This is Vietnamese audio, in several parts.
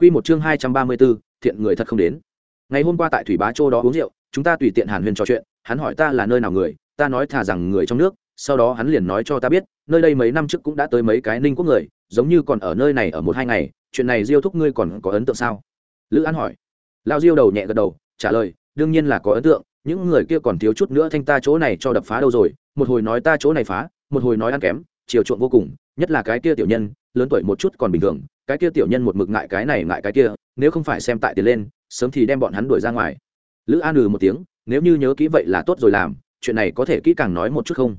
Quy một chương hai trăm ba mươi 234, thiện người thật không đến. Ngày hôm qua tại Thủy Bá Châu đó uống rượu, chúng ta tùy tiện Hàn Huyên trò chuyện, hắn hỏi ta là nơi nào người, ta nói thà rằng người trong nước, sau đó hắn liền nói cho ta biết, nơi đây mấy năm trước cũng đã tới mấy cái Ninh quốc người, giống như còn ở nơi này ở một hai ngày, chuyện này Diêu thúc ngươi còn có ấn tượng sao? Lữ An hỏi. Lão Diêu đầu nhẹ gật đầu, trả lời, đương nhiên là có ấn tượng, những người kia còn thiếu chút nữa thanh ta chỗ này cho đập phá đâu rồi, một hồi nói ta chỗ này phá, một hồi nói ăn kém, chiều chuộng vô cùng, nhất là cái kia tiểu nhân, lớn tuổi một chút còn bình thường, cái kia tiểu nhân một mực ngại cái này ngại cái kia, nếu không phải xem tại tiền lên, sớm thì đem bọn hắn đuổi ra ngoài. Lữ an ừ một tiếng, nếu như nhớ kỹ vậy là tốt rồi làm, chuyện này có thể kỹ càng nói một chút không?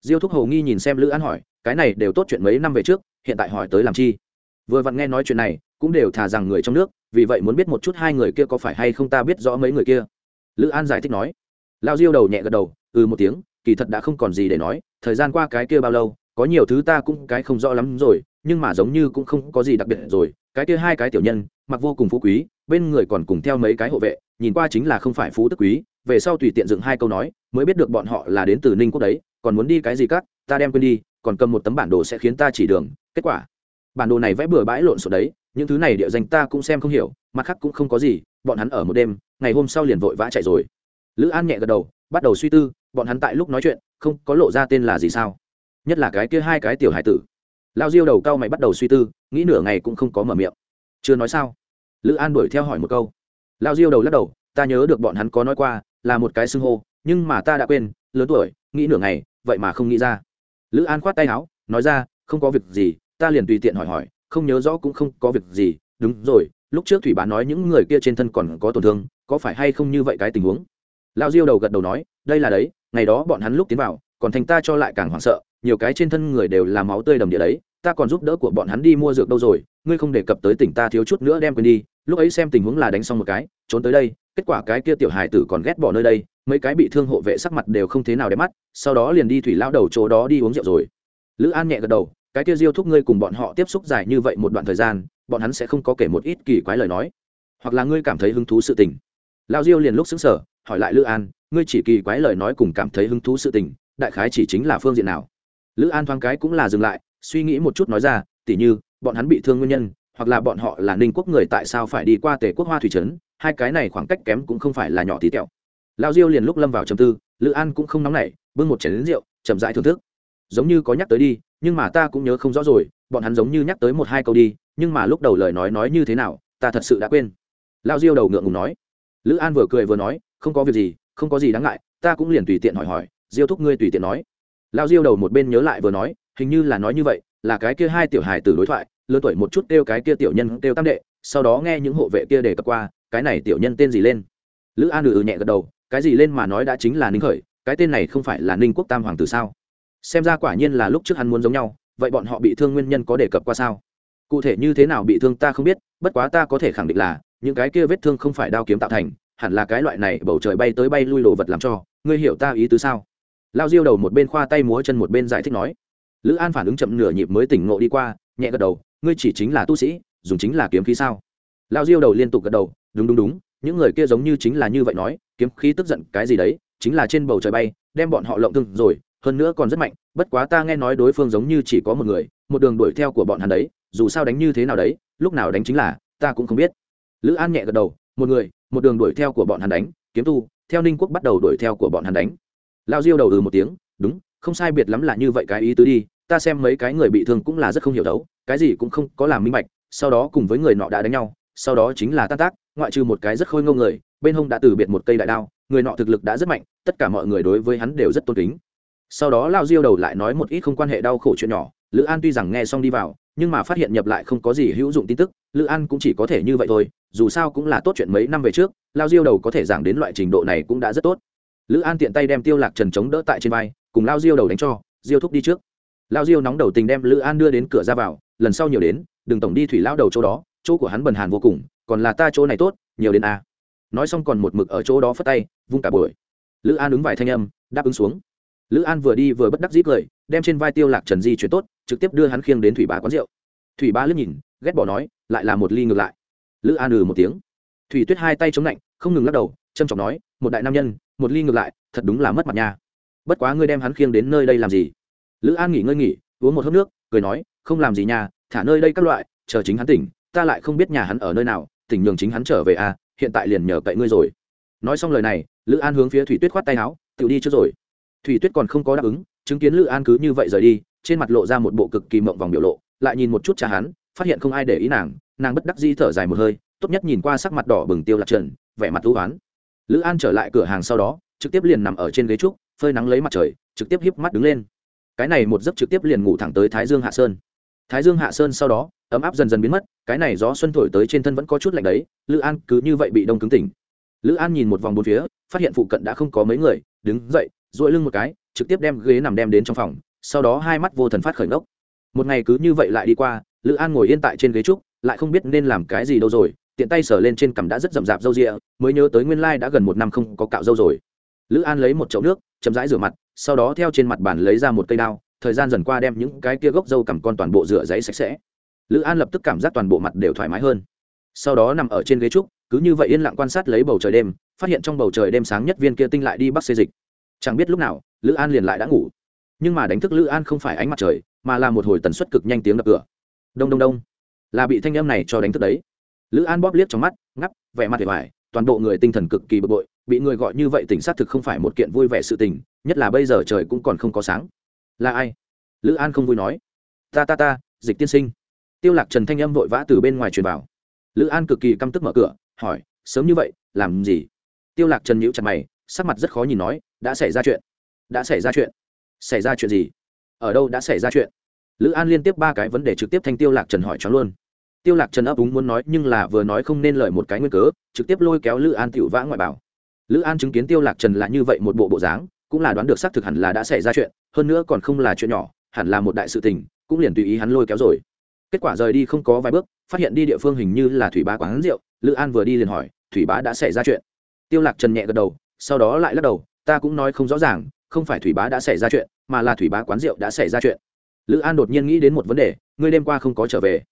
Diêu thúc hầu nghi nhìn xem lữ an hỏi, cái này đều tốt chuyện mấy năm về trước, hiện tại hỏi tới làm chi? Vừa vặn nghe nói chuyện này, cũng đều thà rằng người trong nước, vì vậy muốn biết một chút hai người kia có phải hay không ta biết rõ mấy người kia. Lữ an giải thích nói. Lao diêu đầu nhẹ gật đầu ừ một tiếng, kỳ thật đã không còn gì để nói, thời gian qua cái kia bao lâu, có nhiều thứ ta cũng cái không rõ lắm rồi nhưng mà giống như cũng không có gì đặc biệt rồi, cái kia hai cái tiểu nhân, mặc vô cùng phú quý, bên người còn cùng theo mấy cái hộ vệ, nhìn qua chính là không phải phú tức quý, về sau tùy tiện dựng hai câu nói, mới biết được bọn họ là đến từ ninh quốc đấy, còn muốn đi cái gì các, ta đem quên đi, còn cầm một tấm bản đồ sẽ khiến ta chỉ đường, kết quả. Bản đồ này vẽ bừa bãi lộn xộn đấy, những thứ này địa danh ta cũng xem không hiểu, mặt khác cũng không có gì, bọn hắn ở một đêm, ngày hôm sau liền vội vã chạy rồi. Lữ an nhẹ gật đầu, bắt đầu suy tư, bọn hắn tại lúc nói chuyện, không có lộ ra tên là gì sao? Nhất là cái kia hai cái tiểu hải tử lao diêu đầu cao mày bắt đầu suy tư, nghĩ nửa ngày cũng không có mở miệng. Chưa nói sao? Lữ an đuổi theo hỏi một câu. Lao diêu đầu lắc đầu, ta nhớ được bọn hắn có nói qua, là một cái xưng hô, nhưng mà ta đã quên, lớn tuổi, nghĩ nửa ngày, vậy mà không nghĩ ra. Lữ an khoát tay áo, nói ra, không có việc gì, ta liền tùy tiện hỏi hỏi, không nhớ rõ cũng không có việc gì. Đúng rồi, lúc trước thủy bán nói những người kia trên thân còn có tổn thương, có phải hay không như vậy cái tình huống? Lao diêu đầu gật đầu nói, đây là đấy, ngày đó bọn hắn lúc tiến vào, còn thành ta cho lại càng hoảng sợ nhiều cái trên thân người đều là máu tươi đầm địa đấy, ta còn giúp đỡ của bọn hắn đi mua dược đâu rồi, ngươi không đề cập tới tỉnh ta thiếu chút nữa đem quên đi, lúc ấy xem tình huống là đánh xong một cái, trốn tới đây, kết quả cái kia tiểu hài tử còn ghét bỏ nơi đây, mấy cái bị thương hộ vệ sắc mặt đều không thế nào đẹp mắt, sau đó liền đi thủy lao đầu chỗ đó đi uống rượu rồi. Lữ an nhẹ gật đầu, cái kia diêu thúc ngươi cùng bọn họ tiếp xúc dài như vậy một đoạn thời gian, bọn hắn sẽ không có kể một ít kỳ quái lời nói. Hoặc là ngươi cảm thấy hứng thú sự tình. Lao diêu liền lúc xứng sở hỏi lại lữ an, ngươi chỉ kỳ quái lời nói cùng cảm thấy hứng thú sự tình, đại khái chỉ chính là phương diện nào? Lữ an thoáng cái cũng là dừng lại, suy nghĩ một chút nói ra, tỉ như, bọn hắn bị thương nguyên nhân, hoặc là bọn họ là ninh quốc người tại sao phải đi qua tề quốc hoa thủy trấn, hai cái này khoảng cách kém cũng không phải là nhỏ tí tẹo. Lao diêu liền lúc lâm vào trầm tư, lữ an cũng không nóng nảy, bưng một chén lính rượu, chậm rãi thưởng thức. Giống như có nhắc tới đi, nhưng mà ta cũng nhớ không rõ rồi, bọn hắn giống như nhắc tới một hai câu đi, nhưng mà lúc đầu lời nói nói như thế nào, ta thật sự đã quên. Lao diêu đầu ngượng ngùng nói. Lữ an vừa cười vừa nói, không có việc gì, không có gì đáng ngại, ta cũng liền tùy tiện hỏi hỏi, diêu thúc ngươi tùy tiện nói lao diêu đầu một bên nhớ lại vừa nói, hình như là nói như vậy, là cái kia hai tiểu hài tử đối thoại, lớn tuổi một chút kêu cái kia tiểu nhân kêu tam đệ, sau đó nghe những hộ vệ kia đề cập qua, cái này tiểu nhân tên gì lên? Lữ an ừ, ừ nhẹ gật đầu, cái gì lên mà nói đã chính là ninh khởi, cái tên này không phải là ninh quốc tam hoàng tử sao? Xem ra quả nhiên là lúc trước hắn muốn giống nhau, vậy bọn họ bị thương nguyên nhân có đề cập qua sao? Cụ thể như thế nào bị thương ta không biết, bất quá ta có thể khẳng định là, những cái kia vết thương không phải đao kiếm tạo thành, hẳn là cái loại này bầu trời bay tới bay lui đồ vật làm cho, ngươi hiểu ta ý tứ sao? Lao diêu đầu một bên khoa tay múa chân một bên giải thích nói. Lữ an phản ứng chậm nửa nhịp mới tỉnh ngộ đi qua, nhẹ gật đầu, ngươi chỉ chính là tu sĩ, dùng chính là kiếm khí sao? Lao diêu đầu liên tục gật đầu, đúng đúng đúng, những người kia giống như chính là như vậy nói, kiếm khí tức giận cái gì đấy, chính là trên bầu trời bay, đem bọn họ lộng thương rồi, hơn nữa còn rất mạnh, bất quá ta nghe nói đối phương giống như chỉ có một người, một đường đuổi theo của bọn hắn đấy, dù sao đánh như thế nào đấy, lúc nào đánh chính là, ta cũng không biết. Lữ an nhẹ gật đầu, một người, một đường đuổi theo của bọn hắn đánh, kiếm tu, theo ninh quốc bắt đầu đuổi theo của bọn hắn đánh lao diêu đầu ừ một tiếng, đúng, không sai biệt lắm là như vậy cái ý tứ đi, ta xem mấy cái người bị thương cũng là rất không hiểu đấu, cái gì cũng không có làm minh bạch, sau đó cùng với người nọ đã đánh nhau, sau đó chính là tan tác, ngoại trừ một cái rất khôi ngông người, bên hông đã từ biệt một cây đại đao, người nọ thực lực đã rất mạnh, tất cả mọi người đối với hắn đều rất tôn kính. Sau đó lao diêu đầu lại nói một ít không quan hệ đau khổ chuyện nhỏ, lữ an tuy rằng nghe xong đi vào, nhưng mà phát hiện nhập lại không có gì hữu dụng tin tức, lữ an cũng chỉ có thể như vậy thôi, dù sao cũng là tốt chuyện mấy năm về trước, lao diêu đầu có thể giảng đến loại trình độ này cũng đã rất tốt lữ an tiện tay đem tiêu lạc trần chống đỡ tại trên vai, cùng lao diêu đầu đánh cho, diêu thúc đi trước. Lao diêu nóng đầu tình đem lữ an đưa đến cửa ra vào, lần sau nhiều đến, đừng tổng đi thủy lao đầu chỗ đó, chỗ của hắn bần hàn vô cùng, còn là ta chỗ này tốt, nhiều đến a. Nói xong còn một mực ở chỗ đó phất tay, vung cả buổi. Lữ an ứng vài thanh âm, đáp ứng xuống. Lữ an vừa đi vừa bất đắc dĩ cười, đem trên vai tiêu lạc trần di chuyển tốt, trực tiếp đưa hắn khiêng đến thủy bá quán rượu. Thủy bá lướt nhìn, ghét bỏ nói, lại là một ly ngược lại. Lữ an ừ một tiếng. Thủy tuyết hai tay chống lạnh, không ngừng lắc đầu trâm trọng nói một đại nam nhân một ly ngược lại thật đúng là mất mặt nha. Bất quá ngươi đem hắn khiêng đến nơi đây làm gì? Lữ an nghỉ ngơi nghỉ uống một hớp nước cười nói không làm gì nhà, thả nơi đây các loại chờ chính hắn tỉnh ta lại không biết nhà hắn ở nơi nào tỉnh nhường chính hắn trở về à hiện tại liền nhờ cậy ngươi rồi. Nói xong lời này lữ an hướng phía thủy tuyết khoát tay áo tự đi trước rồi. Thủy tuyết còn không có đáp ứng chứng kiến lữ an cứ như vậy rời đi trên mặt lộ ra một bộ cực kỳ mộng vòng biểu lộ lại nhìn một chút cha hắn phát hiện không ai để ý nàng nàng bất đắc di thở dài một hơi tốt nhất nhìn qua sắc mặt đỏ bừng tiêu lạc trần vẻ mặt thú oán lữ an trở lại cửa hàng sau đó, trực tiếp liền nằm ở trên ghế trúc, phơi nắng lấy mặt trời, trực tiếp híp mắt đứng lên. Cái này một giấc trực tiếp liền ngủ thẳng tới thái dương hạ sơn. Thái dương hạ sơn sau đó, ấm áp dần dần biến mất, cái này gió xuân thổi tới trên thân vẫn có chút lạnh đấy, lữ an cứ như vậy bị đông cứng tỉnh. Lữ an nhìn một vòng bốn phía, phát hiện phụ cận đã không có mấy người, đứng dậy, duỗi lưng một cái, trực tiếp đem ghế nằm đem đến trong phòng, sau đó hai mắt vô thần phát khởi ngốc. Một ngày cứ như vậy lại đi qua, lữ an ngồi yên tại trên ghế trúc, lại không biết nên làm cái gì đâu rồi tiện tay sờ lên trên cằm đã rất rậm rạp râu rịa, mới nhớ tới nguyên lai đã gần một năm không có cạo râu rồi. Lữ an lấy một chậu nước, chậm rãi rửa mặt, sau đó theo trên mặt bàn lấy ra một cây đao, thời gian dần qua đem những cái kia gốc râu cằm con toàn bộ rửa giấy sạch sẽ. Lữ an lập tức cảm giác toàn bộ mặt đều thoải mái hơn. Sau đó nằm ở trên ghế trúc, cứ như vậy yên lặng quan sát lấy bầu trời đêm, phát hiện trong bầu trời đêm sáng nhất viên kia tinh lại đi bắc xê dịch. Chẳng biết lúc nào, lữ an liền lại đã ngủ. Nhưng mà đánh thức lữ an không phải ánh mặt trời, mà là một hồi tần suất cực nhanh tiếng đập cửa. Đông đông đông. Là bị thanh âm này cho đánh thức đấy lữ an bóp liếc trong mắt, ngắp, vẻ mặt vẻ vải toàn bộ người tinh thần cực kỳ bực bội, bị người gọi như vậy tỉnh xác thực không phải một kiện vui vẻ sự tình, nhất là bây giờ trời cũng còn không có sáng. Là ai? Lữ an không vui nói. Ta ta ta, dịch tiên sinh. Tiêu lạc trần thanh âm vội vã từ bên ngoài truyền vào. Lữ an cực kỳ căm tức mở cửa, hỏi, sớm như vậy, làm gì? Tiêu lạc trần nhíu chặt mày, sắc mặt rất khó nhìn nói, đã xảy ra chuyện. Đã xảy ra chuyện. Xảy ra chuyện gì? Ở đâu đã xảy ra chuyện? Lữ an liên tiếp ba cái vấn đề trực tiếp thanh tiêu lạc trần hỏi cho luôn tiêu lạc trần ấp úng muốn nói, nhưng là vừa nói không nên lời một cái nguyên cớ, trực tiếp lôi kéo lữ an tiểu vã ngoại bảo. Lữ an chứng kiến tiêu lạc trần là như vậy một bộ bộ dáng, cũng là đoán được xác thực hẳn là đã xảy ra chuyện, hơn nữa còn không là chuyện nhỏ, hẳn là một đại sự tình, cũng liền tùy ý hắn lôi kéo rồi. Kết quả rời đi không có vài bước, phát hiện đi địa phương hình như là thủy bá quán rượu, lữ an vừa đi liền hỏi, thủy bá đã xảy ra chuyện? Tiêu lạc trần nhẹ gật đầu, sau đó lại lắc đầu, ta cũng nói không rõ ràng, không phải thủy bá đã xảy ra chuyện, mà là thủy bá quán rượu đã xảy ra chuyện. Lữ an đột nhiên nghĩ đến một vấn đề, ngươi đêm qua không có trở về?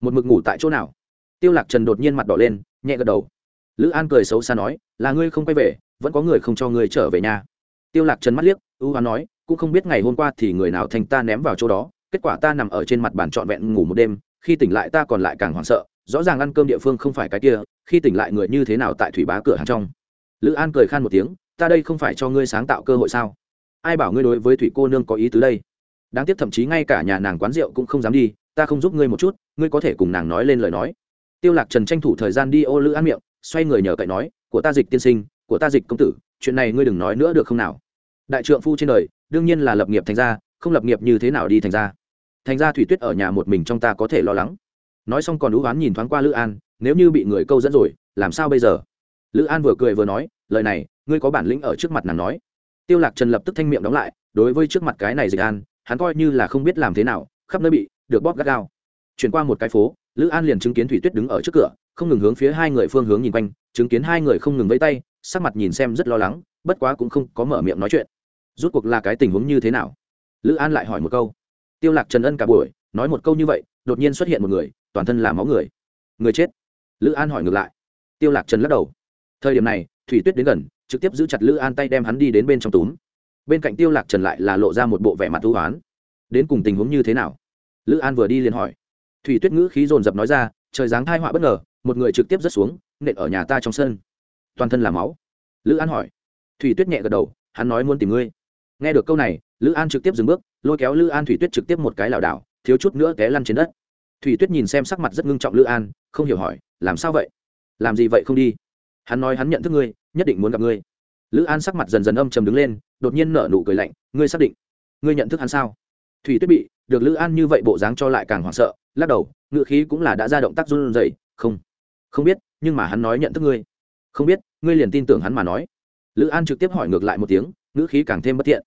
Một mực ngủ tại chỗ nào? Tiêu lạc trần đột nhiên mặt đỏ lên, nhẹ gật đầu. Lữ an cười xấu xa nói, là ngươi không quay về, vẫn có người không cho ngươi trở về nhà. Tiêu lạc trần mắt liếc, ưu hoán nói, cũng không biết ngày hôm qua thì người nào thành ta ném vào chỗ đó, kết quả ta nằm ở trên mặt bàn trọn vẹn ngủ một đêm, khi tỉnh lại ta còn lại càng hoảng sợ, rõ ràng ăn cơm địa phương không phải cái kia, khi tỉnh lại người như thế nào tại thủy bá cửa hàng trong? Lữ an cười khan một tiếng, ta đây không phải cho ngươi sáng tạo cơ hội sao? Ai bảo ngươi đối với thủy cô nương có ý tứ đây? Đáng tiếc thậm chí ngay cả nhà nàng quán rượu cũng không dám đi ta không giúp ngươi một chút, ngươi có thể cùng nàng nói lên lời nói. Tiêu lạc trần tranh thủ thời gian đi ô lữ an miệng, xoay người nhờ cậy nói, của ta dịch tiên sinh, của ta dịch công tử, chuyện này ngươi đừng nói nữa được không nào? Đại trượng phu trên đời, đương nhiên là lập nghiệp thành gia không lập nghiệp như thế nào đi thành gia thành gia thủy tuyết ở nhà một mình trong ta có thể lo lắng. Nói xong còn đũ oán nhìn thoáng qua lữ an, nếu như bị người câu dẫn rồi, làm sao bây giờ? Lữ an vừa cười vừa nói, lời này, ngươi có bản lĩnh ở trước mặt nàng nói. Tiêu lạc trần lập tức thanh miệng đóng lại, đối với trước mặt cái này dịch an, hắn coi như là không biết làm thế nào, khắp nơi bị được bóp gắt gao. Chuyển qua một cái phố, lữ an liền chứng kiến thủy tuyết đứng ở trước cửa, không ngừng hướng phía hai người phương hướng nhìn quanh, chứng kiến hai người không ngừng vẫy tay, sắc mặt nhìn xem rất lo lắng, bất quá cũng không có mở miệng nói chuyện. Rút cuộc là cái tình huống như thế nào? Lữ an lại hỏi một câu. Tiêu lạc trần ân cả buổi, nói một câu như vậy, đột nhiên xuất hiện một người, toàn thân là máu người. Người chết. Lữ an hỏi ngược lại. Tiêu lạc trần lắc đầu. Thời điểm này, thủy tuyết đến gần, trực tiếp giữ chặt lữ an tay đem hắn đi đến bên trong túm. Bên cạnh tiêu lạc trần lại là lộ ra một bộ vẻ mặt thú oán đến cùng tình huống như thế nào? Lữ an vừa đi liền hỏi. Thủy tuyết ngữ khí dồn dập nói ra, trời giáng thai họa bất ngờ, một người trực tiếp rớt xuống, nện ở nhà ta trong sân. Toàn thân là máu. Lữ an hỏi. Thủy tuyết nhẹ gật đầu, hắn nói muốn tìm ngươi. Nghe được câu này, lữ an trực tiếp dừng bước, lôi kéo lữ an thủy tuyết trực tiếp một cái lảo đảo, thiếu chút nữa té lăn trên đất. Thủy tuyết nhìn xem sắc mặt rất ngưng trọng lữ an, không hiểu hỏi, làm sao vậy? Làm gì vậy không đi? Hắn nói hắn nhận thức ngươi, nhất định muốn gặp ngươi. Lữ an sắc mặt dần dần âm trầm đứng lên, đột nhiên nở nụ cười lạnh, ngươi xác định? Ngươi nhận thức hắn sao? Thủy tuyết bị được lữ an như vậy bộ dáng cho lại càng hoảng sợ, lắc đầu, ngựa khí cũng là đã ra động tác run rẩy, không không biết, nhưng mà hắn nói nhận thức ngươi. Không biết, ngươi liền tin tưởng hắn mà nói. Lữ an trực tiếp hỏi ngược lại một tiếng, ngữ khí càng thêm bất tiện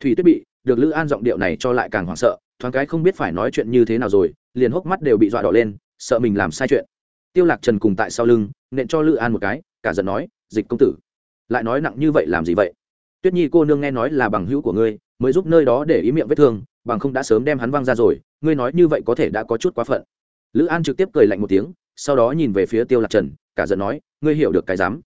thủy tuyết bị, được lữ an giọng điệu này cho lại càng hoảng sợ, thoáng cái không biết phải nói chuyện như thế nào rồi, liền hốc mắt đều bị dọa đỏ lên, sợ mình làm sai chuyện. Tiêu lạc trần cùng tại sau lưng, nện cho lữ an một cái, cả giận nói, dịch công tử, lại nói nặng như vậy làm gì vậy? Tuyết nhi cô nương nghe nói là bằng hữu của ngươi, mới giúp nơi đó để ý miệng vết thương bằng không đã sớm đem hắn văng ra rồi, ngươi nói như vậy có thể đã có chút quá phận. Lữ an trực tiếp cười lạnh một tiếng, sau đó nhìn về phía tiêu lạc trần, cả giận nói, ngươi hiểu được cái dám.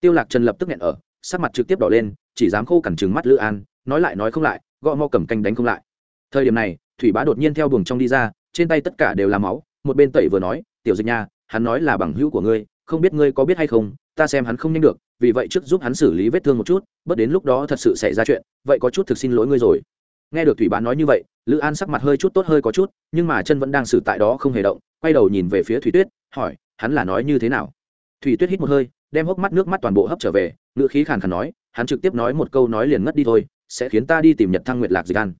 Tiêu lạc trần lập tức nghẹn ở, sắc mặt trực tiếp đỏ lên, chỉ dám khô cằn trừng mắt lữ an, nói lại nói không lại, gõ mo cầm canh đánh không lại. Thời điểm này, thủy bá đột nhiên theo buồng trong đi ra, trên tay tất cả đều là máu, một bên tẩy vừa nói, tiểu dịch nha, hắn nói là bằng hữu của ngươi, không biết ngươi có biết hay không, ta xem hắn không nhanh được, vì vậy trước giúp hắn xử lý vết thương một chút, bất đến lúc đó thật sự xảy ra chuyện, vậy có chút thực xin lỗi ngươi rồi nghe được thủy bán nói như vậy, lữ an sắc mặt hơi chút tốt hơi có chút, nhưng mà chân vẫn đang xử tại đó không hề động, quay đầu nhìn về phía thủy tuyết, hỏi, hắn là nói như thế nào? Thủy tuyết hít một hơi, đem hốc mắt nước mắt toàn bộ hấp trở về, ngữ khí khàn khàn nói, hắn trực tiếp nói một câu nói liền ngất đi thôi, sẽ khiến ta đi tìm nhật thăng nguyệt lạc dịch an.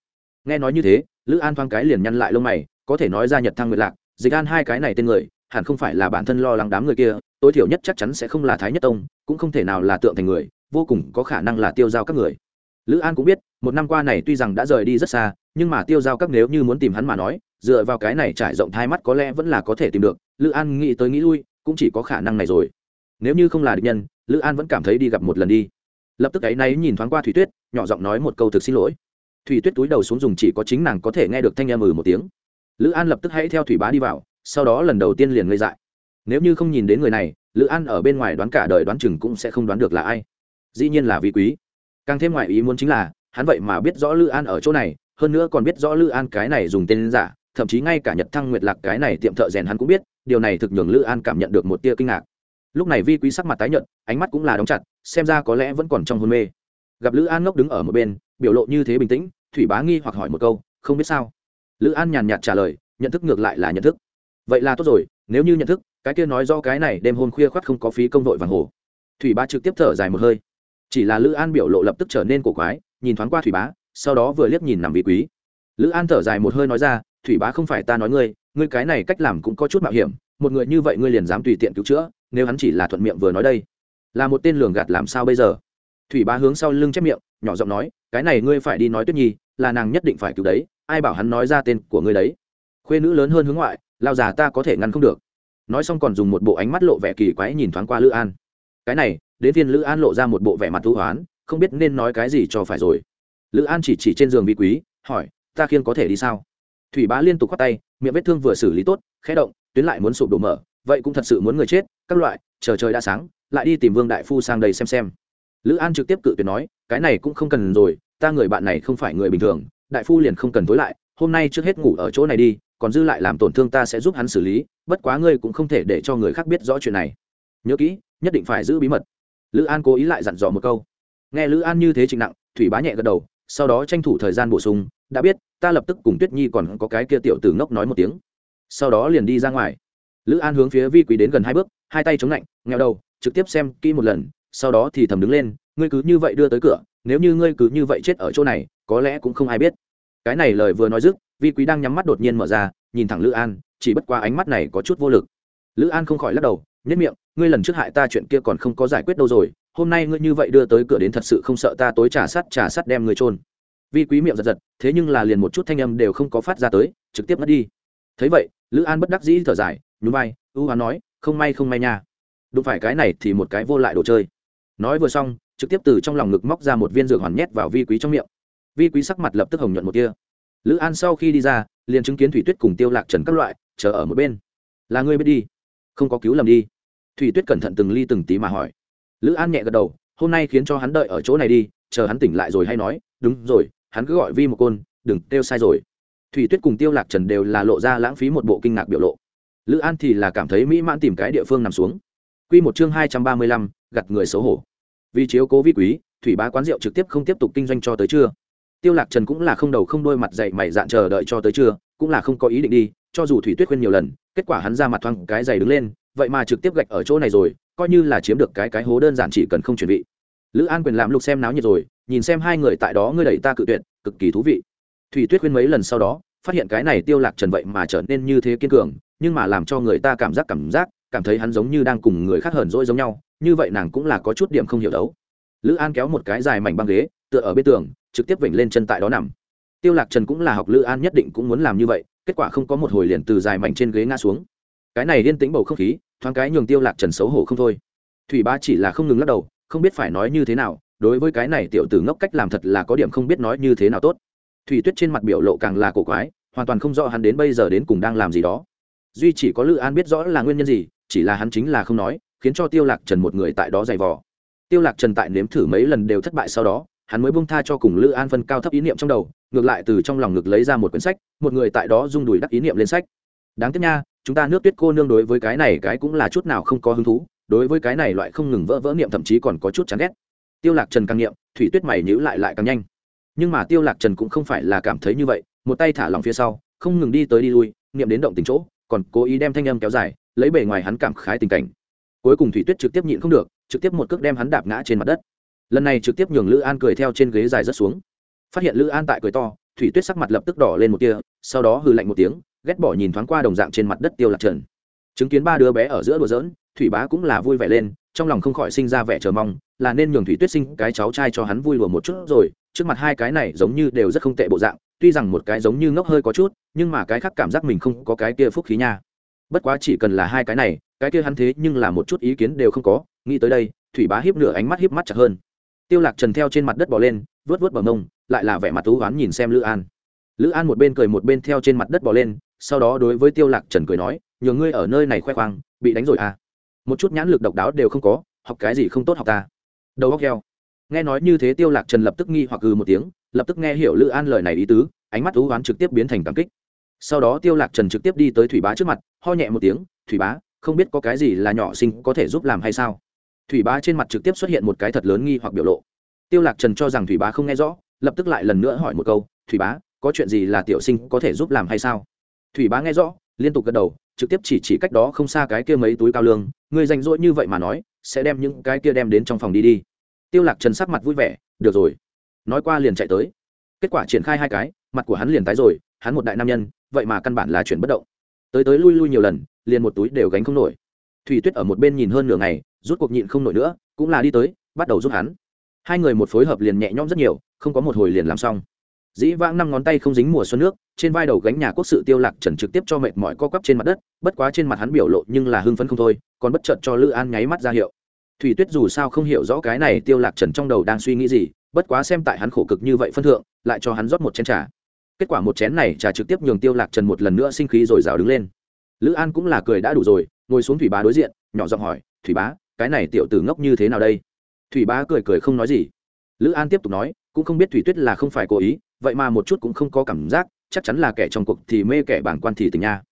Nghe nói như thế, lữ an thoáng cái liền nhăn lại lông mày, có thể nói ra nhật thăng nguyệt lạc dịch an hai cái này tên người, hẳn không phải là bản thân lo lắng đám người kia, tối thiểu nhất chắc chắn sẽ không là thái nhất tông, cũng không thể nào là tượng thành người, vô cùng có khả năng là tiêu giao các người. Lữ an cũng biết một năm qua này tuy rằng đã rời đi rất xa, nhưng mà tiêu giao các nếu như muốn tìm hắn mà nói, dựa vào cái này trải rộng thai mắt có lẽ vẫn là có thể tìm được. Lữ an nghĩ tới nghĩ lui, cũng chỉ có khả năng này rồi. Nếu như không là địch nhân, lữ an vẫn cảm thấy đi gặp một lần đi. Lập tức ấy náy nhìn thoáng qua thủy tuyết, nhỏ giọng nói một câu thực xin lỗi. Thủy tuyết túi đầu xuống dùng chỉ có chính nàng có thể nghe được thanh em ừ một tiếng. Lữ an lập tức hãy theo thủy bá đi vào, sau đó lần đầu tiên liền ngây dại. Nếu như không nhìn đến người này, lữ an ở bên ngoài đoán cả đời đoán chừng cũng sẽ không đoán được là ai. Dĩ nhiên là vị quý. Càng thêm ngoại ý muốn chính là hắn vậy mà biết rõ lữ an ở chỗ này, hơn nữa còn biết rõ lữ an cái này dùng tên giả, thậm chí ngay cả nhật thăng nguyệt lạc cái này tiệm thợ rèn hắn cũng biết, điều này thực nhường lữ an cảm nhận được một tia kinh ngạc. Lúc này vi quý sắc mặt tái nhợt, ánh mắt cũng là đóng chặt, xem ra có lẽ vẫn còn trong hôn mê. Gặp lữ an ngốc đứng ở một bên, biểu lộ như thế bình tĩnh, thủy bá nghi hoặc hỏi một câu, không biết sao? Lữ an nhàn nhạt trả lời, nhận thức ngược lại là nhận thức. Vậy là tốt rồi, nếu như nhận thức, cái kia nói do cái này đêm hôm khuya khoắt không có phí công đội vàng hồ. Thủy bá trực tiếp thở dài một hơi. Chỉ là lữ an biểu lộ lập tức trở nên cổ quái nhìn thoáng qua thủy bá, sau đó vừa liếc nhìn nằm vị quý. Lữ an thở dài một hơi nói ra, thủy bá không phải ta nói ngươi ngươi cái này cách làm cũng có chút mạo hiểm, một người như vậy ngươi liền dám tùy tiện cứu chữa, nếu hắn chỉ là thuận miệng vừa nói đây, là một tên lường gạt làm sao bây giờ? Thủy bá hướng sau lưng chép miệng, nhỏ giọng nói, cái này ngươi phải đi nói tuyết nhi, là nàng nhất định phải cứu đấy, ai bảo hắn nói ra tên của ngươi đấy? Khuê nữ lớn hơn hướng ngoại, lao già ta có thể ngăn không được. Nói xong còn dùng một bộ ánh mắt lộ vẻ kỳ quái nhìn thoáng qua lữ an. Cái này, đến phiên lữ an lộ ra một bộ vẻ mặt thú hoán không biết nên nói cái gì cho phải rồi. Lữ an chỉ chỉ trên giường vị quý, hỏi, ta khiêng có thể đi sao? Thủy bá liên tục khoác tay, miệng vết thương vừa xử lý tốt khé động, tuyến lại muốn sụp đổ mở, vậy cũng thật sự muốn người chết, các loại, chờ trời đã sáng, lại đi tìm vương đại phu sang đây xem xem. Lữ an trực tiếp cự tuyệt nói, cái này cũng không cần rồi, ta người bạn này không phải người bình thường, đại phu liền không cần tối lại, hôm nay trước hết ngủ ở chỗ này đi, còn dư lại làm tổn thương ta sẽ giúp hắn xử lý, bất quá ngươi cũng không thể để cho người khác biết rõ chuyện này. Nhớ kỹ, nhất định phải giữ bí mật. Lữ an cố ý lại dặn dò một câu nghe lữ an như thế trịnh nặng, thủy bá nhẹ gật đầu, sau đó tranh thủ thời gian bổ sung, đã biết, ta lập tức cùng tuyết nhi còn có cái kia tiểu tử ngốc nói một tiếng. Sau đó liền đi ra ngoài. Lữ an hướng phía vi quý đến gần hai bước, hai tay chống lạnh nghèo đầu, trực tiếp xem kỹ một lần, sau đó thì thầm đứng lên, ngươi cứ như vậy đưa tới cửa, nếu như ngươi cứ như vậy chết ở chỗ này, có lẽ cũng không ai biết. Cái này lời vừa nói dứt, vi quý đang nhắm mắt đột nhiên mở ra, nhìn thẳng lữ an, chỉ bất qua ánh mắt này có chút vô lực. Lữ an không khỏi lắc đầu nhất miệng, ngươi lần trước hại ta chuyện kia còn không có giải quyết đâu rồi hôm nay ngươi như vậy đưa tới cửa đến thật sự không sợ ta tối trả sắt trả sắt đem ngươi trôn vi quý miệng giật giật, thế nhưng là liền một chút thanh âm đều không có phát ra tới, trực tiếp mất đi. Thấy vậy, lữ an bất đắc dĩ thở dài, nhún vai, ưu hoán nói, không may không may nha. Đụng phải cái này thì một cái vô lại đồ chơi. Nói vừa xong, trực tiếp từ trong lòng ngực móc ra một viên dược hoàn nhét vào vi quý trong miệng. Vi quý sắc mặt lập tức hồng nhuận một kia lữ an sau khi đi ra, liền chứng kiến thủy tuyết cùng tiêu lạc trần các loại, chờ ở một bên. Là ngươi biết đi, không có cứu lầm đi. Thủy tuyết cẩn thận từng ly từng tí mà hỏi lữ an nhẹ gật đầu hôm nay khiến cho hắn đợi ở chỗ này đi chờ hắn tỉnh lại rồi hay nói đúng rồi hắn cứ gọi vi một côn đừng kêu sai rồi. Thủy tuyết cùng tiêu lạc trần đều là lộ ra lãng phí một bộ kinh ngạc biểu lộ. Lữ an thì là cảm thấy mỹ mãn tìm cái địa phương nằm xuống. Quy một chương hai trăm ba mươi lăm, gặt người xấu hổ. Vì chiếu cố vi quý thủy bá quán rượu trực tiếp không tiếp tục kinh doanh cho tới trưa. Tiêu lạc trần cũng là không đầu không đôi mặt dậy mày dạn chờ đợi cho tới trưa cũng là không có ý định đi cho dù thủy tuyết khuyên nhiều lần kết quả hắn ra mặt thoáng cái giày đứng lên vậy mà trực tiếp gạch ở chỗ này rồi coi như là chiếm được cái cái hố đơn giản chỉ cần không chuẩn bị lữ an quyền làm lục xem náo nhiệt rồi, nhìn xem hai người tại đó ngươi đẩy ta cự tuyệt, cực kỳ thú vị. Thủy tuyết khuyên mấy lần sau đó, phát hiện cái này tiêu lạc trần vậy mà trở nên như thế kiên cường, nhưng mà làm cho người ta cảm giác cảm giác, cảm thấy hắn giống như đang cùng người khác hờn dỗi giống nhau, như vậy nàng cũng là có chút điểm không hiểu đấu. Lữ an kéo một cái dài mảnh băng ghế, tựa ở bên tường, trực tiếp vểnh lên chân tại đó nằm. Tiêu lạc trần cũng là học lữ an nhất định cũng muốn làm như vậy, kết quả không có một hồi liền từ dài mảnh trên ghế ngã xuống. Cái này liên tĩnh bầu không khí thoáng cái nhường tiêu lạc trần xấu hổ không thôi. Thủy ba chỉ là không ngừng lắc đầu, không biết phải nói như thế nào, đối với cái này tiểu tử ngốc cách làm thật là có điểm không biết nói như thế nào tốt. Thủy tuyết trên mặt biểu lộ càng là cổ quái, hoàn toàn không rõ hắn đến bây giờ đến cùng đang làm gì đó. Duy chỉ có lữ an biết rõ là nguyên nhân gì, chỉ là hắn chính là không nói, khiến cho tiêu lạc trần một người tại đó dày vò. Tiêu lạc trần tại nếm thử mấy lần đều thất bại sau đó, hắn mới buông tha cho cùng lữ an phân cao thấp ý niệm trong đầu, ngược lại từ trong lòng ngực lấy ra một quyển sách, một người tại đó rung đùi đắc ý niệm lên sách. Đáng tiếc nha chúng ta nước tuyết cô nương đối với cái này cái cũng là chút nào không có hứng thú, đối với cái này loại không ngừng vỡ vỡ niệm thậm chí còn có chút chán ghét. Tiêu lạc trần càng niệm, thủy tuyết mày nhíu lại lại càng nhanh. Nhưng mà tiêu lạc trần cũng không phải là cảm thấy như vậy, một tay thả lỏng phía sau, không ngừng đi tới đi lui, niệm đến động tình chỗ, còn cố ý đem thanh âm kéo dài, lấy bề ngoài hắn cảm khái tình cảnh. Cuối cùng thủy tuyết trực tiếp nhịn không được, trực tiếp một cước đem hắn đạp ngã trên mặt đất. Lần này trực tiếp nhường lữ an cười theo trên ghế dài rất xuống. Phát hiện lữ an tại cười to, thủy tuyết sắc mặt lập tức đỏ lên một tia, sau đó hừ lạnh một tiếng ghét bỏ nhìn thoáng qua đồng dạng trên mặt đất tiêu lạc trần. Chứng kiến ba đứa bé ở giữa đùa giỡn, thủy bá cũng là vui vẻ lên, trong lòng không khỏi sinh ra vẻ chờ mong, là nên nhường thủy tuyết sinh cái cháu trai cho hắn vui đùa một chút rồi, trước mặt hai cái này giống như đều rất không tệ bộ dạng, tuy rằng một cái giống như ngốc hơi có chút, nhưng mà cái khác cảm giác mình không có cái kia phúc khí nha. Bất quá chỉ cần là hai cái này, cái kia hắn thế nhưng là một chút ý kiến đều không có, nghĩ tới đây, thủy bá hiếp nửa ánh mắt hiếp mắt chặt hơn. Tiêu lạc trần theo trên mặt đất bò lên, vớt vớt bờ mông, lại là vẻ mặt thú oán nhìn xem lữ an. Lữ an một bên cười một bên theo trên mặt đất bò lên sau đó đối với tiêu lạc trần cười nói nhờ ngươi ở nơi này khoe khoang, bị đánh rồi à? Một chút nhãn lực độc đáo đều không có, học cái gì không tốt học ta. Đầu óc heo. Nghe nói như thế tiêu lạc trần lập tức nghi hoặc gừ một tiếng, lập tức nghe hiểu lữ an lời này ý tứ, ánh mắt thú oán trực tiếp biến thành cảm kích. Sau đó tiêu lạc trần trực tiếp đi tới thủy bá trước mặt, ho nhẹ một tiếng, thủy bá, không biết có cái gì là nhỏ sinh có thể giúp làm hay sao? Thủy bá trên mặt trực tiếp xuất hiện một cái thật lớn nghi hoặc biểu lộ. Tiêu lạc trần cho rằng thủy bá không nghe rõ, lập tức lại lần nữa hỏi một câu, thủy bá, có chuyện gì là tiểu sinh có thể giúp làm hay sao? Thủy bá nghe rõ, liên tục gật đầu, trực tiếp chỉ chỉ cách đó không xa cái kia mấy túi cao lương. Người rảnh rỗi như vậy mà nói, sẽ đem những cái kia đem đến trong phòng đi đi. Tiêu lạc trần sắc mặt vui vẻ, được rồi. Nói qua liền chạy tới. Kết quả triển khai hai cái, mặt của hắn liền tái rồi, hắn một đại nam nhân, vậy mà căn bản là chuyển bất động. Tới tới lui lui nhiều lần, liền một túi đều gánh không nổi. Thủy tuyết ở một bên nhìn hơn nửa ngày, rút cuộc nhịn không nổi nữa, cũng là đi tới, bắt đầu giúp hắn. Hai người một phối hợp liền nhẹ nhõm rất nhiều, không có một hồi liền làm xong dĩ vãng năm ngón tay không dính mùa xuân nước, trên vai đầu gánh nhà quốc sự tiêu lạc trần trực tiếp cho mệt mỏi co quắp trên mặt đất, bất quá trên mặt hắn biểu lộ nhưng là hưng phấn không thôi, còn bất chợt cho lữ an nháy mắt ra hiệu. Thủy tuyết dù sao không hiểu rõ cái này tiêu lạc trần trong đầu đang suy nghĩ gì, bất quá xem tại hắn khổ cực như vậy phân thượng, lại cho hắn rót một chén trà. Kết quả một chén này trà trực tiếp nhường tiêu lạc trần một lần nữa sinh khí rồi rào đứng lên. Lữ an cũng là cười đã đủ rồi, ngồi xuống thủy bá đối diện, nhỏ giọng hỏi, thủy bá, cái này tiểu tử ngốc như thế nào đây? Thủy bá cười cười không nói gì. Lữ an tiếp tục nói cũng không biết thủy tuyết là không phải cố ý, vậy mà một chút cũng không có cảm giác, chắc chắn là kẻ trong cuộc thì mê kẻ bảng quan thì tình nha.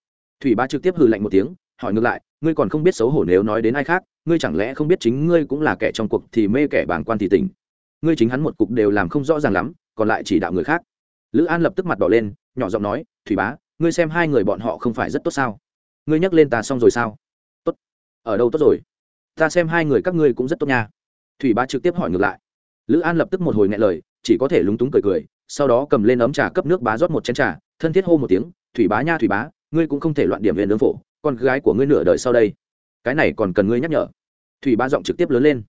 Thủy bá trực tiếp hừ lạnh một tiếng, hỏi ngược lại, ngươi còn không biết xấu hổ nếu nói đến ai khác, ngươi chẳng lẽ không biết chính ngươi cũng là kẻ trong cuộc thì mê kẻ bảng quan thì tình ngươi chính hắn một cục đều làm không rõ ràng lắm, còn lại chỉ đạo người khác. Lữ an lập tức mặt đỏ lên, nhỏ giọng nói, thủy bá, ngươi xem hai người bọn họ không phải rất tốt sao? Ngươi nhắc lên ta xong rồi sao? Tốt. Ở đâu tốt rồi? Ta xem hai người các ngươi cũng rất tốt nha. Thủy bá trực tiếp hỏi ngược lại. Lữ an lập tức một hồi ngại lời chỉ có thể lúng túng cười cười, sau đó cầm lên ấm trà cấp nước bá rót một chén trà, thân thiết hô một tiếng, thủy bá nha, thủy bá, ngươi cũng không thể loạn điểm viên nướng phổ, con gái của ngươi nửa đời sau đây. Cái này còn cần ngươi nhắc nhở. Thủy bá giọng trực tiếp lớn lên.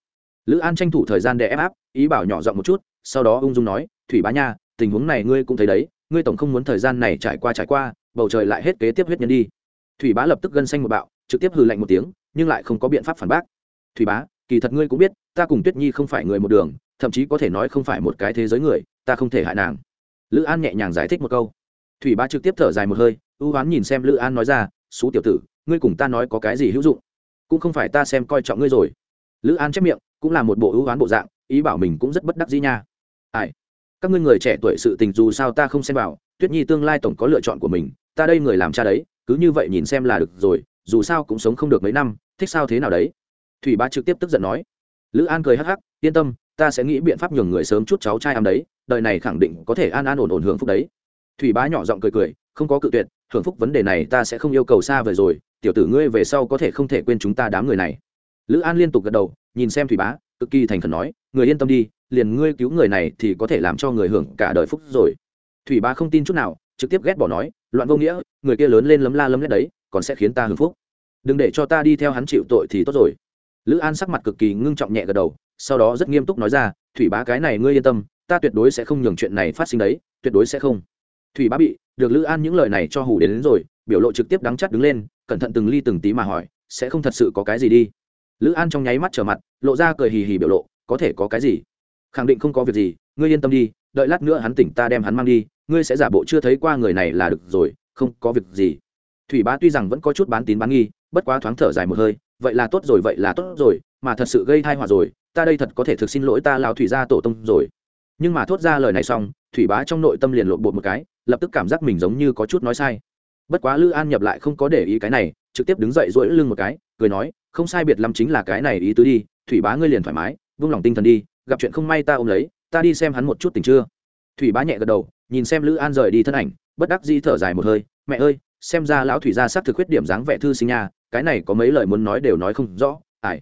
Lữ an tranh thủ thời gian để ép áp, ý bảo nhỏ giọng một chút, sau đó ung dung nói, thủy bá nha, tình huống này ngươi cũng thấy đấy, ngươi tổng không muốn thời gian này trải qua trải qua, bầu trời lại hết kế tiếp huyết nhân đi. Thủy bá lập tức gân xanh một bạo, trực tiếp hừ lạnh một tiếng, nhưng lại không có biện pháp phản bác. Thủy bá, kỳ thật ngươi cũng biết, ta cùng tuyết nhi không phải người một đường thậm chí có thể nói không phải một cái thế giới người, ta không thể hại nàng. Lữ an nhẹ nhàng giải thích một câu. Thủy Ba trực tiếp thở dài một hơi, ưu oán nhìn xem lữ an nói ra xú tiểu tử, ngươi cùng ta nói có cái gì hữu dụng? Cũng không phải ta xem coi trọng ngươi rồi. Lữ an chép miệng, cũng là một bộ ưu oán bộ dạng, ý bảo mình cũng rất bất đắc dĩ nha. Ai? Các ngươi người trẻ tuổi sự tình dù sao ta không xem vào, tuyết nhi tương lai tổng có lựa chọn của mình, ta đây người làm cha đấy, cứ như vậy nhìn xem là được rồi, dù sao cũng sống không được mấy năm, thích sao thế nào đấy? Thủy Ba trực tiếp tức giận nói. Lữ an cười hắc hắc, yên tâm ta sẽ nghĩ biện pháp nhường người sớm chút cháu trai am đấy, đời này khẳng định có thể an an ổn ổn hưởng phúc đấy. Thủy bá nhỏ giọng cười cười, không có cự tuyệt, hưởng phúc vấn đề này ta sẽ không yêu cầu xa về rồi, tiểu tử ngươi về sau có thể không thể quên chúng ta đám người này. Lữ an liên tục gật đầu, nhìn xem thủy bá, cực kỳ thành khẩn nói, người yên tâm đi, liền ngươi cứu người này thì có thể làm cho người hưởng cả đời phúc rồi. Thủy bá không tin chút nào, trực tiếp ghét bỏ nói, loạn vô nghĩa, người kia lớn lên lấm la lấm lét đấy, còn sẽ khiến ta hưởng phúc. Đừng để cho ta đi theo hắn chịu tội thì tốt rồi. Lữ an sắc mặt cực kỳ ngưng trọng nhẹ gật đầu sau đó rất nghiêm túc nói ra thủy bá cái này ngươi yên tâm ta tuyệt đối sẽ không nhường chuyện này phát sinh đấy tuyệt đối sẽ không. Thủy bá bị được lữ an những lời này cho hủ đến, đến rồi biểu lộ trực tiếp đắng chắt đứng lên cẩn thận từng ly từng tí mà hỏi sẽ không thật sự có cái gì đi? Lữ an trong nháy mắt trở mặt lộ ra cười hì hì biểu lộ có thể có cái gì? Khẳng định không có việc gì ngươi yên tâm đi đợi lát nữa hắn tỉnh ta đem hắn mang đi ngươi sẽ giả bộ chưa thấy qua người này là được rồi không có việc gì. Thủy bá tuy rằng vẫn có chút bán tín bán nghi bất quá thoáng thở dài một hơi vậy là tốt rồi vậy là tốt rồi mà thật sự gây thai họa rồi, ta đây thật có thể thực xin lỗi ta lao thủy gia tổ tông rồi. Nhưng mà thốt ra lời này xong, thủy bá trong nội tâm liền lộn bột một cái, lập tức cảm giác mình giống như có chút nói sai. Bất quá lữ an nhập lại không có để ý cái này, trực tiếp đứng dậy dỗi lưng một cái, cười nói, không sai biệt lắm chính là cái này ý tứ đi, thủy bá ngươi liền thoải mái, vung lòng tinh thần đi, gặp chuyện không may ta ôm lấy, ta đi xem hắn một chút tình chưa. Thủy bá nhẹ gật đầu, nhìn xem lữ an rời đi thân ảnh, bất đắc di thở dài một hơi, mẹ ơi, xem ra lão thủy gia xác thực khuyết điểm dáng vẻ thư sinh nha, cái này có mấy lời muốn nói đều nói không rõ ải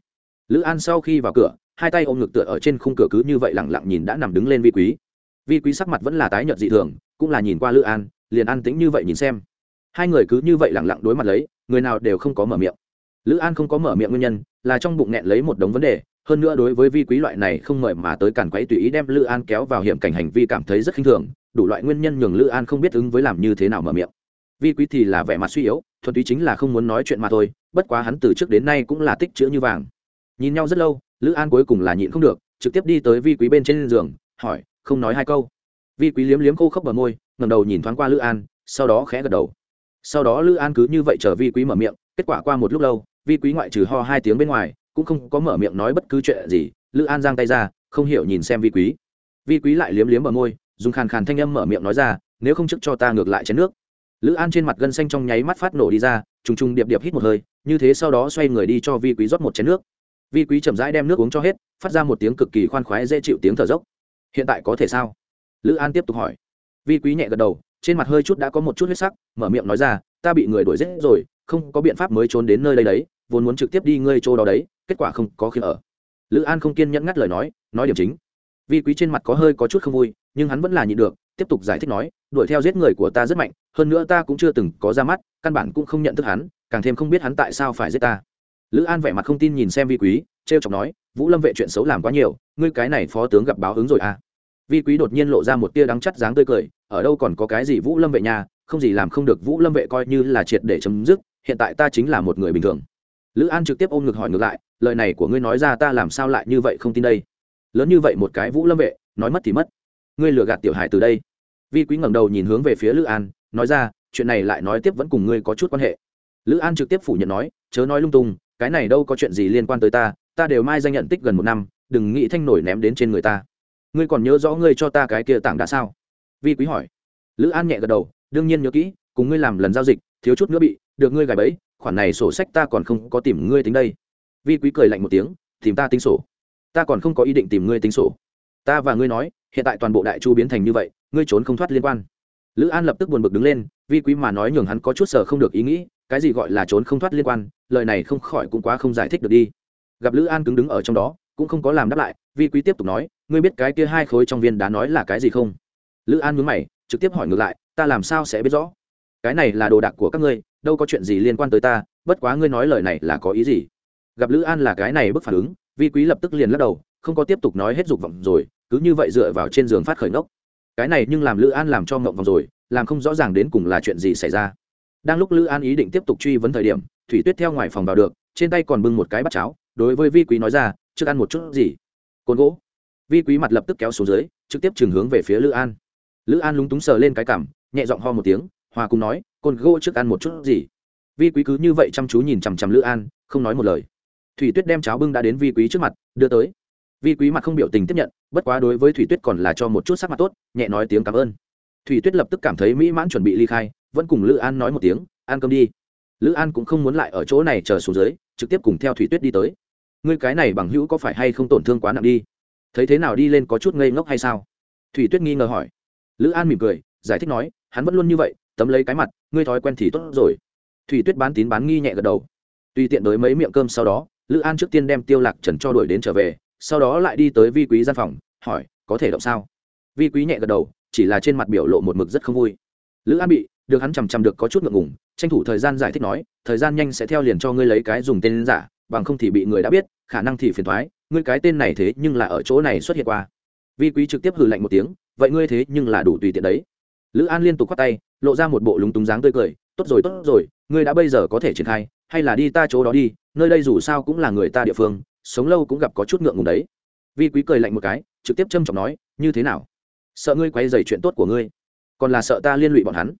lữ an sau khi vào cửa, hai tay ôm ngực tựa ở trên khung cửa cứ như vậy lẳng lặng nhìn đã nằm đứng lên vi quý. Vi quý sắc mặt vẫn là tái nhợt dị thường, cũng là nhìn qua lữ an, liền an tĩnh như vậy nhìn xem. Hai người cứ như vậy lẳng lặng đối mặt lấy, người nào đều không có mở miệng. Lữ an không có mở miệng nguyên nhân là trong bụng nghẹn lấy một đống vấn đề, hơn nữa đối với vi quý loại này không mời mà tới càn quấy tùy ý đem lữ an kéo vào hiểm cảnh hành vi cảm thấy rất khinh thường, đủ loại nguyên nhân nhường lữ an không biết ứng với làm như thế nào mở miệng. Vi quý thì là vẻ mặt suy yếu, thuần túy chính là không muốn nói chuyện mà thôi, bất quá hắn từ trước đến nay cũng là tích chữ như vàng nhìn nhau rất lâu, lữ an cuối cùng là nhịn không được, trực tiếp đi tới vi quý bên trên giường, hỏi, không nói hai câu. Vi quý liếm liếm khô khốc bờ môi ngầm đầu nhìn thoáng qua lữ an, sau đó khẽ gật đầu. Sau đó lữ an cứ như vậy chờ vi quý mở miệng, kết quả qua một lúc lâu, vi quý ngoại trừ ho hai tiếng bên ngoài, cũng không có mở miệng nói bất cứ chuyện gì, lữ an giang tay ra, không hiểu nhìn xem vi quý. Vi quý lại liếm liếm bờ môi, dùng khàn khàn thanh âm mở miệng nói ra, nếu không chức cho ta ngược lại chén nước. Lữ an trên mặt gân xanh trong nháy mắt phát nổ đi ra, trùng trùng điệp điệp hít một hơi, như thế sau đó xoay người đi cho vi quý rót một chén nước vi quý chậm rãi đem nước uống cho hết, phát ra một tiếng cực kỳ khoan khoái dễ chịu tiếng thở dốc. Hiện tại có thể sao? Lữ an tiếp tục hỏi. Vi quý nhẹ gật đầu, trên mặt hơi chút đã có một chút huyết sắc, mở miệng nói ra, ta bị người đuổi giết rồi, không có biện pháp mới trốn đến nơi đây đấy, vốn muốn trực tiếp đi ngơi chỗ đó đấy, kết quả không có khi ở. Lữ an không kiên nhẫn ngắt lời nói nói điểm chính. Vi quý trên mặt có hơi có chút không vui, nhưng hắn vẫn là nhịn được, tiếp tục giải thích nói, đuổi theo giết người của ta rất mạnh, hơn nữa ta cũng chưa từng có ra mắt, căn bản cũng không nhận thức hắn, càng thêm không biết hắn tại sao phải giết ta lữ an vẻ mặt không tin nhìn xem vi quý t r e o chọc nói, vũ lâm vệ chuyện xấu làm quá nhiều, ngươi cái này phó tướng gặp báo ứng rồi à? Vi quý đột nhiên lộ ra một tia đắng chắt dáng tươi cười, ở đâu còn có cái gì vũ lâm vệ nhà không gì làm không được vũ lâm vệ coi như là triệt để chấm dứt, hiện tại ta chính là một người bình thường. Lữ an trực tiếp ôm ngực hỏi ngược lại, lời này của ngươi nói ra ta làm sao lại như vậy không tin đây? Lớn như vậy một cái vũ lâm vệ, nói mất thì mất. Ngươi lừa gạt tiểu hải từ đây. Vi quý ngẩng đầu nhìn hướng về phía lữ an, nói ra, chuyện này lại nói tiếp vẫn cùng ngươi có chút quan hệ. Lữ an trực tiếp phủ nhận nói, chớ nói lung tung cái này đâu có chuyện gì liên quan tới ta ta đều mai danh nhận tích gần một năm, đừng nghĩ thanh nổi ném đến trên người ta. Ngươi còn nhớ rõ ngươi cho ta cái kia tảng đá sao? Vi quý hỏi. Lữ an nhẹ gật đầu, đương nhiên nhớ kỹ, cùng ngươi làm lần giao dịch, thiếu chút nữa bị, được ngươi gài bẫy, khoản này sổ sách ta còn không có tìm ngươi tính đây. Vi quý cười lạnh một tiếng, tìm ta tính sổ? Ta còn không có ý định tìm ngươi tính sổ. Ta và ngươi nói, hiện tại toàn bộ đại chu biến thành như vậy, ngươi trốn không thoát liên quan. Lữ an lập tức buồn bực đứng lên, vi quý mà nói nhường hắn có chút sở không được ý nghĩ cái gì gọi là trốn không thoát liên quan, lời này không khỏi cũng quá không giải thích được đi. Gặp lữ an cứng đứng ở trong đó, cũng không có làm đáp lại, vi quý tiếp tục nói, ngươi biết cái kia hai khối trong viên đá nói là cái gì không? Lữ an mướn mày, trực tiếp hỏi ngược lại, ta làm sao sẽ biết rõ? Cái này là đồ đạc của các ngươi, đâu có chuyện gì liên quan tới ta, bất quá ngươi nói lời này là có ý gì? Gặp lữ an là cái này bức phản ứng, vi quý lập tức liền lắc đầu, không có tiếp tục nói hết dục vọng rồi, cứ như vậy dựa vào trên giường phát khởi ngốc. Cái này nhưng làm lữ an làm cho ngộng vòng rồi, làm không rõ ràng đến cùng là chuyện gì xảy ra đang lúc lữ an ý định tiếp tục truy vấn thời điểm, thủy tuyết theo ngoài phòng vào được, trên tay còn bưng một cái bát cháo, đối với vi quý nói ra, trước ăn một chút gì? Cồn gỗ. Vi quý mặt lập tức kéo xuống dưới, trực tiếp trường hướng về phía lữ an. Lữ an lúng túng sờ lên cái cảm nhẹ giọng ho một tiếng, hòa cùng nói, cồn gỗ trước ăn một chút gì? Vi quý cứ như vậy chăm chú nhìn chằm chằm lữ an, không nói một lời. Thủy tuyết đem cháo bưng đã đến vi quý trước mặt, đưa tới. Vi quý mặt không biểu tình tiếp nhận, bất quá đối với thủy tuyết còn là cho một chút sắc mặt tốt, nhẹ nói tiếng cảm ơn. Thủy tuyết lập tức cảm thấy mỹ mãn chuẩn bị ly khai vẫn cùng lữ an nói một tiếng, ăn cơm đi. Lữ an cũng không muốn lại ở chỗ này chờ xuống dưới, trực tiếp cùng theo thủy tuyết đi tới. Ngươi cái này bằng hữu có phải hay không tổn thương quá nặng đi? Thấy thế nào đi lên có chút ngây ngốc hay sao? Thủy tuyết nghi ngờ hỏi. Lữ an mỉm cười, giải thích nói, hắn vẫn luôn như vậy, tấm lấy cái mặt, ngươi thói quen thì tốt rồi. Thủy tuyết bán tín bán nghi nhẹ gật đầu. Tùy tiện đối mấy miệng cơm sau đó, lữ an trước tiên đem tiêu lạc trần cho đuổi đến trở về, sau đó lại đi tới vi quý gian phòng, hỏi, có thể động sao? Vi quý nhẹ gật đầu, chỉ là trên mặt biểu lộ một mực rất không vui. Lữ an bị được hắn chằm chằm được có chút ngượng ngùng, tranh thủ thời gian giải thích nói, thời gian nhanh sẽ theo liền cho ngươi lấy cái dùng tên giả, bằng không thì bị người đã biết, khả năng thì phiền thoái ngươi cái tên này thế nhưng là ở chỗ này xuất hiện qua. Vi quý trực tiếp hừ lạnh một tiếng, vậy ngươi thế nhưng là đủ tùy tiện đấy. Lữ an liên tục khoát tay, lộ ra một bộ lúng túng dáng tươi cười, tốt rồi tốt rồi, ngươi đã bây giờ có thể triển khai, hay là đi ta chỗ đó đi, nơi đây dù sao cũng là người ta địa phương, sống lâu cũng gặp có chút ngượng ngùng đấy. Vi quý cười lạnh một cái, trực tiếp châm trọng nói, như thế nào? Sợ ngươi quay dày chuyện tốt của ngươi, còn là sợ ta liên lụy bọn hắn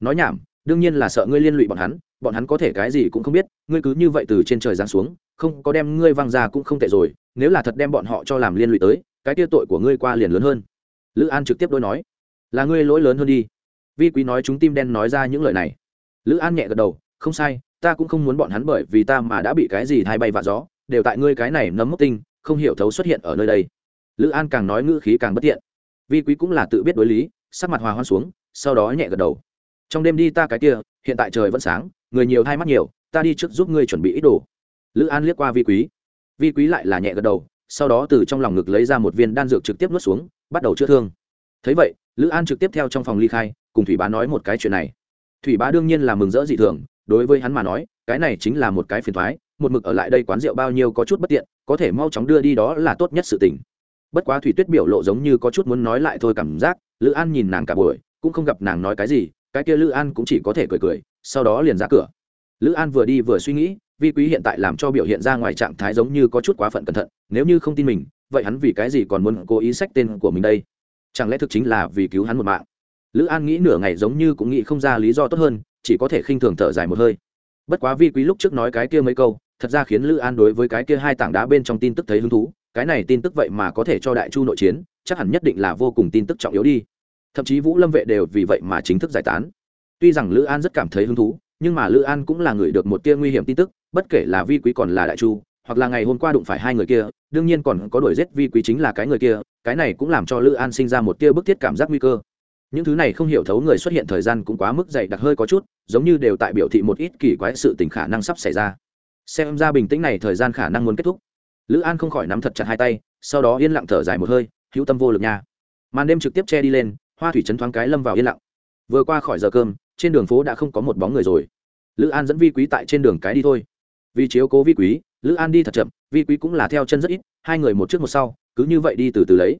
nói nhảm, đương nhiên là sợ ngươi liên lụy bọn hắn bọn hắn có thể cái gì cũng không biết, ngươi cứ như vậy từ trên trời giáng xuống, không có đem ngươi văng ra cũng không tệ rồi, nếu là thật đem bọn họ cho làm liên lụy tới, cái tia tội của ngươi qua liền lớn hơn. Lữ an trực tiếp đôi nói. Là ngươi lỗi lớn hơn đi. Vi quý nói chúng tim đen nói ra những lời này. Lữ an nhẹ gật đầu, không sai, ta cũng không muốn bọn hắn bởi vì ta mà đã bị cái gì thay bay vạ gió, đều tại ngươi cái này nấm mốc tinh, không hiểu thấu xuất hiện ở nơi đây. Lữ an càng nói ngữ khí càng bất tiện. Vi quý cũng là tự biết đối lý, sắc mặt hòa hoan xuống, sau đó nhẹ gật đầu trong đêm đi ta cái kia, hiện tại trời vẫn sáng, người nhiều hai mắt nhiều, ta đi trước giúp ngươi chuẩn bị ít đồ. Lữ an liếc qua vi quý. Vi quý lại là nhẹ gật đầu, sau đó từ trong lòng ngực lấy ra một viên đan dược trực tiếp nuốt xuống, bắt đầu chữa thương. Thấy vậy, lữ an trực tiếp theo trong phòng ly khai, cùng thủy bá nói một cái chuyện này. Thủy bá đương nhiên là mừng rỡ dị thường, đối với hắn mà nói, cái này chính là một cái phiền thoái một mực ở lại đây quán rượu bao nhiêu có chút bất tiện, có thể mau chóng đưa đi đó là tốt nhất sự tình. Bất quá thủy tuyết biểu lộ giống như có chút muốn nói lại thôi cảm giác, lữ an nhìn nàng cả buổi, cũng không gặp nàng nói cái gì cái kia lữ an cũng chỉ có thể cười cười, sau đó liền ra cửa. Lữ an vừa đi vừa suy nghĩ, vi quý hiện tại làm cho biểu hiện ra ngoài trạng thái giống như có chút quá phận cẩn thận, nếu như không tin mình, vậy hắn vì cái gì còn muốn cố ý sách tên của mình đây? Chẳng lẽ thực chính là vì cứu hắn một mạng? Lữ an nghĩ nửa ngày giống như cũng nghĩ không ra lý do tốt hơn, chỉ có thể khinh thường thở dài một hơi. Bất quá vi quý lúc trước nói cái kia mấy câu, thật ra khiến lữ an đối với cái kia hai tảng đá bên trong tin tức thấy hứng thú. Cái này tin tức vậy mà có thể cho đại chu nội chiến, chắc hẳn nhất định là vô cùng tin tức trọng yếu đi thậm chí vũ lâm vệ đều vì vậy mà chính thức giải tán. Tuy rằng lữ an rất cảm thấy hứng thú, nhưng mà lữ an cũng là người được một tia nguy hiểm tin tức, bất kể là vi quý còn là đại chu, hoặc là ngày hôm qua đụng phải hai người kia, đương nhiên còn có đuổi giết vi quý chính là cái người kia, cái này cũng làm cho lữ an sinh ra một tia bức thiết cảm giác nguy cơ. Những thứ này không hiểu thấu người xuất hiện thời gian cũng quá mức dày đặc hơi có chút, giống như đều tại biểu thị một ít kỳ quái sự tình khả năng sắp xảy ra. Xem ra bình tĩnh này thời gian khả năng muốn kết thúc. Lữ an không khỏi nắm thật chặt hai tay, sau đó yên lặng thở dài một hơi, hữu tâm vô lực nha. Màn đêm trực tiếp che đi lên hoa thủy trấn thoáng cái lâm vào yên lặng. Vừa qua khỏi giờ cơm, trên đường phố đã không có một bóng người rồi. Lữ an dẫn vi quý tại trên đường cái đi thôi. Vì chiếu cố vi quý, lữ an đi thật chậm, vi quý cũng là theo chân rất ít, hai người một trước một sau, cứ như vậy đi từ từ lấy.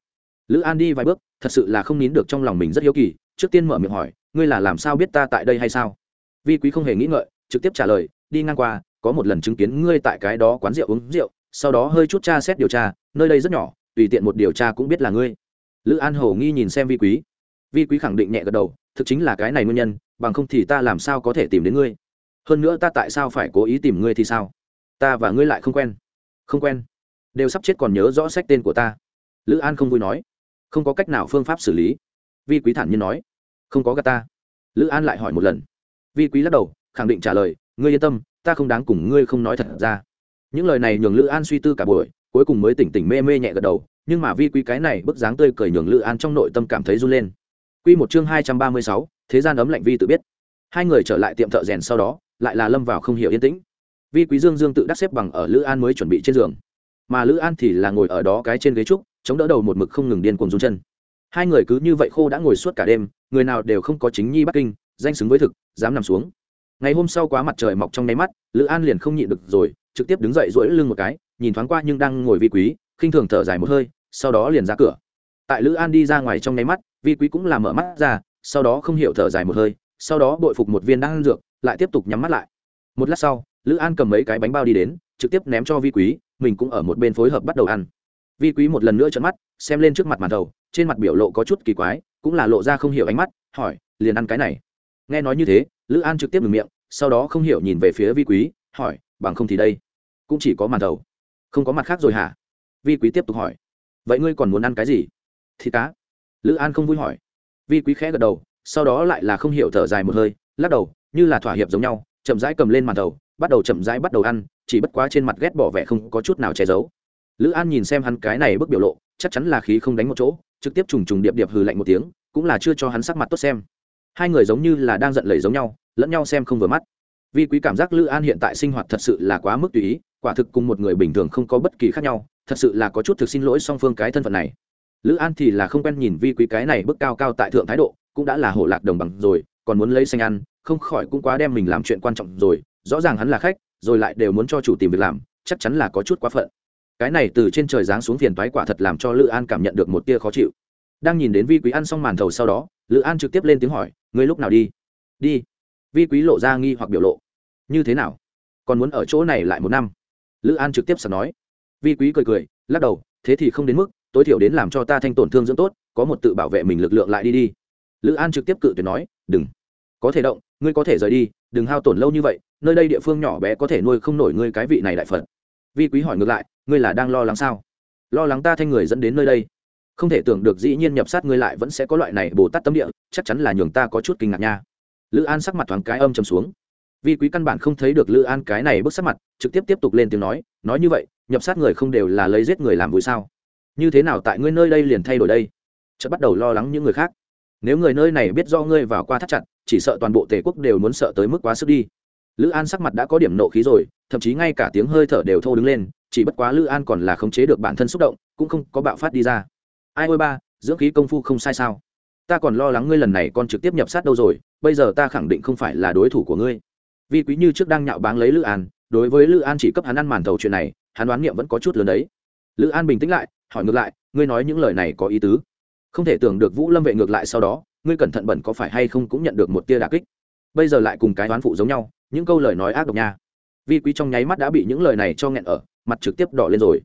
Lữ an đi vài bước, thật sự là không nín được trong lòng mình rất hiếu kỳ, trước tiên mở miệng hỏi, ngươi là làm sao biết ta tại đây hay sao? Vi quý không hề nghĩ ngợi, trực tiếp trả lời, đi ngang qua, có một lần chứng kiến ngươi tại cái đó quán rượu uống rượu, sau đó hơi chút tra xét điều tra, nơi đây rất nhỏ, tùy tiện một điều tra cũng biết là ngươi. Lữ an hầu nghi nhìn xem vi quý vi quý khẳng định nhẹ gật đầu, thực chính là cái này nguyên nhân, bằng không thì ta làm sao có thể tìm đến ngươi? Hơn nữa ta tại sao phải cố ý tìm ngươi thì sao? Ta và ngươi lại không quen. Không quen. Đều sắp chết còn nhớ rõ sách tên của ta. Lữ an không vui nói. Không có cách nào phương pháp xử lý. Vi quý thản nhiên nói. Không có gà ta. Lữ an lại hỏi một lần. Vi quý lắc đầu, khẳng định trả lời, ngươi yên tâm, ta không đáng cùng ngươi không nói thật ra. Những lời này nhường lữ an suy tư cả buổi, cuối cùng mới tỉnh tỉnh mê mê nhẹ gật đầu, nhưng mà vi quý cái này bức dáng tươi cười nhường lữ an trong nội tâm cảm thấy run lên quy một chương hai trăm ba mươi sáu, thế gian ấm lạnh vi tự biết. Hai người trở lại tiệm thợ rèn sau đó, lại là lâm vào không hiểu yên tĩnh. Vi quý dương dương tự đắc xếp bằng ở lữ an mới chuẩn bị trên giường. Mà lữ an thì là ngồi ở đó cái trên ghế trúc, chống đỡ đầu một mực không ngừng điên cuồng run chân. Hai người cứ như vậy khô đã ngồi suốt cả đêm, người nào đều không có chính nhi bắc kinh, danh xứng với thực, dám nằm xuống. Ngày hôm sau quá mặt trời mọc trong nháy mắt, lữ an liền không nhịn được rồi, trực tiếp đứng dậy duỗi lưng một cái, nhìn thoáng qua nhưng đang ngồi vi quý, khinh thường thở dài một hơi, sau đó liền ra cửa. Tại lữ an đi ra ngoài trong nháy mắt vi quý cũng làm mở mắt ra, sau đó không hiểu thở dài một hơi, sau đó bội phục một viên đan ăn dược, lại tiếp tục nhắm mắt lại. Một lát sau, lữ an cầm mấy cái bánh bao đi đến, trực tiếp ném cho vi quý, mình cũng ở một bên phối hợp bắt đầu ăn. Vi quý một lần nữa trợn mắt, xem lên trước mặt màn đầu, trên mặt biểu lộ có chút kỳ quái, cũng là lộ ra không hiểu ánh mắt, hỏi, liền ăn cái này? Nghe nói như thế, lữ an trực tiếp ngừng miệng, sau đó không hiểu nhìn về phía vi quý, hỏi, bằng không thì đây, cũng chỉ có màn đầu. Không có mặt khác rồi hả? Vi quý tiếp tục hỏi, vậy ngươi còn muốn ăn cái gì? Thịt cá lữ an không vui hỏi. Vi quý khẽ gật đầu, sau đó lại là không hiểu thở dài một hơi, lắc đầu, như là thỏa hiệp giống nhau, chậm rãi cầm lên màn đầu bắt đầu chậm rãi bắt đầu ăn, chỉ bất quá trên mặt ghét bỏ vẻ không có chút nào che giấu. Lữ an nhìn xem hắn cái này bức biểu lộ, chắc chắn là khí không đánh một chỗ, trực tiếp trùng trùng điệp điệp hừ lạnh một tiếng, cũng là chưa cho hắn sắc mặt tốt xem. Hai người giống như là đang giận lầy giống nhau, lẫn nhau xem không vừa mắt. Vì quý cảm giác lữ an hiện tại sinh hoạt thật sự là quá mức tùy ý, quả thực cùng một người bình thường không có bất kỳ khác nhau, thật sự là có chút thực xin lỗi song phương cái thân phận này lữ an thì là không quen nhìn vi quý cái này bức cao cao tại thượng thái độ, cũng đã là hổ lạc đồng bằng rồi, còn muốn lấy xanh ăn, không khỏi cũng quá đem mình làm chuyện quan trọng rồi, rõ ràng hắn là khách, rồi lại đều muốn cho chủ tìm việc làm, chắc chắn là có chút quá phận. Cái này từ trên trời giáng xuống phiền toái quả thật làm cho lữ an cảm nhận được một tia khó chịu. Đang nhìn đến vi quý ăn xong màn thầu sau đó, lữ an trực tiếp lên tiếng hỏi, ngươi lúc nào đi? Đi. Vi quý lộ ra nghi hoặc biểu lộ. Như thế nào? Còn muốn ở chỗ này lại một năm? Lữ an trực tiếp sẵn nói. Vi quý cười cười, lắc đầu, thế thì không đến mức tối thiểu đến làm cho ta thanh tổn thương dưỡng tốt, có một tự bảo vệ mình lực lượng lại đi đi. Lữ an trực tiếp cự tuyệt nói, đừng. Có thể động, ngươi có thể rời đi, đừng hao tổn lâu như vậy, nơi đây địa phương nhỏ bé có thể nuôi không nổi ngươi cái vị này đại phật. Vi quý hỏi ngược lại, ngươi là đang lo lắng sao? Lo lắng ta thanh người dẫn đến nơi đây? Không thể tưởng được dĩ nhiên nhập sát ngươi lại vẫn sẽ có loại này bồ tát tâm địa, chắc chắn là nhường ta có chút kinh ngạc nha. Lữ an sắc mặt thoáng cái âm chầm xuống. Vi quý căn bản không thấy được lữ an cái này bước sắc mặt, trực tiếp tiếp tục lên tiếng nói nói như vậy, nhập sát người không đều là lấy giết người làm vui sao? Như thế nào tại ngươi nơi đây liền thay đổi đây? Chợt bắt đầu lo lắng những người khác. Nếu người nơi này biết do ngươi vào qua thắt chặt, chỉ sợ toàn bộ tề quốc đều muốn sợ tới mức quá sức đi. Lữ an sắc mặt đã có điểm nộ khí rồi, thậm chí ngay cả tiếng hơi thở đều thô đứng lên, chỉ bất quá lữ an còn là khống chế được bản thân xúc động, cũng không có bạo phát đi ra. Ai ôi ba, dưỡng khí công phu không sai sao? Ta còn lo lắng ngươi lần này còn trực tiếp nhập sát đâu rồi, bây giờ ta khẳng định không phải là đối thủ của ngươi. Vì quý như trước đang nhạo báng lấy lữ an, đối với lữ an chỉ cấp hắn ăn màn thầu chuyện này, hắn đoán niệm vẫn có chút lớn đấy. Lữ an bình tĩnh lại hỏi ngược lại, ngươi nói những lời này có ý tứ? Không thể tưởng được vũ lâm vệ ngược lại sau đó, ngươi cẩn thận bẩn có phải hay không cũng nhận được một tia đà kích. Bây giờ lại cùng cái đoán phụ giống nhau, những câu lời nói ác độc nha. Vi quý trong nháy mắt đã bị những lời này cho nghẹn ở, mặt trực tiếp đỏ lên rồi.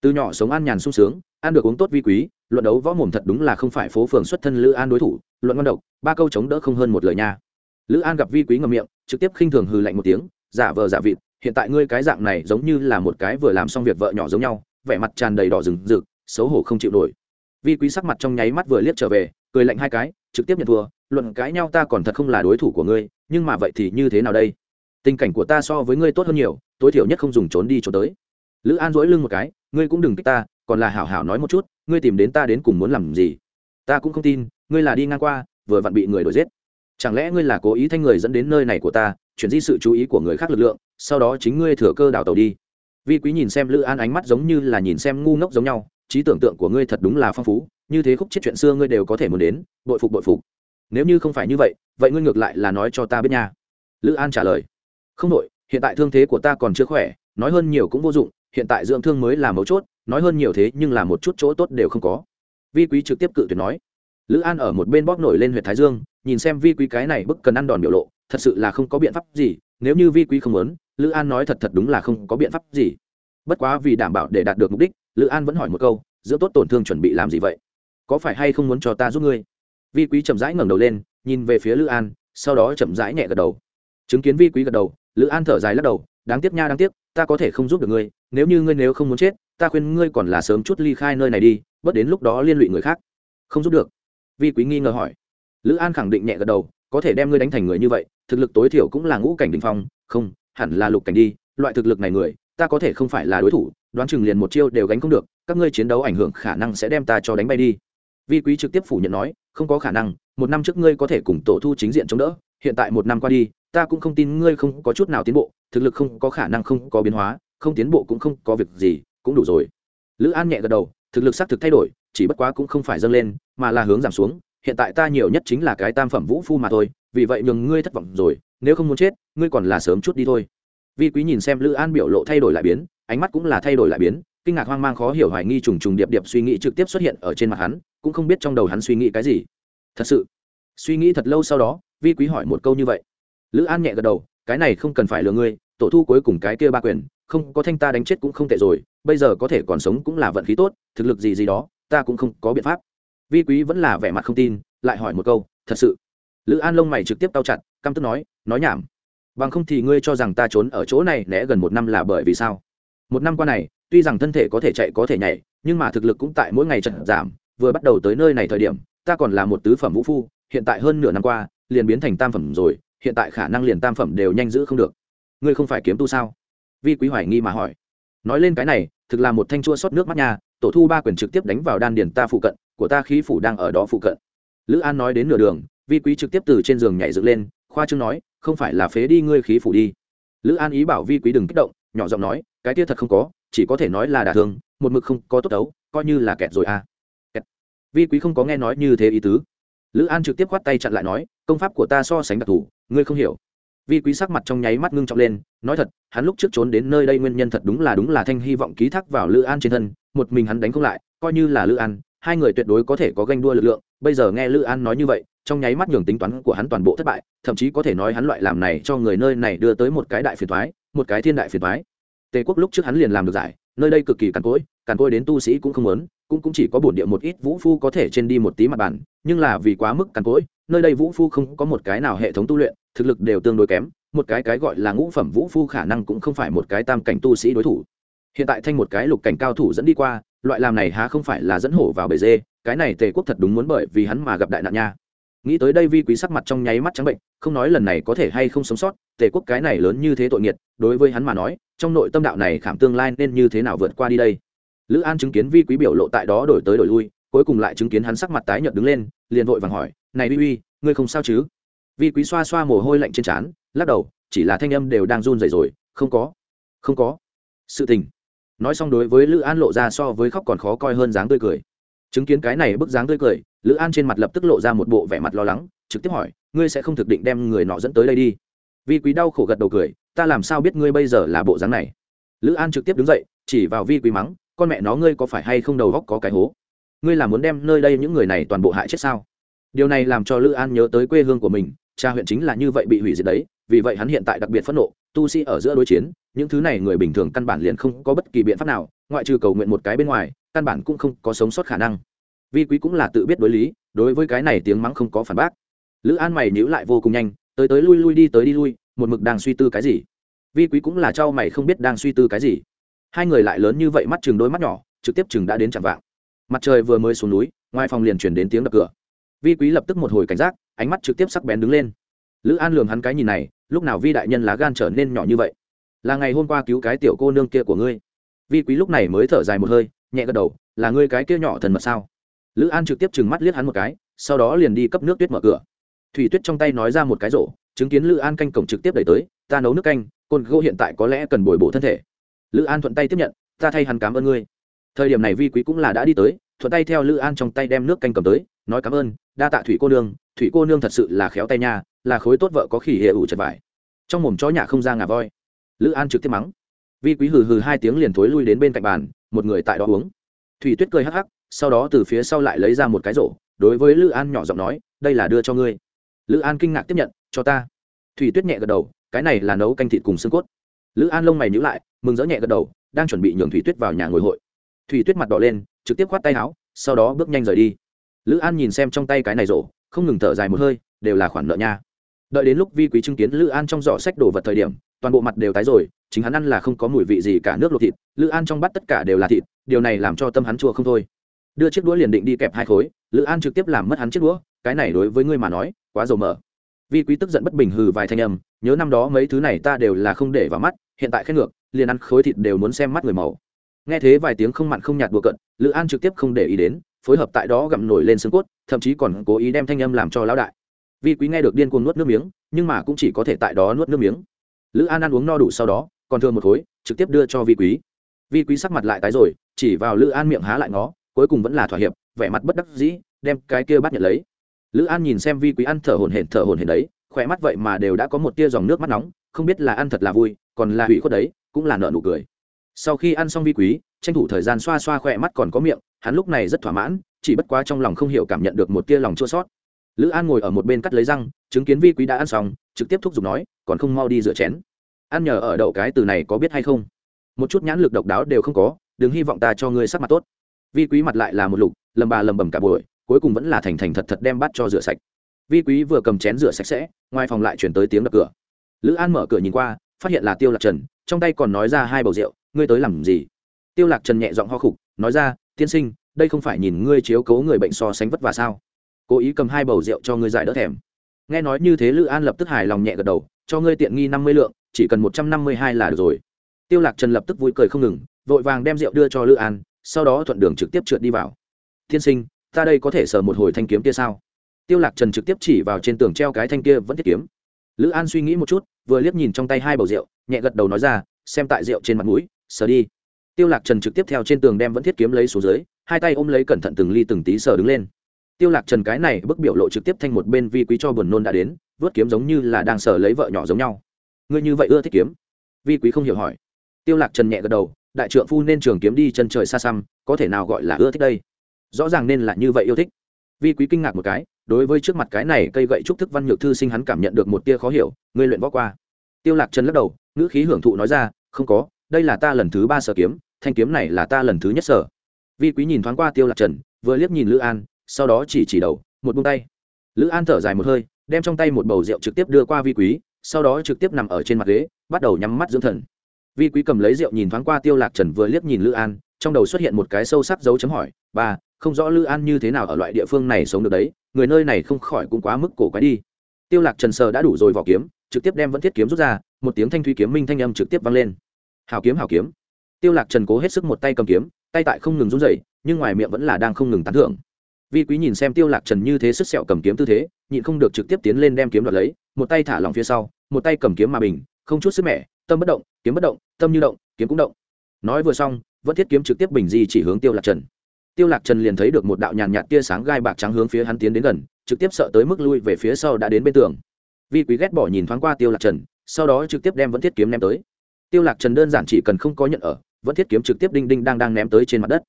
Từ nhỏ sống an nhàn sung sướng, ăn được uống tốt vi quý, luận đấu võ mồm thật đúng là không phải phố phường xuất thân lữ an đối thủ, luận ngon độc, ba câu chống đỡ không hơn một lời nha. Lữ an gặp vi quý ngầm miệng, trực tiếp khinh thường hừ lạnh một tiếng, giả vờ giả vịt, hiện tại ngươi cái dạng này giống như là một cái vừa làm xong việc vợ nhỏ giống nhau vẻ mặt tràn đầy đỏ rừng rực, xấu hổ không chịu nổi. Vi quý sắc mặt trong nháy mắt vừa liếc trở về, cười lạnh hai cái, trực tiếp nhận thua, luận cãi nhau ta còn thật không là đối thủ của ngươi, nhưng mà vậy thì như thế nào đây? Tình cảnh của ta so với ngươi tốt hơn nhiều, tối thiểu nhất không dùng trốn đi trốn tới. Lữ an dỗi lưng một cái, ngươi cũng đừng kích ta, còn là hảo hảo nói một chút, ngươi tìm đến ta đến cùng muốn làm gì? Ta cũng không tin, ngươi là đi ngang qua, vừa vặn bị người đuổi giết. Chẳng lẽ ngươi là cố ý thanh người dẫn đến nơi này của ta, chuyển di sự chú ý của người khác lực lượng, sau đó chính ngươi thừa cơ đào tàu đi? Vi quý nhìn xem lữ an ánh mắt giống như là nhìn xem ngu ngốc giống nhau, trí tưởng tượng của ngươi thật đúng là phong phú, như thế khúc chết chuyện xưa ngươi đều có thể muốn đến, bội phục bội phục. Nếu như không phải như vậy vậy ngươi ngược lại là nói cho ta biết nha. Lữ an trả lời. Không đội hiện tại thương thế của ta còn chưa khỏe, nói hơn nhiều cũng vô dụng, hiện tại dưỡng thương mới là mấu chốt, nói hơn nhiều thế nhưng là một chút chỗ tốt đều không có. Vi quý trực tiếp cự tuyệt nói. Lữ an ở một bên bóp nổi lên huyện thái dương, nhìn xem vi quý cái này bức cần ăn đòn biểu lộ, thật sự là không có biện pháp gì, nếu như vi quý không muốn lữ an nói thật thật đúng là không có biện pháp gì. Bất quá vì đảm bảo để đạt được mục đích, lữ an vẫn hỏi một câu, giữa tốt tổn thương chuẩn bị làm gì vậy? Có phải hay không muốn cho ta giúp ngươi? Vi quý chậm rãi ngẩng đầu lên, nhìn về phía lữ an, sau đó chậm rãi nhẹ gật đầu. Chứng kiến vi quý gật đầu, lữ an thở dài lắc đầu, đáng tiếc nha, đáng tiếc, ta có thể không giúp được ngươi, nếu như ngươi nếu không muốn chết, ta khuyên ngươi còn là sớm chút ly khai nơi này đi, bớt đến lúc đó liên lụy người khác. Không giúp được? Vi quý nghi ngờ hỏi. Lữ an khẳng định nhẹ gật đầu, có thể đem ngươi đánh thành người như vậy, thực lực tối thiểu cũng là ngũ cảnh đình phong, không hẳn là lục cảnh đi, loại thực lực này người, ta có thể không phải là đối thủ, đoán chừng liền một chiêu đều gánh không được, các ngươi chiến đấu ảnh hưởng khả năng sẽ đem ta cho đánh bay đi. Vi quý trực tiếp phủ nhận nói, không có khả năng, một năm trước ngươi có thể cùng tổ thu chính diện chống đỡ, hiện tại một năm qua đi, ta cũng không tin ngươi không có chút nào tiến bộ, thực lực không có khả năng không có biến hóa, không tiến bộ cũng không có việc gì, cũng đủ rồi. Lữ an nhẹ gật đầu, thực lực xác thực thay đổi, chỉ bất quá cũng không phải dâng lên, mà là hướng giảm xuống, hiện tại ta nhiều nhất chính là cái tam phẩm vũ phu mà thôi, vì vậy nhường ngươi thất vọng rồi, nếu không muốn chết ngươi còn là sớm chút đi thôi. Vi quý nhìn xem lữ an biểu lộ thay đổi lại biến, ánh mắt cũng là thay đổi lại biến, kinh ngạc hoang mang khó hiểu hoài nghi trùng trùng điệp điệp suy nghĩ trực tiếp xuất hiện ở trên mặt hắn, cũng không biết trong đầu hắn suy nghĩ cái gì. Thật sự, suy nghĩ thật lâu sau đó, vi quý hỏi một câu như vậy. Lữ an nhẹ gật đầu, cái này không cần phải lừa ngươi, tổ thu cuối cùng cái kia ba quyền, không có thanh ta đánh chết cũng không tệ rồi, bây giờ có thể còn sống cũng là vận khí tốt, thực lực gì gì đó, ta cũng không có biện pháp. Vi quý vẫn là vẻ mặt không tin, lại hỏi một câu, thật sự. Lữ an lông mày trực tiếp tao chặt, căm tức nói nói nhảm bằng không thì ngươi cho rằng ta trốn ở chỗ này né gần một năm là bởi vì sao? Một năm qua này, tuy rằng thân thể có thể chạy có thể nhảy, nhưng mà thực lực cũng tại mỗi ngày trận giảm, vừa bắt đầu tới nơi này thời điểm, ta còn là một tứ phẩm vũ phu, hiện tại hơn nửa năm qua, liền biến thành tam phẩm rồi, hiện tại khả năng liền tam phẩm đều nhanh giữ không được. Ngươi không phải kiếm tu sao? Vi quý hoài nghi mà hỏi. Nói lên cái này, thực là một thanh chua xót nước mắt nhà tổ thu ba quyền trực tiếp đánh vào đan điền ta phụ cận, của ta khí phủ đang ở đó phụ cận. Lữ an nói đến nửa đường, vi quý trực tiếp từ trên giường nhảy dựng lên khoa trương nói, không phải là phế đi ngươi khí phủ đi. Lữ an ý bảo vi quý đừng kích động, nhỏ giọng nói, cái kia thật không có, chỉ có thể nói là đả thương, một mực không có tốt đấu, coi như là kẹt rồi à. Kẹt. vi quý không có nghe nói như thế ý tứ. Lữ an trực tiếp khoát tay chặn lại nói, công pháp của ta so sánh đặc thù, ngươi không hiểu. Vi quý sắc mặt trong nháy mắt ngưng trọng lên, nói thật, hắn lúc trước trốn đến nơi đây nguyên nhân thật đúng là đúng là thanh hy vọng ký thác vào lữ an trên thân, một mình hắn đánh không lại, coi như là lữ an, hai người tuyệt đối có thể có ganh đua lực lượng, bây giờ nghe lữ an nói như vậy trong nháy mắt nhường tính toán của hắn toàn bộ thất bại, thậm chí có thể nói hắn loại làm này cho người nơi này đưa tới một cái đại phiền thoái một cái thiên đại phiền thoái tề quốc lúc trước hắn liền làm được giải, nơi đây cực kỳ càn cỗi càn cỗi đến tu sĩ cũng không muốn, cũng cũng chỉ có bổn địa một ít vũ phu có thể trên đi một tí mặt bàn, nhưng là vì quá mức càn cỗi, nơi đây vũ phu không có một cái nào hệ thống tu luyện, thực lực đều tương đối kém, một cái cái gọi là ngũ phẩm vũ phu khả năng cũng không phải một cái tam cảnh tu sĩ đối thủ. Hiện tại thanh một cái lục cảnh cao thủ dẫn đi qua, loại làm này há không phải là dẫn hổ vào bể dê, cái này tề quốc thật đúng muốn bởi vì hắn mà gặp đại nạn nha nghĩ tới đây vi quý sắc mặt trong nháy mắt trắng bệnh, không nói lần này có thể hay không sống sót, tề quốc cái này lớn như thế tội nghiệt, đối với hắn mà nói, trong nội tâm đạo này khảm tương lai nên như thế nào vượt qua đi đây? Lữ an chứng kiến vi quý biểu lộ tại đó đổi tới đổi lui, cuối cùng lại chứng kiến hắn sắc mặt tái nhợt đứng lên, liền vội vàng hỏi, này vi uy ngươi không sao chứ? Vi quý xoa xoa mồ hôi lạnh trên trán, lắc đầu, chỉ là thanh âm đều đang run rẩy rồi, không có không có. Sự tình. Nói xong đối với lữ an lộ ra so với khóc còn khó coi hơn dáng tươi cười chứng kiến cái này bức dáng tươi cười, lữ an trên mặt lập tức lộ ra một bộ vẻ mặt lo lắng, trực tiếp hỏi, ngươi sẽ không thực định đem người nọ dẫn tới đây đi? Vi quý đau khổ gật đầu cười, ta làm sao biết ngươi bây giờ là bộ dáng này? Lữ an trực tiếp đứng dậy, chỉ vào vi quý mắng, con mẹ nó, ngươi có phải hay không đầu góc có cái hố? Ngươi là muốn đem nơi đây những người này toàn bộ hại chết sao? Điều này làm cho lữ an nhớ tới quê hương của mình, cha huyện chính là như vậy bị hủy diệt đấy, vì vậy hắn hiện tại đặc biệt phẫn nộ, tu sĩ ở giữa đối chiến, những thứ này người bình thường căn bản liền không có bất kỳ biện pháp nào, ngoại trừ cầu nguyện một cái bên ngoài căn bản cũng không có sống sót khả năng. Vi quý cũng là tự biết đối lý, đối với cái này tiếng mắng không có phản bác. Lữ an mày nhíu lại vô cùng nhanh, tới tới lui lui đi tới đi lui, một mực đang suy tư cái gì? Vi quý cũng là trao mày không biết đang suy tư cái gì. Hai người lại lớn như vậy mắt chừng đôi mắt nhỏ, trực tiếp chừng đã đến chạm vạng. Mặt trời vừa mới xuống núi, ngoài phòng liền chuyển đến tiếng đập cửa. Vi quý lập tức một hồi cảnh giác, ánh mắt trực tiếp sắc bén đứng lên. Lữ an lường hắn cái nhìn này, lúc nào vi đại nhân lá gan trở nên nhỏ như vậy? Là ngày hôm qua cứu cái tiểu cô nương kia của ngươi. Vi quý lúc này mới thở dài một hơi nhẹ gật đầu, là ngươi cái kia nhỏ thần mật sao? Lữ an trực tiếp trừng mắt liếc hắn một cái, sau đó liền đi cấp nước tuyết mở cửa. Thủy tuyết trong tay nói ra một cái rổ, chứng kiến lữ an canh cổng trực tiếp đẩy tới, ta nấu nước canh, côn gỗ hiện tại có lẽ cần bồi bổ thân thể. Lữ an thuận tay tiếp nhận, ta thay hắn cảm ơn ngươi. Thời điểm này vi quý cũng là đã đi tới, thuận tay theo lữ an trong tay đem nước canh cầm tới, nói cảm ơn, đa tạ thủy cô nương, thủy cô nương thật sự là khéo tay nha, là khối tốt vợ có khỉ hệ ủ chật vải. Trong mồm chó nhà không ra ngà voi. Lữ an trực tiếp mắng. Vi quý hừ hừ hai tiếng liền thối lui đến bên cạnh bàn một người tại đó uống. Thủy tuyết cười hắc hắc, sau đó từ phía sau lại lấy ra một cái rổ, đối với lữ an nhỏ giọng nói, đây là đưa cho ngươi. Lữ an kinh ngạc tiếp nhận, cho ta. Thủy tuyết nhẹ gật đầu, cái này là nấu canh thịt cùng xương cốt. Lữ an lông mày nhữ lại, mừng rỡ nhẹ gật đầu, đang chuẩn bị nhường thủy tuyết vào nhà ngồi hội. Thủy tuyết mặt đỏ lên, trực tiếp khoát tay áo, sau đó bước nhanh rời đi. Lữ an nhìn xem trong tay cái này rổ, không ngừng thở dài một hơi, đều là khoản nợ nha. Đợi đến lúc vi quý chứng kiến lữ an trong giỏ sách đồ vật thời điểm, toàn bộ mặt đều tái rồi chính hắn ăn là không có mùi vị gì cả nước luộc thịt, lữ an trong bắt tất cả đều là thịt, điều này làm cho tâm hắn chua không thôi. Đưa chiếc đũa liền định đi kẹp hai khối, lữ an trực tiếp làm mất hắn chiếc đũa, cái này đối với ngươi mà nói, quá dầu mỡ. Vi quý tức giận bất bình hừ vài thanh âm, nhớ năm đó mấy thứ này ta đều là không để vào mắt, hiện tại khét ngược, liền ăn khối thịt đều muốn xem mắt người màu. Nghe thế vài tiếng không mặn không nhạt đùa cận lữ an trực tiếp không để ý đến, phối hợp tại đó gặm nổi lên xương cốt, thậm chí còn cố ý đem thanh âm làm cho lão đại. Vi quý nghe được điên cuồng nuốt nước miếng, nhưng mà cũng chỉ có thể tại đó nuốt nước miếng. Lữ an ăn uống no đủ sau đó còn thừa một khối, trực tiếp đưa cho vi quý. Vi quý sắc mặt lại tái rồi, chỉ vào lữ an miệng há lại ngó, cuối cùng vẫn là thỏa hiệp, vẻ mặt bất đắc dĩ, đem cái kia bắt nhận lấy. Lữ an nhìn xem vi quý ăn thở hổn hển, thở hổn hển đấy, khỏe mắt vậy mà đều đã có một tia dòng nước mắt nóng, không biết là ăn thật là vui, còn là hủy khuất đấy, cũng là nợ nụ cười. Sau khi ăn xong vi quý, tranh thủ thời gian xoa xoa khỏe mắt còn có miệng, hắn lúc này rất thỏa mãn, chỉ bất quá trong lòng không hiểu cảm nhận được một tia lòng chua sót lữ an ngồi ở một bên cắt lấy răng, chứng kiến vi quý đã ăn xong, trực tiếp thúc giục nói, còn không mau đi rửa chén ăn nhờ ở đậu cái từ này có biết hay không? Một chút nhãn lực độc đáo đều không có, đừng hy vọng ta cho ngươi sắc mặt tốt. Vi quý mặt lại là một lục, lầm bà lầm bầm cả buổi, cuối cùng vẫn là thành thành thật thật đem bắt cho rửa sạch. Vi quý vừa cầm chén rửa sạch sẽ, ngoài phòng lại chuyển tới tiếng đập cửa. Lữ an mở cửa nhìn qua, phát hiện là tiêu lạc trần, trong tay còn nói ra hai bầu rượu, ngươi tới làm gì? Tiêu lạc trần nhẹ giọng ho khục, nói ra, tiên sinh, đây không phải nhìn ngươi chiếu cố người bệnh so sánh vất vả sao? Cố ý cầm hai bầu rượu cho ngươi giải đỡ thèm. Nghe nói như thế lữ an lập tức hài lòng nhẹ gật đầu, cho ngươi tiện nghi năm mươi lượng chỉ cần một trăm năm mươi hai là được rồi. Tiêu lạc trần lập tức vui cười không ngừng, vội vàng đem rượu đưa cho lữ an, sau đó thuận đường trực tiếp trượt đi vào. Tiên sinh, ta đây có thể sờ một hồi thanh kiếm kia sao? Tiêu lạc trần trực tiếp chỉ vào trên tường treo cái thanh kia vẫn thiết kiếm. Lữ an suy nghĩ một chút, vừa liếc nhìn trong tay hai bầu rượu, nhẹ gật đầu nói ra, xem tại rượu trên mặt mũi, sờ đi. Tiêu lạc trần trực tiếp theo trên tường đem vẫn thiết kiếm lấy xuống dưới, hai tay ôm lấy cẩn thận từng ly từng tí sờ đứng lên. Tiêu lạc trần cái này bức biểu lộ trực tiếp thanh một bên vi quý cho buồn nôn đã đến, vớt kiếm giống như là đang sờ lấy vợ nhỏ giống nhau ngươi như vậy ưa thích kiếm. Vi quý không hiểu hỏi. Tiêu lạc trần nhẹ gật đầu, đại trượng phu nên trường kiếm đi chân trời xa xăm, có thể nào gọi là ưa thích đây? Rõ ràng nên là như vậy yêu thích. Vi quý kinh ngạc một cái, đối với trước mặt cái này cây gậy trúc thức văn nhược thư sinh hắn cảm nhận được một tia khó hiểu, ngươi luyện võ qua. Tiêu lạc trần lắc đầu, ngữ khí hưởng thụ nói ra, không có, đây là ta lần thứ ba sở kiếm, thanh kiếm này là ta lần thứ nhất sở. Vi quý nhìn thoáng qua tiêu lạc trần, vừa liếc nhìn lữ an, sau đó chỉ chỉ đầu, một buông tay. Lữ an thở dài một hơi, đem trong tay một bầu rượu trực tiếp đưa qua vi quý sau đó trực tiếp nằm ở trên mặt ghế, bắt đầu nhắm mắt dưỡng thần. Vi quý cầm lấy rượu nhìn thoáng qua tiêu lạc trần vừa liếc nhìn lữ an, trong đầu xuất hiện một cái sâu sắc dấu chấm hỏi, ba, không rõ lữ an như thế nào ở loại địa phương này sống được đấy, người nơi này không khỏi cũng quá mức cổ quái đi. Tiêu lạc trần sờ đã đủ rồi vỏ kiếm, trực tiếp đem vẫn thiết kiếm rút ra, một tiếng thanh thủy kiếm minh thanh âm trực tiếp vang lên. Hào kiếm hào kiếm. Tiêu lạc trần cố hết sức một tay cầm kiếm, tay tại không ngừng run rẩy, nhưng ngoài miệng vẫn là đang không ngừng tán thưởng vi quý nhìn xem tiêu lạc trần như thế sức sẹo cầm kiếm tư thế, nhịn không được trực tiếp tiến lên đem kiếm đoạt lấy, một tay thả lỏng phía sau, một tay cầm kiếm mà bình, không chút sức mẻ, tâm bất động, kiếm bất động, tâm như động, kiếm cũng động. Nói vừa xong, vẫn thiết kiếm trực tiếp bình di chỉ hướng tiêu lạc trần. Tiêu lạc trần liền thấy được một đạo nhàn nhạt tia sáng gai bạc trắng hướng phía hắn tiến đến gần, trực tiếp sợ tới mức lui về phía sau đã đến bên tường. Vi quý ghét bỏ nhìn thoáng qua tiêu lạc trần, sau đó trực tiếp đem vẫn thiết kiếm ném tới. Tiêu lạc trần đơn giản chỉ cần không có nhận ở, vẫn thiết kiếm trực tiếp đinh đinh đang đang ném tới trên mặt đất.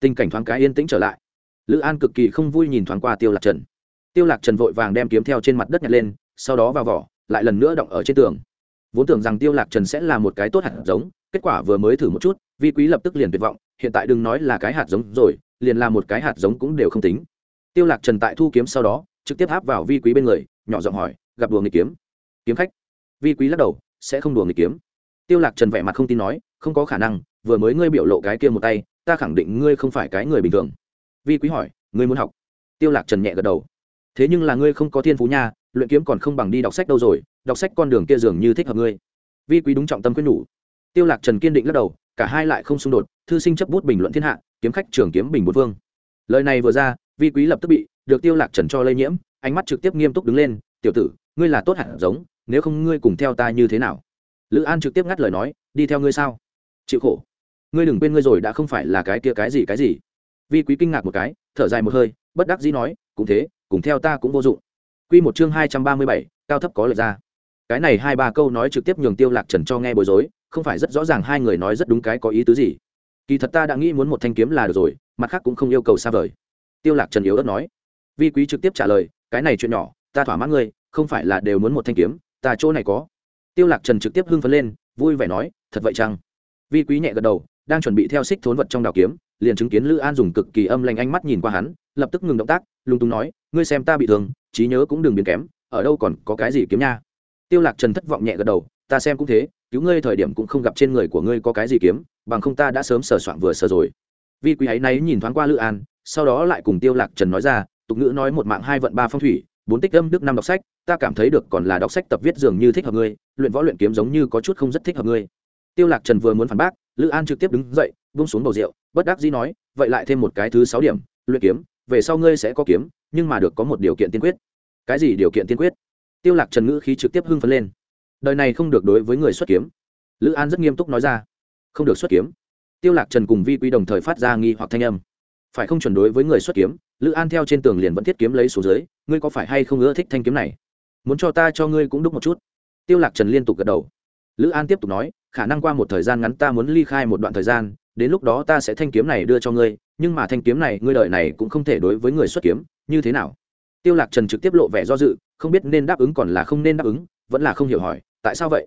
Tình cảnh thoáng cái yên tĩnh trở lại lữ an cực kỳ không vui nhìn thoáng qua tiêu lạc trần. Tiêu lạc trần vội vàng đem kiếm theo trên mặt đất nhặt lên, sau đó vào vỏ, lại lần nữa động ở trên tường. Vốn tưởng rằng tiêu lạc trần sẽ là một cái tốt hạt giống, kết quả vừa mới thử một chút, vi quý lập tức liền tuyệt vọng, hiện tại đừng nói là cái hạt giống rồi, liền là một cái hạt giống cũng đều không tính. Tiêu lạc trần tại thu kiếm sau đó, trực tiếp áp vào vi quý bên người, nhỏ giọng hỏi, gặp đùa người kiếm? Kiếm khách. Vi quý lắc đầu, sẽ không đùa người kiếm. Tiêu lạc trần vẻ mặt không tin nói, không có khả năng, vừa mới ngươi biểu lộ cái kia một tay, ta khẳng định ngươi không phải cái người bình thường vi quý hỏi, ngươi muốn học? Tiêu lạc trần nhẹ gật đầu. Thế nhưng là ngươi không có thiên phú nha, luyện kiếm còn không bằng đi đọc sách đâu rồi, đọc sách con đường kia dường như thích hợp ngươi. Vi quý đúng trọng tâm quyết nhủ. Tiêu lạc trần kiên định lắc đầu, cả hai lại không xung đột, thư sinh chấp bút bình luận thiên hạ, kiếm khách trường kiếm bình bốn vương. Lời này vừa ra, vi quý lập tức bị được tiêu lạc trần cho lây nhiễm, ánh mắt trực tiếp nghiêm túc đứng lên, tiểu tử, ngươi là tốt hẳn giống, nếu không ngươi cùng theo ta như thế nào? Lữ an trực tiếp ngắt lời nói, đi theo ngươi sao? Chịu khổ. Ngươi đừng quên ngươi rồi đã không phải là cái kia cái gì cái gì vi quý kinh ngạc một cái, thở dài một hơi, bất đắc dĩ nói, cũng thế, cùng theo ta cũng vô dụng. Quy một chương hai trăm ba mươi bảy, cao thấp có lệch ra. Cái này hai ba câu nói trực tiếp nhường tiêu lạc trần cho nghe bối rối, không phải rất rõ ràng hai người nói rất đúng cái có ý tứ gì. Kỳ thật ta đã nghĩ muốn một thanh kiếm là được rồi, mặt khác cũng không yêu cầu xa vời. Tiêu lạc trần yếu ớt nói. Vi quý trực tiếp trả lời, cái này chuyện nhỏ, ta thỏa mãn ngươi, không phải là đều muốn một thanh kiếm, ta chỗ này có. Tiêu lạc trần trực tiếp hưng phấn lên, vui vẻ nói, thật vậy chăng? Vi quý nhẹ gật đầu, đang chuẩn bị theo xích thốn vật trong đào kiếm liền chứng kiến lữ an dùng cực kỳ âm lanh ánh mắt nhìn qua hắn, lập tức ngừng động tác lung tung nói, ngươi xem ta bị thương, trí nhớ cũng đừng biến kém, ở đâu còn có cái gì kiếm nha? Tiêu lạc trần thất vọng nhẹ gật đầu, ta xem cũng thế, cứu ngươi thời điểm cũng không gặp trên người của ngươi có cái gì kiếm, bằng không ta đã sớm sờ soạn vừa sờ rồi. Vi quý ấy náy nhìn thoáng qua lữ an, sau đó lại cùng tiêu lạc trần nói ra, tục ngữ nói một mạng hai vận ba phong thủy, bốn tích âm đức năm đọc sách, ta cảm thấy được còn là đọc sách tập viết dường như thích hợp ngươi, luyện võ luyện kiếm giống như có chút không rất thích hợp ngươi. Tiêu lạc trần vừa muốn phản bác lữ an trực tiếp đứng dậy, buông xuống bầu rượu, bất đắc dĩ nói, vậy lại thêm một cái thứ sáu điểm, luyện kiếm, về sau ngươi sẽ có kiếm, nhưng mà được có một điều kiện tiên quyết. Cái gì điều kiện tiên quyết? Tiêu lạc trần ngữ khí trực tiếp hưng phấn lên. Đời này không được đối với người xuất kiếm. Lữ an rất nghiêm túc nói ra. Không được xuất kiếm. Tiêu lạc trần cùng vi quy đồng thời phát ra nghi hoặc thanh âm. Phải không chuẩn đối với người xuất kiếm? Lữ an theo trên tường liền vẫn thiết kiếm lấy số dưới. Ngươi có phải hay không ưa thích thanh kiếm này? Muốn cho ta cho ngươi cũng đúc một chút. Tiêu lạc trần liên tục gật đầu. Lữ an tiếp tục nói khả năng qua một thời gian ngắn ta muốn ly khai một đoạn thời gian, đến lúc đó ta sẽ thanh kiếm này đưa cho ngươi, nhưng mà thanh kiếm này, ngươi đợi này cũng không thể đối với người xuất kiếm, như thế nào? Tiêu lạc trần trực tiếp lộ vẻ do dự, không biết nên đáp ứng còn là không nên đáp ứng, vẫn là không hiểu hỏi, tại sao vậy?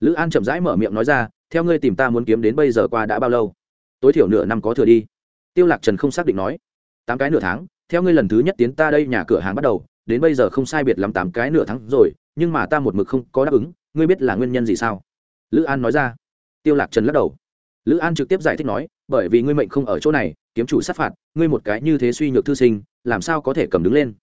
Lữ an chậm rãi mở miệng nói ra, theo ngươi tìm ta muốn kiếm đến bây giờ qua đã bao lâu? Tối thiểu nửa năm có thừa đi. Tiêu lạc trần không xác định nói. Tám cái nửa tháng, theo ngươi lần thứ nhất tiến ta đây nhà cửa hàng bắt đầu, đến bây giờ không sai biệt lắm tám cái nửa tháng rồi, nhưng mà ta một mực không có đáp ứng, ngươi biết là nguyên nhân gì sao? Lữ an nói ra. Tiêu lạc trần lắc đầu. Lữ an trực tiếp giải thích nói, bởi vì ngươi mệnh không ở chỗ này, kiếm chủ sát phạt, ngươi một cái như thế suy nhược thư sinh, làm sao có thể cầm đứng lên?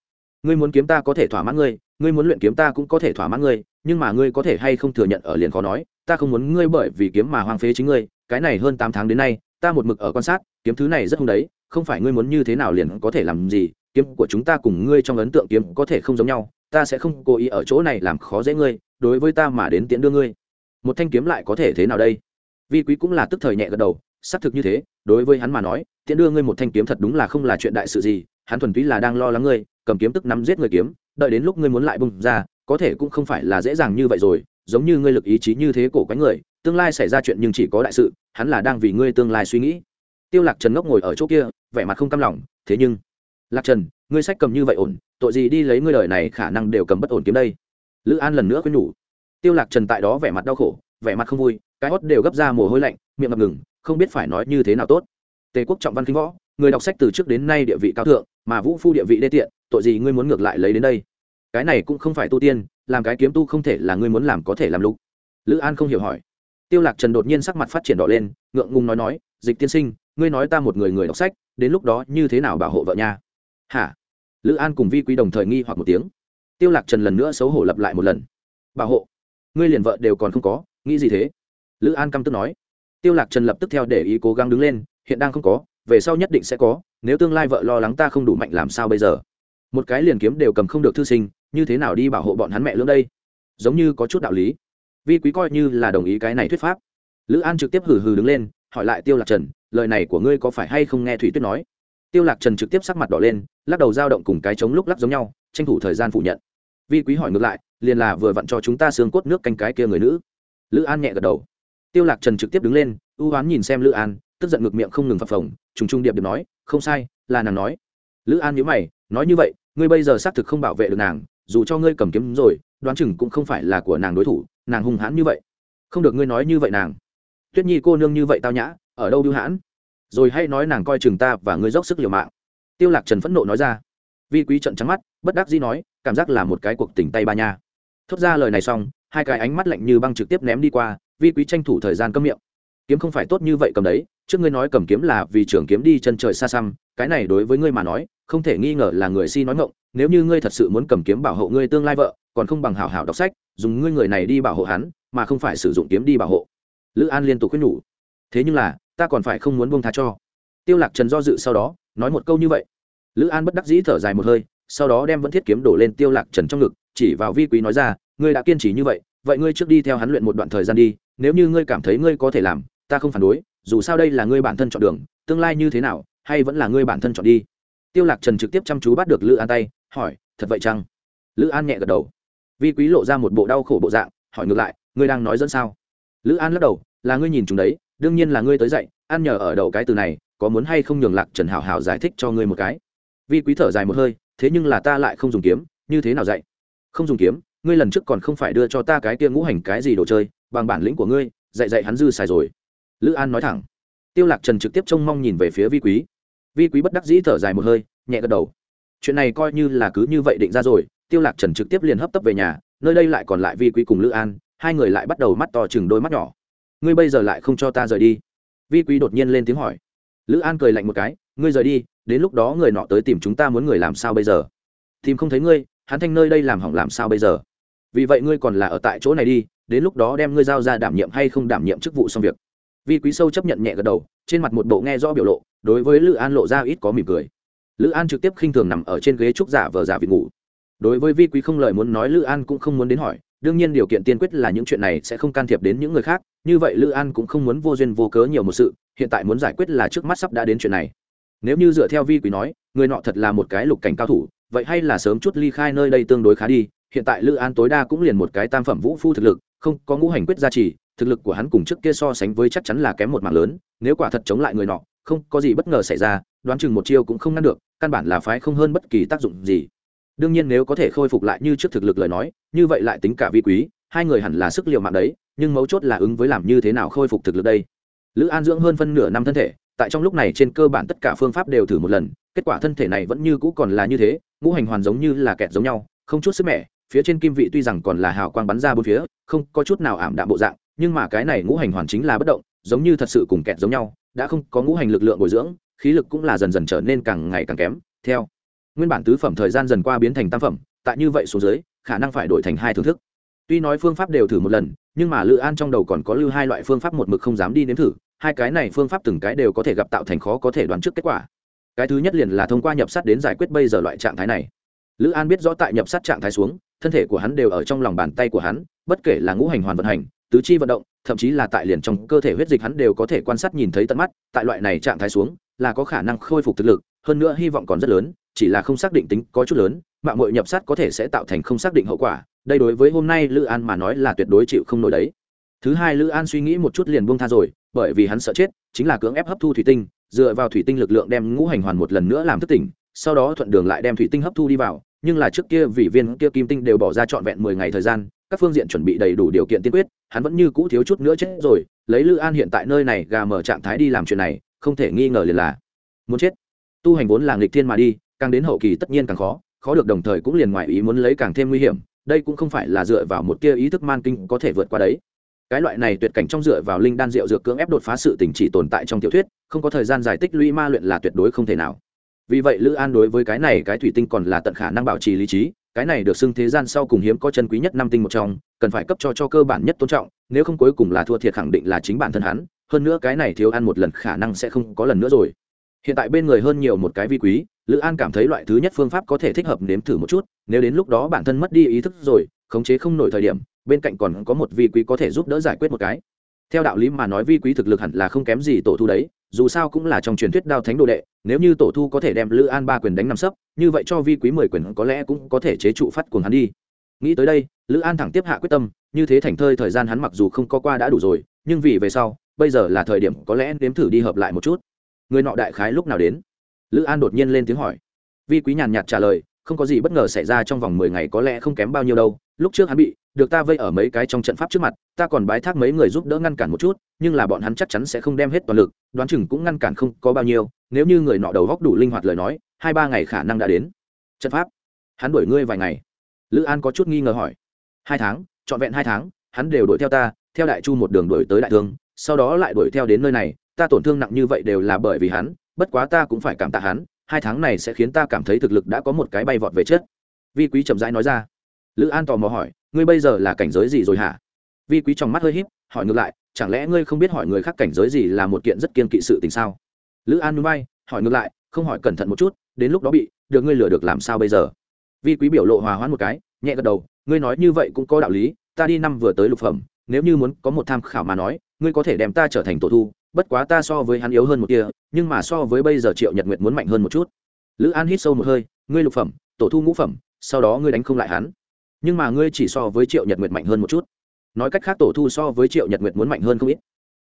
Ngươi muốn kiếm ta có thể thỏa mãn ngươi ngươi muốn luyện kiếm ta cũng có thể thỏa mãn ngươi, nhưng mà ngươi có thể hay không thừa nhận ở liền khó nói, ta không muốn ngươi bởi vì kiếm mà hoang phế chính ngươi, cái này hơn tám tháng đến nay, ta một mực ở quan sát, kiếm thứ này rất hung đấy, không phải ngươi muốn như thế nào liền có thể làm gì, kiếm của chúng ta cùng ngươi trong ấn tượng kiếm có thể không giống nhau, ta sẽ không cố ý ở chỗ này làm khó dễ ngươi, đối với ta mà đến tiễn đưa ngươi một thanh kiếm lại có thể thế nào đây? Vi quý cũng là tức thời nhẹ gật đầu, xác thực như thế, đối với hắn mà nói tiễn đưa ngươi một thanh kiếm thật đúng là không là chuyện đại sự gì, hắn thuần túy là đang lo lắng ngươi, cầm kiếm tức nắm giết người kiếm, đợi đến lúc ngươi muốn lại bung ra, có thể cũng không phải là dễ dàng như vậy rồi, giống như ngươi lực ý chí như thế cổ quánh người, tương lai xảy ra chuyện nhưng chỉ có đại sự, hắn là đang vì ngươi tương lai suy nghĩ. Tiêu lạc trần ngốc ngồi ở chỗ kia, vẻ mặt không cam lòng, thế nhưng, lạc trần, ngươi sách cầm như vậy ổn, tội gì đi lấy ngươi đời này khả năng đều cầm bất ổn kiếm đây? Lữ an lần nữa khuyên nhủ tiêu lạc trần tại đó vẻ mặt đau khổ, vẻ mặt không vui, cái hót đều gấp ra mồ hôi lạnh, miệng ngập ngừng, không biết phải nói như thế nào tốt. Tề quốc trọng văn kinh võ, người đọc sách từ trước đến nay địa vị cao thượng, mà vũ phu địa vị đê tiện, tội gì ngươi muốn ngược lại lấy đến đây? Cái này cũng không phải tu tiên, làm cái kiếm tu không thể là ngươi muốn làm có thể làm lục. Lữ an không hiểu hỏi. Tiêu lạc trần đột nhiên sắc mặt phát triển đỏ lên, ngượng ngùng nói nói, dịch tiên sinh, ngươi nói ta một người người đọc sách, đến lúc đó như thế nào bảo hộ vợ nha? Hả? Lữ an cùng vi quý đồng thời nghi hoặc một tiếng. Tiêu lạc trần lần nữa xấu hổ lặp lại một lần. Bảo hộ? Ngươi liền vợ đều còn không có, nghĩ gì thế? Lữ an căm tức nói. Tiêu lạc trần lập tức theo để ý cố gắng đứng lên, hiện đang không có, về sau nhất định sẽ có, nếu tương lai vợ lo lắng ta không đủ mạnh làm sao bây giờ? Một cái liền kiếm đều cầm không được thư sinh, như thế nào đi bảo hộ bọn hắn mẹ lưỡng đây? Giống như có chút đạo lý. Vi quý coi như là đồng ý cái này thuyết pháp. Lữ an trực tiếp hừ hừ đứng lên, hỏi lại tiêu lạc trần, lời này của ngươi có phải hay không nghe thủy tuyết nói? Tiêu lạc trần trực tiếp sắc mặt đỏ lên, lắc đầu dao động cùng cái chống lúc lắc giống nhau, tranh thủ thời gian phủ nhận vi quý hỏi ngược lại, liền là vừa vặn cho chúng ta xương cốt nước canh cái kia người nữ. Lữ an nhẹ gật đầu. Tiêu lạc trần trực tiếp đứng lên, ưu ám nhìn xem lữ an, tức giận ngược miệng không ngừng phập phồng, trùng trung điệp điệp nói, không sai, là nàng nói. Lữ an nhíu mày, nói như vậy, ngươi bây giờ xác thực không bảo vệ được nàng, dù cho ngươi cầm kiếm rồi, đoán chừng cũng không phải là của nàng đối thủ, nàng hung hãn như vậy. Không được ngươi nói như vậy nàng. Tuyết nhi cô nương như vậy tao nhã, ở đâu biêu hãn? Rồi hay nói nàng coi chừng ta và ngươi dốc sức liều mạng. Tiêu lạc trần phẫn nộ nói ra. Vi quý trận trắng mắt, bất đắc dĩ nói cảm giác là một cái cuộc tình tay ba nha. Thốt ra lời này xong, hai cái ánh mắt lạnh như băng trực tiếp ném đi qua, vi quý tranh thủ thời gian cấm miệng. Kiếm không phải tốt như vậy cầm đấy, trước ngươi nói cầm kiếm là vì trưởng kiếm đi chân trời xa xăm, cái này đối với ngươi mà nói, không thể nghi ngờ là người si nói ngọng, nếu như ngươi thật sự muốn cầm kiếm bảo hộ ngươi tương lai vợ, còn không bằng hảo hảo đọc sách, dùng ngươi người này đi bảo hộ hắn, mà không phải sử dụng kiếm đi bảo hộ. Lữ an liên tục khuyên nhủ. Thế nhưng là, ta còn phải không muốn buông tha cho. Tiêu lạc trần do dự sau đó, nói một câu như vậy. Lữ an bất đắc dĩ thở dài một hơi sau đó đem vẫn thiết kiếm đổ lên tiêu lạc trần trong ngực, chỉ vào vi quý nói ra, ngươi đã kiên trì như vậy vậy ngươi trước đi theo hắn luyện một đoạn thời gian đi, nếu như ngươi cảm thấy ngươi có thể làm, ta không phản đối, dù sao đây là ngươi bản thân chọn đường, tương lai như thế nào, hay vẫn là ngươi bản thân chọn đi. Tiêu lạc trần trực tiếp chăm chú bắt được lữ an tay, hỏi, thật vậy chăng? Lữ an nhẹ gật đầu. Vi quý lộ ra một bộ đau khổ bộ dạng, hỏi ngược lại, ngươi đang nói dẫn sao? Lữ an lắc đầu, là ngươi nhìn chúng đấy, đương nhiên là ngươi tới dậy ăn nhờ ở đầu cái từ này, có muốn hay không nhường lạc trần hảo hảo giải thích cho ngươi một cái? Vi quý thở dài một hơi thế nhưng là ta lại không dùng kiếm, như thế nào dạy? Không dùng kiếm, ngươi lần trước còn không phải đưa cho ta cái kia ngũ hành cái gì đồ chơi, bằng bản lĩnh của ngươi, dạy dạy hắn dư xài rồi. Lữ an nói thẳng. Tiêu lạc trần trực tiếp trông mong nhìn về phía vi quý. Vi quý bất đắc dĩ thở dài một hơi, nhẹ gật đầu. Chuyện này coi như là cứ như vậy định ra rồi. Tiêu lạc trần trực tiếp liền hấp tấp về nhà, nơi đây lại còn lại vi quý cùng lữ an, hai người lại bắt đầu mắt to chừng đôi mắt nhỏ. Ngươi bây giờ lại không cho ta rời đi? Vi quý đột nhiên lên tiếng hỏi. Lữ an cười lạnh một cái, ngươi rời đi đến lúc đó người nọ tới tìm chúng ta muốn người làm sao bây giờ? Tìm không thấy ngươi, hắn thanh nơi đây làm hỏng làm sao bây giờ? Vì vậy ngươi còn là ở tại chỗ này đi, đến lúc đó đem ngươi giao ra đảm nhiệm hay không đảm nhiệm chức vụ xong việc. Vi quý sâu chấp nhận nhẹ gật đầu, trên mặt một bộ nghe rõ biểu lộ, đối với lữ an lộ ra ít có mỉm cười. Lữ an trực tiếp khinh thường nằm ở trên ghế trúc giả vờ giả vịt ngủ. Đối với vi quý không lời muốn nói lữ an cũng không muốn đến hỏi, đương nhiên điều kiện tiên quyết là những chuyện này sẽ không can thiệp đến những người khác, như vậy lữ an cũng không muốn vô duyên vô cớ nhiều một sự, hiện tại muốn giải quyết là trước mắt sắp đã đến chuyện này nếu như dựa theo vi quý nói, người nọ thật là một cái lục cảnh cao thủ, vậy hay là sớm chút ly khai nơi đây tương đối khá đi, hiện tại lữ an tối đa cũng liền một cái tam phẩm vũ phu thực lực, không có ngũ hành quyết gia trì, thực lực của hắn cùng trước kia so sánh với chắc chắn là kém một mạng lớn, nếu quả thật chống lại người nọ, không có gì bất ngờ xảy ra, đoán chừng một chiêu cũng không ngăn được, căn bản là phái không hơn bất kỳ tác dụng gì. Đương nhiên nếu có thể khôi phục lại như trước thực lực lời nói, như vậy lại tính cả vi quý, hai người hẳn là sức liệu mạng đấy, nhưng mấu chốt là ứng với làm như thế nào khôi phục thực lực đây. Lữ an dưỡng hơn phân nửa năm thân thể tại trong lúc này trên cơ bản tất cả phương pháp đều thử một lần, kết quả thân thể này vẫn như cũ còn là như thế, ngũ hành hoàn giống như là kẹt giống nhau, không chút sức mẻ, phía trên kim vị tuy rằng còn là hào quang bắn ra bốn phía, không có chút nào ảm đạm bộ dạng, nhưng mà cái này ngũ hành hoàn chính là bất động, giống như thật sự cùng kẹt giống nhau, đã không có ngũ hành lực lượng bồi dưỡng, khí lực cũng là dần dần trở nên càng ngày càng kém. Theo, nguyên bản tứ phẩm thời gian dần qua biến thành tam phẩm, tại như vậy số dưới, khả năng phải đổi thành hai thưởng thức. Tuy nói phương pháp đều thử một lần, nhưng mà lữ an trong đầu còn có lưu hai loại phương pháp một mực không dám đi nếm thử hai cái này phương pháp từng cái đều có thể gặp tạo thành khó có thể đoán trước kết quả. Cái thứ nhất liền là thông qua nhập sát đến giải quyết bây giờ loại trạng thái này. Lữ an biết rõ tại nhập sát trạng thái xuống, thân thể của hắn đều ở trong lòng bàn tay của hắn, bất kể là ngũ hành hoàn vận hành, tứ chi vận động, thậm chí là tại liền trong cơ thể huyết dịch hắn đều có thể quan sát nhìn thấy tận mắt, tại loại này trạng thái xuống, là có khả năng khôi phục thực lực, hơn nữa hy vọng còn rất lớn, chỉ là không xác định tính có chút lớn, mạng mội nhập sát có thể sẽ tạo thành không xác định hậu quả, đây đối với hôm nay lữ an mà nói là tuyệt đối chịu không nổi đấy. Thứ hai lữ an suy nghĩ một chút liền buông tha rồi bởi vì hắn sợ chết, chính là cưỡng ép hấp thu thủy tinh, dựa vào thủy tinh lực lượng đem ngũ hành hoàn một lần nữa làm thức tỉnh, sau đó thuận đường lại đem thủy tinh hấp thu đi vào, nhưng là trước kia vì viên kia kim tinh đều bỏ ra trọn vẹn mười ngày thời gian, các phương diện chuẩn bị đầy đủ điều kiện tiên quyết, hắn vẫn như cũ thiếu chút nữa chết rồi, lấy lữ an hiện tại nơi này gà mở trạng thái đi làm chuyện này, không thể nghi ngờ liền là muốn chết. Tu hành vốn là nghịch thiên mà đi, càng đến hậu kỳ tất nhiên càng khó khó được đồng thời cũng liền ngoài ý muốn lấy càng thêm nguy hiểm, đây cũng không phải là dựa vào một kia ý thức man kinh có thể vượt qua đấy cái loại này tuyệt cảnh trong dựa vào linh đan rượu dược cưỡng ép đột phá sự tình chỉ tồn tại trong tiểu thuyết, không có thời gian giải tích lũy ma luyện là tuyệt đối không thể nào. Vì vậy lữ an đối với cái này cái thủy tinh còn là tận khả năng bảo trì lý trí, cái này được xưng thế gian sau cùng hiếm có chân quý nhất năm tinh một trong, cần phải cấp cho cho cơ bản nhất tôn trọng, nếu không cuối cùng là thua thiệt khẳng định là chính bản thân hắn, hơn nữa cái này thiếu ăn một lần khả năng sẽ không có lần nữa rồi. Hiện tại bên người hơn nhiều một cái vi quý, lữ an cảm thấy loại thứ nhất phương pháp có thể thích hợp nếm thử một chút, nếu đến lúc đó bản thân mất đi ý thức rồi khống chế không nổi thời điểm, bên cạnh còn có một vi quý có thể giúp đỡ giải quyết một cái. Theo đạo lý mà nói vi quý thực lực hẳn là không kém gì tổ thu đấy, dù sao cũng là trong truyền thuyết đao thánh đồ đệ, nếu như tổ thu có thể đem lữ an ba quyền đánh nằm sấp, như vậy cho vi quý mười quyền có lẽ cũng có thể chế trụ phát cuồng hắn đi. Nghĩ tới đây, lữ an thẳng tiếp hạ quyết tâm, như thế thành thơi thời gian hắn mặc dù không có qua đã đủ rồi, nhưng vì về sau, bây giờ là thời điểm có lẽ nếm thử đi hợp lại một chút. Người nọ đại khái lúc nào đến? Lữ an đột nhiên lên tiếng hỏi. Vi quý nhàn nhạt trả lời, không có gì bất ngờ xảy ra trong vòng mười ngày có lẽ không kém bao nhiêu đâu lúc trước hắn bị, được ta vây ở mấy cái trong trận pháp trước mặt, ta còn bái thác mấy người giúp đỡ ngăn cản một chút, nhưng là bọn hắn chắc chắn sẽ không đem hết toàn lực, đoán chừng cũng ngăn cản không có bao nhiêu, nếu như người nọ đầu góc đủ linh hoạt lời nói, hai ba ngày khả năng đã đến. Trận pháp? Hắn đuổi ngươi vài ngày. Lữ an có chút nghi ngờ hỏi. Hai tháng, trọn vẹn hai tháng, hắn đều đuổi theo ta, theo đại chu một đường đuổi tới đại thương, sau đó lại đuổi theo đến nơi này, ta tổn thương nặng như vậy đều là bởi vì hắn, bất quá ta cũng phải cảm tạ hắn, hai tháng này sẽ khiến ta cảm thấy thực lực đã có một cái bay vọt về chết vi quý chậm rãi nói ra lữ an tò mò hỏi, ngươi bây giờ là cảnh giới gì rồi hả? Vi quý trong mắt hơi h í p hỏi ngược lại, chẳng lẽ ngươi không biết hỏi người khác cảnh giới gì là một kiện rất kiên kỵ sự tình sao? Lữ an núi bay, hỏi ngược lại, không hỏi cẩn thận một chút, đến lúc đó bị, được ngươi lừa được làm sao bây giờ? Vi quý biểu lộ hòa hoãn một cái, nhẹ gật đầu, ngươi nói như vậy cũng có đạo lý, ta đi năm vừa tới lục phẩm, nếu như muốn có một tham khảo mà nói, ngươi có thể đem ta trở thành tổ thu, bất quá ta so với hắn yếu hơn một kia, nhưng mà so với bây giờ triệu nhật nguyệt muốn mạnh hơn một chút. Lữ an hít sâu một hơi, ngươi lục phẩm, tổ thu ngũ phẩm, sau đó ngươi đánh không lại hắn nhưng mà ngươi chỉ so với triệu nhật nguyệt mạnh hơn một chút. Nói cách khác, tổ thu so với triệu nhật nguyệt muốn mạnh hơn không ít.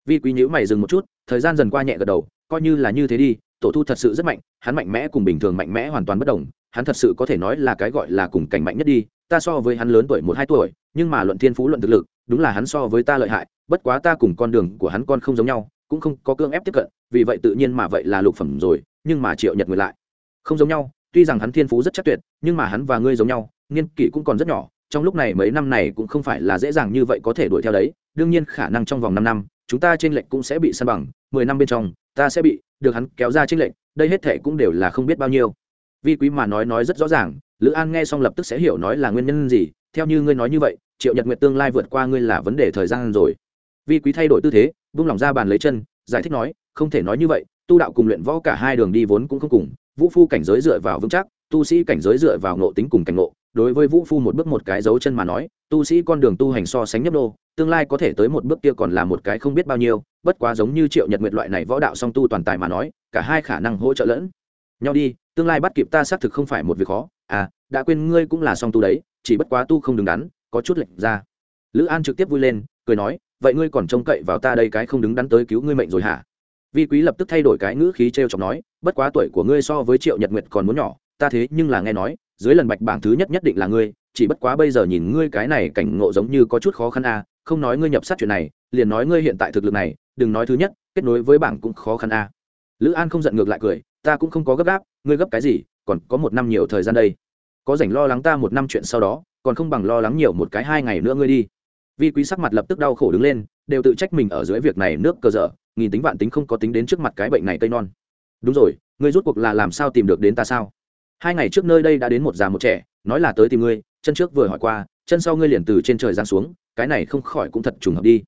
Vi quý nhữ mày dừng một chút, thời gian dần qua nhẹ gật đầu, coi như là như thế đi, tổ thu thật sự rất mạnh, hắn mạnh mẽ cùng bình thường mạnh mẽ hoàn toàn bất đồng, hắn thật sự có thể nói là cái gọi là cùng cảnh mạnh nhất đi, ta so với hắn lớn tuổi một hai tuổi, nhưng mà luận thiên phú luận thực lực, đúng là hắn so với ta lợi hại, bất quá ta cùng con đường của hắn con không giống nhau, cũng không có cương ép tiếp cận, vì vậy tự nhiên mà vậy là lục phẩm rồi, nhưng mà triệu nhật nguyệt lại không giống nhau tuy rằng hắn thiên phú rất chắc tuyệt, nhưng mà hắn và ngươi giống nhau, niên kỷ cũng còn rất nhỏ, trong lúc này mấy năm này cũng không phải là dễ dàng như vậy có thể đuổi theo đấy. Đương nhiên khả năng trong vòng năm năm, chúng ta trên lệnh cũng sẽ bị săn bằng, mười năm bên trong, ta sẽ bị được hắn kéo ra trên lệnh đây hết thể cũng đều là không biết bao nhiêu. Vi quý mà nói nói rất rõ ràng, lữ an nghe xong lập tức sẽ hiểu nói là nguyên nhân gì, theo như ngươi nói như vậy, triệu nhật nguyệt tương lai vượt qua ngươi là vấn đề thời gian rồi. Vi quý thay đổi tư thế, vung lòng ra bàn lấy chân, giải thích nói, không thể nói như vậy, tu đạo cùng luyện võ cả hai đường đi vốn cũng không cùng vũ phu cảnh giới dựa vào vững chắc, tu sĩ cảnh giới dựa vào ngộ tính cùng cảnh ngộ. Đối với vũ phu một bước một cái dấu chân mà nói, tu sĩ con đường tu hành so sánh nhấp đô tương lai có thể tới một bước kia còn là một cái không biết bao nhiêu, bất quá giống như triệu nhật nguyệt loại này võ đạo song tu toàn tài mà nói, cả hai khả năng hỗ trợ lẫn. Nhau đi, tương lai bắt kịp ta xác thực không phải một việc khó. À đã quên ngươi cũng là song tu đấy, chỉ bất quá tu không đứng đắn, có chút lệnh ra. Lữ an trực tiếp vui lên, cười nói, vậy ngươi còn trông cậy vào ta đây cái không đứng đắn tới cứu ngươi mệnh rồi hả? Vi quý lập tức thay đổi cái ngữ khí t r e o chọc nói, bất quá tuổi của ngươi so với triệu nhật nguyệt còn muốn nhỏ, ta thế nhưng là nghe nói, dưới lần bạch bảng thứ nhất nhất định là ngươi, chỉ bất quá bây giờ nhìn ngươi cái này cảnh ngộ giống như có chút khó khăn a, không nói ngươi nhập sát chuyện này, liền nói ngươi hiện tại thực lực này, đừng nói thứ nhất, kết nối với bảng cũng khó khăn a. Lữ an không giận ngược lại cười, ta cũng không có gấp gáp, ngươi gấp cái gì, còn có một năm nhiều thời gian đây. Có rảnh lo lắng ta một năm chuyện sau đó, còn không bằng lo lắng nhiều một cái hai ngày nữa ngươi đi. Vi quý sắc mặt lập tức đau khổ đứng lên, đều tự trách mình ở dưới việc này nước cơ dở nghìn tính vạn tính không có tính đến trước mặt cái bệnh này cây non. Đúng rồi, ngươi rút cuộc là làm sao tìm được đến ta sao? Hai ngày trước nơi đây đã đến một già một trẻ, nói là tới tìm ngươi, chân trước vừa hỏi qua, chân sau ngươi liền từ trên trời giáng xuống, cái này không khỏi cũng thật trùng hợp đi.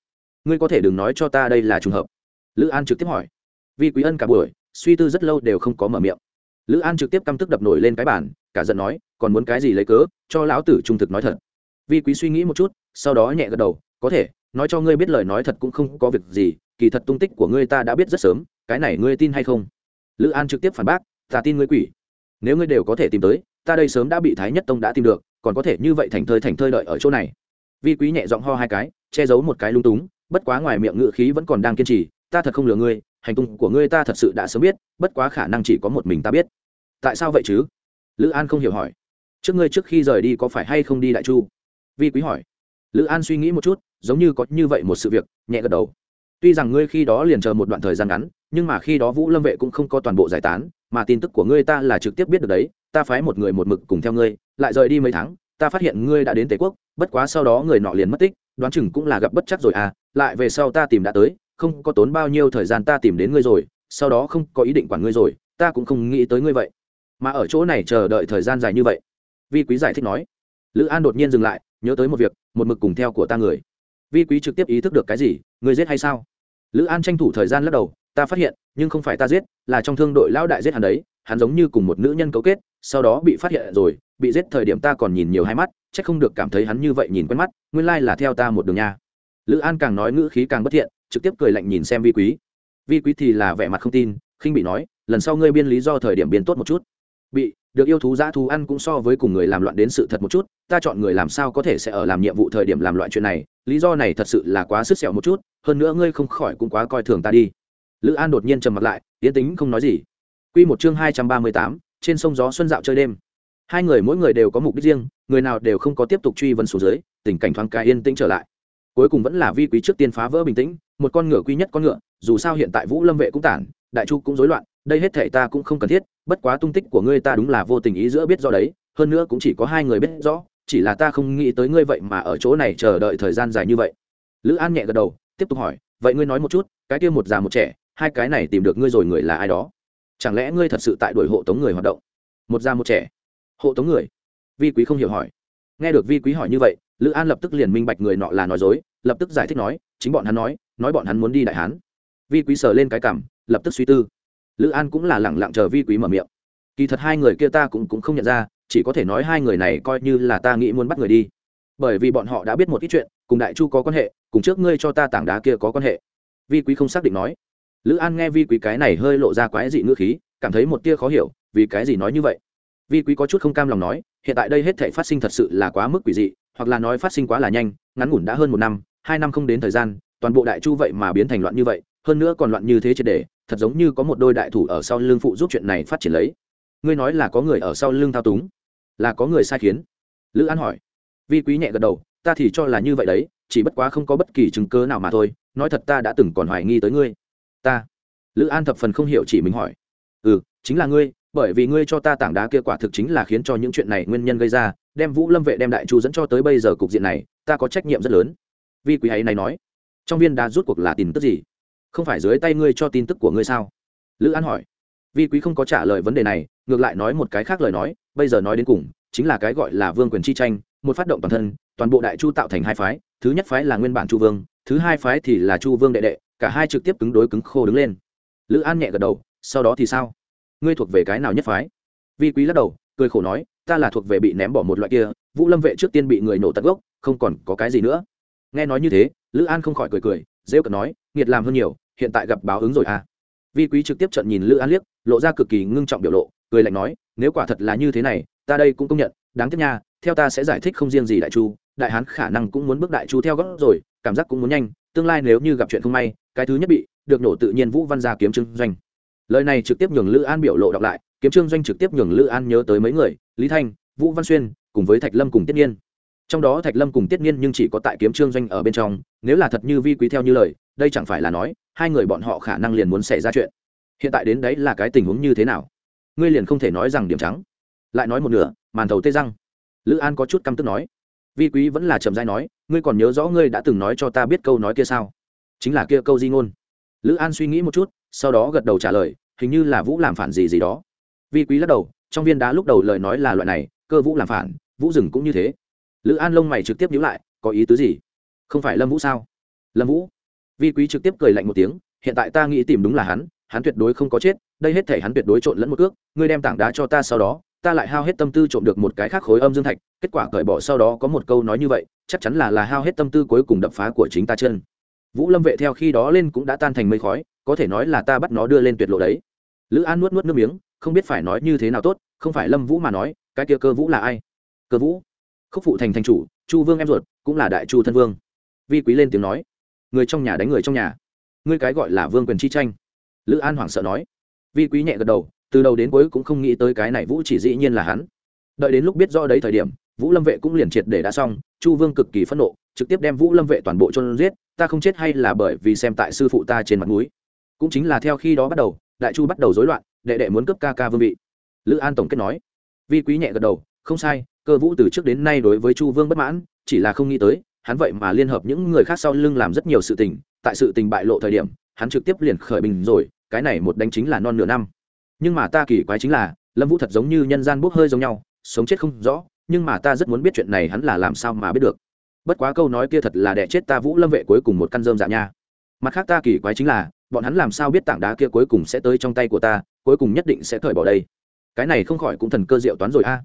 Ngươi có thể đừng nói cho ta đây là trùng hợp. Lữ an trực tiếp hỏi. Vi quý ân cả buổi, suy tư rất lâu đều không có mở miệng. Lữ an trực tiếp căm tức đập nổi lên cái bản cả giận nói, còn muốn cái gì lấy cớ, cho lão tử trung thực nói thật. Vi quý suy nghĩ một chút, sau đó nhẹ gật đầu, có thể, nói cho ngươi biết lời nói thật cũng không có việc gì kỳ thật tung tích của ngươi ta đã biết rất sớm, cái này ngươi tin hay không? Lữ an trực tiếp phản bác, ta tin ngươi quỷ. Nếu ngươi đều có thể tìm tới, ta đây sớm đã bị thái nhất tông đã tìm được, còn có thể như vậy thành thơi thành thơi đợi ở chỗ này. Vi quý nhẹ giọng ho hai cái, che giấu một cái lung túng, bất quá ngoài miệng ngự khí vẫn còn đang kiên trì, ta thật không lừa ngươi, hành tung của ngươi ta thật sự đã sớm biết, bất quá khả năng chỉ có một mình ta biết. Tại sao vậy chứ? Lữ an không hiểu hỏi. Trước ngươi trước khi rời đi có phải hay không đi đại chu? Vi quý hỏi. Lữ an suy nghĩ một chút, giống như có như vậy một sự việc, nhẹ gật đầu tuy rằng ngươi khi đó liền chờ một đoạn thời gian ngắn, nhưng mà khi đó vũ lâm vệ cũng không có toàn bộ giải tán, mà tin tức của ngươi ta là trực tiếp biết được đấy, ta phái một người một mực cùng theo ngươi, lại rời đi mấy tháng, ta phát hiện ngươi đã đến tề quốc, bất quá sau đó người nọ liền mất tích, đoán chừng cũng là gặp bất chắc rồi à lại về sau ta tìm đã tới, không có tốn bao nhiêu thời gian ta tìm đến ngươi rồi, sau đó không có ý định quản ngươi rồi, ta cũng không nghĩ tới ngươi vậy. Mà ở chỗ này chờ đợi thời gian dài như vậy. Vi quý giải thích nói. Lữ an đột nhiên dừng lại, nhớ tới một việc, một mực cùng theo của ta người vi quý trực tiếp ý thức được cái gì, người giết hay sao? Lữ an tranh thủ thời gian lắc đầu, ta phát hiện, nhưng không phải ta giết, là trong thương đội lão đại giết hắn đấy, hắn giống như cùng một nữ nhân cấu kết, sau đó bị phát hiện rồi, bị giết thời điểm ta còn nhìn nhiều hai mắt c h ắ c không được cảm thấy hắn như vậy nhìn quen mắt, nguyên lai là theo ta một đường nha. Lữ an càng nói ngữ khí càng bất thiện, trực tiếp cười lạnh nhìn xem vi quý. Vi quý thì là vẻ mặt không tin, khinh bị nói, lần sau ngươi biên lý do thời điểm biến tốt một chút. Bị, được yêu thú dã thú ăn cũng so với cùng người làm loạn đến sự thật một chút, ta chọn người làm sao có thể sẽ ở làm nhiệm vụ thời điểm làm loại chuyện này lý do này thật sự là quá sức sẹo một chút, hơn nữa ngươi không khỏi cũng quá coi thường ta đi. Lữ an đột nhiên trầm mặt lại yến tính không nói gì. Quy một chương hai trăm ba mươi tám, trên sông gió xuân dạo chơi đêm. Hai người mỗi người đều có mục đích riêng, người nào đều không có tiếp tục truy vấn xuống dưới, tình cảnh thoáng cái yên tĩnh trở lại. Cuối cùng vẫn là vi quý trước tiên phá vỡ bình tĩnh, một con ngựa quý nhất con ngựa, dù sao hiện tại vũ lâm vệ cũng tản, đại chu cũng rối loạn, đây hết thể ta cũng không cần thiết, bất quá tung tích của ngươi ta đúng là vô tình ý giữa biết rõ đấy, hơn nữa cũng chỉ có hai người biết rõ chỉ là ta không nghĩ tới ngươi vậy mà ở chỗ này chờ đợi thời gian dài như vậy. Lữ an nhẹ gật đầu tiếp tục hỏi vậy ngươi nói một chút cái kia một già một trẻ hai cái này tìm được ngươi rồi người là ai đó? Chẳng lẽ ngươi thật sự tại đuổi hộ tống người hoạt động? Một già một trẻ. Hộ tống người? Vi quý không hiểu hỏi. Nghe được vi quý hỏi như vậy lữ an lập tức liền minh bạch người nọ là nói dối lập tức giải thích nói chính bọn hắn nói nói bọn hắn muốn đi đại hán. Vi quý sờ lên cái cảm lập tức suy tư. Lữ an cũng là lẳng lặng chờ vi quý mở miệng. Kỳ thật hai người kia ta cũng, cũng không nhận ra chỉ có thể nói hai người này coi như là ta nghĩ muốn bắt người đi. Bởi vì bọn họ đã biết một ít chuyện, cùng đại chu có quan hệ, cùng trước ngươi cho ta tảng đá kia có quan hệ. Vi quý không xác định nói. Lữ an nghe vi quý cái này hơi lộ ra quái dị ngữ khí, cảm thấy một tia khó hiểu, vì cái gì nói như vậy? Vi quý có chút không cam lòng nói, hiện tại đây hết thể phát sinh thật sự là quá mức quỷ dị, hoặc là nói phát sinh quá là nhanh, ngắn ngủn đã hơn một năm, hai năm không đến thời gian, toàn bộ đại chu vậy mà biến thành loạn như vậy, hơn nữa còn loạn như thế triệt đề thật giống như có một đôi đại thủ ở sau lưng phụ giúp chuyện này phát triển lấy. Ngươi nói là có người ở sau lưng thao túng là có người sai khiến. Lữ an hỏi. Vi quý nhẹ gật đầu, ta thì cho là như vậy đấy, chỉ bất quá không có bất kỳ chứng cớ nào mà thôi, nói thật ta đã từng còn hoài nghi tới ngươi. Ta. Lữ an thập phần không hiểu chỉ mình hỏi. Ừ chính là ngươi, bởi vì ngươi cho ta tảng đá kia quả thực chính là khiến cho những chuyện này nguyên nhân gây ra, đem vũ lâm vệ đem đại chu dẫn cho tới bây giờ cục diện này, ta có trách nhiệm rất lớn. Vi quý ấy này nói. Trong viên đá rút cuộc là tin tức gì? Không phải dưới tay ngươi cho tin tức của ngươi sao? Lữ an hỏi. Vi quý không có trả lời vấn đề này, ngược lại nói một cái khác lời nói bây giờ nói đến cùng, chính là cái gọi là vương quyền chi tranh, một phát động toàn thân, toàn bộ đại chu tạo thành hai phái, thứ nhất phái là nguyên bản chu vương, thứ hai phái thì là chu vương đệ đệ, cả hai trực tiếp cứng đối cứng khô đứng lên. Lữ an nhẹ gật đầu, sau đó thì sao? Ngươi thuộc về cái nào nhất phái? Vi quý lắc đầu, cười khổ nói, ta là thuộc về bị ném bỏ một loại kia, vũ lâm vệ trước tiên bị người nổ tận gốc, không còn có cái gì nữa. Nghe nói như thế, lữ an không khỏi cười cười dễ cận nói, nghiệt làm hơn nhiều, hiện tại gặp báo ứng rồi à. Vi quý trực tiếp trận nhìn lữ an liếc, lộ ra cực kỳ ngưng trọng biểu lộ cười lạnh nói, nếu quả thật là như thế này, ta đây cũng công nhận, đáng tiếc nha, theo ta sẽ giải thích không riêng gì đại chu, đại hán khả năng cũng muốn bước đại chu theo gót rồi, cảm giác cũng muốn nhanh, tương lai nếu như gặp chuyện không may, cái thứ nhất bị, được nổ tự nhiên vũ văn gia kiếm trương doanh. Lời này trực tiếp nhường lữ an biểu lộ đọc lại, kiếm trương doanh trực tiếp nhường lữ an nhớ tới mấy người, lý thanh, vũ văn xuyên, cùng với thạch lâm cùng tiết nhiên trong đó thạch lâm cùng tiết nhiên nhưng chỉ có tại kiếm trương doanh ở bên trong, nếu là thật như vi quý theo như lời, đây chẳng phải là nói, hai người bọn họ khả năng liền muốn xảy ra chuyện. Hiện tại đến đấy là cái tình huống như thế nào? Ngươi liền không thể nói rằng điểm trắng. Lại nói một nửa, màn thầu tê răng. Lữ an có chút căm tức nói. Vi quý vẫn là trầm dai nói, ngươi còn nhớ rõ ngươi đã từng nói cho ta biết câu nói kia sao? Chính là kia câu di ngôn. Lữ an suy nghĩ một chút, sau đó gật đầu trả lời, hình như là vũ làm phản gì gì đó. Vi quý lắc đầu, trong viên đá lúc đầu lời nói là loại này, cơ vũ làm phản, vũ rừng cũng như thế. Lữ an lông mày trực tiếp nhíu lại, có ý tứ gì? Không phải lâm vũ sao? Lâm vũ? Vi quý trực tiếp cười lạnh một tiếng, hiện tại ta nghĩ tìm đúng là hắn hắn tuyệt đối không có chết đây hết thể hắn tuyệt đối trộn lẫn một cước ngươi đem tảng đá cho ta sau đó, ta lại hao hết tâm tư trộm được một cái khác khối âm dương thạch, kết quả cởi bỏ sau đó có một câu nói như vậy, chắc chắn là là hao hết tâm tư cuối cùng đập phá của chính ta chân. Vũ lâm vệ theo khi đó lên cũng đã tan thành mây khói, có thể nói là ta bắt nó đưa lên tuyệt lộ đấy. Lữ an nuốt nuốt nước miếng, không biết phải nói như thế nào tốt, không phải lâm vũ mà nói, cái kia cơ vũ là ai? Cơ vũ? Khúc phụ thành thành chủ, chu vương em ruột, cũng là đại chu thân vương. Vi quý lên tiếng nói, người trong nhà đánh người trong nhà. Ngươi cái gọi là vương quyền chi tranh. Lữ an hoảng sợ nói vi quý nhẹ gật đầu, từ đầu đến cuối cũng không nghĩ tới cái này vũ chỉ dĩ nhiên là hắn. Đợi đến lúc biết rõ đấy thời điểm, vũ lâm vệ cũng liền triệt để đã xong, chu vương cực kỳ phẫn nộ, trực tiếp đem vũ lâm vệ toàn bộ cho giết, ta không chết hay là bởi vì xem tại sư phụ ta trên mặt núi cũng chính là theo khi đó bắt đầu, đại chu bắt đầu rối loạn, đệ đệ muốn cướp ca ca vương vị. Lữ an tổng kết nói. Vi quý nhẹ gật đầu, không sai, cơ vũ từ trước đến nay đối với chu vương bất mãn, chỉ là không nghĩ tới, hắn vậy mà liên hợp những người khác sau lưng làm rất nhiều sự tình, tại sự tình bại lộ thời điểm, hắn trực tiếp liền khởi bình rồi cái này một đánh chính là non nửa năm. Nhưng mà ta kỳ quái chính là, lâm vũ thật giống như nhân gian bốc hơi giống nhau, sống chết không rõ, nhưng mà ta rất muốn biết chuyện này hắn là làm sao mà biết được. Bất quá câu nói kia thật là đẻ chết ta vũ lâm vệ cuối cùng một căn dơm dạ nha. Mặt khác ta kỳ quái chính là, bọn hắn làm sao biết tảng đá kia cuối cùng sẽ tới trong tay của ta, cuối cùng nhất định sẽ cởi bỏ đây. Cái này không khỏi cũng thần cơ diệu toán rồi a.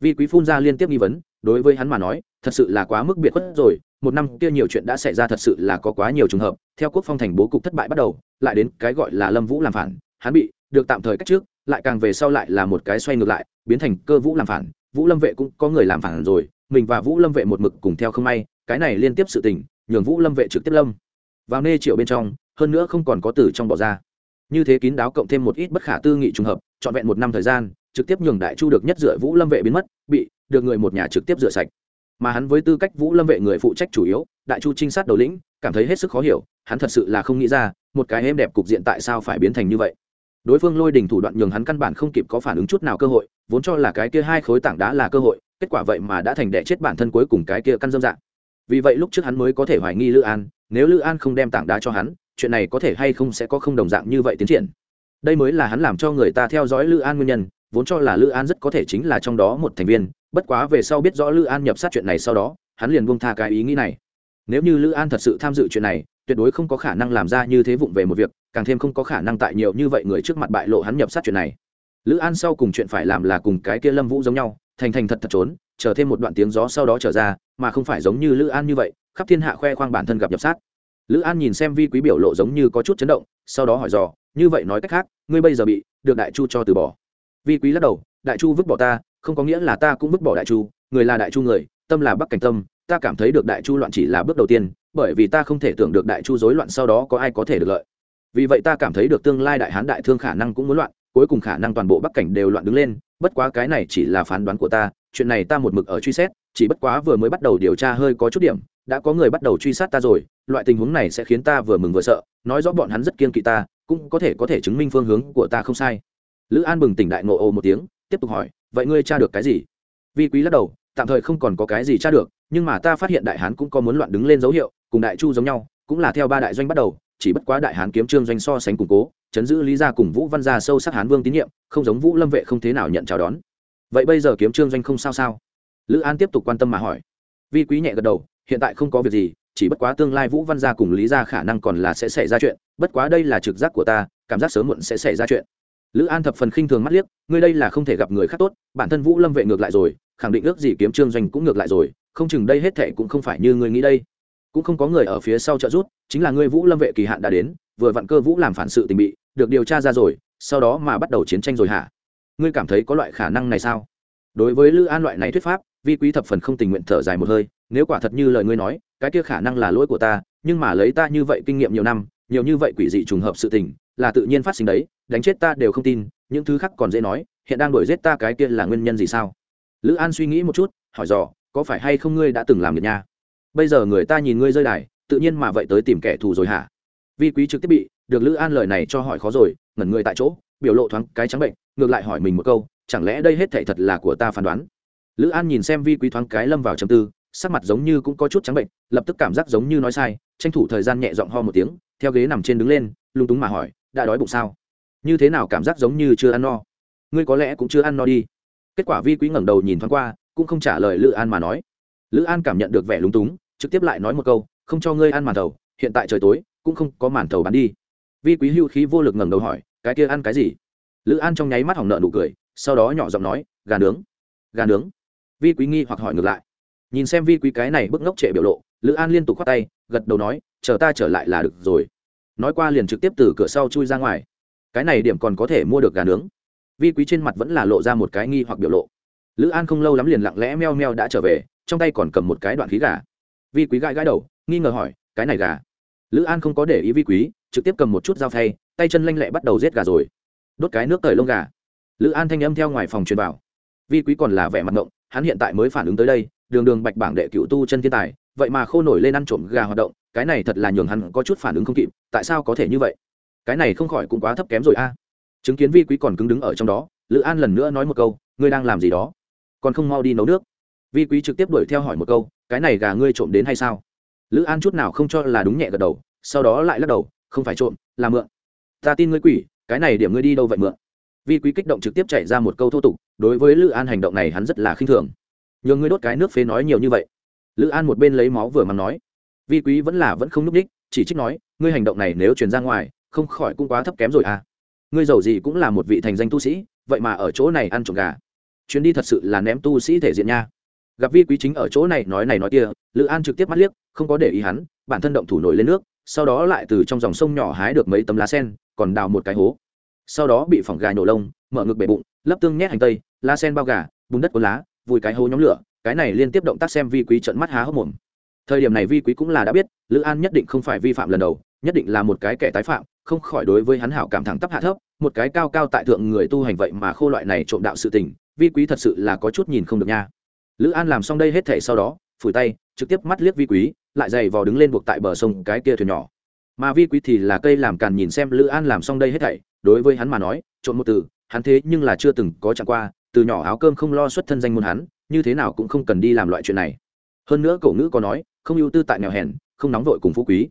À. quý phun ra liên tiếp nghi vấn, đối với hắn mà nói, thật sự là quá mức biệt khuất rồi một năm kia nhiều chuyện đã xảy ra thật sự là có quá nhiều trường hợp. Theo quốc phong thành bố cục thất bại bắt đầu, lại đến cái gọi là lâm vũ làm phản, hắn bị được tạm thời cách trước, lại càng về sau lại là một cái xoay ngược lại, biến thành cơ vũ làm phản. Vũ lâm vệ cũng có người làm phản rồi, mình và vũ lâm vệ một mực cùng theo không may, cái này liên tiếp sự tình, nhường vũ lâm vệ trực tiếp lâm vào nê triệu bên trong, hơn nữa không còn có từ trong bỏ ra. Như thế kín đáo cộng thêm một ít bất khả tư nghị trùng hợp, trọn vẹn một năm thời gian, trực tiếp nhường đại chu được nhất dựa vũ lâm vệ biến mất, bị được người một nhà trực tiếp rửa sạch mà hắn với tư cách vũ lâm vệ người phụ trách chủ yếu, đại chu trinh sát đầu lĩnh, cảm thấy hết sức khó hiểu, hắn thật sự là không nghĩ ra, một cái êm đẹp cục diện tại sao phải biến thành như vậy. Đối phương lôi đình thủ đoạn nhường hắn căn bản không kịp có phản ứng chút nào cơ hội, vốn cho là cái kia hai khối tảng đá là cơ hội, kết quả vậy mà đã thành đẻ chết bản thân cuối cùng cái kia căn dâm dạng. Vì vậy lúc trước hắn mới có thể hoài nghi lữ an, nếu lữ an không đem tảng đá cho hắn, chuyện này có thể hay không sẽ có không đồng dạng như vậy tiến triển. Đây mới là hắn làm cho người ta theo dõi lữ an nguyên nhân, vốn cho là lữ an rất có thể chính là trong đó một thành viên bất quá về sau biết rõ lữ an nhập sát chuyện này sau đó, hắn liền buông tha cái ý nghĩ này. Nếu như lữ an thật sự tham dự chuyện này, tuyệt đối không có khả năng làm ra như thế vụng về một việc, càng thêm không có khả năng tại nhiều như vậy người trước mặt bại lộ hắn nhập sát chuyện này. Lữ an sau cùng chuyện phải làm là cùng cái kia lâm vũ giống nhau, thành thành thật thật trốn, chờ thêm một đoạn tiếng gió sau đó trở ra, mà không phải giống như lữ an như vậy, khắp thiên hạ khoe khoang bản thân gặp nhập sát. Lữ an nhìn xem vi quý biểu lộ giống như có chút chấn động, sau đó hỏi dò, như vậy nói cách khác, ngươi bây giờ bị được đại chu cho từ bỏ? Vi quý lắc đầu, đại chu vứt bỏ ta không có nghĩa là ta cũng vứt bỏ đại chu, người là đại chu người, tâm là bắc cảnh tâm, ta cảm thấy được đại chu loạn chỉ là bước đầu tiên, bởi vì ta không thể tưởng được đại chu rối loạn sau đó có ai có thể được lợi. Vì vậy ta cảm thấy được tương lai đại hán đại thương khả năng cũng muốn loạn, cuối cùng khả năng toàn bộ bắc cảnh đều loạn đứng lên, bất quá cái này chỉ là phán đoán của ta, chuyện này ta một mực ở truy xét, chỉ bất quá vừa mới bắt đầu điều tra hơi có chút điểm, đã có người bắt đầu truy sát ta rồi, loại tình huống này sẽ khiến ta vừa mừng vừa sợ, nói rõ bọn hắn rất kiên kỵ ta, cũng có thể có thể chứng minh phương hướng của ta không sai. Lữ an bừng tỉnh đại ngộ ồ một tiếng, tiếp tục hỏi vậy ngươi tra được cái gì? Vi quý lắc đầu, tạm thời không còn có cái gì tra được, nhưng mà ta phát hiện đại hán cũng có muốn loạn đứng lên dấu hiệu, cùng đại chu giống nhau, cũng là theo ba đại doanh bắt đầu, chỉ bất quá đại hán kiếm trương doanh so sánh củng cố, chấn giữ lý gia cùng vũ văn gia sâu sắc hán vương tín nhiệm, không giống vũ lâm vệ không thế nào nhận chào đón. Vậy bây giờ kiếm trương doanh không sao sao? Lữ an tiếp tục quan tâm mà hỏi. Vi quý nhẹ gật đầu, hiện tại không có việc gì, chỉ bất quá tương lai vũ văn gia cùng lý gia khả năng còn là sẽ xảy ra chuyện, bất quá đây là trực giác của ta, cảm giác sớm muộn sẽ xảy ra chuyện lữ an thập phần khinh thường mắt liếc, ngươi đây là không thể gặp người khác tốt, bản thân vũ lâm vệ ngược lại rồi, khẳng định ước gì kiếm trương doanh cũng ngược lại rồi, không chừng đây hết thệ cũng không phải như ngươi nghĩ đây. Cũng không có người ở phía sau trợ giúp, chính là ngươi vũ lâm vệ kỳ hạn đã đến, vừa vặn cơ vũ làm phản sự tình bị, được điều tra ra rồi, sau đó mà bắt đầu chiến tranh rồi hả? Ngươi cảm thấy có loại khả năng này sao? Đối với lữ an loại này thuyết pháp, vi quý thập phần không tình nguyện thở dài một hơi, nếu quả thật như lời ngươi nói, cái kia khả năng là lỗi của ta, nhưng mà lấy ta như vậy kinh nghiệm nhiều năm, nhiều như vậy quỷ dị trùng hợp sự tình, là tự nhiên phát sinh đấy đánh chết ta đều không tin, những thứ khác còn dễ nói, hiện đang đuổi giết ta cái kia là nguyên nhân gì sao? Lữ an suy nghĩ một chút, hỏi dò, có phải hay không ngươi đã từng làm được nha? Bây giờ người ta nhìn ngươi rơi đài, tự nhiên mà vậy tới tìm kẻ thù rồi hả? Vi quý trực tiếp bị, được lữ an lời này cho hỏi khó rồi, ngẩn người tại chỗ, biểu lộ thoáng cái trắng bệnh, ngược lại hỏi mình một câu, chẳng lẽ đây hết thể thật là của ta phán đoán? Lữ an nhìn xem vi quý thoáng cái lâm vào chầm tư, sắc mặt giống như cũng có chút trắng bệnh, lập tức cảm giác giống như nói sai, tranh thủ thời gian nhẹ giọng ho một tiếng, theo ghế nằm trên đứng lên, lung túng mà hỏi, đã đói bụng sao? Như thế nào cảm giác giống như chưa ăn no? Ngươi có lẽ cũng chưa ăn no đi. Kết quả vi quý ngẩng đầu nhìn thoáng qua, cũng không trả lời lữ an mà nói. Lữ an cảm nhận được vẻ lúng túng, trực tiếp lại nói một câu, không cho ngươi ăn màn thầu, hiện tại trời tối, cũng không có màn thầu bán đi. Vi quý hưu khí vô lực ngẩng đầu hỏi, cái kia ăn cái gì? Lữ an trong nháy mắt hỏng nợ nụ cười, sau đó nhỏ giọng nói, gà nướng gà nướng. Vi quý nghi hoặc hỏi ngược lại. Nhìn xem vi quý cái này bức ngốc trệ biểu lộ, lữ an liên tục khoát tay, gật đầu nói, chờ ta trở lại là được rồi. Nói qua liền trực tiếp từ cửa sau chui ra ngoài cái này điểm còn có thể mua được gà nướng. Vi quý trên mặt vẫn là lộ ra một cái nghi hoặc biểu lộ. Lữ an không lâu lắm liền lặng lẽ meo meo đã trở về, trong tay còn cầm một cái đoạn khí gà. Vi quý gãi gãi đầu, nghi ngờ hỏi, cái này gà? Lữ an không có để ý vi quý, trực tiếp cầm một chút dao thay, tay chân lanh lẹ bắt đầu giết gà rồi. Đốt cái nước tời lông gà. Lữ an thanh âm theo ngoài phòng truyền vào. Vi quý còn là vẻ mặt ngộng, hắn hiện tại mới phản ứng tới đây, đường đường bạch bảng đệ cựu tu chân thiên tài, vậy mà khô nổi lên ăn trộm gà hoạt động, cái này thật là nhường hắn có chút phản ứng không kịp, tại sao có thể như vậy? Cái này không khỏi cũng quá thấp kém rồi a. À. Chứng kiến vi quý còn cứng đứng ở trong đó, lữ an lần nữa nói một câu, ngươi đang làm gì đó? Còn không mau đi nấu nước. Vi quý trực tiếp đuổi theo hỏi một câu, cái này gà ngươi trộm đến hay sao? Lữ an chút nào không cho là đúng nhẹ gật đầu, sau đó lại lắc đầu, không phải trộm, là mượn. Ta tin ngươi quỷ, cái này điểm ngươi đi đâu vậy mượn? Vi quý kích động trực tiếp chạy ra một câu thô tục, đối với lữ an hành động này hắn rất là khinh thường. Nhờ ngươi đốt cái nước phế nói nhiều như vậy. Lữ an một bên lấy máu vừa mắng nói. Vi quý vẫn là vẫn không núp đích, chỉ trích nói, ngươi hành động này nếu truyền ra ngoài không khỏi cũng quá thấp kém rồi à. Ngươi giàu gì cũng là một vị thành danh tu sĩ, vậy mà ở chỗ này ăn trộm gà. Chuyến đi thật sự là ném tu sĩ thể diện nha. Gặp vi quý chính ở chỗ này nói này nói kia, lữ an trực tiếp mắt liếc, không có để ý hắn, bản thân động thủ nổi lên nước, sau đó lại từ trong dòng sông nhỏ hái được mấy tấm lá sen, còn đào một cái hố. Sau đó bị phỏng gà nổ lông, mở ngực bể bụng, lấp tương nhét hành tây, lá sen bao gà, bùn đất cuốn lá, vùi cái hố nhóm lửa, cái này liên tiếp động tác xem vi quý trận mắt há hốc mồm. Thời điểm này vi quý cũng là đã biết, lữ an nhất định không phải vi phạm lần đầu nhất định là một cái kẻ tái phạm, không khỏi đối với hắn hảo cảm thẳng tắp hạ thấp, một cái cao cao tại thượng người tu hành vậy mà khô loại này trộm đạo sự tình, vi quý thật sự là có chút nhìn không được nha. Lữ an làm xong đây hết thể sau đó, phủi tay, trực tiếp mắt liếc vi quý, lại dày vò đứng lên buộc tại bờ sông cái kia thuyền nhỏ. Mà vi quý thì là cây làm càn nhìn xem lữ an làm xong đây hết thảy, đối với hắn mà nói trộn một từ, hắn thế nhưng là chưa từng có chẳng qua, từ nhỏ áo cơm không lo xuất thân danh môn hắn, như thế nào cũng không cần đi làm loại chuyện này. Hơn nữa cậu ngữ có nói, không ưu tư tại nghèo hèn, không nóng vội cùng phú quý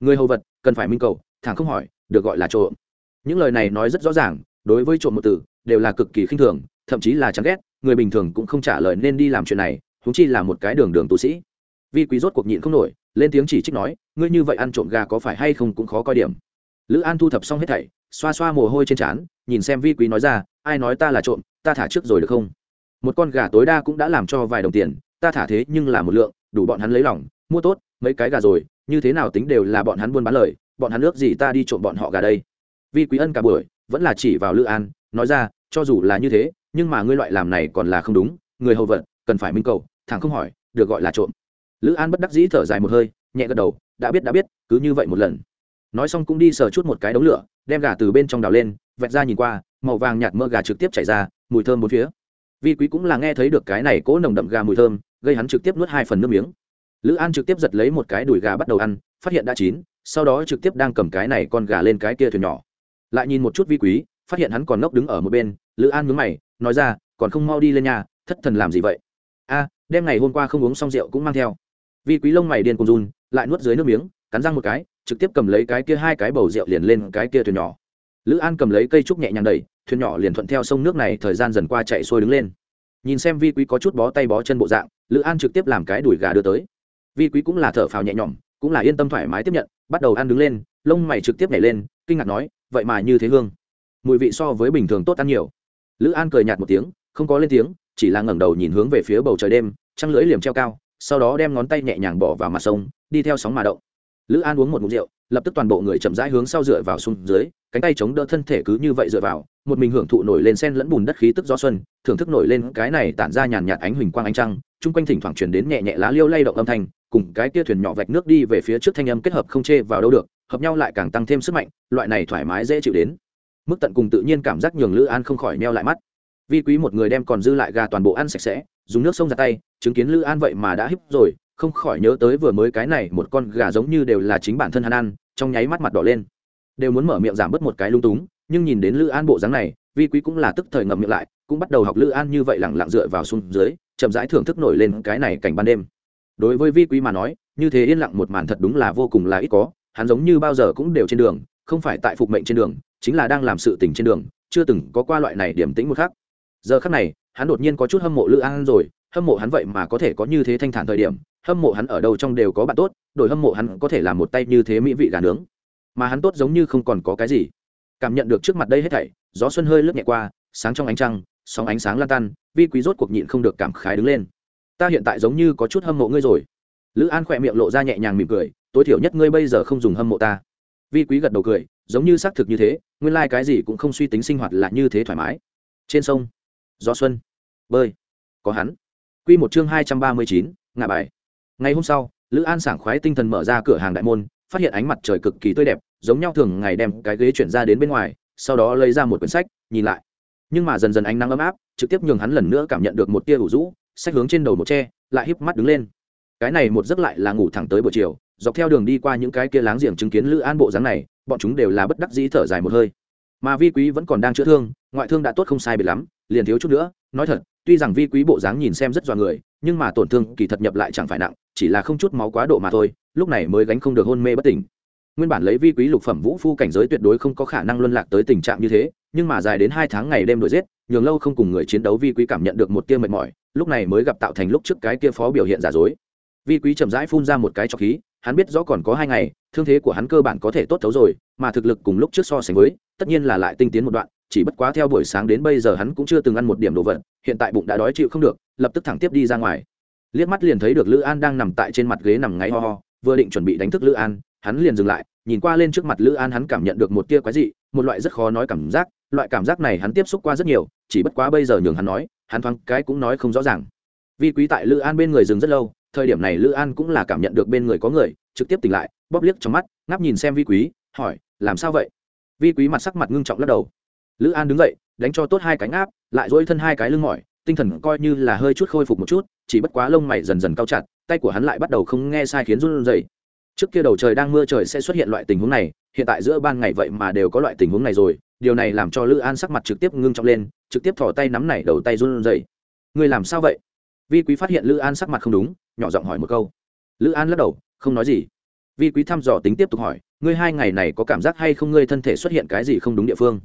người hầu vật, cần phải minh cầu, thẳng không hỏi, được gọi là trộm. Những lời này nói rất rõ ràng, đối với trộm một từ đều là cực kỳ khinh thường, thậm chí là chán ghét, người bình thường cũng không trả lời nên đi làm chuyện này húng chi là một cái đường đường tu sĩ. Vi quý rốt cuộc nhịn không nổi, lên tiếng chỉ trích nói, ngươi như vậy ăn trộm gà có phải hay không cũng khó coi điểm. Lữ an thu thập xong hết thảy, xoa xoa mồ hôi trên trán, nhìn xem vi quý nói ra, ai nói ta là trộm, ta thả trước rồi được không? Một con gà tối đa cũng đã làm cho vài đồng tiền, ta thả thế nhưng là một lượng, đủ bọn hắn lấy lòng, mua tốt, mấy cái gà rồi như thế nào tính đều là bọn hắn buôn bán lời, bọn hắn ước gì ta đi trộm bọn họ gà đây. Vi quý ân cả buổi, vẫn là chỉ vào lữ an, nói ra, cho dù là như thế, nhưng mà ngươi loại làm này còn là không đúng, người hầu vận, cần phải minh cầu, thẳng không hỏi, được gọi là trộm. Lữ an bất đắc dĩ thở dài một hơi, nhẹ gật đầu, đã biết đã biết, cứ như vậy một lần. Nói xong cũng đi sờ chút một cái đống lửa, đem gà từ bên trong đào lên vẹt ra nhìn qua, màu vàng nhạt mỡ gà trực tiếp chảy ra, mùi thơm bốn phía. Vi quý cũng là nghe thấy được cái này cỗ nồng đậm gà mùi thơm, gây hắn trực tiếp nuốt hai phần nước miếng lữ an trực tiếp giật lấy một cái đùi gà bắt đầu ăn, phát hiện đã chín, sau đó trực tiếp đang cầm cái này con gà lên cái kia thuyền nhỏ. Lại nhìn một chút vi quý, phát hiện hắn còn ngốc đứng ở một bên, lữ an mướn mày, nói ra, còn không mau đi lên nhà, thất thần làm gì vậy? A, đêm ngày hôm qua không uống xong rượu cũng mang theo. Vi quý lông mày điên cùng run, lại nuốt dưới nước miếng, cắn răng một cái, trực tiếp cầm lấy cái kia hai cái bầu rượu liền lên cái kia thuyền nhỏ. Lữ an cầm lấy cây trúc nhẹ nhàng đẩy, thuyền nhỏ liền thuận theo sông nước này thời gian dần qua chạy xuôi đứng lên. Nhìn xem vi quý có chút bó tay bó chân bộ dạng, lữ an trực tiếp làm cái đùi gà đưa tới vi quý cũng là thở phào nhẹ nhõm, cũng là yên tâm thoải mái tiếp nhận, bắt đầu ăn đứng lên, lông mày trực tiếp nhảy lên, kinh ngạc nói, vậy mà như thế hương. Mùi vị so với bình thường tốt ăn nhiều. Lữ an cười nhạt một tiếng, không có lên tiếng, chỉ là ngẩng đầu nhìn hướng về phía bầu trời đêm, trăng lưỡi liềm treo cao, sau đó đem ngón tay nhẹ nhàng bỏ vào mặt sông, đi theo sóng mà động. Lữ an uống một mục rượu, lập tức toàn bộ người chậm rãi hướng sau dựa vào xuống dưới, cánh tay chống đỡ thân thể cứ như vậy dựa vào, một mình hưởng thụ nổi lên sen lẫn bùn đất khí tức gió xuân, thưởng thức nổi lên cái này tản ra nhàn nhạt ánh huỳnh quang ánh trăng, chung quanh thỉnh thoảng chuyển đến nhẹ nhẹ lá liêu lay động âm thanh cùng cái kia thuyền nhỏ vạch nước đi về phía trước thanh âm kết hợp không chê vào đâu được, hợp nhau lại càng tăng thêm sức mạnh, loại này thoải mái dễ chịu đến. Mức tận cùng tự nhiên cảm giác nhường lữ an không khỏi meo lại mắt. Vi quý một người đem còn dư lại gà toàn bộ ăn sạch sẽ, dùng nước sông ra tay, chứng kiến lữ an vậy mà đã híp rồi, không khỏi nhớ tới vừa mới cái này một con gà giống như đều là chính bản thân hắn ăn, trong nháy mắt mặt đỏ lên. Đều muốn mở miệng giảm bớt một cái lung túng, nhưng nhìn đến lữ an bộ dáng này, vi quý cũng là tức thời ngậm miệng lại, cũng bắt đầu học lữ an như vậy lẳng lặng dựa vào xuống dưới, chậm rãi thưởng thức nổi lên cái này cảnh ban đêm đối với vi quý mà nói, như thế yên lặng một màn thật đúng là vô cùng là ít có, hắn giống như bao giờ cũng đều trên đường, không phải tại phục mệnh trên đường, chính là đang làm sự tình trên đường, chưa từng có qua loại này điểm tĩnh một khắc. Giờ khắc này, hắn đột nhiên có chút hâm mộ lữ an rồi, hâm mộ hắn vậy mà có thể có như thế thanh thản thời điểm, hâm mộ hắn ở đâu trong đều có bạn tốt, đổi hâm mộ hắn có thể làm một tay như thế mỹ vị gà nướng. Mà hắn tốt giống như không còn có cái gì. Cảm nhận được trước mặt đây hết thảy, gió xuân hơi lướt nhẹ qua, sáng trong ánh trăng, sóng ánh sáng lan tan, vi quý rốt cuộc nhịn không được cảm khái đứng lên ta hiện tại giống như có chút hâm mộ ngươi rồi. Lữ an khỏe miệng lộ ra nhẹ nhàng mỉm cười, tối thiểu nhất ngươi bây giờ không dùng hâm mộ ta. Vi quý gật đầu cười, giống như xác thực như thế, nguyên lai、like、cái gì cũng không suy tính sinh hoạt là như thế thoải mái. Trên sông, gió xuân, bơi, có hắn. Q một chương hai trăm ba mươi chín ngạ bài. Ngày hôm sau, lữ an sảng khoái tinh thần mở ra cửa hàng đại môn, phát hiện ánh mặt trời cực kỳ tươi đẹp, giống nhau thường ngày đem cái ghế chuyển ra đến bên ngoài, sau đó lấy ra một quyển sách, nhìn lại. Nhưng mà dần dần ánh nắng ấm áp, trực tiếp nhường hắn lần nữa cảm nhận được một tia ủ rũ sách hướng trên đầu một tre, lại híp mắt đứng lên. Cái này một giấc lại là ngủ thẳng tới buổi chiều, dọc theo đường đi qua những cái kia láng giềng chứng kiến lữ an bộ dáng này, bọn chúng đều là bất đắc dĩ thở dài một hơi. Mà vi quý vẫn còn đang chữa thương, ngoại thương đã tốt không sai biệt lắm, liền thiếu chút nữa, nói thật, tuy rằng vi quý bộ dáng nhìn xem rất dọa người, nhưng mà tổn thương kỳ thật nhập lại chẳng phải nặng, chỉ là không chút máu quá độ mà thôi, lúc này mới gánh không được hôn mê bất tỉnh. Nguyên bản lấy vi quý lục phẩm vũ phu cảnh giới tuyệt đối không có khả năng luân lạc tới tình trạng như thế, nhưng mà dài đến hai tháng ngày đêm đuổi giết, nhường lâu không cùng người chiến đấu vi quý cảm nhận được một tia mệt mỏi lúc này mới gặp tạo thành lúc trước cái kia phó biểu hiện giả dối. Vi quý chậm rãi phun ra một cái trọc khí, hắn biết rõ còn có hai ngày, thương thế của hắn cơ bản có thể tốt thấu rồi, mà thực lực cùng lúc trước so sánh với, tất nhiên là lại tinh tiến một đoạn, chỉ bất quá theo buổi sáng đến bây giờ hắn cũng chưa từng ăn một điểm đồ vật, hiện tại bụng đã đói chịu không được, lập tức thẳng tiếp đi ra ngoài. Liếc mắt liền thấy được lữ an đang nằm tại trên mặt ghế nằm ngáy ho ho, vừa định chuẩn bị đánh thức lữ an, hắn liền dừng lại, nhìn qua lên trước mặt lữ an hắn cảm nhận được một tia quái dị, một loại rất khó nói cảm giác, loại cảm giác này hắn tiếp xúc qua rất nhiều, chỉ bất quá bây giờ nhường hắn nói hắn thoáng cái cũng nói không rõ ràng. Vi quý tại lữ an bên người dừng rất lâu, thời điểm này lữ an cũng là cảm nhận được bên người có người, trực tiếp tỉnh lại, bóp liếc trong mắt, ngáp nhìn xem vi quý, hỏi, làm sao vậy? Vi quý mặt sắc mặt ngưng trọng lắc đầu. Lữ an đứng dậy, đánh cho tốt hai cánh áp lại dỗi thân hai cái lưng mỏi, tinh thần coi như là hơi chút khôi phục một chút, chỉ bất quá lông mày dần dần cao chặt, tay của hắn lại bắt đầu không nghe sai khiến run rẩy trước kia đầu trời đang mưa trời sẽ xuất hiện loại tình huống này, hiện tại giữa ban ngày vậy mà đều có loại tình huống này rồi, điều này làm cho lữ an sắc mặt trực tiếp ngưng trọng lên, trực tiếp thỏ tay nắm này đầu tay run rẩy. Người làm sao vậy? Vi quý phát hiện lữ an sắc mặt không đúng, nhỏ giọng hỏi một câu. Lữ an lắc đầu, không nói gì. Vi quý thăm dò tính tiếp tục hỏi, ngươi hai ngày này có cảm giác hay không ngươi thân thể xuất hiện cái gì không đúng địa phương?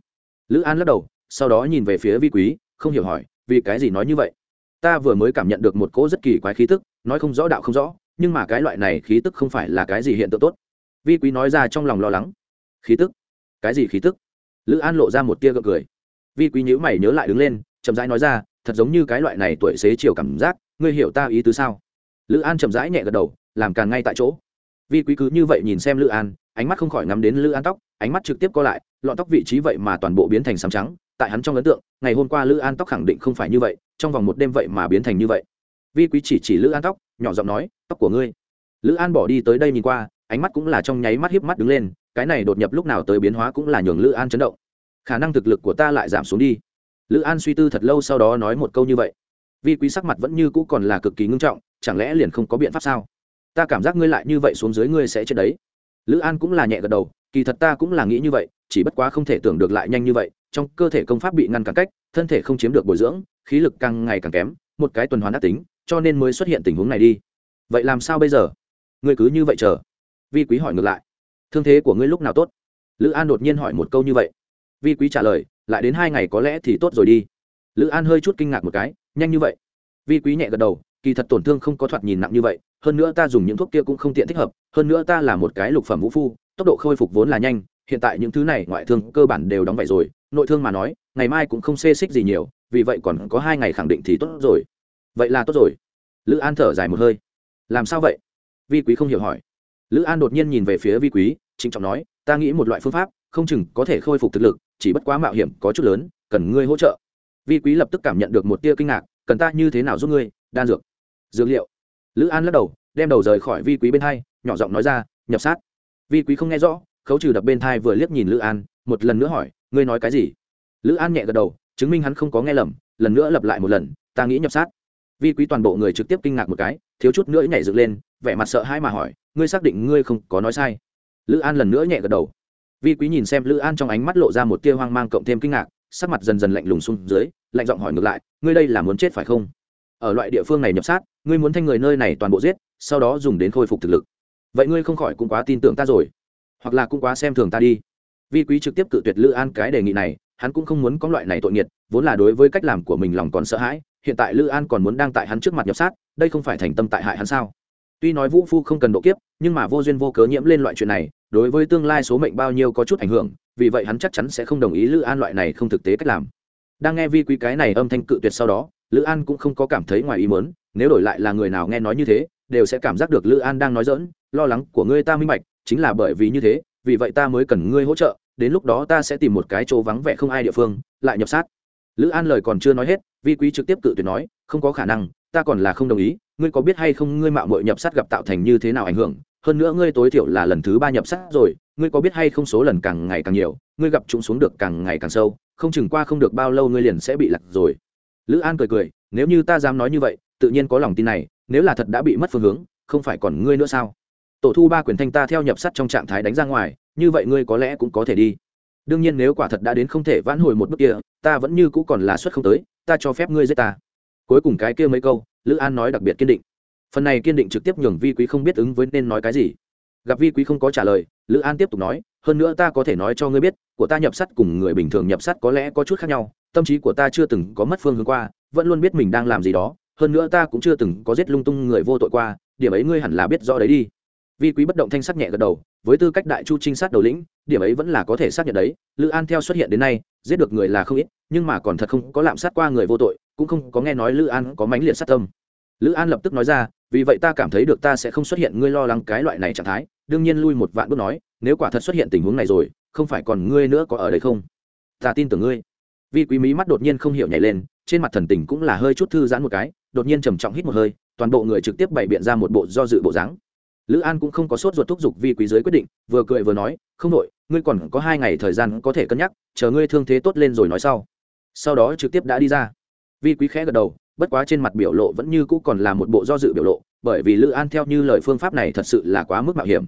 Lữ an lắc đầu, sau đó nhìn về phía vi quý, không hiểu hỏi, vì cái gì nói như vậy? Ta vừa mới cảm nhận được một cỗ rất kỳ quái khí tức, nói không rõ đạo không rõ nhưng mà cái loại này khí tức không phải là cái gì hiện tượng tốt. Vi quý nói ra trong lòng lo lắng. Khí tức? Cái gì khí tức? Lữ an lộ ra một tia gượng cười. Vi quý nhữ mày nhớ lại đứng lên, chậm rãi nói ra, thật giống như cái loại này tuổi xế chiều cảm giác, ngươi hiểu ta ý tứ sao? Lữ an chậm rãi nhẹ gật đầu, làm càng ngay tại chỗ. Vi quý cứ như vậy nhìn xem lữ an, ánh mắt không khỏi ngắm đến lữ an tóc, ánh mắt trực tiếp co lại, lọn tóc vị trí vậy mà toàn bộ biến thành sám trắng, tại hắn trong ấn tượng, ngày hôm qua lữ an tóc khẳng định không phải như vậy, trong vòng một đêm vậy mà biến thành như vậy. Vi quý chỉ chỉ lữ an tóc, nhỏ giọng nói tóc của ngươi. Lữ an bỏ đi tới đây nhìn qua, ánh mắt cũng là trong nháy mắt hiếp mắt đứng lên, cái này đột nhập lúc nào tới biến hóa cũng là nhường lữ an chấn động. Khả năng thực lực của ta lại giảm xuống đi. Lữ an suy tư thật lâu sau đó nói một câu như vậy. Vi quý sắc mặt vẫn như cũ còn là cực kỳ ngưng trọng, chẳng lẽ liền không có biện pháp sao? Ta cảm giác ngươi lại như vậy xuống dưới ngươi sẽ chết đấy. Lữ an cũng là nhẹ gật đầu, kỳ thật ta cũng là nghĩ như vậy, chỉ bất quá không thể tưởng được lại nhanh như vậy, trong cơ thể công pháp bị ngăn cản cách, thân thể không chiếm được bồi dưỡng, khí lực càng ngày càng kém, một cái tuần hoàn ác tính, cho nên mới xuất hiện tình huống này đi vậy làm sao bây giờ? Ngươi cứ như vậy chờ. Vi quý hỏi ngược lại. Thương thế của ngươi lúc nào tốt? Lữ an đột nhiên hỏi một câu như vậy. Vi quý trả lời, lại đến hai ngày có lẽ thì tốt rồi đi. Lữ an hơi chút kinh ngạc một cái, nhanh như vậy. Vi quý nhẹ gật đầu, kỳ thật tổn thương không có thoạt nhìn nặng như vậy, hơn nữa ta dùng những thuốc kia cũng không tiện thích hợp, hơn nữa ta là một cái lục phẩm vũ phu, tốc độ khôi phục vốn là nhanh, hiện tại những thứ này ngoại thương cơ bản đều đóng vậy rồi, nội thương mà nói, ngày mai cũng không xê xích gì nhiều, vì vậy còn có hai ngày khẳng định thì tốt rồi. Vậy là tốt rồi. Lữ an thở dài một hơi làm sao vậy? Vi quý không hiểu hỏi. Lữ an đột nhiên nhìn về phía vi quý chính trọng nói, ta nghĩ một loại phương pháp, không chừng có thể khôi phục thực lực, chỉ bất quá mạo hiểm có chút lớn, cần ngươi hỗ trợ. Vi quý lập tức cảm nhận được một tia kinh ngạc, cần ta như thế nào giúp ngươi? Đan dược dược liệu. Lữ an lắc đầu, đem đầu rời khỏi vi quý bên hai, nhỏ giọng nói ra, nhập sát. Vi quý không nghe rõ, khấu trừ đập bên thai vừa liếc nhìn lữ an, một lần nữa hỏi, ngươi nói cái gì? Lữ an nhẹ gật đầu, chứng minh hắn không có nghe lầm, lần nữa lặp lại một lần, ta nghĩ nhập sát vi quý toàn bộ người trực tiếp kinh ngạc một cái, thiếu chút nữa nhảy dựng lên, vẻ mặt sợ hãi mà hỏi, ngươi xác định ngươi không có nói sai? Lữ an lần nữa nhẹ gật đầu. Vi quý nhìn xem lữ an trong ánh mắt lộ ra một tia hoang mang cộng thêm kinh ngạc, sắc mặt dần dần lạnh lùng xuống dưới, lạnh giọng hỏi ngược lại, ngươi đây là muốn chết phải không? Ở loại địa phương này nhập sát, ngươi muốn thanh người nơi này toàn bộ giết, sau đó dùng đến khôi phục thực lực. Vậy ngươi không khỏi cũng quá tin tưởng ta rồi, hoặc là cũng quá xem thường ta đi. Vi quý trực tiếp cự tuyệt lữ an cái đề nghị này, hắn cũng không muốn có loại này tội nghiệt, vốn là đối với cách làm của mình lòng còn sợ hãi hiện tại lữ an còn muốn đang tại hắn trước mặt nhập sát, đây không phải thành tâm tại hại hắn sao? Tuy nói vũ phu không cần độ kiếp, nhưng mà vô duyên vô cớ nhiễm lên loại chuyện này, đối với tương lai số mệnh bao nhiêu có chút ảnh hưởng, vì vậy hắn chắc chắn sẽ không đồng ý lữ an loại này không thực tế cách làm. Đang nghe vi quý cái này âm thanh cự tuyệt sau đó, lữ an cũng không có cảm thấy ngoài ý mớn nếu đổi lại là người nào nghe nói như thế, đều sẽ cảm giác được lữ an đang nói dỡn lo lắng của ngươi ta minh bạch, chính là bởi vì như thế, vì vậy ta mới cần ngươi hỗ trợ, đến lúc đó ta sẽ tìm một cái chỗ vắng vẻ không ai địa phương, lại nhập sát lữ an lời còn chưa nói hết, vi quý trực tiếp cự tuyệt nói, không có khả năng, ta còn là không đồng ý, ngươi có biết hay không ngươi mạo mội nhập sát gặp tạo thành như thế nào ảnh hưởng? Hơn nữa ngươi tối thiểu là lần thứ ba nhập sát rồi, ngươi có biết hay không số lần càng ngày càng nhiều, ngươi gặp chúng xuống được càng ngày càng sâu, không chừng qua không được bao lâu ngươi liền sẽ bị lật rồi. Lữ an cười cười, nếu như ta dám nói như vậy, tự nhiên có lòng tin này, nếu là thật đã bị mất phương hướng, không phải còn ngươi nữa sao? Tổ thu ba quyền thanh ta theo nhập sắt trong trạng thái đánh ra ngoài, như vậy ngươi có lẽ cũng có thể đi đương nhiên nếu quả thật đã đến không thể vãn hồi một bước kia, ta vẫn như cũ còn là suất không tới, ta cho phép ngươi giết ta. Cuối cùng cái kia mấy câu, lữ an nói đặc biệt kiên định. Phần này kiên định trực tiếp nhường vi quý không biết ứng với nên nói cái gì. Gặp vi quý không có trả lời, lữ an tiếp tục nói, hơn nữa ta có thể nói cho ngươi biết, của ta nhập sắt cùng người bình thường nhập sắt có lẽ có chút khác nhau, tâm trí của ta chưa từng có mất phương hướng qua, vẫn luôn biết mình đang làm gì đó, hơn nữa ta cũng chưa từng có giết lung tung người vô tội qua, điểm ấy ngươi hẳn là biết rõ đấy đi vi quý bất động thanh sắc nhẹ gật đầu, với tư cách đại chu trinh sát đầu lĩnh, điểm ấy vẫn là có thể xác nhận đấy. Lữ an theo xuất hiện đến nay, giết được người là không ít, nhưng mà còn thật không có lạm sát qua người vô tội, cũng không có nghe nói lữ an có mãnh liệt sát tâm. Lữ an lập tức nói ra, vì vậy ta cảm thấy được ta sẽ không xuất hiện, ngươi lo lắng cái loại này trạng thái, đương nhiên lui một vạn bước nói, nếu quả thật xuất hiện tình huống này rồi, không phải còn ngươi nữa có ở đây không? Ta tin tưởng ngươi. Vi quý mí mắt đột nhiên không hiểu nhảy lên, trên mặt thần tình cũng là hơi chút thư giãn một cái, đột nhiên trầm trọng hít một hơi, toàn bộ người trực tiếp bày biện ra một bộ do dự bộ dáng lữ an cũng không có sốt ruột thúc giục vi quý giới quyết định, vừa cười vừa nói, không đội ngươi còn có hai ngày thời gian có thể cân nhắc, chờ ngươi thương thế tốt lên rồi nói sau. Sau đó trực tiếp đã đi ra. Vi quý khẽ gật đầu, bất quá trên mặt biểu lộ vẫn như cũ còn là một bộ do dự biểu lộ, bởi vì lữ an theo như lời phương pháp này thật sự là quá mức mạo hiểm.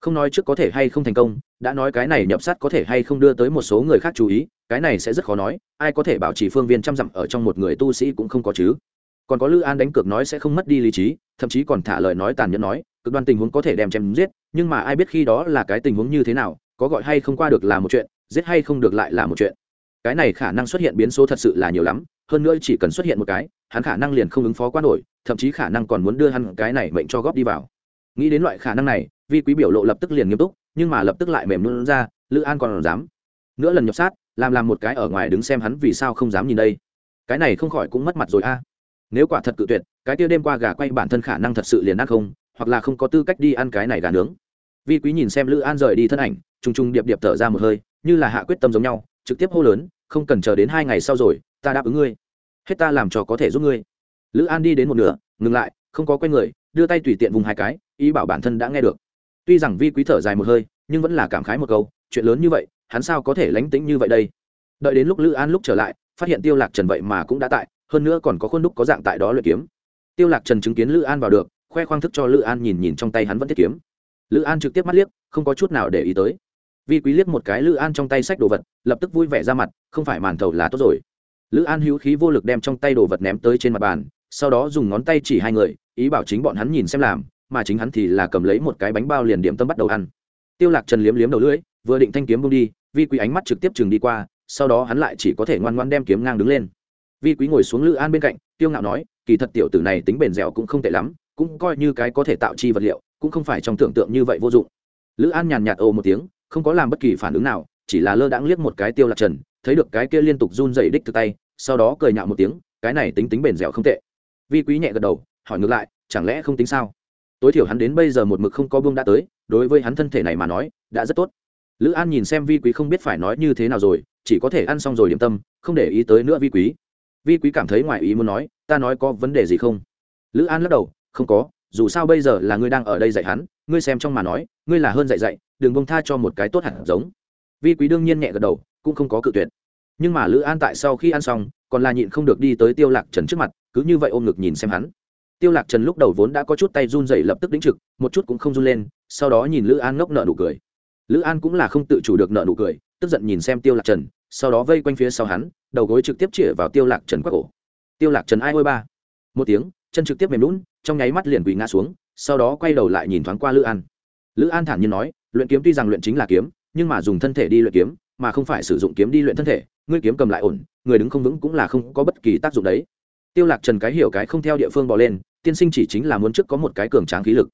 Không nói trước có thể hay không thành công, đã nói cái này nhập sát có thể hay không đưa tới một số người khác chú ý, cái này sẽ rất khó nói, ai có thể bảo trì phương viên trăm dặm ở trong một người tu sĩ cũng không có chứ còn có lữ an đánh cược nói sẽ không mất đi lý trí, thậm chí còn thả lời nói tàn nhẫn nói, cực đoan tình huống có thể đem chém giết, nhưng mà ai biết khi đó là cái tình huống như thế nào, có gọi hay không qua được là một chuyện, giết hay không được lại là một chuyện. Cái này khả năng xuất hiện biến số thật sự là nhiều lắm, hơn nữa chỉ cần xuất hiện một cái, hắn khả năng liền không ứng phó qua nổi, thậm chí khả năng còn muốn đưa hắn cái này mệnh cho góp đi vào. Nghĩ đến loại khả năng này, vi quý biểu lộ lập tức liền nghiêm túc, nhưng mà lập tức lại mềm luôn ra, lữ an còn dám. Nữa lần nhập sát, làm làm một cái ở ngoài đứng xem hắn vì sao không dám nhìn đây. Cái này không khỏi cũng mất mặt rồi a nếu quả thật cự tuyệt, cái tiêu đêm qua gà quay bản thân khả năng thật sự liền ăn không, hoặc là không có tư cách đi ăn cái này gà nướng. Vi quý nhìn xem lữ an rời đi thân ảnh t r u n g t r u n g điệp điệp thở ra một hơi, như là hạ quyết tâm giống nhau, trực tiếp hô lớn, không cần chờ đến hai ngày sau rồi, ta đáp ứng ngươi. Hết ta làm trò có thể giúp ngươi. Lữ an đi đến một nửa, ngừng lại, không có quen người, đưa tay tùy tiện vùng hai cái, ý bảo bản thân đã nghe được. Tuy rằng vi quý thở dài một hơi, nhưng vẫn là cảm khái một câu, chuyện lớn như vậy, hắn sao có thể lánh tĩnh như vậy đây? Đợi đến lúc lữ an lúc trở lại, phát hiện tiêu lạc trần vậy mà cũng đã tại hơn nữa còn có khuôn đúc có dạng tại đó luyện kiếm. Tiêu lạc trần chứng kiến lữ an vào được, khoe khoang thức cho lữ an nhìn nhìn trong tay hắn vẫn thiết kiếm. Lữ an trực tiếp mắt liếc, không có chút nào để ý tới. Vi quý liếc một cái lữ an trong tay sách đồ vật, lập tức vui vẻ ra mặt, không phải màn thầu là tốt rồi. Lữ an hữu khí vô lực đem trong tay đồ vật ném tới trên mặt bàn, sau đó dùng ngón tay chỉ hai người, ý bảo chính bọn hắn nhìn xem làm, mà chính hắn thì là cầm lấy một cái bánh bao liền điểm tâm bắt đầu ăn. Tiêu lạc trần liếm liếm đầu lưỡi, vừa định thanh kiếm bung đi, vi quý ánh mắt trực tiếp chừng đi qua, sau đó hắn lại chỉ có thể ngoan ngoan đem kiếm ngang đứng lên vi quý ngồi xuống lữ an bên cạnh, tiêu ngạo nói, kỳ thật tiểu tử này tính bền dẻo cũng không tệ lắm, cũng coi như cái có thể tạo chi vật liệu, cũng không phải trong tưởng tượng như vậy vô dụng. Lữ an nhàn nhạt ồ một tiếng, không có làm bất kỳ phản ứng nào, chỉ là lơ đãng liếc một cái tiêu lạc trần, thấy được cái kia liên tục run dày đích từ tay, sau đó cười nhạo một tiếng, cái này tính tính bền dẻo không tệ. Vi quý nhẹ gật đầu, hỏi ngược lại, chẳng lẽ không tính sao? Tối thiểu hắn đến bây giờ một mực không có buông đã tới, đối với hắn thân thể này mà nói, đã rất tốt. Lữ an nhìn xem vi quý không biết phải nói như thế nào rồi, chỉ có thể ăn xong rồi điểm tâm, không để ý tới nữa vi quý vi quý cảm thấy ngoài ý muốn nói, ta nói có vấn đề gì không? Lữ an lắc đầu, không có, dù sao bây giờ là ngươi đang ở đây dạy hắn, ngươi xem trong mà nói, ngươi là hơn dạy dạy, đừng bông tha cho một cái tốt hẳn giống. Vi quý đương nhiên nhẹ gật đầu, cũng không có cự tuyệt. Nhưng mà lữ an tại sau khi ăn xong, còn là nhịn không được đi tới tiêu lạc trần trước mặt, cứ như vậy ôm ngực nhìn xem hắn. Tiêu lạc trần lúc đầu vốn đã có chút tay run rẩy lập tức đĩnh trực, một chút cũng không run lên, sau đó nhìn lữ an ngốc nợ nụ cười. Lữ an cũng là không tự chủ được nợ nụ cười, tức giận nhìn xem tiêu lạc trần sau đó vây quanh phía sau hắn, đầu gối trực tiếp chĩa vào tiêu lạc trần quắc cổ tiêu lạc trần ai ôi ba. Một tiếng, chân trực tiếp mềm lún trong nháy mắt liền quỳ ngã xuống, sau đó quay đầu lại nhìn thoáng qua lữ an. Lữ an thản nhiên nói, luyện kiếm tuy rằng luyện chính là kiếm, nhưng mà dùng thân thể đi luyện kiếm, mà không phải sử dụng kiếm đi luyện thân thể, ngươi kiếm cầm lại ổn, người đứng không vững cũng là không có bất kỳ tác dụng đấy. Tiêu lạc trần cái hiểu cái không theo địa phương bỏ lên, tiên sinh chỉ chính là muốn trước có một cái cường tráng khí lực.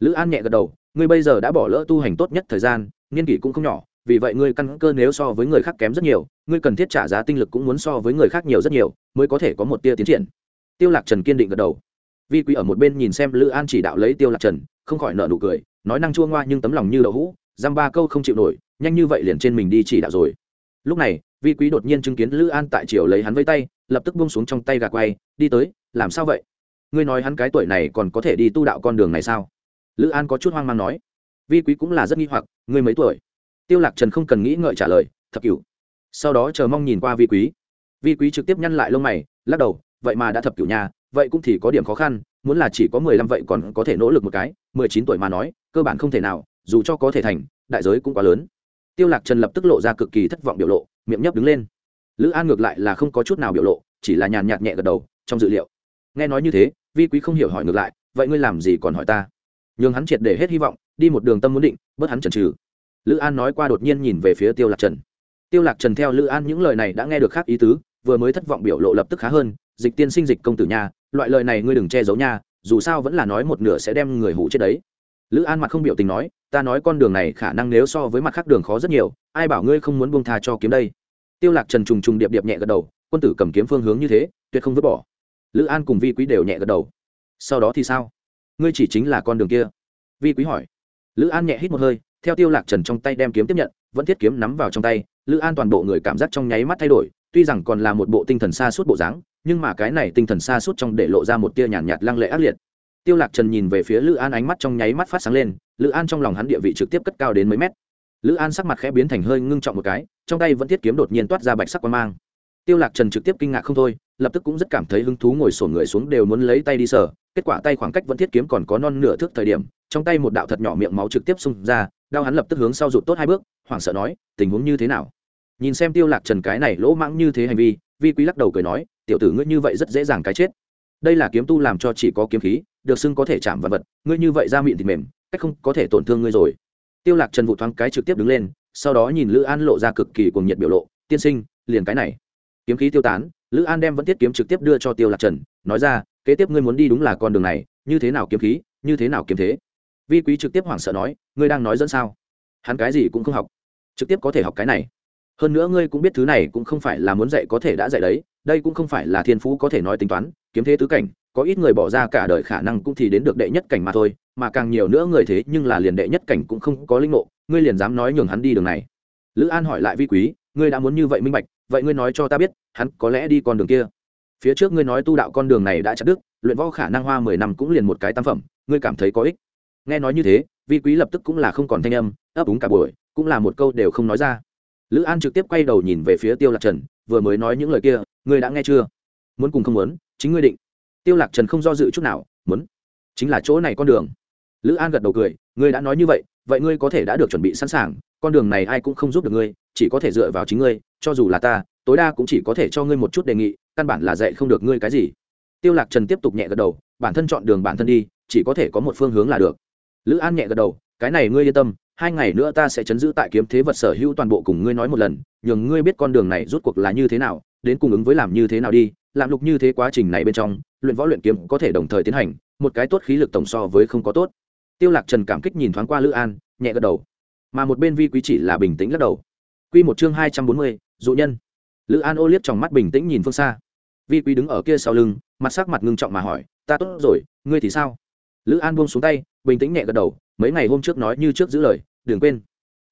Lữ an nhẹ gật đầu, ngươi bây giờ đã bỏ lỡ tu hành tốt nhất thời gian, niên kỷ cũng không nhỏ vì vậy ngươi căn cơ nếu so với người khác kém rất nhiều, ngươi cần thiết trả giá tinh lực cũng muốn so với người khác nhiều rất nhiều, mới có thể có một tia tiến triển. Tiêu lạc trần kiên định gật đầu. Vi quý ở một bên nhìn xem lữ an chỉ đạo lấy tiêu lạc trần, không khỏi nở nụ cười, nói năng chua ngoa nhưng tấm lòng như đậu hũ, giam ba câu không chịu nổi, nhanh như vậy liền trên mình đi chỉ đạo rồi. Lúc này, vi quý đột nhiên chứng kiến lữ an tại triều lấy hắn với tay, lập tức buông xuống trong tay gà quay, đi tới, làm sao vậy? Ngươi nói hắn cái tuổi này còn có thể đi tu đạo con đường này sao? Lữ an có chút hoang mang nói. Vi quý cũng là rất nghi hoặc, ngươi mấy tuổi? Tiêu lạc trần không cần nghĩ ngợi trả lời, thập cửu. Sau đó chờ mong nhìn qua vi quý. Vi quý trực tiếp nhăn lại lông mày, lắc đầu, vậy mà đã thập cửu nhà vậy cũng thì có điểm khó khăn, muốn là chỉ có mười lăm vậy còn có thể nỗ lực một cái, mười chín tuổi mà nói, cơ bản không thể nào, dù cho có thể thành, đại giới cũng quá lớn. Tiêu lạc trần lập tức lộ ra cực kỳ thất vọng biểu lộ, miệng nhấp đứng lên. Lữ an ngược lại là không có chút nào biểu lộ, chỉ là nhàn nhạt nhẹ gật đầu, trong dự liệu. Nghe nói như thế, vi quý không hiểu hỏi ngược lại, vậy ngươi làm gì còn hỏi ta? Nhường hắn triệt để hết hy vọng, đi một đường tâm muốn định, bớt hắn chần trừ lữ an nói qua đột nhiên nhìn về phía tiêu lạc trần. Tiêu lạc trần theo lữ an những lời này đã nghe được khác ý tứ, vừa mới thất vọng biểu lộ lập tức khá hơn, dịch tiên sinh, dịch công tử nha, loại lời này ngươi đừng che giấu nha, dù sao vẫn là nói một nửa sẽ đem người hủ chết đấy. Lữ an mặt không biểu tình nói, ta nói con đường này khả năng nếu so với mặt khác đường khó rất nhiều, ai bảo ngươi không muốn buông tha cho kiếm đây? Tiêu lạc trần trùng trùng điệp điệp nhẹ gật đầu, quân tử cầm kiếm phương hướng như thế, tuyệt không vứt bỏ. Lữ an cùng vi quý đều nhẹ gật đầu. Sau đó thì sao? Ngươi chỉ chính là con đường kia? Vi quý hỏi. Lữ an nhẹ hít một hơi theo tiêu lạc trần trong tay đem kiếm tiếp nhận vẫn thiết kiếm nắm vào trong tay lữ an toàn bộ người cảm giác trong nháy mắt thay đổi tuy rằng còn là một bộ tinh thần xa suốt bộ dáng nhưng mà cái này tinh thần xa suốt trong để lộ ra một tia nhàn nhạt, nhạt lăng lệ ác liệt. Tiêu lạc trần nhìn về phía lữ an ánh mắt trong nháy mắt phát sáng lên lữ an trong lòng hắn địa vị trực tiếp cất cao đến mấy mét. Lữ an sắc mặt khẽ biến thành hơi ngưng trọng một cái trong tay vẫn thiết kiếm đột nhiên toát ra bạch sắc quan mang. Tiêu lạc trần trực tiếp kinh ngạc không thôi lập tức cũng rất cảm thấy hứng thú ngồi sổ người xuống đều muốn lấy tay đi sờ kết quả tay khoảng cách vẫn thiết kiếm còn có non nửa thước thời điểm trong tay một đạo thật nhỏ miệng máu trực tiếp xung ra đau hắn lập tức hướng sau rụt tốt hai bước, hoảng sợ nói, tình huống như thế nào? Nhìn xem tiêu lạc trần cái này lỗ mãng như thế hành vi vi quý lắc đầu cười nói, tiểu tử ngươi như vậy rất dễ dàng cái chết. Đây là kiếm tu làm cho chỉ có kiếm khí, được xưng có thể chạm vật vật, ngươi như vậy ra miệng thì mềm, cách không có thể tổn thương ngươi rồi. Tiêu lạc trần vụ thoáng cái trực tiếp đứng lên, sau đó nhìn lữ an lộ ra cực kỳ cuồng nhiệt biểu lộ, tiên sinh, liền cái này. Kiếm khí tiêu tán, lữ an đem vẫn tiết kiếm trực tiếp đưa cho tiêu lạc trần, nói ra, kế tiếp ngươi muốn đi đúng là con đường này, như thế nào kiếm khí, như thế nào kiếm thế? Vi quý trực tiếp hoảng sợ nói, ngươi đang nói dẫn sao? Hắn cái gì cũng không học, trực tiếp có thể học cái này. Hơn nữa ngươi cũng biết thứ này cũng không phải là muốn dạy có thể đã dạy đấy, đây cũng không phải là thiên phú có thể nói tính toán, kiếm thế tứ cảnh, có ít người bỏ ra cả đời khả năng cũng thì đến được đệ nhất cảnh mà thôi, mà càng nhiều nữa người thế nhưng là liền đệ nhất cảnh cũng không có linh ngộ, ngươi liền dám nói nhường hắn đi đường này. Lữ an hỏi lại vi quý, ngươi đã muốn như vậy minh bạch, vậy ngươi nói cho ta biết, hắn có lẽ đi con đường kia. Phía trước ngươi nói tu đạo con đường này đã chặt đức luyện võ khả năng hoa mười năm cũng liền một cái tam phẩm, ngươi cảm thấy có ích nghe nói như thế, vi quý lập tức cũng là không còn thanh âm, ấp úng cả buổi, cũng là một câu đều không nói ra. Lữ an trực tiếp quay đầu nhìn về phía tiêu lạc trần, vừa mới nói những lời kia, ngươi đã nghe chưa? Muốn cùng không muốn, chính ngươi định. Tiêu lạc trần không do dự chút nào, muốn. Chính là chỗ này con đường. Lữ an gật đầu cười, ngươi đã nói như vậy vậy ngươi có thể đã được chuẩn bị sẵn sàng, con đường này ai cũng không giúp được ngươi, chỉ có thể dựa vào chính ngươi, cho dù là ta, tối đa cũng chỉ có thể cho ngươi một chút đề nghị, căn bản là dạy không được ngươi cái gì. Tiêu lạc trần tiếp tục nhẹ gật đầu, bản thân chọn đường bản thân đi, chỉ có thể có một phương hướng là được lữ an nhẹ gật đầu, cái này ngươi yên tâm, hai ngày nữa ta sẽ chấn giữ tại kiếm thế vật sở hữu toàn bộ cùng ngươi nói một lần, nhường ngươi biết con đường này rút cuộc là như thế nào, đến cùng ứng với làm như thế nào đi làm lục như thế quá trình này bên trong, luyện võ luyện kiếm có thể đồng thời tiến hành, một cái tốt khí lực tổng so với không có tốt. Tiêu lạc trần cảm kích nhìn thoáng qua lữ an, nhẹ gật đầu. Mà một bên vi quý chỉ là bình tĩnh lắc đầu. Quy một chương hai trăm bốn mươi, dụ nhân. Lữ an ô liếc trong mắt bình tĩnh nhìn phương xa. Vi quý đứng ở kia sau lưng, mặt sắc mặt ngưng trọng mà hỏi, ta tốt rồi, ngươi thì sao? Lữ an buông xuống tay, bình tĩnh nhẹ gật đầu, mấy ngày hôm trước nói như trước giữ lời, đừng quên.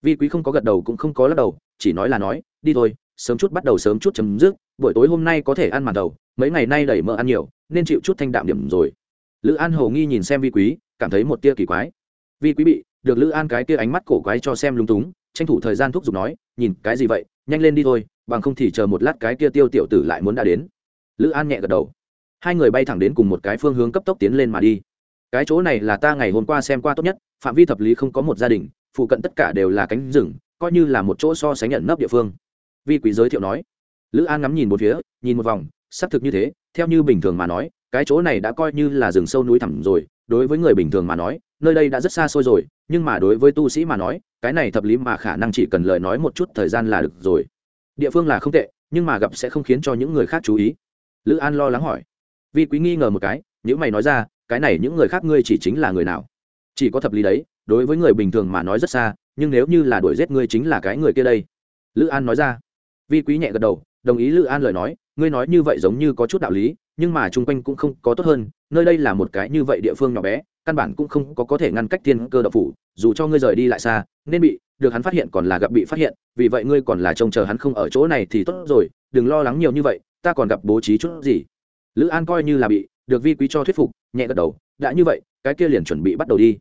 Vi quý không có gật đầu cũng không có lắc đầu, chỉ nói là nói, đi thôi, sớm chút bắt đầu sớm chút chấm dứt, buổi tối hôm nay có thể ăn màn đầu, mấy ngày nay đẩy mỡ ăn nhiều, nên chịu chút thanh đạm điểm rồi. Lữ an hầu nghi nhìn xem vi quý, cảm thấy một tia kỳ quái. Vi quý bị, được lữ an cái tia ánh mắt cổ quái cho xem lung túng, tranh thủ thời gian thúc giục nói, nhìn cái gì vậy, nhanh lên đi thôi, bằng không thì chờ một lát cái kia tiêu tiểu tử lại muốn đã đến. Lữ an nhẹ gật đầu. Hai người bay thẳng đến cùng một cái phương hướng cấp tốc tiến lên mà đi cái chỗ này là ta ngày hôm qua xem qua tốt nhất, phạm vi thập lý không có một gia đình, phụ cận tất cả đều là cánh rừng, coi như là một chỗ so sánh nhận nấp địa phương. Vi quý giới thiệu nói. Lữ an ngắm nhìn một phía, nhìn một vòng, xác thực như thế, theo như bình thường mà nói, cái chỗ này đã coi như là rừng sâu núi thẳm rồi, đối với người bình thường mà nói, nơi đây đã rất xa xôi rồi, nhưng mà đối với tu sĩ mà nói, cái này thập lý mà khả năng chỉ cần lời nói một chút thời gian là được rồi. Địa phương là không tệ, nhưng mà gặp sẽ không khiến cho những người khác chú ý. Lữ an lo lắng hỏi. Vi quý nghi ngờ một cái những mày nói ra cái này những người khác ngươi chỉ chính là người nào? Chỉ có thập lý đấy, đối với người bình thường mà nói rất xa, nhưng nếu như là đuổi giết ngươi chính là cái người kia đây. Lữ an nói ra. Vi quý nhẹ gật đầu, đồng ý lữ an lời nói, ngươi nói như vậy giống như có chút đạo lý, nhưng mà chung quanh cũng không có tốt hơn, nơi đây là một cái như vậy địa phương nhỏ bé, căn bản cũng không có có thể ngăn cách thiên cơ độc phủ, dù cho ngươi rời đi lại xa, nên bị được hắn phát hiện còn là gặp bị phát hiện, vì vậy ngươi còn là trông chờ hắn không ở chỗ này thì tốt rồi, đừng lo lắng nhiều như vậy, ta còn gặp bố trí chút gì. Lữ an coi như là bị được vi quý cho thuyết phục nhẹ gật đầu, đã như vậy, cái kia liền chuẩn bị bắt đầu đi.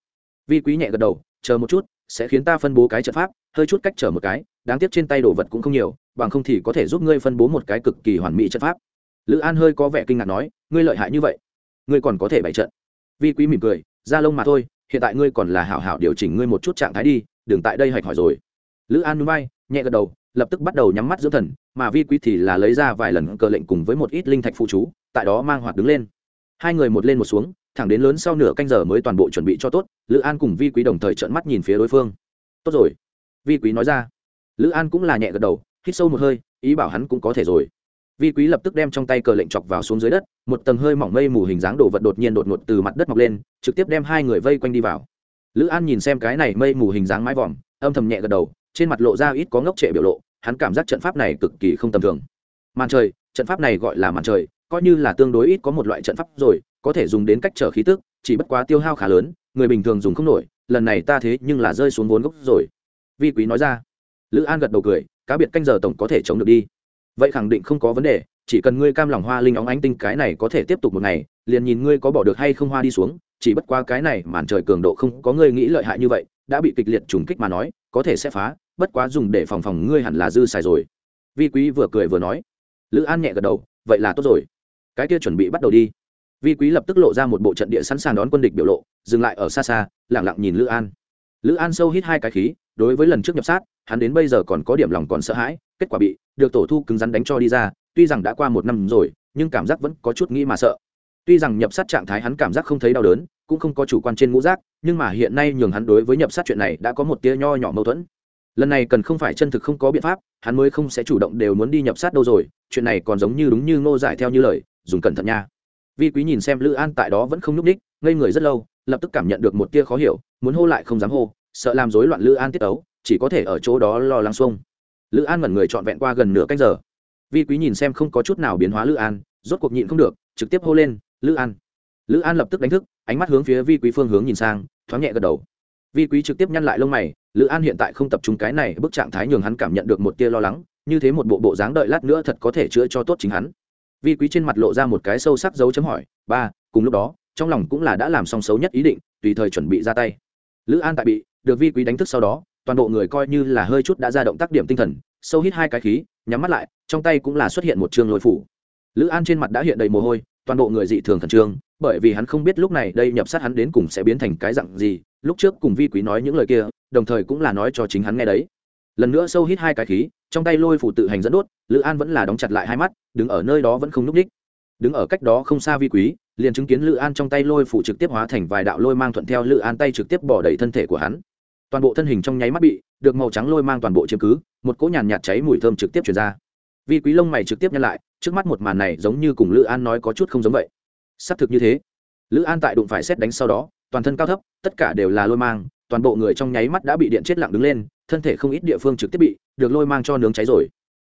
Vi quý nhẹ gật đầu, chờ một chút, sẽ khiến ta phân bố cái trận pháp, hơi chút cách trở một cái, đáng tiếc trên tay đồ vật cũng không nhiều, bằng không thì có thể giúp ngươi phân bố một cái cực kỳ hoàn mỹ trận pháp. Lữ an hơi có vẻ kinh ngạc nói, ngươi lợi hại như vậy, ngươi còn có thể bày trận. Vi quý mỉm cười, ra lông mà thôi, hiện tại ngươi còn là hảo hảo điều chỉnh ngươi một chút trạng thái đi, đừng tại đây hạch hỏi rồi. Lữ an núi bay nhẹ gật đầu, lập tức bắt đầu nhắm mắt dưỡng thần, mà vi quý thì là lấy ra vài lần cờ lệnh cùng với một ít linh thạch phụ chú, tại đó mang hoạt đứng lên hai người một lên một xuống, thẳng đến lớn sau nửa canh giờ mới toàn bộ chuẩn bị cho tốt, lữ an cùng vi quý đồng thời trợn mắt nhìn phía đối phương. Tốt rồi, vi quý nói ra. Lữ an cũng là nhẹ gật đầu, hít sâu một hơi, ý bảo hắn cũng có thể rồi. Vi quý lập tức đem trong tay cờ lệnh chọc vào xuống dưới đất, một tầng hơi mỏng mây mù hình dáng đồ vật đột nhiên đột ngột từ mặt đất mọc lên, trực tiếp đem hai người vây quanh đi vào. Lữ an nhìn xem cái này mây mù hình dáng mái vòm, âm thầm nhẹ gật đầu, trên mặt lộ ra ít có ngốc trệ biểu lộ, hắn cảm giác trận pháp này cực kỳ không tầm thường. Màn trời, trận pháp này gọi là màn trời coi như là tương đối ít có một loại trận pháp rồi, có thể dùng đến cách trở khí tức, chỉ bất quá tiêu hao khá lớn, người bình thường dùng không nổi, lần này ta thế nhưng là rơi xuống vốn gốc rồi. Vi quý nói ra. Lữ an gật đầu cười, cá biệt canh giờ tổng có thể chống được đi. Vậy khẳng định không có vấn đề, chỉ cần ngươi cam lòng hoa linh óng ánh tinh cái này có thể tiếp tục một ngày, liền nhìn ngươi có bỏ được hay không hoa đi xuống, chỉ bất qua cái này màn trời cường độ không có ngươi nghĩ lợi hại như vậy, đã bị kịch liệt trùng kích mà nói, có thể sẽ phá, bất quá dùng để phòng phòng ngươi hẳn là dư xài rồi. Vi quý vừa cười vừa nói. Lữ an nhẹ gật đầu, vậy là tốt rồi cái kia chuẩn bị bắt đầu đi. Vi quý lập tức lộ ra một bộ trận địa sẵn sàng đón quân địch biểu lộ, dừng lại ở xa xa lẳng lặng nhìn lữ an. Lữ an sâu hít hai cái khí, đối với lần trước nhập sát, hắn đến bây giờ còn có điểm lòng còn sợ hãi, kết quả bị được tổ thu cứng rắn đánh cho đi ra, tuy rằng đã qua một năm rồi, nhưng cảm giác vẫn có chút nghĩ mà sợ. Tuy rằng nhập sát trạng thái hắn cảm giác không thấy đau đớn, cũng không có chủ quan trên ngũ giác, nhưng mà hiện nay nhường hắn đối với nhập sát chuyện này đã có một tia nho nhỏ mâu thuẫn. Lần này cần không phải chân thực không có biện pháp, hắn mới không sẽ chủ động đều muốn đi nhập sát đâu rồi, chuyện này còn giống như đúng như ngô giải theo như lời dùng cẩn thận nha. Vi quý nhìn xem lữ an tại đó vẫn không nhúc ních ngây người rất lâu, lập tức cảm nhận được một tia khó hiểu, muốn hô lại không dám hô, sợ làm rối loạn lữ an tiết ấu, chỉ có thể ở chỗ đó lo lắng xuông. Lữ an ngẩn người trọn vẹn qua gần nửa canh giờ. Vi quý nhìn xem không có chút nào biến hóa lữ an, rốt cuộc nhịn không được, trực tiếp hô lên, lữ an. Lữ an lập tức đánh thức, ánh mắt hướng phía vi quý phương hướng nhìn sang, thoáng nhẹ gật đầu. Vi quý trực tiếp nhăn lại lông mày, lữ an hiện tại không tập trung cái này, bức trạng thái nhường hắn cảm nhận được một tia lo lắng, như thế một bộ bộ dáng đợi lát nữa thật có thể chữa cho tốt chính hắn vi quý trên mặt lộ ra một cái sâu sắc dấu chấm hỏi, ba, cùng lúc đó, trong lòng cũng là đã làm xong xấu nhất ý định, tùy thời chuẩn bị ra tay. Lữ an tại bị được vi quý đánh thức sau đó, toàn bộ người coi như là hơi chút đã ra động tác điểm tinh thần, sâu hít hai cái khí, nhắm mắt lại, trong tay cũng là xuất hiện một trường lôi phủ. Lữ an trên mặt đã hiện đầy mồ hôi, toàn bộ người dị thường khẩn trương, bởi vì hắn không biết lúc này đây nhập sát hắn đến cùng sẽ biến thành cái dặn gì, lúc trước cùng vi quý nói những lời kia, đồng thời cũng là nói cho chính hắn nghe đấy lần nữa sâu hít hai cái khí, trong tay lôi phủ tự hành dẫn đốt, lữ an vẫn là đóng chặt lại hai mắt, đứng ở nơi đó vẫn không núp ních đứng ở cách đó không xa vi quý, liền chứng kiến lữ an trong tay lôi phủ trực tiếp hóa thành vài đạo lôi mang thuận theo lữ an tay trực tiếp bỏ đầy thân thể của hắn. Toàn bộ thân hình trong nháy mắt bị, được màu trắng lôi mang toàn bộ chiếm cứ, một cỗ nhàn nhạt cháy mùi thơm trực tiếp chuyển ra. Vi quý lông mày trực tiếp nhăn lại, trước mắt một màn này giống như cùng lữ an nói có chút không giống vậy. Xác thực như thế. Lữ an tại đụng phải xét đánh sau đó, toàn thân cao thấp, tất cả đều là lôi mang toàn bộ người trong nháy mắt đã bị điện chết lặng đứng lên, thân thể không ít địa phương trực tiếp bị được lôi mang cho nướng cháy rồi.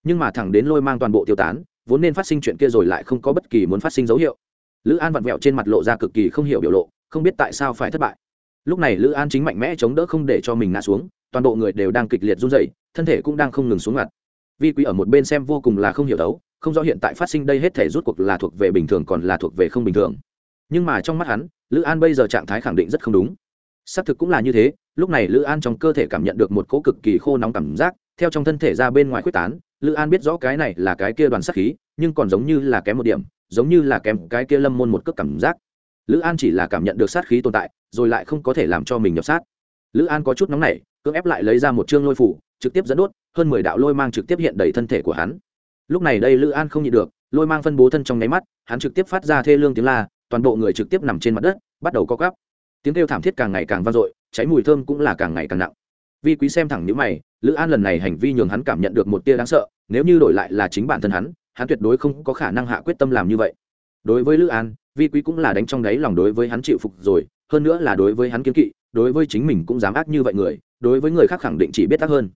Nhưng mà thẳng đến lôi mang toàn bộ tiêu tán, vốn nên phát sinh chuyện kia rồi lại không có bất kỳ muốn phát sinh dấu hiệu. Lữ an vặn vẹo trên mặt lộ ra cực kỳ không hiểu biểu lộ, không biết tại sao phải thất bại. Lúc này lữ an chính mạnh mẽ chống đỡ không để cho mình ngã xuống, toàn bộ người đều đang kịch liệt run dậy thân thể cũng đang không ngừng xuống ngặt. Vi quý ở một bên xem vô cùng là không hiểu đấu, không rõ hiện tại phát sinh đây hết thể rút cuộc là thuộc về bình thường còn là thuộc về không bình thường. Nhưng mà trong mắt hắn, lữ an bây giờ trạng thái khẳng định rất không đúng xác thực cũng là như thế, lúc này lữ an trong cơ thể cảm nhận được một cỗ cực kỳ khô nóng cảm giác, theo trong thân thể ra bên ngoài quyết tán, lữ an biết rõ cái này là cái kia đoàn sát khí, nhưng còn giống như là kém một điểm, giống như là kém cái kia lâm môn một cước cảm giác. Lữ an chỉ là cảm nhận được sát khí tồn tại, rồi lại không có thể làm cho mình nhập sát. Lữ an có chút nóng nảy, cưỡng ép lại lấy ra một chương lôi phủ, trực tiếp dẫn đốt, hơn mười đạo lôi mang trực tiếp hiện đầy thân thể của hắn. Lúc này đây lữ an không nhịn được, lôi mang phân bố thân trong nháy mắt, hắn trực tiếp phát ra thê lương tiếng la, toàn bộ người trực tiếp nằm trên mặt đất, bắt đầu co cắp tiếng kêu thảm thiết càng ngày càng vang dội, cháy mùi thơm cũng là càng ngày càng nặng. Vi quý xem thẳng những mày, lữ an lần này hành vi nhường hắn cảm nhận được một tia đáng sợ, nếu như đổi lại là chính bản thân hắn hắn tuyệt đối không có khả năng hạ quyết tâm làm như vậy. Đối với lữ an, vi quý cũng là đánh trong đáy lòng đối với hắn chịu phục rồi, hơn nữa là đối với hắn kiến kỵ, đối với chính mình cũng dám ác như vậy người, đối với người khác khẳng định chỉ biết ác hơn.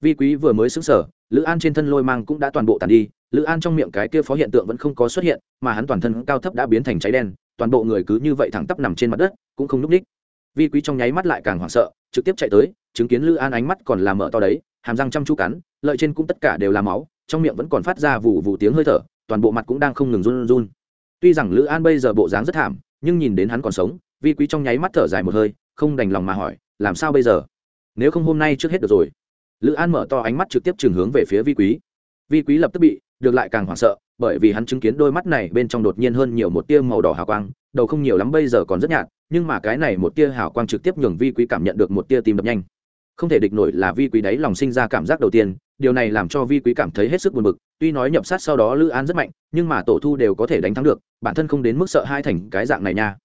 Vi quý vừa mới xứng sở lữ an trên thân lôi mang cũng đã toàn bộ tàn đi, lữ an trong miệng cái kia phó hiện tượng vẫn không có xuất hiện, mà hắn toàn thân cao thấp đã biến thành cháy đen toàn bộ người cứ như vậy thẳng tắp nằm trên mặt đất, cũng không n ú c ních vi quý trong nháy mắt lại càng hoảng sợ, trực tiếp chạy tới, chứng kiến lữ an ánh mắt còn làm mở to đấy, hàm răng chăm chú cắn, lợi trên cũng tất cả đều là máu, trong miệng vẫn còn phát ra vụ vụ tiếng hơi thở, toàn bộ mặt cũng đang không ngừng run run. Tuy rằng lữ an bây giờ bộ dáng rất thảm, nhưng nhìn đến hắn còn sống, vi quý trong nháy mắt thở dài một hơi, không đành lòng mà hỏi, làm sao bây giờ? Nếu không hôm nay trước hết được rồi? Lữ an mở to ánh mắt trực tiếp trường hướng về phía vi quý. Vi quý lập tức bị, được lại càng hoảng sợ bởi vì hắn chứng kiến đôi mắt này bên trong đột nhiên hơn nhiều một tia màu đỏ hào quang, đầu không nhiều lắm bây giờ còn rất nhạt, nhưng mà cái này một tia hào quang trực tiếp nhường vi quý cảm nhận được một tia tim đập nhanh. Không thể địch nổi là vi quý đáy lòng sinh ra cảm giác đầu tiên, điều này làm cho vi quý cảm thấy hết sức buồn bực, tuy nói nhập sát sau đó lữ an rất mạnh, nhưng mà tổ thu đều có thể đánh thắng được, bản thân không đến mức sợ hai thành cái dạng này nha.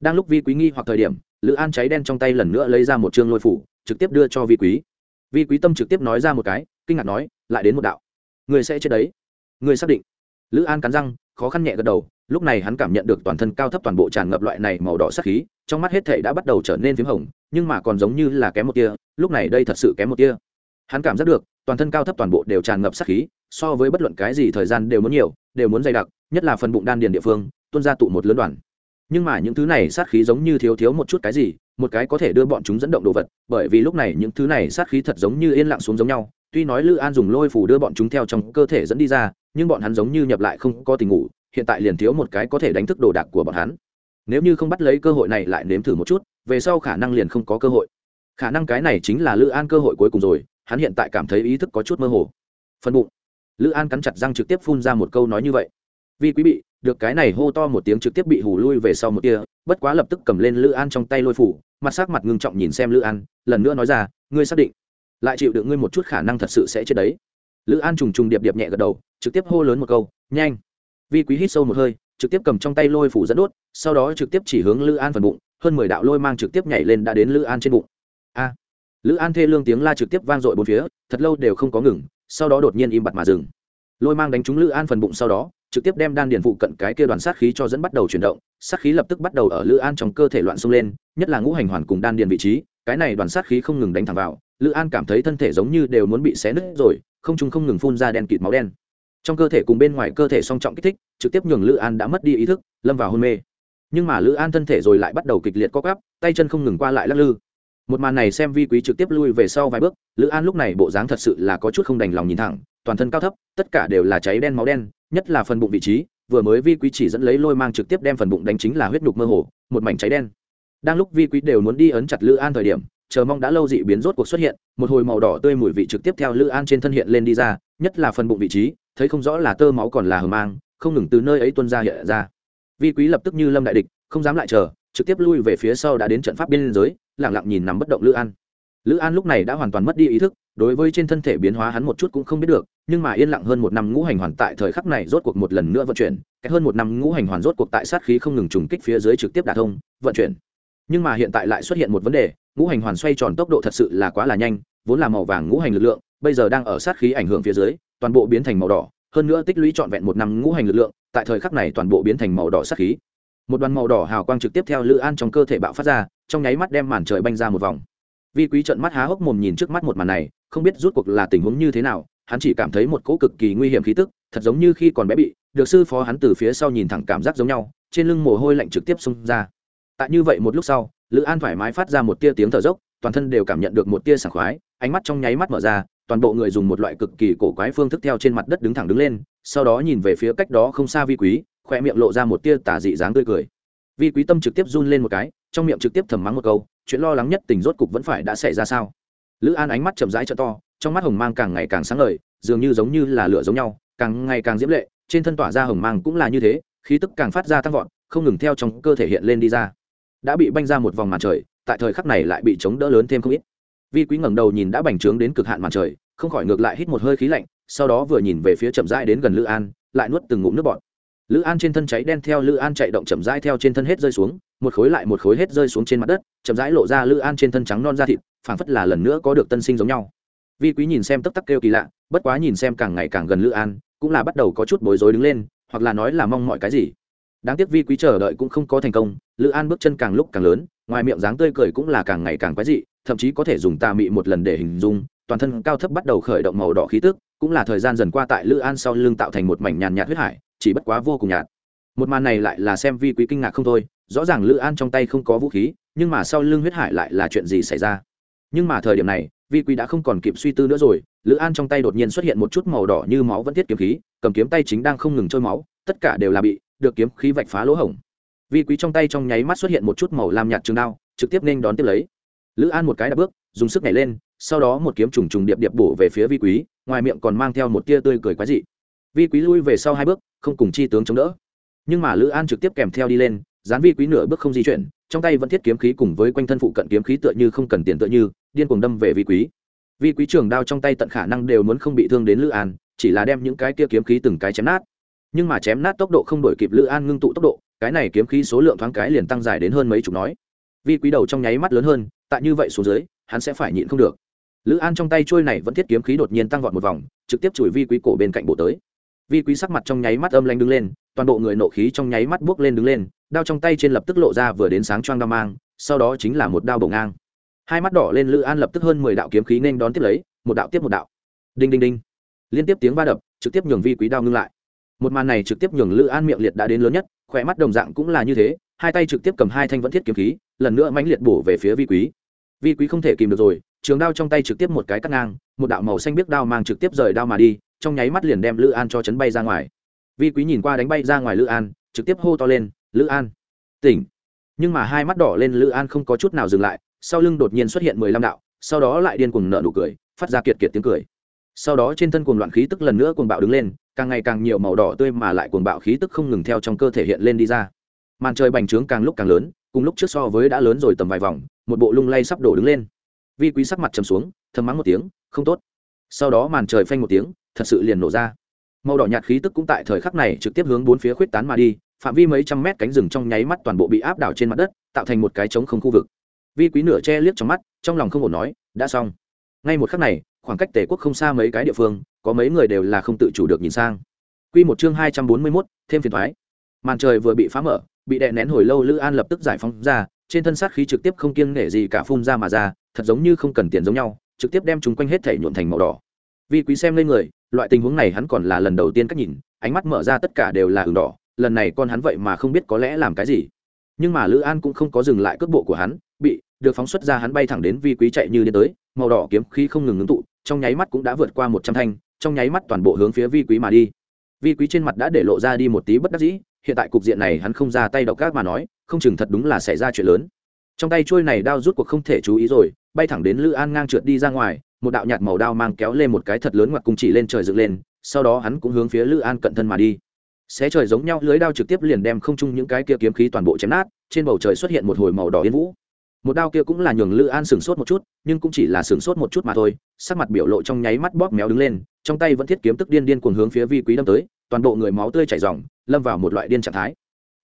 Đang lúc vi quý nghi hoặc thời điểm, lữ an cháy đen trong tay lần nữa lấy ra một chương lôi phủ, trực tiếp đưa cho vi quý. Vi quý tâm trực tiếp nói ra một cái, kinh ngạc nói, lại đến một đạo. Người sẽ chết đấy. Người xác định lữ an cắn răng, khó khăn nhẹ gật đầu, lúc này hắn cảm nhận được toàn thân cao thấp toàn bộ tràn ngập loại này màu đỏ sắc khí, trong mắt hết thảy đã bắt đầu trở nên p h í m hồng, nhưng mà còn giống như là kém một tia, lúc này đây thật sự kém một tia. Hắn cảm giác được, toàn thân cao thấp toàn bộ đều tràn ngập sắc khí, so với bất luận cái gì thời gian đều muốn nhiều, đều muốn dày đặc, nhất là phần bụng đan điền địa phương, tuôn ra tụ một lớn đoàn. Nhưng mà những thứ này sát khí giống như thiếu thiếu một chút cái gì, một cái có thể đưa bọn chúng dẫn động đồ vật, bởi vì lúc này những thứ này sát khí thật giống như yên lặng xuống giống nhau tuy nói lữ an dùng lôi phủ đưa bọn chúng theo trong cơ thể dẫn đi ra, nhưng bọn hắn giống như nhập lại không có tình ngủ, hiện tại liền thiếu một cái có thể đánh thức đồ đạc của bọn hắn. Nếu như không bắt lấy cơ hội này lại nếm thử một chút, về sau khả năng liền không có cơ hội. Khả năng cái này chính là lữ an cơ hội cuối cùng rồi, hắn hiện tại cảm thấy ý thức có chút mơ hồ. Phân bụng. Lữ an cắn chặt răng trực tiếp phun ra một câu nói như vậy. Vì quý bị được cái này hô to một tiếng trực tiếp bị hù lui về sau một kia bất quá lập tức cầm lên lữ an trong tay lôi phủ, mặt sắc mặt ngưng trọng nhìn xem lữ an, lần nữa nói ra, ngươi xác định lại chịu được ngươi một chút khả năng thật sự sẽ chết đấy. Lữ an trùng trùng điệp điệp nhẹ gật đầu, trực tiếp hô lớn một câu, nhanh! Vi quý hít sâu một hơi, trực tiếp cầm trong tay lôi phủ dẫn đốt, sau đó trực tiếp chỉ hướng lữ an phần bụng, hơn mười đạo lôi mang trực tiếp nhảy lên đã đến lữ an trên bụng. A! Lữ an thê lương tiếng la trực tiếp vang dội bốn phía, thật lâu đều không có ngừng, sau đó đột nhiên im bặt mà dừng. Lôi mang đánh trúng lữ an phần bụng sau đó, trực tiếp đem đan điền phụ cận cái kia đoàn sát khí cho dẫn bắt đầu chuyển động, sát khí lập tức bắt đầu ở lữ an trong cơ thể loạn xông lên, nhất là ngũ hành hoàn cùng đan điền vị trí, cái này đoàn sát khí không ngừng đánh thẳng vào lữ an cảm thấy thân thể giống như đều muốn bị xé nứt rồi, không chung không ngừng phun ra đen kịt máu đen. Trong cơ thể cùng bên ngoài cơ thể song trọng kích thích, trực tiếp nhường lữ an đã mất đi ý thức, lâm vào hôn mê. Nhưng mà lữ an thân thể rồi lại bắt đầu kịch liệt co cắp tay chân không ngừng qua lại lắc lư. Một màn này xem vi quý trực tiếp lui về sau vài bước, lữ an lúc này bộ dáng thật sự là có chút không đành lòng nhìn thẳng, toàn thân cao thấp, tất cả đều là cháy đen máu đen, nhất là phần bụng vị trí, vừa mới vi quý chỉ dẫn lấy lôi mang trực tiếp đem phần bụng đánh chính là huyết nhục mơ hồ, một mảnh cháy đen. Đang lúc vi quý đều muốn đi ấn chặt lữ an thời điểm chờ mong đã lâu dị biến rốt cuộc xuất hiện, một hồi màu đỏ tươi mùi vị trực tiếp theo lữ an trên thân hiện lên đi ra, nhất là phần bụng vị trí, thấy không rõ là tơ máu còn là hờ mang, không ngừng từ nơi ấy tuân ra hiện ra. Vi quý lập tức như lâm đại địch, không dám lại chờ, trực tiếp lui về phía sau đã đến trận pháp biên giới lẳng lặng nhìn nằm bất động lữ an. Lữ an lúc này đã hoàn toàn mất đi ý thức, đối với trên thân thể biến hóa hắn một chút cũng không biết được, nhưng mà yên lặng hơn một năm ngũ hành hoàn tại thời khắc này rốt cuộc một lần nữa vận chuyển, cách hơn một năm ngũ hành hoàn rốt cuộc tại sát khí không ngừng trùng kích phía dưới trực tiếp đả thông, vận chuyển. Nhưng mà hiện tại lại xuất hiện một vấn đề ngũ hành hoàn xoay tròn tốc độ thật sự là quá là nhanh, vốn là màu vàng ngũ hành lực lượng, bây giờ đang ở sát khí ảnh hưởng phía dưới, toàn bộ biến thành màu đỏ, hơn nữa tích lũy trọn vẹn một năm ngũ hành lực lượng, tại thời khắc này toàn bộ biến thành màu đỏ sát khí. Một đoàn màu đỏ hào quang trực tiếp theo lữ an trong cơ thể bạo phát ra, trong nháy mắt đem màn trời banh ra một vòng. Vi quý trận mắt há hốc mồm nhìn trước mắt một màn này, không biết rút cuộc là tình huống như thế nào, hắn chỉ cảm thấy một cỗ cực kỳ nguy hiểm khí tức, thật giống như khi còn bé bị được sư phó hắn từ phía sau nhìn thẳng cảm giác giống nhau, trên lưng mồ hôi lạnh trực tiếp xông ra. Tại như vậy một lúc sau lữ an thoải mái phát ra một tia tiếng thở dốc, toàn thân đều cảm nhận được một tia sảng khoái, ánh mắt trong nháy mắt mở ra, toàn bộ người dùng một loại cực kỳ cổ quái phương thức theo trên mặt đất đứng thẳng đứng lên, sau đó nhìn về phía cách đó không xa vi quý khoe miệng lộ ra một tia tả dị dáng tươi cười. Vi quý tâm trực tiếp run lên một cái, trong miệng trực tiếp thầm mắng một câu, chuyện lo lắng nhất tình rốt cục vẫn phải đã xảy ra sao? Lữ an ánh mắt chậm rãi t to, trong mắt hồng mang càng ngày càng sáng ngời, dường như giống như là lửa giống nhau, càng ngày càng diễm lệ, trên thân tỏa ra hồng mang cũng là như thế, khí tức càng phát ra tăng vọt, không ngừng theo trong cơ thể hiện lên đi ra đã bị banh ra một vòng màn trời, tại thời khắc này lại bị chống đỡ lớn thêm không ít. Vi quý ngẩng đầu nhìn đã bành trướng đến cực hạn màn trời, không khỏi ngược lại hít một hơi khí lạnh, sau đó vừa nhìn về phía chậm rãi đến gần lữ an, lại nuốt từng ngụm nước bọt. Lữ an trên thân cháy đen theo lữ an chạy động chậm rãi theo trên thân hết rơi xuống, một khối lại một khối hết rơi xuống trên mặt đất, chậm rãi lộ ra lữ an trên thân trắng non da thịt, phảng phất là lần nữa có được tân sinh giống nhau. Vi quý nhìn xem tấp tắc kêu kỳ lạ, bất quá nhìn xem càng ngày càng gần lữ an, cũng là bắt đầu có chút bối rối đứng lên, hoặc là nói là mong mọi cái gì đáng tiếc vi quý chờ đợi cũng không có thành công, lữ an bước chân càng lúc càng lớn, ngoài miệng dáng tươi cười cũng là càng ngày càng quái dị, thậm chí có thể dùng tà mị một lần để hình dung, toàn thân cao thấp bắt đầu khởi động màu đỏ khí tức, cũng là thời gian dần qua tại lữ an sau lưng tạo thành một mảnh nhàn nhạt huyết hải, chỉ bất quá vô cùng nhạt. Một màn này lại là xem vi quý kinh ngạc không thôi, rõ ràng lữ an trong tay không có vũ khí, nhưng mà sau lưng huyết hải lại là chuyện gì xảy ra? Nhưng mà thời điểm này, vi quý đã không còn kịp suy tư nữa rồi, lữ an trong tay đột nhiên xuất hiện một chút màu đỏ như máu vẫn thiết kiếm khí, cầm kiếm tay chính đang không ngừng trôi máu, tất cả đều là bị được kiếm khí vạch phá lỗ hổng. Vi quý trong tay trong nháy mắt xuất hiện một chút màu lam nhạt trường đao, trực tiếp nên đón tiếp lấy. Lữ an một cái đã bước, dùng sức nhảy lên, sau đó một kiếm trùng trùng điệp điệp bổ về phía vi quý, ngoài miệng còn mang theo một tia tươi cười quái dị. Vi quý lui về sau hai bước, không cùng chi tướng chống đỡ. Nhưng mà lữ an trực tiếp kèm theo đi lên, dán vi quý nửa bước không di chuyển, trong tay vẫn thiết kiếm khí cùng với quanh thân phụ cận kiếm khí tựa như không cần tiền tựa như, điên cuồng đâm về vi quý. Vi quý trường đao trong tay tận khả năng đều muốn không bị thương đến lữ an, chỉ là đem những cái kia kiếm khí từng cái chém nát nhưng mà chém nát tốc độ không đổi kịp lữ an ngưng tụ tốc độ, cái này kiếm khí số lượng thoáng cái liền tăng dài đến hơn mấy chục nói. Vi quý đầu trong nháy mắt lớn hơn, tại như vậy xuống dưới, hắn sẽ phải nhịn không được. Lữ an trong tay trôi này vẫn thiết kiếm khí đột nhiên tăng vọt một vòng, trực tiếp chùi vi quý cổ bên cạnh bộ tới. Vi quý sắc mặt trong nháy mắt âm lanh đứng lên, toàn bộ người nộ khí trong nháy mắt buốc lên đứng lên, đao trong tay trên lập tức lộ ra vừa đến sáng choang đao mang, sau đó chính là một đao bổ ngang. Hai mắt đỏ lên lữ an lập tức hơn mười đạo kiếm khí nên đón tiếp lấy, một đạo tiếp một đạo. Đinh đinh đinh. Liên tiếp tiếng va đập, trực tiếp nhường vi quý đao ngưng lại một màn này trực tiếp nhường lữ an miệng liệt đã đến lớn nhất, khỏe mắt đồng dạng cũng là như thế, hai tay trực tiếp cầm hai thanh vẫn thiết kiếm khí, lần nữa mãnh liệt bổ về phía vi quý. Vi quý không thể kìm được rồi, trường đao trong tay trực tiếp một cái cắt ngang, một đạo màu xanh biết đao mang trực tiếp rời đao mà đi, trong nháy mắt liền đem lữ an cho chấn bay ra ngoài. Vi quý nhìn qua đánh bay ra ngoài lữ an, trực tiếp hô to lên, lữ an, tỉnh! Nhưng mà hai mắt đỏ lên lữ an không có chút nào dừng lại, sau lưng đột nhiên xuất hiện mười lăm đạo, sau đó lại điên cuồng nợ nụ cười, phát ra kiệt kiệt tiếng cười. Sau đó trên thân cuồng loạn khí tức lần nữa cuồng bạo đứng lên càng ngày càng nhiều màu đỏ tươi mà lại cuồng bạo khí tức không ngừng theo trong cơ thể hiện lên đi ra. Màn trời bành trướng càng lúc càng lớn, cùng lúc trước so với đã lớn rồi tầm vài vòng, một bộ lung lay sắp đổ đứng lên. Vi quý sắc mặt trầm xuống, thầm mắng một tiếng, không tốt. Sau đó màn trời phanh một tiếng, thật sự liền nổ ra. Màu đỏ nhạt khí tức cũng tại thời khắc này trực tiếp hướng bốn phía khuyết tán mà đi, phạm vi mấy trăm mét cánh rừng trong nháy mắt toàn bộ bị áp đảo trên mặt đất, tạo thành một cái trống không khu vực. Vi quý nửa che liếc trong mắt, trong lòng không ổn nói, đã xong. Ngay một khắc này, khoảng cách tề quốc không xa mấy cái địa phương có mấy người đều là không tự chủ được nhìn sang Quy một chương hai trăm bốn mươi 241, thêm phiền toái. Màn trời vừa bị phá mở, bị đè nén hồi lâu Lữ An lập tức giải phóng ra, trên thân sát khí trực tiếp không kiêng nể gì cả phun ra mà ra, thật giống như không cần tiền giống nhau, trực tiếp đem chúng quanh hết thể nhuộm thành màu đỏ. Vi Quý xem lên người, loại tình huống này hắn còn là lần đầu tiên cách nhìn, ánh mắt mở ra tất cả đều là ửng đỏ, lần này con hắn vậy mà không biết có lẽ làm cái gì. Nhưng mà Lữ An cũng không có dừng lại cước bộ của hắn, bị được phóng xuất ra hắn bay thẳng đến Vi Quý chạy như điên tới, màu đỏ kiếm khí không ngừng ngưng tụ, trong nháy mắt cũng đã vượt qua một trăm thanh, trong nháy mắt toàn bộ hướng phía Vi Quý mà đi. Vi quý trên mặt đã để lộ ra đi một tí bất đắc dĩ, hiện tại cục diện này hắn không ra tay độc các mà nói, không chừng thật đúng là xảy ra chuyện lớn. Trong tay trôi này đao rút cuộc không thể chú ý rồi, bay thẳng đến lữ an ngang trượt đi ra ngoài, một đạo nhạt màu đao mang kéo lên một cái thật lớn ngoặt cùng chỉ lên trời dựng lên, sau đó hắn cũng hướng phía lữ an cận thân mà đi. Xé trời giống nhau, lưới đao trực tiếp liền đem không chung những cái kia kiếm khí toàn bộ chém nát, trên bầu trời xuất hiện một hồi màu đỏ yên vũ. Một đao kia cũng là nhường lữ an sửng sốt một chút, nhưng cũng chỉ là sửng sốt một chút mà thôi, sắc mặt biểu lộ trong nháy mắt bóp méo đứng lên trong tay vẫn thiết kiếm tức điên điên cuồng hướng phía vi quý đâm tới, toàn bộ người máu tươi chảy ròng, lâm vào một loại điên trạng thái.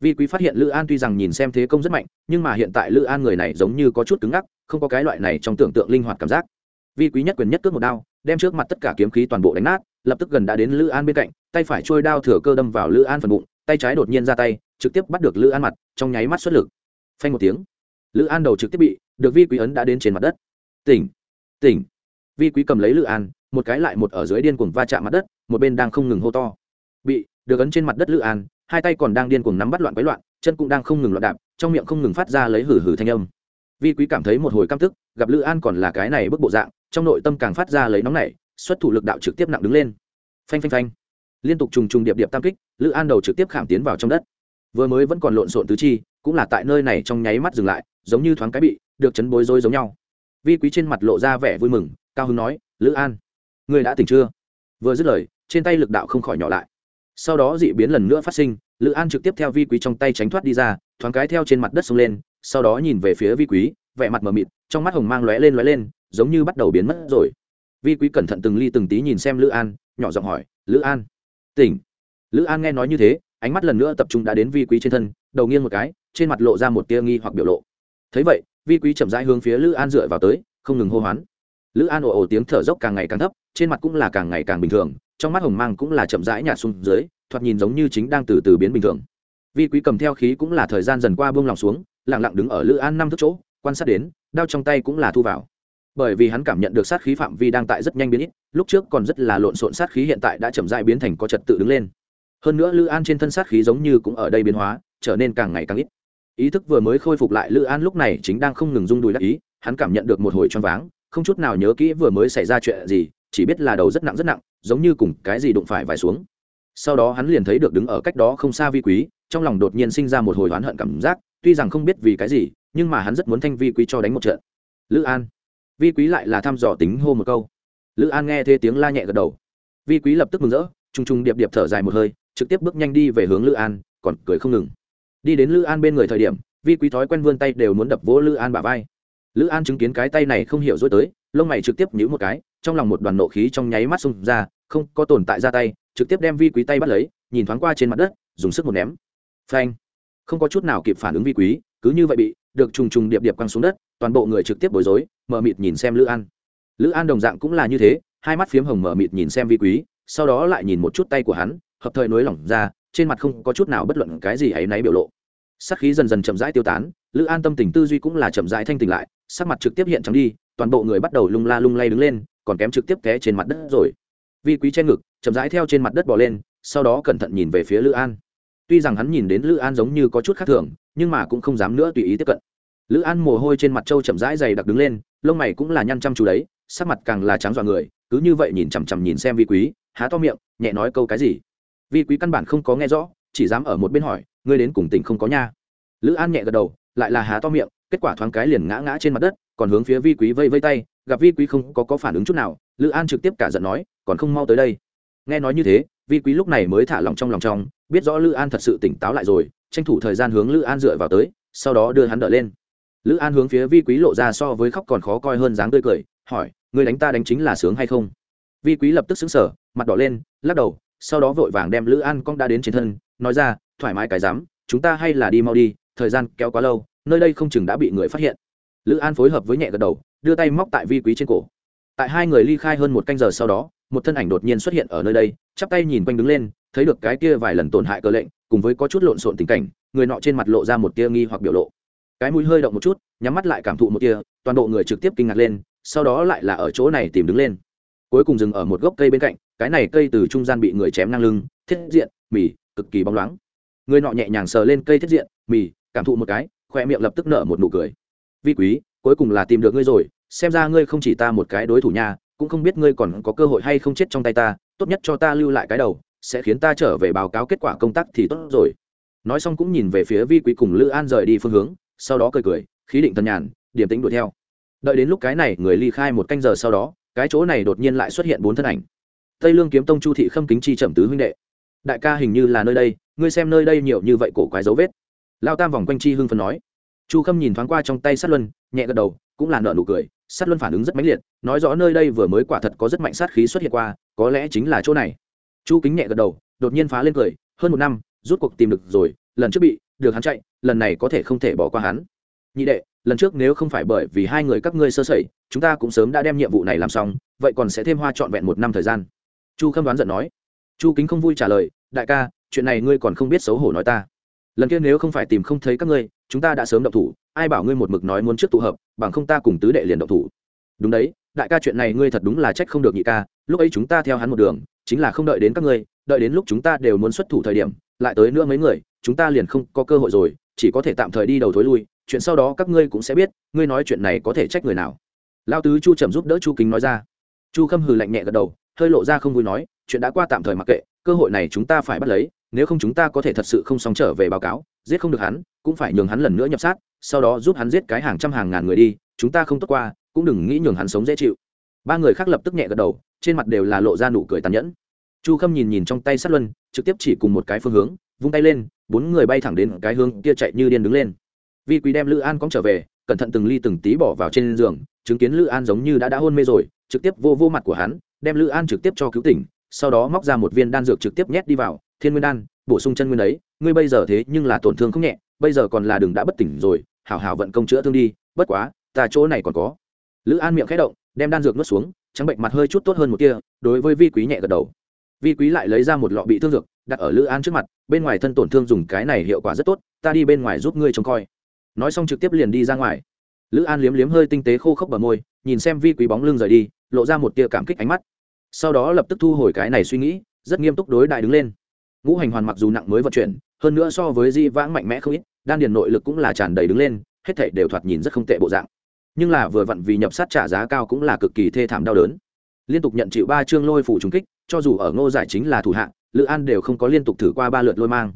Vi quý phát hiện lữ an tuy rằng nhìn xem thế công rất mạnh, nhưng mà hiện tại lữ an người này giống như có chút cứng ngắc, không có cái loại này trong tưởng tượng linh hoạt cảm giác. Vi quý nhất quyền nhất cướp một đao, đem trước mặt tất cả kiếm khí toàn bộ đánh nát, lập tức gần đã đến lữ an bên cạnh, tay phải trôi đao thừa cơ đâm vào lữ an phần bụng, tay trái đột nhiên ra tay, trực tiếp bắt được lữ an mặt, trong nháy mắt xuất lực. Phanh một tiếng, lữ an đầu trực tiếp bị, được vi quý ấn đã đến trên mặt đất. Tỉnh tỉnh. Vi quý cầm lấy lữ an một cái lại một ở dưới điên cuồng va chạm mặt đất, một bên đang không ngừng hô to. Bị được ấn trên mặt đất lữ an, hai tay còn đang điên cuồng nắm bắt loạn quấy loạn, chân cũng đang không ngừng loạn đạp, trong miệng không ngừng phát ra lấy hử hử thanh âm. Vi quý cảm thấy một hồi căm tức, gặp lữ an còn là cái này bức bộ dạng, trong nội tâm càng phát ra lấy nóng nảy, xuất thủ lực đạo trực tiếp nặng đứng lên. Phanh phanh phanh. Liên tục trùng trùng điệp điệp tam kích, lữ an đầu trực tiếp khảm tiến vào trong đất. Vừa mới vẫn còn lộn xộn tứ chi, cũng là tại nơi này trong nháy mắt dừng lại, giống như thoáng cái bị được chấn bối rối giống nhau. Vi quý trên mặt lộ ra vẻ vui mừng, cao hưng nói, lữ an Ngươi đã tỉnh chưa? Vừa dứt lời, trên tay lực đạo không khỏi nhỏ lại. Sau đó dị biến lần nữa phát sinh, lữ an trực tiếp theo vi quý trong tay tránh thoát đi ra, thoáng cái theo trên mặt đất xông lên, sau đó nhìn về phía vi quý, vẻ mặt mờ mịt, trong mắt hồng mang lóe lên lóe lên, giống như bắt đầu biến mất rồi. Vi quý cẩn thận từng ly từng tí nhìn xem lữ an, nhỏ giọng hỏi, lữ an, tỉnh. Lữ an nghe nói như thế, ánh mắt lần nữa tập trung đã đến vi quý trên thân, đầu nghiêng một cái, trên mặt lộ ra một tia nghi hoặc biểu lộ. Thấy vậy, vi quý chậm rãi hướng phía lữ an dựa vào tới, không ngừng hô hoán lữ an ồ ồ tiếng thở dốc càng ngày càng thấp, trên mặt cũng là càng ngày càng bình thường, trong mắt hồng mang cũng là chậm rãi nhạt xuống dưới, thoạt nhìn giống như chính đang từ từ biến bình thường. Vi quý cầm theo khí cũng là thời gian dần qua buông lòng xuống, lặng lặng đứng ở lữ an năm thước chỗ, quan sát đến, đao trong tay cũng là thu vào. Bởi vì hắn cảm nhận được sát khí phạm vi đang tại rất nhanh biến ít, lúc trước còn rất là lộn xộn sát khí hiện tại đã chậm rãi biến thành có trật tự đứng lên. Hơn nữa lữ an trên thân sát khí giống như cũng ở đây biến hóa, trở nên càng ngày càng ít. Ý thức vừa mới khôi phục lại, lữ an lúc này chính đang không ngừng rung đùi đắc ý, hắn cảm nhận được một hồi choáng váng không chút nào nhớ kỹ vừa mới xảy ra chuyện gì, chỉ biết là đầu rất nặng rất nặng, giống như cùng cái gì đụng phải vải xuống. Sau đó hắn liền thấy được đứng ở cách đó không xa vi quý, trong lòng đột nhiên sinh ra một hồi oán hận cảm giác, tuy rằng không biết vì cái gì, nhưng mà hắn rất muốn thanh vi quý cho đánh một trận. Lữ an. Vi quý lại là thăm dò tính hô một câu. Lữ an nghe thấy tiếng la nhẹ gật đầu. Vi quý lập tức mừng rỡ t r u n g t r u n g điệp điệp thở dài một hơi, trực tiếp bước nhanh đi về hướng lữ an, còn cười không ngừng. Đi đến lữ an bên người thời điểm, vi quý thói quen vươn tay đều muốn đập vỗ lữ an bả vai lữ an chứng kiến cái tay này không hiểu dối tới, lông mày trực tiếp nhíu một cái, trong lòng một đoàn nộ khí trong nháy mắt xung ra, không có tồn tại ra tay, trực tiếp đem vi quý tay bắt lấy, nhìn thoáng qua trên mặt đất, dùng sức một ném. Phanh. Không có chút nào kịp phản ứng vi quý, cứ như vậy bị, được trùng trùng điệp điệp quăng xuống đất, toàn bộ người trực tiếp bối rối mờ mịt nhìn xem lữ an. Lữ an đồng dạng cũng là như thế, hai mắt phiếm hồng mờ mịt nhìn xem vi quý, sau đó lại nhìn một chút tay của hắn, hợp thời nối lỏng ra, trên mặt không có chút nào bất luận cái gì ấy náy biểu lộ. Sắc khí dần dần chậm rãi tiêu tán, lữ an tâm tình tư duy cũng là chậm rãi thanh tỉnh lại sắc mặt trực tiếp hiện trắng đi, toàn bộ người bắt đầu lung la lung lay đứng lên, còn kém trực tiếp té trên mặt đất rồi. Vi quý trên ngực, chậm rãi theo trên mặt đất bỏ lên, sau đó cẩn thận nhìn về phía lữ an. Tuy rằng hắn nhìn đến lữ an giống như có chút khác thường, nhưng mà cũng không dám nữa tùy ý tiếp cận. Lữ an mồ hôi trên mặt trâu chậm rãi dày đặc đứng lên, lông mày cũng là nhăn chăm chú đấy, sắc mặt càng là trắng dọa người, cứ như vậy nhìn chằm chằm nhìn xem vi quý, há to miệng, nhẹ nói câu cái gì. Vi quý căn bản không có nghe rõ, chỉ dám ở một bên hỏi, ngươi đến cùng tỉnh không có nha? Lữ an nhẹ gật đầu, lại là há to miệng kết quả thoáng cái liền ngã ngã trên mặt đất còn hướng phía vi quý vây vây tay gặp vi quý không có, có phản ứng chút nào lữ an trực tiếp cả giận nói còn không mau tới đây. Nghe nói như thế vi quý lúc này mới thả lòng trong lòng trong biết rõ lữ an thật sự tỉnh táo lại rồi tranh thủ thời gian hướng lữ an dựa vào tới sau đó đưa hắn đỡ lên. Lữ an hướng phía vi quý lộ ra so với khóc còn khó coi hơn dáng tươi cười hỏi người đánh ta đánh chính là sướng hay không? Vi quý lập tức xứng sở mặt đỏ lên lắc đầu sau đó vội vàng đem lữ an cong đã đến trên thân nói ra thoải mái cái dám chúng ta hay là đi mau đi thời gian kéo quá lâu nơi đây không chừng đã bị người phát hiện. Lữ an phối hợp với nhẹ gật đầu, đưa tay móc tại vi quý trên cổ. Tại hai người ly khai hơn một canh giờ sau đó, một thân ảnh đột nhiên xuất hiện ở nơi đây, chắp tay nhìn quanh đứng lên, thấy được cái kia vài lần tổn hại cơ lệnh, cùng với có chút lộn xộn tình cảnh, người nọ trên mặt lộ ra một tia nghi hoặc biểu lộ. Cái mũi hơi động một chút, nhắm mắt lại cảm thụ một tia, toàn bộ người trực tiếp kinh ngạc lên, sau đó lại là ở chỗ này tìm đứng lên. Cuối cùng dừng ở một gốc cây bên cạnh, cái này cây từ trung gian bị người chém ngang lưng, thiết diện, mì, cực kỳ bóng loáng. Người nọ nhẹ nhàng sờ lên cây thiết diện, mì, cảm thụ một cái khoe miệng lập tức nở một nụ cười. Vi quý, cuối cùng là tìm được ngươi rồi, xem ra ngươi không chỉ ta một cái đối thủ nha, cũng không biết ngươi còn có cơ hội hay không chết trong tay ta, tốt nhất cho ta lưu lại cái đầu, sẽ khiến ta trở về báo cáo kết quả công tác thì tốt rồi. Nói xong cũng nhìn về phía vi quý cùng lữ an rời đi phương hướng, sau đó cười cười, khí định tân nhàn điểm tính đuổi theo. Đợi đến lúc cái này người ly khai một canh giờ sau đó, cái chỗ này đột nhiên lại xuất hiện bốn thân ảnh. Tây lương kiếm tông chu thị khâm kính chi trầm tứ huynh đệ. Đại ca hình như là nơi đây, ngươi xem nơi đây nhiều như vậy cổ quái dấu vết lao tam vòng quanh chi hưng phần nói. Chu khâm nhìn thoáng qua trong tay sát luân, nhẹ gật đầu, cũng là nợ nụ cười, sát luân phản ứng rất mãnh liệt, nói rõ nơi đây vừa mới quả thật có rất mạnh sát khí xuất hiện qua, có lẽ chính là chỗ này. Chu kính nhẹ gật đầu, đột nhiên phá lên cười, hơn một năm, rút cuộc tìm được rồi, lần trước bị, được hắn chạy, lần này có thể không thể bỏ qua hắn. Nhị đệ, lần trước nếu không phải bởi vì hai người các ngươi sơ sẩy, chúng ta cũng sớm đã đem nhiệm vụ này làm xong, vậy còn sẽ thêm hoa trọn vẹn một năm thời gian. Chu khâm đoán giận nói. Chu kính không vui trả lời, đại ca, chuyện này ngươi còn không biết xấu hổ nói ta lần kia nếu không phải tìm không thấy các ngươi, chúng ta đã sớm động thủ, ai bảo ngươi một mực nói muốn trước tụ hợp, bằng không ta cùng tứ đệ liền động thủ. Đúng đấy, đại ca chuyện này ngươi thật đúng là trách không được nhị ca, lúc ấy chúng ta theo hắn một đường, chính là không đợi đến các ngươi, đợi đến lúc chúng ta đều muốn xuất thủ thời điểm, lại tới nữa mấy người, chúng ta liền không có cơ hội rồi, chỉ có thể tạm thời đi đầu thối lui, chuyện sau đó các ngươi cũng sẽ biết, ngươi nói chuyện này có thể trách người nào. Lao tứ chu trầm giúp đỡ chu kính nói ra. Chu khâm hừ lạnh nhẹ gật đầu, hơi lộ ra không vui nói, chuyện đã qua tạm thời mặc kệ, cơ hội này chúng ta phải bắt lấy nếu không chúng ta có thể thật sự không xong trở về báo cáo, giết không được hắn, cũng phải nhường hắn lần nữa nhập sát, sau đó giúp hắn giết cái hàng trăm hàng ngàn người đi, chúng ta không tốt qua, cũng đừng nghĩ nhường hắn sống dễ chịu. Ba người khác lập tức nhẹ gật đầu, trên mặt đều là lộ ra nụ cười tàn nhẫn. Chu khâm nhìn nhìn trong tay sát luân, trực tiếp chỉ cùng một cái phương hướng, vung tay lên, bốn người bay thẳng đến cái hướng kia chạy như điên đứng lên. Vi quý đem lữ an cóng trở về, cẩn thận từng ly từng tí bỏ vào trên giường, chứng kiến lữ an giống như đã đã hôn mê rồi, trực tiếp vô vô mặt của hắn, đem lữ an trực tiếp cho cứu tỉnh, sau đó móc ra một viên đan dược trực tiếp nhét đi vào thiên nguyên đan, bổ sung chân nguyên ấy ngươi bây giờ thế nhưng là tổn thương không nhẹ, bây giờ còn là đừng đã bất tỉnh rồi, hảo hảo vận công chữa thương đi, bất quá, ta chỗ này còn có. Lữ an miệng khẽ động, đem đan dược nuốt xuống, trắng bệnh mặt hơi chút tốt hơn một kia đối với vi quý nhẹ gật đầu. Vi quý lại lấy ra một lọ bị thương dược, đặt ở lữ an trước mặt, bên ngoài thân tổn thương dùng cái này hiệu quả rất tốt, ta đi bên ngoài giúp ngươi trông coi. Nói xong trực tiếp liền đi ra ngoài. Lữ an liếm liếm hơi tinh tế khô khốc bờ môi, nhìn xem vi quý bóng lưng rời đi, lộ ra một tia cảm kích ánh mắt. Sau đó lập tức thu hồi cái này suy nghĩ, rất nghiêm túc đối đại đứng lên ngũ hành hoàn mặc dù nặng mới vận chuyển, hơn nữa so với di vãng mạnh mẽ không ít, đan điền nội lực cũng là tràn đầy đứng lên, hết thảy đều thoạt nhìn rất không tệ bộ dạng. Nhưng là vừa vặn vì nhập sát trả giá cao cũng là cực kỳ thê thảm đau đớn. Liên tục nhận chịu ba chương lôi phủ trùng kích, cho dù ở ngô giải chính là thủ hạng lữ an đều không có liên tục thử qua ba lượt lôi mang.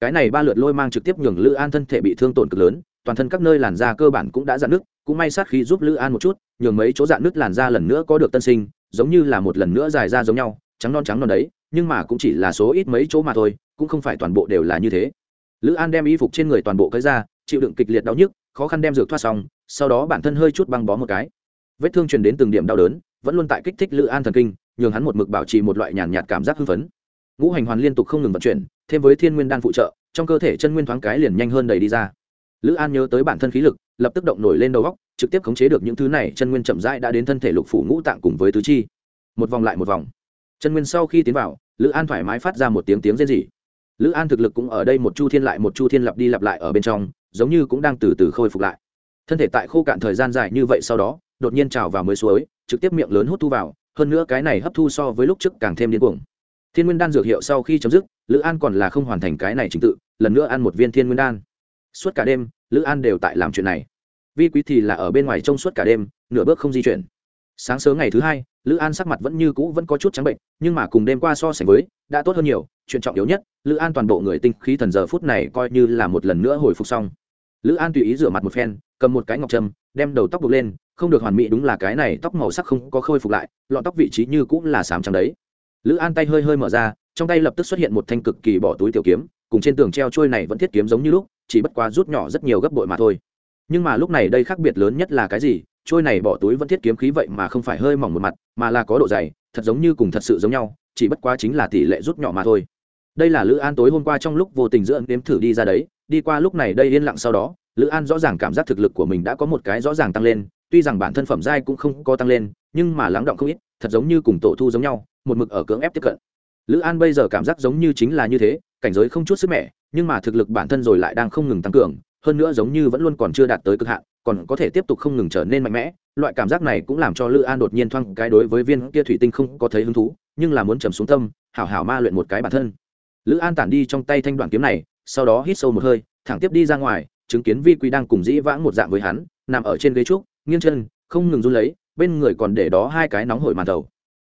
Cái này ba lượt lôi mang trực tiếp nhường lữ an thân thể bị thương tổn cực lớn, toàn thân các nơi làn da cơ bản cũng đã dạn nứt, cũng may sát khí giúp lữ an một chút, nhường mấy chỗ dạn nứt làn da lần nữa có được tân sinh, giống như là một lần nữa dài ra giống nhau, trắng non trắng non đấy nhưng mà cũng chỉ là số ít mấy chỗ mà thôi, cũng không phải toàn bộ đều là như thế. Lữ an đem y phục trên người toàn bộ cái ra, chịu đựng kịch liệt đau nhức, khó khăn đem dược thoát xong, sau đó bản thân hơi chút băng bó một cái. Vết thương truyền đến từng điểm đau đớn, vẫn luôn tại kích thích lữ an thần kinh, nhường hắn một mực bảo trì một loại nhàn nhạt cảm giác hưng phấn. Ngũ hành hoàn liên tục không ngừng vận chuyển, thêm với thiên nguyên đan phụ trợ, trong cơ thể chân nguyên thoáng cái liền nhanh hơn đầy đi ra. Lữ an nhớ tới bản thân khí lực, lập tức động nổi lên đầu góc trực tiếp khống chế được những thứ này, chân nguyên chậm rãi đã đến thân thể lục phủ ngũ tạng cùng với tứ chi. Một vòng lại một vòng chân nguyên sau khi tiến vào, lữ an thoải mái phát ra một tiếng tiếng rên rỉ. Lữ an thực lực cũng ở đây một chu thiên lại, một chu thiên lặp đi lặp lại ở bên trong, giống như cũng đang từ từ khôi phục lại. Thân thể tại khô cạn thời gian dài như vậy sau đó, đột nhiên trào vào mới suối, trực tiếp miệng lớn hút thu vào, hơn nữa cái này hấp thu so với lúc trước càng thêm điên cuồng. Thiên nguyên đan dược hiệu sau khi chấm dứt, lữ an còn là không hoàn thành cái này trình tự, lần nữa ăn một viên thiên nguyên đan. Suốt cả đêm, lữ an đều tại làm chuyện này. Vi quý thì là ở bên ngoài trông suốt cả đêm, nửa bước không di chuyển. Sáng sớm ngày thứ hai lữ an sắc mặt vẫn như cũ vẫn có chút trắng bệnh, nhưng mà cùng đêm qua so sánh với, đã tốt hơn nhiều, chuyện trọng yếu nhất, lữ an toàn bộ người tinh khí thần giờ phút này coi như là một lần nữa hồi phục xong. Lữ an tùy ý rửa mặt một phen, cầm một cái ngọc trâm, đem đầu tóc buộc lên, không được hoàn mỹ đúng là cái này tóc màu sắc không có khôi phục lại, lọn tóc vị trí như cũng là sám trắng đấy. Lữ an tay hơi hơi mở ra, trong tay lập tức xuất hiện một thanh cực kỳ bỏ túi tiểu kiếm, cùng trên tường treo trôi này vẫn thiết kiếm giống như lúc, chỉ bất quá rút nhỏ rất nhiều gấp bội mà thôi. Nhưng mà lúc này đây khác biệt lớn nhất là cái gì? Trôi này bỏ túi vẫn thiết kiếm khí vậy mà không phải hơi mỏng một mặt, mà là có độ dày, thật giống như cùng thật sự giống nhau, chỉ bất quá chính là tỷ lệ rút nhỏ mà thôi. Đây là lữ an tối hôm qua trong lúc vô tình giữa nếm thử đi ra đấy, đi qua lúc này đây yên lặng sau đó, lữ an rõ ràng cảm giác thực lực của mình đã có một cái rõ ràng tăng lên, tuy rằng bản thân phẩm giai cũng không có tăng lên, nhưng mà lắng động không ít, thật giống như cùng tổ thu giống nhau, một mực ở cưỡng ép tiếp cận. Lữ an bây giờ cảm giác giống như chính là như thế, cảnh giới không chút sức mẻ, nhưng mà thực lực bản thân rồi lại đang không ngừng tăng cường, hơn nữa giống như vẫn luôn còn chưa đạt tới cực hạn còn có thể tiếp tục không ngừng trở nên mạnh mẽ, loại cảm giác này cũng làm cho lữ an đột nhiên thoang cái đối với viên kia thủy tinh không có thấy hứng thú, nhưng là muốn trầm xuống tâm, hảo hảo ma luyện một cái bản thân. Lữ an tản đi trong tay thanh đoạn kiếm này, sau đó hít sâu một hơi, thẳng tiếp đi ra ngoài, chứng kiến vi quý đang cùng dĩ vãng một dạng với hắn, nằm ở trên ghế trúc, nghiêng chân, không ngừng run lấy, bên người còn để đó hai cái nóng hổi màn đầu.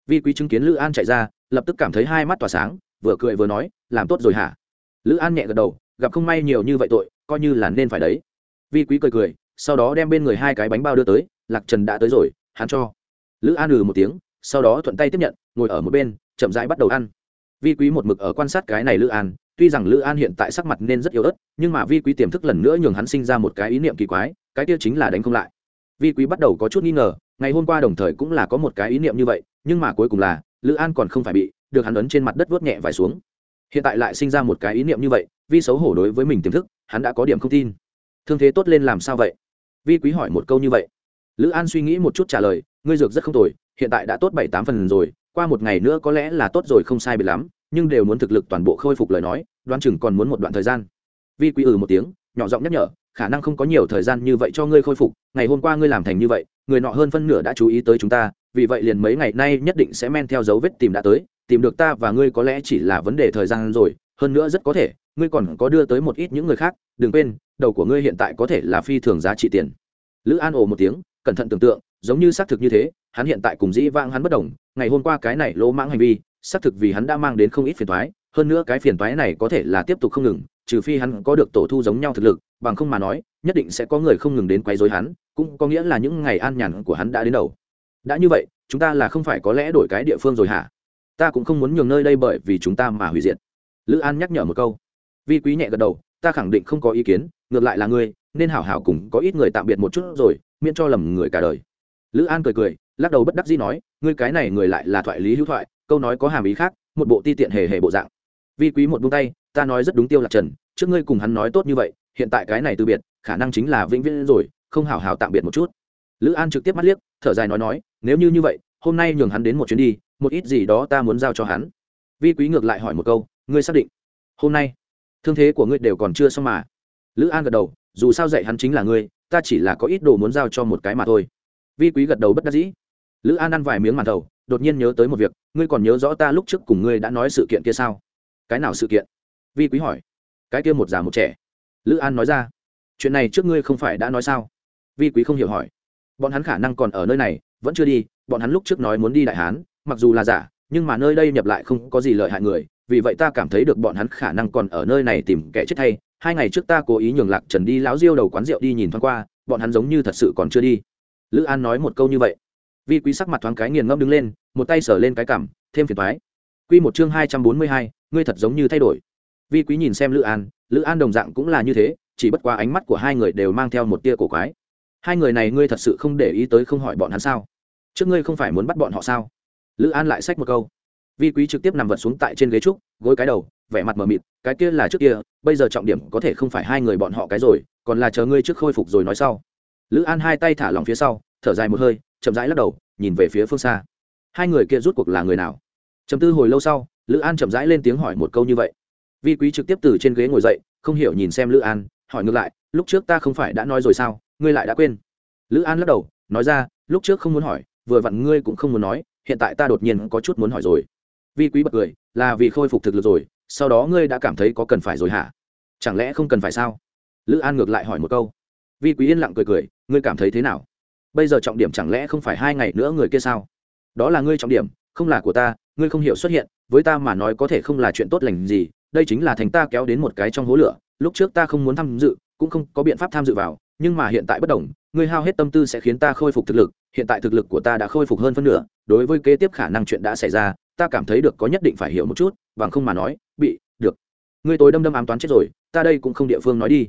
Vi quý chứng kiến lữ an chạy ra, lập tức cảm thấy hai mắt tỏa sáng, vừa cười vừa nói, làm tốt rồi hả? Lữ an nhẹ gật đầu, gặp không may nhiều như vậy tội, coi như là nên phải đấy. Vi quý cười cười sau đó đem bên người hai cái bánh bao đưa tới, lạc trần đã tới rồi, hắn cho. Lữ an ừ một tiếng, sau đó thuận tay tiếp nhận, ngồi ở một bên, chậm rãi bắt đầu ăn. Vi quý một mực ở quan sát cái này lữ an, tuy rằng lữ an hiện tại sắc mặt nên rất yếu ớt, nhưng mà vi quý tiềm thức lần nữa nhường hắn sinh ra một cái ý niệm kỳ quái, cái kia chính là đánh không lại. Vi quý bắt đầu có chút nghi ngờ, ngày hôm qua đồng thời cũng là có một cái ý niệm như vậy, nhưng mà cuối cùng là, lữ an còn không phải bị, được hắn ấn trên mặt đất vớt nhẹ vài xuống. Hiện tại lại sinh ra một cái ý niệm như vậy, vi xấu hổ đối với mình tiềm thức, hắn đã có điểm không tin. Thương thế tốt lên làm sao vậy? Vi quý hỏi một câu như vậy. Lữ an suy nghĩ một chút trả lời, ngươi dược rất không tồi, hiện tại đã tốt bảy tám phần rồi, qua một ngày nữa có lẽ là tốt rồi không sai bị lắm, nhưng đều muốn thực lực toàn bộ khôi phục lời nói Đoan chừng còn muốn một đoạn thời gian. Vi quý ừ một tiếng, nhỏ giọng nhắc nhở, khả năng không có nhiều thời gian như vậy cho ngươi khôi phục, ngày hôm qua ngươi làm thành như vậy, người nọ hơn phân nửa đã chú ý tới chúng ta, vì vậy liền mấy ngày nay nhất định sẽ men theo dấu vết tìm đã tới, tìm được ta và ngươi có lẽ chỉ là vấn đề thời gian rồi, hơn nữa rất có thể ngươi còn có đưa tới một ít những người khác, đừng quên, đầu của ngươi hiện tại có thể là phi thường giá trị tiền. Lữ an ồ một tiếng, cẩn thận tưởng tượng, giống như xác thực như thế, hắn hiện tại cùng dĩ vãng hắn bất đồng, ngày hôm qua cái này lỗ mãng hành vi, xác thực vì hắn đã mang đến không ít phiền toái, hơn nữa cái phiền toái này có thể là tiếp tục không ngừng, trừ phi hắn có được tổ thu giống nhau thực lực, bằng không mà nói, nhất định sẽ có người không ngừng đến quấy rối hắn, cũng có nghĩa là những ngày an nhàn của hắn đã đến đầu. Đã như vậy, chúng ta là không phải có lẽ đổi cái địa phương rồi hả? Ta cũng không muốn nhường nơi đây bởi vì chúng ta mà hủy diệt. Lữ an nhắc nhở một câu vi quý nhẹ gật đầu, ta khẳng định không có ý kiến, ngược lại là ngươi, nên hảo hảo cùng có ít người tạm biệt một chút rồi, miễn cho lầm người cả đời. Lữ an cười cười, lắc đầu bất đắc dĩ nói, ngươi cái này người lại là thoại lý hữu thoại, câu nói có hàm ý khác, một bộ ti tiện hề hề bộ dạng. Vi quý một buông tay, ta nói rất đúng tiêu lạc trần, trước ngươi cùng hắn nói tốt như vậy, hiện tại cái này từ biệt, khả năng chính là vĩnh viễn rồi, không hảo hảo tạm biệt một chút. Lữ an trực tiếp mắt liếc, thở dài nói nói, nếu như như vậy, hôm nay nhường hắn đến một chuyến đi, một ít gì đó ta muốn giao cho hắn. Vi quý ngược lại hỏi một câu, ngươi xác định? Hôm nay thương thế của ngươi đều còn chưa xong mà. Lữ an gật đầu, dù sao dạy hắn chính là ngươi, ta chỉ là có ít đồ muốn giao cho một cái mà thôi. Vi quý gật đầu bất đắc dĩ. Lữ an ăn vài miếng màn thầu đột nhiên nhớ tới một việc, ngươi còn nhớ rõ ta lúc trước cùng ngươi đã nói sự kiện kia sao? Cái nào sự kiện? Vi quý hỏi. Cái kia một già một trẻ. Lữ an nói ra. Chuyện này trước ngươi không phải đã nói sao? Vi quý không hiểu hỏi. Bọn hắn khả năng còn ở nơi này, vẫn chưa đi, bọn hắn lúc trước nói muốn đi đại hán, mặc dù là giả, nhưng mà nơi đây nhập lại không có gì lợi hại người vì vậy ta cảm thấy được bọn hắn khả năng còn ở nơi này tìm kẻ chết thay. Hai ngày trước ta cố ý nhường lạc trần đi láo riêu đầu quán rượu đi nhìn thoáng qua, bọn hắn giống như thật sự còn chưa đi. Lữ an nói một câu như vậy. Vi quý sắc mặt thoáng cái nghiền ngâm đứng lên, một tay sờ lên cái cảm, thêm phiền thoái q một chương hai trăm bốn mươi hai, ngươi thật giống như thay đổi. Vi quý nhìn xem lữ an lữ an đồng dạng cũng là như thế, chỉ bất qua ánh mắt của hai người đều mang theo một tia cổ quái. Hai người này ngươi thật sự không để ý tới không hỏi bọn hắn sao? Trước ngươi không phải muốn bắt bọn họ sao? Lữ an lại xách một câu vi quý trực tiếp nằm vật xuống tại trên ghế trúc, gối cái đầu, vẻ mặt mờ mịt, cái kia là trước kia, bây giờ trọng điểm có thể không phải hai người bọn họ cái rồi, còn là chờ ngươi trước khôi phục rồi nói sau. Lữ an hai tay thả lòng phía sau, thở dài một hơi, chậm rãi lắc đầu, nhìn về phía phương xa. Hai người kia rút cuộc là người nào? Chấm tư hồi lâu sau, lữ an chậm rãi lên tiếng hỏi một câu như vậy. Vi quý trực tiếp từ trên ghế ngồi dậy, không hiểu nhìn xem lữ an, hỏi ngược lại, lúc trước ta không phải đã nói rồi sao? Ngươi lại đã quên? Lữ an lắc đầu, nói ra, lúc trước không muốn hỏi, vừa vặn ngươi cũng không muốn nói, hiện tại ta đột nhiên có chút muốn hỏi rồi vi quý bật cười, là vì khôi phục thực lực rồi, sau đó ngươi đã cảm thấy có cần phải rồi hả? Chẳng lẽ không cần phải sao? Lữ an ngược lại hỏi một câu. Vi quý yên lặng cười cười, ngươi cảm thấy thế nào? Bây giờ trọng điểm chẳng lẽ không phải hai ngày nữa người kia sao? Đó là ngươi trọng điểm, không là của ta, ngươi không hiểu xuất hiện, với ta mà nói có thể không là chuyện tốt lành gì, đây chính là thành ta kéo đến một cái trong hố lửa, lúc trước ta không muốn tham dự, cũng không có biện pháp tham dự vào, nhưng mà hiện tại bất đồng ngươi hao hết tâm tư sẽ khiến ta khôi phục thực lực, hiện tại thực lực của ta đã khôi phục hơn phân nửa, đối với kế tiếp khả năng chuyện đã xảy ra, ta cảm thấy được có nhất định phải hiểu một chút, bằng không mà nói, bị, được. Ngươi tối đâm đâm ám toán chết rồi, ta đây cũng không địa phương nói đi.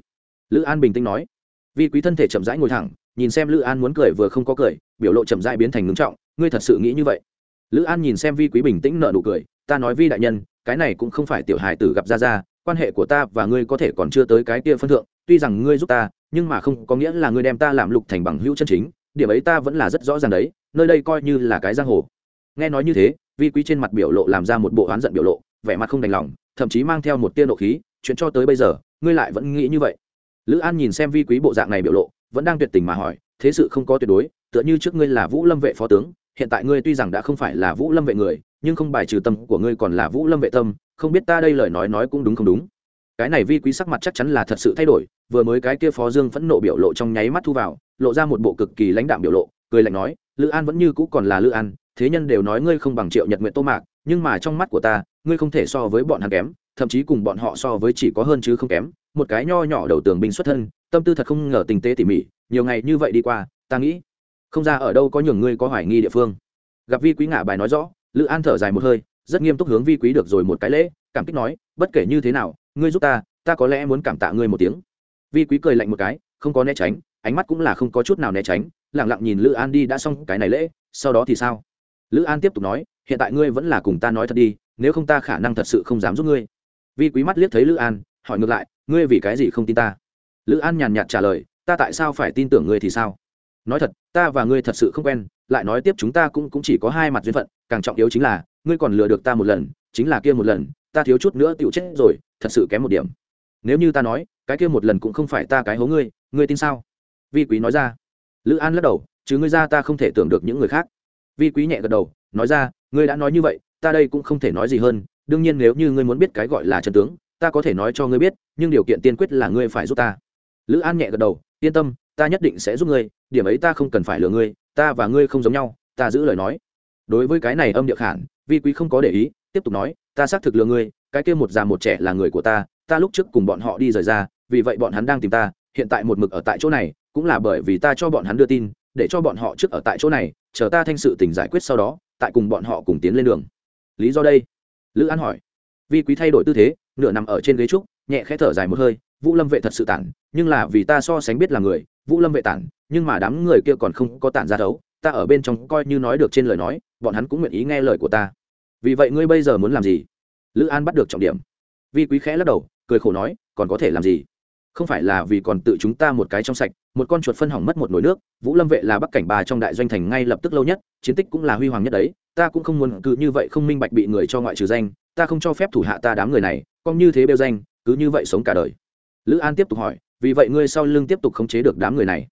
Lữ an bình tĩnh nói. Vi quý thân thể chậm rãi ngồi thẳng, nhìn xem lữ an muốn cười vừa không có cười, biểu lộ chậm rãi biến thành ngưng trọng, ngươi thật sự nghĩ như vậy? Lữ an nhìn xem vi quý bình tĩnh nợ nụ cười, ta nói vi đại nhân, cái này cũng không phải tiểu hài tử gặp ra ra quan hệ của ta và ngươi có thể còn chưa tới cái kia phân thượng tuy rằng ngươi giúp ta, nhưng mà không có nghĩa là ngươi đem ta làm lục thành bằng hữu chân chính, điểm ấy ta vẫn là rất rõ ràng đấy, nơi đây coi như là cái giang hồ. Nghe nói như thế, vi quý trên mặt biểu lộ làm ra một bộ oán giận biểu lộ, vẻ mặt không đành lòng, thậm chí mang theo một tia nộ khí, chuyện cho tới bây giờ, ngươi lại vẫn nghĩ như vậy. Lữ an nhìn xem vi quý bộ dạng này biểu lộ, vẫn đang tuyệt tình mà hỏi, thế sự không có tuyệt đối, tựa như trước ngươi là vũ lâm vệ phó tướng, hiện tại ngươi tuy rằng đã không phải là vũ lâm vệ người, nhưng không bài trừ tâm của ngươi còn là vũ lâm vệ tâm, không biết ta đây lời nói nói cũng đúng không đúng? Cái này vi quý sắc mặt chắc chắn là thật sự thay đổi, vừa mới cái kia phó dương phẫn nộ biểu lộ trong nháy mắt thu vào, lộ ra một bộ cực kỳ lãnh đạm biểu lộ, cười lạnh nói, lữ an vẫn như cũ còn là lữ an, thế nhân đều nói ngươi không bằng triệu nhật nguyện tô mạc, nhưng mà trong mắt của ta, ngươi không thể so với bọn hắn kém, thậm chí cùng bọn họ so với chỉ có hơn chứ không kém, một cái nho nhỏ đầu tường binh xuất thân, tâm tư thật không ngờ tình tế tỉ mỉ, nhiều ngày như vậy đi qua, ta nghĩ, không ra ở đâu có nhường ngươi có hoài nghi địa phương. Gặp vi quý ngạ bài nói rõ, lữ an thở dài một hơi, rất nghiêm túc hướng vi quý được rồi một cái lễ, cảm kích nói, bất kể như thế nào ngươi giúp ta ta có lẽ muốn cảm tạ ngươi một tiếng. Vi quý cười lạnh một cái không có né tránh ánh mắt cũng là không có chút nào né tránh lẳng lặng nhìn lữ an đi đã xong cái này lễ sau đó thì sao? Lữ an tiếp tục nói hiện tại ngươi vẫn là cùng ta nói thật đi nếu không ta khả năng thật sự không dám giúp ngươi. Vi quý mắt liếc thấy lữ an hỏi ngược lại ngươi vì cái gì không tin ta? Lữ an nhàn nhạt trả lời ta tại sao phải tin tưởng ngươi thì sao? Nói thật ta và ngươi thật sự không quen lại nói tiếp chúng ta cũng, cũng chỉ có hai mặt duyên phận càng trọng yếu chính là ngươi còn lừa được ta một lần chính là kia một lần ta thiếu chút nữa tựu chết rồi thật sự kém một điểm. Nếu như ta nói, cái kia một lần cũng không phải ta cái hố ngươi ngươi tin sao? Vi quý nói ra. Lữ an lắc đầu, chứ ngươi ra ta không thể tưởng được những người khác. Vi quý nhẹ gật đầu, nói ra, ngươi đã nói như vậy, ta đây cũng không thể nói gì hơn. Đương nhiên nếu như ngươi muốn biết cái gọi là trần tướng, ta có thể nói cho ngươi biết, nhưng điều kiện tiên quyết là ngươi phải giúp ta. Lữ an nhẹ gật đầu, yên tâm, ta nhất định sẽ giúp ngươi, điểm ấy ta không cần phải lừa ngươi, ta và ngươi không giống nhau, ta giữ lời nói. Đối với cái này âm địa khản, vi quý không có để ý, tiếp tục nói, ta xác thực lừa ngươi cái kia một già một trẻ là người của ta ta lúc trước cùng bọn họ đi rời ra, vì vậy bọn hắn đang tìm ta, hiện tại một mực ở tại chỗ này, cũng là bởi vì ta cho bọn hắn đưa tin, để cho bọn họ trước ở tại chỗ này, chờ ta thanh sự tình giải quyết sau đó, tại cùng bọn họ cùng tiến lên đường. Lý do đây? Lữ an hỏi. Vi quý thay đổi tư thế, nửa nằm ở trên ghế trúc, nhẹ khẽ thở dài một hơi, vũ lâm vệ thật sự tản, nhưng là vì ta so sánh biết là người, vũ lâm vệ tản, nhưng mà đám người kia còn không có tản ra đấu ta ở bên trong coi như nói được trên lời nói, bọn hắn cũng nguyện ý nghe lời của ta. Vì vậy ngươi bây giờ muốn làm gì? Lữ an bắt được trọng điểm. Vi quý khẽ lắc đầu, cười khổ nói, còn có thể làm gì? Không phải là vì còn tự chúng ta một cái trong sạch, một con chuột phân hỏng mất một nồi nước, vũ lâm vệ là bắc cảnh bà trong đại doanh thành ngay lập tức lâu nhất, chiến tích cũng là huy hoàng nhất đấy, ta cũng không muốn cứ như vậy không minh bạch bị người cho ngoại trừ danh, ta không cho phép thủ hạ ta đám người này con như thế bêu danh, cứ như vậy sống cả đời. Lữ an tiếp tục hỏi, vì vậy ngươi sau lưng tiếp tục khống chế được đám người này?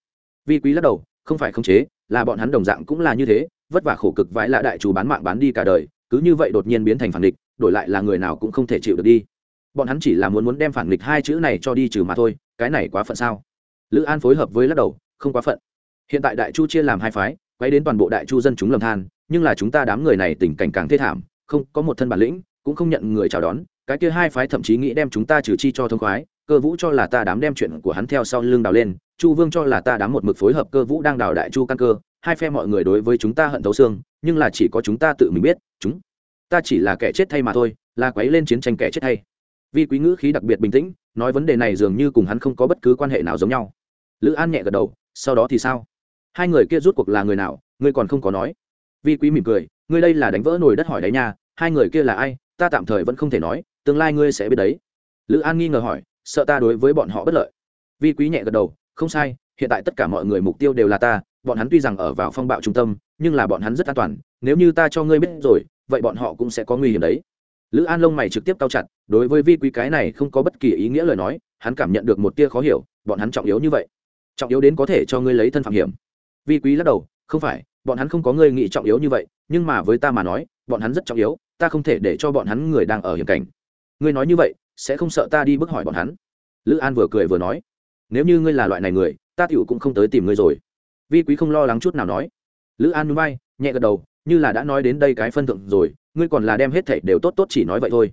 Vi quý lắc đầu, không phải khống chế, là bọn hắn đồng dạng cũng là như thế, vất vả khổ cực vãi lạ đại chủ bán mạng bán đi cả đời, cứ như vậy đột nhiên biến thành phản địch đổi lại là người nào cũng không thể chịu được đi. Bọn hắn chỉ là muốn muốn đem phản nghịch hai chữ này cho đi trừ mà thôi, cái này quá phận sao? Lữ an phối hợp với lắc đầu, không quá phận. Hiện tại đại chu chia làm hai phái, quay đến toàn bộ đại chu dân chúng lầm than, nhưng là chúng ta đám người này tình cảnh càng thê thảm, không, có một thân bản lĩnh, cũng không nhận người chào đón, cái kia hai phái thậm chí nghĩ đem chúng ta trừ chi cho thông khoái, cơ vũ cho là ta đám đem chuyện của hắn theo sau lưng đào lên, chu vương cho là ta đám một mực phối hợp cơ vũ đang đào đại chu căn cơ, hai phe mọi người đối với chúng ta hận thấu xương, nhưng là chỉ có chúng ta tự mình biết, chúng ta chỉ là kẻ chết thay mà thôi, là quấy lên chiến tranh kẻ chết thay. Vi quý ngữ khí đặc biệt bình tĩnh, nói vấn đề này dường như cùng hắn không có bất cứ quan hệ nào giống nhau. Lữ an nhẹ gật đầu, sau đó thì sao? Hai người kia rút cuộc là người nào, ngươi còn không có nói. Vi quý mỉm cười, ngươi đây là đánh vỡ nồi đất hỏi đấy nha, hai người kia là ai, ta tạm thời vẫn không thể nói, tương lai ngươi sẽ biết đấy. Lữ an nghi ngờ hỏi, sợ ta đối với bọn họ bất lợi. Vi quý nhẹ gật đầu, không sai, hiện tại tất cả mọi người mục tiêu đều là ta, bọn hắn tuy rằng ở vào phong bạo trung tâm, nhưng là bọn hắn rất an toàn nếu như ta cho ngươi biết rồi, vậy bọn họ cũng sẽ có nguy hiểm đấy. Lữ an lông mày trực tiếp cao chặt, đối với vi quý cái này không có bất kỳ ý nghĩa lời nói, hắn cảm nhận được một tia khó hiểu, bọn hắn trọng yếu như vậy. Trọng yếu đến có thể cho ngươi lấy thân phạm hiểm. Vi quý lắc đầu, không phải, bọn hắn không có ngươi nghĩ trọng yếu như vậy, nhưng mà với ta mà nói, bọn hắn rất trọng yếu, ta không thể để cho bọn hắn người đang ở hiểm cảnh. Ngươi nói như vậy, sẽ không sợ ta đi bức hỏi bọn hắn? Lữ an vừa cười vừa nói, nếu như ngươi là loại này người, ta tựu cũng không tới tìm ngươi rồi. Vi quý không lo lắng chút nào nói. Lữ an núi bay nhẹ gật đầu như là đã nói đến đây cái phân thượng rồi, ngươi còn là đem hết thảy đều tốt tốt chỉ nói vậy thôi.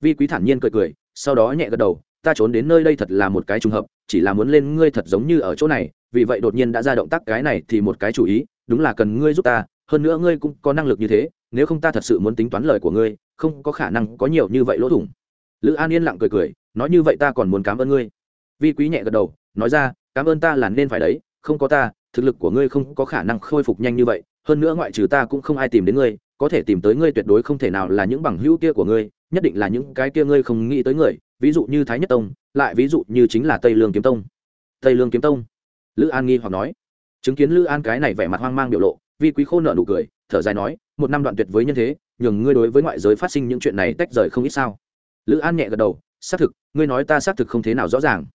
Vi quý thản nhiên cười cười, sau đó nhẹ gật đầu, ta trốn đến nơi đây thật là một cái trùng hợp, chỉ là muốn lên ngươi thật giống như ở chỗ này, vì vậy đột nhiên đã ra động tác cái này thì một cái chủ ý, đúng là cần ngươi giúp ta, hơn nữa ngươi cũng có năng lực như thế, nếu không ta thật sự muốn tính toán lời của ngươi, không có khả năng có nhiều như vậy lỗ thủng. Lữ an yên lặng cười cười, nói như vậy ta còn muốn cảm ơn ngươi. Vi quý nhẹ gật đầu, nói ra, cảm ơn ta là nên phải đấy, không có ta, thực lực của ngươi không có khả năng khôi phục nhanh như vậy hơn nữa ngoại trừ ta cũng không ai tìm đến ngươi, có thể tìm tới ngươi tuyệt đối không thể nào là những bằng hữu kia của ngươi, nhất định là những cái kia ngươi không nghĩ tới người, ví dụ như thái nhất tông, lại ví dụ như chính là tây lương kiếm tông. Tây lương kiếm tông? Lữ an nghi hoặc nói. Chứng kiến lữ an cái này vẻ mặt hoang mang biểu lộ, vi quý khô nợ nụ cười, thở dài nói, một năm đoạn tuyệt với nhân thế, nhường ngươi đối với ngoại giới phát sinh những chuyện này tách rời không ít sao? Lữ an nhẹ gật đầu, xác thực, ngươi nói ta xác thực không thế nào rõ ràng.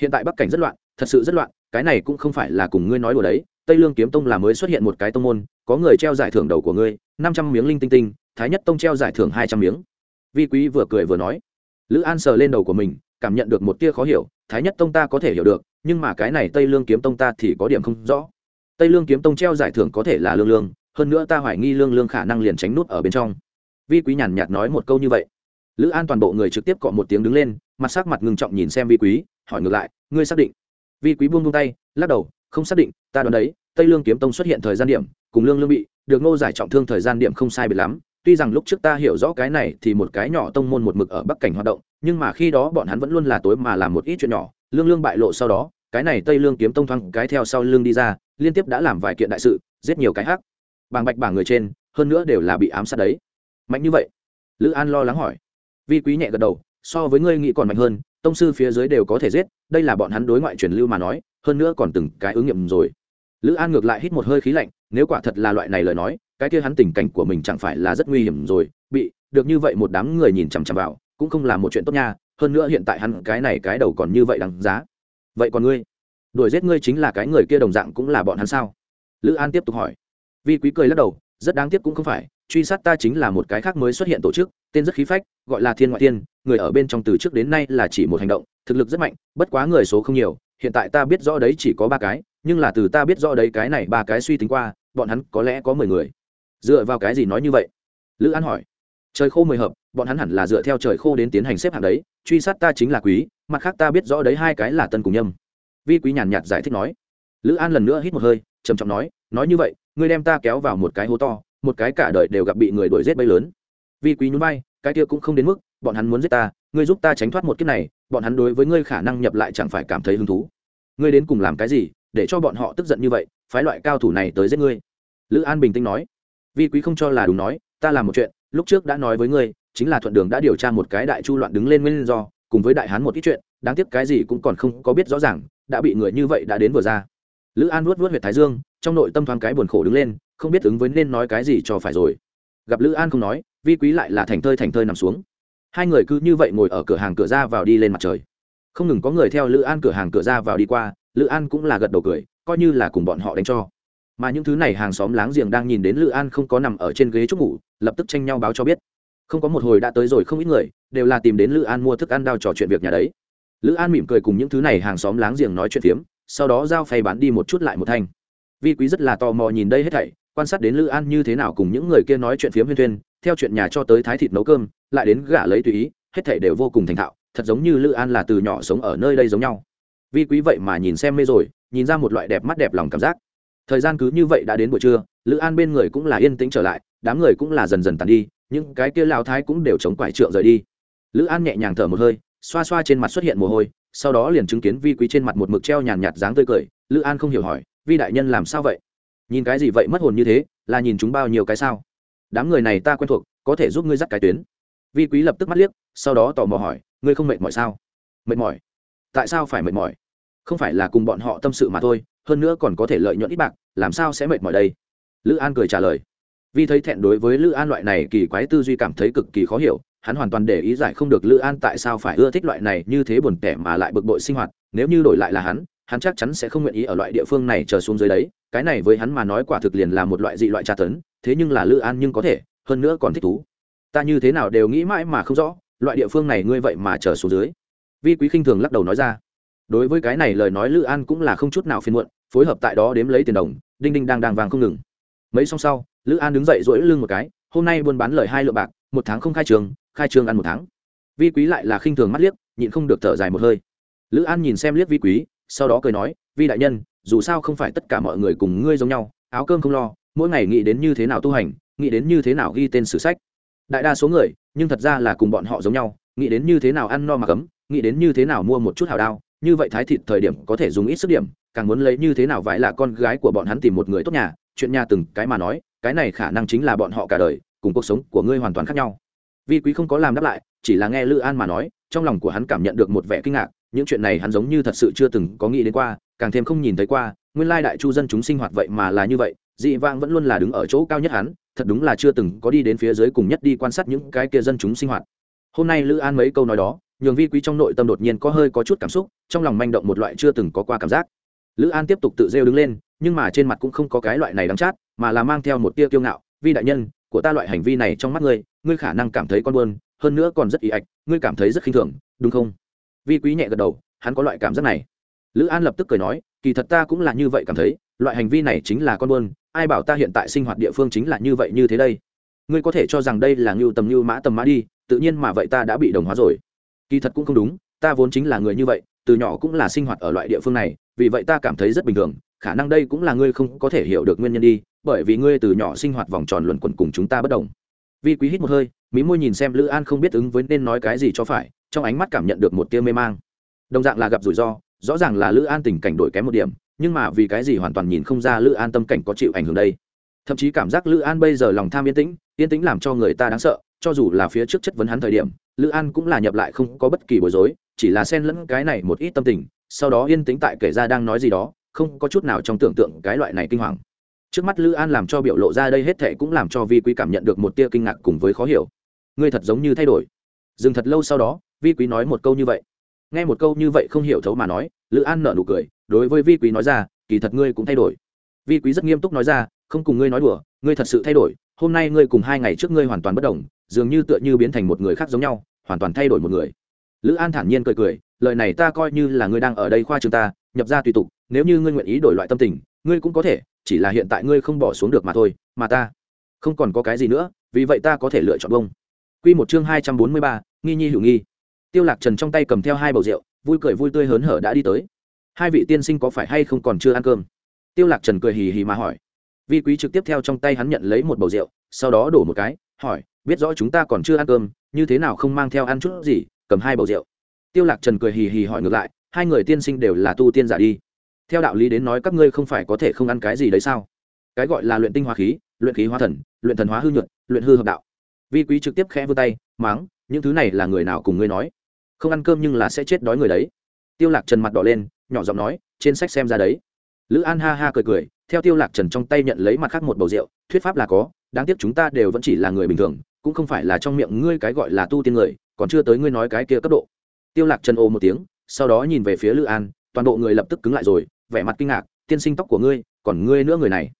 Hiện tại bắc cảnh rất loạn, thật sự rất loạn, cái này cũng không phải là cùng ngươi nói đùa đấy tây lương kiếm tông là mới xuất hiện một cái tông môn, có người treo giải thưởng đầu của ngươi, năm trăm miếng linh tinh tinh, thái nhất tông treo giải thưởng hai trăm miếng. Vi quý vừa cười vừa nói. Lữ an sờ lên đầu của mình, cảm nhận được một tia khó hiểu, thái nhất tông ta có thể hiểu được, nhưng mà cái này tây lương kiếm tông ta thì có điểm không rõ. Tây lương kiếm tông treo giải thưởng có thể là lương lương, hơn nữa ta hoài nghi lương lương khả năng liền tránh nút ở bên trong. Vi quý nhàn nhạt nói một câu như vậy. Lữ an toàn bộ người trực tiếp cọ một tiếng đứng lên, mặt sắc mặt ngưng trọng nhìn xem vi quý, hỏi ngược lại, ngươi xác định? Vi quý buông buông tay, lắc đầu không xác định, ta đoán đấy, tây lương kiếm tông xuất hiện thời gian điểm, cùng lương lương bị, được ngô giải trọng thương thời gian điểm không sai biệt lắm. Tuy rằng lúc trước ta hiểu rõ cái này thì một cái nhỏ tông môn một mực ở bắc cảnh hoạt động, nhưng mà khi đó bọn hắn vẫn luôn là tối mà làm một ít chuyện nhỏ. Lương lương bại lộ sau đó, cái này tây lương kiếm tông thoáng cái theo sau lương đi ra, liên tiếp đã làm vài kiện đại sự, giết nhiều cái hắc. Bàng bạch bảng người trên, hơn nữa đều là bị ám sát đấy. Mạnh như vậy? Lữ an lo lắng hỏi. Vi quý nhẹ gật đầu, so với ngươi nghĩ còn mạnh hơn, tông sư phía dưới đều có thể giết, đây là bọn hắn đối ngoại truyền lưu mà nói hơn nữa còn từng cái ứng nghiệm rồi. Lữ an ngược lại hít một hơi khí lạnh, nếu quả thật là loại này lời nói, cái kia hắn tình cảnh của mình chẳng phải là rất nguy hiểm rồi. Bị, được như vậy một đám người nhìn chằm chằm vào, cũng không là một chuyện tốt nha, hơn nữa hiện tại hắn cái này cái đầu còn như vậy đáng giá. Vậy còn ngươi? Đuổi giết ngươi chính là cái người kia đồng dạng cũng là bọn hắn sao? Lữ an tiếp tục hỏi. Vi quý cười lắc đầu, rất đáng tiếc cũng không phải, truy sát ta chính là một cái khác mới xuất hiện tổ chức, tên rất khí phách, gọi là thiên ngoại thiên, người ở bên trong từ trước đến nay là chỉ một hành động, thực lực rất mạnh, bất quá người số không nhiều hiện tại ta biết rõ đấy chỉ có ba cái, nhưng là từ ta biết rõ đấy cái này ba cái suy tính qua, bọn hắn có lẽ có mười người. Dựa vào cái gì nói như vậy? Lữ an hỏi. Trời khô mười hợp, bọn hắn hẳn là dựa theo trời khô đến tiến hành xếp hạng đấy, truy sát ta chính là quý, mặt khác ta biết rõ đấy hai cái là tân cùng nhâm. Vi quý nhàn nhạt giải thích nói. Lữ an lần nữa hít một hơi, trầm trọng nói nói như vậy, ngươi đem ta kéo vào một cái hố to, một cái cả đời đều gặp bị người đuổi giết bay lớn. Vi quý nhún bay cái kia cũng không đến mức bọn hắn muốn giết ta, ngươi giúp ta tránh thoát một kiếp này, bọn hắn đối với ngươi khả năng nhập lại chẳng phải cảm thấy hứng thú. Ngươi đến cùng làm cái gì, để cho bọn họ tức giận như vậy, phái loại cao thủ này tới giết ngươi? Lữ an bình tĩnh nói. Vi quý không cho là đúng nói, ta làm một chuyện, lúc trước đã nói với ngươi, chính là thuận đường đã điều tra một cái đại chu loạn đứng lên nguyên do, cùng với đại hán một ít chuyện, đáng tiếc cái gì cũng còn không có biết rõ ràng, đã bị người như vậy đã đến vừa ra. Lữ an vuốt vuốt huyệt thái dương, trong nội tâm thoáng cái buồn khổ đứng lên, không biết ứng với nên nói cái gì cho phải rồi. Gặp lữ an không nói, vi quý lại là thành thơi thành thơi nằm xuống hai người cứ như vậy ngồi ở cửa hàng cửa ra vào đi lên mặt trời. Không ngừng có người theo lữ an cửa hàng cửa ra vào đi qua, lữ an cũng là gật đầu cười, coi như là cùng bọn họ đánh cho. Mà những thứ này hàng xóm láng giềng đang nhìn đến lữ an không có nằm ở trên ghế chúc ngủ, lập tức tranh nhau báo cho biết. Không có một hồi đã tới rồi không ít người, đều là tìm đến lữ an mua thức ăn đao trò chuyện việc nhà đấy. Lữ an mỉm cười cùng những thứ này hàng xóm láng giềng nói chuyện phiếm, sau đó giao phay bán đi một chút lại một thanh. Vi quý rất là tò mò nhìn đây hết thảy, quan sát đến lữ an như thế nào cùng những người kia nói chuyện phiếm huyên thuyên, theo chuyện nhà cho tới thái thịt nấu cơm lại đến gả lấy tùy ý, hết thảy đều vô cùng thành thạo, thật giống như lữ an là từ nhỏ sống ở nơi đây giống nhau. Vi quý vậy mà nhìn xem mê rồi, nhìn ra một loại đẹp mắt đẹp lòng cảm giác. Thời gian cứ như vậy đã đến buổi trưa, lữ an bên người cũng là yên tĩnh trở lại, đám người cũng là dần dần tàn đi, những cái kia lao thái cũng đều chống quải trượng rời đi. Lữ an nhẹ nhàng thở một hơi, xoa xoa trên mặt xuất hiện mồ hôi, sau đó liền chứng kiến vi quý trên mặt một mực treo nhàn nhạt dáng tươi cười. Lữ an không hiểu hỏi, vi đại nhân làm sao vậy? Nhìn cái gì vậy mất hồn như thế, là nhìn chúng bao nhiêu cái sao? Đám người này ta quen thuộc, có thể giúp ngươi dắt cái tuyến vi quý lập tức mắt liếc, sau đó tò mò hỏi, ngươi không mệt mỏi sao? Mệt mỏi. Tại sao phải mệt mỏi? Không phải là cùng bọn họ tâm sự mà thôi, hơn nữa còn có thể lợi nhuận ít bạc, làm sao sẽ mệt mỏi đây? Lữ an cười trả lời. Vi thấy thẹn đối với lữ an loại này kỳ quái tư duy cảm thấy cực kỳ khó hiểu, hắn hoàn toàn để ý giải không được lữ an tại sao phải ưa thích loại này như thế buồn tẻ mà lại bực bội sinh hoạt, nếu như đổi lại là hắn hắn chắc chắn sẽ không nguyện ý ở loại địa phương này chờ xuống dưới đấy, cái này với hắn mà nói quả thực liền là một loại dị loại tra tấn, thế nhưng là lữ an nhưng có thể, hơn nữa còn thích thú ta như thế nào đều nghĩ mãi mà không rõ, loại địa phương này ngươi vậy mà chờ xuống dưới. Vi quý khinh thường lắc đầu nói ra. Đối với cái này lời nói lữ an cũng là không chút nào phiền muộn, phối hợp tại đó đếm lấy tiền đồng, đinh đinh đang đang vàng không ngừng. Mấy xong sau, lữ an đứng dậy dỗi lưng một cái, hôm nay buôn bán lời hai lượng bạc, một tháng không khai trường khai trường ăn một tháng. Vi quý lại là khinh thường mắt liếc, nhịn không được thở dài một hơi. Lữ an nhìn xem liếc vi quý, sau đó cười nói, vi đại nhân, dù sao không phải tất cả mọi người cùng ngươi giống nhau, áo cơm không lo, mỗi ngày nghĩ đến như thế nào tu hành, nghĩ đến như thế nào ghi tên sử sách đại đa số người, nhưng thật ra là cùng bọn họ giống nhau, nghĩ đến như thế nào ăn no mà cấm, nghĩ đến như thế nào mua một chút hào đao, như vậy thái thịt thời điểm có thể dùng ít sức điểm, càng muốn lấy như thế nào vải là con gái của bọn hắn tìm một người tốt nhà, chuyện nhà từng cái mà nói, cái này khả năng chính là bọn họ cả đời, cùng cuộc sống của ngươi hoàn toàn khác nhau. Vi quý không có làm đáp lại, chỉ là nghe lữ an mà nói, trong lòng của hắn cảm nhận được một vẻ kinh ngạc, những chuyện này hắn giống như thật sự chưa từng có nghĩ đến qua, càng thêm không nhìn thấy qua, nguyên lai đại chu dân chúng sinh hoạt vậy mà là như vậy, dị vang vẫn luôn là đứng ở chỗ cao nhất hắn thật đúng là chưa từng có đi đến phía dưới cùng nhất đi quan sát những cái kia dân chúng sinh hoạt. Hôm nay lữ an mấy câu nói đó, nhường vi quý trong nội tâm đột nhiên có hơi có chút cảm xúc, trong lòng manh động một loại chưa từng có qua cảm giác. Lữ an tiếp tục tự rêu đứng lên, nhưng mà trên mặt cũng không có cái loại này đắng chát, mà là mang theo một tia kiêu ngạo, vi đại nhân, của ta loại hành vi này trong mắt ngươi ngươi khả năng cảm thấy con buôn hơn nữa còn rất ý ạch, ngươi cảm thấy rất khinh thường, đúng không? Vi quý nhẹ gật đầu, hắn có loại cảm giác này. Lữ an lập tức cười nói, kỳ thật ta cũng là như vậy cảm thấy, loại hành vi này chính là con buôn ai bảo ta hiện tại sinh hoạt địa phương chính là như vậy như thế đây? Ngươi có thể cho rằng đây là ngưu tầm ngưu mã tầm mã đi, tự nhiên mà vậy ta đã bị đồng hóa rồi. Kỳ thật cũng không đúng, ta vốn chính là người như vậy, từ nhỏ cũng là sinh hoạt ở loại địa phương này, vì vậy ta cảm thấy rất bình thường, khả năng đây cũng là ngươi không có thể hiểu được nguyên nhân đi, bởi vì ngươi từ nhỏ sinh hoạt vòng tròn luẩn quẩn cùng chúng ta bất đồng. Vi quý hít một hơi, mí môi nhìn xem lữ an không biết ứng với nên nói cái gì cho phải, trong ánh mắt cảm nhận được một tia mê mang. Đồng dạng là gặp rủi ro, rõ ràng là lữ an tình cảnh đổi kém một điểm nhưng mà vì cái gì hoàn toàn nhìn không ra lữ an tâm cảnh có chịu ảnh hưởng đây? Thậm chí cảm giác lữ an bây giờ lòng tham yên tĩnh yên tĩnh làm cho người ta đáng sợ, cho dù là phía trước chất vấn hắn thời điểm, lữ an cũng là nhập lại không có bất kỳ bối rối, chỉ là xen lẫn cái này một ít tâm tình, sau đó yên tĩnh tại kể ra đang nói gì đó, không có chút nào trong tưởng tượng cái loại này kinh hoàng. Trước mắt lữ an làm cho biểu lộ ra đây hết thệ cũng làm cho vi quý cảm nhận được một tia kinh ngạc cùng với khó hiểu. Ngươi thật giống như thay đổi. Dừng thật lâu sau đó, vi quý nói một câu như vậy. Nghe một câu như vậy không hiểu thấu mà nói lữ an nở nụ cười, đối với vi quý nói ra, kỳ thật ngươi cũng thay đổi. Vi quý rất nghiêm túc nói ra, không cùng ngươi nói đùa, ngươi thật sự thay đổi. Hôm nay ngươi cùng hai ngày trước ngươi hoàn toàn bất đồng, dường như tựa như biến thành một người khác giống nhau, hoàn toàn thay đổi một người. Lữ an thản nhiên cười cười, lời này ta coi như là ngươi đang ở đây khoa trường ta, nhập ra tùy tục, nếu như ngươi nguyện ý đổi loại tâm tình, ngươi cũng có thể, chỉ là hiện tại ngươi không bỏ xuống được mà thôi, mà ta không còn có cái gì nữa, vì vậy ta có thể lựa chọn bông. Q một chương hai trăm bốn mươi ba, nghi nhi hữu nghi. Tiêu lạc trần trong tay cầm theo hai bầu rượu vui cười vui tươi hớn hở đã đi tới. Hai vị tiên sinh có phải hay không còn chưa ăn cơm? Tiêu lạc trần cười hì hì mà hỏi. Vi quý trực tiếp theo trong tay hắn nhận lấy một bầu rượu, sau đó đổ một cái, hỏi, biết rõ chúng ta còn chưa ăn cơm, như thế nào không mang theo ăn chút gì, cầm hai bầu rượu? Tiêu lạc trần cười hì hì hỏi ngược lại, hai người tiên sinh đều là tu tiên giả đi. Theo đạo lý đến nói các ngươi không phải có thể không ăn cái gì đấy sao? Cái gọi là luyện tinh hóa khí, luyện khí hóa thần, luyện thần hóa hư nhuận, luyện hư hợp đạo. Vi quý trực tiếp khẽ vươn tay mắng những thứ này là người nào cùng ngươi nói? Không ăn cơm nhưng là sẽ chết đói người đấy. Tiêu lạc trần mặt đỏ lên, nhỏ giọng nói, trên sách xem ra đấy. Lữ an ha ha cười cười, theo tiêu lạc trần trong tay nhận lấy mặt khác một bầu rượu, thuyết pháp là có, đáng tiếc chúng ta đều vẫn chỉ là người bình thường, cũng không phải là trong miệng ngươi cái gọi là tu tiên người, còn chưa tới ngươi nói cái kia cấp độ. Tiêu lạc trần ồ một tiếng, sau đó nhìn về phía lữ an, toàn bộ người lập tức cứng lại rồi, vẻ mặt kinh ngạc, tiên sinh tóc của ngươi, còn ngươi nữa người này.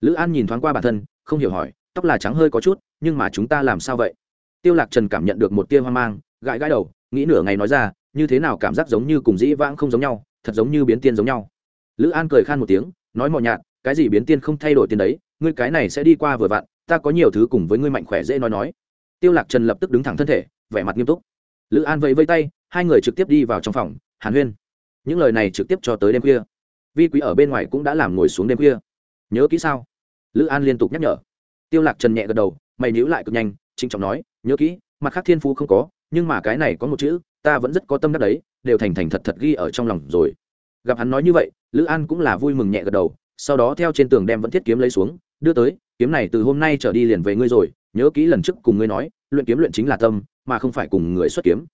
Lữ an nhìn thoáng qua bản thân, không hiểu hỏi, tóc là trắng hơi có chút, nhưng mà chúng ta làm sao vậy? Tiêu lạc trần cảm nhận được một tia hoang mang, gãi gãi đầu nghĩ nửa ngày nói ra, như thế nào cảm giác giống như cùng dĩ vãng không giống nhau, thật giống như biến tiên giống nhau. Lữ an cười khan một tiếng, nói mò nhạt, cái gì biến tiên không thay đổi tiền đấy, ngươi cái này sẽ đi qua vừa vặn, ta có nhiều thứ cùng với ngươi mạnh khỏe dễ nói nói. Tiêu lạc trần lập tức đứng thẳng thân thể, vẻ mặt nghiêm túc. Lữ an vẫy vẫy tay, hai người trực tiếp đi vào trong phòng, hàn huyên. Những lời này trực tiếp cho tới đêm khuya. Vi quý ở bên ngoài cũng đã làm ngồi xuống đêm khuya. Nhớ kỹ sao? Lữ an liên tục nhắc nhở. Tiêu lạc trần nhẹ gật đầu, mày níu lại cực nhanh chính trọng nói, nhớ kỹ, mặt khác thiên phú không có nhưng mà cái này có một chữ, ta vẫn rất có tâm đắc đấy, đều thành thành thật thật ghi ở trong lòng rồi. Gặp hắn nói như vậy, lữ an cũng là vui mừng nhẹ gật đầu, sau đó theo trên tường đem vẫn thiết kiếm lấy xuống, đưa tới, kiếm này từ hôm nay trở đi liền về ngươi rồi, nhớ kỹ lần trước cùng ngươi nói, luyện kiếm luyện chính là tâm, mà không phải cùng người xuất kiếm.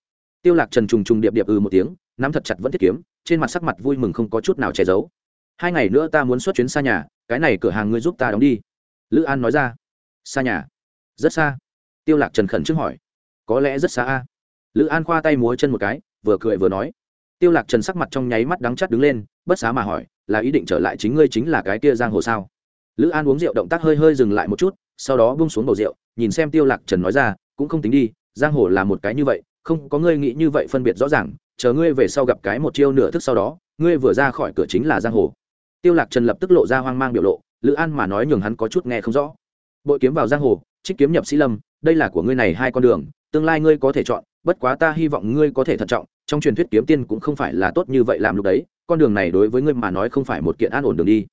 Tiêu lạc trần trùng trùng điệp điệp ừ một tiếng, nắm thật chặt vẫn thiết kiếm, trên mặt sắc mặt vui mừng không có chút nào che giấu. Hai ngày nữa ta muốn xuất chuyến xa nhà, cái này cửa hàng ngươi giúp ta đóng đi. Lữ an nói ra. Xa nhà? Rất xa. Tiêu lạc trần khẩn trước hỏi có lẽ rất xa a. Lữ an khoa tay múa chân một cái, vừa cười vừa nói. Tiêu lạc trần sắc mặt trong nháy mắt đắng chắt đứng lên, bất xá mà hỏi, là ý định trở lại chính ngươi chính là cái kia giang hồ sao? Lữ an uống rượu động tác hơi hơi dừng lại một chút, sau đó bung xuống bầu rượu, nhìn xem tiêu lạc trần nói ra, cũng không tính đi, giang hồ là một cái như vậy, không có ngươi nghĩ như vậy phân biệt rõ ràng, chờ ngươi về sau gặp cái một chiêu nửa thức sau đó, ngươi vừa ra khỏi cửa chính là giang hồ. Tiêu lạc trần lập tức lộ ra hoang mang biểu lộ, lữ an mà nói nhường hắn có chút nghe không rõ. Bội kiếm vào giang hồ, trích kiếm nhập sĩ lâm, đây là của ngươi này hai con đường tương lai ngươi có thể chọn, bất quá ta hy vọng ngươi có thể thận trọng, trong truyền thuyết kiếm tiên cũng không phải là tốt như vậy làm lúc đấy, con đường này đối với ngươi mà nói không phải một kiện an ổn đường đi.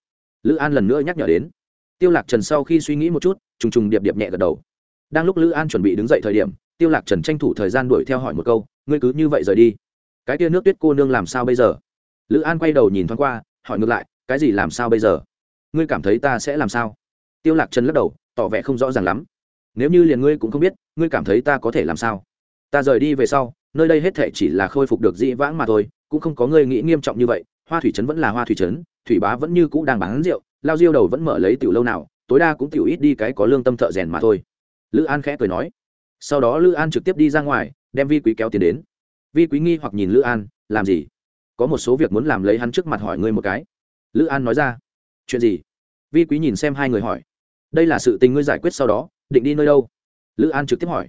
Lữ an lần nữa nhắc nhở đến. Tiêu lạc trần sau khi suy nghĩ một chút, trùng trùng điệp điệp nhẹ gật đầu. Đang lúc lữ an chuẩn bị đứng dậy thời điểm, tiêu lạc trần tranh thủ thời gian đuổi theo hỏi một câu, ngươi cứ như vậy rời đi? Cái kia nước tuyết cô nương làm sao bây giờ? Lữ an quay đầu nhìn thoáng qua, hỏi ngược lại, cái gì làm sao bây giờ? Ngươi cảm thấy ta sẽ làm sao? Tiêu lạc trần lắc đầu, tỏ vẻ không rõ ràng lắm nếu như liền ngươi cũng không biết, ngươi cảm thấy ta có thể làm sao? Ta rời đi về sau, nơi đây hết thể chỉ là khôi phục được dĩ vãng mà thôi, cũng không có ngươi nghĩ nghiêm trọng như vậy. Hoa thủy trấn vẫn là hoa thủy trấn, thủy bá vẫn như cũ đang bán rượu, lao diêu đầu vẫn mở lấy tiểu lâu nào, tối đa cũng tiểu ít đi cái có lương tâm thợ rèn mà thôi. Lữ an khẽ cười nói. Sau đó lữ an trực tiếp đi ra ngoài, đem vi quý kéo tiền đến. Vi quý nghi hoặc nhìn lữ an, làm gì? Có một số việc muốn làm lấy hắn trước mặt hỏi ngươi một cái. Lữ an nói ra. Chuyện gì? Vi quý nhìn xem hai người hỏi. Đây là sự tình ngươi giải quyết sau đó định đi nơi đâu? Lữ an trực tiếp hỏi.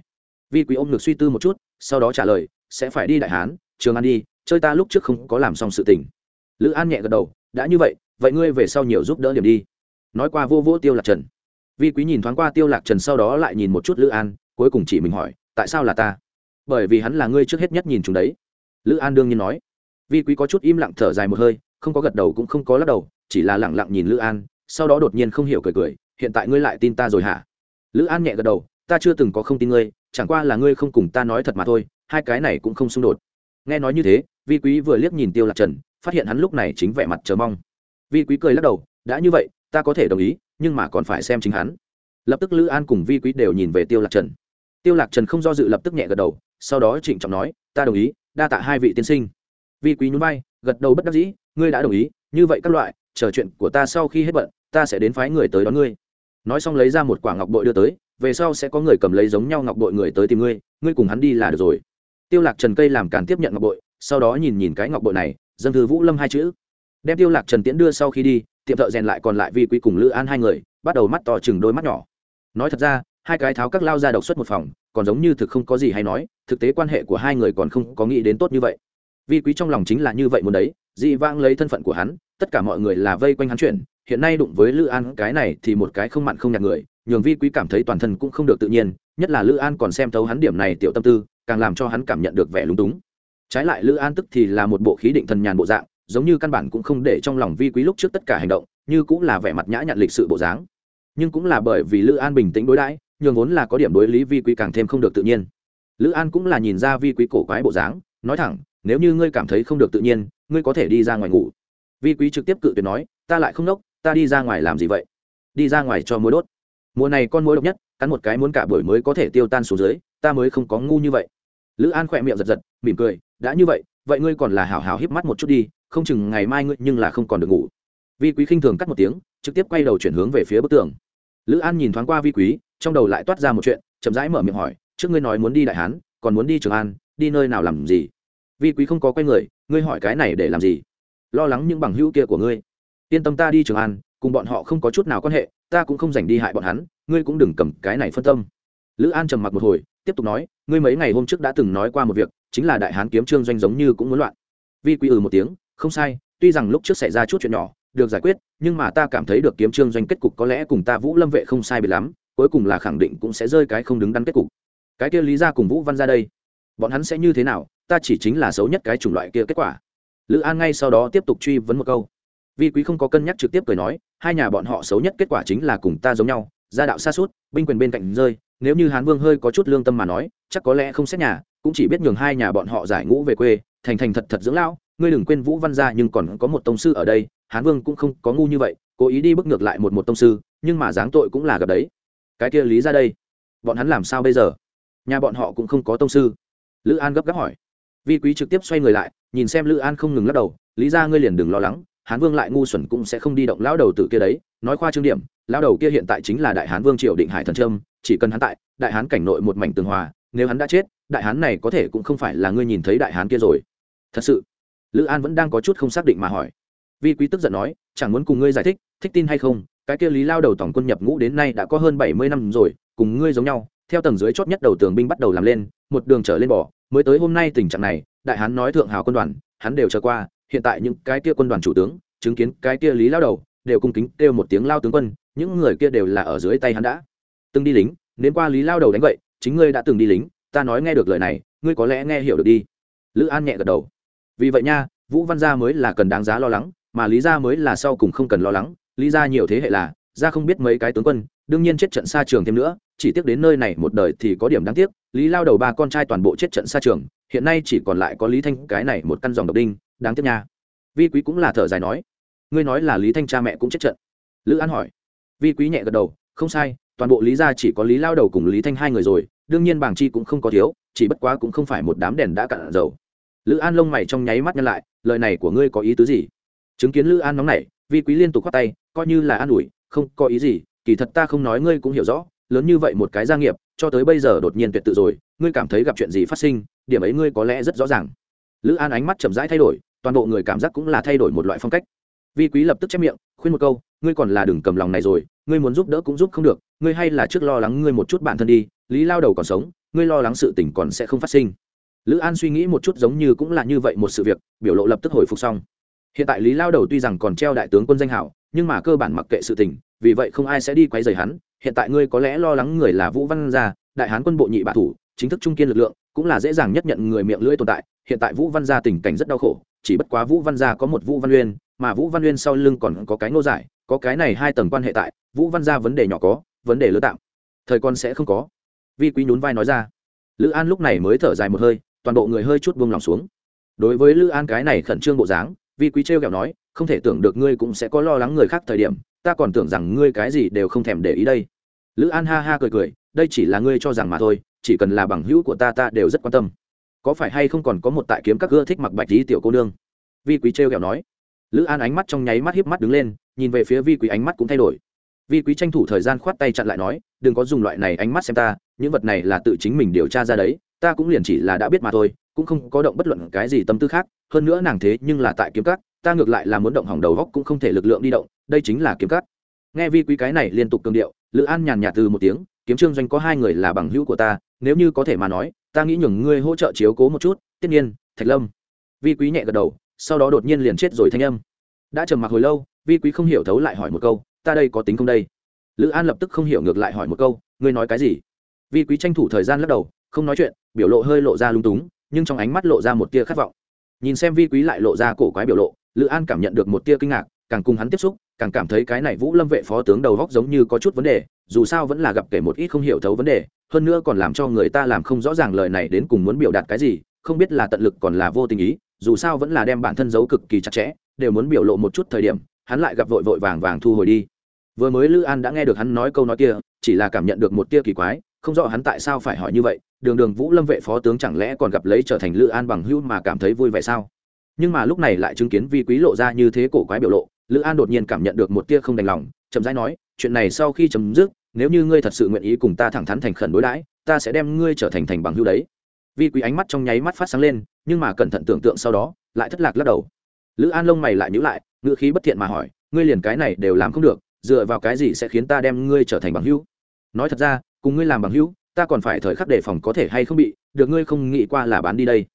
Vi quý ôm ngực suy tư một chút, sau đó trả lời, sẽ phải đi đại hán, trường an đi, chơi ta lúc trước không có làm xong sự tình. Lữ an nhẹ gật đầu, đã như vậy vậy ngươi về sau nhiều giúp đỡ điểm đi. Nói qua vô vô tiêu lạc trần. Vi quý nhìn thoáng qua tiêu lạc trần sau đó lại nhìn một chút lữ an, cuối cùng chỉ mình hỏi, tại sao là ta? Bởi vì hắn là ngươi trước hết nhất nhìn chúng đấy. Lữ an đương nhiên nói. Vi quý có chút im lặng thở dài một hơi, không có gật đầu cũng không có lắc đầu, chỉ là lẳng lặng nhìn lữ an, sau đó đột nhiên không hiểu cười cười, hiện tại ngươi lại tin ta rồi hả? Lữ an nhẹ gật đầu, ta chưa từng có không tin ngươi, chẳng qua là ngươi không cùng ta nói thật mà thôi, hai cái này cũng không xung đột. Nghe nói như thế, vi quý vừa liếc nhìn tiêu lạc trần, phát hiện hắn lúc này chính vẻ mặt chờ mong. Vi quý cười lắc đầu, đã như vậy, ta có thể đồng ý, nhưng mà còn phải xem chính hắn. Lập tức lữ an cùng vi quý đều nhìn về tiêu lạc trần. Tiêu lạc trần không do dự lập tức nhẹ gật đầu, sau đó trịnh trọng nói, ta đồng ý, đa tạ hai vị tiên sinh. Vi quý nhún vai, gật đầu bất đắc dĩ, ngươi đã đồng ý, như vậy các loại, chờ chuyện của ta sau khi hết bận, ta sẽ đến phái người tới đón ngươi nói xong lấy ra một quả ngọc bội đưa tới, về sau sẽ có người cầm lấy giống nhau ngọc bội người tới tìm ngươi ngươi cùng hắn đi là được rồi. Tiêu lạc trần cây làm càn tiếp nhận ngọc bội, sau đó nhìn nhìn cái ngọc bội này, dâng thư vũ lâm hai chữ. Đem tiêu lạc trần tiễn đưa sau khi đi, tiệm thợ rèn lại còn lại vi quý cùng lữ an hai người, bắt đầu mắt to chừng đôi mắt nhỏ. Nói thật ra, hai cái tháo các lao ra độc xuất một phòng, còn giống như thực không có gì hay nói, thực tế quan hệ của hai người còn không có nghĩ đến tốt như vậy. Vi quý trong lòng chính là như vậy muốn đấy, dị vãng lấy thân phận của hắn, tất cả mọi người là vây quanh hắn chuyển hiện nay đụng với lữ an, cái này thì một cái không mặn không nhạt người, nhường vi quý cảm thấy toàn thân cũng không được tự nhiên, nhất là lữ an còn xem thấu hắn điểm này tiểu tâm tư, càng làm cho hắn cảm nhận được vẻ lúng túng. Trái lại lữ an tức thì là một bộ khí định thần nhàn bộ dạng, giống như căn bản cũng không để trong lòng vi quý lúc trước tất cả hành động, như cũng là vẻ mặt nhã nhặn lịch sự bộ dáng. Nhưng cũng là bởi vì lữ an bình tĩnh đối đãi, nhường vốn là có điểm đối lý vi quý càng thêm không được tự nhiên. Lữ an cũng là nhìn ra vi quý cổ quái bộ dáng, nói thẳng, nếu như ngươi cảm thấy không được tự nhiên, ngươi có thể đi ra ngoài ngủ. Vi quý trực tiếp cự tuyệt nói, ta lại không nốc ta đi ra ngoài làm gì vậy? Đi ra ngoài cho mối đốt. Mùa này con mối độc nhất, cắn một cái muốn cả buổi mới có thể tiêu tan xuống dưới, ta mới không có ngu như vậy. Lữ an khỏe miệng giật giật, mỉm cười, đã như vậy vậy ngươi còn là hào hào híp mắt một chút đi, không chừng ngày mai ngươi nhưng là không còn được ngủ. Vi quý khinh thường cắt một tiếng, trực tiếp quay đầu chuyển hướng về phía bức tường. Lữ an nhìn thoáng qua vi quý, trong đầu lại toát ra một chuyện, chậm rãi mở miệng hỏi, trước ngươi nói muốn đi đại hán, còn muốn đi trường an, đi nơi nào làm gì? Vi quý không có quay người, ngươi hỏi cái này để làm gì? Lo lắng những bằng hữu kia của ngươi yên tâm ta đi trường an, cùng bọn họ không có chút nào quan hệ, ta cũng không dành đi hại bọn hắn, ngươi cũng đừng cầm cái này phân tâm. Lữ an trầm mặc một hồi, tiếp tục nói, ngươi mấy ngày hôm trước đã từng nói qua một việc, chính là đại hán kiếm trương doanh giống như cũng muốn loạn. Vi quy ừ một tiếng, không sai, tuy rằng lúc trước xảy ra chút chuyện nhỏ, được giải quyết, nhưng mà ta cảm thấy được kiếm trương doanh kết cục có lẽ cùng ta vũ lâm vệ không sai bị lắm, cuối cùng là khẳng định cũng sẽ rơi cái không đứng đắn kết cục. Cái kia lý ra cùng vũ văn ra đây, bọn hắn sẽ như thế nào, ta chỉ chính là xấu nhất cái chủng loại kia kết quả. Lữ an ngay sau đó tiếp tục truy vấn một câu vi quý không có cân nhắc trực tiếp cười nói, hai nhà bọn họ xấu nhất kết quả chính là cùng ta giống nhau, gia đạo xa suốt, binh quyền bên cạnh rơi, nếu như hán vương hơi có chút lương tâm mà nói, chắc có lẽ không xét nhà, cũng chỉ biết nhường hai nhà bọn họ giải ngũ về quê, thành thành thật thật dưỡng lão, ngươi đừng quên vũ văn gia nhưng còn có một tông sư ở đây, hán vương cũng không có ngu như vậy, cố ý đi bức ngược lại một một tông sư, nhưng mà dáng tội cũng là gặp đấy. Cái kia lý ra đây, bọn hắn làm sao bây giờ? Nhà bọn họ cũng không có tông sư. Lữ an gấp gáp hỏi. Vi quý trực tiếp xoay người lại, nhìn xem lữ an không ngừng lắc đầu, lý ra ngươi liền đừng lo lắng hán vương lại ngu xuẩn cũng sẽ không đi động lão đầu tử kia đấy, nói khoa trương điểm, lão đầu kia hiện tại chính là đại hán vương triều định hải thần trâm, chỉ cần hắn tại, đại hán cảnh nội một mảnh tường hòa, nếu hắn đã chết, đại hán này có thể cũng không phải là ngươi nhìn thấy đại hán kia rồi. Thật sự, lữ an vẫn đang có chút không xác định mà hỏi. Vi quý tức giận nói, chẳng muốn cùng ngươi giải thích thích tin hay không, cái kia lý lao đầu tổng quân nhập ngũ đến nay đã có hơn bảy mươi năm rồi, cùng ngươi giống nhau, theo tầng dưới chót nhất đầu tường binh bắt đầu làm lên, một đường trở lên bỏ mới tới hôm nay tình trạng này, đại hán nói thượng hào quân đoàn, hắn đều chờ qua hiện tại những cái kia quân đoàn chủ tướng, chứng kiến cái kia lý lao đầu, đều cung kính kêu một tiếng lao tướng quân, những người kia đều là ở dưới tay hắn đã. Từng đi lính đến qua lý lao đầu đánh vậy, chính ngươi đã từng đi lính, ta nói nghe được lời này, ngươi có lẽ nghe hiểu được đi. Lữ an nhẹ gật đầu. Vì vậy nha, vũ văn gia mới là cần đáng giá lo lắng, mà lý gia mới là sau cùng không cần lo lắng, lý gia nhiều thế hệ là, gia không biết mấy cái tướng quân, đương nhiên chết trận xa trường thêm nữa chỉ tiếc đến nơi này một đời thì có điểm đáng tiếc, lý lao đầu ba con trai toàn bộ chết trận xa trường, hiện nay chỉ còn lại có lý thanh cái này một căn dòng độc đinh, đáng tiếc nha. Vi quý cũng là thở dài nói, ngươi nói là lý thanh cha mẹ cũng chết trận? Lữ an hỏi. Vi quý nhẹ gật đầu, không sai, toàn bộ lý gia chỉ có lý lao đầu cùng lý thanh hai người rồi, đương nhiên bảng chi cũng không có thiếu, chỉ bất quá cũng không phải một đám đèn đã cạn dầu. Lữ an lông mày trong nháy mắt nhăn lại, lời này của ngươi có ý tứ gì? Chứng kiến lữ an nóng nảy, vi quý liên tục khoát tay, coi như là an ủi, không có ý gì, kỳ thật ta không nói ngươi cũng hiểu rõ lớn như vậy một cái gia nghiệp, cho tới bây giờ đột nhiên tuyệt tự rồi, ngươi cảm thấy gặp chuyện gì phát sinh, điểm ấy ngươi có lẽ rất rõ ràng. Lữ an ánh mắt chậm rãi thay đổi, toàn bộ người cảm giác cũng là thay đổi một loại phong cách. Vi quý lập tức chép miệng, khuyên một câu, ngươi còn là đừng cầm lòng này rồi, ngươi muốn giúp đỡ cũng giúp không được, ngươi hay là trước lo lắng ngươi một chút bản thân đi, lý lao đầu còn sống, ngươi lo lắng sự tình còn sẽ không phát sinh. Lữ an suy nghĩ một chút giống như cũng là như vậy một sự việc, biểu lộ lập tức hồi phục xong. Hiện tại lý lao đầu tuy rằng còn treo đại tướng quân danh hảo, nhưng mà cơ bản mặc kệ sự tình, vì vậy không ai sẽ đi quay rầy hắn hiện tại ngươi có lẽ lo lắng người là vũ văn gia, đại hán quân bộ nhị bạ thủ, chính thức trung kiên lực lượng, cũng là dễ dàng nhất nhận người miệng lưỡi tồn tại. Hiện tại vũ văn gia tình cảnh rất đau khổ, chỉ bất quá vũ văn gia có một vũ văn uyên, mà vũ văn uyên sau lưng còn có cái nô giải, có cái này hai tầng quan hệ tại, vũ văn gia vấn đề nhỏ có, vấn đề lớn tạm. Thời con sẽ không có. Vi quý nhún vai nói ra. Lữ an lúc này mới thở dài một hơi, toàn bộ người hơi chút buông lòng xuống. Đối với lữ an cái này khẩn trương bộ dáng, vi quý trêu kẹo nói, không thể tưởng được ngươi cũng sẽ có lo lắng người khác thời điểm ta còn tưởng rằng ngươi cái gì đều không thèm để ý đây. Lữ an ha ha cười cười đây chỉ là ngươi cho rằng mà thôi chỉ cần là bằng hữu của ta ta đều rất quan tâm. Có phải hay không còn có một tại kiếm các ưa thích mặc bạch lý tiểu cô nương? Vi quý trêu ghẹo nói. Lữ an ánh mắt trong nháy mắt hiếp mắt đứng lên nhìn về phía vi quý ánh mắt cũng thay đổi. Vi quý tranh thủ thời gian khoát tay chặn lại nói đừng có dùng loại này ánh mắt xem ta những vật này là tự chính mình điều tra ra đấy ta cũng liền chỉ là đã biết mà thôi cũng không có động bất luận cái gì tâm tư khác hơn nữa nàng thế nhưng là tại kiếm các, ta ngược lại là muốn động hỏng đầu góc cũng không thể lực lượng đi động đây chính là kiếm cắt. Nghe vi quý cái này liên tục cường điệu, lữ an nhàn nhạt từ một tiếng, kiếm trương doanh có hai người là bằng hữu của ta, nếu như có thể mà nói, ta nghĩ nhường ngươi hỗ trợ chiếu cố một chút tất nhiên, thạch lâm. Vi quý nhẹ gật đầu, sau đó đột nhiên liền chết rồi thanh âm. Đã trầm mặc hồi lâu, vi quý không hiểu thấu lại hỏi một câu, ta đây có tính không đây? Lữ an lập tức không hiểu ngược lại hỏi một câu, ngươi nói cái gì? Vi quý tranh thủ thời gian lắc đầu, không nói chuyện, biểu lộ hơi lộ ra lung túng, nhưng trong ánh mắt lộ ra một tia khát vọng. Nhìn xem vi quý lại lộ ra cổ quái biểu lộ, lữ an cảm nhận được một tia kinh ngạc, càng cùng hắn tiếp xúc càng cảm thấy cái này vũ lâm vệ phó tướng đầu góc giống như có chút vấn đề, dù sao vẫn là gặp kể một ít không hiểu thấu vấn đề, hơn nữa còn làm cho người ta làm không rõ ràng lời này đến cùng muốn biểu đạt cái gì, không biết là tận lực còn là vô tình ý, dù sao vẫn là đem bản thân giấu cực kỳ chặt chẽ, đều muốn biểu lộ một chút thời điểm, hắn lại gặp vội vội vàng vàng thu hồi đi. Vừa mới lữ an đã nghe được hắn nói câu nói kia, chỉ là cảm nhận được một tia kỳ quái, không rõ hắn tại sao phải hỏi như vậy, đường đường vũ lâm vệ phó tướng chẳng lẽ còn gặp lấy trở thành lữ an bằng hưu mà cảm thấy vui vẻ sao? Nhưng mà lúc này lại chứng kiến vi quý lộ ra như thế cổ quái biểu lộ lữ an đột nhiên cảm nhận được một tia không đành lòng, chậm rãi nói, chuyện này sau khi chấm dứt, nếu như ngươi thật sự nguyện ý cùng ta thẳng thắn thành khẩn đối đãi, ta sẽ đem ngươi trở thành thành bằng hưu đấy. Vi quý ánh mắt trong nháy mắt phát sáng lên, nhưng mà cẩn thận tưởng tượng sau đó, lại thất lạc lắc đầu. Lữ an lông mày lại nhữ lại, ngữ khí bất thiện mà hỏi, ngươi liền cái này đều làm không được, dựa vào cái gì sẽ khiến ta đem ngươi trở thành bằng hữu? Nói thật ra, cùng ngươi làm bằng hữu, ta còn phải thời khắc đề phòng có thể hay không bị, được ngươi không nghĩ qua là bán đi đây.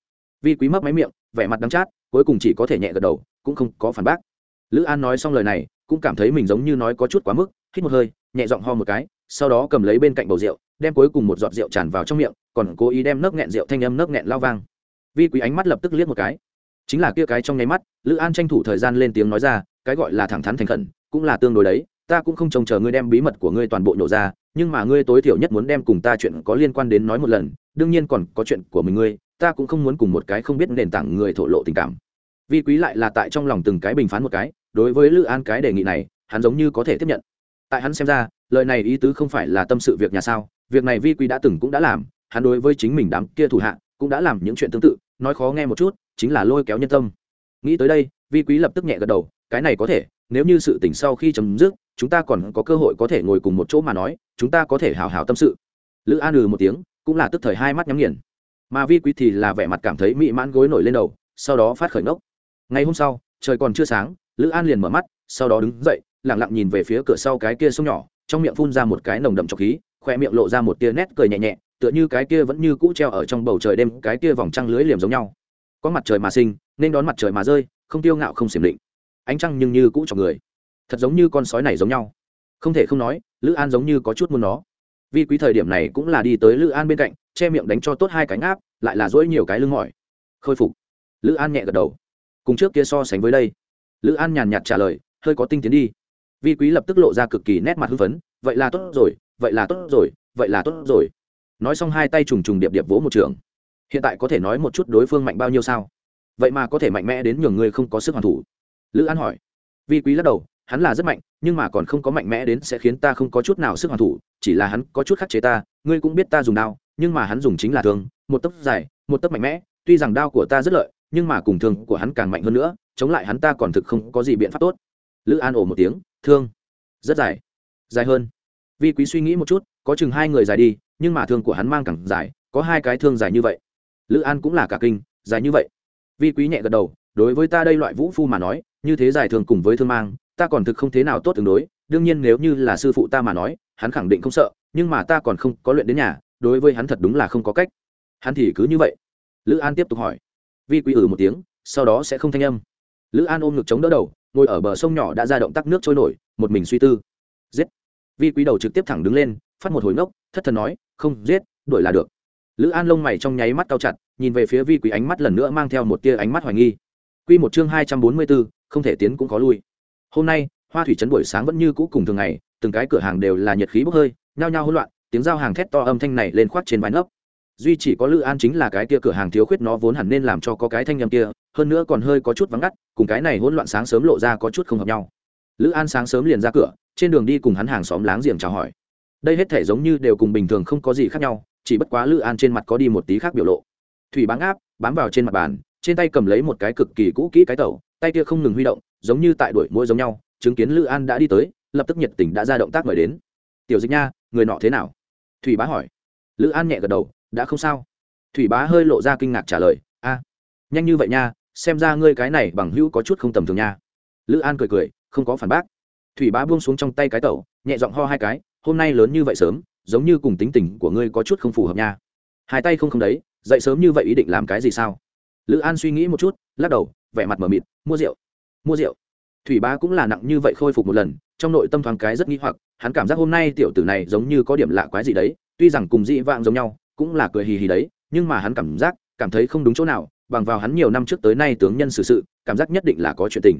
Vi quý mấp máy miệng, vẻ mặt đắng chát, cuối cùng chỉ có thể nhẹ gật đầu, cũng không có phản bác lữ an nói xong lời này, cũng cảm thấy mình giống như nói có chút quá mức, hít một hơi, nhẹ giọng ho một cái, sau đó cầm lấy bên cạnh bầu rượu, đem cuối cùng một giọt rượu tràn vào trong miệng, còn cố ý đem nấc nghẹn rượu thanh âm nấc nghẹn lao vang. Vi quý ánh mắt lập tức liếc một cái. Chính là kia cái trong nháy mắt, lữ an tranh thủ thời gian lên tiếng nói ra, cái gọi là thẳng thắn thành khẩn, cũng là tương đối đấy, ta cũng không trông chờ ngươi đem bí mật của ngươi toàn bộ nhổ ra, nhưng mà ngươi tối thiểu nhất muốn đem cùng ta chuyện có liên quan đến nói một lần, đương nhiên còn có chuyện của mình ngươi, ta cũng không muốn cùng một cái không biết nền tảng người thổ lộ tình cảm. Vi quý lại là tại trong lòng từng cái bình phán một cái đối với lữ an cái đề nghị này, hắn giống như có thể tiếp nhận. Tại hắn xem ra, lời này ý tứ không phải là tâm sự việc nhà sao, việc này vi quý đã từng cũng đã làm, hắn đối với chính mình đám kia thủ hạ cũng đã làm những chuyện tương tự, nói khó nghe một chút, chính là lôi kéo nhân tâm. Nghĩ tới đây, vi quý lập tức nhẹ gật đầu, cái này có thể, nếu như sự tỉnh sau khi chấm dứt, chúng ta còn có cơ hội có thể ngồi cùng một chỗ mà nói, chúng ta có thể hào hào tâm sự. Lữ an ừ một tiếng, cũng là tức thời hai mắt nhắm nghiền. Mà vi quý thì là vẻ mặt cảm thấy mị mãn gối nổi lên đầu, sau đó phát khởi ngốc. Ngày hôm sau, trời còn chưa sáng lữ an liền mở mắt, sau đó đứng dậy lẳng lặng nhìn về phía cửa sau cái kia sông nhỏ, trong miệng phun ra một cái nồng đậm trọc khí khoe miệng lộ ra một tia nét cười nhẹ nhẹ, tựa như cái kia vẫn như cũ treo ở trong bầu trời đêm, cái kia vòng trăng lưới liềm giống nhau. Có mặt trời mà sinh, nên đón mặt trời mà rơi, không tiêu ngạo, không xiểm định ánh trăng nhưng như cũ cho người. Thật giống như con sói này giống nhau. Không thể không nói, lữ an giống như có chút muốn nó. Vì quý thời điểm này cũng là đi tới lữ an bên cạnh, che miệng đánh cho tốt hai cánh áp lại là dỗi nhiều cái lưng mỏi. Khôi phục. Lữ an nhẹ gật đầu. Cùng trước kia so sánh với đây lữ an nhàn nhạt trả lời, hơi có tinh tiến đi. Vi quý lập tức lộ ra cực kỳ nét mặt hưng phấn, vậy là tốt rồi, vậy là tốt rồi, vậy là tốt rồi. Nói xong hai tay trùng trùng điệp điệp vỗ một trường. Hiện tại có thể nói một chút đối phương mạnh bao nhiêu sao? Vậy mà có thể mạnh mẽ đến nhường người không có sức hoàn thủ. Lữ an hỏi. Vi quý lắc đầu, hắn là rất mạnh, nhưng mà còn không có mạnh mẽ đến sẽ khiến ta không có chút nào sức hoàn thủ, chỉ là hắn có chút khắc chế ta, ngươi cũng biết ta dùng đao, nhưng mà hắn dùng chính là thương, một tấc dài, một tấc mạnh mẽ, tuy rằng đao của ta rất lợi nhưng mà cùng thương của hắn càng mạnh hơn nữa, chống lại hắn ta còn thực không có gì biện pháp tốt. Lữ an ổ một tiếng, thương, rất dài dài hơn. Vi quý suy nghĩ một chút, có chừng hai người dài đi, nhưng mà thương của hắn mang càng dài, có hai cái thương dài như vậy. Lữ an cũng là cả kinh, dài như vậy? Vi quý nhẹ gật đầu, đối với ta đây loại vũ phu mà nói, như thế dài thường cùng với thương mang, ta còn thực không thế nào tốt tương đối. Đương nhiên nếu như là sư phụ ta mà nói, hắn khẳng định không sợ, nhưng mà ta còn không có luyện đến nhà, đối với hắn thật đúng là không có cách. Hắn thì cứ như vậy. Lữ an tiếp tục hỏi vi quý ử ừ một tiếng, sau đó sẽ không thanh âm. Lữ an ôm ngực chống đỡ đầu, ngồi ở bờ sông nhỏ đã ra động tác nước trôi nổi, một mình suy tư. Giết! Vi quý đầu trực tiếp thẳng đứng lên, phát một hồi ngốc, thất thần nói, không, giết, đuổi là được. Lữ an lông mày trong nháy mắt cao chặt, nhìn về phía vi quý ánh mắt lần nữa mang theo một tia ánh mắt hoài nghi. Q một chương hai trăm bốn mươi bốn, không thể tiến cũng có lui. Hôm nay, hoa thủy trấn buổi sáng vẫn như cũ cùng thường ngày, từng cái cửa hàng đều là nhiệt khí bốc hơi, nhao nhao hỗn loạn, tiếng giao hàng thét to âm thanh này lên khoác trên vai nấp duy chỉ có lữ an chính là cái kia cửa hàng thiếu khuyết nó vốn hẳn nên làm cho có cái thanh nhầm kia, hơn nữa còn hơi có chút vắng ngắt, cùng cái này hỗn loạn sáng sớm lộ ra có chút không hợp nhau. Lữ an sáng sớm liền ra cửa, trên đường đi cùng hắn hàng xóm láng giềng chào hỏi. Đây hết thể giống như đều cùng bình thường không có gì khác nhau, chỉ bất quá lữ an trên mặt có đi một tí khác biểu lộ. Thủy báng áp bám vào trên mặt bàn, trên tay cầm lấy một cái cực kỳ cũ kỹ cái tẩu, tay kia không ngừng huy động, giống như tại đuổi mũi giống nhau, chứng kiến lữ an đã đi tới, lập tức nhiệt tình đã ra động tác mời đến. Tiểu dịch nha, người nọ thế nào? Thủy bá hỏi. Lữ an nhẹ gật đầu đã không sao. Thủy bá hơi lộ ra kinh ngạc trả lời, a, nhanh như vậy nha, xem ra ngươi cái này bằng hữu có chút không tầm thường nha. Lữ an cười cười, không có phản bác. Thủy bá buông xuống trong tay cái tẩu, nhẹ giọng ho hai cái, hôm nay lớn như vậy sớm, giống như cùng tính tình của ngươi có chút không phù hợp nha. Hai tay không không đấy, dậy sớm như vậy ý định làm cái gì sao? Lữ an suy nghĩ một chút, lắc đầu, vẻ mặt m ở mịt, mua rượu mua rượu. Thủy bá cũng là nặng như vậy khôi phục một lần, trong nội tâm thoáng cái rất nghĩ hoặc, hắn cảm giác hôm nay tiểu tử này giống như có điểm lạ quái gì đấy, tuy rằng cùng dị vạng giống nhau cũng là cười hì hì đấy nhưng mà hắn cảm giác cảm thấy không đúng chỗ nào bằng vào hắn nhiều năm trước tới nay tướng nhân xử sự, sự cảm giác nhất định là có chuyện tình.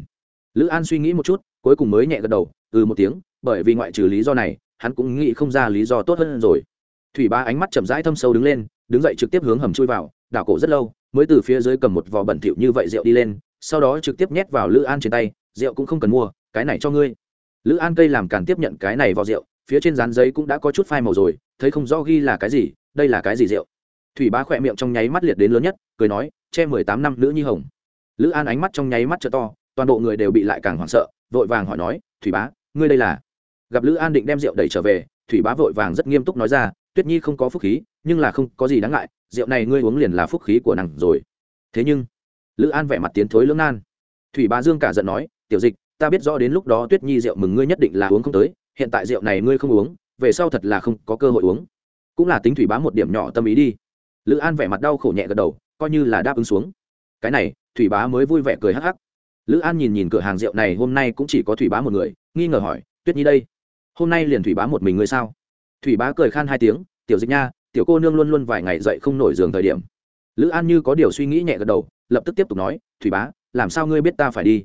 Lữ an suy nghĩ một chút cuối cùng mới nhẹ gật đầu ừ một tiếng bởi vì ngoại trừ lý do này hắn cũng nghĩ không ra lý do tốt hơn rồi. Thủy ba ánh mắt chậm rãi thâm sâu đứng lên đứng dậy trực tiếp hướng hầm chui vào đảo cổ rất lâu mới từ phía dưới cầm một vò bẩn thỉu như vậy rượu đi lên sau đó trực tiếp nhét vào lữ an trên tay rượu cũng không cần mua cái này cho ngươi. Lữ an cây làm càn tiếp nhận cái này vào rượu phía trên dán giấy cũng đã có chút phai màu rồi thấy không rõ ghi là cái gì đây là cái gì rượu? Thủy bá khỏe miệng trong nháy mắt liệt đến lớn nhất, cười nói, che mười tám năm nữ nhi hồng. Lữ an ánh mắt trong nháy mắt t to, toàn bộ người đều bị lại càng hoảng sợ, vội vàng hỏi nói, thủy bá, ngươi đây là? Gặp lữ an định đem rượu đẩy trở về, thủy bá vội vàng rất nghiêm túc nói ra, tuyết nhi không có phúc khí, nhưng là không có gì đáng ngại, rượu này ngươi uống liền là phúc khí của nàng rồi. Thế nhưng, lữ an vẻ mặt tiến thối lưỡng nan. Thủy bá dương cả giận nói, tiểu dịch, ta biết rõ đến lúc đó tuyết nhi rượu mừng ngươi nhất định là uống không tới, hiện tại rượu này ngươi không uống, về sau thật là không có cơ hội uống cũng là tính thủy bá một điểm nhỏ tâm ý đi. Lữ an vẻ mặt đau khổ nhẹ gật đầu, coi như là đáp ứng xuống. Cái này, thủy bá mới vui vẻ cười hắc hắc. Lữ an nhìn nhìn cửa hàng rượu này, hôm nay cũng chỉ có thủy bá một người, nghi ngờ hỏi, tuyết nhi đây, hôm nay liền thủy bá một mình ngươi sao? Thủy bá cười khan hai tiếng, tiểu dịch nha, tiểu cô nương luôn luôn vài ngày dậy không nổi giường thời điểm. Lữ an như có điều suy nghĩ nhẹ gật đầu, lập tức tiếp tục nói, thủy bá, làm sao ngươi biết ta phải đi?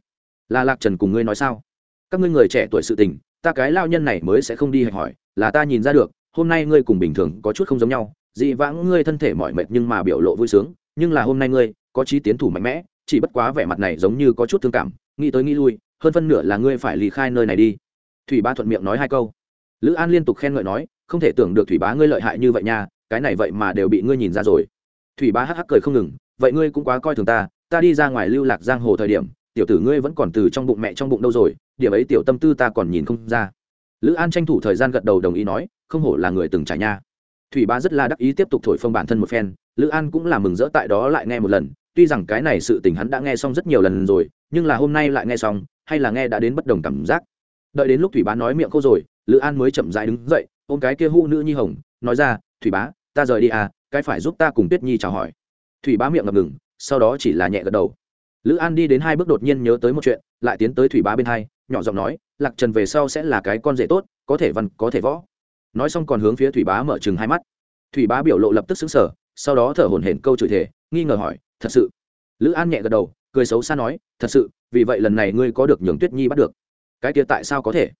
Là lạc trần cùng ngươi nói sao? Các ngươi người trẻ tuổi sự tình, ta cái lao nhân này mới sẽ không đi hạch hỏi, là ta nhìn ra được hôm nay ngươi cùng bình thường có chút không giống nhau, dị vãng ngươi thân thể mỏi mệt nhưng mà biểu lộ vui sướng, nhưng là hôm nay ngươi có trí tiến thủ mạnh mẽ, chỉ bất quá vẻ mặt này giống như có chút thương cảm, nghĩ tới nghĩ lui, hơn phân nửa là ngươi phải lì khai nơi này đi. Thủy bá thuận miệng nói hai câu. Lữ an liên tục khen ngợi nói, không thể tưởng được thủy bá ngươi lợi hại như vậy nha, cái này vậy mà đều bị ngươi nhìn ra rồi. Thủy bá hắc hắc cười không ngừng, vậy ngươi cũng quá coi thường ta ta đi ra ngoài lưu lạc giang hồ thời điểm, tiểu tử ngươi vẫn còn từ trong bụng mẹ trong bụng đâu rồi, điểm ấy tiểu tâm tư ta còn nhìn không ra lữ an tranh thủ thời gian gật đầu đồng ý nói, không hổ là người từng trải nha. Thủy bá rất là đắc ý tiếp tục thổi phông bản thân một phen, lữ an cũng là mừng rỡ tại đó lại nghe một lần, tuy rằng cái này sự tình hắn đã nghe xong rất nhiều lần rồi, nhưng là hôm nay lại nghe xong, hay là nghe đã đến bất đồng cảm giác. Đợi đến lúc thủy bá nói miệng khô rồi, lữ an mới chậm dãi đứng dậy, ôm cái kia hũ nữ nhi hồng, nói ra, thủy bá, ta rời đi à cái phải giúp ta cùng tuyết nhi chào hỏi. Thủy bá miệng ngập ngừng, sau đó chỉ là nhẹ gật đầu. Lữ an đi đến hai bước đột nhiên nhớ tới một chuyện, lại tiến tới thủy bá bên hai, nhỏ giọng nói lạc trần về sau sẽ là cái con rể tốt, có thể văn, có thể võ. Nói xong còn hướng phía thủy bá mở chừng hai mắt. Thủy bá biểu lộ lập tức xứng sở sau đó thở hổn hển câu chửi thể nghi ngờ hỏi, thật sự? Lữ an nhẹ gật đầu, cười xấu xa nói, thật sự, vì vậy lần này ngươi có được nhường tuyết nhi bắt được. Cái kia tại sao có thể?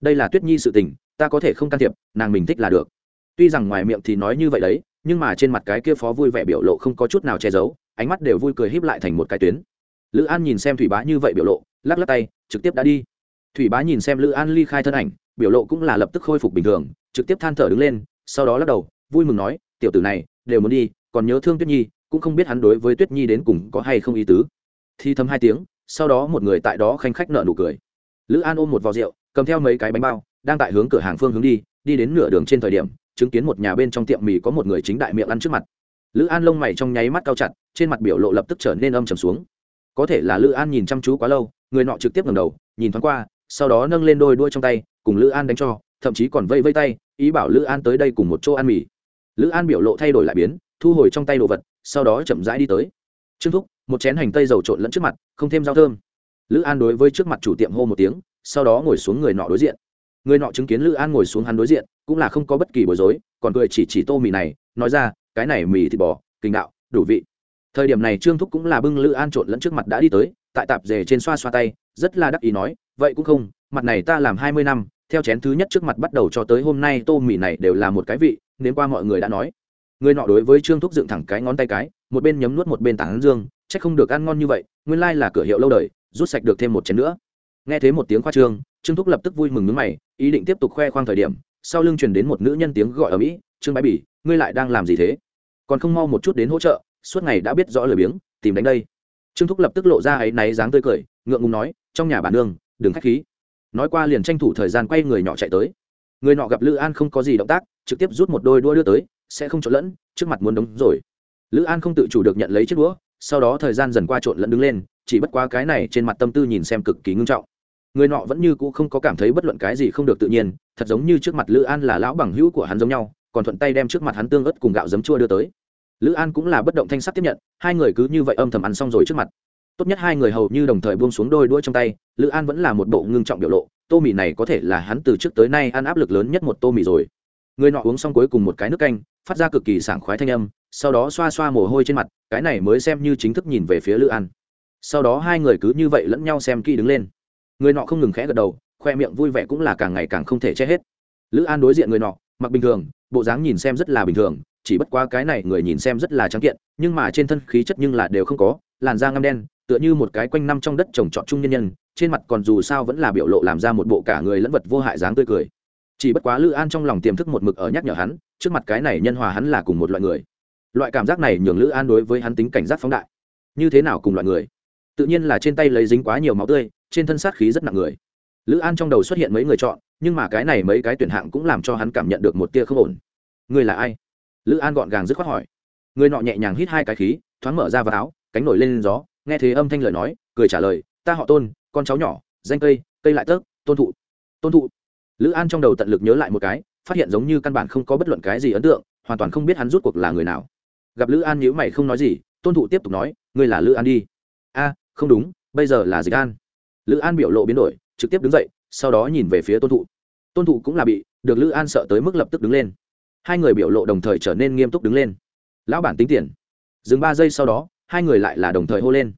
Đây là tuyết nhi sự tình, ta có thể không can thiệp, nàng mình thích là được. Tuy rằng ngoài miệng thì nói như vậy đấy, nhưng mà trên mặt cái kia phó vui vẻ biểu lộ không có chút nào che giấu, ánh mắt đều vui cười híp lại thành một cái tuyến. Lữ an nhìn xem thủy bá như vậy biểu lộ, lắc lắc tay, trực tiếp đã đi thủy bá nhìn xem lữ an ly khai thân ảnh, biểu lộ cũng là lập tức khôi phục bình thường, trực tiếp than thở đứng lên, sau đó lắc đầu, vui mừng nói, tiểu tử này, đều muốn đi, còn nhớ thương tuyết nhi, cũng không biết hắn đối với tuyết nhi đến cùng có hay không ý tứ. Thi thầm hai tiếng, sau đó một người tại đó khanh khách nợ nụ cười. Lữ an ôm một vò rượu, cầm theo mấy cái bánh bao, đang tại hướng cửa hàng phương hướng đi đi đến nửa đường trên thời điểm, chứng kiến một nhà bên trong tiệm mì có một người chính đại miệng ăn trước mặt. Lữ an lông mày trong nháy mắt cao chặt, trên mặt biểu lộ lập tức trở nên âm trầm xuống. Có thể là lữ an nhìn chăm chú quá lâu, người nọ trực tiếp ngầm đầu, nhìn thoáng qua sau đó nâng lên đôi đuôi trong tay, cùng lữ an đánh cho, thậm chí còn vây vây tay, ý bảo lữ an tới đây cùng một chỗ ăn mì. Lữ an biểu lộ thay đổi lại biến, thu hồi trong tay đồ vật, sau đó chậm rãi đi tới. Trương thúc, một chén hành tây dầu trộn lẫn trước mặt, không thêm rau thơm. Lữ an đối với trước mặt chủ tiệm hô một tiếng, sau đó ngồi xuống người nọ đối diện. Người nọ chứng kiến lữ an ngồi xuống hắn đối diện, cũng là không có bất kỳ bối rối, còn cười chỉ chỉ tô mì này, nói ra, cái này mì thịt bò, kinh đạo, đủ vị. Thời điểm này trương thúc cũng là bưng lữ an trộn lẫn trước mặt đã đi tới, tại tạp dề trên xoa xoa tay, rất là đắc ý nói vậy cũng không, mặt này ta làm hai mươi năm, theo chén thứ nhất trước mặt bắt đầu cho tới hôm nay tô mì này đều là một cái vị nên qua mọi người đã nói. Người nọ đối với trương thúc dựng thẳng cái ngón tay cái, một bên nhấm nuốt một bên tảng dương c h ắ c không được ăn ngon như vậy, nguyên lai là cửa hiệu lâu đời, rút sạch được thêm một chén nữa. Nghe thấy một tiếng khoa trương trương thúc lập tức vui mừng nước mày, ý định tiếp tục khoe khoang thời điểm, sau lưng truyền đến một nữ nhân tiếng gọi ở mỹ, trương bái bỉ, ngươi lại đang làm gì thế? Còn không mau một chút đến hỗ trợ, suốt ngày đã biết rõ lời biếng, tìm đánh đây. Trương thúc lập tức lộ ra áy náy dáng tươi cười, ngượng ngùng nói, trong nhà bản nương đừng k h á c h khí. Nói qua liền tranh thủ thời gian quay người nhỏ chạy tới. Người nọ gặp lữ an không có gì động tác, trực tiếp rút một đôi đua đưa tới, sẽ không trộn lẫn, trước mặt muốn đống rồi. Lữ an không tự chủ được nhận lấy chiếc đũa, sau đó thời gian dần qua trộn lẫn đứng lên, chỉ bất qua cái này trên mặt tâm tư nhìn xem cực kỳ ngưng trọng. Người nọ vẫn như cũ không có cảm thấy bất luận cái gì không được tự nhiên, thật giống như trước mặt lữ an là lão bằng hữu của hắn giống nhau, còn thuận tay đem trước mặt hắn tương ớt cùng gạo giấm chua đưa tới. Lữ an cũng là bất động thanh sắc tiếp nhận, hai người cứ như vậy âm thầm ăn xong rồi trước mặt tốt nhất hai người hầu như đồng thời buông xuống đôi đuôi trong tay, lữ an vẫn là một bộ ngưng trọng biểu lộ, tô mì này có thể là hắn từ trước tới nay ăn áp lực lớn nhất một tô mì rồi. Người nọ uống xong cuối cùng một cái nước canh, phát ra cực kỳ sảng khoái thanh âm, sau đó xoa xoa mồ hôi trên mặt, cái này mới xem như chính thức nhìn về phía lữ an. Sau đó hai người cứ như vậy lẫn nhau xem kỹ đứng lên. Người nọ không ngừng khẽ gật đầu, khoe miệng vui vẻ cũng là càng ngày càng không thể che hết. Lữ an đối diện người nọ, mặc bình thường, bộ dáng nhìn xem rất là bình thường, chỉ bất qua cái này người nhìn xem rất là trắng kiện, nhưng mà trên thân khí chất nhưng là đều không có, làn da ngăm đen tựa như một cái quanh năm trong đất trồng trọt trung nhân nhân, trên mặt còn dù sao vẫn là biểu lộ làm ra một bộ cả người lẫn vật vô hại dáng tươi cười. Chỉ bất quá lữ an trong lòng tiềm thức một mực ở nhắc nhở hắn, trước mặt cái này nhân hòa hắn là cùng một loại người. Loại cảm giác này nhường lữ an đối với hắn tính cảnh giác phóng đại. Như thế nào cùng loại người? Tự nhiên là trên tay lấy dính quá nhiều máu tươi, trên thân sát khí rất nặng người. Lữ an trong đầu xuất hiện mấy người chọn, nhưng mà cái này mấy cái tuyển hạng cũng làm cho hắn cảm nhận được một tia không ổn. Người là ai? Lữ an gọn gàng dứt khoát hỏi. Người nọ nhẹ nhàng hít hai cái khí, thoáng mở ra vào áo, cánh nổi lên gió nghe thế âm thanh lời nói, cười trả lời, ta họ tôn, con cháu nhỏ, danh cây cây lại tớp, tôn thụ tôn thụ. Lữ an trong đầu tận lực nhớ lại một cái, phát hiện giống như căn bản không có bất luận cái gì ấn tượng, hoàn toàn không biết hắn rút cuộc là người nào. Gặp lữ an nhữ mày không nói gì, tôn thụ tiếp tục nói, ngươi là lữ an đi. A, không đúng, bây giờ là dịch an. Lữ an biểu lộ biến đổi, trực tiếp đứng dậy, sau đó nhìn về phía tôn thụ. Tôn thụ cũng là bị, được lữ an sợ tới mức lập tức đứng lên. Hai người biểu lộ đồng thời trở nên nghiêm túc đứng lên. Lão bản tính tiền. Dừng ba giây sau đó, hai người lại là đồng thời hô lên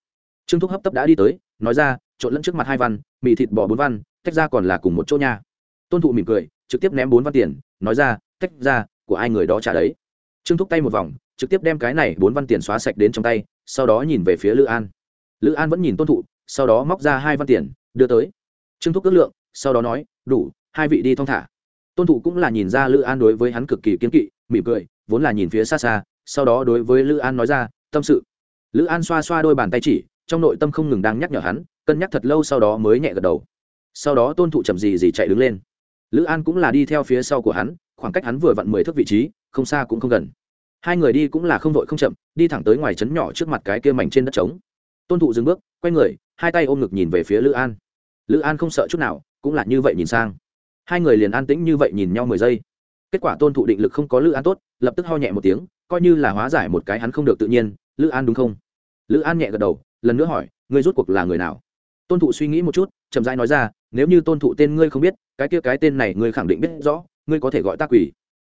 trương thúc hấp tấp đã đi tới, nói ra, trộn lẫn trước mặt hai văn, mì thịt bò bốn văn, tách ra còn là cùng một chỗ nha. Tôn thụ mỉm cười, trực tiếp ném bốn văn tiền, nói ra, tách ra, của ai người đó trả đấy. Trương thúc tay một vòng, trực tiếp đem cái này bốn văn tiền xóa sạch đến trong tay, sau đó nhìn về phía lữ an. Lữ an vẫn nhìn tôn thụ, sau đó móc ra hai văn tiền, đưa tới. Trương thúc ước lượng, sau đó nói, đủ, hai vị đi thong thả. Tôn thụ cũng là nhìn ra lữ an đối với hắn cực kỳ kiên kỵ, mỉm cười, vốn là nhìn phía xa xa, sau đó đối với lữ an nói ra, tâm sự. Lữ an xoa xoa đôi bàn tay chỉ trong nội tâm không ngừng đang nhắc nhở hắn, cân nhắc thật lâu sau đó mới nhẹ gật đầu. Sau đó tôn thụ chậm gì gì chạy đứng lên. Lữ an cũng là đi theo phía sau của hắn, khoảng cách hắn vừa vặn mười thước vị trí, không xa cũng không gần. Hai người đi cũng là không vội không chậm, đi thẳng tới ngoài trấn nhỏ trước mặt cái kia mảnh trên đất trống. Tôn thụ dừng bước, quay người, hai tay ôm ngực nhìn về phía lữ an. Lữ an không sợ chút nào, cũng là như vậy nhìn sang. Hai người liền an tĩnh như vậy nhìn nhau mười giây. Kết quả tôn thụ định lực không có lữ an tốt, lập tức ho nhẹ một tiếng, coi như là hóa giải một cái hắn không được tự nhiên, lữ an đúng không? Lữ an nhẹ gật đầu lần nữa hỏi, ngươi rút cuộc là người nào? Tôn thụ suy nghĩ một chút, chậm rãi nói ra, nếu như tôn thụ tên ngươi không biết, cái kia cái tên này ngươi khẳng định biết rõ, ngươi có thể gọi ta quỷ.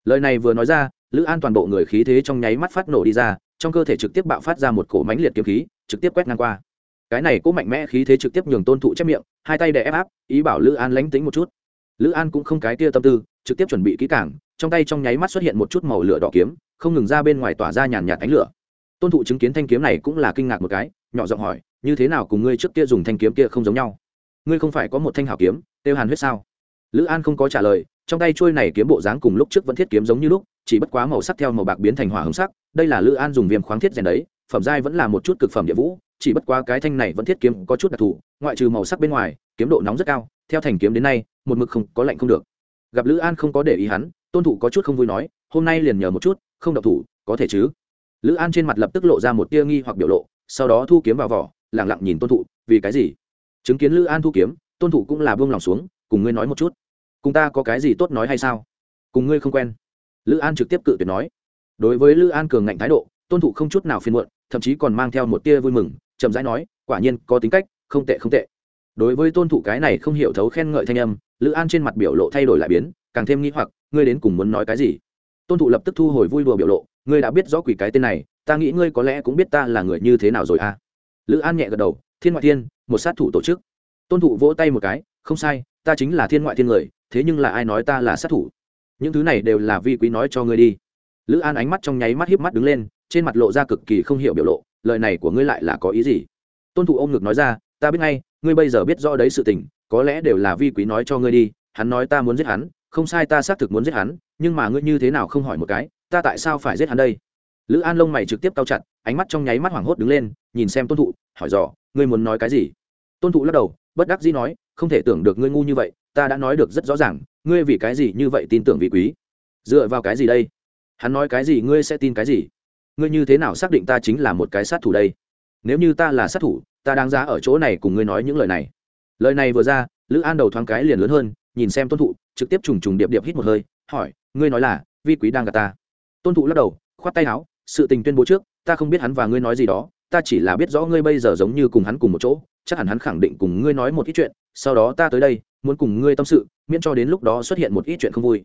Lời này vừa nói ra, lữ an toàn bộ người khí thế trong nháy mắt phát nổ đi ra, trong cơ thể trực tiếp bạo phát ra một cổ mánh liệt kiếm khí, trực tiếp quét ngang qua. Cái này cũng mạnh mẽ khí thế trực tiếp nhường tôn thụ chép miệng, hai tay đè ép áp, ý bảo lữ an lánh tính một chút. Lữ an cũng không cái kia tâm tư, trực tiếp chuẩn bị kỹ cảng trong tay trong nháy mắt xuất hiện một chút màu lửa đỏ kiếm, không ngừng ra bên ngoài tỏa ra nhàn nhạt ánh lửa. Tôn thụ chứng kiến thanh kiếm này cũng là kinh ngạc một cái nhỏ giọng hỏi, như thế nào cùng ngươi trước kia dùng thanh kiếm kia không giống nhau? Ngươi không phải có một thanh hảo kiếm, tiêu hàn huyết sao? Lữ an không có trả lời, trong tay trôi này kiếm bộ dáng cùng lúc trước vẫn thiết kiếm giống như lúc, chỉ bất quá màu sắc theo màu bạc biến thành hỏa hồng sắc, đây là lữ an dùng viêm khoáng thiết rèn đấy, phẩm giai vẫn là một chút cực phẩm địa vũ, chỉ bất quá cái thanh này vẫn thiết kiếm có chút đặc thù, ngoại trừ màu sắc bên ngoài, kiếm độ nóng rất cao, theo thành kiếm đến nay, một mực không có lạnh không được. Gặp lữ an không có để ý hắn, tôn thủ có chút không vui nói, hôm nay liền nhờ một chút, không độc thủ, có thể chứ? Lữ an trên mặt lập tức lộ ra một tia nghi hoặc biểu lộ sau đó thu kiếm vào vỏ lẳng lặng nhìn tôn thụ, vì cái gì? Chứng kiến lữ an thu kiếm, tôn thụ cũng là buông lòng xuống, cùng ngươi nói một chút. Cùng ta có cái gì tốt nói hay sao? Cùng ngươi không quen. Lữ an trực tiếp cự tuyệt nói. Đối với lữ an cường ngạnh thái độ, tôn thụ không chút nào phiền muộn, thậm chí còn mang theo một tia vui mừng, chậm rãi nói, quả nhiên, có tính cách, không tệ không tệ. Đối với tôn thụ cái này không hiểu thấu khen ngợi thanh âm, lữ an trên mặt biểu lộ thay đổi lại biến, càng thêm nghĩ hoặc, ngươi đến cùng muốn nói cái gì? Tôn thụ lập tức thu hồi vui đùa biểu lộ, ngươi đã biết rõ quỷ cái tên này ta nghĩ ngươi có lẽ cũng biết ta là người như thế nào rồi à? Lữ an nhẹ gật đầu, thiên ngoại thiên, một sát thủ tổ chức. Tôn thụ vỗ tay một cái, không sai, ta chính là thiên ngoại thiên người, thế nhưng là ai nói ta là sát thủ? Những thứ này đều là vi quý nói cho ngươi đi. Lữ an ánh mắt trong nháy mắt hiếp mắt đứng lên, trên mặt lộ ra cực kỳ không hiểu biểu lộ, lời này của ngươi lại là có ý gì? Tôn thụ ôm ngực nói ra, ta biết ngay, ngươi bây giờ biết rõ đấy sự tình, có lẽ đều là vi quý nói cho ngươi đi, hắn nói ta muốn giết hắn, không sai ta xác thực muốn giết hắn, nhưng mà ngươi như thế nào không hỏi một cái, ta tại sao phải giết hắn đây? Lữ an lông mày trực tiếp cao chặt, ánh mắt trong nháy mắt hoảng hốt đứng lên, nhìn xem tôn thụ, hỏi dò, ngươi muốn nói cái gì? Tôn thụ lắc đầu, bất đắc dĩ nói, không thể tưởng được ngươi ngu như vậy, ta đã nói được rất rõ ràng, ngươi vì cái gì như vậy tin tưởng vị quý? Dựa vào cái gì đây? Hắn nói cái gì ngươi sẽ tin cái gì? Ngươi như thế nào xác định ta chính là một cái sát thủ đây? Nếu như ta là sát thủ, ta đáng giá ở chỗ này cùng ngươi nói những lời này. Lời này vừa ra, lữ an đầu thoáng cái liền lớn hơn, nhìn xem tôn thụ, trực tiếp trùng trùng điệp điệp hít một hơi, hỏi, ngươi nói là vi quý đang gặp ta? Tôn thụ lắc đầu, khoát tay áo sự tình tuyên bố trước, ta không biết hắn và ngươi nói gì đó, ta chỉ là biết rõ ngươi bây giờ giống như cùng hắn cùng một chỗ, chắc hẳn hắn khẳng định cùng ngươi nói một ít chuyện, sau đó ta tới đây, muốn cùng ngươi tâm sự, miễn cho đến lúc đó xuất hiện một ít chuyện không vui.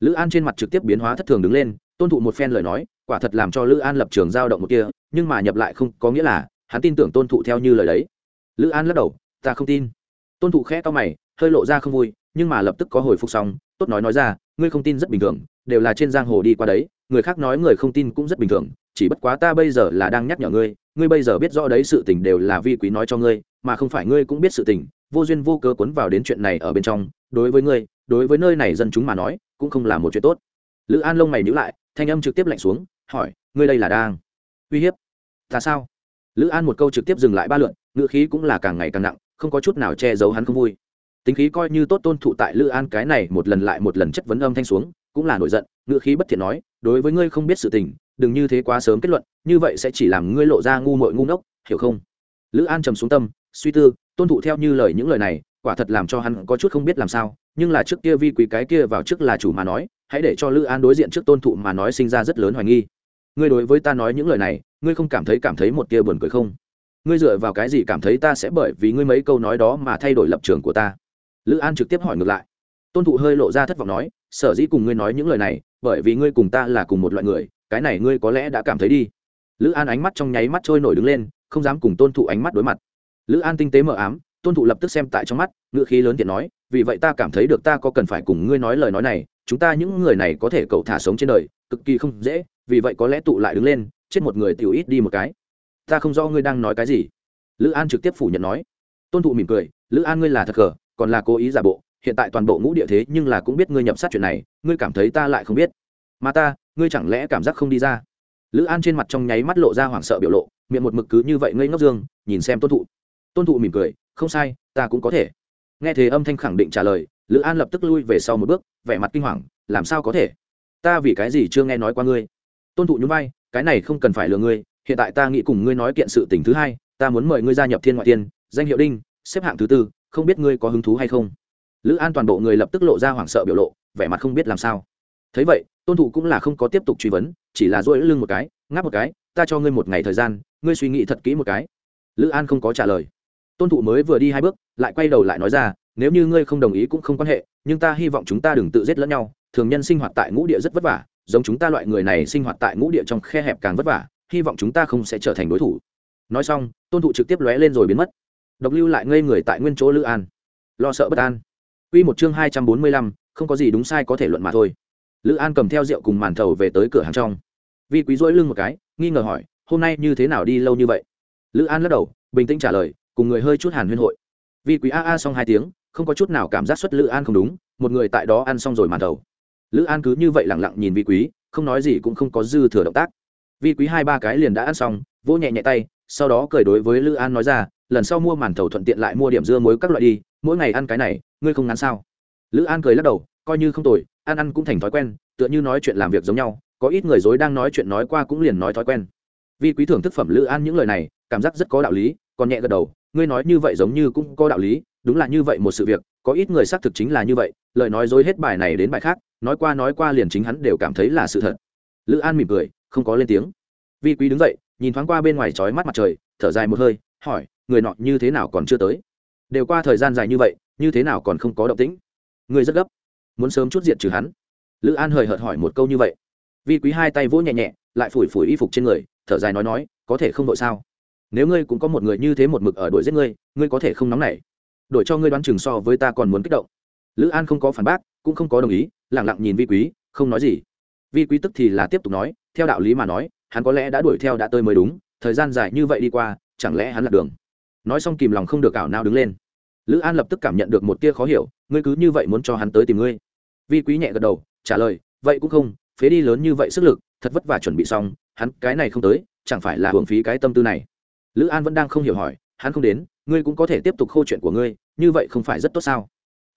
Lữ an trên mặt trực tiếp biến hóa thất thường đứng lên, tôn thụ một phen lời nói, quả thật làm cho lữ an lập trường giao động một kia, nhưng mà nhập lại không có nghĩa là, hắn tin tưởng tôn thụ theo như lời đấy. Lữ an lắc đầu, ta không tin. Tôn thụ khẽ to mày, hơi lộ ra không vui, nhưng mà lập tức có hồi phục xong, tốt nói nói ra, ngươi không tin rất bình thường, đều là trên giang hồ đi qua đấy người khác nói người không tin cũng rất bình thường, chỉ bất quá ta bây giờ là đang nhắc nhở ngươi ngươi bây giờ biết rõ đấy sự tình đều là vi quý nói cho ngươi, mà không phải ngươi cũng biết sự tình, vô duyên vô cớ cuốn vào đến chuyện này ở bên trong, đối với ngươi, đối với nơi này dân chúng mà nói, cũng không là một chuyện tốt. Lữ an lông mày nhữ lại, thanh âm trực tiếp lạnh xuống, hỏi, ngươi đây là đang uy hiếp? Ta sao? Lữ an một câu trực tiếp dừng lại ba lượn, ngữ khí cũng là càng ngày càng nặng, không có chút nào che giấu hắn không vui. Tính khí coi như tốt tôn thụ tại lữ an cái này một lần lại một lần chất vấn âm thanh xuống cũng là nổi giận, ngữ khí bất thiện nói, đối với ngươi không biết sự tình, đừng như thế quá sớm kết luận, như vậy sẽ chỉ làm ngươi lộ ra ngu muội ngu ngốc, hiểu không? Lữ an trầm xuống tâm, suy tư tôn thụ theo như lời những lời này, quả thật làm cho hắn có chút không biết làm sao, nhưng là trước kia vi quý cái kia vào trước là chủ mà nói, hãy để cho lữ an đối diện trước tôn thụ mà nói sinh ra rất lớn hoài nghi. Ngươi đối với ta nói những lời này, ngươi không cảm thấy cảm thấy một tia buồn cười không? Ngươi dựa vào cái gì cảm thấy ta sẽ bởi vì ngươi mấy câu nói đó mà thay đổi lập trường của ta? Lữ an trực tiếp hỏi ngược lại. Tôn thụ hơi lộ ra thất vọng nói sở dĩ cùng ngươi nói những lời này, bởi vì ngươi cùng ta là cùng một loại người, cái này ngươi có lẽ đã cảm thấy đi. Lữ an ánh mắt trong nháy mắt trôi nổi đứng lên, không dám cùng tôn thụ ánh mắt đối mặt. Lữ an tinh tế mờ ám, tôn thụ lập tức xem tại trong mắt, ngựa khí lớn tiện nói, vì vậy ta cảm thấy được ta có cần phải cùng ngươi nói lời nói này, chúng ta những người này có thể cậu thả sống trên đời, cực kỳ không dễ, vì vậy có lẽ tụ lại đứng lên, chết một người tiểu ít đi một cái. Ta không rõ ngươi đang nói cái gì. Lữ an trực tiếp phủ nhận nói. Tôn thụ mỉm cười, lữ an ngươi là thật cờ còn là cố ý giả bộ hiện tại toàn bộ ngũ địa thế nhưng là cũng biết ngươi nhập sát chuyện này, ngươi cảm thấy ta lại không biết. Mà ta, ngươi chẳng lẽ cảm giác không đi ra? Lữ an trên mặt trong nháy mắt lộ ra hoảng sợ biểu lộ, miệng một mực cứ như vậy ngây ngốc dương, nhìn xem tôn thụ. Tôn thụ mỉm cười, không sai, ta cũng có thể. Nghe thế âm thanh khẳng định trả lời, lữ an lập tức lui về sau một bước, vẻ mặt kinh hoàng, làm sao có thể? Ta vì cái gì chưa nghe nói qua ngươi? Tôn thụ nhún vai, cái này không cần phải lừa ngươi, hiện tại ta nghĩ cùng ngươi nói kiện sự tình thứ hai, ta muốn mời ngươi gia nhập thiên ngoại tiên, danh hiệu đinh, xếp hạng thứ tư, không biết ngươi có hứng thú hay không? Lữ an toàn bộ người lập tức lộ ra hoảng sợ biểu lộ, vẻ mặt không biết làm sao. Thấy vậy, tôn thụ cũng là không có tiếp tục truy vấn, chỉ là dỗi lưng một cái, ngáp một cái, ta cho ngươi một ngày thời gian, ngươi suy nghĩ thật kỹ một cái. Lữ an không có trả lời. Tôn thụ mới vừa đi hai bước, lại quay đầu lại nói ra, nếu như ngươi không đồng ý cũng không quan hệ, nhưng ta hy vọng chúng ta đừng tự giết lẫn nhau, thường nhân sinh hoạt tại ngũ địa rất vất vả, giống chúng ta loại người này sinh hoạt tại ngũ địa trong khe hẹp càng vất vả, hy vọng chúng ta không sẽ trở thành đối thủ. Nói xong, tôn thụ trực tiếp lóe lên rồi biến mất. Độc lưu lại ngây người tại nguyên chỗ lữ an. Lo sợ bất an. Quy một chương hai trăm bốn mươi lăm, không có gì đúng sai có thể luận mà thôi. Lữ an cầm theo rượu cùng màn thầu về tới cửa hàng trong. Vi quý dỗi lưng một cái, nghi ngờ hỏi, hôm nay như thế nào đi lâu như vậy? Lữ an lắc đầu, bình tĩnh trả lời, cùng người hơi chút hàn huyên hội. Vi quý a a xong hai tiếng, không có chút nào cảm giác xuất lữ an không đúng, một người tại đó ăn xong rồi màn thầu. Lữ an cứ như vậy lặng lặng nhìn vi quý, không nói gì cũng không có dư thừa động tác. Vi quý hai ba cái liền đã ăn xong, vỗ nhẹ nhẹ tay, sau đó cười đối với lữ an nói ra, lần sau mua màn thầu thuận tiện lại mua điểm dưa muối các loại đi mỗi ngày ăn cái này, ngươi không ngán sao? Lữ an cười lắc đầu, coi như không tồi, ăn ăn cũng thành thói quen, tựa như nói chuyện làm việc giống nhau, có ít người dối đang nói chuyện nói qua cũng liền nói thói quen. Vi quý thưởng thức phẩm lữ an những lời này, cảm giác rất có đạo lý, còn nhẹ gật đầu, ngươi nói như vậy giống như cũng có đạo lý, đúng là như vậy một sự việc, có ít người xác thực chính là như vậy, lời nói dối hết bài này đến bài khác, nói qua nói qua liền chính hắn đều cảm thấy là sự thật. Lữ an mỉm cười, không có lên tiếng. Vi quý đứng dậy, nhìn thoáng qua bên ngoài trói mắt mặt trời, thở dài một hơi, hỏi, người nọ như thế nào còn chưa tới? Đều qua thời gian dài như vậy, như thế nào còn không có động tĩnh? Người rất gấp, muốn sớm chút diện trừ hắn. Lữ an hời hợt hỏi một câu như vậy. Vi quý hai tay vỗ nhẹ nhẹ, lại phủi phủi y phục trên người, thở dài nói nói, có thể không đội sao? Nếu ngươi cũng có một người như thế một mực ở đội giết ngươi ngươi có thể không nóng nảy. Đổi cho ngươi đoán chừng so với ta còn muốn kích động. Lữ an không có phản bác, cũng không có đồng ý lẳng lặng nhìn vi quý, không nói gì. Vi quý tức thì là tiếp tục nói, theo đạo lý mà nói, hắn có lẽ đã đuổi theo đã tới mới đúng, thời gian dài như vậy đi qua, chẳng lẽ hắn lạc đường? Nói xong kìm lòng không được ảo nào đứng lên. Lữ an lập tức cảm nhận được một tia khó hiểu, ngươi cứ như vậy muốn cho hắn tới tìm ngươi. Vi quý nhẹ gật đầu, trả lời, vậy cũng không, phế đi lớn như vậy sức lực, thật vất vả chuẩn bị xong, hắn cái này không tới, chẳng phải là hưởng phí cái tâm tư này. Lữ an vẫn đang không hiểu hỏi, hắn không đến, ngươi cũng có thể tiếp tục khâu chuyện của ngươi, như vậy không phải rất tốt sao?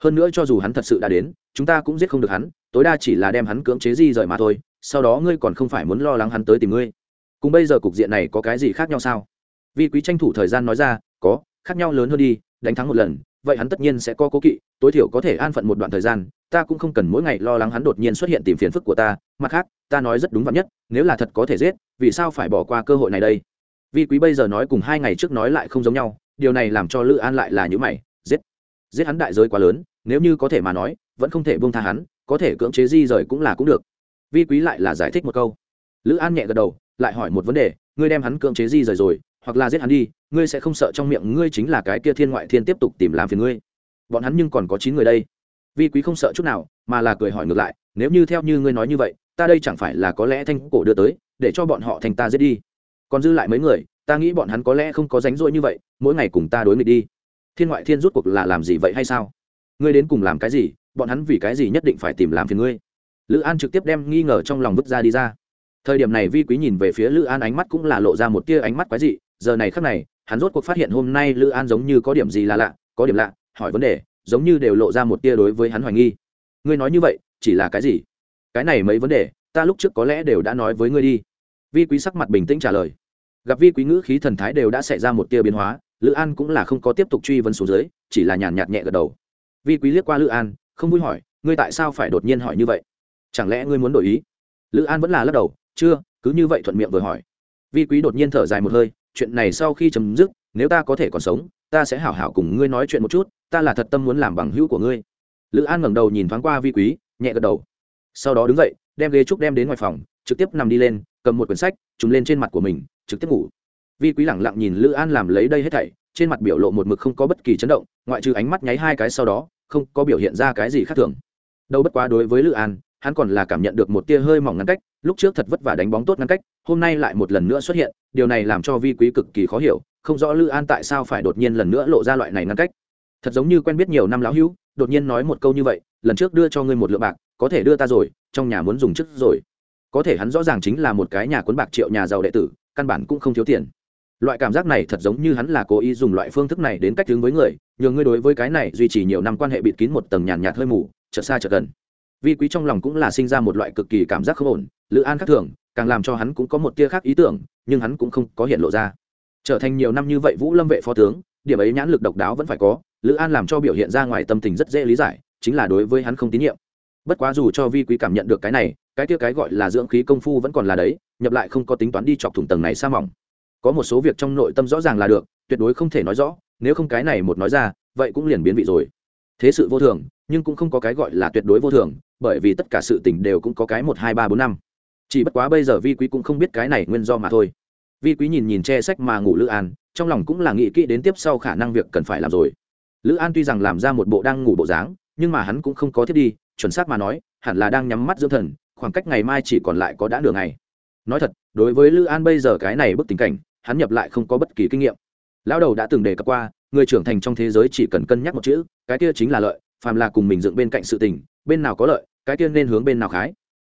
Hơn nữa cho dù hắn thật sự đã đến, chúng ta cũng giết không được hắn, tối đa chỉ là đem hắn cưỡng chế di rời mà thôi, sau đó ngươi còn không phải muốn lo lắng hắn tới tìm ngươi. Cùng bây giờ cục diện này có cái gì khác nhau sao? Vi quý tranh thủ thời gian nói ra có, khác nhau lớn hơn đi, đánh thắng một lần, vậy hắn tất nhiên sẽ có cố kỵ, tối thiểu có thể an phận một đoạn thời gian, ta cũng không cần mỗi ngày lo lắng hắn đột nhiên xuất hiện tìm phiền phức của ta, mặt khác, ta nói rất đúng vắn nhất, nếu là thật có thể giết, vì sao phải bỏ qua cơ hội này đây? Vi quý bây giờ nói cùng hai ngày trước nói lại không giống nhau, điều này làm cho lữ an lại là những mày, giết giết hắn đại giới quá lớn, nếu như có thể mà nói, vẫn không thể buông tha hắn, có thể cưỡng chế di rời cũng là cũng được. Vi quý lại là giải thích một câu. Lữ an nhẹ gật đầu, lại hỏi một vấn đề, ngươi đem hắn cưỡng chế di rời rồi, hoặc là giết hắn đi ngươi sẽ không sợ trong miệng ngươi chính là cái kia thiên ngoại thiên tiếp tục tìm làm phiền ngươi. Bọn hắn nhưng còn có chín người đây. Vi quý không sợ chút nào, mà là cười hỏi ngược lại, nếu như theo như ngươi nói như vậy, ta đây chẳng phải là có lẽ thanh cổ đưa tới, để cho bọn họ thành ta giết đi. Còn dư lại mấy người, ta nghĩ bọn hắn có lẽ không có ránh rỗi như vậy, mỗi ngày cùng ta đối nghịch đi. Thiên ngoại thiên rút cuộc là làm gì vậy hay sao? Ngươi đến cùng làm cái gì, bọn hắn vì cái gì nhất định phải tìm làm phiền ngươi? Lữ an trực tiếp đem nghi ngờ trong lòng vứt ra đi ra. Thời điểm này vi quý nhìn về phía lữ an ánh mắt cũng là lộ ra một tia ánh mắt quái dị, giờ này khắc này hắn rốt cuộc phát hiện hôm nay lữ an giống như có điểm gì là lạ, có điểm lạ, hỏi vấn đề, giống như đều lộ ra một tia đối với hắn hoài nghi. Ngươi nói như vậy, chỉ là cái gì? Cái này mấy vấn đề, ta lúc trước có lẽ đều đã nói với ngươi đi. Vi quý sắc mặt bình tĩnh trả lời. Gặp vi quý ngữ khí thần thái đều đã xảy ra một tia biến hóa, lữ an cũng là không có tiếp tục truy vấn xuống dưới, chỉ là nhàn nhạt nhẹ gật đầu. Vi quý liếc qua lữ an, không vui hỏi, ngươi tại sao phải đột nhiên hỏi như vậy? Chẳng lẽ ngươi muốn đổi ý? Lữ an vẫn là lắc đầu, chưa, cứ như vậy thuận miệng vừa hỏi. Vi quý đột nhiên thở dài một hơi chuyện này sau khi chấm dứt, nếu ta có thể còn sống, ta sẽ hảo hảo cùng ngươi nói chuyện một chút, ta là thật tâm muốn làm bằng hữu của ngươi. Lữ an ngẩng đầu nhìn thoáng qua vi quý, nhẹ gật đầu. Sau đó đứng dậy, đem ghế trúc đem đến ngoài phòng, trực tiếp nằm đi lên, cầm một quyển sách trúng lên trên mặt của mình, trực tiếp ngủ. Vi quý lẳng lặng nhìn lữ an làm lấy đây hết thảy, trên mặt biểu lộ một mực không có bất kỳ chấn động, ngoại trừ ánh mắt nháy hai cái sau đó, không có biểu hiện ra cái gì khác thường. Đâu bất quá đối với lữ an, hắn còn là cảm nhận được một tia hơi mỏng ngăn cách, lúc trước thật vất vả đánh bóng tốt ngăn cách hôm nay lại một lần nữa xuất hiện, điều này làm cho vi quý cực kỳ khó hiểu, không rõ lữ an tại sao phải đột nhiên lần nữa lộ ra loại này ngăn cách. Thật giống như quen biết nhiều năm lão hữu, đột nhiên nói một câu như vậy, lần trước đưa cho ngươi một lượng bạc, có thể đưa ta rồi, trong nhà muốn dùng chức rồi. Có thể hắn rõ ràng chính là một cái nhà cuốn bạc triệu nhà giàu đệ tử, căn bản cũng không thiếu tiền. Loại cảm giác này thật giống như hắn là cố ý dùng loại phương thức này đến cách hướng với người nhờ ngươi đối với cái này duy trì nhiều năm quan hệ bịt kín một tầng nhàn nhạt hơi mù, chợt xa chợt gần. Vi quý trong lòng cũng là sinh ra một loại cực kỳ cảm giác không ổn lữ an khác thường, càng làm cho hắn cũng có một tia khác ý tưởng, nhưng hắn cũng không có hiện lộ ra. Trở thành nhiều năm như vậy vũ lâm vệ phó tướng, điểm ấy nhãn lực độc đáo vẫn phải có, lữ an làm cho biểu hiện ra ngoài tâm tình rất dễ lý giải, chính là đối với hắn không tín nhiệm. Bất quá dù cho vi quý cảm nhận được cái này, cái tia cái gọi là dưỡng khí công phu vẫn còn là đấy, nhập lại không có tính toán đi chọc thủng tầng này sa mỏng. Có một số việc trong nội tâm rõ ràng là được, tuyệt đối không thể nói rõ, nếu không cái này một nói ra, vậy cũng liền biến vị rồi. Thế sự vô thường, nhưng cũng không có cái gọi là tuyệt đối vô thường, bởi vì tất cả sự tình đều cũng có cái một, hai, ba, bốn, năm chỉ bất quá bây giờ vi quý cũng không biết cái này nguyên do mà thôi. Vi quý nhìn nhìn che sách mà ngủ lữ an, trong lòng cũng là nghĩ kỹ đến tiếp sau khả năng việc cần phải làm rồi. Lữ an tuy rằng làm ra một bộ đang ngủ bộ dáng, nhưng mà hắn cũng không có thiết đi, chuẩn xác mà nói, hẳn là đang nhắm mắt dưỡng thần, khoảng cách ngày mai chỉ còn lại có đã nửa ngày. Nói thật, đối với lữ an bây giờ cái này bức tình cảnh, hắn nhập lại không có bất kỳ kinh nghiệm. Lão đầu đã từng đề cập qua, người trưởng thành trong thế giới chỉ cần cân nhắc một chữ, cái kia chính là lợi, phàm là cùng mình dựng bên cạnh sự tình, bên nào có lợi, cái kia nên hướng bên nào khái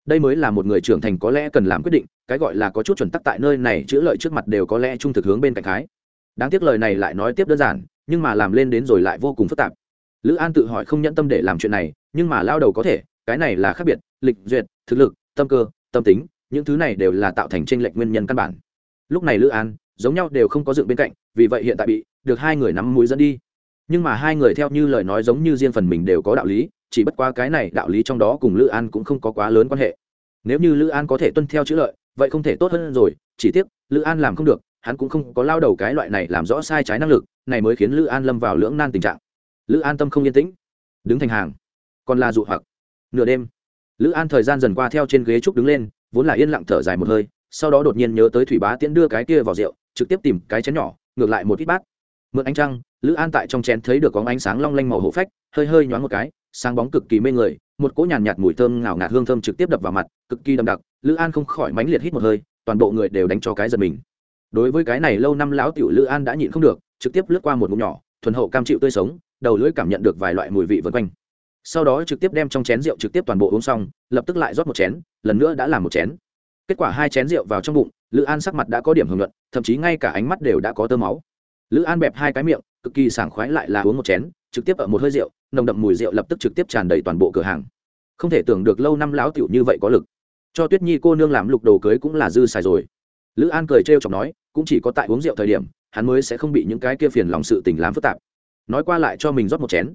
đây mới là một người trưởng thành có lẽ cần làm quyết định, cái gọi là có chút chuẩn tắc tại nơi này chữ lợi trước mặt đều có lẽ trung thực hướng bên cạnh thái. đáng tiếc lời này lại nói tiếp đơn giản, nhưng mà làm lên đến rồi lại vô cùng phức tạp. Lữ an tự hỏi không nhẫn tâm để làm chuyện này, nhưng mà lao đầu có thể, cái này là khác biệt, lịch, duyệt, thực lực, tâm cơ, tâm tính, những thứ này đều là tạo thành tranh lệch nguyên nhân căn bản. Lúc này lữ an, giống nhau đều không có dựng bên cạnh, vì vậy hiện tại bị được hai người nắm mũi dẫn đi nhưng mà hai người theo như lời nói giống như riêng phần mình đều có đạo lý, chỉ bất qua cái này đạo lý trong đó cùng lữ an cũng không có quá lớn quan hệ. Nếu như lữ an có thể tuân theo chữ lợi, vậy không thể tốt hơn rồi, chỉ tiếc, lữ an làm không được, hắn cũng không có lao đầu cái loại này làm rõ sai trái năng lực, này mới khiến lữ an lâm vào lưỡng nan tình trạng. Lữ an tâm không yên tĩnh, đứng thành hàng, còn là dụ hoặc. Nửa đêm, lữ an thời gian dần qua theo trên ghế trúc đứng lên, vốn là yên lặng thở dài một hơi, sau đó đột nhiên nhớ tới thủy bá tiễn đưa cái kia vào rượu, trực tiếp tìm cái chén nhỏ, ngược lại một ít bát mượn ánh trăng lữ an tại trong chén thấy được có ánh sáng long lanh màu hổ phách hơi hơi nhoáng một cái sáng bóng cực kỳ mê người một cỗ nhàn nhạt, nhạt mùi thơm ngào ngạt hương thơm trực tiếp đập vào mặt cực kỳ đậm đặc lữ an không khỏi mánh liệt hít một hơi toàn bộ người đều đánh cho cái giật mình. Đối với cái này lâu năm lão tiểu lữ an đã nhịn không được trực tiếp lướt qua một ngụm nhỏ thuần hậu cam chịu tươi sống đầu lưỡi cảm nhận được vài loại mùi vị vân quanh. Sau đó trực tiếp đem trong chén rượu trực tiếp toàn bộ uống xong lập tức lại rót một chén lần nữa đã làm một chén. Kết quả hai chén rượu vào trong bụng lữ an sắc mặt đã có điểm hưởng luận thậm chí ngay cả ánh mắt đều đã có tơ máu lữ an bẹp hai cái miệng, cực kỳ sảng khoái lại là uống một chén, trực tiếp ở một hơi rượu, nồng đậm mùi rượu lập tức trực tiếp tràn đầy toàn bộ cửa hàng. Không thể tưởng được lâu năm láo tiểu như vậy có lực. Cho tuyết nhi cô nương làm lục đồ cưới cũng là dư xài rồi. Lữ an cười trêu chọc nói, cũng chỉ có tại uống rượu thời điểm, hắn mới sẽ không bị những cái kia phiền lòng sự tình làm phức tạp. Nói qua lại cho mình rót một chén.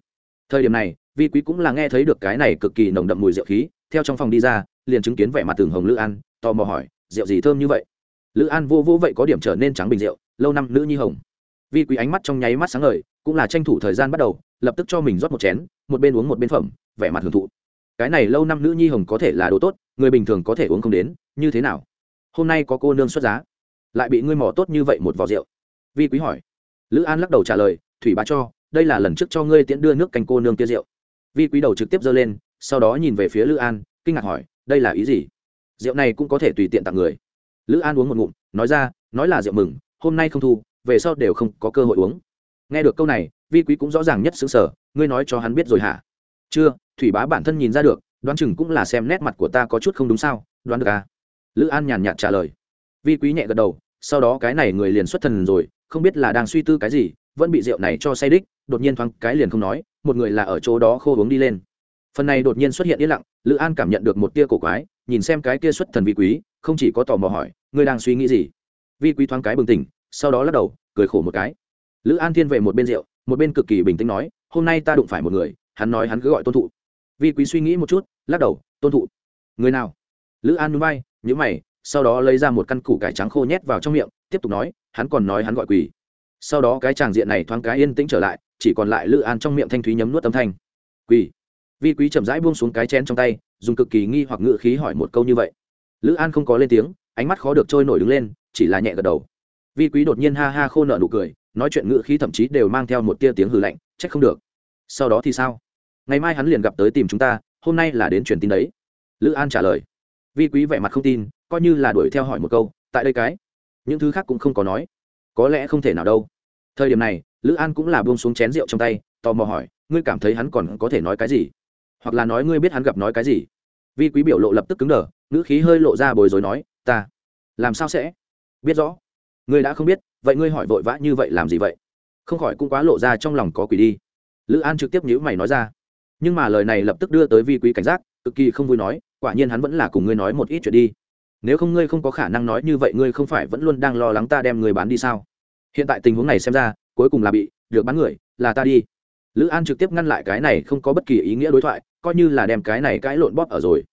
Thời điểm này, vi quý cũng là nghe thấy được cái này cực kỳ nồng đậm mùi rượu khí, theo trong phòng đi ra, liền chứng kiến vẻ mặt tường hồng lữ an, tò mò hỏi, rượu gì thơm như vậy? Lữ an vô vô vậy có điểm trở nên trắng bình rượu, lâu năm nữ nhi hồng vi quý ánh mắt trong nháy mắt sáng ngời, cũng là tranh thủ thời gian bắt đầu, lập tức cho mình rót một chén, một bên uống một bên phẩm, vẻ mặt hưởng thụ. Cái này lâu năm nữ nhi hồng có thể là đồ tốt, người bình thường có thể uống không đến, như thế nào? Hôm nay có cô nương xuất giá, lại bị ngươi mỏ tốt như vậy một vò rượu. Vi quý hỏi. Lữ an lắc đầu trả lời, thủy bá cho, đây là lần trước cho ngươi tiễn đưa nước canh cô nương kia rượu. Vi quý đầu trực tiếp giơ lên, sau đó nhìn về phía lữ an, kinh ngạc hỏi, đây là ý gì? Rượu này cũng có thể tùy tiện tặng người. Lữ an uống một ngụm, nói ra, nói là rượu mừng, hôm nay không thu về sau đều không có cơ hội uống. Nghe được câu này, vi quý cũng rõ ràng nhất xứng sở, ngươi nói cho hắn biết rồi hả? Chưa, thủy bá bản thân nhìn ra được, đoán chừng cũng là xem nét mặt của ta có chút không đúng sao, đoán được à? Lữ an nhàn nhạt trả lời. Vi quý nhẹ gật đầu, sau đó cái này người liền xuất thần rồi, không biết là đang suy tư cái gì, vẫn bị rượu này cho say đích, đột nhiên thoáng cái liền không nói, một người là ở chỗ đó khô uống đi lên. Phần này đột nhiên xuất hiện yên lặng, lữ an cảm nhận được một tia cổ quái, nhìn xem cái kia xuất thần vi quý, không chỉ có tò mò hỏi, ngươi đang suy nghĩ gì? Vi quý thoáng cái bừng tỉnh sau đó lắc đầu, cười khổ một cái. Lữ an thiên về một bên rượu, một bên cực kỳ bình tĩnh nói, hôm nay ta đụng phải một người, hắn nói hắn cứ gọi tôn thụ. Vi quý suy nghĩ một chút, lắc đầu, tôn thụ. Người nào? Lữ an núi bay nhữ mày, sau đó lấy ra một căn củ cải trắng khô nhét vào trong miệng, tiếp tục nói, hắn còn nói hắn gọi quỳ sau đó cái tràng diện này thoáng cái yên tĩnh trở lại, chỉ còn lại lữ an trong miệng thanh thúy nhấm nuốt âm thanh. Quỳ vi quý chậm rãi buông xuống cái chén trong tay, dùng cực kỳ nghi hoặc ngự khí hỏi một câu như vậy. Lữ an không có lên tiếng, ánh mắt khó được trôi nổi đứng lên, chỉ là nhẹ gật đầu vi quý đột nhiên ha ha khô nợ nụ cười, nói chuyện ngự khí thậm chí đều mang theo một tia tiếng hừ lạnh, trách không được. Sau đó thì sao? Ngày mai hắn liền gặp tới tìm chúng ta, hôm nay là đến truyền tin đấy. Lữ an trả lời. Vi quý vẻ mặt không tin, coi như là đuổi theo hỏi một câu, tại đây cái? Những thứ khác cũng không có nói. Có lẽ không thể nào đâu. Thời điểm này, lữ an cũng là buông xuống chén rượu trong tay, tò mò hỏi, ngươi cảm thấy hắn còn có thể nói cái gì? Hoặc là nói ngươi biết hắn gặp nói cái gì? Vi quý biểu lộ lập tức cứng đờ, ngữ khí hơi lộ ra bồi dối nói, ta, làm sao sẽ? Biết rõ ngươi đã không biết, vậy ngươi hỏi vội vã như vậy làm gì vậy? Không khỏi cũng quá lộ ra trong lòng có quỷ đi. Lữ an trực tiếp nhữ mày nói ra. Nhưng mà lời này lập tức đưa tới vi quý cảnh giác, cực kỳ không vui nói, quả nhiên hắn vẫn là cùng ngươi nói một ít chuyện đi. Nếu không ngươi không có khả năng nói như vậy ngươi không phải vẫn luôn đang lo lắng ta đem người bán đi sao? Hiện tại tình huống này xem ra, cuối cùng là bị được bán người, là ta đi. Lữ an trực tiếp ngăn lại cái này không có bất kỳ ý nghĩa đối thoại, coi như là đem cái này cãi lộn bóp ở rồi.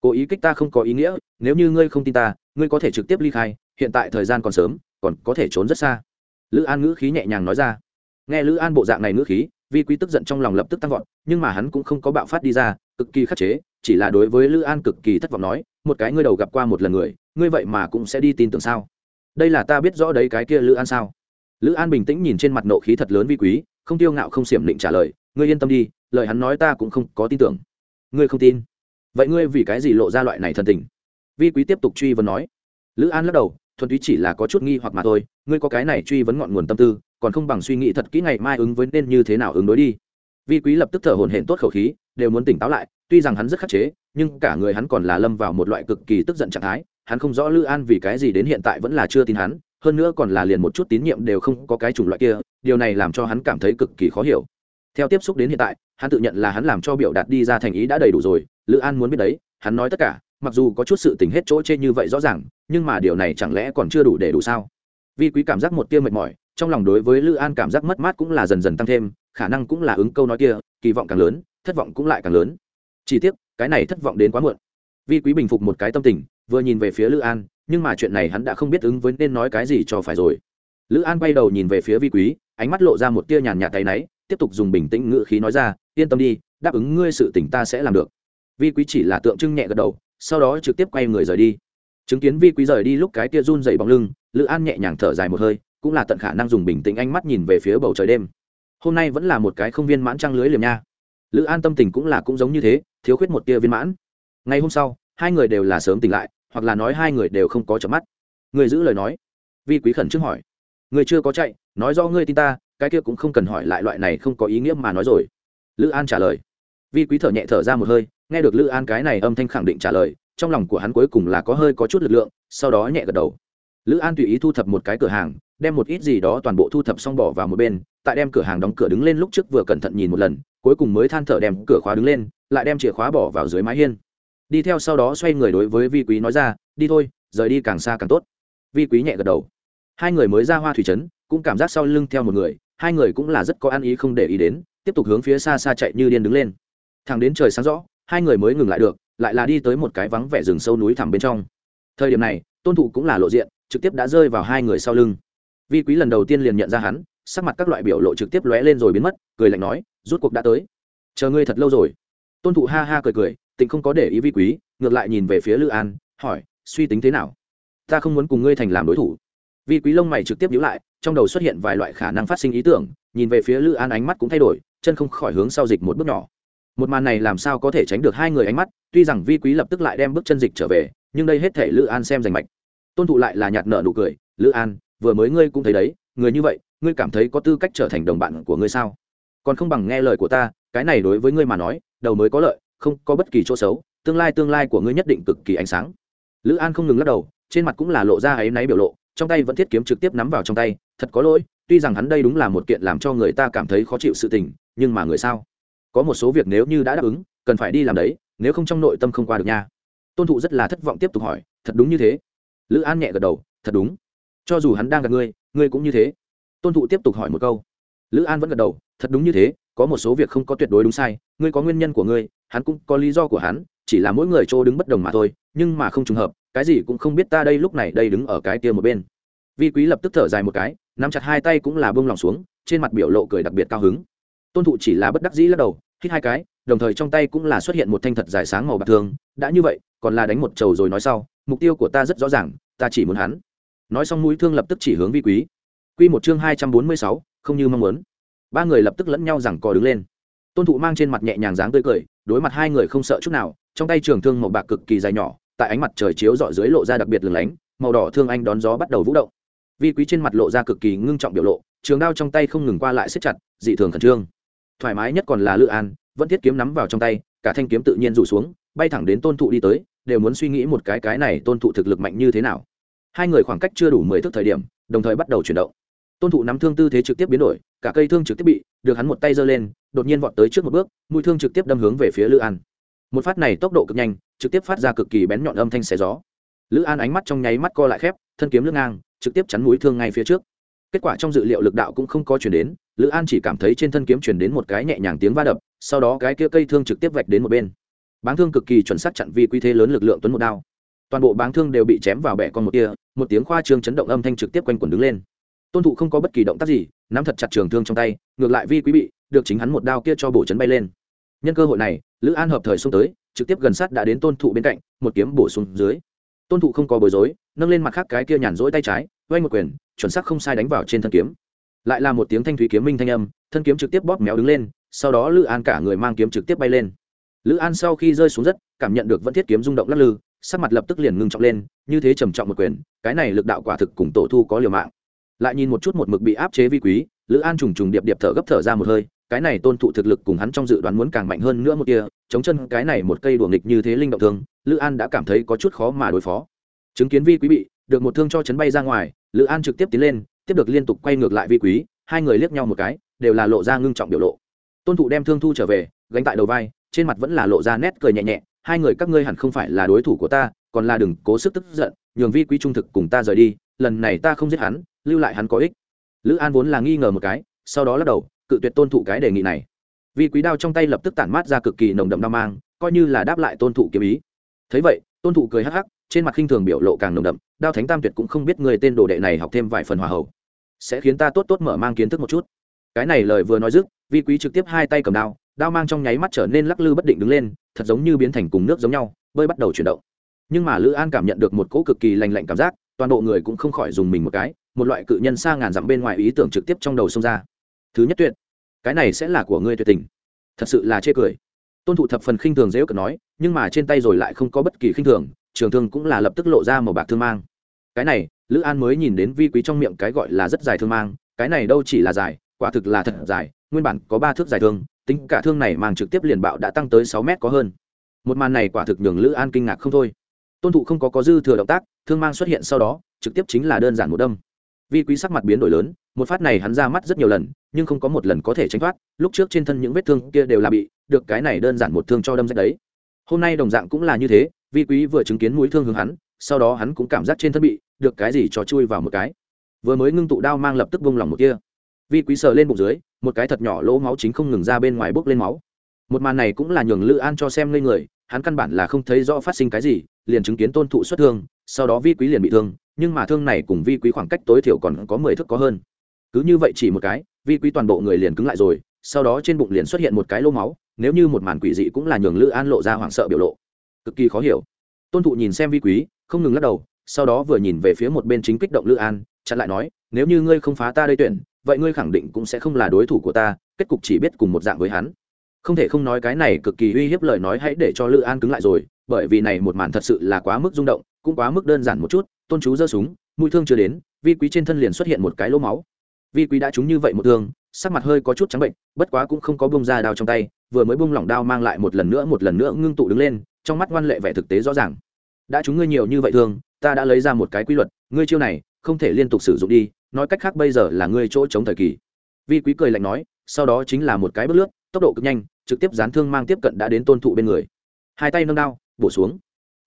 Cố ý kích ta không có ý nghĩa, nếu như ngươi không tin ta, ngươi có thể trực tiếp ly khai, hiện tại thời gian còn sớm còn có thể trốn rất xa. Lữ an ngữ khí nhẹ nhàng nói ra. Nghe lữ an bộ dạng này ngữ khí, vi quý tức giận trong lòng lập tức tăng vọt, nhưng mà hắn cũng không có bạo phát đi ra, cực kỳ khắc chế, chỉ là đối với lữ an cực kỳ thất vọng nói, một cái ngươi đầu gặp qua một lần người, ngươi vậy mà cũng sẽ đi tin tưởng sao? Đây là ta biết rõ đấy cái kia lữ an sao? Lữ an bình tĩnh nhìn trên mặt nộ khí thật lớn vi quý, không tiêu ngạo không xiểm định trả lời, ngươi yên tâm đi, lời hắn nói ta cũng không có tin tưởng. Ngươi không tin? Vậy ngươi vì cái gì lộ ra loại này thần tình? Vi quý tiếp tục truy vấn nói. Lữ an lắc đầu thuần túy chỉ là có chút nghi hoặc mà thôi, ngươi có cái này truy vấn ngọn nguồn tâm tư, còn không bằng suy nghĩ thật kỹ ngày mai ứng với nên như thế nào ứng đối đi. Vi quý lập tức thở hổn hển tốt khẩu khí, đều muốn tỉnh táo lại, tuy rằng hắn rất khắc chế, nhưng cả người hắn còn là lâm vào một loại cực kỳ tức giận trạng thái, hắn không rõ lữ an vì cái gì đến hiện tại vẫn là chưa tin hắn, hơn nữa còn là liền một chút tín nhiệm đều không có cái chủng loại kia, điều này làm cho hắn cảm thấy cực kỳ khó hiểu. Theo tiếp xúc đến hiện tại, hắn tự nhận là hắn làm cho biểu đạt đi ra thành ý đã đầy đủ rồi, lữ an muốn biết đấy, hắn nói tất cả, mặc dù có chút sự tình hết chỗ chê như vậy rõ ràng nhưng mà điều này chẳng lẽ còn chưa đủ để đủ sao? Vi quý cảm giác một tia mệt mỏi, trong lòng đối với lữ an cảm giác mất mát cũng là dần dần tăng thêm, khả năng cũng là ứng câu nói kia, kỳ vọng càng lớn, thất vọng cũng lại càng lớn. Chỉ tiếc, cái này thất vọng đến quá muộn. Vi quý bình phục một cái tâm tình, vừa nhìn về phía lữ an, nhưng mà chuyện này hắn đã không biết ứng với nên nói cái gì cho phải rồi. Lữ an bay đầu nhìn về phía vi quý, ánh mắt lộ ra một tia nhàn nhạt tay náy, tiếp tục dùng bình tĩnh ngự khí nói ra, yên tâm đi, đáp ứng ngươi sự tỉnh ta sẽ làm được. Vi quý chỉ là tượng trưng nhẹ gật đầu, sau đó trực tiếp quay người rời đi chứng kiến vi quý rời đi lúc cái tia run dày bóng lưng, lữ an nhẹ nhàng thở dài một hơi, cũng là tận khả năng dùng bình tĩnh ánh mắt nhìn về phía bầu trời đêm. Hôm nay vẫn là một cái không viên mãn trăng lưới liềm nha. Lữ an tâm tình cũng là cũng giống như thế, thiếu khuyết một tia viên mãn. Ngày hôm sau, hai người đều là sớm tỉnh lại, hoặc là nói hai người đều không có chợp mắt. Người giữ lời nói. Vi quý khẩn trước hỏi. Người chưa có chạy, nói do ngươi tin ta, cái kia cũng không cần hỏi lại loại này không có ý nghĩa mà nói rồi. Lữ an trả lời. Vi quý thở nhẹ thở ra một hơi, nghe được lữ an cái này âm thanh khẳng định trả lời trong lòng của hắn cuối cùng là có hơi có chút lực lượng, sau đó nhẹ gật đầu. Lữ an tùy ý thu thập một cái cửa hàng, đem một ít gì đó toàn bộ thu thập xong bỏ vào một bên, tại đem cửa hàng đóng cửa đứng lên lúc trước vừa cẩn thận nhìn một lần, cuối cùng mới than thở đem cửa khóa đứng lên, lại đem chìa khóa bỏ vào dưới mái hiên. Đi theo sau đó xoay người đối với vi quý nói ra, đi thôi, rời đi càng xa càng tốt. Vi quý nhẹ gật đầu. Hai người mới ra hoa thủy trấn, cũng cảm giác sau lưng theo một người, hai người cũng là rất có ăn ý không để ý đến, tiếp tục hướng phía xa xa chạy như điên đứng lên. Thẳng đến trời sáng rõ, hai người mới ngừng lại được lại là đi tới một cái vắng vẻ rừng sâu núi thẳm bên trong. Thời điểm này, tôn thụ cũng là lộ diện, trực tiếp đã rơi vào hai người sau lưng. Vi quý lần đầu tiên liền nhận ra hắn, sắc mặt các loại biểu lộ trực tiếp lóe lên rồi biến mất, cười lạnh nói, rút cuộc đã tới. Chờ ngươi thật lâu rồi. Tôn thụ ha ha cười cười, tịnh không có để ý vi quý, ngược lại nhìn về phía lữ an, hỏi, suy tính thế nào? Ta không muốn cùng ngươi thành làm đối thủ. Vi quý lông mày trực tiếp nhíu lại, trong đầu xuất hiện vài loại khả năng phát sinh ý tưởng, nhìn về phía lữ an ánh mắt cũng thay đổi, chân không khỏi hướng sau dịch một bước nhỏ một màn này làm sao có thể tránh được hai người ánh mắt, tuy rằng vi quý lập tức lại đem bước chân dịch trở về, nhưng đây hết thể lữ an xem rành mạch. Tôn thụ lại là nhạt nợ nụ cười, lữ an, vừa mới ngươi cũng thấy đấy, người như vậy, ngươi cảm thấy có tư cách trở thành đồng bạn của ngươi sao? Còn không bằng nghe lời của ta, cái này đối với ngươi mà nói, đầu mới có lợi, không có bất kỳ chỗ xấu, tương lai tương lai của ngươi nhất định cực kỳ ánh sáng. Lữ an không ngừng lắc đầu, trên mặt cũng là lộ ra áy náy biểu lộ, trong tay vẫn thiết kiếm trực tiếp nắm vào trong tay, thật có lỗi, tuy rằng hắn đây đúng là một kiện làm cho người ta cảm thấy khó chịu sự tình, nhưng mà người sao? Có một số việc nếu như đã đáp ứng, cần phải đi làm đấy, nếu không trong nội tâm không qua được nha. Tôn thụ rất là thất vọng tiếp tục hỏi, thật đúng như thế? Lữ an nhẹ gật đầu, thật đúng. Cho dù hắn đang gặp ngươi ngươi cũng như thế. Tôn thụ tiếp tục hỏi một câu. Lữ an vẫn gật đầu, thật đúng như thế, có một số việc không có tuyệt đối đúng sai, ngươi có nguyên nhân của ngươi, hắn cũng có lý do của hắn, chỉ là mỗi người chỗ đứng bất đồng mà thôi, nhưng mà không trùng hợp, cái gì cũng không biết ta đây lúc này đây đứng ở cái kia một bên. Vi quý lập tức thở dài một cái, nắm chặt hai tay cũng là bông lòng xuống, trên mặt biểu lộ cười đặc biệt cao hứng tôn thụ chỉ là bất đắc dĩ lắc đầu, hít hai cái, đồng thời trong tay cũng là xuất hiện một thanh thật dài sáng màu bạc thường. Đã như vậy, còn là đánh một trầu rồi nói sau, mục tiêu của ta rất rõ ràng, ta chỉ muốn hắn. Nói xong mũi thương lập tức chỉ hướng vi quý. Quy một chương hai trăm bốn mươi sáu, không như mong muốn. Ba người lập tức lẫn nhau rằng co đứng lên. Tôn thụ mang trên mặt nhẹ nhàng dáng tươi cười, đối mặt hai người không sợ chút nào, trong tay trường thương màu bạc cực kỳ dài nhỏ, tại ánh mặt trời chiếu dọi dưới lộ ra đặc biệt lửng lánh, màu đỏ thương anh đón gió bắt đầu vũ động. Vi quý trên mặt lộ ra cực kỳ ngưng trọng biểu lộ, trường đao trong tay không ngừng qua lại xếp chặt, dị thường khẩn trương thoải mái nhất còn là lữ an, vẫn thiết kiếm nắm vào trong tay, cả thanh kiếm tự nhiên rủ xuống, bay thẳng đến tôn thụ đi tới, đều muốn suy nghĩ một cái cái này tôn thụ thực lực mạnh như thế nào. Hai người khoảng cách chưa đủ mười thước thời điểm, đồng thời bắt đầu chuyển động. Tôn thụ nắm thương tư thế trực tiếp biến đổi, cả cây thương trực tiếp bị được hắn một tay giơ lên, đột nhiên vọt tới trước một bước, mũi thương trực tiếp đâm hướng về phía lữ an. Một phát này tốc độ cực nhanh, trực tiếp phát ra cực kỳ bén nhọn âm thanh xé gió. Lữ an ánh mắt trong nháy mắt co lại khép, thân kiếm lưng ngang, trực tiếp chắn mũi thương ngay phía trước. Kết quả trong dự liệu lực đạo cũng không có chuyển đến lữ an chỉ cảm thấy trên thân kiếm chuyển đến một cái nhẹ nhàng tiếng va đập, sau đó cái kia cây thương trực tiếp vạch đến một bên. Báng thương cực kỳ chuẩn xác chặn vi quy thế lớn lực lượng tuấn một đao. Toàn bộ báng thương đều bị chém vào bẻ con một kia, một tiếng khoa trương chấn động âm thanh trực tiếp quanh quẩn đứng lên. Tôn thụ không có bất kỳ động tác gì, nắm thật chặt trường thương trong tay, ngược lại vi quý bị, được chính hắn một đao kia cho bổ chấn bay lên. Nhân cơ hội này, lữ an hợp thời xông tới, trực tiếp gần sát đã đến tôn thụ bên cạnh, một kiếm bổ xuống dưới. Tôn thụ không có bối rối, nâng lên mặt khác cái kia nhàn rỗi tay trái vay một quyền, chuẩn xác không sai đánh vào trên thân kiếm lại là một tiếng thanh thúy kiếm minh thanh âm, thân kiếm trực tiếp bóp méo đứng lên, sau đó lữ an cả người mang kiếm trực tiếp bay lên. Lữ an sau khi rơi xuống đất cảm nhận được vẫn thiết kiếm rung động lắc lư, sắc mặt lập tức liền ngưng trọng lên, như thế trầm trọng một quyền, cái này lực đạo quả thực cùng tổ thu có liều mạng. Lại nhìn một chút một mực bị áp chế vi quý, lữ an trùng trùng điệp điệp thở gấp thở ra một hơi, cái này tôn thụ thực lực cùng hắn trong dự đoán muốn càng mạnh hơn nữa một kia chống chân cái này một cây đùa nghịch như thế linh động thương, lữ an đã cảm thấy có chút khó mà đối phó. Chứng kiến vi quý bị được một thương cho chấn bay ra ngoài, lữ an trực tiếp tiến lên tiếp được liên tục quay ngược lại vi quý, hai người liếc nhau một cái, đều là lộ ra ngưng trọng biểu lộ. Tôn thụ đem thương thu trở về, gánh tại đầu vai, trên mặt vẫn là lộ ra nét cười nhẹ nhẹ, hai người các ngươi hẳn không phải là đối thủ của ta, còn là đừng cố sức tức giận, nhường vi quý trung thực cùng ta rời đi, lần này ta không giết hắn, lưu lại hắn có ích. Lữ an vốn là nghi ngờ một cái, sau đó lắc đầu, cự tuyệt tôn thụ cái đề nghị này. Vì quý đao trong tay lập tức tản mát ra cực kỳ nồng đậm đao mang, coi như là đáp lại tôn thụ kiếm ý. Thấy vậy, tôn thụ cười hắc hắc, trên mặt khinh thường biểu lộ càng nồng đậm, đao thánh tam tuyệt cũng không biết người tên đồ đệ này học thêm vài phần hòa hậu sẽ khiến ta tốt tốt mở mang kiến thức một chút. Cái này lời vừa nói dứt, vi quý trực tiếp hai tay cầm đao đao mang trong nháy mắt trở nên lắc lư bất định đứng lên, thật giống như biến thành cùng nước giống nhau, bơi bắt đầu chuyển động. Nhưng mà lữ an cảm nhận được một cỗ cực kỳ lành lạnh cảm giác, toàn bộ người cũng không khỏi dùng mình một cái, một loại cự nhân xa ngàn dặm bên ngoài ý tưởng trực tiếp trong đầu xông ra. Thứ nhất tuyệt, cái này sẽ là của ngươi tuyệt tình. Thật sự là chê cười. Tôn thụ thập phần khinh thường dễ cợt nói, nhưng mà trên tay rồi lại không có bất kỳ khinh thường, trường thương cũng là lập tức lộ ra màu bạc thương mang. Cái này lữ an mới nhìn đến vi quý trong miệng cái gọi là rất dài thương mang, cái này đâu chỉ là dài, quả thực là thật dài, nguyên bản có ba thước dài thương, tính cả thương này mang trực tiếp liền bạo đã tăng tới sáu mét có hơn. Một màn này quả thực nhường lữ an kinh ngạc không thôi. Tôn thụ không có có dư thừa động tác, thương mang xuất hiện sau đó, trực tiếp chính là đơn giản một đâm. Vi quý sắc mặt biến đổi lớn, một phát này hắn ra mắt rất nhiều lần, nhưng không có một lần có thể tránh thoát, lúc trước trên thân những vết thương kia đều là bị, được cái này đơn giản một thương cho đâm rách đấy. Hôm nay đồng dạng cũng là như thế, vi quý vừa chứng kiến mũi thương hướng hắn, sau đó hắn cũng cảm giác trên thân bị được cái gì cho chui vào một cái. Vừa mới ngưng tụ đao mang lập tức vung lòng một kia. Vi quý sờ lên bụng dưới, một cái thật nhỏ lỗ máu chính không ngừng ra bên ngoài bốc lên máu. Một màn này cũng là nhường lữ an cho xem lên người, hắn căn bản là không thấy rõ phát sinh cái gì, liền chứng kiến tôn thụ xuất thương, sau đó vi quý liền bị thương, nhưng mà thương này cùng vi quý khoảng cách tối thiểu còn có mười thước có hơn. Cứ như vậy chỉ một cái, vi quý toàn bộ người liền cứng lại rồi, sau đó trên bụng liền xuất hiện một cái lô máu, nếu như một màn quỷ dị cũng là nhường lữ an lộ ra hoảng sợ biểu lộ. Cực kỳ khó hiểu. Tôn thụ nhìn xem vi quý, không ngừng lắc đầu sau đó vừa nhìn về phía một bên chính kích động lữ an, chặn lại nói, nếu như ngươi không phá ta đây tuyển, vậy ngươi khẳng định cũng sẽ không là đối thủ của ta, kết cục chỉ biết cùng một dạng với hắn. Không thể không nói cái này cực kỳ uy hiếp lời nói hãy để cho lữ an cứng lại rồi, bởi vì này một màn thật sự là quá mức rung động, cũng quá mức đơn giản một chút, tôn chú giơ súng, mũi thương chưa đến, vi quý trên thân liền xuất hiện một cái lỗ máu. Vi quý đã trúng như vậy một thương, sắc mặt hơi có chút trắng bệnh, bất quá cũng không có bông ra đao trong tay, vừa mới bông lỏng đao mang lại một lần nữa một lần nữa ngưng tụ đứng lên, trong mắt ngoan lệ vẻ thực tế rõ ràng. Đã trúng ngươi nhiều như vậy thương ta đã lấy ra một cái quy luật, ngươi chiêu này, không thể liên tục sử dụng đi, nói cách khác bây giờ là ngươi chỗ chống thời kỳ. Vi quý cười lạnh nói, sau đó chính là một cái bước lướt, tốc độ cực nhanh, trực tiếp dán thương mang tiếp cận đã đến tôn thụ bên người. Hai tay nâng đao, bổ xuống.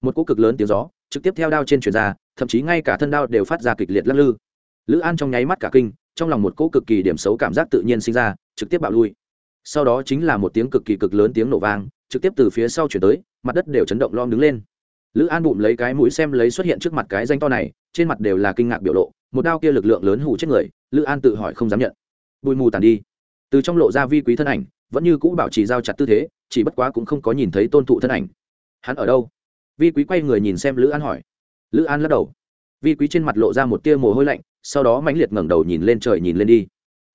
Một cỗ cực lớn tiếng gió, trực tiếp theo đao trên truyền ra, thậm chí ngay cả thân đao đều phát ra kịch liệt lắc lư. Lữ an trong nháy mắt cả kinh, trong lòng một cỗ cực kỳ điểm xấu cảm giác tự nhiên sinh ra, trực tiếp bạo lui. Sau đó chính là một tiếng cực kỳ cực lớn tiếng nổ vang, trực tiếp từ phía sau chuyển tới, mặt đất đều chấn động lom đứng lên lữ an bụng lấy cái mũi xem lấy xuất hiện trước mặt cái danh to này, trên mặt đều là kinh ngạc biểu lộ, một đao kia lực lượng lớn hủ chết người, lữ an tự hỏi không dám nhận. Bụi mù tàn đi. Từ trong lộ ra vi quý thân ảnh, vẫn như cũ bảo trì giao chặt tư thế, chỉ bất quá cũng không có nhìn thấy tôn thụ thân ảnh. Hắn ở đâu? Vi quý quay người nhìn xem lữ an hỏi. Lữ an lắc đầu. Vi quý trên mặt lộ ra một tia mồ hôi lạnh, sau đó mãnh liệt ngẩng đầu nhìn lên trời nhìn lên đi.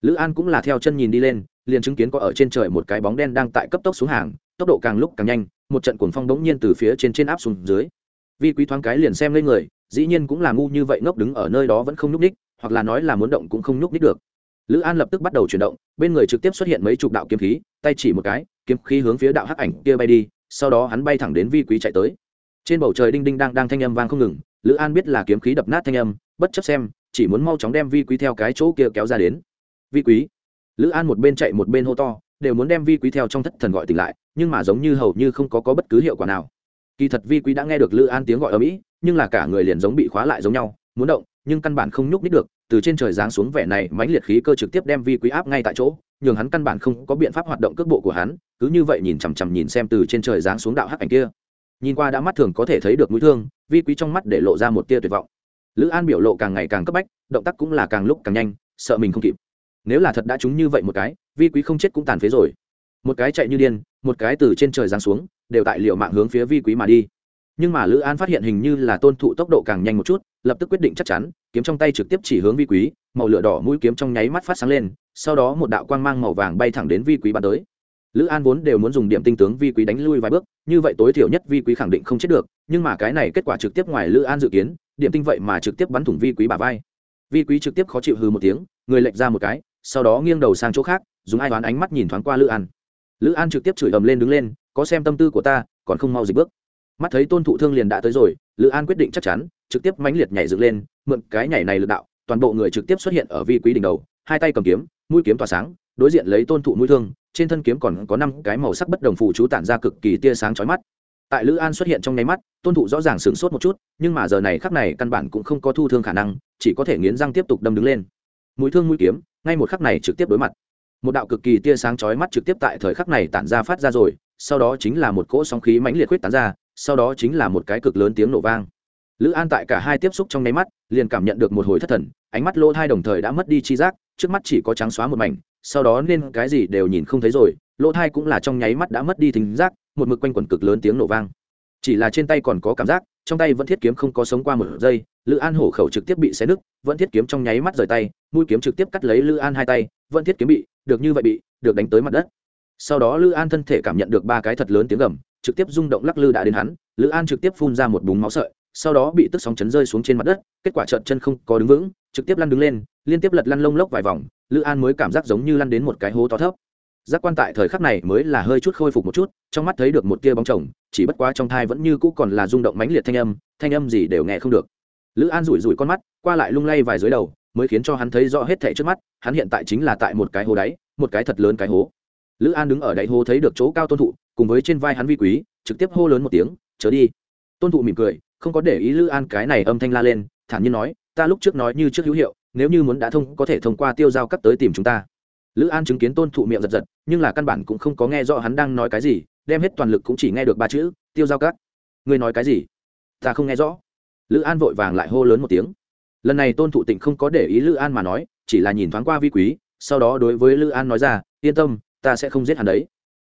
Lữ an cũng là theo chân nhìn đi lên, liền chứng kiến có ở trên trời một cái bóng đen đang tại cấp tốc xuống hàng, tốc độ càng lúc càng nhanh một trận cuồng phong bỗng nhiên từ phía trên trên áp xuống dưới. Vi quý thoáng cái liền xem lên người, dĩ nhiên cũng là ngu như vậy ngốc đứng ở nơi đó vẫn không nhúc ních hoặc là nói là muốn động cũng không nhúc ních được. Lữ an lập tức bắt đầu chuyển động, bên người trực tiếp xuất hiện mấy chục đạo kiếm khí, tay chỉ một cái, kiếm khí hướng phía đạo hắc ảnh kia bay đi, sau đó hắn bay thẳng đến vi quý chạy tới. Trên bầu trời đinh đinh đang đang thanh âm vang không ngừng, lữ an biết là kiếm khí đập nát thanh âm, bất chấp xem, chỉ muốn mau chóng đem vi quý theo cái chỗ kia kéo ra đến. Vi quý. Lữ an một bên chạy một bên hô to, đều muốn đem vi quý theo trong thất thần gọi tỉnh lại nhưng mà giống như hầu như không có, có bất cứ hiệu quả nào. Kỳ thật vi quý đã nghe được lữ an tiếng gọi ở mỹ nhưng là cả người liền giống bị khóa lại giống nhau muốn động nhưng căn bản không nhúc nít được từ trên trời giáng xuống vẻ này mãnh liệt khí cơ trực tiếp đem vi quý áp ngay tại chỗ nhường hắn căn bản không có biện pháp hoạt động cước bộ của hắn cứ như vậy nhìn chằm chằm nhìn xem từ trên trời giáng xuống đạo hắc ảnh kia. Nhìn qua đã mắt thường có thể thấy được mũi thương vi quý trong mắt để lộ ra một tia tuyệt vọng. Lữ an biểu lộ càng ngày càng cấp bách động tác cũng là càng lúc càng nhanh sợ mình không kịp. Nếu là thật đã trúng như vậy một cái vi quý không chết cũng tàn phế rồi một cái chạy như điên, một cái từ trên trời giáng xuống, đều tại liệu mạng hướng phía vi quý mà đi. Nhưng mà lữ an phát hiện hình như là tôn thụ tốc độ càng nhanh một chút, lập tức quyết định chắc chắn, kiếm trong tay trực tiếp chỉ hướng vi quý, màu lửa đỏ mũi kiếm trong nháy mắt phát sáng lên, sau đó một đạo quang mang màu vàng bay thẳng đến vi quý bắn tới. Lữ an vốn đều muốn dùng điểm tinh tướng vi quý đánh lui vài bước, như vậy tối thiểu nhất vi quý khẳng định không chết được, nhưng mà cái này kết quả trực tiếp ngoài lữ an dự kiến, điểm tinh vậy mà trực tiếp bắn thủng vi quý bà vai. Vi quý trực tiếp khó chịu hư một tiếng, người lệch ra một cái, sau đó nghiêng đầu sang chỗ khác, dùng ai đoán ánh mắt nhìn thoáng qua lữ an lữ an trực tiếp chửi ầm lên đứng lên, có xem tâm tư của ta, còn không mau dịch bước. Mắt thấy tôn thụ thương liền đã tới rồi, lữ an quyết định chắc chắn, trực tiếp mãnh liệt nhảy dựng lên, mượn cái nhảy này lực đạo, toàn bộ người trực tiếp xuất hiện ở vi quý đỉnh đầu, hai tay cầm kiếm, mũi kiếm tỏa sáng, đối diện lấy tôn thụ mũi thương, trên thân kiếm còn có năm cái màu sắc bất đồng phụ chú tản ra cực kỳ tia sáng chói mắt. Tại lữ an xuất hiện trong nháy mắt, tôn thụ rõ ràng sửng sốt một chút, nhưng mà giờ này khắc này căn bản cũng không có thu thương khả năng, chỉ có thể nghiến răng tiếp tục đâm đứng lên. Mũi thương mũi kiếm, ngay một khắc này trực tiếp đối mặt một đạo cực kỳ tia sáng chói mắt trực tiếp tại thời khắc này tản ra phát ra rồi, sau đó chính là một cỗ sóng khí mãnh liệt huyết tán ra, sau đó chính là một cái cực lớn tiếng nổ vang. Lữ an tại cả hai tiếp xúc trong nháy mắt, liền cảm nhận được một hồi thất thần, ánh mắt lỗ thai đồng thời đã mất đi chi giác, trước mắt chỉ có trắng xóa một mảnh, sau đó nên cái gì đều nhìn không thấy rồi, lỗ thai cũng là trong nháy mắt đã mất đi thính giác, một mực quanh quẩn cực lớn tiếng nổ vang. Chỉ là trên tay còn có cảm giác, trong tay vẫn thiết kiếm không có sống qua một giây, lữ an hổ khẩu trực tiếp bị xé nứt, vẫn thiết kiếm trong nháy mắt rời tay, mũi kiếm trực tiếp cắt lấy lữ an hai tay vẫn thiết kiếm bị, được như vậy bị, được đánh tới mặt đất. Sau đó lữ an thân thể cảm nhận được ba cái thật lớn tiếng gầm, trực tiếp rung động lắc lư đã đến hắn, lữ an trực tiếp phun ra một búng máu sợi, sau đó bị tức sóng chấn rơi xuống trên mặt đất, kết quả trợn chân không có đứng vững, trực tiếp lăn đứng lên, liên tiếp lật lăn lông lốc vài vòng, lữ an mới cảm giác giống như lăn đến một cái hố to thấp. Giác quan tại thời khắc này mới là hơi chút khôi phục một chút, trong mắt thấy được một tia bóng chồng, chỉ bất quá trong thai vẫn như cũ còn là rung động mãnh liệt thanh âm thanh âm gì đều nghe không được. Lữ an rủi rủi con mắt, qua lại lung lay vài dưới đầu mới khiến cho hắn thấy rõ hết thảy trước mắt hắn hiện tại chính là tại một cái hố đáy một cái thật lớn cái hố. Lữ an đứng ở đáy hố thấy được chỗ cao tôn thụ cùng với trên vai hắn vi quý trực tiếp hô lớn một tiếng chớ đi. Tôn thụ mỉm cười không có để ý lữ an cái này âm thanh la lên thản nhiên nói ta lúc trước nói như trước hữu hiệu nếu như muốn đã thông có thể thông qua tiêu giao cấp tới tìm chúng ta. Lữ an chứng kiến tôn thụ miệng giật giật nhưng là căn bản cũng không có nghe rõ hắn đang nói cái gì đem hết toàn lực cũng chỉ nghe được ba chữ tiêu giao Cát, ngươi nói cái gì? Ta không nghe rõ. Lữ an vội vàng lại hô lớn một tiếng lần này tôn thụ tịnh không có để ý lữ an mà nói, chỉ là nhìn thoáng qua vi quý, sau đó đối với lữ an nói ra, yên tâm, ta sẽ không giết hắn đấy.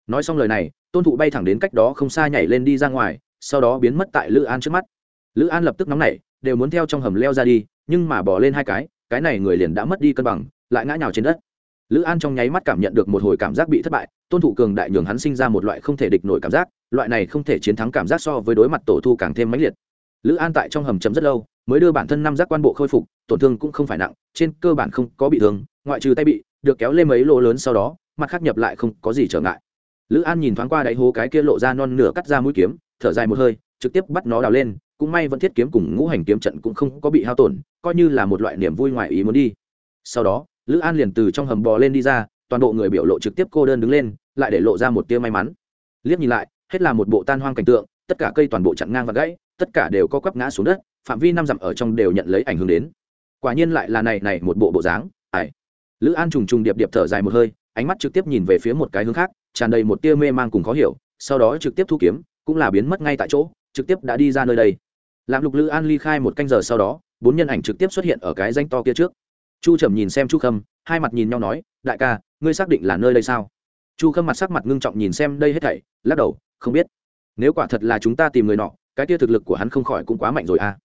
Nói xong lời này, tôn thụ bay thẳng đến cách đó không xa nhảy lên đi ra ngoài, sau đó biến mất tại lữ an trước mắt. Lữ an lập tức nóng nảy, đều muốn theo trong hầm leo ra đi, nhưng mà bỏ lên hai cái cái này người liền đã mất đi cân bằng, lại ngã nhào trên đất. Lữ an trong nháy mắt cảm nhận được một hồi cảm giác bị thất bại, tôn thụ cường đại nhường hắn sinh ra một loại không thể địch nổi cảm giác, loại này không thể chiến thắng cảm giác so với đối mặt tổ thu càng thêm mãnh liệt. Lữ an tại trong hầm chấm rất lâu mới đưa bản thân năm giác quan bộ khôi phục, tổn thương cũng không phải nặng, trên cơ bản không có bị thương, ngoại trừ tay bị, được kéo lên mấy lỗ lớn sau đó, mặt khác nhập lại không có gì trở ngại. Lữ an nhìn thoáng qua đáy hố cái kia lộ ra non nửa cắt ra mũi kiếm, thở dài một hơi, trực tiếp bắt nó đào lên, cũng may vẫn thiết kiếm cùng ngũ hành kiếm trận cũng không có bị hao tổn, coi như là một loại niềm vui ngoài ý muốn đi. Sau đó, lữ an liền từ trong hầm bò lên đi ra, toàn bộ người biểu lộ trực tiếp cô đơn đứng lên, lại để lộ ra một tia may mắn. Liếc nhìn lại, hết là một bộ tan hoang cảnh tượng, tất cả cây toàn bộ chặn ngang và gãy, tất cả đều có quắp ngã xuống đất phạm vi năm dặm ở trong đều nhận lấy ảnh hưởng đến. Quả nhiên lại là này này một bộ bộ dáng ải lữ an trùng trùng điệp điệp thở dài một hơi, ánh mắt trực tiếp nhìn về phía một cái hướng khác, tràn đầy một tia mê mang cùng khó hiểu, sau đó trực tiếp thu kiếm, cũng là biến mất ngay tại chỗ, trực tiếp đã đi ra nơi đây. Làm lục lữ an ly khai một canh giờ sau đó, bốn nhân ảnh trực tiếp xuất hiện ở cái danh to kia trước. Chu trầm nhìn xem chu khâm, hai mặt nhìn nhau nói, đại ca, ngươi xác định là nơi đây sao? Chu khâm mặt sắc mặt ngưng trọng nhìn xem đây hết thảy, lắc đầu, không biết. Nếu quả thật là chúng ta tìm người nọ, cái tia thực lực của hắn không khỏi cũng quá mạnh rồi à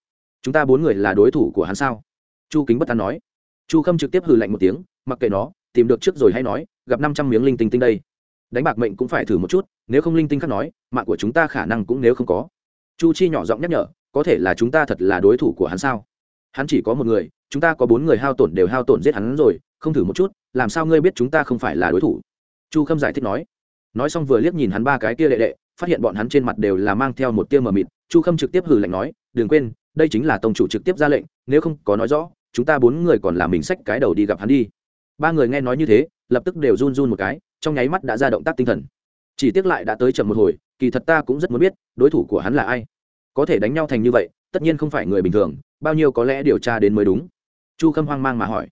chúng ta bốn người là đối thủ của hắn sao? Chu kính bất tán nói. Chu khâm trực tiếp hừ lạnh một tiếng, mặc kệ nó, tìm được trước rồi hay nói, gặp năm trăm miếng linh tinh tinh đây. Đánh bạc mệnh cũng phải thử một chút, nếu không linh tinh khác nói, mạng của chúng ta khả năng cũng nếu không có. Chu chi nhỏ giọng nhắc nhở, có thể là chúng ta thật là đối thủ của hắn sao? Hắn chỉ có một người, chúng ta có bốn người hao tổn đều hao tổn giết hắn rồi, không thử một chút, làm sao ngươi biết chúng ta không phải là đối thủ? Chu khâm giải thích nói. Nói xong vừa liếc nhìn hắn ba cái kia đệ đệ, phát hiện bọn hắn trên mặt đều là mang theo một tia mờ mịt. Chu khâm trực tiếp hử lạnh nói, đừng quên đây chính là tông chủ trực tiếp ra lệnh, nếu không có nói rõ, chúng ta bốn người còn làm mình xách cái đầu đi gặp hắn đi. Ba người nghe nói như thế, lập tức đều run run một cái, trong nháy mắt đã ra động tác tinh thần. Chỉ tiếc lại đã tới chậm một hồi, kỳ thật ta cũng rất muốn biết, đối thủ của hắn là ai. Có thể đánh nhau thành như vậy, tất nhiên không phải người bình thường, bao nhiêu có lẽ điều tra đến mới đúng. Chu khâm hoang mang mà hỏi.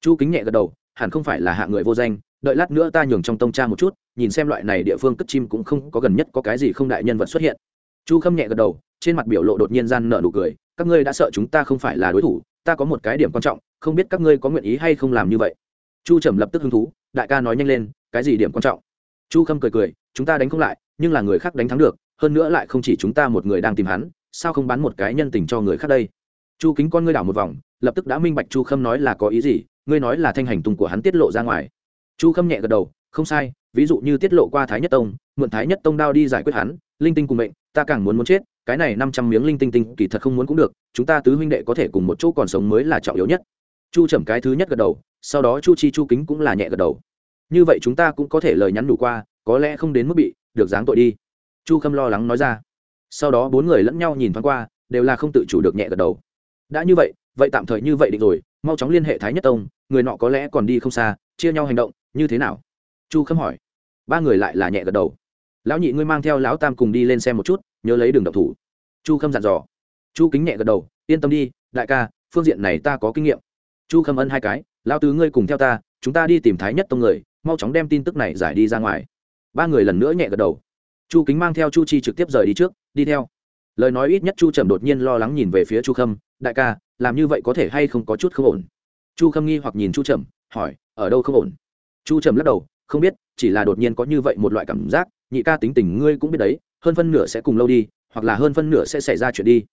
Chu kính nhẹ gật đầu, hẳn không phải là hạ người vô danh, đợi lát nữa ta nhường trong tông cha một chút, nhìn xem loại này địa phương cất chim cũng không có gần nhất có cái gì không đại nhân vật xuất hiện. Chu khâm nhẹ gật đầu, trên mặt biểu lộ đột nhiên gian nở nụ cười các ngươi đã sợ chúng ta không phải là đối thủ, ta có một cái điểm quan trọng, không biết các ngươi có nguyện ý hay không làm như vậy. Chu trầm lập tức hứng thú, đại ca nói nhanh lên, cái gì điểm quan trọng? Chu khâm cười cười, chúng ta đánh không lại, nhưng là người khác đánh thắng được, hơn nữa lại không chỉ chúng ta một người đang tìm hắn, sao không bán một cái nhân tình cho người khác đây? Chu kính con ngươi đảo một vòng, lập tức đã minh bạch chu khâm nói là có ý gì, ngươi nói là thanh hành tung của hắn tiết lộ ra ngoài. Chu khâm nhẹ gật đầu, không sai, ví dụ như tiết lộ qua thái nhất tông, mượn thái nhất tông đao đi giải quyết hắn, linh tinh cùng mệnh, ta càng muốn muốn chết cái này năm trăm miếng linh tinh tinh kỳ thật không muốn cũng được, chúng ta tứ huynh đệ có thể cùng một chỗ còn sống mới là trọng yếu nhất. Chu trầm cái thứ nhất gật đầu, sau đó chu chi chu kính cũng là nhẹ gật đầu. Như vậy chúng ta cũng có thể lời nhắn đủ qua, có lẽ không đến mức bị được dáng tội đi. Chu khâm lo lắng nói ra. Sau đó bốn người lẫn nhau nhìn thoáng qua, đều là không tự chủ được nhẹ gật đầu. Đã như vậy vậy tạm thời như vậy định rồi, mau chóng liên hệ thái nhất tông, người nọ có lẽ còn đi không xa, chia nhau hành động, như thế nào? Chu khâm hỏi. Ba người lại là nhẹ gật đầu. Lão nhị ngươi mang theo lão tam cùng đi lên xem một chút nhớ lấy đường độc thủ. Chu khâm dặn dò. Chu kính nhẹ gật đầu, yên tâm đi, đại ca, phương diện này ta có kinh nghiệm. Chu khâm ân hai cái lao tứ ngươi cùng theo ta, chúng ta đi tìm thái nhất tông người, mau chóng đem tin tức này giải đi ra ngoài. Ba người lần nữa nhẹ gật đầu. Chu kính mang theo chu chi trực tiếp rời đi trước, đi theo. Lời nói ít nhất chu trầm đột nhiên lo lắng nhìn về phía chu khâm, đại ca, làm như vậy có thể hay không có chút không ổn? Chu khâm nghi hoặc nhìn chu trầm, hỏi, ở đâu không ổn? Chu trầm lắc đầu, không biết, chỉ là đột nhiên có như vậy một loại cảm giác, nhị ca tính tình ngươi cũng biết đấy hơn phân nửa sẽ cùng lâu đi, hoặc là hơn phân nửa sẽ xảy ra chuyện đi.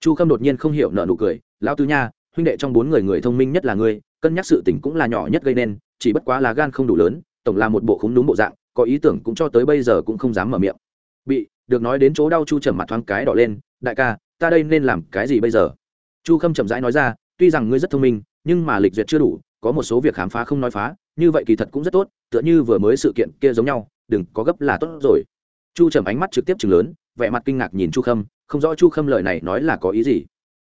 Chu khâm đột nhiên không hiểu nợ nụ cười, lão tứ nha, huynh đệ trong bốn người người thông minh nhất là ngươi, cân nhắc sự tình cũng là nhỏ nhất gây nên, chỉ bất quá là gan không đủ lớn, tổng là một bộ khúng đúng bộ dạng, có ý tưởng cũng cho tới bây giờ cũng không dám mở miệng. Bị, được nói đến chỗ đau chu trầm mặt thoáng cái đỏ lên, đại ca, ta đây nên làm cái gì bây giờ? Chu khâm chậm rãi nói ra, tuy rằng ngươi rất thông minh, nhưng mà lịch duyệt chưa đủ, có một số việc khám phá không nói phá, như vậy kỳ thật cũng rất tốt, tựa như vừa mới sự kiện kia giống nhau, đừng có gấp là tốt rồi chu trầm ánh mắt trực tiếp chừng lớn, vẻ mặt kinh ngạc nhìn chu khâm, không rõ chu khâm lời này nói là có ý gì.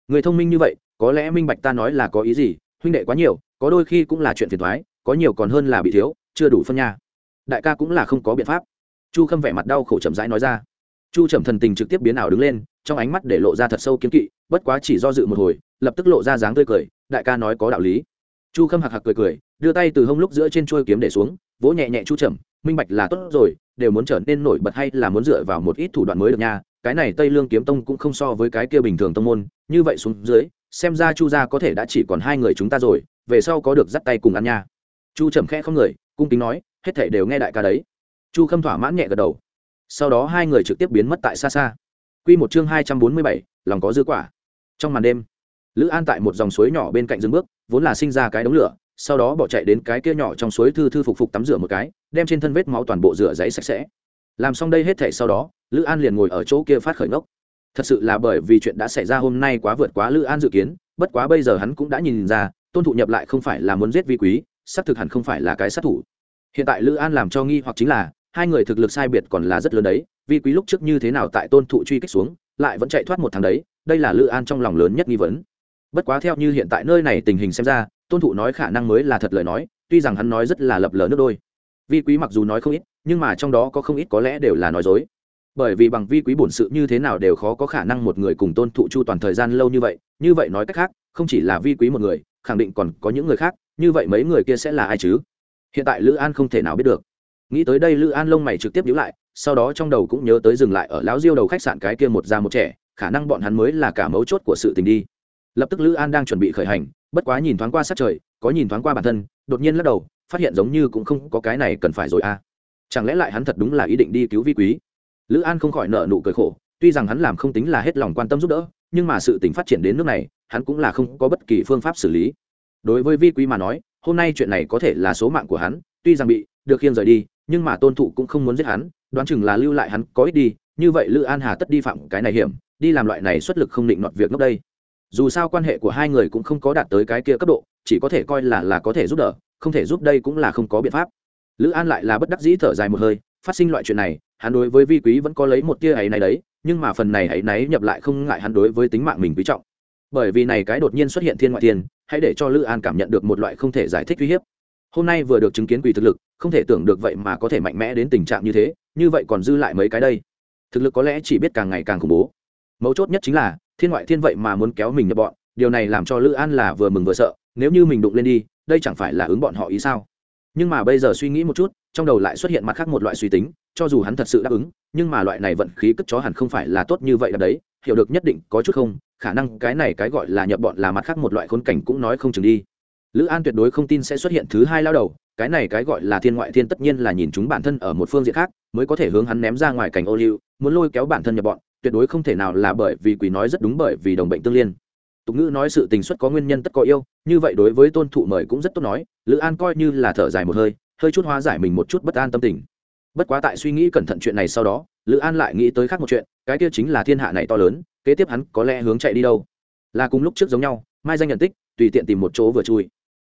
Người thông minh như vậy, có lẽ minh bạch ta nói là có ý gì, huynh đệ quá nhiều, có đôi khi cũng là chuyện phiền thoái có nhiều còn hơn là bị thiếu, chưa đủ phân nha. Đại ca cũng là không có biện pháp. Chu khâm vẻ mặt đau khổ chậm rãi nói ra. Chu trầm thần tình trực tiếp biến ảo đứng lên, trong ánh mắt để lộ ra thật sâu kiếm kỵ, bất quá chỉ do dự một hồi, lập tức lộ ra dáng tươi cười, đại ca nói có đạo lý. Chu khâm hạc hạc cười cười, đưa tay từ hông lúc giữa trên trôi kiếm để xuống, vỗ nhẹ nhẹ chu trầm, minh bạch là tốt rồi đều muốn trở nên nổi bật hay là muốn dựa vào một ít thủ đoạn mới được nha. Cái này tây lương kiếm tông cũng không so với cái kia bình thường tông môn. Như vậy xuống dưới, xem ra chu gia có thể đã chỉ còn hai người chúng ta rồi, về sau có được dắt tay cùng ăn nha. Chu trầm khẽ không người, cung kính nói, hết thể đều nghe đại ca đấy. Chu khâm thỏa mãn nhẹ gật đầu. Sau đó hai người trực tiếp biến mất tại xa xa. Q một chương hai trăm bốn mươi bảy, lòng có dư quả. Trong màn đêm, lữ an tại một dòng suối nhỏ bên cạnh rừng bước, vốn là sinh ra cái đống lửa sau đó bỏ chạy đến cái kia nhỏ trong suối thư thư phục phục tắm rửa một cái, đem trên thân vết máu toàn bộ rửa giấy sạch sẽ. Làm xong đây hết thể sau đó, lữ an liền ngồi ở chỗ kia phát khởi ngốc. Thật sự là bởi vì chuyện đã xảy ra hôm nay quá vượt quá lữ an dự kiến, bất quá bây giờ hắn cũng đã nhìn ra, tôn thụ nhập lại không phải là muốn giết vi quý, xác thực hẳn không phải là cái sát thủ. Hiện tại lữ an làm cho nghi hoặc chính là, hai người thực lực sai biệt còn là rất lớn đấy, vi quý lúc trước như thế nào tại tôn thụ truy kích xuống, lại vẫn chạy thoát một tháng đấy, đây là lữ an trong lòng lớn nhất nghi vấn. Bất quá theo như hiện tại nơi này tình hình xem ra tôn thụ nói khả năng mới là thật lời nói, tuy rằng hắn nói rất là lập lờ nước đôi. Vi quý mặc dù nói không ít, nhưng mà trong đó có không ít có lẽ đều là nói dối. Bởi vì bằng vi quý bổn sự như thế nào đều khó có khả năng một người cùng tôn thụ chu toàn thời gian lâu như vậy như vậy nói cách khác, không chỉ là vi quý một người, khẳng định còn có những người khác, như vậy mấy người kia sẽ là ai chứ? Hiện tại lữ an không thể nào biết được. Nghĩ tới đây lữ an lông mày trực tiếp nhíu lại, sau đó trong đầu cũng nhớ tới dừng lại ở lão diêu đầu khách sạn cái kia một già một trẻ, khả năng bọn hắn mới là cả mấu chốt của sự tình đi lập tức lữ an đang chuẩn bị khởi hành, bất quá nhìn thoáng qua sát trời, có nhìn thoáng qua bản thân, đột nhiên lắc đầu, phát hiện giống như cũng không có cái này cần phải rồi à. Chẳng lẽ lại hắn thật đúng là ý định đi cứu vi quý? Lữ an không khỏi nợ nụ cười khổ, tuy rằng hắn làm không tính là hết lòng quan tâm giúp đỡ, nhưng mà sự tình phát triển đến nước này, hắn cũng là không có bất kỳ phương pháp xử lý. Đối với vi quý mà nói, hôm nay chuyện này có thể là số mạng của hắn, tuy rằng bị, được khiêng rời đi, nhưng mà tôn thụ cũng không muốn giết hắn, đoán chừng là lưu lại hắn có ích đi, như vậy lữ an hà tất đi phạm cái này hiểm, đi làm loại này xuất lực không định nọt việc ngốc đây dù sao quan hệ của hai người cũng không có đạt tới cái kia cấp độ, chỉ có thể coi là là có thể giúp đỡ, không thể giúp đây cũng là không có biện pháp. Lữ an lại là bất đắc dĩ thở dài một hơi, phát sinh loại chuyện này, hắn đối với vi quý vẫn có lấy một tia ấy này đấy, nhưng mà phần này ấy náy nhập lại không ngại hắn đối với tính mạng mình quý trọng. Bởi vì này cái đột nhiên xuất hiện thiên ngoại thiên, hãy để cho lữ an cảm nhận được một loại không thể giải thích uy hiếp. Hôm nay vừa được chứng kiến quỷ thực lực, không thể tưởng được vậy mà có thể mạnh mẽ đến tình trạng như thế, như vậy còn dư lại mấy cái đây. Thực lực có lẽ chỉ biết càng ngày càng khủng bố. Mấu chốt nhất chính là thiên ngoại thiên vậy mà muốn kéo mình nhập bọn, điều này làm cho lữ an là vừa mừng vừa sợ, nếu như mình đụng lên đi, đây chẳng phải là ứng bọn họ ý sao? Nhưng mà bây giờ suy nghĩ một chút, trong đầu lại xuất hiện mặt khác một loại suy tính, cho dù hắn thật sự đáp ứng, nhưng mà loại này vận khí cất chó hẳn không phải là tốt như vậy là đấy, hiểu được nhất định có chút không, khả năng cái này cái gọi là nhập bọn là mặt khác một loại khốn cảnh cũng nói không chừng đi. Lữ an tuyệt đối không tin sẽ xuất hiện thứ hai lao đầu, cái này cái gọi là thiên ngoại thiên tất nhiên là nhìn chúng bản thân ở một phương diện khác, mới có thể hướng hắn ném ra ngoài cảnh ô liu, muốn lôi kéo bản thân nhập bọn tuyệt đối không thể nào là bởi vì quỷ nói rất đúng bởi vì đồng bệnh tương liên. Tục ngữ nói sự tình xuất có nguyên nhân tất có yêu, như vậy đối với tôn thụ mời cũng rất tốt nói, lữ an coi như là thở dài một hơi hơi chút hóa giải mình một chút bất an tâm tình. Bất quá tại suy nghĩ cẩn thận chuyện này sau đó, lữ an lại nghĩ tới khác một chuyện, cái kia chính là thiên hạ này to lớn, kế tiếp hắn có lẽ hướng chạy đi đâu. Là cùng lúc trước giống nhau, mai danh nhận tích, tùy tiện tìm một chỗ vừa chui.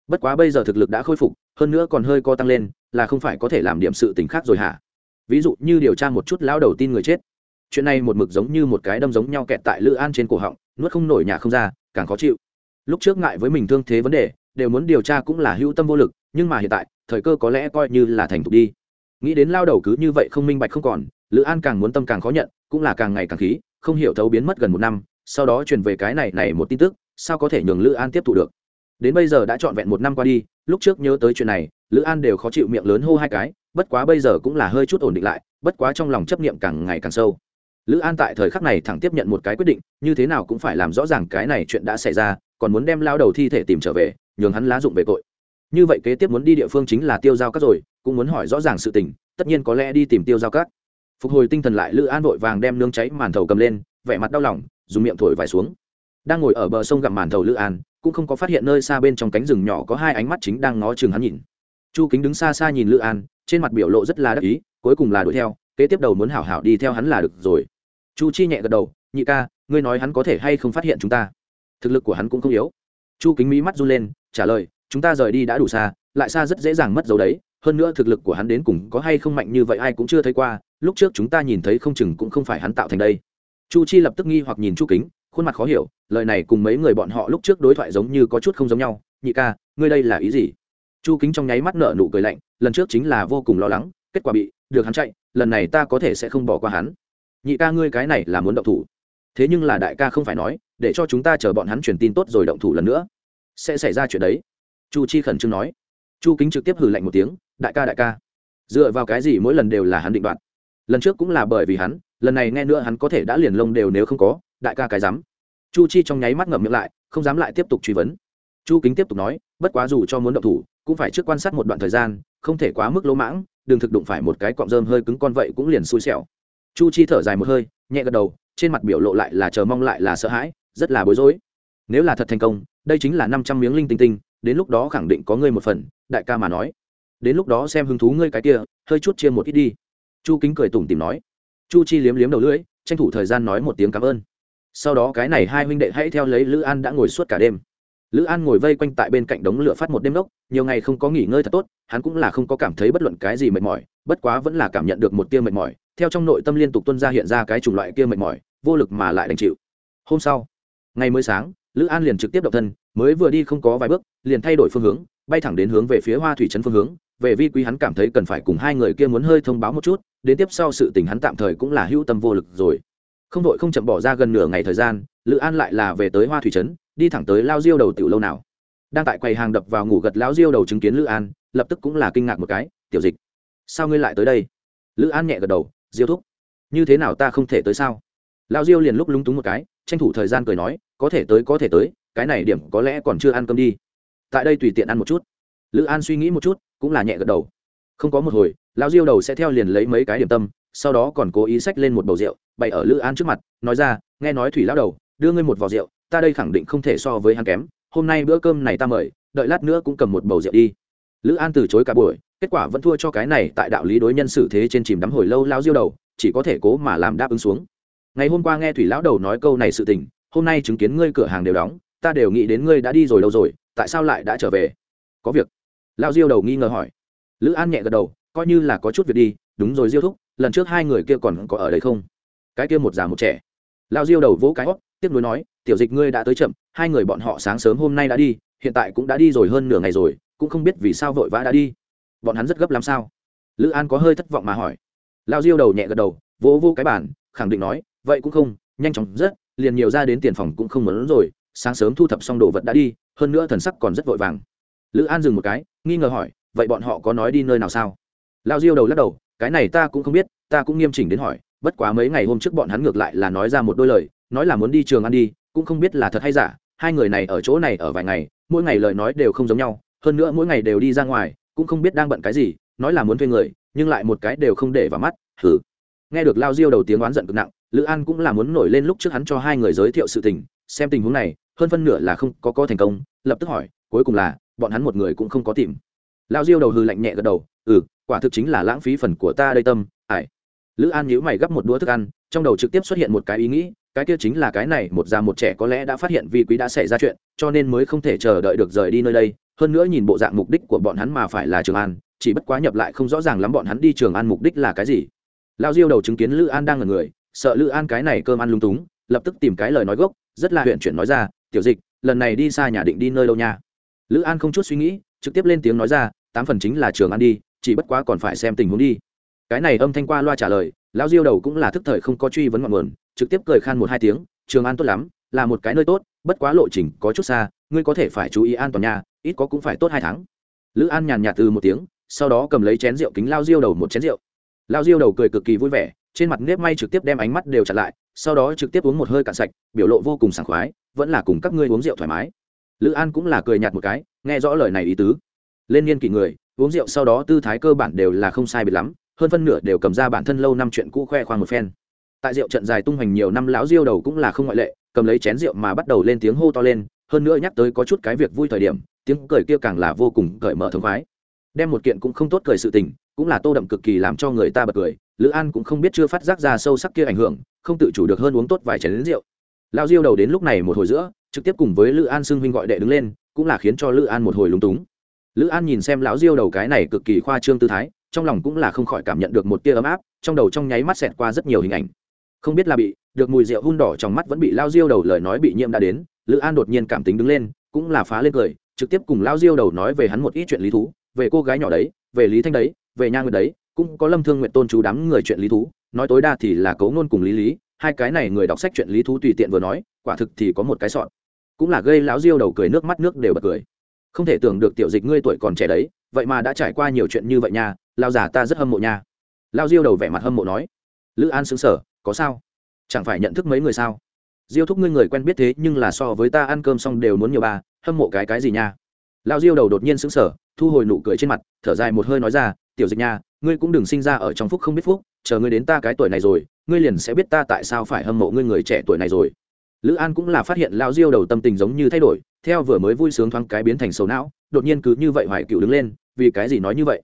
Bất quá bây giờ thực lực đã khôi phục, hơn nữa còn hơi co tăng lên, là không phải có thể làm điểm sự tình khác rồi hả? Ví dụ như điều tra một chút lão đầu tin người chết chuyện này một mực giống như một cái đâm giống nhau kẹt tại lữ an trên cổ họng, nuốt không nổi nhà không ra, càng khó chịu. Lúc trước ngại với mình thương thế vấn đề, đều muốn điều tra cũng là hữu tâm vô lực, nhưng mà hiện tại, thời cơ có lẽ coi như là thành thục đi. Nghĩ đến lao đầu cứ như vậy không minh bạch không còn, lữ an càng muốn tâm càng khó nhận, cũng là càng ngày càng khí, không hiểu thấu biến mất gần một năm, sau đó truyền về cái này này một tin tức, sao có thể nhường lữ an tiếp thu được. Đến bây giờ đã trọn vẹn một năm qua đi, lúc trước nhớ tới chuyện này, lữ an đều khó chịu miệng lớn hô hai cái, bất quá bây giờ cũng là hơi chút ổn định lại, bất quá trong lòng chấp niệm càng ngày càng sâu lữ an tại thời khắc này thẳng tiếp nhận một cái quyết định, như thế nào cũng phải làm rõ ràng cái này chuyện đã xảy ra, còn muốn đem lao đầu thi thể tìm trở về, nhường hắn lá dụng về tội. Như vậy kế tiếp muốn đi địa phương chính là tiêu giao các rồi, cũng muốn hỏi rõ ràng sự tình, tất nhiên có lẽ đi tìm tiêu giao các. Phục hồi tinh thần lại, lữ an vội vàng đem nương cháy màn thầu cầm lên, vẻ mặt đau lòng, dùng miệng thổi vải xuống. Đang ngồi ở bờ sông gặm màn thầu lữ an, cũng không có phát hiện nơi xa bên trong cánh rừng nhỏ có hai ánh mắt chính đang ngó chừng hắn nhìn. Chu kính đứng xa xa nhìn lữ an, trên mặt biểu lộ rất là đắc ý, cuối cùng là đuổi theo, kế tiếp đầu muốn hảo hảo đi theo hắn là được rồi chu chi nhẹ gật đầu, nhị ca, ngươi nói hắn có thể hay không phát hiện chúng ta? Thực lực của hắn cũng không yếu. Chu kính mỹ mắt run lên, trả lời, chúng ta rời đi đã đủ xa, lại xa rất dễ dàng mất dấu đấy. Hơn nữa thực lực của hắn đến cùng có hay không mạnh như vậy ai cũng chưa thấy qua. Lúc trước chúng ta nhìn thấy không chừng cũng không phải hắn tạo thành đây. Chu chi lập tức nghi hoặc nhìn chu kính, khuôn mặt khó hiểu, lời này cùng mấy người bọn họ lúc trước đối thoại giống như có chút không giống nhau. Nhị ca, ngươi đây là ý gì? Chu kính trong nháy mắt nở nụ cười lạnh, lần trước chính là vô cùng lo lắng, kết quả bị được hắn chạy, lần này ta có thể sẽ không bỏ qua hắn nhị ca ngươi cái này là muốn động thủ. Thế nhưng là đại ca không phải nói, để cho chúng ta chờ bọn hắn truyền tin tốt rồi động thủ lần nữa. Sẽ xảy ra chuyện đấy. Chu chi khẩn trương nói. Chu kính trực tiếp hử lạnh một tiếng, đại ca đại ca. Dựa vào cái gì mỗi lần đều là hắn định đoạt? Lần trước cũng là bởi vì hắn, lần này nghe nữa hắn có thể đã liền lông đều nếu không có, đại ca cái dám. Chu chi trong nháy mắt ngậm miệng lại, không dám lại tiếp tục truy vấn. Chu kính tiếp tục nói, bất quá dù cho muốn động thủ, cũng phải trước quan sát một đoạn thời gian, không thể quá mức lỗ mãng, đừng thực đụng phải một cái cọng rơm hơi cứng con vậy cũng liền xui xẻo chu chi thở dài một hơi, nhẹ gật đầu, trên mặt biểu lộ lại là chờ mong lại là sợ hãi, rất là bối rối. Nếu là thật thành công, đây chính là năm trăm miếng linh tinh tinh, đến lúc đó khẳng định có ngươi một phần, đại ca mà nói. Đến lúc đó xem hứng thú ngươi cái kia, hơi chút chia một ít đi. Chu kính cười tủm tìm nói. Chu chi liếm liếm đầu lưỡi, tranh thủ thời gian nói một tiếng cảm ơn. Sau đó cái này hai huynh đệ hãy theo lấy lữ an đã ngồi suốt cả đêm. Lữ an ngồi vây quanh tại bên cạnh đống lửa phát một đêm đốc, nhiều ngày không có nghỉ ngơi thật tốt, hắn cũng là không có cảm thấy bất luận cái gì mệt mỏi bất quá vẫn là cảm nhận được một tia mệt mỏi, theo trong nội tâm liên tục tuân ra hiện ra cái chủng loại kia mệt mỏi, vô lực mà lại đành chịu. Hôm sau, ngày mới sáng, lữ an liền trực tiếp động thân, mới vừa đi không có vài bước, liền thay đổi phương hướng, bay thẳng đến hướng về phía hoa thủy trấn phương hướng. Về vi quý hắn cảm thấy cần phải cùng hai người kia muốn hơi thông báo một chút, đến tiếp sau sự tình hắn tạm thời cũng là hữu tâm vô lực rồi. Không đội không chậm bỏ ra gần nửa ngày thời gian, lữ an lại là về tới hoa thủy trấn, đi thẳng tới lao diêu đầu tiểu lâu nào. Đang tại quầy hàng đập vào ngủ gật lão diêu đầu chứng kiến lữ an, lập tức cũng là kinh ngạc một cái, tiểu dịch sao ngươi lại tới đây? Lữ an nhẹ gật đầu, diêu thúc, như thế nào ta không thể tới sao? Lao diêu liền lúc lúng túng một cái, tranh thủ thời gian cười nói, có thể tới, có thể tới, cái này điểm có lẽ còn chưa ăn cơm đi. Tại đây tùy tiện ăn một chút. Lữ an suy nghĩ một chút, cũng là nhẹ gật đầu. Không có một hồi lao diêu đầu sẽ theo liền lấy mấy cái điểm tâm, sau đó còn cố ý xách lên một bầu rượu, bày ở lữ an trước mặt, nói ra, nghe nói thủy lao đầu, đưa ngươi một vò rượu, ta đây khẳng định không thể so với hắn kém, hôm nay bữa cơm này ta mời, đợi lát nữa cũng cầm một bầu rượu đi. Lữ an từ chối cả buổi kết quả vẫn thua cho cái này tại đạo lý đối nhân xử thế trên chìm đắm hồi lâu lao diêu đầu, chỉ có thể cố mà làm đáp ứng xuống. Ngày hôm qua nghe thủy lão đầu nói câu này sự tình, hôm nay chứng kiến ngươi cửa hàng đều đóng, ta đều nghĩ đến ngươi đã đi rồi đâu rồi, tại sao lại đã trở về? Có việc. Lao diêu đầu nghi ngờ hỏi. Lữ an nhẹ gật đầu, coi như là có chút việc đi, đúng rồi diêu thúc, lần trước hai người kia còn có ở đây không? Cái kia một già một trẻ. Lao diêu đầu vỗ cái hót, tiếp nối nói, tiểu dịch ngươi đã tới chậm, hai người bọn họ sáng sớm hôm nay đã đi, hiện tại cũng đã đi rồi hơn nửa ngày rồi, cũng không biết vì sao vội vã đã đi bọn hắn rất gấp làm sao? Lữ an có hơi thất vọng mà hỏi. Lao diêu đầu nhẹ gật đầu, vỗ vô cái bản khẳng định nói, vậy cũng không, nhanh chóng rất, liền nhiều ra đến tiền phòng cũng không muốn rồi, sáng sớm thu thập xong đồ vật đã đi, hơn nữa thần sắc còn rất vội vàng. Lữ an dừng một cái, nghi ngờ hỏi, vậy bọn họ có nói đi nơi nào sao? Lao diêu đầu lắc đầu, cái này ta cũng không biết, ta cũng nghiêm chỉnh đến hỏi, bất quá mấy ngày hôm trước bọn hắn ngược lại là nói ra một đôi lời, nói là muốn đi trường ăn đi, cũng không biết là thật hay giả, hai người này ở chỗ này ở vài ngày, mỗi ngày lời nói đều không giống nhau, hơn nữa mỗi ngày đều đi ra ngoài cũng không biết đang bận cái gì, nói là muốn thuê người, nhưng lại một cái đều không để vào mắt hử nghe được lao diêu đầu tiếng oán giận cực nặng, lữ an cũng là muốn nổi lên lúc trước hắn cho hai người giới thiệu sự tình, xem tình huống này, hơn phân nửa là không có có thành công, lập tức hỏi, cuối cùng là, bọn hắn một người cũng không có tìm. Lao diêu đầu hư lạnh nhẹ gật đầu ừ quả thực chính là lãng phí phần của ta đây tâm ải lữ an nhíu mày gấp một đũa thức ăn, trong đầu trực tiếp xuất hiện một cái ý nghĩ, cái kia chính là cái này, một già một trẻ có lẽ đã phát hiện Vi quý đã xảy ra chuyện, cho nên mới không thể chờ đợi được rời đi nơi đây hơn nữa nhìn bộ dạng mục đích của bọn hắn mà phải là trường an, chỉ bất quá nhập lại không rõ ràng lắm bọn hắn đi trường an mục đích là cái gì. Lao diêu đầu chứng kiến lữ an đang ở người, sợ lữ an cái này cơm ăn lung túng, lập tức tìm cái lời nói gốc, rất là huyện chuyển nói ra, tiểu dịch, lần này đi xa nhà định đi nơi đâu nha? Lữ an không chút suy nghĩ, trực tiếp lên tiếng nói ra, tám phần chính là trường an đi, chỉ bất quá còn phải xem tình huống đi. Cái này âm thanh qua loa trả lời lão diêu đầu cũng là thức thời không có truy vấn ngọn nguồn, trực tiếp cười khan một hai tiếng, trường an tốt lắm, là một cái nơi tốt bất quá lộ trình có chút xa, ngươi có thể phải chú ý an toàn nhà ít có cũng phải tốt hai tháng. Lữ an nhàn nhạt từ một tiếng, sau đó cầm lấy chén rượu kính lao diêu đầu một chén rượu. Lao diêu đầu cười cực kỳ vui vẻ, trên mặt nếp may trực tiếp đem ánh mắt đều chặt lại, sau đó trực tiếp uống một hơi cạn sạch, biểu lộ vô cùng sảng khoái, vẫn là cùng các ngươi uống rượu thoải mái. Lữ an cũng là cười nhạt một cái, nghe rõ lời này ý tứ. Lên niên kỷ người, uống rượu sau đó tư thái cơ bản đều là không sai biệt lắm, hơn phân nửa đều cầm ra bản thân lâu năm chuyện cũ khoe khoang một phen. Tại rượu trận dài tung hoành nhiều năm, lão diêu đầu cũng là không ngoại lệ cầm lấy chén rượu mà bắt đầu lên tiếng hô to lên, hơn nữa nhắc tới có chút cái việc vui thời điểm, tiếng cười kia càng là vô cùng cởi mở thống khoái. Đem một kiện cũng không tốt cười sự tình, cũng là tô đậm cực kỳ làm cho người ta bật cười, lữ an cũng không biết chưa phát giác ra sâu sắc kia ảnh hưởng, không tự chủ được hơn uống tốt vài chén rượu. Lao diêu đầu đến lúc này một hồi giữa, trực tiếp cùng với lữ an xưng huynh gọi đệ đứng lên, cũng là khiến cho lữ an một hồi lúng túng. Lữ an nhìn xem lão diêu đầu cái này cực kỳ khoa trương tư thái, trong lòng cũng là không khỏi cảm nhận được một tia ấm áp, trong đầu trong nháy mắt xẹt qua rất nhiều hình ảnh. Không biết là bị được mùi rượu hun đỏ trong mắt vẫn bị lao diêu đầu lời nói bị nhiễm đã đến, lữ an đột nhiên cảm tính đứng lên, cũng là phá lên cười, trực tiếp cùng lao diêu đầu nói về hắn một ít chuyện lý thú, về cô gái nhỏ đấy, về lý thanh đấy, về nha nguyệt đấy, cũng có lâm thương nguyện tôn chú đám người chuyện lý thú, nói tối đa thì là cấu ngôn cùng lý lý, hai cái này người đọc sách chuyện lý thú tùy tiện vừa nói, quả thực thì có một cái sọn cũng là gây lao diêu đầu cười nước mắt nước đều bật cười. Không thể tưởng được tiểu dịch ngươi tuổi còn trẻ đấy, vậy mà đã trải qua nhiều chuyện như vậy nha, lao già ta rất hâm mộ nha. Lao diêu đầu vẻ mặt hâm mộ nói. Lữ an xứng sở có sao? Chẳng phải nhận thức mấy người sao? Diêu thúc ngươi người quen biết thế nhưng là so với ta ăn cơm xong đều muốn nhiều ba hâm mộ cái cái gì nha? Lao diêu đầu đột nhiên sững sờ, thu hồi nụ cười trên mặt thở dài một hơi nói ra tiểu dịch nha ngươi cũng đừng sinh ra ở trong phúc không biết phúc chờ ngươi đến ta cái tuổi này rồi ngươi liền sẽ biết ta tại sao phải hâm mộ ngươi người trẻ tuổi này rồi. Lữ an cũng là phát hiện lao diêu đầu tâm tình giống như thay đổi theo vừa mới vui sướng thoáng cái biến thành sầu não đột nhiên cứ như vậy hoài cựu đứng lên vì cái gì nói như vậy?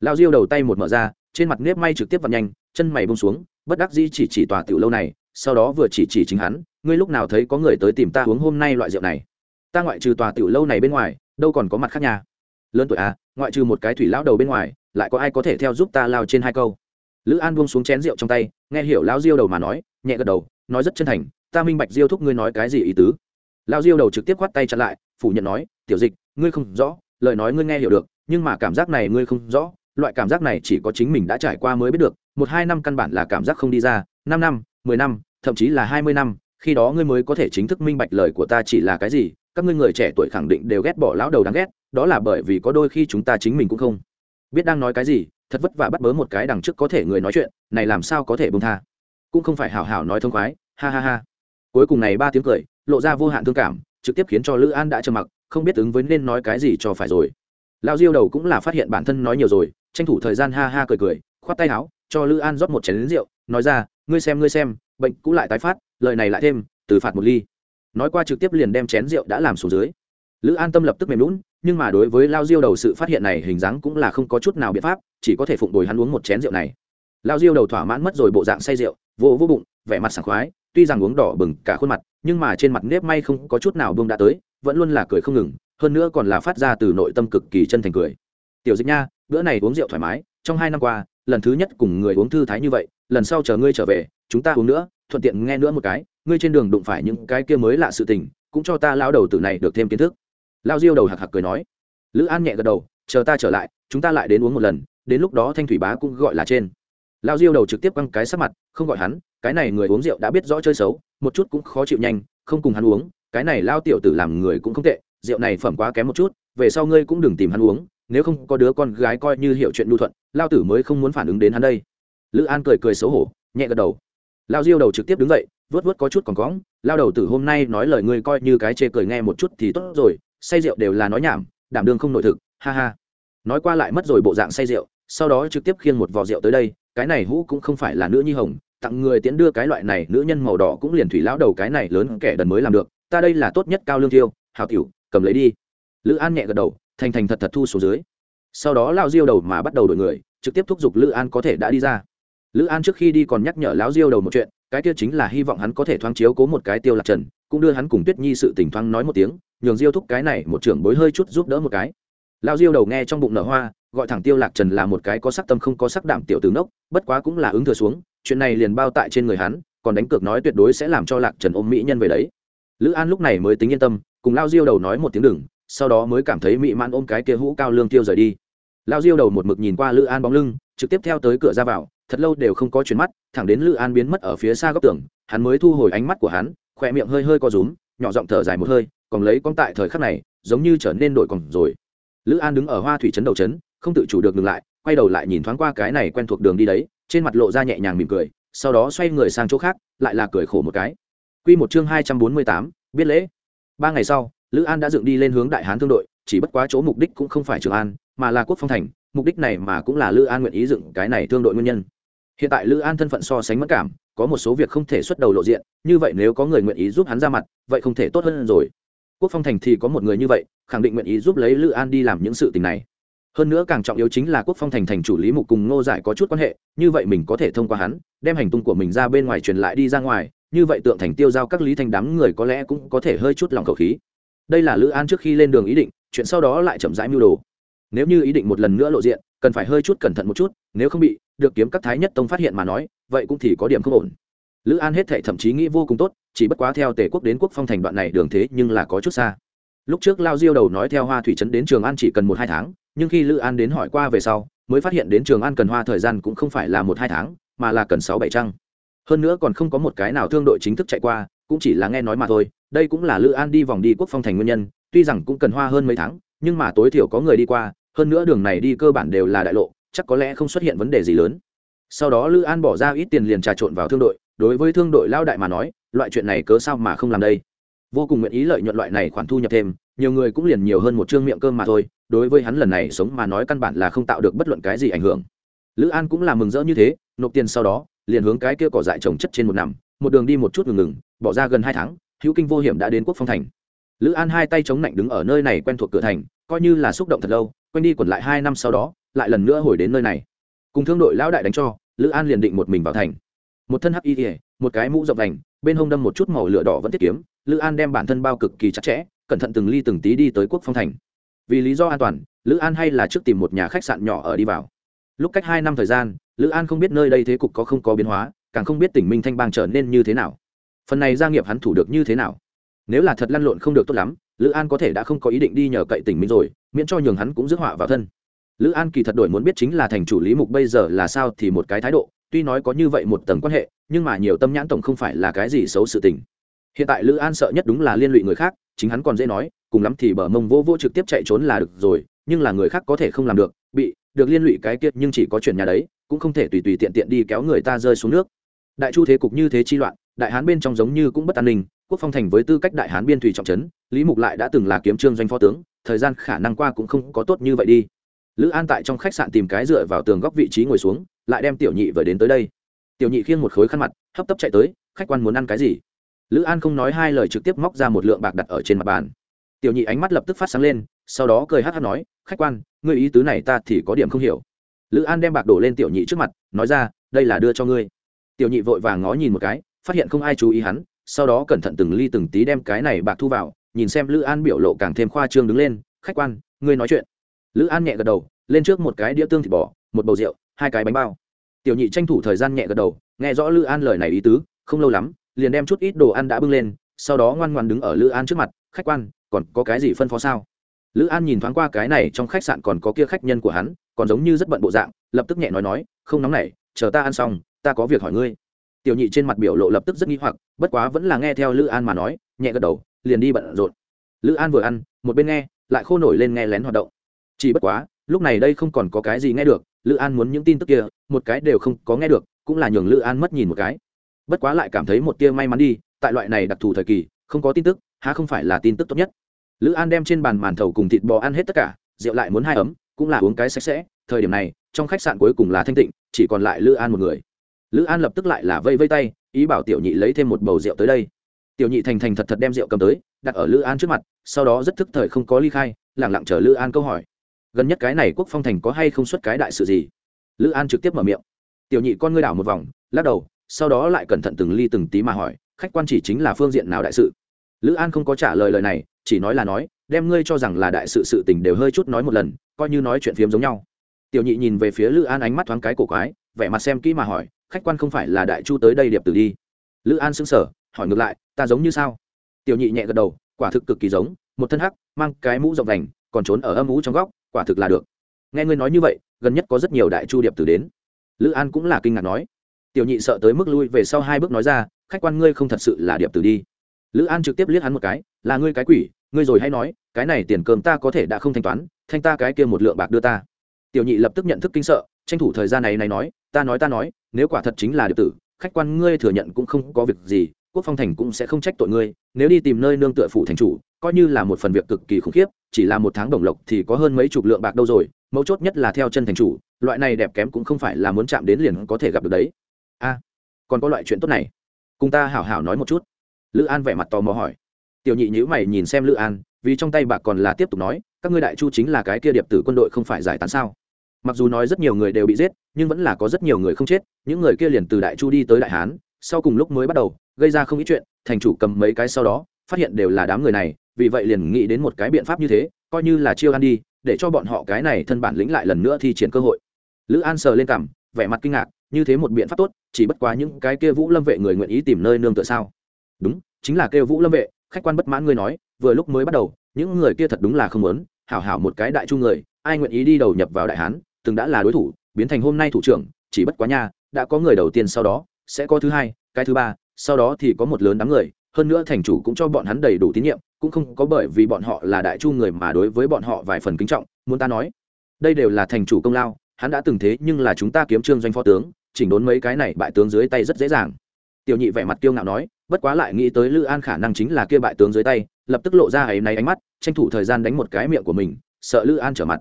Lao diêu đầu tay một mở ra trên mặt nếp may trực tiếp vặt nhanh chân mày bông xuống bất đắc dĩ chỉ chỉ tòa tiểu lâu này sau đó vừa chỉ chỉ chính hắn, ngươi lúc nào thấy có người tới tìm ta uống hôm nay loại rượu này? Ta ngoại trừ tòa tiểu lâu này bên ngoài, đâu còn có mặt khác nhà lớn tuổi à ngoại trừ một cái thủy lão đầu bên ngoài, lại có ai có thể theo giúp ta lao trên hai câu? Lữ an buông xuống chén rượu trong tay, nghe hiểu lão diêu đầu mà nói, nhẹ gật đầu, nói rất chân thành, ta minh bạch diêu thúc ngươi nói cái gì ý tứ? Lão diêu đầu trực tiếp khoát tay chặn lại, phủ nhận nói, tiểu dịch, ngươi không rõ, lời nói ngươi nghe hiểu được, nhưng mà cảm giác này ngươi không rõ, loại cảm giác này chỉ có chính mình đã trải qua mới biết được, một hai năm căn bản là cảm giác không đi ra, năm năm mười năm, thậm chí là hai mươi năm, khi đó ngươi mới có thể chính thức minh bạch lời của ta chỉ là cái gì, các ngươi người trẻ tuổi khẳng định đều ghét bỏ lão đầu đáng ghét, đó là bởi vì có đôi khi chúng ta chính mình cũng không biết đang nói cái gì, thật vất vả bắt bớ một cái đằng trước có thể người nói chuyện, này làm sao có thể bông tha. Cũng không phải hảo hảo nói thông khoái, ha ha ha. Cuối cùng này ba tiếng cười, lộ ra vô hạn thương cảm, trực tiếp khiến cho lữ an đã trầm mặc, không biết ứng với nên nói cái gì cho phải rồi. Lao diêu đầu cũng là phát hiện bản thân nói nhiều rồi, tranh thủ thời gian ha ha cười cười, khoát tay áo, cho lữ an rót một chén lính rượu, nói ra ngươi xem ngươi xem, bệnh cũ lại tái phát, lời này lại thêm, từ phạt một ly. Nói qua trực tiếp liền đem chén rượu đã làm xuống dưới. Lữ an tâm lập tức mềm lún nhưng mà đối với lao diêu đầu sự phát hiện này hình dáng cũng là không có chút nào biện pháp, chỉ có thể phụng đổi hắn uống một chén rượu này. Lao diêu đầu thỏa mãn mất rồi bộ dạng say rượu, vô vô bụng, vẻ mặt sảng khoái, tuy rằng uống đỏ bừng cả khuôn mặt, nhưng mà trên mặt nếp may không có chút nào bông đã tới, vẫn luôn là cười không ngừng, hơn nữa còn là phát ra từ nội tâm cực kỳ chân thành cười. Tiểu dịch nha, bữa này uống rượu thoải mái, trong hai năm qua, lần thứ nhất cùng người uống thư thái như vậy lần sau chờ ngươi trở về, chúng ta uống nữa, thuận tiện nghe nữa một cái, ngươi trên đường đụng phải những cái kia mới lạ sự tình, cũng cho ta lao đầu tử này được thêm kiến thức. Lao diêu đầu hạc hạc cười nói. Lữ an nhẹ gật đầu, chờ ta trở lại, chúng ta lại đến uống một lần, đến lúc đó thanh thủy bá cũng gọi là trên. Lao diêu đầu trực tiếp quăng cái sắc mặt, không gọi hắn, cái này người uống rượu đã biết rõ chơi xấu, một chút cũng khó chịu nhanh, không cùng hắn uống, cái này lao tiểu tử làm người cũng không tệ, rượu này phẩm quá kém một chút, về sau ngươi cũng đừng tìm hắn uống, nếu không có đứa con gái coi như hiểu chuyện lưu thuận lao tử mới không muốn phản ứng đến hắn đây lữ an cười cười xấu hổ, nhẹ gật đầu. Lao diêu đầu trực tiếp đứng dậy, vớt vớt có chút còn cóng. Lao đầu tử hôm nay nói lời ngươi coi như cái chê cười nghe một chút thì tốt rồi, say rượu đều là nói nhảm, đảm đương không nội thực, ha ha. Nói qua lại mất rồi bộ dạng say rượu, sau đó trực tiếp khiêng một vò rượu tới đây, cái này hũ cũng không phải là nữ nhi hồng, tặng người tiễn đưa cái loại này, nữ nhân màu đỏ cũng liền thủy lão đầu cái này lớn kẻ đần mới làm được, ta đây là tốt nhất cao lương tiêu hào tiểu, cầm lấy đi. Lữ an nhẹ gật đầu, thành thành thật thật thu số dưới. Sau đó lao diêu đầu mà bắt đầu đổi người, trực tiếp thúc giục lữ an có thể đã đi ra lữ an trước khi đi còn nhắc nhở lão diêu đầu một chuyện, cái kia chính là hy vọng hắn có thể thoáng chiếu cố một cái tiêu lạc trần, cũng đưa hắn cùng tuyết nhi sự tình thoáng nói một tiếng, nhường diêu thúc cái này một trưởng bối hơi chút giúp đỡ một cái. Lão diêu đầu nghe trong bụng nở hoa, gọi thẳng tiêu lạc trần là một cái có sắc tâm không có sắc đảm tiểu tử nốc bất quá cũng là ứng thừa xuống, chuyện này liền bao tại trên người hắn, còn đánh cược nói tuyệt đối sẽ làm cho lạc trần ôm mỹ nhân về đấy. Lữ an lúc này mới tính yên tâm, cùng lao diêu đầu nói một tiếng đừng, sau đó mới cảm thấy mỹ man ôm cái kia hũ cao lương tiêu rời đi. Lao diêu đầu một mực nhìn qua lữ an bóng lưng, trực tiếp theo tới cửa ra vào thật lâu đều không có chuyển mắt, thẳng đến lữ an biến mất ở phía xa góc tường, hắn mới thu hồi ánh mắt của hắn, khỏe miệng hơi hơi co rúm, nhỏ giọng thở dài một hơi, còn lấy con tại thời khắc này, giống như trở nên đổi còn rồi. Lữ an đứng ở hoa thủy trấn đầu trấn, không tự chủ được ngừng lại, quay đầu lại nhìn thoáng qua cái này quen thuộc đường đi đấy, trên mặt lộ ra nhẹ nhàng mỉm cười, sau đó xoay người sang chỗ khác, lại là cười khổ một cái. Q một chương hai trăm bốn mươi tám, biết lễ. Ba ngày sau, lữ an đã dựng đi lên hướng đại hán thương đội, chỉ bất quá chỗ mục đích cũng không phải trường an, mà là quốc phong thành, mục đích này mà cũng là lữ an nguyện ý dựng cái này thương đội nguyên nhân hiện tại lữ an thân phận so sánh mất cảm, có một số việc không thể xuất đầu lộ diện, như vậy nếu có người nguyện ý giúp hắn ra mặt, vậy không thể tốt hơn rồi. Quốc phong thành thì có một người như vậy, khẳng định nguyện ý giúp lấy lữ an đi làm những sự tình này. Hơn nữa càng trọng yếu chính là quốc phong thành thành chủ lý mục cùng ngô giải có chút quan hệ, như vậy mình có thể thông qua hắn, đem hành tung của mình ra bên ngoài truyền lại đi ra ngoài, như vậy tượng thành tiêu giao các lý thành đám người có lẽ cũng có thể hơi chút lòng khẩu khí. Đây là lữ an trước khi lên đường ý định, chuyện sau đó lại chậm rãi mưu đồ. Nếu như ý định một lần nữa lộ diện, cần phải hơi chút cẩn thận một chút, nếu không bị được kiếm các thái nhất tông phát hiện mà nói, vậy cũng thì có điểm không ổn. Lữ an hết thệ thậm chí nghĩ vô cùng tốt, chỉ bất quá theo tể quốc đến quốc phong thành đoạn này đường thế nhưng là có chút xa. Lúc trước lao diêu đầu nói theo hoa thủy trấn đến trường an chỉ cần một hai tháng, nhưng khi lữ an đến hỏi qua về sau, mới phát hiện đến trường an cần hoa thời gian cũng không phải là một hai tháng, mà là cần sáu bảy trăng. Hơn nữa còn không có một cái nào thương đội chính thức chạy qua, cũng chỉ là nghe nói mà thôi, đây cũng là lữ an đi vòng đi quốc phong thành nguyên nhân, tuy rằng cũng cần hoa hơn mấy tháng, nhưng mà tối thiểu có người đi qua, hơn nữa đường này đi cơ bản đều là đại lộ chắc có lẽ không xuất hiện vấn đề gì lớn. Sau đó lữ an bỏ ra ít tiền liền trà trộn vào thương đội, đối với thương đội lao đại mà nói, loại chuyện này cớ sao mà không làm đây? Vô cùng nguyện ý lợi nhuận loại này khoản thu nhập thêm, nhiều người cũng liền nhiều hơn một chương miệng cơm mà thôi, đối với hắn lần này sống mà nói căn bản là không tạo được bất luận cái gì ảnh hưởng. Lữ an cũng là mừng rỡ như thế, nộp tiền sau đó, liền hướng cái kia cỏ dại trồng chất trên một nằm, một đường đi một chút ngừng ngừng, bỏ ra gần hai tháng, hữu kinh vô hiểm đã đến quốc phong thành. Lữ an hai tay chống lạnh đứng ở nơi này quen thuộc cửa thành, coi như là xúc động thật lâu quanh đi quẩn lại hai năm sau đó lại lần nữa hồi đến nơi này. Cùng thương đội lão đại đánh cho, lữ an liền định một mình vào thành. Một thân hắc y ỉa một cái mũ rộng đành bên hông đâm một chút màu lửa đỏ vẫn tiết kiếm, lữ an đem bản thân bao cực kỳ chặt chẽ, cẩn thận từng ly từng tí đi tới quốc phong thành. Vì lý do an toàn, lữ an hay là trước tìm một nhà khách sạn nhỏ ở đi vào. Lúc cách hai năm thời gian, lữ an không biết nơi đây thế cục có không có biến hóa, càng không biết tỉnh minh thanh bang trở nên như thế nào. Phần này gia nghiệp hắn thủ được như thế nào? Nếu là thật lăn lộn không được tốt lắm, lữ an có thể đã không có ý định đi nhờ cậy tỉnh minh rồi, miễn cho nhường hắn cũng rước họa vào thân lữ an kỳ thật đổi muốn biết chính là thành chủ lý mục bây giờ là sao thì một cái thái độ, tuy nói có như vậy một tầng quan hệ, nhưng mà nhiều tâm nhãn tổng không phải là cái gì xấu sự tình. Hiện tại lữ an sợ nhất đúng là liên lụy người khác, chính hắn còn dễ nói, cùng lắm thì bờ mông vô vô trực tiếp chạy trốn là được rồi, nhưng là người khác có thể không làm được, bị, được liên lụy cái kiệt nhưng chỉ có chuyển nhà đấy, cũng không thể tùy tùy tiện tiện đi kéo người ta rơi xuống nước. Đại chu thế cục như thế chi loạn, đại hán bên trong giống như cũng bất an ninh, quốc phong thành với tư cách đại hán biên thủy trọng trấn, lý mục lại đã từng là kiếm trương doanh phó tướng, thời gian khả năng qua cũng không có tốt như vậy đi lữ an tại trong khách sạn tìm cái dựa vào tường góc vị trí ngồi xuống, lại đem tiểu nhị vừa đến tới đây. Tiểu nhị khiêng một khối khăn mặt, hấp tấp chạy tới, khách quan muốn ăn cái gì? Lữ an không nói hai lời trực tiếp móc ra một lượng bạc đặt ở trên mặt bàn. Tiểu nhị ánh mắt lập tức phát sáng lên, sau đó cười hát hát nói, khách quan, ngươi ý tứ này ta thì có điểm không hiểu. Lữ an đem bạc đổ lên tiểu nhị trước mặt, nói ra, đây là đưa cho ngươi. Tiểu nhị vội vàng ngó nhìn một cái, phát hiện không ai chú ý hắn, sau đó cẩn thận từng ly từng tí đem cái này bạc thu vào, nhìn xem lữ an biểu lộ càng thêm khoa trương đứng lên, khách quan, ngươi nói chuyện lữ an nhẹ gật đầu, lên trước một cái đĩa tương thịt bò, một bầu rượu, hai cái bánh bao. Tiểu nhị tranh thủ thời gian nhẹ gật đầu, nghe rõ lữ an lời này ý tứ, không lâu lắm, liền đem chút ít đồ ăn đã bưng lên, sau đó ngoan ngoan đứng ở lữ an trước mặt, khách quan, còn có cái gì phân phó sao? Lữ an nhìn thoáng qua cái này trong khách sạn còn có kia khách nhân của hắn, còn giống như rất bận bộ dạng, lập tức nhẹ nói nói, không nóng nảy, chờ ta ăn xong, ta có việc hỏi ngươi. Tiểu nhị trên mặt biểu lộ lập tức rất nghi hoặc, bất quá vẫn là nghe theo lữ an mà nói, nhẹ gật đầu, liền đi bận rộn. Lữ an vừa ăn, một bên nghe, lại khô nổi lên nghe lén hoạt động chỉ bất quá, lúc này đây không còn có cái gì nghe được, lữ an muốn những tin tức kia, một cái đều không có nghe được, cũng là nhường lữ an mất nhìn một cái. Bất quá lại cảm thấy một tia may mắn đi, tại loại này đặc thù thời kỳ, không có tin tức, há không phải là tin tức tốt nhất. Lữ an đem trên bàn màn thầu cùng thịt bò ăn hết tất cả, rượu lại muốn hai ấm, cũng là uống cái sạch sẽ, thời điểm này, trong khách sạn cuối cùng là thanh tịnh, chỉ còn lại lữ an một người. Lữ an lập tức lại là vây vây tay, ý bảo tiểu nhị lấy thêm một bầu rượu tới đây. Tiểu nhị thành thành thật thật đem rượu cầm tới, đặt ở lữ an trước mặt, sau đó rất thức thời không có ly khai lẳng lặng chờ lữ an câu hỏi gần nhất cái này quốc phong thành có hay không xuất cái đại sự gì? Lữ an trực tiếp mở miệng. Tiểu nhị con ngươi đảo một vòng, lắc đầu, sau đó lại cẩn thận từng ly từng tí mà hỏi, khách quan chỉ chính là phương diện nào đại sự? Lữ an không có trả lời lời này, chỉ nói là nói, đem ngươi cho rằng là đại sự sự tình đều hơi chút nói một lần, coi như nói chuyện phiếm giống nhau. Tiểu nhị nhìn về phía lữ an ánh mắt thoáng cái cổ quái, vẻ mặt xem kỹ mà hỏi, khách quan không phải là đại chu tới đây điệp tử đi? Lữ an xứng sở hỏi ngược lại, ta giống như sao? Tiểu nhị nhẹ gật đầu, quả thực cực kỳ giống, một thân hắc, mang cái mũ rộng vành còn trốn ở âm mũ trong góc quả thực là được. Nghe ngươi nói như vậy, gần nhất có rất nhiều đại chu điệp tử đến. Lữ an cũng là kinh ngạc nói. Tiểu nhị sợ tới mức lui về sau hai bước nói ra, khách quan ngươi không thật sự là điệp tử đi. Lữ an trực tiếp liếc hắn một cái, là ngươi cái quỷ, ngươi rồi hay nói, cái này tiền cơm ta có thể đã không thanh toán, thanh ta cái kia một lượng bạc đưa ta. Tiểu nhị lập tức nhận thức kinh sợ, tranh thủ thời gian này này nói, ta nói ta nói, nếu quả thật chính là điệp tử, khách quan ngươi thừa nhận cũng không có việc gì, quốc phong thành cũng sẽ không trách tội ngươi, nếu đi tìm nơi nương tựa phủ thành chủ coi như là một phần việc cực kỳ khủng khiếp, chỉ là một tháng đồng lộc thì có hơn mấy chục lượng bạc đâu rồi, mấu chốt nhất là theo chân thành chủ, loại này đẹp kém cũng không phải là muốn chạm đến liền có thể gặp được đấy. A, còn có loại chuyện tốt này. Cùng ta hảo hảo nói một chút. Lữ an vẻ mặt tò mò hỏi. Tiểu nhị nhữ mày nhìn xem lữ an, vì trong tay bạc còn là tiếp tục nói, các ngươi đại chu chính là cái kia điệp tử quân đội không phải giải tán sao? Mặc dù nói rất nhiều người đều bị giết, nhưng vẫn là có rất nhiều người không chết, những người kia liền từ đại chu đi tới đại hán, sau cùng lúc mới bắt đầu, gây ra không ít chuyện, thành chủ cầm mấy cái sau đó, phát hiện đều là đám người này vì vậy liền nghĩ đến một cái biện pháp như thế, coi như là chiêu ăn đi, để cho bọn họ cái này thân bản lĩnh lại lần nữa thi triển cơ hội. Lữ an sờ lên cằm vẻ mặt kinh ngạc, như thế một biện pháp tốt, chỉ bất quá những cái kia vũ lâm vệ người nguyện ý tìm nơi nương tựa sao? Đúng, chính là kêu vũ lâm vệ, khách quan bất mãn ngươi nói, vừa lúc mới bắt đầu, những người kia thật đúng là không muốn, hảo hảo một cái đại chu người, ai nguyện ý đi đầu nhập vào đại hán, từng đã là đối thủ, biến thành hôm nay thủ trưởng, chỉ bất quá nha, đã có người đầu tiên sau đó, sẽ có thứ hai, cái thứ ba, sau đó thì có một lớn đám người hơn nữa thành chủ cũng cho bọn hắn đầy đủ tín nhiệm, cũng không có bởi vì bọn họ là đại chu người mà đối với bọn họ vài phần kính trọng, muốn ta nói. Đây đều là thành chủ công lao, hắn đã từng thế nhưng là chúng ta kiếm trương doanh phó tướng, chỉnh đốn mấy cái này bại tướng dưới tay rất dễ dàng. Tiểu nhị vẻ mặt kiêu ngạo nói, bất quá lại nghĩ tới lữ an khả năng chính là kia bại tướng dưới tay, lập tức lộ ra ấy náy ánh mắt, tranh thủ thời gian đánh một cái miệng của mình, sợ lữ an trở mặt.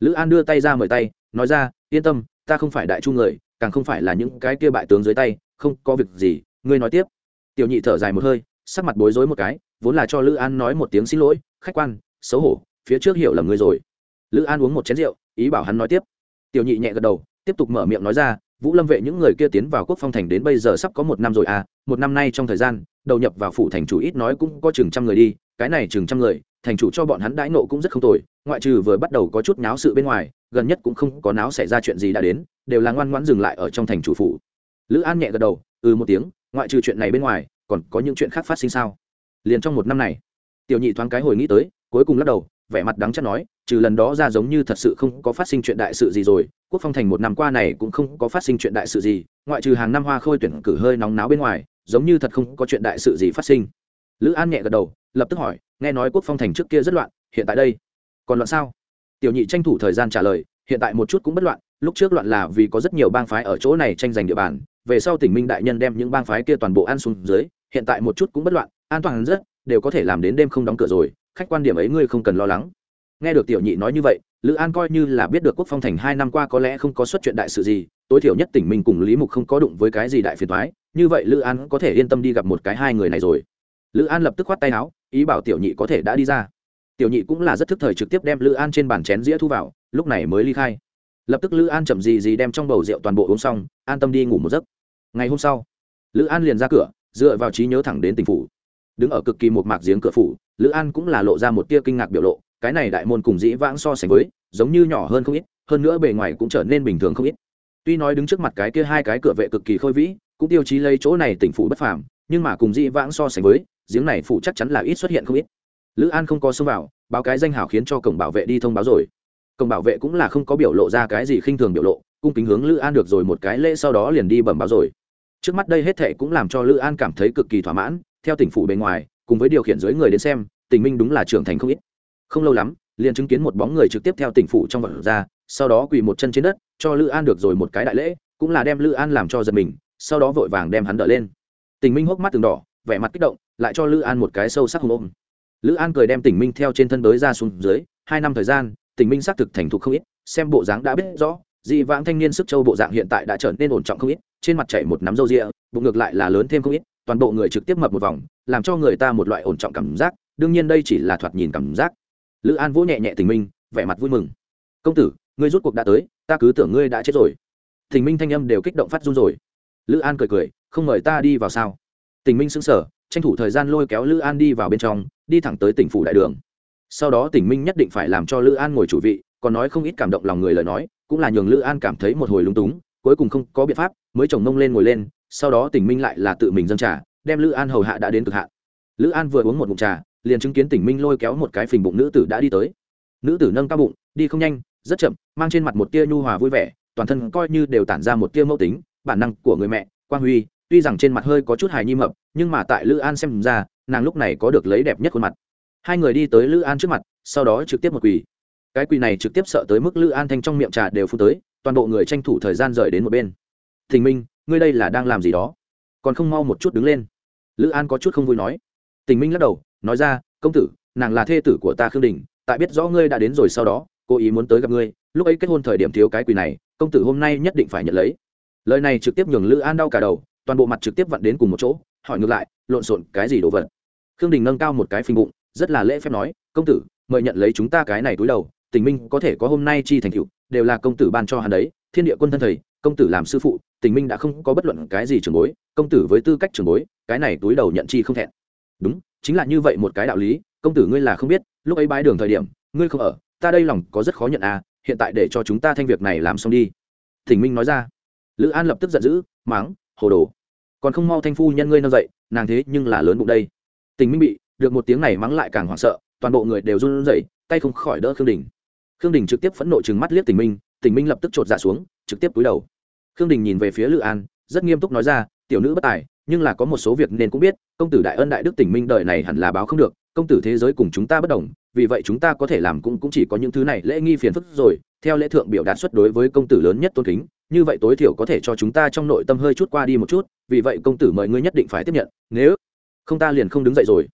Lữ an đưa tay ra mời tay, nói ra, yên tâm, ta không phải đại chu người, càng không phải là những cái kia bại tướng dưới tay, không có việc gì, ngươi nói tiếp. Tiểu nhị thở dài một hơi sắc mặt bối rối một cái, vốn là cho lữ an nói một tiếng xin lỗi, khách quan, xấu hổ, phía trước hiểu lầm ngươi rồi. Lữ an uống một chén rượu, ý bảo hắn nói tiếp. Tiểu nhị nhẹ gật đầu, tiếp tục mở miệng nói ra, vũ lâm vệ những người kia tiến vào quốc phong thành đến bây giờ sắp có một năm rồi à một năm nay trong thời gian, đầu nhập vào phủ thành chủ ít nói cũng có chừng trăm người đi, cái này chừng trăm người, thành chủ cho bọn hắn đãi nộ cũng rất không tồi, ngoại trừ vừa bắt đầu có chút náo sự bên ngoài, gần nhất cũng không có náo xảy ra chuyện gì đã đến, đều là ngoan ngoãn dừng lại ở trong thành chủ phủ. Lữ an nhẹ gật đầu ừ một tiếng, ngoại trừ chuyện này bên ngoài còn có những chuyện khác phát sinh sao? Liền trong một năm này, tiểu nhị thoáng cái hồi nghĩ tới, cuối cùng lắc đầu, vẻ mặt đắng chắc nói, trừ lần đó ra giống như thật sự không có phát sinh chuyện đại sự gì rồi, quốc phong thành một năm qua này cũng không có phát sinh chuyện đại sự gì, ngoại trừ hàng năm hoa khôi tuyển cử hơi nóng náo bên ngoài, giống như thật không có chuyện đại sự gì phát sinh. Lữ an nhẹ gật đầu, lập tức hỏi, nghe nói quốc phong thành trước kia rất loạn, hiện tại đây, còn loạn sao? Tiểu nhị tranh thủ thời gian trả lời, hiện tại một chút cũng bất loạn, lúc trước loạn là vì có rất nhiều bang phái ở chỗ này tranh giành địa bàn, về sau tỉnh minh đại nhân đem những bang phái kia toàn bộ ăn xuống dưới hiện tại một chút cũng bất loạn, an toàn rất, đều có thể làm đến đêm không đóng cửa rồi, khách quan điểm ấy ngươi không cần lo lắng. Nghe được tiểu nhị nói như vậy, lữ an coi như là biết được quốc phong thành hai năm qua có lẽ không có xuất chuyện đại sự gì, tối thiểu nhất tỉnh mình cùng lý mục không có đụng với cái gì đại phiền thoái như vậy lữ an có thể yên tâm đi gặp một cái hai người này rồi. Lữ an lập tức khoát tay áo, ý bảo tiểu nhị có thể đã đi ra. Tiểu nhị cũng là rất thức thời trực tiếp đem lữ an trên bàn chén dĩa thu vào, lúc này mới ly khai. Lập tức lữ an chậm gì gì đem trong bầu rượu toàn bộ uống xong, an tâm đi ngủ một giấc. Ngày hôm sau, lữ an liền ra cửa dựa vào trí nhớ thẳng đến tỉnh phủ. Đứng ở cực kỳ một mạc giếng cửa phủ, lữ an cũng là lộ ra một tia kinh ngạc biểu lộ, cái này đại môn cùng dĩ vãng so sánh với, giống như nhỏ hơn không ít, hơn nữa bề ngoài cũng trở nên bình thường không ít. Tuy nói đứng trước mặt cái kia hai cái cửa vệ cực kỳ khôi vĩ, cũng tiêu chí lấy chỗ này tỉnh phủ bất phàm, nhưng mà cùng dĩ vãng so sánh với, giếng này phủ chắc chắn là ít xuất hiện không ít. Lữ an không có xông vào, báo cái danh hảo khiến cho cổng bảo vệ đi thông báo rồi. Cổng bảo vệ cũng là không có biểu lộ ra cái gì khinh thường biểu lộ, cung kính hướng lữ an được rồi một cái lễ sau đó liền đi bẩm báo rồi trước mắt đây hết thệ cũng làm cho lữ an cảm thấy cực kỳ thỏa mãn, theo tỉnh phủ bề ngoài, cùng với điều khiển dưới người đến xem, tình minh đúng là trưởng thành không ít. Không lâu lắm, liền chứng kiến một bóng người trực tiếp theo tỉnh phủ trong vật ra, sau đó quỳ một chân trên đất, cho lữ an được rồi một cái đại lễ, cũng là đem lữ an làm cho giật mình, sau đó vội vàng đem hắn đỡ lên. Tình minh hốc mắt từng đỏ, vẻ mặt kích động, lại cho lữ an một cái sâu sắc hùng ôm. Lữ an cười đem tình minh theo trên thân đới ra xuống dưới, hai năm thời gian, tình minh xác thực thành thục không ít, xem bộ dáng đã biết rõ, dị vãng thanh niên sức châu bộ dạng hiện tại đã trở nên ổn trọng không ít trên mặt chảy một nắm râu ria bụng ngược lại là lớn thêm không ít, toàn bộ người trực tiếp mập một vòng, làm cho người ta một loại ổn trọng cảm giác, đương nhiên đây chỉ là thoạt nhìn cảm giác. Lữ an vỗ nhẹ nhẹ tình minh, vẻ mặt vui mừng. Công tử, ngươi rút cuộc đã tới, ta cứ tưởng ngươi đã chết rồi. Tình minh thanh âm đều kích động phát run rồi. Lữ an cười cười, không mời ta đi vào sao? Tình minh xứng sở tranh thủ thời gian lôi kéo lữ an đi vào bên trong, đi thẳng tới tỉnh phủ đại đường. Sau đó tỉnh minh nhất định phải làm cho lữ an ngồi chủ vị, còn nói không ít cảm động lòng người lời nói, cũng là nhường lữ an cảm thấy một hồi lung túng cuối cùng không có biện pháp, mới chồng mông lên ngồi lên, sau đó tỉnh minh lại là tự mình dâng trà, đem lữ an hầu hạ đã đến cực hạn. Lữ an vừa uống một mụn trà, liền chứng kiến tỉnh minh lôi kéo một cái phình bụng nữ tử đã đi tới. Nữ tử nâng cao bụng, đi không nhanh, rất chậm, mang trên mặt một tia nhu hòa vui vẻ, toàn thân coi như đều tản ra một tia mẫu tính, bản năng của người mẹ, quang huy, tuy rằng trên mặt hơi có chút hài nhi mập, nhưng mà tại lữ an xem ra, nàng lúc này có được lấy đẹp nhất khuôn mặt. Hai người đi tới lữ an trước mặt, sau đó trực tiếp một quỳ. Cái quỳ này trực tiếp sợ tới mức lữ an thanh trong miệng trà đều phun tới toàn bộ người tranh thủ thời gian rời đến một bên. Thình minh, ngươi đây là đang làm gì đó? Còn không mau một chút đứng lên. Lữ an có chút không vui nói. Tình minh lắc đầu, nói ra, công tử, nàng là thê tử của ta khương đình, tại biết rõ ngươi đã đến rồi sau đó, cô ý muốn tới gặp ngươi, lúc ấy kết hôn thời điểm thiếu cái quỳ này, công tử hôm nay nhất định phải nhận lấy. Lời này trực tiếp nhường lữ an đau cả đầu, toàn bộ mặt trực tiếp vặn đến cùng một chỗ, hỏi ngược lại, lộn xộn, cái gì đồ vật? Khương đình nâng cao một cái phình bụng, rất là lễ phép nói, công tử, mời nhận lấy chúng ta cái này túi đầu tình minh có thể có hôm nay chi thành cựu đều là công tử ban cho hắn đấy, thiên địa quân thân thầy, công tử làm sư phụ, tình minh đã không có bất luận cái gì trường bối, công tử với tư cách trường bối, cái này túi đầu nhận chi không thẹn. Đúng, chính là như vậy một cái đạo lý, công tử ngươi là không biết, lúc ấy bái đường thời điểm, ngươi không ở, ta đây lòng có rất khó nhận à hiện tại để cho chúng ta thanh việc này làm xong đi. Thỉnh minh nói ra. Lữ an lập tức giận dữ máng hồ đồ. Còn không mau thanh phu nhân ngươi nâng dậy, nàng thế nhưng là lớn bụng đây. Tình minh bị, được một tiếng này mắng lại càng hoảng sợ, toàn bộ người đều run rẩy, tay không khỏi đỡ khương đình khương đình trực tiếp phẫn nộ chừng mắt liếc tình minh tình minh lập tức chột dạ xuống, trực tiếp cúi đầu. Khương đình nhìn về phía lữ an, rất nghiêm túc nói ra, tiểu nữ bất tài, nhưng là có một số việc nên cũng biết, công tử đại ân đại đức tình minh đời này hẳn là báo không được, công tử thế giới cùng chúng ta bất đồng, vì vậy chúng ta có thể làm cũng cũng chỉ có những thứ này lễ nghi phiền phức rồi, theo lễ thượng biểu đạt xuất đối với công tử lớn nhất tôn kính, như vậy tối thiểu có thể cho chúng ta trong nội tâm hơi chút qua đi một chút, vì vậy công tử mời ngươi nhất định phải tiếp nhận, nếu không ta liền không đứng dậy rồi.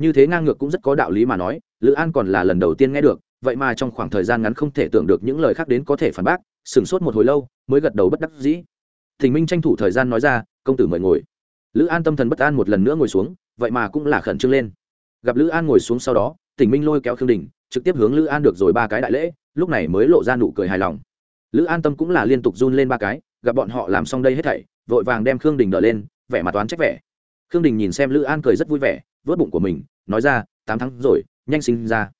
Như thế ngang ngược cũng rất có đạo lý mà nói, lữ an còn là lần đầu tiên nghe được vậy mà trong khoảng thời gian ngắn không thể tưởng được những lời khác đến có thể phản bác, sửng sốt một hồi lâu, mới gật đầu bất đắc dĩ. Thình minh tranh thủ thời gian nói ra, công tử mời ngồi. Lữ an tâm thần bất an một lần nữa ngồi xuống, vậy mà cũng là khẩn trương lên. Gặp lữ an ngồi xuống sau đó tỉnh minh lôi kéo khương đình, trực tiếp hướng lữ an được rồi ba cái đại lễ, lúc này mới lộ ra nụ cười hài lòng. Lữ an tâm cũng là liên tục run lên ba cái, gặp bọn họ làm xong đây hết thảy, vội vàng đem khương đình đỡ lên, vẻ mặt toán trách vẻ. Khương đình nhìn xem lữ an cười rất vui vẻ vớt bụng của mình, nói ra, tám tháng rồi, nhanh sinh ra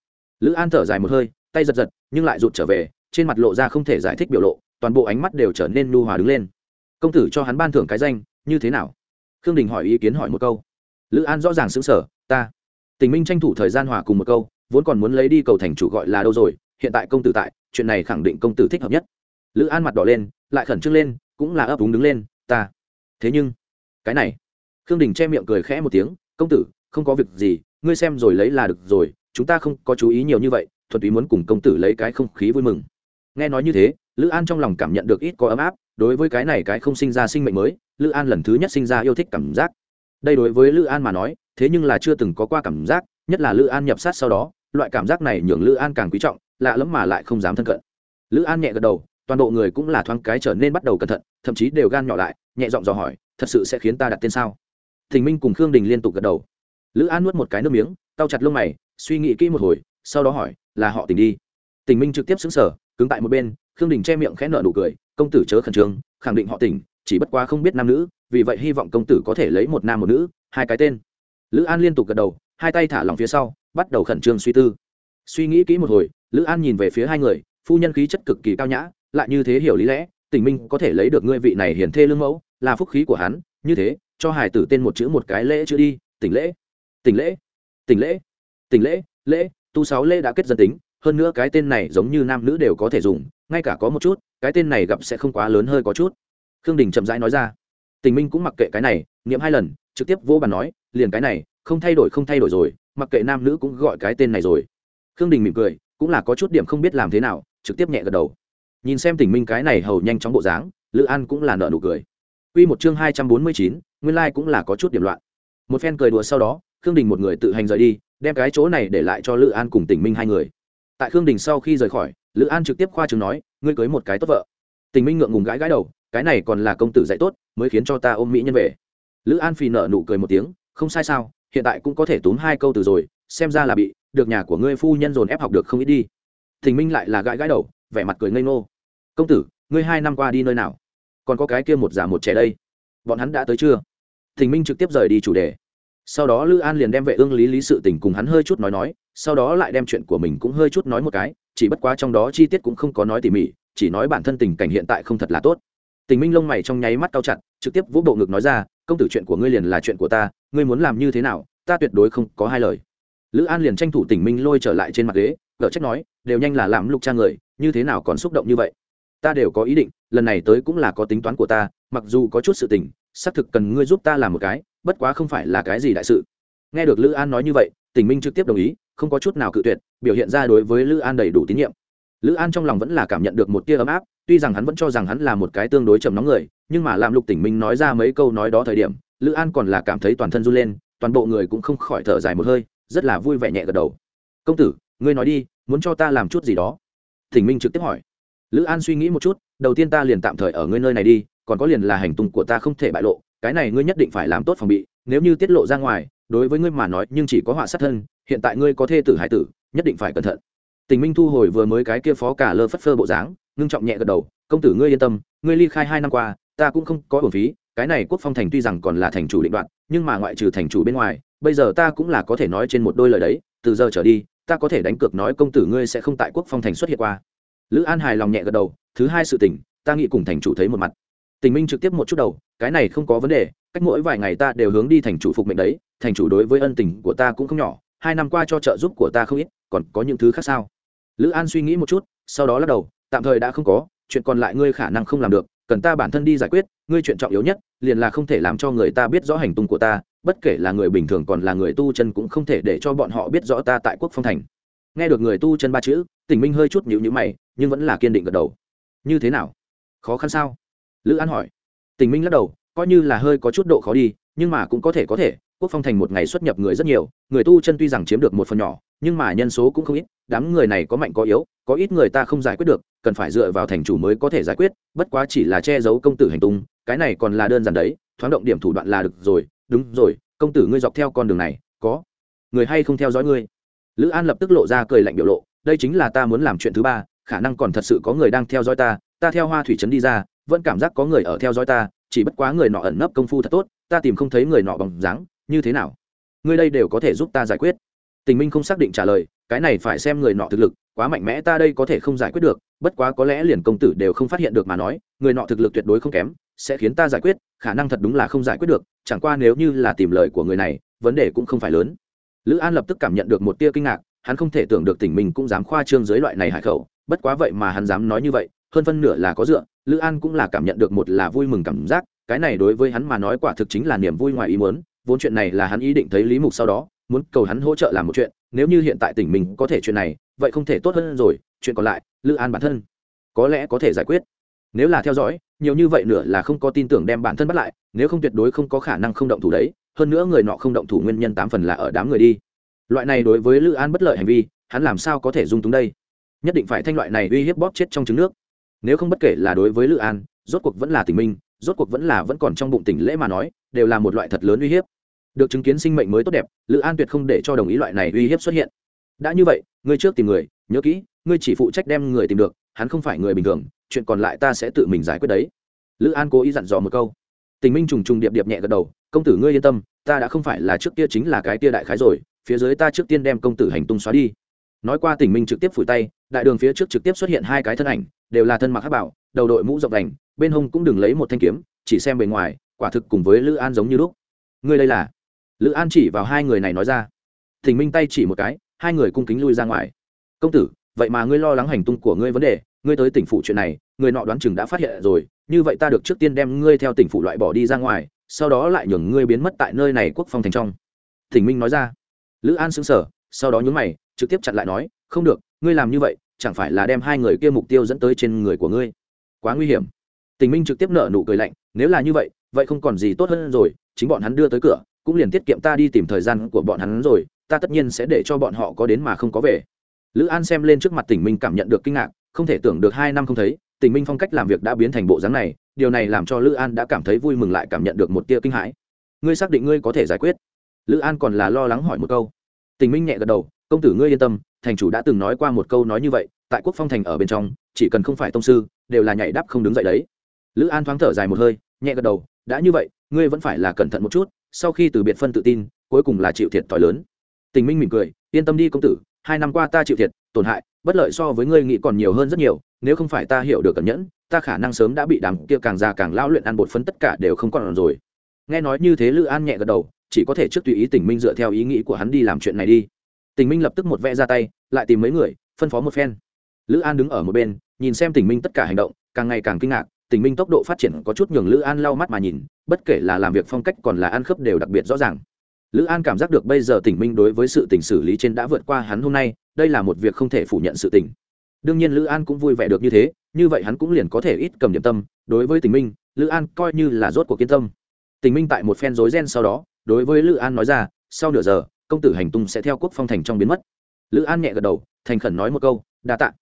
lữ an thở dài một hơi, tay giật giật, nhưng lại rụt trở về, trên mặt lộ ra không thể giải thích biểu lộ, toàn bộ ánh mắt đều trở nên nu hòa đứng lên. Công tử cho hắn ban thưởng cái danh, như thế nào? Khương đình hỏi ý kiến hỏi một câu. Lữ an rõ ràng xứng sở ta. Tình minh tranh thủ thời gian hòa cùng một câu, vốn còn muốn lấy đi cầu thành chủ gọi là đâu rồi, hiện tại công tử tại, chuyện này khẳng định công tử thích hợp nhất. Lữ an mặt đỏ lên, lại khẩn trương lên, cũng là ấp úng đứng lên, ta. Thế nhưng, cái này. Khương đình che miệng cười khẽ một tiếng, công tử, không có việc gì, ngươi xem rồi lấy là được rồi chúng ta không có chú ý nhiều như vậy, thuần túy muốn cùng công tử lấy cái không khí vui mừng. Nghe nói như thế, lữ an trong lòng cảm nhận được ít có ấm áp, đối với cái này cái không sinh ra sinh mệnh mới, lữ an lần thứ nhất sinh ra yêu thích cảm giác. Đây đối với lữ an mà nói, thế nhưng là chưa từng có qua cảm giác, nhất là lữ an nhập sát sau đó, loại cảm giác này nhường lữ an càng quý trọng, lạ lẫm mà lại không dám thân cận. Lữ an nhẹ gật đầu, toàn bộ người cũng là thoáng cái trở nên bắt đầu cẩn thận, thậm chí đều gan nhỏ lại, nhẹ giọng dò hỏi, thật sự sẽ khiến ta đặt tên sao? Thình minh cùng khương đình liên tục gật đầu. Lữ an nuốt một cái nước miếng tao chặt lông mày suy nghĩ kỹ một hồi, sau đó hỏi, là họ tình đi? Tình minh trực tiếp xứng sở cứng tại một bên, khương đình che miệng khẽ nợ nụ cười, công tử chớ khẩn trương, khẳng định họ tình, chỉ bất quá không biết nam nữ, vì vậy hy vọng công tử có thể lấy một nam một nữ, hai cái tên. Lữ an liên tục gật đầu, hai tay thả lòng phía sau, bắt đầu khẩn trương suy tư. Suy nghĩ kỹ một hồi, lữ an nhìn về phía hai người, phu nhân khí chất cực kỳ cao nhã, lại như thế hiểu lý lẽ, tình minh có thể lấy được ngươi vị này hiển thê lương mẫu, là phúc khí của hắn, như thế, cho hải tử tên một chữ một cái lễ chữ đi tỉnh lễ tỉnh lễ tỉnh lễ tình lễ lễ, tu sáu lễ đã kết dân tính, hơn nữa cái tên này giống như nam nữ đều có thể dùng, ngay cả có một chút, cái tên này gặp sẽ không quá lớn hơi có chút. Khương đình chậm rãi nói ra. Tình minh cũng mặc kệ cái này nghiệm hai lần, trực tiếp vô bàn nói, liền cái này, không thay đổi, không thay đổi rồi, mặc kệ nam nữ cũng gọi cái tên này rồi. Khương đình mỉm cười, cũng là có chút điểm không biết làm thế nào, trực tiếp nhẹ gật đầu. Nhìn xem tình minh cái này hầu nhanh chóng bộ dáng, lữ an cũng là nợ nụ cười. Quy một chương hai trăm bốn mươi chín, nguyên lai cũng là có chút điểm loạn. Một phen cười đùa sau đó, khương đình một người tự hành rời đi đem cái chỗ này để lại cho lữ an cùng tình minh hai người. Tại khương đình sau khi rời khỏi, lữ an trực tiếp khoa chứng nói, ngươi cưới một cái tốt vợ. Tình minh ngượng ngùng gãi gãi đầu, cái này còn là công tử dạy tốt, mới khiến cho ta ôm mỹ nhân về. Lữ an phì nợ nụ cười một tiếng, không sai sao, hiện tại cũng có thể túm hai câu từ rồi, xem ra là bị, được nhà của ngươi phu nhân dồn ép học được không ít đi. Tình minh lại là gãi gãi đầu, vẻ mặt cười ngây ngô. Công tử, ngươi hai năm qua đi nơi nào? Còn có cái kia một già một trẻ đây. Bọn hắn đã tới chưa? Tình minh trực tiếp rời đi chủ đề sau đó lữ an liền đem vệ ương lý lý sự tình cùng hắn hơi chút nói nói, sau đó lại đem chuyện của mình cũng hơi chút nói một cái, chỉ bất quá trong đó chi tiết cũng không có nói tỉ mỉ, chỉ nói bản thân tình cảnh hiện tại không thật là tốt. Tình minh lông mày trong nháy mắt cao chặt, trực tiếp vũ bộ ngực nói ra, công tử chuyện của ngươi liền là chuyện của ta, ngươi muốn làm như thế nào, ta tuyệt đối không có hai lời. Lữ an liền tranh thủ tình minh lôi trở lại trên mặt ghế gỡ trách nói, đều nhanh là làm lục cha người, như thế nào còn xúc động như vậy? Ta đều có ý định, lần này tới cũng là có tính toán của ta, mặc dù có chút sự tình xác thực cần ngươi giúp ta làm một cái, bất quá không phải là cái gì đại sự. Nghe được lữ an nói như vậy tình minh trực tiếp đồng ý, không có chút nào cự tuyệt, biểu hiện ra đối với lữ an đầy đủ tín nhiệm. Lữ an trong lòng vẫn là cảm nhận được một tia ấm áp, tuy rằng hắn vẫn cho rằng hắn là một cái tương đối trầm nóng người, nhưng mà làm lục tỉnh minh nói ra mấy câu nói đó thời điểm, lữ an còn là cảm thấy toàn thân run lên, toàn bộ người cũng không khỏi thở dài một hơi, rất là vui vẻ nhẹ gật đầu. Công tử, ngươi nói đi, muốn cho ta làm chút gì đó? Tỉnh minh trực tiếp hỏi. Lữ an suy nghĩ một chút, đầu tiên ta liền tạm thời ở ngươi nơi này đi còn có liền là hành tung của ta không thể bại lộ, cái này ngươi nhất định phải làm tốt phòng bị, nếu như tiết lộ ra ngoài, đối với ngươi mà nói nhưng chỉ có họa sát thân, hiện tại ngươi có thê tử hải tử, nhất định phải cẩn thận. Tình minh thu hồi vừa mới cái kia phó cả lơ phất phơ bộ dáng, ngưng trọng nhẹ gật đầu, công tử ngươi yên tâm, ngươi ly khai hai năm qua, ta cũng không có bổn phí, cái này quốc phong thành tuy rằng còn là thành chủ định đoạn, nhưng mà ngoại trừ thành chủ bên ngoài, bây giờ ta cũng là có thể nói trên một đôi lời đấy, từ giờ trở đi, ta có thể đánh cược nói công tử ngươi sẽ không tại quốc phong thành xuất hiện qua. Lữ an hài lòng nhẹ gật đầu, thứ hai sự tình, ta nghĩ cùng thành chủ thấy một mặt tình minh trực tiếp một chút đầu, cái này không có vấn đề, cách mỗi vài ngày ta đều hướng đi thành chủ phục mệnh đấy, thành chủ đối với ân tình của ta cũng không nhỏ, hai năm qua cho trợ giúp của ta không ít, còn có những thứ khác sao? Lữ an suy nghĩ một chút, sau đó lắc đầu, tạm thời đã không có, chuyện còn lại ngươi khả năng không làm được, cần ta bản thân đi giải quyết, ngươi chuyện trọng yếu nhất, liền là không thể làm cho người ta biết rõ hành tung của ta, bất kể là người bình thường còn là người tu chân cũng không thể để cho bọn họ biết rõ ta tại quốc phong thành. Nghe được người tu chân ba chữ, tình minh hơi chút nhịu nhữ mày, nhưng vẫn là kiên định gật đầu. Như thế nào? Khó khăn sao? Lữ an hỏi. Tình minh lắc đầu, coi như là hơi có chút độ khó đi, nhưng mà cũng có thể có thể, quốc phong thành một ngày xuất nhập người rất nhiều, người tu chân tuy rằng chiếm được một phần nhỏ, nhưng mà nhân số cũng không ít, đám người này có mạnh có yếu, có ít người ta không giải quyết được, cần phải dựa vào thành chủ mới có thể giải quyết, bất quá chỉ là che giấu công tử hành tung, cái này còn là đơn giản đấy, thoáng động điểm thủ đoạn là được rồi, đúng rồi, công tử ngươi dọc theo con đường này, có người hay không theo dõi ngươi? Lữ an lập tức lộ ra cười lạnh biểu lộ, đây chính là ta muốn làm chuyện thứ ba, khả năng còn thật sự có người đang theo dõi ta ta theo hoa thủy trấn đi ra vẫn cảm giác có người ở theo dõi ta, chỉ bất quá người nọ ẩn nấp công phu thật tốt, ta tìm không thấy người nọ bằng dáng, như thế nào? Người đây đều có thể giúp ta giải quyết. Tình minh không xác định trả lời, cái này phải xem người nọ thực lực, quá mạnh mẽ ta đây có thể không giải quyết được, bất quá có lẽ liền công tử đều không phát hiện được mà nói, người nọ thực lực tuyệt đối không kém, sẽ khiến ta giải quyết, khả năng thật đúng là không giải quyết được, chẳng qua nếu như là tìm lời của người này, vấn đề cũng không phải lớn. Lữ an lập tức cảm nhận được một tia kinh ngạc, hắn không thể tưởng được tỉnh mình cũng dám khoa trương dưới loại này hải khẩu, bất quá vậy mà hắn dám nói như vậy hơn phân nửa là có dựa, lữ an cũng là cảm nhận được một là vui mừng cảm giác, cái này đối với hắn mà nói quả thực chính là niềm vui ngoài ý muốn, vốn chuyện này là hắn ý định thấy lý mục sau đó, muốn cầu hắn hỗ trợ làm một chuyện, nếu như hiện tại tỉnh mình có thể chuyện này, vậy không thể tốt hơn rồi, chuyện còn lại, lữ an bản thân có lẽ có thể giải quyết. Nếu là theo dõi, nhiều như vậy nữa là không có tin tưởng đem bản thân bắt lại, nếu không tuyệt đối không có khả năng không động thủ đấy, hơn nữa người nọ không động thủ nguyên nhân tám phần là ở đám người đi. Loại này đối với lữ an bất lợi hành vi, hắn làm sao có thể dung túng đây? Nhất định phải thanh loại này uy hiếp bóp chết trong trứng nước nếu không bất kể là đối với lữ an, rốt cuộc vẫn là tình minh, rốt cuộc vẫn là vẫn còn trong bụng tỉnh lễ mà nói, đều là một loại thật lớn uy hiếp. Được chứng kiến sinh mệnh mới tốt đẹp, lữ an tuyệt không để cho đồng ý loại này uy hiếp xuất hiện. Đã như vậy, ngươi trước tìm người, nhớ kỹ, ngươi chỉ phụ trách đem người tìm được, hắn không phải người bình thường, chuyện còn lại ta sẽ tự mình giải quyết đấy. Lữ an cố ý dặn dò một câu. Tình minh trùng trùng điệp điệp nhẹ gật đầu, công tử ngươi yên tâm, ta đã không phải là trước kia chính là cái kia đại khái rồi, phía dưới ta trước tiên đem công tử hành tung xóa đi. Nói qua tình minh trực tiếp phủi tay, đại đường phía trước trực tiếp xuất hiện hai cái thân ảnh đều là thân mặc hắc bảo, đầu đội mũ rộng đành, bên hông cũng đừng lấy một thanh kiếm, chỉ xem bề ngoài, quả thực cùng với lữ an giống như lúc. Ngươi đây là? Lữ an chỉ vào hai người này nói ra. Thỉnh minh tay chỉ một cái, hai người cung kính lui ra ngoài. Công tử, vậy mà ngươi lo lắng hành tung của ngươi vấn đề, ngươi tới tỉnh phủ chuyện này, người nọ đoán chừng đã phát hiện rồi, như vậy ta được trước tiên đem ngươi theo tỉnh phủ loại bỏ đi ra ngoài, sau đó lại nhường ngươi biến mất tại nơi này quốc phong thành trong. Thỉnh minh nói ra. Lữ an xứng sở sau đó nhún mày, trực tiếp chặn lại nói, không được, ngươi làm như vậy chẳng phải là đem hai người kia mục tiêu dẫn tới trên người của ngươi? Quá nguy hiểm. Tình minh trực tiếp nở nụ cười lạnh, nếu là như vậy vậy không còn gì tốt hơn rồi, chính bọn hắn đưa tới cửa, cũng liền tiết kiệm ta đi tìm thời gian của bọn hắn rồi, ta tất nhiên sẽ để cho bọn họ có đến mà không có về. Lữ an xem lên trước mặt tình minh cảm nhận được kinh ngạc, không thể tưởng được hai năm không thấy, tình minh phong cách làm việc đã biến thành bộ dáng này, điều này làm cho lữ an đã cảm thấy vui mừng lại cảm nhận được một tia kinh hãi. Ngươi xác định ngươi có thể giải quyết? Lữ an còn là lo lắng hỏi một câu. Tình minh nhẹ gật đầu, công tử ngươi yên tâm, thành chủ đã từng nói qua một câu nói như vậy tại quốc phong thành ở bên trong, chỉ cần không phải tông sư, đều là nhảy đáp không đứng dậy đấy. Lữ an thoáng thở dài một hơi, nhẹ gật đầu, đã như vậy, ngươi vẫn phải là cẩn thận một chút, sau khi từ biệt phân tự tin, cuối cùng là chịu thiệt thòi lớn. Tình minh mỉm cười, yên tâm đi công tử, hai năm qua ta chịu thiệt, tổn hại, bất lợi so với ngươi nghĩ còn nhiều hơn rất nhiều, nếu không phải ta hiểu được cẩn nhẫn, ta khả năng sớm đã bị đám kia càng già càng lão luyện ăn bột phấn tất cả đều không còn rồi. Nghe nói như thế lữ an nhẹ gật đầu, chỉ có thể trước tùy ý tình minh dựa theo ý nghĩ của hắn đi làm chuyện này đi. Tình minh lập tức một vẽ ra tay, lại tìm mấy người, phân phó một phen lữ an đứng ở một bên, nhìn xem tình minh tất cả hành động, càng ngày càng kinh ngạc, tình minh tốc độ phát triển có chút nhường lữ an lau mắt mà nhìn, bất kể là làm việc phong cách còn là ăn khớp đều đặc biệt rõ ràng. Lữ an cảm giác được bây giờ tình minh đối với sự tình xử lý trên đã vượt qua hắn hôm nay, đây là một việc không thể phủ nhận sự tình. Đương nhiên lữ an cũng vui vẻ được như thế, như vậy hắn cũng liền có thể ít cầm điểm tâm, đối với tình minh, lữ an coi như là rốt cuộc kiên tâm. Tình minh tại một phen rối ren sau đó, đối với lữ an nói ra, sau nửa giờ, công tử hành tung sẽ theo quốc phong thành trong biến mất. Lữ an nhẹ gật đầu, thành khẩn nói một câu, đa tạ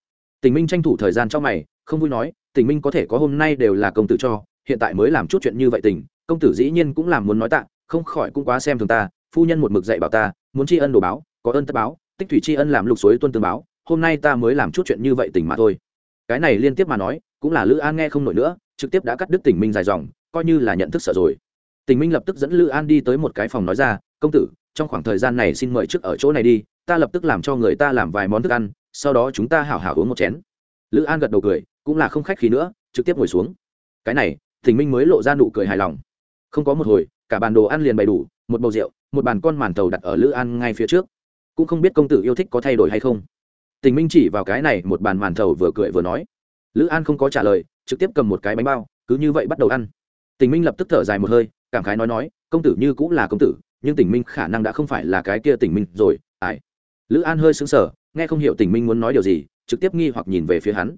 tình minh tranh thủ thời gian cho mày, không vui nói, tình minh có thể có hôm nay đều là công tử cho, hiện tại mới làm chút chuyện như vậy tình, công tử dĩ nhiên cũng làm muốn nói tạ, không khỏi cũng quá xem thường ta, phu nhân một mực dạy bảo ta, muốn tri ân đồ báo, có ơn tất báo, tích thủy tri ân làm lục suối tuân tương báo, hôm nay ta mới làm chút chuyện như vậy tình mà thôi. Cái này liên tiếp mà nói, cũng là lữ an nghe không nổi nữa, trực tiếp đã cắt đứt tình minh dài dòng, coi như là nhận thức sợ rồi. Tình minh lập tức dẫn lữ an đi tới một cái phòng nói ra, công tử, trong khoảng thời gian này xin mời trước ở chỗ này đi, ta lập tức làm cho người ta làm vài món thức ăn sau đó chúng ta hảo hảo uống một chén. Lữ an gật đầu cười, cũng là không khách khí nữa, trực tiếp ngồi xuống. Cái này thỉnh minh mới lộ ra nụ cười hài lòng. Không có một hồi, cả bàn đồ ăn liền bày đủ, một bầu rượu, một bàn con màn tàu đặt ở lữ an ngay phía trước. Cũng không biết công tử yêu thích có thay đổi hay không. Tình minh chỉ vào cái này, một bàn màn thầu vừa cười vừa nói. Lữ an không có trả lời, trực tiếp cầm một cái bánh bao, cứ như vậy bắt đầu ăn. Tình minh lập tức thở dài một hơi, cảm khái nói nói, công tử như cũng là công tử, nhưng tình minh khả năng đã không phải là cái kia tình minh rồi ải lữ an hơi sững sờ nghe không hiểu tình minh muốn nói điều gì, trực tiếp nghi hoặc nhìn về phía hắn.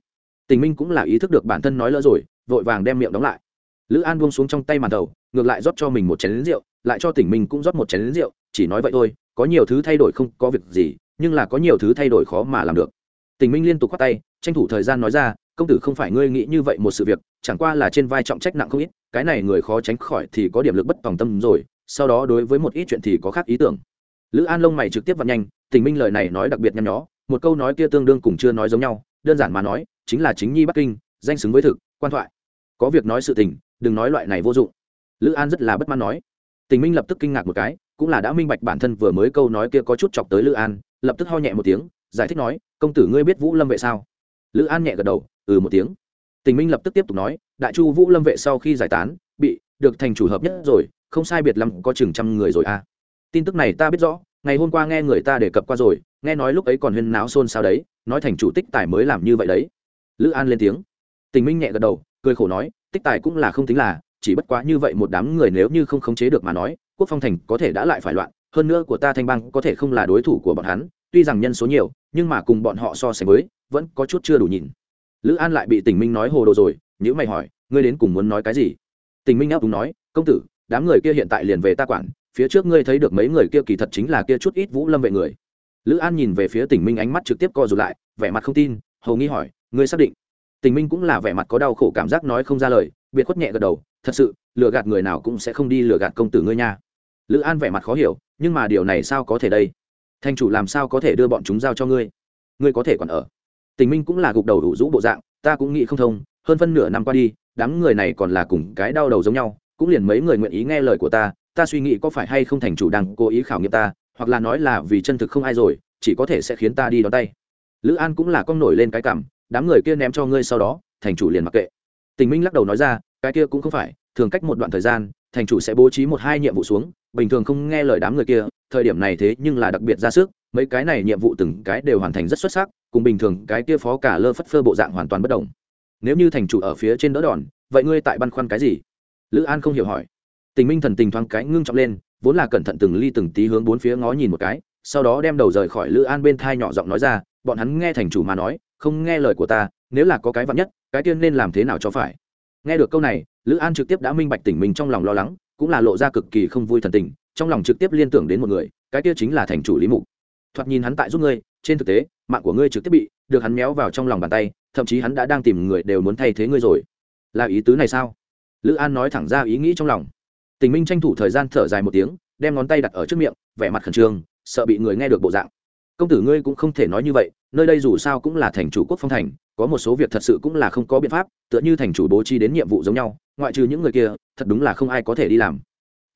Tình minh cũng là ý thức được bản thân nói lỡ rồi, vội vàng đem miệng đóng lại. Lữ an buông xuống trong tay màn đầu, ngược lại rót cho mình một chén lính rượu, lại cho tình minh cũng rót một chén lính rượu, chỉ nói vậy thôi, có nhiều thứ thay đổi không có việc gì, nhưng là có nhiều thứ thay đổi khó mà làm được. Tình minh liên tục khoát tay, tranh thủ thời gian nói ra, công tử không phải ngươi nghĩ như vậy một sự việc, chẳng qua là trên vai trọng trách nặng không ít, cái này người khó tránh khỏi thì có điểm lực bất tòng tâm rồi, sau đó đối với một ít chuyện thì có khác ý tưởng. Lữ an lông mày trực tiếp vặn nhanh tình minh lời này nói đặc biệt nhăn nhó, một câu nói kia tương đương cùng chưa nói giống nhau, đơn giản mà nói, chính là chính nhi bắc kinh, danh xứng với thực, quan thoại. Có việc nói sự tình, đừng nói loại này vô dụng. Lữ an rất là bất mãn nói. Tình minh lập tức kinh ngạc một cái, cũng là đã minh bạch bản thân vừa mới câu nói kia có chút chọc tới lữ an, lập tức ho nhẹ một tiếng, giải thích nói, công tử ngươi biết vũ lâm vệ sao? Lữ an nhẹ gật đầu ừ một tiếng. Tình minh lập tức tiếp tục nói, đại chu vũ lâm vệ sau khi giải tán, bị được thành chủ hợp nhất rồi, không sai biệt lắm có chừng trăm người rồi à. Tin tức này ta biết rõ ngày hôm qua nghe người ta đề cập qua rồi, nghe nói lúc ấy còn huyên náo xôn xao đấy, nói thành chủ tích tài mới làm như vậy đấy. Lữ an lên tiếng. Tình minh nhẹ gật đầu, cười khổ nói, tích tài cũng là không tính là, chỉ bất quá như vậy một đám người nếu như không khống chế được mà nói, quốc phong thành có thể đã lại phải loạn, hơn nữa của ta thanh bang có thể không là đối thủ của bọn hắn, tuy rằng nhân số nhiều, nhưng mà cùng bọn họ so sánh với, vẫn có chút chưa đủ nhìn. Lữ an lại bị tình minh nói hồ đồ rồi, nhữ mày hỏi, ngươi đến cùng muốn nói cái gì? Tình minh áp đúng nói, công tử, đám người kia hiện tại liền về ta quản phía trước ngươi thấy được mấy người kia kỳ thật chính là kia chút ít vũ lâm vệ người. Lữ an nhìn về phía tình minh ánh mắt trực tiếp co rụt lại, vẻ mặt không tin, hầu nghi hỏi, ngươi xác định? Tình minh cũng là vẻ mặt có đau khổ cảm giác nói không ra lời, biệt khuất nhẹ gật đầu, thật sự, lừa gạt người nào cũng sẽ không đi lừa gạt công tử ngươi nha. Lữ an vẻ mặt khó hiểu, nhưng mà điều này sao có thể đây? Thanh chủ làm sao có thể đưa bọn chúng giao cho ngươi? Ngươi có thể còn ở? Tình minh cũng là gục đầu đủ rũ bộ dạng, ta cũng nghĩ không thông, hơn phân nửa năm qua đi, đám người này còn là cùng cái đau đầu giống nhau, cũng liền mấy người nguyện ý nghe lời của ta ta suy nghĩ có phải hay không thành chủ đang cố ý khảo nghiệm ta, hoặc là nói là vì chân thực không ai rồi, chỉ có thể sẽ khiến ta đi đón tay. Lữ an cũng là con nổi lên cái cảm, đám người kia ném cho ngươi sau đó, thành chủ liền mặc kệ. Tình minh lắc đầu nói ra, cái kia cũng không phải, thường cách một đoạn thời gian, thành chủ sẽ bố trí một hai nhiệm vụ xuống, bình thường không nghe lời đám người kia, thời điểm này thế nhưng là đặc biệt ra sức, mấy cái này nhiệm vụ từng cái đều hoàn thành rất xuất sắc, cùng bình thường cái kia phó cả lơ phất phơ bộ dạng hoàn toàn bất đồng. Nếu như thành chủ ở phía trên đỡ đòn, vậy ngươi tại băn khoăn cái gì? Lữ an không hiểu hỏi tình minh thần tình thoáng cái ngưng trọng lên, vốn là cẩn thận từng ly từng tí hướng bốn phía ngó nhìn một cái, sau đó đem đầu rời khỏi lữ an bên thai nhỏ giọng nói ra, bọn hắn nghe thành chủ mà nói, không nghe lời của ta, nếu là có cái vặn nhất, cái tiên nên làm thế nào cho phải? Nghe được câu này, lữ an trực tiếp đã minh bạch tỉnh mình trong lòng lo lắng, cũng là lộ ra cực kỳ không vui thần tình, trong lòng trực tiếp liên tưởng đến một người, cái kia chính là thành chủ lý mục. Thoạt nhìn hắn tại giúp ngươi, trên thực tế, mạng của ngươi trực tiếp bị, được hắn méo vào trong lòng bàn tay, thậm chí hắn đã đang tìm người đều muốn thay thế ngươi rồi. Là ý tứ này sao? Lữ an nói thẳng ra ý nghĩ trong lòng tình minh tranh thủ thời gian thở dài một tiếng, đem ngón tay đặt ở trước miệng, vẻ mặt khẩn trương, sợ bị người nghe được bộ dạng. Công tử ngươi cũng không thể nói như vậy, nơi đây dù sao cũng là thành chủ quốc phong thành, có một số việc thật sự cũng là không có biện pháp, tựa như thành chủ bố trí đến nhiệm vụ giống nhau, ngoại trừ những người kia, thật đúng là không ai có thể đi làm.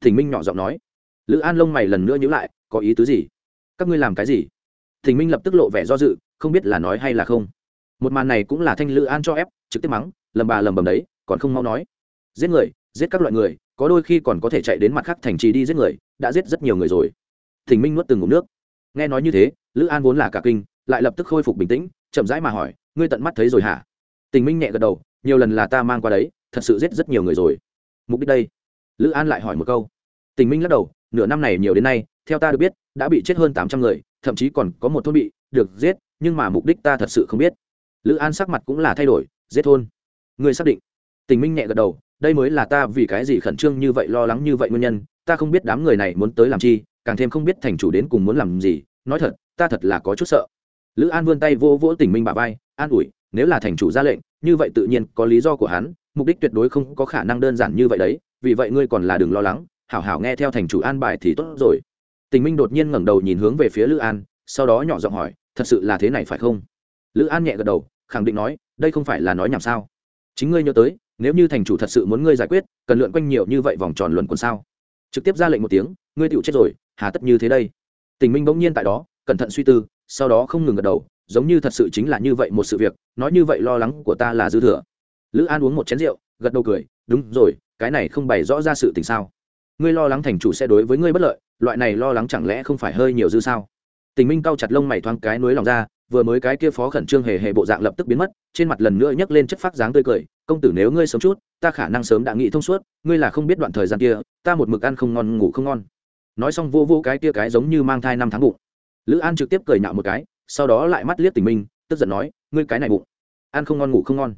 Thỉnh minh nhỏ giọng nói. Lữ an lông mày lần nữa nhữ lại, có ý tứ gì? Các ngươi làm cái gì? Thỉnh minh lập tức lộ vẻ do dự, không biết là nói hay là không. Một màn này cũng là thanh lữ an cho ép, trực tiếp mắng, lầm bà lầm bầm đấy, còn không mau nói. Giết người, giết các loại người có đôi khi còn có thể chạy đến mặt khác thành trì đi giết người, đã giết rất nhiều người rồi. Thỉnh minh nuốt từng ngụm nước. Nghe nói như thế, lữ an vốn là cả kinh, lại lập tức khôi phục bình tĩnh, chậm rãi mà hỏi, ngươi tận mắt thấy rồi hả? Tình minh nhẹ gật đầu, nhiều lần là ta mang qua đấy, thật sự giết rất nhiều người rồi. Mục đích đây? Lữ an lại hỏi một câu. Tình minh lắc đầu, nửa năm này nhiều đến nay, theo ta được biết, đã bị chết hơn tám trăm người, thậm chí còn có một thôn bị được giết, nhưng mà mục đích ta thật sự không biết. Lữ an sắc mặt cũng là thay đổi, giết thôn. Ngươi xác định? Tình minh nhẹ gật đầu đây mới là ta vì cái gì khẩn trương như vậy lo lắng như vậy nguyên nhân, ta không biết đám người này muốn tới làm chi, càng thêm không biết thành chủ đến cùng muốn làm gì, nói thật, ta thật là có chút sợ. Lữ an vươn tay vô vỗ tình minh bà vai, an ủi, nếu là thành chủ ra lệnh, như vậy tự nhiên có lý do của hắn, mục đích tuyệt đối không có khả năng đơn giản như vậy đấy, vì vậy ngươi còn là đừng lo lắng, hảo hảo nghe theo thành chủ an bài thì tốt rồi. Tình minh đột nhiên ngẩng đầu nhìn hướng về phía lữ an, sau đó nhỏ giọng hỏi, thật sự là thế này phải không? Lữ an nhẹ gật đầu, khẳng định nói, đây không phải là nói nhảm sao? Chính ngươi nhớ tới, nếu như thành chủ thật sự muốn ngươi giải quyết, cần lượn quanh nhiều như vậy vòng tròn luận quần sao? Trực tiếp ra lệnh một tiếng, ngươi tựu chết rồi, hà tất như thế đây. Tình minh bỗng nhiên tại đó, cẩn thận suy tư, sau đó không ngừng gật đầu, giống như thật sự chính là như vậy một sự việc, nói như vậy lo lắng của ta là dư thừa. Lữ an uống một chén rượu, gật đầu cười, đúng rồi, cái này không bày rõ ra sự tình sao? Ngươi lo lắng thành chủ sẽ đối với ngươi bất lợi, loại này lo lắng chẳng lẽ không phải hơi nhiều dư sao? Tình minh cau chặt lông mày thoáng cái nối lòng ra vừa mới cái kia phó khẩn trương hề hề bộ dạng lập tức biến mất, trên mặt lần nữa nhấc lên chất phát dáng tươi cười, công tử nếu ngươi sớm chút, ta khả năng sớm đã nghĩ thông suốt, ngươi là không biết đoạn thời gian kia, ta một mực ăn không ngon, ngủ không ngon. Nói xong vô vô cái kia cái giống như mang thai năm tháng bụng. Lữ an trực tiếp cười nhạo một cái, sau đó lại mắt liếc tình minh, tức giận nói, ngươi cái này bụng, ăn không ngon, ngủ không ngon.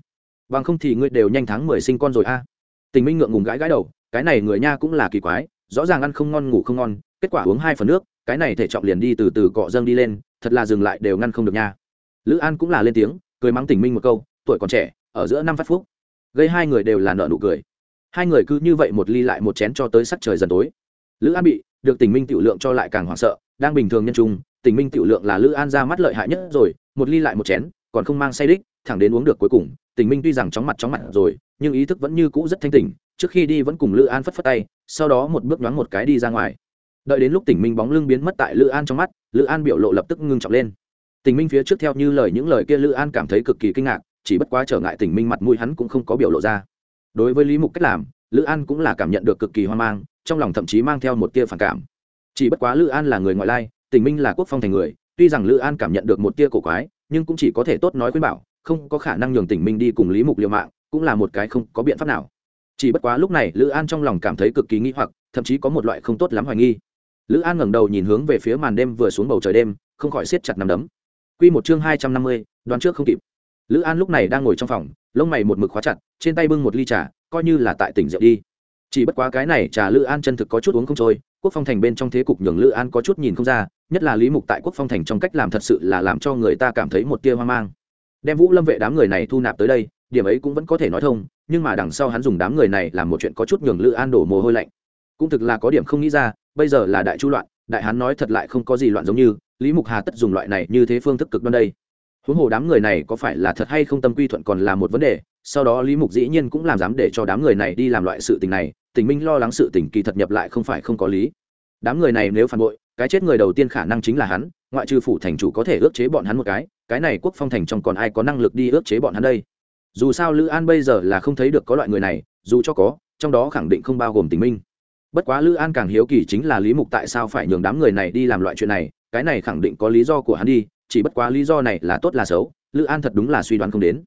Bằng không thì ngươi đều nhanh tháng mười sinh con rồi a. Tình minh ngượng ngùng gãi gãi đầu, cái này người nha cũng là kỳ quái, rõ ràng ăn không ngon, ngủ không ngon, kết quả uống hai phần nước, cái này thể trọng liền đi từ từ cọ dâng đi lên thật là dừng lại đều ngăn không được nha. Lữ an cũng là lên tiếng, cười mắng Tỉnh minh một câu, tuổi còn trẻ, ở giữa năm phát phúc. Gây hai người đều là nợ nụ cười. Hai người cứ như vậy một ly lại một chén cho tới sắc trời dần tối. Lữ an bị được Tỉnh minh tiểu lượng cho lại càng hoảng sợ, đang bình thường nhân trung, Tỉnh minh tiểu lượng là lữ an ra mắt lợi hại nhất rồi, một ly lại một chén, còn không mang say đích, thẳng đến uống được cuối cùng, Tỉnh minh tuy rằng chóng mặt chóng mặt rồi, nhưng ý thức vẫn như cũ rất thanh tỉnh, trước khi đi vẫn cùng lữ an phất phất tay, sau đó một bước nhoáng một cái đi ra ngoài đợi đến lúc Tỉnh minh bóng lưng biến mất tại lữ an trong mắt, lữ an biểu lộ lập tức ngưng trọng lên. Tình minh phía trước theo như lời những lời kia lữ an cảm thấy cực kỳ kinh ngạc, chỉ bất quá trở ngại tình minh mặt mũi hắn cũng không có biểu lộ ra. Đối với lý mục cách làm, lữ an cũng là cảm nhận được cực kỳ hoang mang, trong lòng thậm chí mang theo một tia phản cảm. Chỉ bất quá lữ an là người ngoại lai tình minh là quốc phong thành người, tuy rằng lữ an cảm nhận được một tia cổ quái, nhưng cũng chỉ có thể tốt nói khuyên bảo, không có khả năng nhường tình minh đi cùng lý mục liều mạng, cũng là một cái không có biện pháp nào. Chỉ bất quá lúc này lữ an trong lòng cảm thấy cực kỳ nghi hoặc, thậm chí có một loại không tốt lắm hoài nghi lữ an ngẩng đầu nhìn hướng về phía màn đêm vừa xuống bầu trời đêm, không khỏi siết chặt nằm đấm. Q một chương hai trăm năm mươi, đoán trước không kịp. Lữ an lúc này đang ngồi trong phòng, lông mày một mực khóa chặt, trên tay bưng một ly trà, coi như là tại tỉnh rượu đi. Chỉ bất quá cái này trà lữ an chân thực có chút uống không trôi, quốc phong thành bên trong thế cục nhường lữ an có chút nhìn không ra, nhất là lý mục tại quốc phong thành trong cách làm thật sự là làm cho người ta cảm thấy một tia hoang mang. Đem vũ lâm vệ đám người này thu nạp tới đây, điểm ấy cũng vẫn có thể nói thông, nhưng mà đằng sau hắn dùng đám người này làm một chuyện có chút nhường lữ an đổ mồ hôi lạnh. Cũng thực là có điểm không nghĩ ra bây giờ là đại chu loạn, đại hán nói thật lại không có gì loạn giống như, lý mục hà tất dùng loại này như thế phương thức cực đoan đây. Huống hồ đám người này có phải là thật hay không tâm quy thuận còn là một vấn đề, sau đó lý mục dĩ nhiên cũng làm dám để cho đám người này đi làm loại sự tình này tình minh lo lắng sự tình kỳ thật nhập lại không phải không có lý. Đám người này nếu phản bội, cái chết người đầu tiên khả năng chính là hắn, ngoại trừ phủ thành chủ có thể ước chế bọn hắn một cái cái này quốc phong thành trong còn ai có năng lực đi ước chế bọn hắn đây? Dù sao lữ an bây giờ là không thấy được có loại người này, dù cho có, trong đó khẳng định không bao gồm tình minh bất quá lữ an càng hiếu kỳ chính là lý mục tại sao phải nhường đám người này đi làm loại chuyện này, cái này khẳng định có lý do của hắn đi, chỉ bất quá lý do này là tốt là xấu, lữ an thật đúng là suy đoán không đến.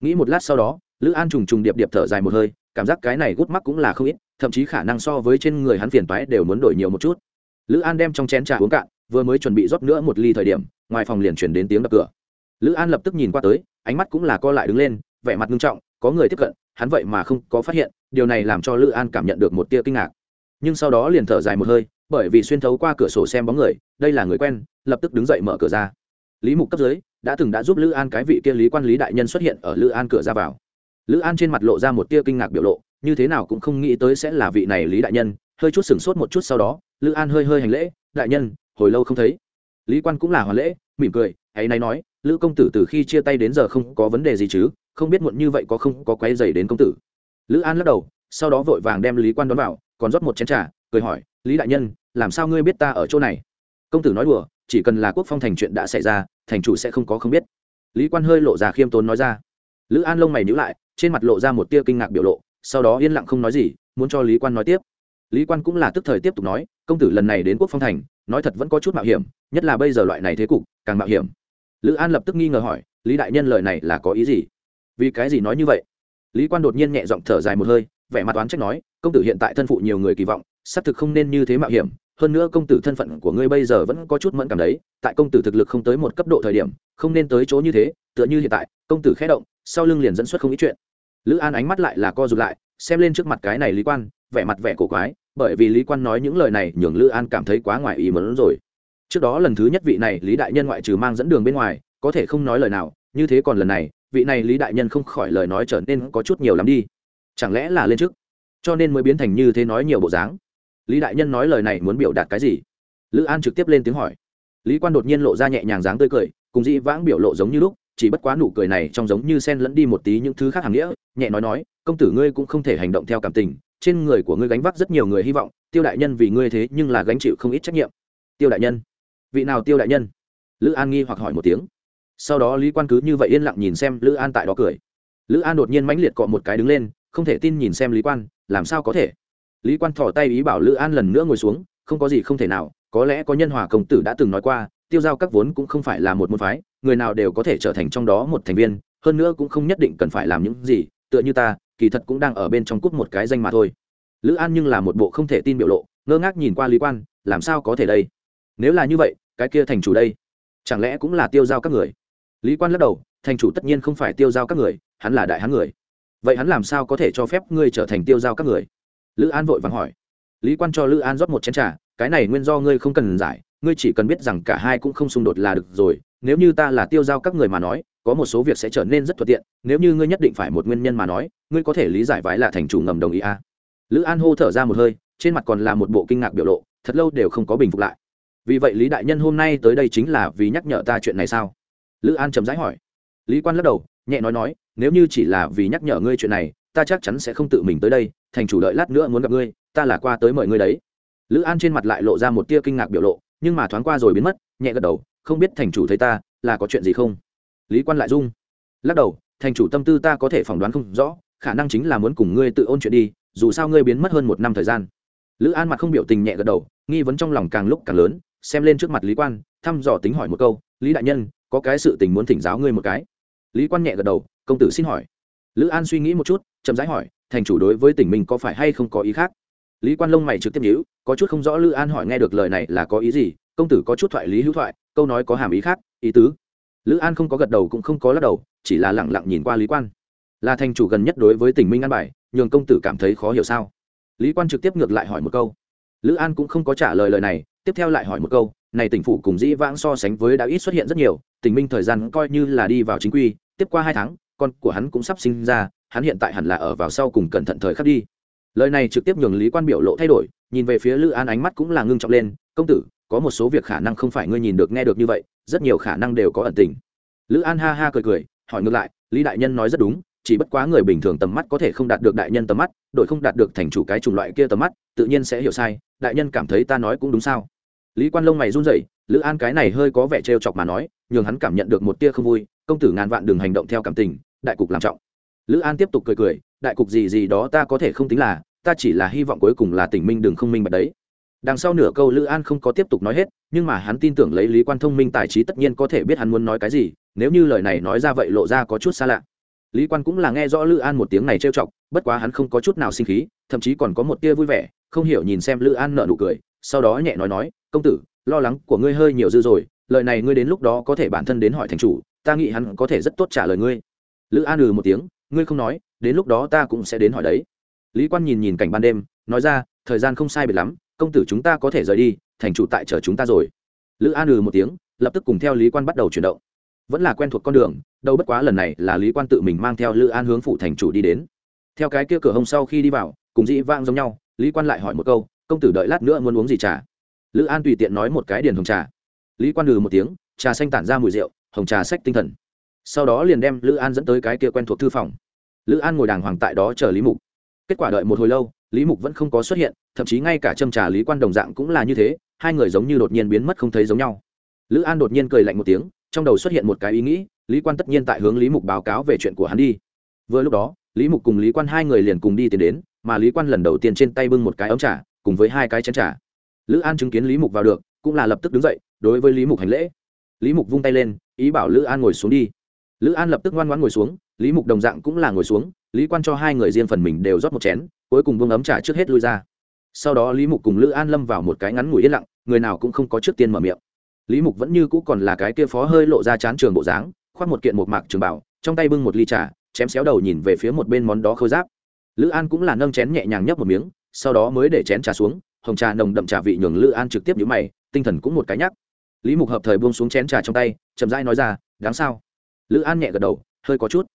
Nghĩ một lát sau đó, lữ an trùng trùng điệp điệp thở dài một hơi, cảm giác cái này gút mắc cũng là không ít, thậm chí khả năng so với trên người hắn phiền toái đều muốn đổi nhiều một chút. Lữ an đem trong chén trà uống cạn, vừa mới chuẩn bị rót nữa một ly thời điểm, ngoài phòng liền chuyển đến tiếng đập cửa. Lữ an lập tức nhìn qua tới, ánh mắt cũng là co lại đứng lên, vẻ mặt nghiêm trọng, có người tiếp cận, hắn vậy mà không có phát hiện, điều này làm cho lữ an cảm nhận được một tia kinh ngạc nhưng sau đó liền thở dài một hơi, bởi vì xuyên thấu qua cửa sổ xem bóng người, đây là người quen, lập tức đứng dậy mở cửa ra. Lý mục cấp dưới, đã từng đã giúp lữ an cái vị kia lý quan lý đại nhân xuất hiện ở lữ an cửa ra vào. Lữ an trên mặt lộ ra một tia kinh ngạc biểu lộ, như thế nào cũng không nghĩ tới sẽ là vị này lý đại nhân, hơi chút sửng sốt một chút sau đó, lữ an hơi hơi hành lễ, đại nhân, hồi lâu không thấy. Lý quan cũng là hoàn lễ, mỉm cười hãy nay nói, lữ công tử từ khi chia tay đến giờ không có vấn đề gì chứ, không biết muộn như vậy có không có quay dày đến công tử. Lữ an lắc đầu, sau đó vội vàng đem lý quan đón vào còn rót một chén trà, cười hỏi lý đại nhân làm sao ngươi biết ta ở chỗ này? Công tử nói đùa chỉ cần là quốc phong thành chuyện đã xảy ra thành chủ sẽ không có không biết. Lý quan hơi lộ ra khiêm tốn nói ra. Lữ an lông mày nhữ lại trên mặt lộ ra một tia kinh ngạc biểu lộ sau đó yên lặng không nói gì muốn cho lý quan nói tiếp. Lý quan cũng là tức thời tiếp tục nói công tử lần này đến quốc phong thành nói thật vẫn có chút mạo hiểm nhất là bây giờ loại này thế cục càng mạo hiểm. Lữ an lập tức nghi ngờ hỏi lý đại nhân lời này là có ý gì? Vì cái gì nói như vậy? Lý quan đột nhiên nhẹ giọng thở dài một hơi vẻ mặt oán trách nói, công tử hiện tại thân phụ nhiều người kỳ vọng, xác thực không nên như thế mạo hiểm. Hơn nữa công tử thân phận của ngươi bây giờ vẫn có chút mẫn cảm đấy. Tại công tử thực lực không tới một cấp độ thời điểm, không nên tới chỗ như thế. Tựa như hiện tại, công tử khé động, sau lưng liền dẫn xuất không ít chuyện. Lữ an ánh mắt lại là co rụt lại, xem lên trước mặt cái này lý quan, vẻ mặt vẻ cổ quái, bởi vì lý quan nói những lời này nhường lữ an cảm thấy quá ngoài ý mớn rồi. Trước đó lần thứ nhất vị này lý đại nhân ngoại trừ mang dẫn đường bên ngoài, có thể không nói lời nào, như thế còn lần này, vị này lý đại nhân không khỏi lời nói trở nên có chút nhiều lắm đi chẳng lẽ là lên trước cho nên mới biến thành như thế nói nhiều bộ dáng. Lý đại nhân nói lời này muốn biểu đạt cái gì? Lữ an trực tiếp lên tiếng hỏi. Lý quan đột nhiên lộ ra nhẹ nhàng dáng tươi cười, cùng dĩ vãng biểu lộ giống như lúc, chỉ bất quá nụ cười này trông giống như sen lẫn đi một tí những thứ khác hàng nghĩa, nhẹ nói nói, công tử ngươi cũng không thể hành động theo cảm tình, trên người của ngươi gánh vác rất nhiều người hy vọng, tiêu đại nhân vì ngươi thế nhưng là gánh chịu không ít trách nhiệm. Tiêu đại nhân? Vị nào tiêu đại nhân? Lữ an nghi hoặc hỏi một tiếng. Sau đó lý quan cứ như vậy yên lặng nhìn xem lữ an tại đó cười. Lữ an đột nhiên mãnh liệt cọ một cái đứng lên không thể tin nhìn xem lý quan, làm sao có thể? Lý quan thỏ tay ý bảo lữ an lần nữa ngồi xuống, không có gì không thể nào, có lẽ có nhân hòa công tử đã từng nói qua, tiêu giao các vốn cũng không phải là một môn phái, người nào đều có thể trở thành trong đó một thành viên, hơn nữa cũng không nhất định cần phải làm những gì, tựa như ta, kỳ thật cũng đang ở bên trong cút một cái danh mà thôi. Lữ an nhưng là một bộ không thể tin biểu lộ, ngơ ngác nhìn qua lý quan, làm sao có thể đây? Nếu là như vậy, cái kia thành chủ đây, chẳng lẽ cũng là tiêu giao các người? Lý quan lắc đầu, thành chủ tất nhiên không phải tiêu giao các người, hắn là đại hán người vậy hắn làm sao có thể cho phép ngươi trở thành tiêu giao các người? Lữ an vội vàng hỏi. Lý quan cho lữ an rót một chén t r à cái này nguyên do ngươi không cần giải, ngươi chỉ cần biết rằng cả hai cũng không xung đột là được rồi, nếu như ta là tiêu giao các người mà nói, có một số việc sẽ trở nên rất thuận tiện, nếu như ngươi nhất định phải một nguyên nhân mà nói, ngươi có thể lý giải vái là thành chủ ngầm đồng ý à. lữ an hô thở ra một hơi, trên mặt còn là một bộ kinh ngạc biểu lộ, thật lâu đều không có bình phục lại. Vì vậy lý đại nhân hôm nay tới đây chính là vì nhắc nhở ta chuyện này sao? Lữ an chấm dãi hỏi. Lý quan lắc đầu nhẹ nói nói, nếu như chỉ là vì nhắc nhở ngươi chuyện này, ta chắc chắn sẽ không tự mình tới đây, thành chủ đợi lát nữa muốn gặp ngươi, ta là qua tới mời ngươi đấy. Lữ an trên mặt lại lộ ra một tia kinh ngạc biểu lộ, nhưng mà thoáng qua rồi biến mất, nhẹ gật đầu, không biết thành chủ thấy ta, là có chuyện gì không? Lý quan lại dung lắc đầu, thành chủ tâm tư ta có thể phỏng đoán không rõ, khả năng chính là muốn cùng ngươi tự ôn chuyện đi, dù sao ngươi biến mất hơn một năm thời gian. Lữ an mặt không biểu tình nhẹ gật đầu, nghi vấn trong lòng càng lúc càng lớn, xem lên trước mặt lý quan, thăm dò tính hỏi một câu, lý đại nhân, có cái sự tình muốn thỉnh giáo ngươi một cái lý quan nhẹ gật đầu, công tử xin hỏi. Lữ an suy nghĩ một chút, chậm rãi hỏi, thành chủ đối với tỉnh mình có phải hay không có ý khác? Lý quan lông mày trực tiếp nhíu, có chút không rõ lữ an hỏi nghe được lời này là có ý gì, công tử có chút thoại lý hữu thoại, câu nói có hàm ý khác, ý tứ. Lữ an không có gật đầu cũng không có lắc đầu, chỉ là lẳng lặng nhìn qua lý quan. Là thành chủ gần nhất đối với tỉnh minh an bài, nhường công tử cảm thấy khó hiểu sao? Lý quan trực tiếp ngược lại hỏi một câu. Lữ an cũng không có trả lời lời này, tiếp theo lại hỏi một câu, này tỉnh phủ cùng dĩ vãng so sánh với đã ít xuất hiện rất nhiều tỉnh minh thời gian coi như là đi vào chính quy tiếp qua hai tháng, con của hắn cũng sắp sinh ra, hắn hiện tại hẳn là ở vào sau cùng cẩn thận thời khắc đi. Lời này trực tiếp nhường lý quan biểu lộ thay đổi, nhìn về phía lữ an ánh mắt cũng là ngưng trọng lên, công tử, có một số việc khả năng không phải ngươi nhìn được nghe được như vậy, rất nhiều khả năng đều có ẩn tình. Lữ an ha ha cười cười, hỏi ngược lại, lý đại nhân nói rất đúng, chỉ bất quá người bình thường tầm mắt có thể không đạt được đại nhân tầm mắt đội không đạt được thành chủ cái chủng loại kia tầm mắt, tự nhiên sẽ hiểu sai, đại nhân cảm thấy ta nói cũng đúng sao? Lý quan lông mày run rẩy, lữ an cái này hơi có vẻ trêu chọc mà nói, nhường hắn cảm nhận được một tia không vui công tử ngàn vạn đừng hành động theo cảm tình, đại cục làm trọng. Lữ an tiếp tục cười cười, đại cục gì gì đó ta có thể không tính là, ta chỉ là hy vọng cuối cùng là tỉnh minh đừng không minh bạch đấy. Đằng sau nửa câu lữ an không có tiếp tục nói hết, nhưng mà hắn tin tưởng lấy lý quan thông minh tài trí tất nhiên có thể biết hắn muốn nói cái gì, nếu như lời này nói ra vậy lộ ra có chút xa lạ. Lý quan cũng là nghe rõ lữ an một tiếng này trêu chọc, bất quá hắn không có chút nào sinh khí, thậm chí còn có một tia vui vẻ, không hiểu nhìn xem lữ an nợ nụ cười, sau đó nhẹ nói nói, công tử, lo lắng của ngươi hơi nhiều dư rồi, lời này ngươi đến lúc đó có thể bản thân đến hỏi thành chủ ta nghĩ hắn có thể rất tốt trả lời ngươi. Lữ an ừ một tiếng, ngươi không nói, đến lúc đó ta cũng sẽ đến hỏi đấy. Lý quan nhìn nhìn cảnh ban đêm, nói ra, thời gian không sai biệt lắm, công tử chúng ta có thể rời đi, thành chủ tại chờ chúng ta rồi. Lữ an ừ một tiếng, lập tức cùng theo lý quan bắt đầu chuyển động. Vẫn là quen thuộc con đường, đâu bất quá lần này là lý quan tự mình mang theo lữ an hướng phụ thành chủ đi đến. Theo cái kia cửa hông sau khi đi vào, cùng dĩ vang giống nhau, lý quan lại hỏi một câu, công tử đợi lát nữa muốn uống gì trà? Lữ an tùy tiện nói một cái điền hồng trà. Lý quan lừ một tiếng, trà xanh tản ra mùi rượu hồng trà sách tinh thần. Sau đó liền đem lữ an dẫn tới cái kia quen thuộc thư phòng. Lữ an ngồi đàng hoàng tại đó chờ lý mục. Kết quả đợi một hồi lâu, lý mục vẫn không có xuất hiện, thậm chí ngay cả châm trà lý quan đồng dạng cũng là như thế, hai người giống như đột nhiên biến mất không thấy giống nhau. Lữ an đột nhiên cười lạnh một tiếng, trong đầu xuất hiện một cái ý nghĩ, lý quan tất nhiên tại hướng lý mục báo cáo về chuyện của hắn đi. Vừa lúc đó, lý mục cùng lý quan hai người liền cùng đi tiến đến, mà lý quan lần đầu tiên trên tay bưng một cái ống trà, cùng với hai cái chén trà. Lữ an chứng kiến lý mục vào được, cũng là lập tức đứng dậy, đối với lý mục hành lễ. Lý mục vung tay lên ý bảo lữ an ngồi xuống đi. Lữ an lập tức ngoan ngoãn ngồi xuống, lý mục đồng dạng cũng là ngồi xuống, lý quan cho hai người riêng phần mình đều rót một chén, cuối cùng vương ấm trà trước hết lui ra. Sau đó lý mục cùng lữ an lâm vào một cái ngắn ngủi yên lặng, người nào cũng không có trước tiên mở miệng. Lý mục vẫn như cũ còn là cái kia phó hơi lộ ra chán trường bộ dáng, khoác một kiện một mạc trường bảo trong tay bưng một ly trà, chém xéo đầu nhìn về phía một bên món đó khôi giáp. Lữ an cũng là nâng chén nhẹ nhàng nhấp một miếng, sau đó mới để chén trà xuống, hồng trà nồng đậm trà vị nhường lữ an trực tiếp nhũ mày, tinh thần cũng một cái nhắc lý mục hợp thời buông xuống chén trà trong tay, chậm rãi nói ra, đáng sao? Lữ an nhẹ gật đầu, hơi có chút.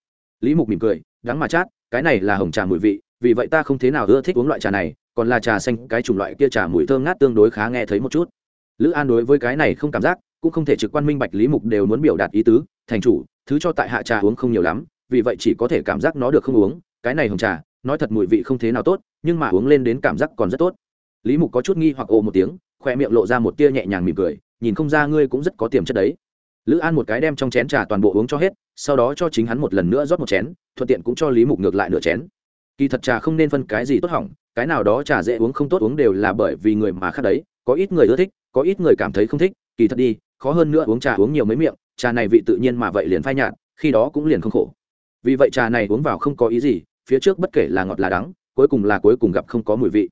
Lý mục mỉm cười, đáng mà chát, cái này là hồng trà mùi vị, vì vậy ta không thế nào ưa thích uống loại trà này, còn là trà xanh, cái chủng loại kia trà mùi thơm ngát tương đối khá nghe thấy một chút. Lữ an đối với cái này không cảm giác, cũng không thể trực quan minh bạch lý mục đều muốn biểu đạt ý tứ, thành chủ, thứ cho tại hạ trà uống không nhiều lắm, vì vậy chỉ có thể cảm giác nó được không uống, cái này hồng trà, nói thật mùi vị không thế nào tốt, nhưng mà uống lên đến cảm giác còn rất tốt. Lý mục có chút nghi hoặc ồ một tiếng, khoe miệng lộ ra một tia nhẹ nhàng mỉm cười nhìn không ra ngươi cũng rất có tiềm chất đấy. Lữ an một cái đem trong chén trà toàn bộ uống cho hết, sau đó cho chính hắn một lần nữa rót một chén, thuận tiện cũng cho lý mục ngược lại nửa chén. Kỳ thật trà không nên phân cái gì tốt hỏng, cái nào đó trà dễ uống không tốt uống đều là bởi vì người mà khác đấy, có ít người ưa thích, có ít người cảm thấy không thích, kỳ thật đi, khó hơn nữa uống trà uống nhiều mấy miệng, trà này vị tự nhiên mà vậy liền phai nhạt, khi đó cũng liền không khổ. Vì vậy trà này uống vào không có ý gì, phía trước bất kể là ngọt là đắng, cuối cùng là cuối cùng gặp không có mùi vị.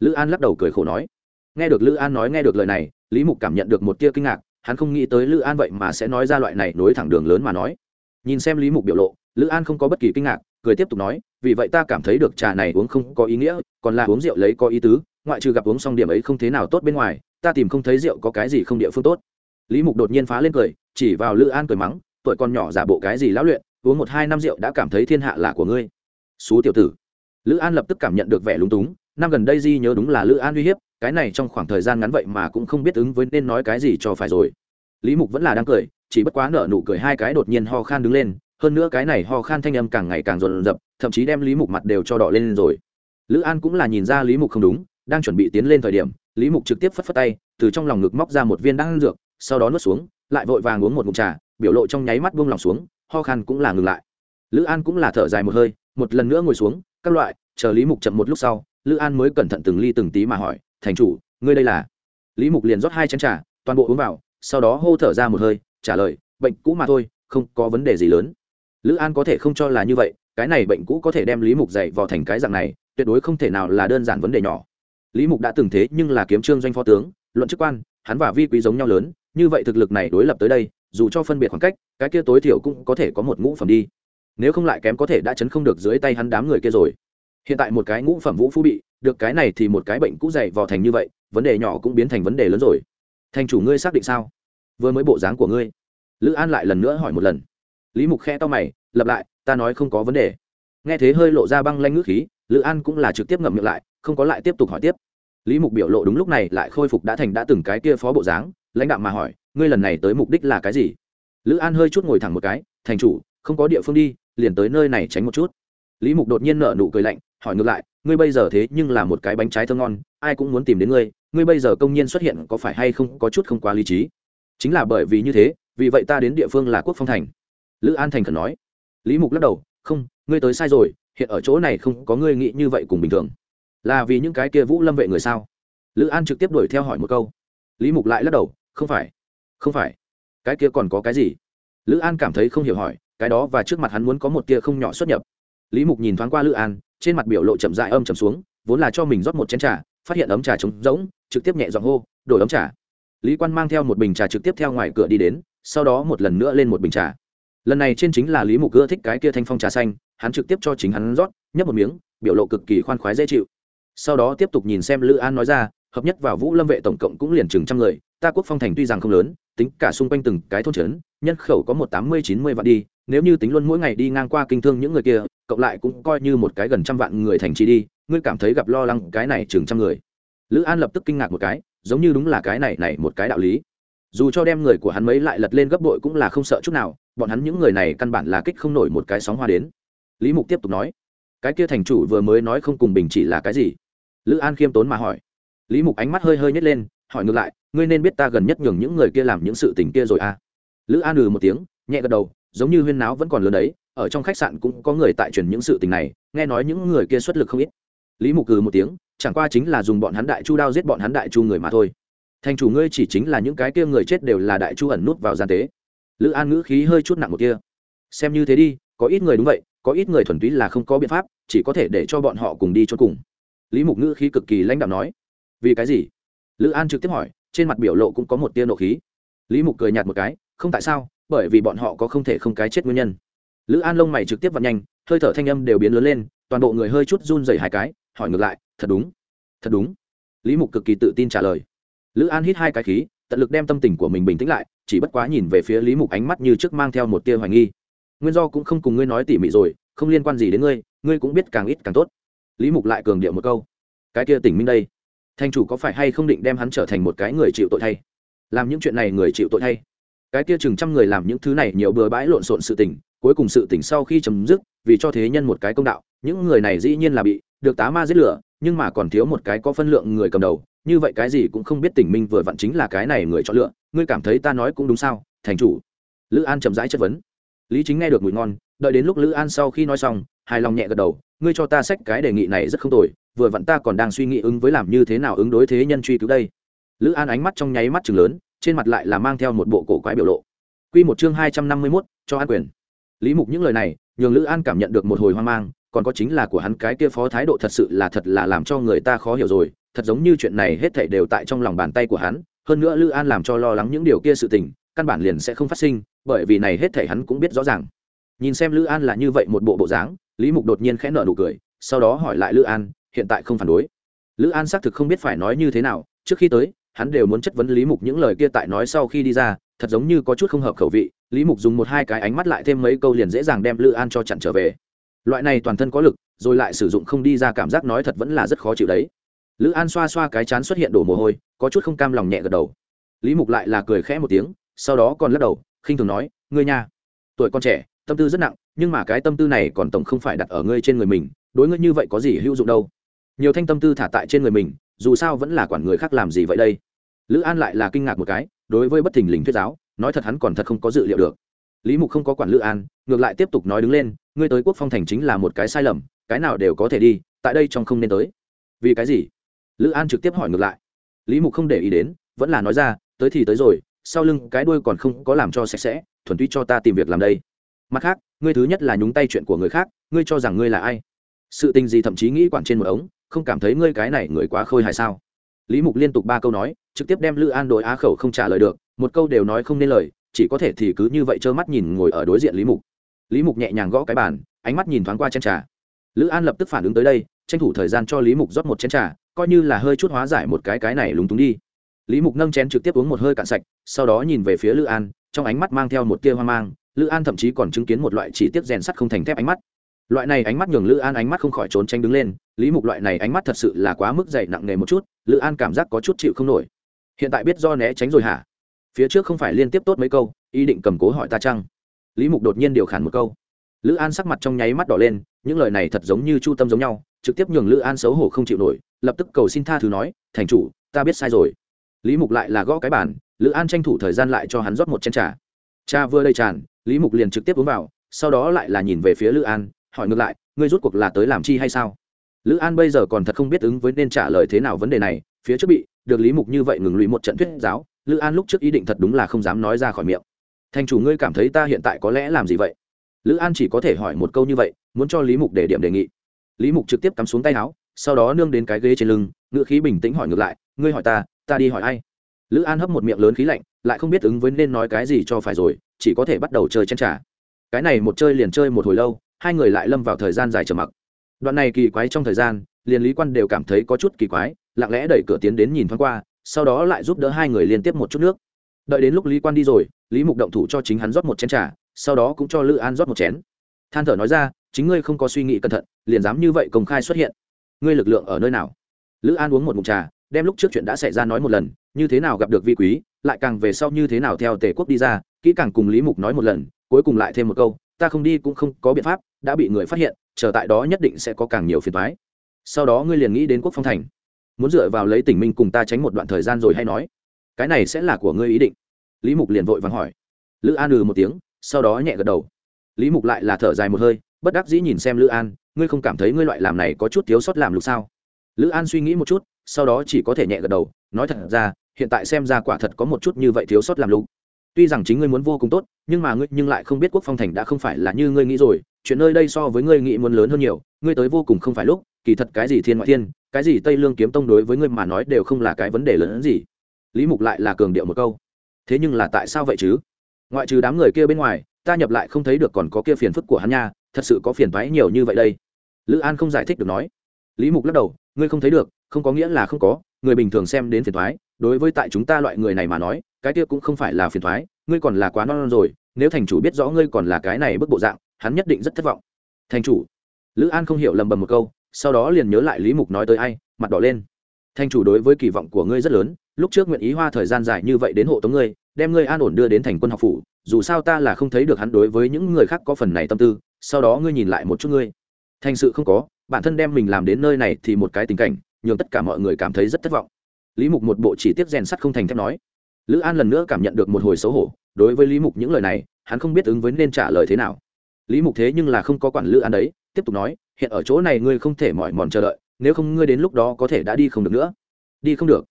Lữ an lắc đầu cười khổ nói. Nghe được lữ an nói nghe được lời này lý mục cảm nhận được một tia kinh ngạc, hắn không nghĩ tới lữ an vậy mà sẽ nói ra loại này nối thẳng đường lớn mà nói. Nhìn xem lý mục biểu lộ, lữ an không có bất kỳ kinh ngạc, cười tiếp tục nói, vì vậy ta cảm thấy được trà này uống không có ý nghĩa, còn là uống rượu lấy có ý tứ, ngoại trừ gặp uống xong điểm ấy không thế nào tốt bên ngoài, ta tìm không thấy rượu có cái gì không địa phương tốt. Lý mục đột nhiên phá lên cười, chỉ vào lữ an cười mắng, tuổi con nhỏ giả bộ cái gì lão luyện, uống một hai năm rượu đã cảm thấy thiên hạ là của ngươi. Xú tiểu tử. Lữ an lập tức cảm nhận được vẻ lúng túng, năm gần đây di nhớ đúng là lữ an uy hiếp cái này trong khoảng thời gian ngắn vậy mà cũng không biết ứng với nên nói cái gì cho phải rồi. Lý mục vẫn là đang cười, chỉ bất quá nở nụ cười hai cái đột nhiên ho khan đứng lên, hơn nữa cái này ho khan thanh âm càng ngày càng rộn rập, thậm chí đem lý mục mặt đều cho đỏ lên rồi. Lữ an cũng là nhìn ra lý mục không đúng, đang chuẩn bị tiến lên thời điểm, lý mục trực tiếp phất phất tay, từ trong lòng ngực móc ra một viên đan dược, sau đó nuốt xuống, lại vội vàng uống một ngụm trà, biểu lộ trong nháy mắt buông lòng xuống, ho khan cũng là ngừng lại. Lữ an cũng là thở dài một hơi, một lần nữa ngồi xuống, các loại, chờ lý mục chậm một lúc sau, lữ an mới cẩn thận từng ly từng tí mà hỏi thành chủ, ngươi đây là? Lý mục liền rót hai chén trà, toàn bộ uống vào, sau đó hô thở ra một hơi, trả lời, bệnh cũ mà thôi, không có vấn đề gì lớn. Lữ an có thể không cho là như vậy, cái này bệnh cũ có thể đem lý mục dạy vào thành cái dạng này, tuyệt đối không thể nào là đơn giản vấn đề nhỏ. Lý mục đã từng thế nhưng là kiếm trương doanh phó tướng, luận chức quan, hắn và vi quý giống nhau lớn, như vậy thực lực này đối lập tới đây, dù cho phân biệt khoảng cách, cái kia tối thiểu cũng có thể có một ngũ phẩm đi. Nếu không lại kém có thể đã chấn không được dưới tay hắn đám người kia rồi hiện tại một cái ngũ phẩm vũ phú bị, được cái này thì một cái bệnh cũ dày vò thành như vậy, vấn đề nhỏ cũng biến thành vấn đề lớn rồi. Thành chủ ngươi xác định sao? Vừa mới bộ dáng của ngươi. Lữ an lại lần nữa hỏi một lần. Lý mục khe to mày lập lại, ta nói không có vấn đề. Nghe thế hơi lộ ra băng lanh ngước khí, lữ an cũng là trực tiếp ngậm miệng lại, không có lại tiếp tục hỏi tiếp. Lý mục biểu lộ đúng lúc này lại khôi phục đã thành đã từng cái kia phó bộ dáng, lãnh đạo mà hỏi, ngươi lần này tới mục đích là cái gì? Lữ an hơi chút ngồi thẳng một cái, thành chủ, không có địa phương đi, liền tới nơi này tránh một chút. Lý mục đột nhiên nở nụ cười lạnh hỏi ngược lại, ngươi bây giờ thế nhưng là một cái bánh trái thơ ngon, ai cũng muốn tìm đến ngươi ngươi bây giờ công nhiên xuất hiện có phải hay không có chút không quá lý trí? Chính là bởi vì như thế, vì vậy ta đến địa phương là quốc phong thành. Lữ an thành khẩn nói. Lý mục lắc đầu, không, ngươi tới sai rồi, hiện ở chỗ này không có ngươi nghĩ như vậy cùng bình thường. Là vì những cái kia vũ lâm vệ người sao? Lữ an trực tiếp đuổi theo hỏi một câu. Lý mục lại lắc đầu, không phải không phải. Cái kia còn có cái gì? Lữ an cảm thấy không hiểu hỏi, cái đó và trước mặt hắn muốn có một tia không nhỏ xuất nhập. Lý mục nhìn thoáng qua lữ an trên mặt biểu lộ chậm dại âm chầm xuống, vốn là cho mình rót một chén trà, phát hiện ấm trà trống rỗng, trực tiếp nhẹ giọng hô, đổi ấm trà. Lý quan mang theo một bình trà trực tiếp theo ngoài cửa đi đến, sau đó một lần nữa lên một bình trà. Lần này trên chính là lý mục ưa thích cái kia thanh phong trà xanh, hắn trực tiếp cho chính hắn rót, nhấp một miếng, biểu lộ cực kỳ khoan khoái dễ chịu. Sau đó tiếp tục nhìn xem lữ an nói ra, hợp nhất vào vũ lâm vệ tổng cộng cũng liền chừng trăm người, ta quốc phong thành tuy rằng không lớn, tính cả xung quanh từng cái thôn trấn, nhân khẩu có một tám mươi chín mươi vạn đi nếu như tính luôn mỗi ngày đi ngang qua kinh thương những người kia, cộng lại cũng coi như một cái gần trăm vạn người thành trì đi, ngươi cảm thấy gặp lo lắng cái này chừng trăm người. Lữ an lập tức kinh ngạc một cái, giống như đúng là cái này này một cái đạo lý. Dù cho đem người của hắn mấy lại lật lên gấp bội cũng là không sợ chút nào, bọn hắn những người này căn bản là kích không nổi một cái sóng hoa đến. Lý mục tiếp tục nói, cái kia thành chủ vừa mới nói không cùng bình chỉ là cái gì? Lữ an khiêm tốn mà hỏi. Lý mục ánh mắt hơi hơi nhét lên, hỏi ngược lại, ngươi nên biết ta gần nhất nhường những người kia làm những sự tình kia rồi à? Lữ an ừ một tiếng, nhẹ gật đầu giống như huyên náo vẫn còn lớn đấy, ở trong khách sạn cũng có người tại truyền những sự tình này, nghe nói những người kia xuất lực không ít. Lý mục cừ một tiếng, chẳng qua chính là dùng bọn hắn đại chu đao giết bọn hắn đại chu người mà thôi. Thành chủ ngươi chỉ chính là những cái kia người chết đều là đại chu ẩn nút vào gian tế. Lữ an ngữ khí hơi chút nặng một kia. Xem như thế đi, có ít người đúng vậy, có ít người thuần túy là không có biện pháp, chỉ có thể để cho bọn họ cùng đi cho cùng. Lý mục ngữ khí cực kỳ lãnh đạo nói. Vì cái gì? Lữ an trực tiếp hỏi, trên mặt biểu lộ cũng có một tia nộ khí. Lý mục cười nhạt một cái, không tại sao bởi vì bọn họ có không thể không cái chết nguyên nhân. Lữ an lông mày trực tiếp vặn nhanh, hơi thở thanh âm đều biến lớn lên, toàn bộ người hơi chút run dày hai cái, hỏi ngược lại, thật đúng thật đúng. Lý mục cực kỳ tự tin trả lời. Lữ an hít hai cái khí, tận lực đem tâm tình của mình bình tĩnh lại, chỉ bất quá nhìn về phía lý mục ánh mắt như trước mang theo một tia hoài nghi. Nguyên do cũng không cùng ngươi nói tỉ mỉ rồi, không liên quan gì đến ngươi ngươi cũng biết càng ít càng tốt. Lý mục lại cường điệu một câu. Cái kia tỉnh minh đây, thanh chủ có phải hay không định đem hắn trở thành một cái người chịu tội thay? Làm những chuyện này người chịu tội thay? Cái kia chừng trăm người làm những thứ này nhiều bừa bãi lộn xộn sự tình, cuối cùng sự tình sau khi chấm dứt, vì cho thế nhân một cái công đạo, những người này dĩ nhiên là bị được tá ma giết lửa, nhưng mà còn thiếu một cái có phân lượng người cầm đầu, như vậy cái gì cũng không biết tỉnh minh vừa vặn chính là cái này người chọn lựa, ngươi cảm thấy ta nói cũng đúng sao, thành chủ. Lữ an chậm rãi chất vấn. Lý chính nghe được mùi ngon, đợi đến lúc lữ an sau khi nói xong, hài lòng nhẹ gật đầu, ngươi cho ta sách cái đề nghị này rất không tồi, vừa vặn ta còn đang suy nghĩ ứng với làm như thế nào ứng đối thế nhân truy cứu đây. Lữ an ánh mắt trong nháy mắt chừng lớn trên mặt lại là mang theo một bộ cổ quái biểu lộ. Q một chương hai trăm năm mươi mốt, cho an quyền. Lý mục những lời này, nhường lữ an cảm nhận được một hồi hoang mang, còn có chính là của hắn cái kia phó thái độ thật sự là thật là làm cho người ta khó hiểu rồi, thật giống như chuyện này hết thảy đều tại trong lòng bàn tay của hắn, hơn nữa lữ an làm cho lo lắng những điều kia sự tình, căn bản liền sẽ không phát sinh, bởi vì này hết thảy hắn cũng biết rõ ràng. Nhìn xem lữ an là như vậy một bộ bộ dáng, lý mục đột nhiên khẽ nở nụ cười, sau đó hỏi lại lữ an, hiện tại không phản đối. Lữ an xác thực không biết phải nói như thế nào, trước khi tới hắn đều muốn chất vấn lý mục những lời kia tại nói sau khi đi ra, thật giống như có chút không hợp khẩu vị, lý mục dùng một hai cái ánh mắt lại thêm mấy câu liền dễ dàng đem lữ an cho chặn trở về. Loại này toàn thân có lực, rồi lại sử dụng không đi ra cảm giác nói thật vẫn là rất khó chịu đấy. Lữ an xoa xoa cái chán xuất hiện đổ mồ hôi, có chút không cam lòng nhẹ gật đầu. Lý mục lại là cười khẽ một tiếng, sau đó còn lắc đầu, khinh thường nói, ngươi nha, tuổi con trẻ, tâm tư rất nặng, nhưng mà cái tâm tư này còn tổng không phải đặt ở ngươi trên người mình, đối ngươi như vậy có gì hữu dụng đâu. Nhiều thanh tâm tư thả tại trên người mình dù sao vẫn là quản người khác làm gì vậy đây? Lữ an lại là kinh ngạc một cái, đối với bất thình lình thuyết giáo, nói thật hắn còn thật không có dự liệu được. Lý mục không có quản lữ an, ngược lại tiếp tục nói đứng lên, ngươi tới quốc phong thành chính là một cái sai lầm, cái nào đều có thể đi, tại đây trong không nên tới. Vì cái gì? Lữ an trực tiếp hỏi ngược lại. Lý mục không để ý đến, vẫn là nói ra, tới thì tới rồi, sau lưng cái đuôi còn không có làm cho sạch sẽ, thuần túy cho ta tìm việc làm đây. Mặt khác, ngươi thứ nhất là nhúng tay chuyện của người khác, ngươi cho rằng ngươi là ai? Sự tình gì thậm chí nghĩ quản trên một ống không cảm thấy ngươi cái này người quá khôi hài sao? Lý mục liên tục ba câu nói, trực tiếp đem lữ an đội á khẩu không trả lời được, một câu đều nói không nên lời, chỉ có thể thì cứ như vậy trơ mắt nhìn ngồi ở đối diện lý mục. Lý mục nhẹ nhàng gõ cái bàn, ánh mắt nhìn thoáng qua chén trà. Lữ an lập tức phản ứng tới đây, tranh thủ thời gian cho lý mục rót một chén trà, coi như là hơi chút hóa giải một cái cái này lúng túng đi. Lý mục nâng chén trực tiếp uống một hơi cạn sạch, sau đó nhìn về phía lữ an, trong ánh mắt mang theo một tia hoang mang, lữ an thậm chí còn chứng kiến một loại chỉ tiết rèn sắt không thành thép ánh mắt loại này ánh mắt nhường lữ an ánh mắt không khỏi trốn tranh đứng lên, lý mục loại này ánh mắt thật sự là quá mức dày nặng nề một chút, lữ an cảm giác có chút chịu không nổi. Hiện tại biết do né tránh rồi hả? Phía trước không phải liên tiếp tốt mấy câu, ý định cầm cố hỏi ta chăng? Lý mục đột nhiên điều khản một câu. Lữ an sắc mặt trong nháy mắt đỏ lên, những lời này thật giống như chu tâm giống nhau, trực tiếp nhường lữ an xấu hổ không chịu nổi, lập tức cầu xin tha thứ nói, thành chủ, ta biết sai rồi. Lý mục lại là gõ cái bản lữ an tranh thủ thời gian lại cho hắn rót một chén trà. Cha vừa đầy tràn, lý mục liền trực tiếp uống vào, sau đó lại là nhìn về phía lữ an hỏi ngược lại, ngươi rút cuộc là tới làm chi hay sao? Lữ an bây giờ còn thật không biết ứng với nên trả lời thế nào vấn đề này, phía trước bị được lý mục như vậy ngừng lụy một trận thuyết giáo, lữ an lúc trước ý định thật đúng là không dám nói ra khỏi miệng. Thành chủ ngươi cảm thấy ta hiện tại có lẽ làm gì vậy? Lữ an chỉ có thể hỏi một câu như vậy, muốn cho lý mục để điểm đề nghị. Lý mục trực tiếp cắm xuống tay áo, sau đó nương đến cái ghế trên lưng ngựa khí bình tĩnh hỏi ngược lại, ngươi hỏi ta ta đi hỏi ai? Lữ an hấp một miệng lớn khí lạnh, lại không biết ứng với nên nói cái gì cho phải rồi, chỉ có thể bắt đầu chơi chen trả cái này một chơi liền chơi một hồi lâu hai người lại lâm vào thời gian dài trầm mặc. Đoạn này kỳ quái trong thời gian, liền lý quan đều cảm thấy có chút kỳ quái, lặng lẽ đẩy cửa tiến đến nhìn thoáng qua, sau đó lại giúp đỡ hai người liên tiếp một chút nước. Đợi đến lúc lý quan đi rồi, lý mục động thủ cho chính hắn rót một chén t r à sau đó cũng cho lữ an rót một chén. Than thở nói ra, chính ngươi không có suy nghĩ cẩn thận, liền dám như vậy công khai xuất hiện. Ngươi lực lượng ở nơi nào? Lữ an uống một mục trà, đem lúc trước chuyện đã xảy ra nói một lần, như thế nào gặp được vi quý, lại càng về sau như thế nào theo tề quốc đi ra. Kỹ càng cùng lý mục nói một lần, cuối cùng lại thêm một câu ta không đi cũng không có biện pháp, đã bị người phát hiện, chờ tại đó nhất định sẽ có càng nhiều phiền thoái sau đó ngươi liền nghĩ đến quốc phong thành. Muốn dựa vào lấy tỉnh minh cùng ta tránh một đoạn thời gian rồi hay nói? Cái này sẽ là của ngươi ý định. Lý mục liền vội vàng hỏi. Lữ an ừ một tiếng, sau đó nhẹ gật đầu. Lý mục lại là thở dài một hơi, bất đắc dĩ nhìn xem lữ an, ngươi không cảm thấy ngươi loại làm này có chút thiếu sót làm lục sao? Lữ an suy nghĩ một chút, sau đó chỉ có thể nhẹ gật đầu, nói thật ra, hiện tại xem ra quả thật có một chút như vậy thiếu sót làm lục tuy rằng chính ngươi muốn vô cùng tốt, nhưng mà ngươi nhưng lại không biết quốc phong thành đã không phải là như ngươi nghĩ rồi, chuyện nơi đây so với ngươi nghĩ muốn lớn hơn nhiều, ngươi tới vô cùng không phải lúc, kỳ thật cái gì thiên ngoại thiên, cái gì tây lương kiếm tông đối với ngươi mà nói đều không là cái vấn đề lớn hơn gì. Lý mục lại là cường điệu một câu. Thế nhưng là tại sao vậy chứ? Ngoại trừ đám người kia bên ngoài, ta nhập lại không thấy được còn có kia phiền phức của hắn nha, thật sự có phiền thoái nhiều như vậy đây. Lữ an không giải thích được nói. Lý mục lắc đầu, ngươi không thấy được, không có nghĩa là không có, người bình thường xem đến phiền thoái đối với tại chúng ta loại người này mà nói cái kia cũng không phải là phiền thoái ngươi còn là quá non, non rồi nếu thành chủ biết rõ ngươi còn là cái này bức bộ dạng hắn nhất định rất thất vọng. Thành chủ. Lữ an không hiểu lầm bầm một câu sau đó liền nhớ lại lý mục nói tới ai mặt đỏ lên. Thành chủ đối với kỳ vọng của ngươi rất lớn lúc trước nguyện ý hoa thời gian dài như vậy đến hộ tống ngươi đem ngươi an ổn đưa đến thành quân học phủ dù sao ta là không thấy được hắn đối với những người khác có phần này tâm tư sau đó ngươi nhìn lại một chút ngươi. Thành sự không có bản thân đem mình làm đến nơi này thì một cái tình cảnh nhường tất cả mọi người cảm thấy rất thất vọng. Lý mục một bộ chỉ tiếp rèn sắt không thành thép nói lữ an lần nữa cảm nhận được một hồi xấu hổ, đối với lý mục những lời này, hắn không biết ứng với nên trả lời thế nào. Lý mục thế nhưng là không có quản lữ an đấy, tiếp tục nói, hiện ở chỗ này ngươi không thể mỏi mòn chờ đợi, nếu không ngươi đến lúc đó có thể đã đi không được nữa. Đi không được?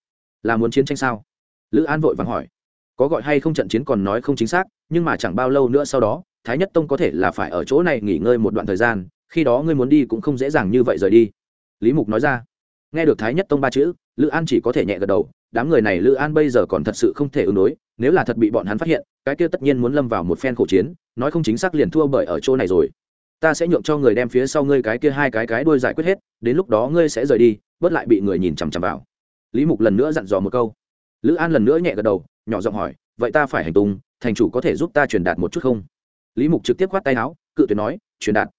Là muốn chiến tranh sao? Lữ an vội vàng hỏi. Có gọi hay không trận chiến còn nói không chính xác, nhưng mà chẳng bao lâu nữa sau đó, thái nhất tông có thể là phải ở chỗ này nghỉ ngơi một đoạn thời gian, khi đó ngươi muốn đi cũng không dễ dàng như vậy rời đi. Lý mục nói ra. Nghe được thái nhất tông ba chữ, lữ an chỉ có thể nhẹ gật đầu đám người này lữ an bây giờ còn thật sự không thể ứng đối, nếu là thật bị bọn hắn phát hiện, cái kia tất nhiên muốn lâm vào một phen khổ chiến, nói không chính xác liền thua bởi ở chỗ này rồi. Ta sẽ nhượng cho người đem phía sau ngươi cái kia hai cái cái đuôi giải quyết hết, đến lúc đó ngươi sẽ rời đi, bớt lại bị người nhìn chằm chằm vào. Lý mục lần nữa dặn dò một câu. Lữ an lần nữa nhẹ gật đầu, nhỏ giọng hỏi, vậy ta phải hành tung, thành chủ có thể giúp ta truyền đạt một chút không? Lý mục trực tiếp khoát tay áo, cự tuyệt nói, truyền đạt.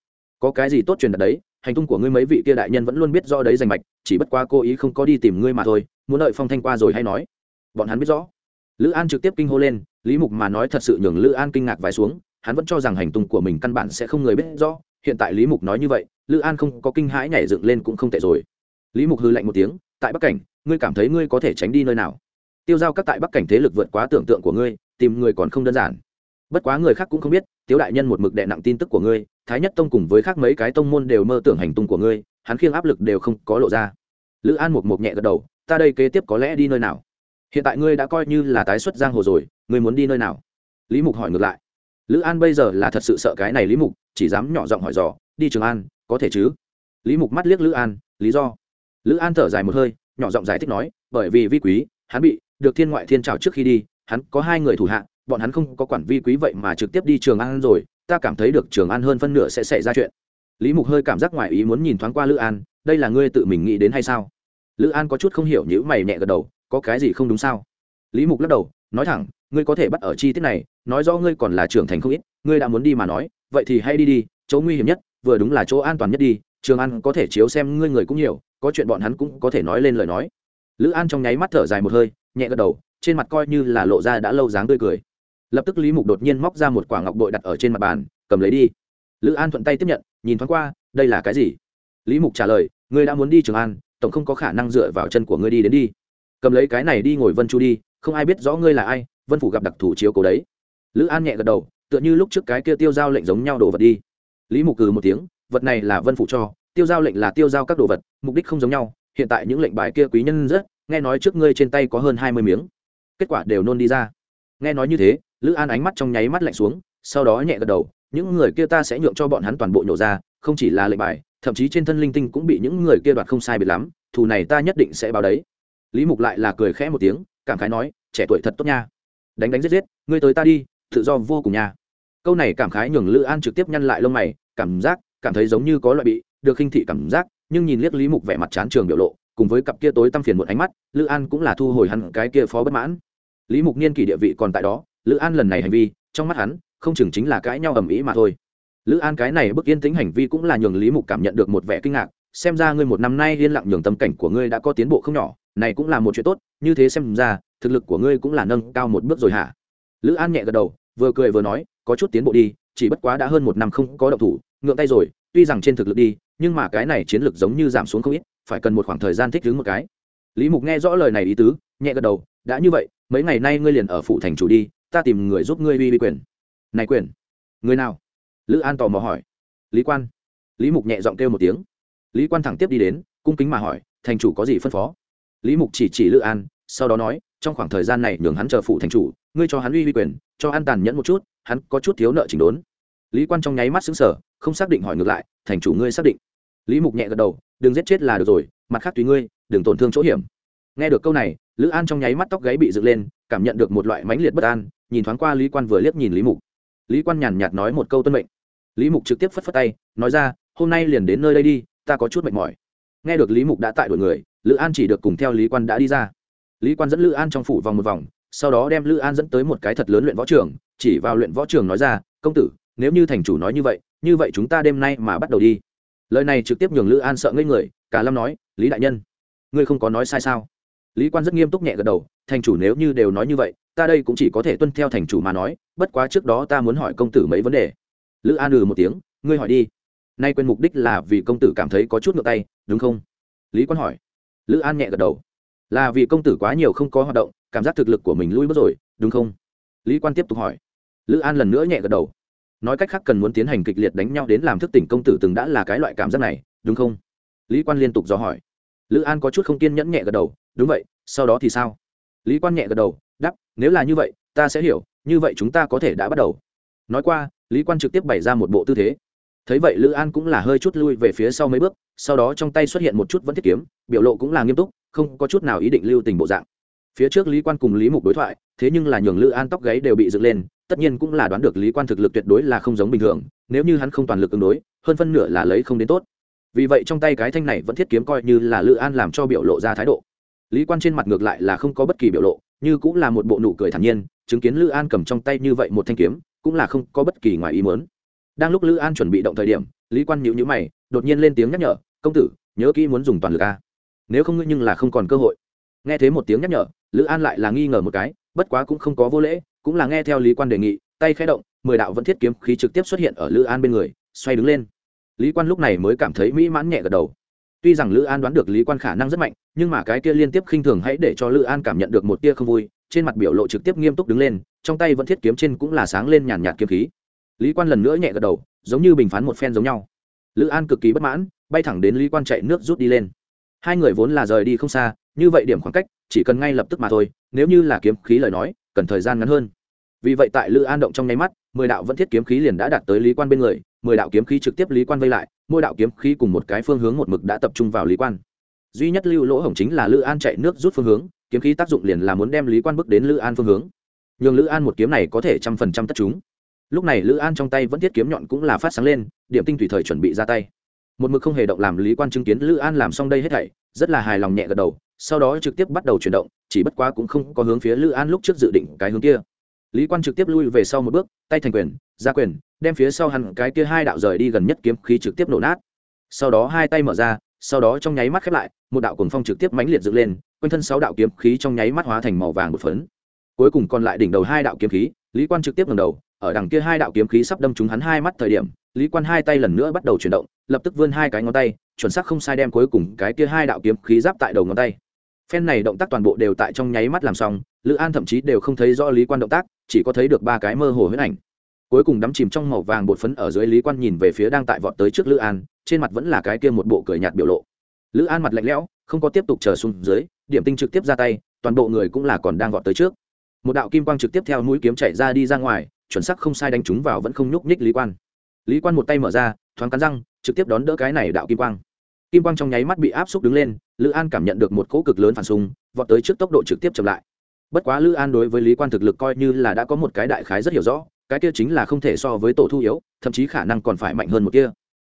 Có cái gì tốt truyền đạt đấy, hành tung của ngươi mấy vị kia đại nhân vẫn luôn biết do đấy danh mạch, chỉ bất qua cô ý không có đi tìm ngươi mà thôi muốn đợi phong thanh qua rồi hay nói? Bọn hắn biết rõ. Lữ an trực tiếp kinh hô lên, lý mục mà nói thật sự nhường lữ an kinh ngạc vài xuống, hắn vẫn cho rằng hành tung của mình căn bản sẽ không người biết rõ, hiện tại lý mục nói như vậy, lữ an không có kinh hãi nhảy dựng lên cũng không tệ rồi. Lý mục hư lạnh một tiếng, tại bắc cảnh, ngươi cảm thấy ngươi có thể tránh đi nơi nào? Tiêu giao các tại bắc cảnh thế lực vượt quá tưởng tượng của ngươi, tìm người còn không đơn giản. Bất quá người khác cũng không biết, tiếu đại nhân một mực đệ nặng tin tức của ngươi, thái nhất tông cùng với khác mấy cái tông môn đều mơ tưởng hành tung của ngươi, hắn khiêng áp lực đều không có lộ ra. Lữ an một mộc nhẹ gật đầu ta đây kế tiếp có lẽ đi nơi nào? Hiện tại ngươi đã coi như là tái xuất giang hồ rồi, ngươi muốn đi nơi nào? Lý mục hỏi ngược lại. Lữ an bây giờ là thật sự sợ cái này lý mục, chỉ dám nhỏ giọng hỏi dò, đi trường an, có thể chứ? Lý mục mắt liếc lữ an, lý do. Lữ an thở dài một hơi, nhỏ giọng giải thích nói, bởi vì vi quý, hắn bị được thiên ngoại thiên trào trước khi đi, hắn có hai người thủ hạ, bọn hắn không có quản vi quý vậy mà trực tiếp đi trường an rồi, ta cảm thấy được trường an hơn phân nửa sẽ xảy ra chuyện. Lý mục hơi cảm giác ngoài ý muốn nhìn thoáng qua lữ an, đây là ngươi tự mình nghĩ đến hay sao? Lữ an có chút không hiểu nhữ mày nhẹ gật đầu, có cái gì không đúng sao? Lý mục lắc đầu, nói thẳng, ngươi có thể bắt ở chi tiết này, nói rõ ngươi còn là trưởng thành không ít, ngươi đã muốn đi mà nói, vậy thì hay đi đi, chỗ nguy hiểm nhất, vừa đúng là chỗ an toàn nhất đi, trường an có thể chiếu xem ngươi người cũng nhiều, có chuyện bọn hắn cũng có thể nói lên lời nói. Lữ an trong nháy mắt thở dài một hơi, nhẹ gật đầu, trên mặt coi như là lộ ra đã lâu dáng tươi cười. Lập tức lý mục đột nhiên móc ra một quả ngọc bội đặt ở trên mặt bàn, cầm lấy đi. Lữ an thuận tay tiếp nhận, nhìn thoáng qua, đây là cái gì? Lý mục trả lời, ngươi đã muốn đi trường an tổng không có khả năng dựa vào chân của ngươi đi đến đi. Cầm lấy cái này đi ngồi vân chu đi, không ai biết rõ ngươi là ai, vân phủ gặp đặc thù chiếu cố đấy. Lữ an nhẹ gật đầu, tựa như lúc trước cái kia tiêu giao lệnh giống nhau đồ vật đi. Lý mục cừ một tiếng, vật này là vân phủ cho, tiêu giao lệnh là tiêu giao các đồ vật, mục đích không giống nhau, hiện tại những lệnh bài kia quý nhân rất, nghe nói trước ngươi trên tay có hơn hai mươi miếng. Kết quả đều nôn đi ra. Nghe nói như thế, lữ an ánh mắt trong nháy mắt lạnh xuống, sau đó nhẹ gật đầu những người kia ta sẽ nhượng cho bọn hắn toàn bộ nhổ ra, không chỉ là lệnh bài, thậm chí trên thân linh tinh cũng bị những người kia đoạt không sai biệt lắm, thù này ta nhất định sẽ báo đấy. Lý mục lại là cười khẽ một tiếng, cảm khái nói, trẻ tuổi thật tốt nha. Đánh đánh giết giết, ngươi tới ta đi, tự do vô cùng nha. Câu này cảm khái nhường lữ an trực tiếp nhăn lại lông mày, cảm giác, cảm thấy giống như có loại bị được khinh thị cảm giác, nhưng nhìn liếc lý mục vẻ mặt chán trường biểu lộ, cùng với cặp kia tối tăm phiền một ánh mắt, lữ an cũng là thu hồi hẳn cái kia phó bất mãn. Lý mục niên kỷ địa vị còn tại đó, lữ an lần này hành vi, trong mắt hắn không chừng chính là cãi nhau ầm ĩ mà thôi. Lữ an cái này bức yên tính hành vi cũng là nhường lý mục cảm nhận được một vẻ kinh ngạc, xem ra ngươi một năm nay yên lặng nhường tâm cảnh của ngươi đã có tiến bộ không nhỏ, này cũng là một chuyện tốt, như thế xem ra, thực lực của ngươi cũng là nâng cao một bước rồi hả? Lữ an nhẹ gật đầu, vừa cười vừa nói, có chút tiến bộ đi, chỉ bất quá đã hơn một năm không có động thủ, ngượng tay rồi, tuy rằng trên thực lực đi, nhưng mà cái này chiến lược giống như giảm xuống không ít, phải cần một khoảng thời gian thích ứng một cái. Lý mục nghe rõ lời này ý tứ, nhẹ gật đầu, đã như vậy, mấy ngày nay ngươi liền ở phụ thành chủ đi, ta tìm người giúp ngươi uy uy quyền này quyền. Người nào? Lữ an tò mò hỏi. Lý quan. Lý mục nhẹ giọng kêu một tiếng. Lý quan thẳng tiếp đi đến, cung kính mà hỏi, thành chủ có gì phân phó? Lý mục chỉ chỉ lữ an, sau đó nói, trong khoảng thời gian này nhường hắn chờ phụ thành chủ, ngươi cho hắn uy uy quyền, cho an tàn nhẫn một chút, hắn có chút thiếu nợ chỉnh đốn. Lý quan trong nháy mắt xứng sở không xác định hỏi ngược lại, thành chủ ngươi xác định? Lý mục nhẹ gật đầu, đừng giết chết là được rồi, mặt khác tùy ngươi, đừng tổn thương chỗ hiểm. Nghe được câu này, lữ an trong nháy mắt tóc gáy bị dựng lên, cảm nhận được một loại mãnh liệt bất an, nhìn thoáng qua lý quan vừa liếc nhìn lý mục lý quan nhàn nhạt nói một câu tuân mệnh. Lý mục trực tiếp phất phất tay, nói ra, hôm nay liền đến nơi đây đi, ta có chút mệt mỏi. Nghe được lý mục đã tại đuổi người, lữ an chỉ được cùng theo lý quan đã đi ra. Lý quan dẫn lữ an trong phủ vòng một vòng, sau đó đem lữ an dẫn tới một cái thật lớn luyện võ trường, chỉ vào luyện võ trường nói ra, công tử, nếu như thành chủ nói như vậy như vậy chúng ta đêm nay mà bắt đầu đi. Lời này trực tiếp nhường lữ an sợ ngây người, cả lâm nói, lý đại nhân, ngươi không có nói sai sao? Lý quan rất nghiêm túc nhẹ gật đầu, thành chủ nếu như đều nói như vậy, ta đây cũng chỉ có thể tuân theo thành chủ mà nói bất quá trước đó ta muốn hỏi công tử mấy vấn đề. Lữ an ừ một tiếng, ngươi hỏi đi. Nay quên mục đích là vì công tử cảm thấy có chút ngược tay, đúng không? Lý quan hỏi. Lữ an nhẹ gật đầu. Là vì công tử quá nhiều không có hoạt động, cảm giác thực lực của mình lui bước rồi, đúng không? Lý quan tiếp tục hỏi. Lữ an lần nữa nhẹ gật đầu. Nói cách khác cần muốn tiến hành kịch liệt đánh nhau đến làm thức tỉnh công tử từng đã là cái loại cảm giác này, đúng không? Lý quan liên tục dò hỏi. Lữ an có chút không kiên nhẫn nhẹ gật đầu. Đúng vậy, sau đó thì sao? Lý quan nhẹ gật đầu đắp nếu là như vậy, ta sẽ hiểu như vậy chúng ta có thể đã bắt đầu. Nói qua, lý quan trực tiếp bày ra một bộ tư thế. Thấy vậy lữ an cũng là hơi chút lui về phía sau mấy bước, sau đó trong tay xuất hiện một chút vẫn thiết kiếm, biểu lộ cũng là nghiêm túc, không có chút nào ý định lưu tình bộ dạng. Phía trước lý quan cùng lý mục đối thoại, thế nhưng là nhường lữ an tóc gáy đều bị dựng lên, tất nhiên cũng là đoán được lý quan thực lực tuyệt đối là không giống bình thường, nếu như hắn không toàn lực ứng đối, hơn phân nửa là lấy không đến tốt. Vì vậy trong tay cái thanh này vẫn thiết kiếm coi như là lữ an làm cho biểu lộ ra thái độ. Lý quan trên mặt ngược lại là không có bất kỳ biểu lộ, như cũng là một bộ nụ cười thản nhiên chứng kiến lữ an cầm trong tay như vậy một thanh kiếm, cũng là không có bất kỳ ngoài ý muốn. đang lúc lữ an chuẩn bị động thời điểm, lý quan nhịu nhữ mày, đột nhiên lên tiếng nhắc nhở, công tử, nhớ kỹ muốn dùng toàn lực a. Nếu không ngươi nhưng là không còn cơ hội. Nghe thấy một tiếng nhắc nhở, lữ an lại là nghi ngờ một cái, bất quá cũng không có vô lễ, cũng là nghe theo lý quan đề nghị, tay khẽ động, mười đạo vẫn thiết kiếm khí trực tiếp xuất hiện ở lữ an bên người, xoay đứng lên. Lý quan lúc này mới cảm thấy mỹ mãn nhẹ gật đầu. Tuy rằng lữ an đoán được lý quan khả năng rất mạnh, nhưng mà cái kia liên tiếp khinh thường hãy để cho lữ an cảm nhận được một tia không vui trên mặt biểu lộ trực tiếp nghiêm túc đứng lên, trong tay vẫn thiết kiếm trên cũng là sáng lên nhàn nhạt kiếm khí. Lý quan lần nữa nhẹ gật đầu, giống như bình phán một phen giống nhau. Lữ an cực kỳ bất mãn, bay thẳng đến lý quan chạy nước rút đi lên. Hai người vốn là rời đi không xa, như vậy điểm khoảng cách, chỉ cần ngay lập tức mà thôi, nếu như là kiếm khí lời nói, cần thời gian ngắn hơn. Vì vậy tại lữ an động trong nháy mắt, mười đạo vẫn thiết kiếm khí liền đã đạt tới lý quan bên người, mười đạo kiếm khí trực tiếp lý quan vây lại, mỗi đạo kiếm khí cùng một cái phương hướng một mực đã tập trung vào lý quan. Duy nhất lưu lỗ hổng chính là lữ an chạy nước rút phương hướng kiếm khí tác dụng liền là muốn đem lý quan bước đến lữ an phương hướng. Nhường lữ an một kiếm này có thể trăm phần trăm tất chúng. Lúc này lữ an trong tay vẫn thiết kiếm nhọn cũng là phát sáng lên, điểm tinh thủy thời chuẩn bị ra tay. Một mực không hề động làm lý quan chứng kiến lữ an làm xong đây hết thảy, rất là hài lòng nhẹ gật đầu, sau đó trực tiếp bắt đầu chuyển động, chỉ bất quá cũng không có hướng phía lữ an lúc trước dự định cái hướng kia. Lý quan trực tiếp lui về sau một bước, tay thành quyền, ra quyền, đem phía sau hẳn cái kia hai đạo rời đi gần nhất kiếm khí trực tiếp nổ nát. Sau đó hai tay mở ra, sau đó trong nháy mắt khép lại, một đạo cuồng phong trực tiếp mãnh liệt dựng lên quanh thân sáu đạo kiếm khí trong nháy mắt hóa thành màu vàng một phấn. Cuối cùng còn lại đỉnh đầu hai đạo kiếm khí, lý quan trực tiếp ngầm đầu, ở đằng kia hai đạo kiếm khí sắp đâm trúng hắn hai mắt thời điểm, lý quan hai tay lần nữa bắt đầu chuyển động, lập tức vươn hai cái ngón tay, chuẩn xác không sai đem cuối cùng cái kia hai đạo kiếm khí giáp tại đầu ngón tay. Phen này động tác toàn bộ đều tại trong nháy mắt làm xong, lữ an thậm chí đều không thấy rõ lý quan động tác, chỉ có thấy được ba cái mơ hồ huyết ảnh. Cuối cùng đắm chìm trong màu vàng bột phấn ở dưới lý quan nhìn về phía đang tại vọt tới trước lữ an, trên mặt vẫn là cái kia một bộ cười nhạt biểu lộ. Lữ an mặt lạnh lẽo không có tiếp tục chờ xuống dưới, điểm tinh trực tiếp ra tay, toàn bộ người cũng là còn đang vọt tới trước. Một đạo kim quang trực tiếp theo mũi kiếm chạy ra đi ra ngoài, chuẩn sắc không sai đánh trúng vào vẫn không nhúc nhích lý quan. Lý quan một tay mở ra, thoáng cắn răng, trực tiếp đón đỡ cái này đạo kim quang. Kim quang trong nháy mắt bị áp xúc đứng lên, lữ an cảm nhận được một cỗ cực lớn phản xung, vọt tới trước tốc độ trực tiếp chậm lại. Bất quá lữ an đối với lý quan thực lực coi như là đã có một cái đại khái rất hiểu rõ, cái kia chính là không thể so với tổ thu yếu, thậm chí khả năng còn phải mạnh hơn một kia.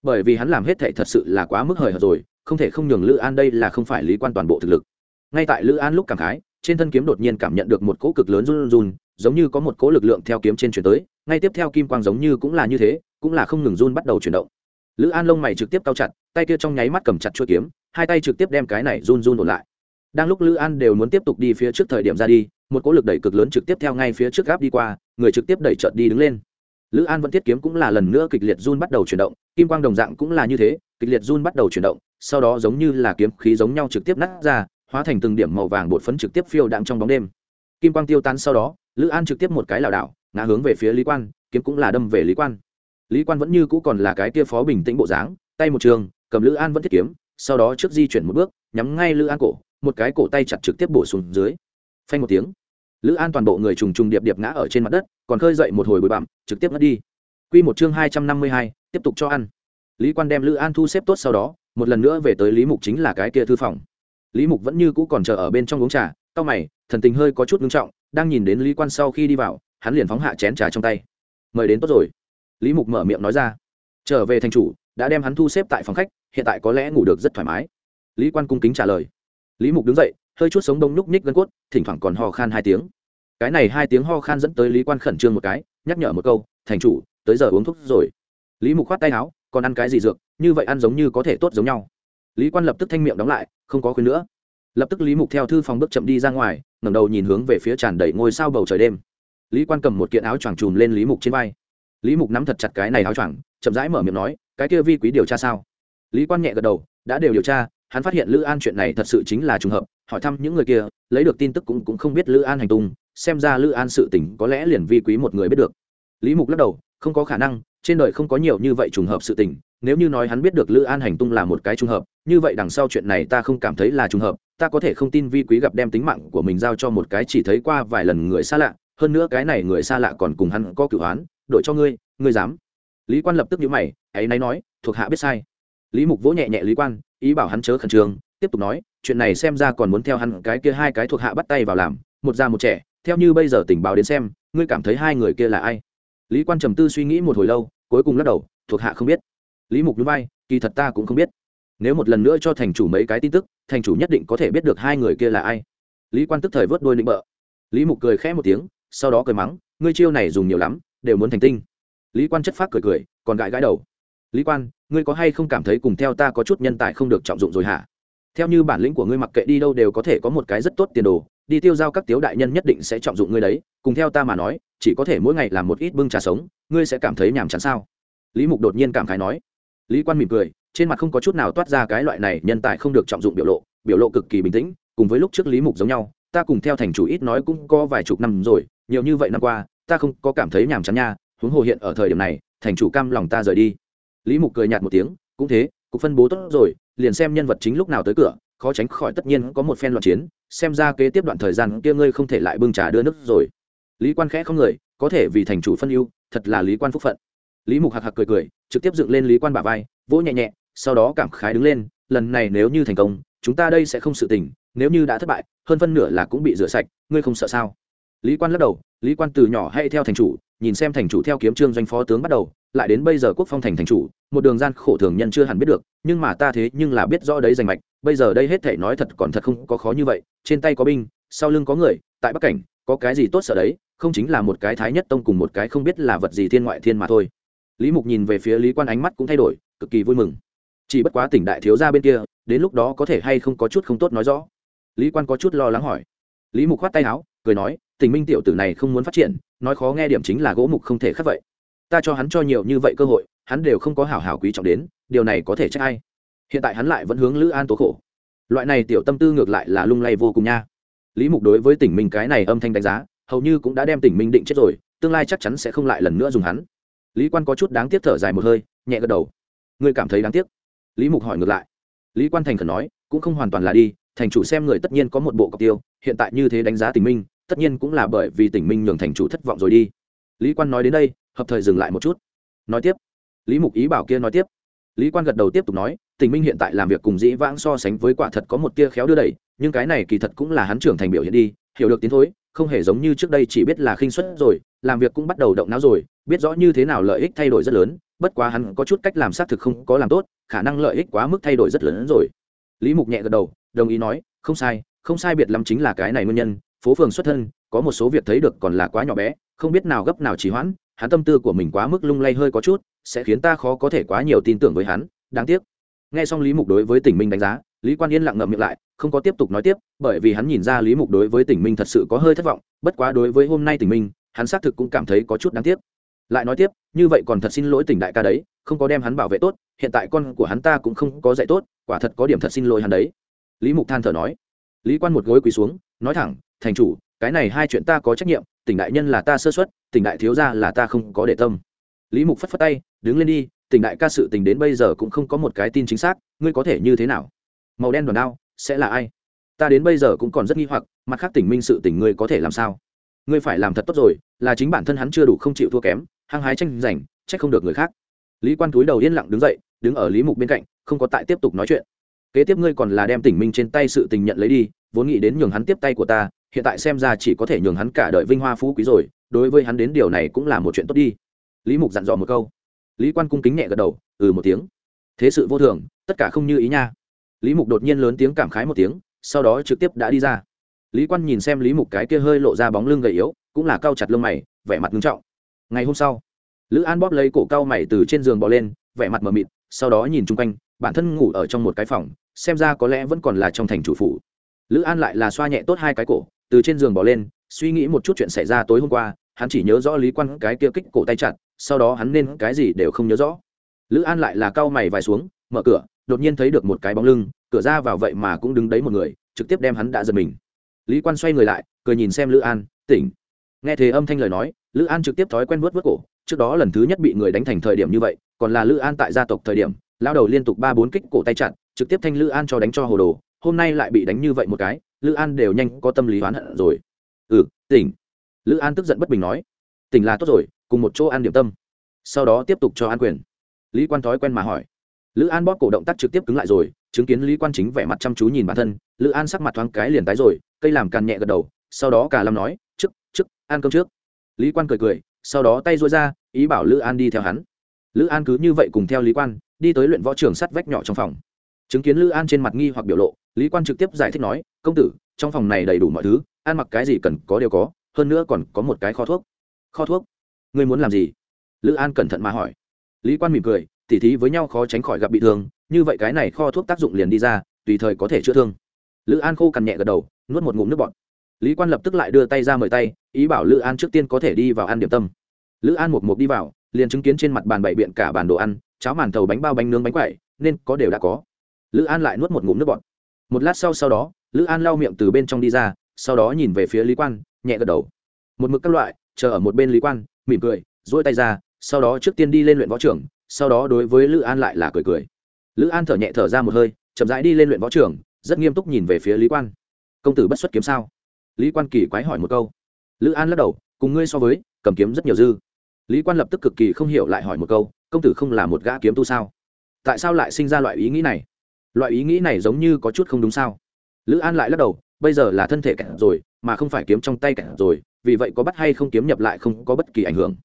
Bởi vì hắn làm hết thệ thật sự là quá mức hời hợt rồi không thể không nhường lữ an đây là không phải lý quan toàn bộ thực lực. Ngay tại lữ an lúc cảm khái, trên thân kiếm đột nhiên cảm nhận được một cỗ cực lớn run run, giống như có một cỗ lực lượng theo kiếm trên chuyển tới, ngay tiếp theo kim quang giống như cũng là như thế, cũng là không ngừng run bắt đầu chuyển động. Lữ an lông mày trực tiếp cao chặt, tay kia trong nháy mắt cầm chặt chuôi kiếm, hai tay trực tiếp đem cái này run run ổn lại. Đang lúc lữ an đều muốn tiếp tục đi phía trước thời điểm ra đi, một cỗ lực đẩy cực lớn trực tiếp theo ngay phía trước gáp đi qua, người trực tiếp đẩy trợt đi đứng lên. Lữ an vẫn thiết kiếm cũng là lần nữa kịch liệt run bắt đầu chuyển động, kim quang đồng dạng cũng là như thế, kịch liệt run bắt đầu chuyển động sau đó giống như là kiếm khí giống nhau trực tiếp nát ra, hóa thành từng điểm màu vàng bột phấn trực tiếp phiêu đạm trong bóng đêm. Kim quang tiêu tan sau đó, lữ an trực tiếp một cái lảo đảo, ngã hướng về phía lý quan, kiếm cũng là đâm về lý quan. Lý quan vẫn như cũ còn là cái kia phó bình tĩnh bộ dáng, tay một trường, cầm lữ an vẫn thiết kiếm, sau đó trước di chuyển một bước, nhắm ngay lữ an cổ, một cái cổ tay chặt trực tiếp bổ xuống dưới. Phanh một tiếng, lữ an toàn bộ người trùng trùng điệp điệp ngã ở trên mặt đất, còn khơi dậy một hồi bụi bặm, trực tiếp ngất đi. Quy một chương hai trăm năm mươi hai, tiếp tục cho ăn lý quan đem lữ an thu xếp tốt sau đó, một lần nữa về tới lý mục chính là cái kia thư phòng. Lý mục vẫn như cũ còn chờ ở bên trong uống trà, cau mày, thần tình hơi có chút ngưng trọng, đang nhìn đến lý quan sau khi đi vào, hắn liền phóng hạ chén trà trong tay. Mời đến tốt rồi. Lý mục mở miệng nói ra. Trở về thành chủ, đã đem hắn thu xếp tại phòng khách, hiện tại có lẽ ngủ được rất thoải mái. Lý quan cung kính trả lời. Lý mục đứng dậy, hơi chút sống đông nhúc ních gân cốt, thỉnh thoảng còn ho khan hai tiếng. Cái này hai tiếng ho khan dẫn tới lý quan khẩn trương một cái, nhắc nhở một câu, thành chủ, tới giờ uống thuốc rồi. Lý mục khoát tay áo còn ăn cái gì dược, như vậy ăn giống như có thể tốt giống nhau. Lý quan lập tức thanh miệng đóng lại, không có khuyên nữa. Lập tức lý mục theo thư phòng bước chậm đi ra ngoài, ngẩng đầu nhìn hướng về phía tràn đầy ngôi sao bầu trời đêm. Lý quan cầm một kiện áo choàng trùm lên lý mục trên vai. Lý mục nắm thật chặt cái này áo choàng, chậm rãi mở miệng nói, cái kia vi quý điều tra sao? Lý quan nhẹ gật đầu, đã đều điều tra, hắn phát hiện lữ an chuyện này thật sự chính là trùng hợp, hỏi thăm những người kia, lấy được tin tức cũng cũng không biết lữ an hành tung, xem ra lữ an sự tình có lẽ liền vi quý một người biết được. Lý mục lắc đầu, không có khả năng trên đời không có nhiều như vậy trùng hợp sự tình, nếu như nói hắn biết được lữ an hành tung là một cái trùng hợp, như vậy đằng sau chuyện này ta không cảm thấy là trùng hợp, ta có thể không tin vi quý gặp đem tính mạng của mình giao cho một cái chỉ thấy qua vài lần người xa lạ, hơn nữa cái này người xa lạ còn cùng hắn có cửu án đội cho ngươi ngươi dám. Lý quan lập tức nhíu mày, ấy nay nói, thuộc hạ biết sai. Lý mục vỗ nhẹ nhẹ lý quan, ý bảo hắn chớ khẩn trương, tiếp tục nói, chuyện này xem ra còn muốn theo hắn cái kia hai cái thuộc hạ bắt tay vào làm, một già một trẻ, theo như bây giờ tình báo đến xem, ngươi cảm thấy hai người kia là ai? Lý quan trầm tư suy nghĩ một hồi lâu, cuối cùng lắc đầu, thuộc hạ không biết. Lý mục núi bay kỳ thật ta cũng không biết. Nếu một lần nữa cho thành chủ mấy cái tin tức, thành chủ nhất định có thể biết được hai người kia là ai. Lý quan tức thời vớt đôi định bợ. Lý mục cười khẽ một tiếng, sau đó cười mắng, ngươi chiêu này dùng nhiều lắm, đều muốn thành tinh. Lý quan chất phát cười cười, còn gãi gãi đầu. Lý quan, ngươi có hay không cảm thấy cùng theo ta có chút nhân tài không được trọng dụng rồi hả? Theo như bản lĩnh của ngươi mặc kệ đi đâu đều có thể có một cái rất tốt tiền đồ, đi tiêu giao các tiếu đại nhân nhất định sẽ trọng dụng ngươi đấy. Cùng theo ta mà nói, chỉ có thể mỗi ngày làm một ít bưng trà sống, ngươi sẽ cảm thấy nhàm chán sao? Lý mục đột nhiên cảm khái nói. Lý quan mỉm cười, trên mặt không có chút nào toát ra cái loại này nhân tài không được trọng dụng biểu lộ biểu lộ cực kỳ bình tĩnh, cùng với lúc trước lý mục giống nhau, ta cùng theo thành chủ ít nói cũng có vài chục năm rồi, nhiều như vậy năm qua, ta không có cảm thấy nhàm chán nha, huống hồ hiện ở thời điểm này, thành chủ cam lòng ta rời đi. Lý mục cười nhạt một tiếng, cũng thế cục phân bố tốt rồi, liền xem nhân vật chính lúc nào tới cửa, khó tránh khỏi tất nhiên có một phen loạn chiến, xem ra kế tiếp đoạn thời gian kia ngươi không thể lại bưng trà đưa nước rồi. Lý quan khẽ không người, có thể vì thành chủ phân ưu, thật là lý quan phúc phận. Lý mục hạc hạc cười cười, trực tiếp dựng lên lý quan bả vai, vỗ nhẹ nhẹ, sau đó cảm khái đứng lên, lần này nếu như thành công, chúng ta đây sẽ không sự tình, nếu như đã thất bại, hơn phân nửa là cũng bị rửa sạch, ngươi không sợ sao? Lý quan lắc đầu, lý quan từ nhỏ hay theo thành chủ, nhìn xem thành chủ theo kiếm trương doanh phó tướng bắt đầu lại đến bây giờ quốc phong thành thành chủ, một đường gian khổ thường nhân chưa hẳn biết được, nhưng mà ta thế nhưng là biết rõ đấy danh mạch, bây giờ đây hết thể nói thật còn thật không có khó như vậy, trên tay có binh, sau lưng có người, tại bắc cảnh, có cái gì tốt sợ đấy, không chính là một cái thái nhất tông cùng một cái không biết là vật gì thiên ngoại thiên mà thôi. Lý mục nhìn về phía lý quan ánh mắt cũng thay đổi, cực kỳ vui mừng. Chỉ bất quá tỉnh đại thiếu ra bên kia, đến lúc đó có thể hay không có chút không tốt nói rõ. Lý quan có chút lo lắng hỏi. Lý mục khoát tay áo, cười nói, tình minh tiểu tử này không muốn phát triển, nói khó nghe điểm chính là gỗ mục không thể khác vậy ta cho hắn cho nhiều như vậy cơ hội, hắn đều không có hảo hảo quý trọng đến, điều này có thể trách ai? Hiện tại hắn lại vẫn hướng lữ an tố khổ. Loại này tiểu tâm tư ngược lại là lung lay vô cùng nha. Lý mục đối với tỉnh minh cái này âm thanh đánh giá, hầu như cũng đã đem tỉnh minh định chết rồi, tương lai chắc chắn sẽ không lại lần nữa dùng hắn. Lý quan có chút đáng tiếc thở dài một hơi, nhẹ gật đầu. Ngươi cảm thấy đáng tiếc? Lý mục hỏi ngược lại. Lý quan thành khẩn nói, cũng không hoàn toàn là đi, thành chủ xem người tất nhiên có một bộ cọc tiêu, hiện tại như thế đánh giá tỉnh minh tất nhiên cũng là bởi vì tỉnh minh nhường thành chủ thất vọng rồi đi. Lý quan nói đến đây hợp thời dừng lại một chút. Nói tiếp. Lý mục ý bảo kia nói tiếp. Lý quan gật đầu tiếp tục nói tỉnh minh hiện tại làm việc cùng dĩ vãng so sánh với quả thật có một tia khéo đưa đẩy, nhưng cái này kỳ thật cũng là hắn trưởng thành biểu hiện đi, hiểu được tiến thối, không hề giống như trước đây chỉ biết là khinh suất rồi, làm việc cũng bắt đầu động não rồi, biết rõ như thế nào lợi ích thay đổi rất lớn, bất quá hắn có chút cách làm xác thực không có làm tốt, khả năng lợi ích quá mức thay đổi rất lớn hơn rồi. Lý mục nhẹ gật đầu, đồng ý nói, không sai không sai biệt lắm chính là cái này nguyên nhân, phố phường xuất thân, có một số việc thấy được còn là quá nhỏ bé, không biết nào gấp nào trì hoãn hắn tâm tư của mình quá mức lung lay hơi có chút, sẽ khiến ta khó có thể quá nhiều tin tưởng với hắn, đáng tiếc. Nghe xong lý mục đối với tỉnh minh đánh giá, lý quan yên lặng ngậm miệng lại, không có tiếp tục nói tiếp, bởi vì hắn nhìn ra lý mục đối với tỉnh minh thật sự có hơi thất vọng, bất quá đối với hôm nay tỉnh minh, hắn xác thực cũng cảm thấy có chút đáng tiếc. Lại nói tiếp, như vậy còn thật xin lỗi tỉnh đại ca đấy, không có đem hắn bảo vệ tốt, hiện tại con của hắn ta cũng không có dạy tốt, quả thật có điểm thật xin lỗi hắn đấy. Lý mục than thở nói. Lý quan một gối quỳ xuống, nói thẳng, thành chủ, cái này hai chuyện ta có trách nhiệm tỉnh đại nhân là ta sơ xuất tỉnh đại thiếu gia là ta không có để tâm. Lý mục phất phất tay, đứng lên đi, tỉnh đại ca sự tình đến bây giờ cũng không có một cái tin chính xác, ngươi có thể như thế nào? Màu đen đoàn đao, sẽ là ai? Ta đến bây giờ cũng còn rất nghi hoặc, mặt khác tỉnh minh sự tỉnh ngươi có thể làm sao? Ngươi phải làm thật tốt rồi, là chính bản thân hắn chưa đủ không chịu thua kém, hăng hái tranh giành, trách không được người khác. Lý quan túi đầu yên lặng đứng dậy, đứng ở lý mục bên cạnh, không có tại tiếp tục nói chuyện. Kế tiếp ngươi còn là đem tỉnh minh trên tay sự tình nhận lấy đi vốn nghĩ đến nhường hắn tiếp tay của ta, hiện tại xem ra chỉ có thể nhường hắn cả đời vinh hoa phú quý rồi, đối với hắn đến điều này cũng là một chuyện tốt đi. Lý mục dặn dò một câu. Lý quan cung kính nhẹ gật đầu ừ một tiếng. Thế sự vô thường, tất cả không như ý nha. Lý mục đột nhiên lớn tiếng cảm khái một tiếng, sau đó trực tiếp đã đi ra. Lý quan nhìn xem lý mục cái kia hơi lộ ra bóng lưng gầy yếu, cũng là cao chặt lông mày, vẻ mặt nghiêm trọng. Ngày hôm sau, lữ an bóp lấy cổ cao mày từ trên giường bỏ lên, vẻ mặt mờ mịt, sau đó nhìn chung quanh, bản thân ngủ ở trong một cái phòng, xem ra có lẽ vẫn còn là trong thành chủ phủ lữ an lại là xoa nhẹ tốt hai cái cổ, từ trên giường bỏ lên, suy nghĩ một chút chuyện xảy ra tối hôm qua, hắn chỉ nhớ rõ lý quan cái kia kích cổ tay chặt, sau đó hắn nên cái gì đều không nhớ rõ. Lữ an lại là cau mày vài xuống, mở cửa, đột nhiên thấy được một cái bóng lưng, cửa ra vào vậy mà cũng đứng đấy một người, trực tiếp đem hắn đã giật mình. Lý quan xoay người lại, cười nhìn xem lữ an, tỉnh. Nghe thế âm thanh lời nói, lữ an trực tiếp thói quen vớt vớt cổ, trước đó lần thứ nhất bị người đánh thành thời điểm như vậy, còn là lữ an tại gia tộc thời điểm lao đầu liên tục ba bốn kích cổ tay chặn trực tiếp thanh lữ an cho đánh cho hồ đồ hôm nay lại bị đánh như vậy một cái, lữ an đều nhanh có tâm lý oán hận rồi. Ừ tỉnh. Lữ an tức giận bất bình nói. Tỉnh là tốt rồi, cùng một chỗ ăn điểm tâm. Sau đó tiếp tục cho an quyền. Lý quan thói quen mà hỏi. Lữ an bóp cổ động tác trực tiếp cứng lại rồi, chứng kiến lý quan chính vẻ mặt chăm chú nhìn bản thân, lữ an sắc mặt thoáng cái liền tái rồi, cây làm càn nhẹ gật đầu, sau đó cả lâm nói, trước trước, ăn cơm trước. Lý quan cười cười, sau đó tay rối ra, ý bảo lữ an đi theo hắn. Lữ an cứ như vậy cùng theo lý quan, đi tới luyện võ trường sắt vách nhỏ trong phòng. Chứng kiến lữ an trên mặt nghi hoặc biểu lộ lý quan trực tiếp giải thích nói, công tử, trong phòng này đầy đủ mọi thứ, ăn mặc cái gì cần có đều có, hơn nữa còn có một cái kho thuốc. Kho thuốc? Ngươi muốn làm gì? Lữ an cẩn thận mà hỏi. Lý quan mỉm cười, tỉ thí với nhau khó tránh khỏi gặp bị thương, như vậy cái này kho thuốc tác dụng liền đi ra, tùy thời có thể chữa thương. Lữ an khô cằn nhẹ gật đầu, nuốt một ngụm nước bọt. Lý quan lập tức lại đưa tay ra mời tay, ý bảo lữ an trước tiên có thể đi vào ăn điểm tâm. Lữ an một mục đi vào, liền chứng kiến trên mặt bàn bày biện cả bàn đồ ăn, cháo màn thầu bánh bao bánh nướng bánh quậy nên có đều đã có. Lữ an lại nuốt một ngụm nước bọt một lát sau sau đó, lữ an lau miệng từ bên trong đi ra, sau đó nhìn về phía lý quan, nhẹ gật đầu. Một mực các loại, chờ ở một bên lý quan, mỉm cười dỗi tay ra, sau đó trước tiên đi lên luyện võ trưởng, sau đó đối với lữ an lại là cười cười. Lữ an thở nhẹ thở ra một hơi, chậm rãi đi lên luyện võ trưởng, rất nghiêm túc nhìn về phía lý quan. Công tử bất xuất kiếm sao? Lý quan kỳ quái hỏi một câu. Lữ an lắc đầu, cùng ngươi so với, cầm kiếm rất nhiều dư. Lý quan lập tức cực kỳ không hiểu lại hỏi một câu, công tử không là một gã kiếm tu sao? Tại sao lại sinh ra loại ý nghĩ này? Loại ý nghĩ này giống như có chút không đúng sao? Lữ an lại lắc đầu, bây giờ là thân thể kẹt rồi, mà không phải kiếm trong tay kẹt rồi, vì vậy có bắt hay không kiếm nhập lại không có bất kỳ ảnh hưởng.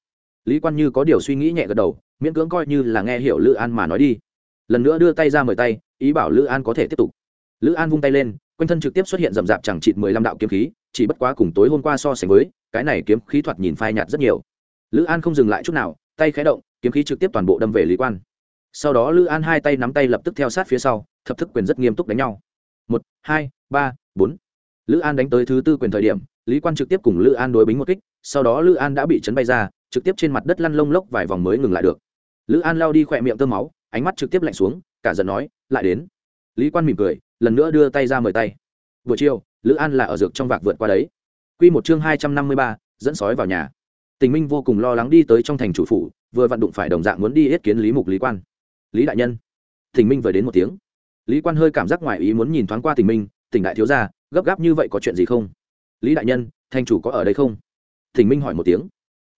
Lý quan như có điều suy nghĩ nhẹ gật đầu, miễn cưỡng coi như là nghe hiểu lữ an mà nói đi. Lần nữa đưa tay ra mời tay, ý bảo lữ an có thể tiếp tục. Lữ an vung tay lên, quanh thân trực tiếp xuất hiện rậm rạp chẳng chịt mười lăm đạo kiếm khí, chỉ bất quá cùng tối hôm qua so sánh với, cái này kiếm khí thoạt nhìn phai nhạt rất nhiều. Lữ an không dừng lại chút nào, tay khé động, kiếm khí trực tiếp toàn bộ đâm về lý quan. Sau đó lữ an hai tay nắm tay lập tức theo sát phía sau thập thức quyền rất nghiêm túc đánh nhau. Một, hai, ba, bốn. Lữ an đánh tới thứ tư quyền thời điểm, lý quan trực tiếp cùng lữ an đối bính một kích, sau đó lữ an đã bị chấn bay ra, trực tiếp trên mặt đất lăn lông lốc vài vòng mới ngừng lại được. Lữ an lao đi khỏe miệng tơ máu, ánh mắt trực tiếp lạnh xuống, cả giận nói, lại đến. Lý quan mỉm cười, lần nữa đưa tay ra mời tay. Buổi chiều, lữ an là ở dược trong vạc vượt qua đấy. Q một chương hai trăm năm mươi ba, dẫn sói vào nhà. Tình minh vô cùng lo lắng đi tới trong thành chủ phủ, vừa vặn đụng phải đồng dạng muốn đi yết kiến lý mục lý quan. Lý đại nhân. Tình minh vừa đến một tiếng lý quan hơi cảm giác ngoài ý muốn nhìn thoáng qua tình minh, tỉnh đại thiếu gia, gấp gáp như vậy có chuyện gì không? Lý đại nhân thành chủ có ở đây không? Thỉnh minh hỏi một tiếng.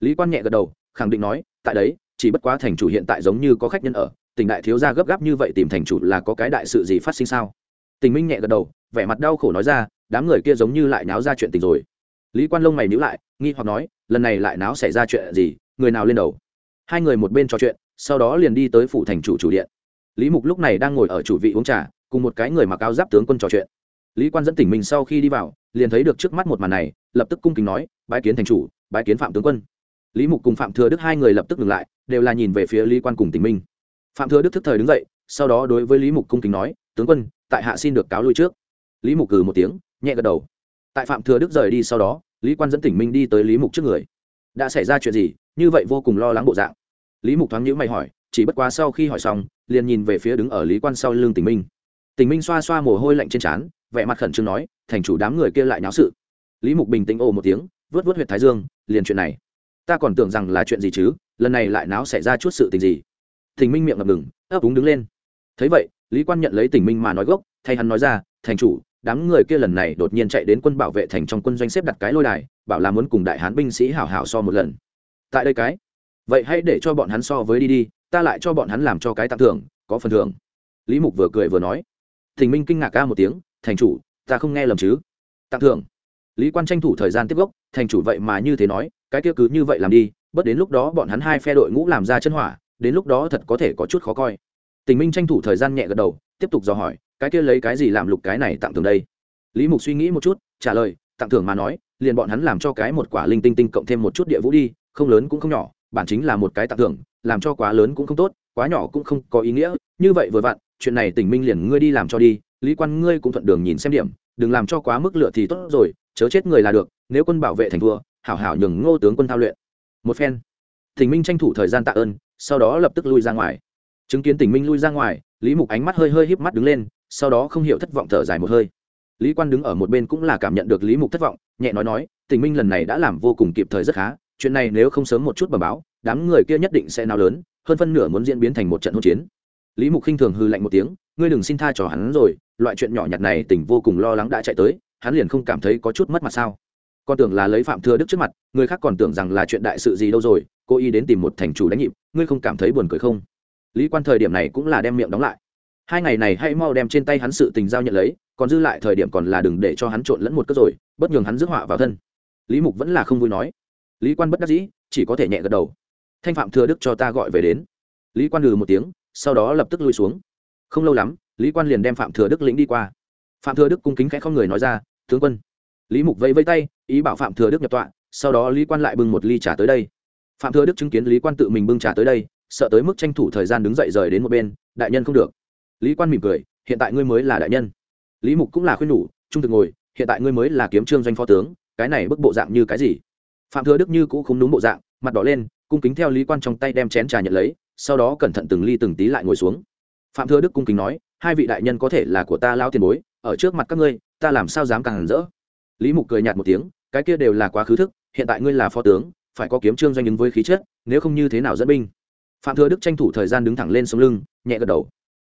Lý quan nhẹ gật đầu, khẳng định nói, tại đấy, chỉ bất quá thành chủ hiện tại giống như có khách nhân ở, tỉnh đại thiếu gia gấp gáp như vậy tìm thành chủ là có cái đại sự gì phát sinh sao? Tình minh nhẹ gật đầu, vẻ mặt đau khổ nói ra, đám người kia giống như lại náo ra chuyện tình rồi. Lý quan lông mày nhíu lại, nghi hoặc nói, lần này lại náo xảy ra chuyện gì, người nào lên đầu? Hai người một bên trò chuyện, sau đó liền đi tới phủ thành chủ chủ điện lý mục lúc này đang ngồi ở chủ vị uống trà, cùng một cái người mặc áo giáp tướng quân trò chuyện. Lý quan dẫn tỉnh mình sau khi đi vào, liền thấy được trước mắt một màn này, lập tức cung kính nói, bái kiến thành chủ, bái kiến phạm tướng quân. Lý mục cùng phạm thừa đức hai người lập tức ngừng lại, đều là nhìn về phía lý quan cùng tỉnh minh phạm thừa đức thức thời đứng dậy, sau đó đối với lý mục cung kính nói, tướng quân, tại hạ xin được cáo lui trước. Lý mục cừ một tiếng, nhẹ gật đầu. Tại phạm thừa đức rời đi sau đó, lý quan dẫn tỉnh minh đi tới lý mục trước người. Đã xảy ra chuyện gì? Như vậy vô cùng lo lắng bộ dạng. Lý mục thoáng nhữ mày hỏi, chỉ bất quá sau khi hỏi xong liền nhìn về phía đứng ở lý quan sau lưng tình minh. Tình minh xoa xoa mồ hôi lạnh trên trán, vẻ mặt khẩn trương nói, thành chủ đám người kia lại náo sự. Lý mục bình tĩnh ồ một tiếng, vớt vớt huyệt thái dương, liền chuyện này, ta còn tưởng rằng là chuyện gì chứ, lần này lại náo xảy ra chút sự tình gì. Tình minh miệng ngập ngừng, ấp úng đứng lên. Thấy vậy, lý quan nhận lấy tình minh mà nói gốc, thay hắn nói ra, thành chủ, đám người kia lần này đột nhiên chạy đến quân bảo vệ thành trong quân doanh xếp đặt cái lôi đài, bảo là muốn cùng đại hán binh sĩ hảo hảo so một lần. Tại đây cái, vậy hãy để cho bọn hắn so với đi đi ta lại cho bọn hắn làm cho cái tặng thưởng, có phần thưởng. Lý mục vừa cười vừa nói. Thình minh kinh ngạc ca một tiếng, thành chủ, ta không nghe lầm chứ? Tặng thưởng? Lý quan tranh thủ thời gian tiếp gốc, thành chủ vậy mà như thế nói, cái kia cứ như vậy làm đi, bất đến lúc đó bọn hắn hai phe đội ngũ làm ra chân hỏa, đến lúc đó thật có thể có chút khó coi. Tình minh tranh thủ thời gian nhẹ gật đầu, tiếp tục dò hỏi, cái kia lấy cái gì làm lục cái này tặng thưởng đây? Lý mục suy nghĩ một chút, trả lời, tặng thưởng mà nói, liền bọn hắn làm cho cái một quả linh tinh tinh cộng thêm một chút địa vũ đi, không lớn cũng không nhỏ, bản chính là một cái tặng thưởng làm cho quá lớn cũng không tốt, quá nhỏ cũng không có ý nghĩa. Như vậy vừa vặn, chuyện này tỉnh minh liền ngươi đi làm cho đi, lý quan ngươi cũng thuận đường nhìn xem điểm, đừng làm cho quá mức lựa thì tốt rồi, chớ chết người là được, nếu quân bảo vệ thành thua hảo hảo nhường ngô tướng quân thao luyện. Một phen, tỉnh minh tranh thủ thời gian tạ ơn, sau đó lập tức lui ra ngoài. Chứng kiến tỉnh minh lui ra ngoài, lý mục ánh mắt hơi hơi híp mắt đứng lên, sau đó không hiểu thất vọng thở dài một hơi. Lý quan đứng ở một bên cũng là cảm nhận được lý mục thất vọng, nhẹ nói nói, tỉnh minh lần này đã làm vô cùng kịp thời rất khá, chuyện này nếu không sớm một chút bờ báo đám người kia nhất định sẽ nào lớn, hơn phân nửa muốn diễn biến thành một trận hỗn chiến. Lý mục khinh thường hư lạnh một tiếng, ngươi đừng xin tha cho hắn rồi, loại chuyện nhỏ nhặt này tỉnh vô cùng lo lắng đã chạy tới, hắn liền không cảm thấy có chút mất mặt sao? Con tưởng là lấy phạm thừa đức trước mặt, người khác còn tưởng rằng là chuyện đại sự gì đâu rồi cô y đến tìm một thành chủ đánh nhịp, ngươi không cảm thấy buồn cười không? Lý quan thời điểm này cũng là đem miệng đóng lại. Hai ngày này hãy mau đem trên tay hắn sự tình giao nhận lấy, còn dư lại thời điểm còn là đừng để cho hắn trộn lẫn một cất rồi, bất nhường hắn rước họa vào thân. Lý mục vẫn là không vui nói. Lý quan bất đắc dĩ, chỉ có thể nhẹ gật đầu thanh phạm thừa đức cho ta gọi về đến. Lý quan lừ một tiếng, sau đó lập tức lui xuống. Không lâu lắm, lý quan liền đem phạm thừa đức lĩnh đi qua. Phạm thừa đức cung kính khẽ không người nói ra, tướng quân. Lý mục vẫy vẫy tay, ý bảo phạm thừa đức nhập tọa, sau đó lý quan lại bưng một ly trà tới đây. Phạm thừa đức chứng kiến lý quan tự mình bưng trà tới đây, sợ tới mức tranh thủ thời gian đứng dậy rời đến một bên, đại nhân không được. Lý quan mỉm cười, hiện tại ngươi mới là đại nhân. Lý mục cũng là khuyên nhủ, trung thực ngồi, hiện tại ngươi mới là kiếm trương doanh phó tướng, cái này bức bộ dạng như cái gì? Phạm thừa đức như cũ không đúng bộ dạng, mặt đỏ lên cung kính theo lý quan trong tay đem chén trà nhận lấy, sau đó cẩn thận từng ly từng tí lại ngồi xuống. Phạm thừa đức cung kính nói, hai vị đại nhân có thể là của ta lao tiền bối, ở trước mặt các ngươi, ta làm sao dám càng hẳn rỡ? Lý mục cười nhạt một tiếng, cái kia đều là quá khứ thức, hiện tại ngươi là phó tướng, phải có kiếm trương doanh ứng với khí chất, nếu không như thế nào dẫn binh? Phạm thừa đức tranh thủ thời gian đứng thẳng lên sống lưng, nhẹ gật đầu.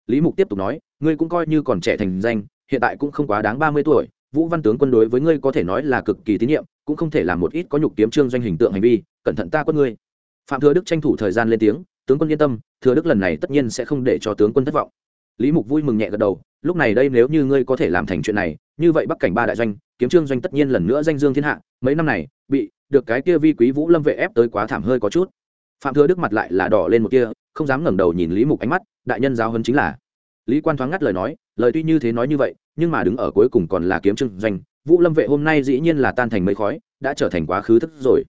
Lý mục tiếp tục nói, ngươi cũng coi như còn trẻ thành danh, hiện tại cũng không quá đáng ba mươi tuổi, vũ văn tướng quân đối với ngươi có thể nói là cực kỳ tín nhiệm, cũng không thể làm một ít có nhục kiếm trương doanh hình tượng hành vi, cẩn thận ta quân ngươi phạm thừa đức tranh thủ thời gian lên tiếng, tướng quân yên tâm, thừa đức lần này tất nhiên sẽ không để cho tướng quân thất vọng. Lý mục vui mừng nhẹ gật đầu, lúc này đây nếu như ngươi có thể làm thành chuyện này, như vậy bắc cảnh ba đại doanh, kiếm trương doanh tất nhiên lần nữa danh dương thiên hạ, mấy năm này, bị, được cái kia vi quý vũ lâm vệ ép tới quá thảm hơi có chút. Phạm thừa đức mặt lại là đỏ lên một kia, không dám ngẩng đầu nhìn lý mục ánh mắt, đại nhân giáo hơn chính là. Lý quan thoáng ngắt lời nói, lời tuy như thế nói như vậy, nhưng mà đứng ở cuối cùng còn là kiếm Trương doanh, vũ lâm vệ hôm nay dĩ nhiên là tan thành mây khói, đã trở thành quá khứ thức rồi.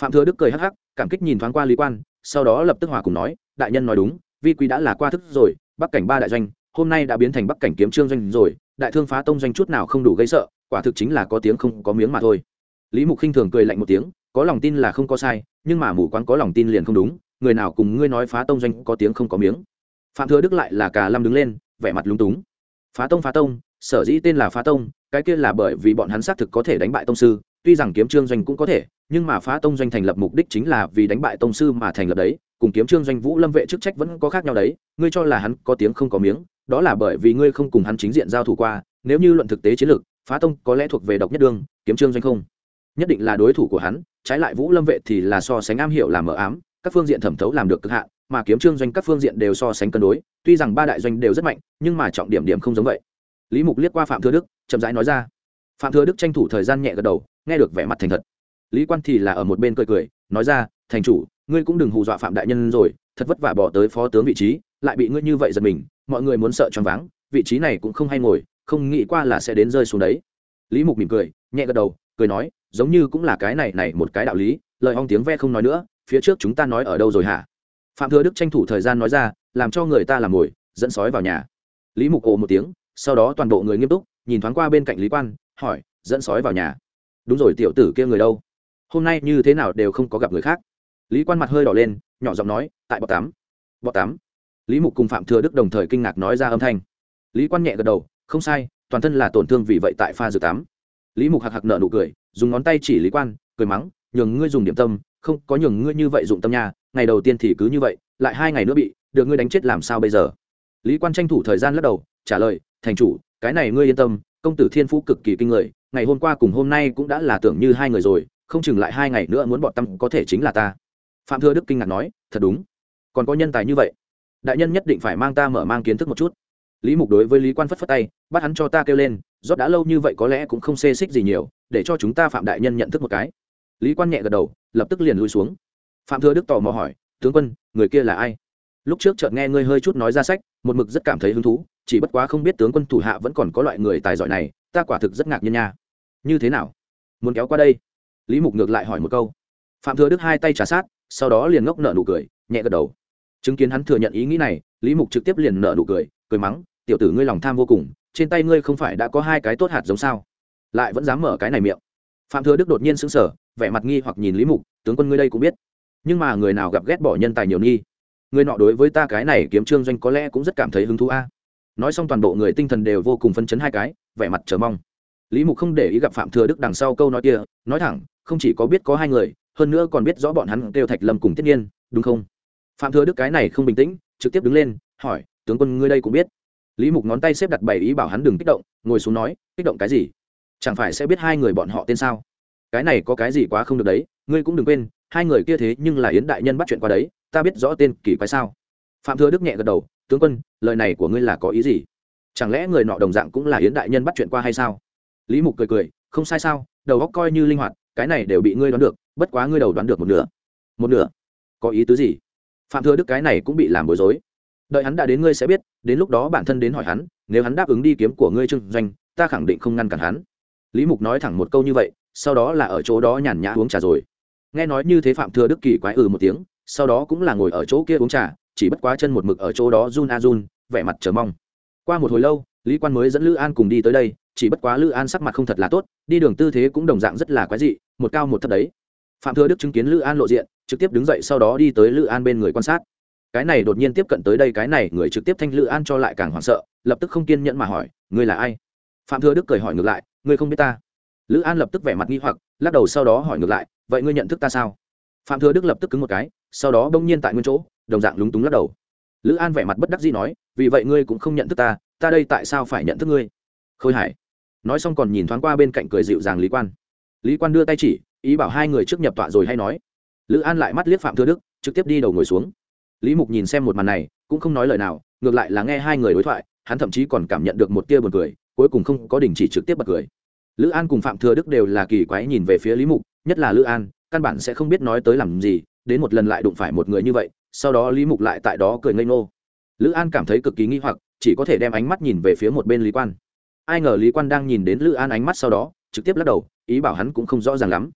Phạm thừa đức cười hắc hắc cảm kích nhìn thoáng qua lý quan, sau đó lập tức hòa cùng nói, đại nhân nói đúng, vi quý đã là qua thức rồi, bắc cảnh ba đại doanh, hôm nay đã biến thành bắc cảnh kiếm trương doanh rồi, đại thương phá tông doanh chút nào không đủ gây sợ, quả thực chính là có tiếng không có miếng mà thôi. Lý mục khinh thường cười lạnh một tiếng, có lòng tin là không có sai, nhưng mà mù quán có lòng tin liền không đúng, người nào cùng ngươi nói phá tông doanh có tiếng không có miếng. Phạm thừa đức lại là cả lâm đứng lên, vẻ mặt lúng túng. Phá tông phá tông, sở dĩ tên là phá tông, cái kia là bởi vì bọn hắn xác thực có thể đánh bại tông sư tuy rằng kiếm trương doanh cũng có thể, nhưng mà phá tông doanh thành lập mục đích chính là vì đánh bại tông sư mà thành lập đấy. Cùng kiếm trương doanh vũ lâm vệ chức trách vẫn có khác nhau đấy. Ngươi cho là hắn có tiếng không có miếng, đó là bởi vì ngươi không cùng hắn chính diện giao thủ qua. Nếu như luận thực tế chiến lược, phá tông có lẽ thuộc về độc nhất đương kiếm trương doanh không? Nhất định là đối thủ của hắn, trái lại vũ lâm vệ thì là so sánh am hiểu làm mờ ám, các phương diện thẩm thấu làm được cực hạn, mà kiếm trương doanh các phương diện đều so sánh cân đối. Tuy rằng ba đại doanh đều rất mạnh, nhưng mà trọng điểm điểm không giống vậy. Lý mục liếc qua phạm thừa đức, chậm rãi nói ra phạm thừa đức tranh thủ thời gian nhẹ gật đầu, nghe được vẻ mặt thành thật. Lý quan thì là ở một bên cười cười, nói ra, thành chủ, ngươi cũng đừng hù dọa phạm đại nhân rồi, thật vất vả bỏ tới phó tướng vị trí, lại bị ngươi như vậy giật mình, mọi người muốn sợ choáng váng, vị trí này cũng không hay ngồi, không nghĩ qua là sẽ đến rơi xuống đấy. Lý mục mỉm cười, nhẹ gật đầu, cười nói, giống như cũng là cái này này một cái đạo lý, lời hong tiếng ve không nói nữa, phía trước chúng ta nói ở đâu rồi hả? Phạm thừa đức tranh thủ thời gian nói ra, làm cho người ta làm ngồi, dẫn sói vào nhà. Lý mục ồ một tiếng, sau đó toàn bộ người nghiêm túc, nhìn thoáng qua bên cạnh lý quan hỏi, dẫn sói vào nhà. Đúng rồi, tiểu tử kia người đâu? Hôm nay như thế nào đều không có gặp người khác. Lý quan mặt hơi đỏ lên, nhỏ giọng nói, tại bọ tám bọ tám lý mục cùng phạm thừa đức đồng thời kinh ngạc nói ra âm thanh. Lý quan nhẹ gật đầu, không sai, toàn thân là tổn thương vì vậy tại pha dược tám lý mục hạc hạc nợ nụ cười, dùng ngón tay chỉ lý quan, cười mắng, nhường ngươi dùng điểm tâm, không, có nhường ngươi như vậy dụng tâm nhà ngày đầu tiên thì cứ như vậy, lại hai ngày nữa bị, được ngươi đánh chết làm sao bây giờ? Lý quan tranh thủ thời gian lắc đầu, trả lời, thành chủ, cái này ngươi yên tâm công tử thiên phú cực kỳ kinh người, ngày hôm qua cùng hôm nay cũng đã là tưởng như hai người rồi, không chừng lại hai ngày nữa muốn bọn tâm có thể chính là ta. Phạm thừa đức kinh ngạc nói, thật đúng. Còn có nhân tài như vậy, đại nhân nhất định phải mang ta mở mang kiến thức một chút. Lý mục đối với lý quan phất phất tay, bắt hắn cho ta kêu lên rót đã lâu như vậy có lẽ cũng không xê xích gì nhiều, để cho chúng ta phạm đại nhân nhận thức một cái. Lý quan nhẹ gật đầu, lập tức liền lui xuống. Phạm thừa đức tò mò hỏi, tướng quân, người kia là ai? Lúc trước chợt nghe ngươi hơi chút nói ra sách, một mực rất cảm thấy hứng thú chỉ bất quá không biết tướng quân thủ hạ vẫn còn có loại người tài giỏi này, ta quả thực rất ngạc nhiên nha. Như thế nào? Muốn kéo qua đây? Lý mục ngược lại hỏi một câu. Phạm thừa đức hai tay trả sát, sau đó liền ngốc nợ nụ cười, nhẹ gật đầu. Chứng kiến hắn thừa nhận ý nghĩ này, lý mục trực tiếp liền nợ nụ cười cười mắng, tiểu tử ngươi lòng tham vô cùng, trên tay ngươi không phải đã có hai cái tốt hạt giống sao? Lại vẫn dám mở cái này miệng. Phạm thừa đức đột nhiên sững sờ, vẻ mặt nghi hoặc nhìn lý mục, tướng quân ngươi đây cũng biết, nhưng mà người nào gặp ghét bỏ nhân tài nhiều nghi? Người nọ đối với ta cái này kiếm trương doanh có lẽ cũng rất cảm thấy hứng thú a nói xong toàn bộ người tinh thần đều vô cùng phấn chấn hai cái, vẻ mặt chờ mong. Lý mục không để ý gặp phạm thừa đức đằng sau câu nói kia, nói thẳng, không chỉ có biết có hai người, hơn nữa còn biết rõ bọn hắn kêu thạch lâm cùng Tiết nhiên đúng không? Phạm thừa đức cái này không bình tĩnh, trực tiếp đứng lên, hỏi, tướng quân ngươi đây cũng biết. Lý mục ngón tay xếp đặt bảy ý bảo hắn đừng kích động, ngồi xuống nói, kích động cái gì? Chẳng phải sẽ biết hai người bọn họ tên sao? Cái này có cái gì quá không được đấy, ngươi cũng đừng quên, hai người kia thế nhưng là yến đại nhân bắt chuyện qua đấy, ta biết rõ tên kỳ quái sao? Phạm thừa đức nhẹ gật đầu tướng quân lời này của ngươi là có ý gì? Chẳng lẽ người nọ đồng dạng cũng là yến đại nhân bắt chuyện qua hay sao? Lý mục cười cười không sai sao đầu óc coi như linh hoạt cái này đều bị ngươi đoán được bất quá ngươi đầu đoán được một nửa. Một nửa? Có ý tứ gì? Phạm thừa đức cái này cũng bị làm bối rối. Đợi hắn đã đến ngươi sẽ biết đến lúc đó bản thân đến hỏi hắn nếu hắn đáp ứng đi kiếm của ngươi trưng, doanh ta khẳng định không ngăn cản hắn. Lý mục nói thẳng một câu như vậy sau đó là ở chỗ đó nhàn nhã uống trà rồi. Nghe nói như thế phạm thừa đức kỳ quái ừ một tiếng sau đó cũng là ngồi ở chỗ kia uống trà chỉ bất quá chân một mực ở chỗ đó run a run, vẻ mặt chờ mong. Qua một hồi lâu, lý quan mới dẫn lữ an cùng đi tới đây, chỉ bất quá lữ an sắc mặt không thật là tốt, đi đường tư thế cũng đồng dạng rất là quái dị, một cao một thấp đấy. Phạm thừa đức chứng kiến lữ an lộ diện, trực tiếp đứng dậy sau đó đi tới lữ an bên người quan sát. Cái này đột nhiên tiếp cận tới đây, cái này người trực tiếp thanh lữ an cho lại càng hoảng sợ, lập tức không kiên nhẫn mà hỏi, ngươi là ai? Phạm thừa đức cười hỏi ngược lại, ngươi không biết ta? Lữ an lập tức vẻ mặt nghi hoặc, lắc đầu sau đó hỏi ngược lại, vậy ngươi nhận thức ta sao? Phạm thừa đức lập tức cứng một cái sau đó bỗng nhiên tại nguyên chỗ, đồng dạng lúng túng lắc đầu. Lữ an vẻ mặt bất đắc dĩ nói, vì vậy ngươi cũng không nhận thức ta ta đây tại sao phải nhận thức ngươi? Khôi hải nói xong còn nhìn thoáng qua bên cạnh cười dịu dàng lý quan. Lý quan đưa tay chỉ, ý bảo hai người trước nhập tọa rồi hay nói. Lữ an lại mắt liếc phạm thừa đức, trực tiếp đi đầu ngồi xuống. Lý mục nhìn xem một màn này, cũng không nói lời nào, ngược lại là nghe hai người đối thoại, hắn thậm chí còn cảm nhận được một tia buồn cười, cuối cùng không có đình chỉ trực tiếp bật cười. Lữ an cùng phạm thừa đức đều là kỳ quái nhìn về phía lý mục, nhất là lữ an, căn bản sẽ không biết nói tới làm gì đến một lần lại đụng phải một người như vậy, sau đó lý mục lại tại đó cười ngây ngô. Lữ an cảm thấy cực kỳ nghi hoặc, chỉ có thể đem ánh mắt nhìn về phía một bên lý quan. Ai ngờ lý quan đang nhìn đến lữ an ánh mắt sau đó, trực tiếp lắc đầu, ý bảo hắn cũng không rõ ràng lắm.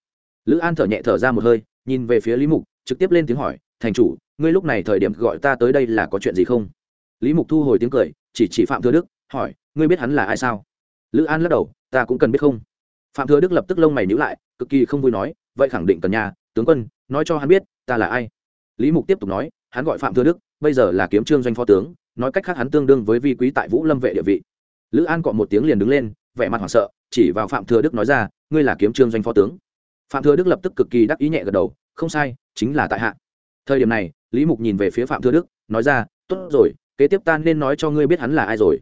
Lữ an thở nhẹ thở ra một hơi, nhìn về phía lý mục, trực tiếp lên tiếng hỏi, thành chủ, ngươi lúc này thời điểm gọi ta tới đây là có chuyện gì không? Lý mục thu hồi tiếng cười, chỉ chỉ phạm thừa đức, hỏi, ngươi biết hắn là ai sao? Lữ an lắc đầu, ta cũng cần biết không. Phạm thừa đức lập tức lông mày nhữ lại, cực kỳ không vui nói, vậy khẳng định cần nhà, tướng quân nói cho hắn biết, ta là ai. Lý mục tiếp tục nói, hắn gọi phạm thừa đức, bây giờ là kiếm trương doanh phó tướng, nói cách khác hắn tương đương với vi quý tại vũ lâm vệ địa vị. Lữ an cọ một tiếng liền đứng lên, vẻ mặt hoảng sợ, chỉ vào phạm thừa đức nói ra, ngươi là kiếm trương doanh phó tướng. Phạm thừa đức lập tức cực kỳ đắc ý nhẹ gật đầu, không sai, chính là tại hạ. Thời điểm này, lý mục nhìn về phía phạm thừa đức, nói ra, tốt rồi, kế tiếp ta nên nói cho ngươi biết hắn là ai rồi.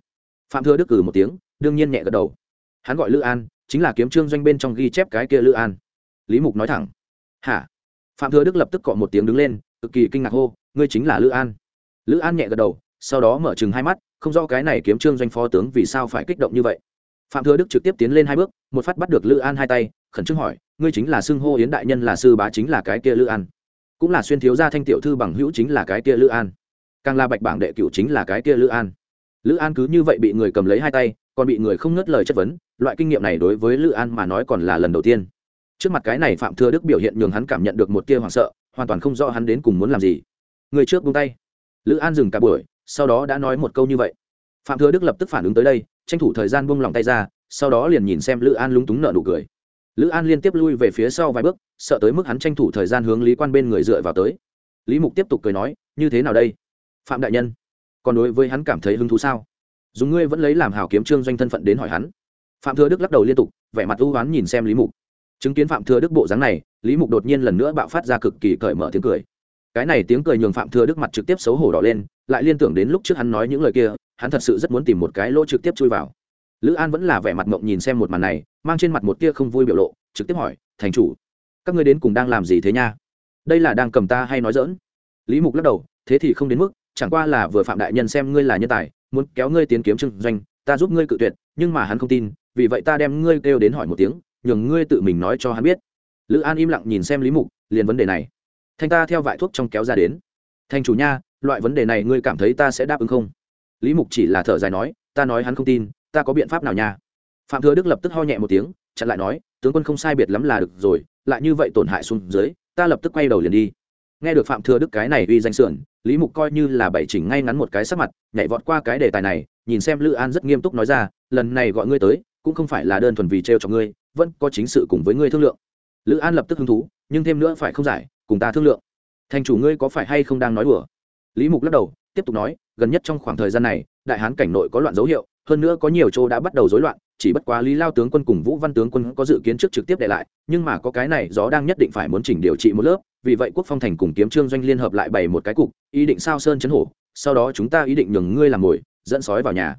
Phạm thừa đức cử một tiếng, đương nhiên nhẹ gật đầu. Hắn gọi lữ an, chính là kiếm trương doanh bên trong ghi chép cái kia lữ an. Lý mục nói thẳng, hả? Phạm thừa đức lập tức cọ một tiếng đứng lên, cực kỳ kinh ngạc hô, ngươi chính là lữ an. Lữ an nhẹ gật đầu, sau đó mở chừng hai mắt, không rõ cái này kiếm trương doanh phó tướng vì sao phải kích động như vậy. Phạm thừa đức trực tiếp tiến lên hai bước, một phát bắt được lữ an hai tay, khẩn trương hỏi, ngươi chính là xưng hô yến đại nhân là sư bá chính là cái kia lữ an? Cũng là xuyên thiếu gia thanh tiểu thư bằng hữu chính là cái kia lữ an? Càng là bạch bảng đệ cựu chính là cái kia lữ an? Lữ an cứ như vậy bị người cầm lấy hai tay, còn bị người không ngớt lời chất vấn, loại kinh nghiệm này đối với lữ an mà nói còn là lần đầu tiên trước mặt cái này phạm thừa đức biểu hiện nhường hắn cảm nhận được một tia hoảng sợ, hoàn toàn không rõ hắn đến cùng muốn làm gì. Người trước buông tay. Lữ an dừng cả buổi, sau đó đã nói một câu như vậy. Phạm thừa đức lập tức phản ứng tới đây, tranh thủ thời gian buông lòng tay ra, sau đó liền nhìn xem lữ an lúng túng nợ nụ cười. Lữ an liên tiếp lui về phía sau vài bước, sợ tới mức hắn tranh thủ thời gian hướng lý quan bên người dựa vào tới. Lý mục tiếp tục cười nói, như thế nào đây? Phạm đại nhân, còn đối với hắn cảm thấy hứng thú sao? Dùng ngươi vẫn lấy làm hào kiếm trương doanh thân phận đến hỏi hắn. Phạm thừa đức lắc đầu liên tục, vẻ mặt ưu oán nhìn xem lý mục chứng kiến phạm thừa đức bộ dáng này, lý mục đột nhiên lần nữa bạo phát ra cực kỳ cởi mở tiếng cười. Cái này tiếng cười nhường phạm thừa đức mặt trực tiếp xấu hổ đỏ lên, lại liên tưởng đến lúc trước hắn nói những lời kia, hắn thật sự rất muốn tìm một cái lỗ trực tiếp chui vào. Lữ an vẫn là vẻ mặt mộng nhìn xem một màn này, mang trên mặt một tia không vui biểu lộ, trực tiếp hỏi, thành chủ, các ngươi đến cùng đang làm gì thế nha? Đây là đang cầm ta hay nói dỡn lý mục lắc đầu, thế thì không đến mức, chẳng qua là vừa phạm đại nhân xem ngươi là nhân tài, muốn kéo ngươi tiến kiếm trưng doanh, ta giúp ngươi cự tuyệt, nhưng mà hắn không tin, vì vậy ta đem ngươi kêu đến hỏi một tiếng nhường ngươi tự mình nói cho hắn biết. Lữ an im lặng nhìn xem lý mục, liền vấn đề này. Thanh ta theo vải thuốc trong kéo ra đến. Thanh chủ nha, loại vấn đề này ngươi cảm thấy ta sẽ đáp ứng không? Lý mục chỉ là thở dài nói, ta nói hắn không tin, ta có biện pháp nào nha? Phạm thừa đức lập tức ho nhẹ một tiếng, chặn lại nói, tướng quân không sai biệt lắm là được rồi, lại như vậy tổn hại xuống dưới, ta lập tức quay đầu liền đi. Nghe được phạm thừa đức cái này uy danh sườn, lý mục coi như là bảy chỉnh ngay ngắn một cái sắc mặt, nhảy vọt qua cái đề tài này, nhìn xem lữ an rất nghiêm túc nói ra, lần này gọi ngươi tới, cũng không phải là đơn thuần vì t r e o cho ngươi vẫn có chính sự cùng với ngươi thương lượng. Lữ an lập tức hứng thú, nhưng thêm nữa phải không giải, cùng ta thương lượng. Thành chủ ngươi có phải hay không đang nói đùa? Lý mục lắc đầu, tiếp tục nói, gần nhất trong khoảng thời gian này, đại hán cảnh nội có loạn dấu hiệu, hơn nữa có nhiều chỗ đã bắt đầu rối loạn, chỉ bất quá lý lao tướng quân cùng vũ văn tướng quân có dự kiến trước trực tiếp để lại, nhưng mà có cái này, gió đang nhất định phải muốn chỉnh điều trị một lớp, vì vậy quốc phong thành cùng kiếm trương doanh liên hợp lại bày một cái cục, ý định sao sơn chấn hổ, sau đó chúng ta ý định nhường ngươi làm mồi, dẫn sói vào nhà.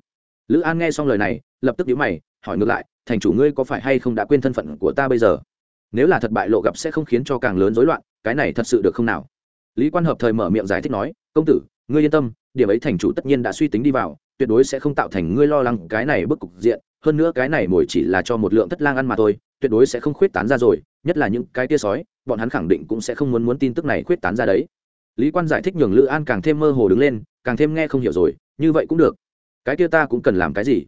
Lữ an nghe xong lời này, lập tức nhíu mày, hỏi ngược lại thành chủ ngươi có phải hay không đã quên thân phận của ta bây giờ? Nếu là thật bại lộ gặp sẽ không khiến cho càng lớn rối loạn, cái này thật sự được không nào? Lý quan hợp thời mở miệng giải thích nói, công tử, ngươi yên tâm, điểm ấy thành chủ tất nhiên đã suy tính đi vào, tuyệt đối sẽ không tạo thành ngươi lo lắng cái này bức cục diện, hơn nữa cái này mồi chỉ là cho một lượng thất lang ăn mà thôi, tuyệt đối sẽ không khuyết tán ra rồi, nhất là những cái tia sói, bọn hắn khẳng định cũng sẽ không muốn muốn tin tức này khuyết tán ra đấy. Lý quan giải thích nhường lữ an càng thêm mơ hồ đứng lên, càng thêm nghe không hiểu rồi, như vậy cũng được. Cái kia ta cũng cần làm cái gì?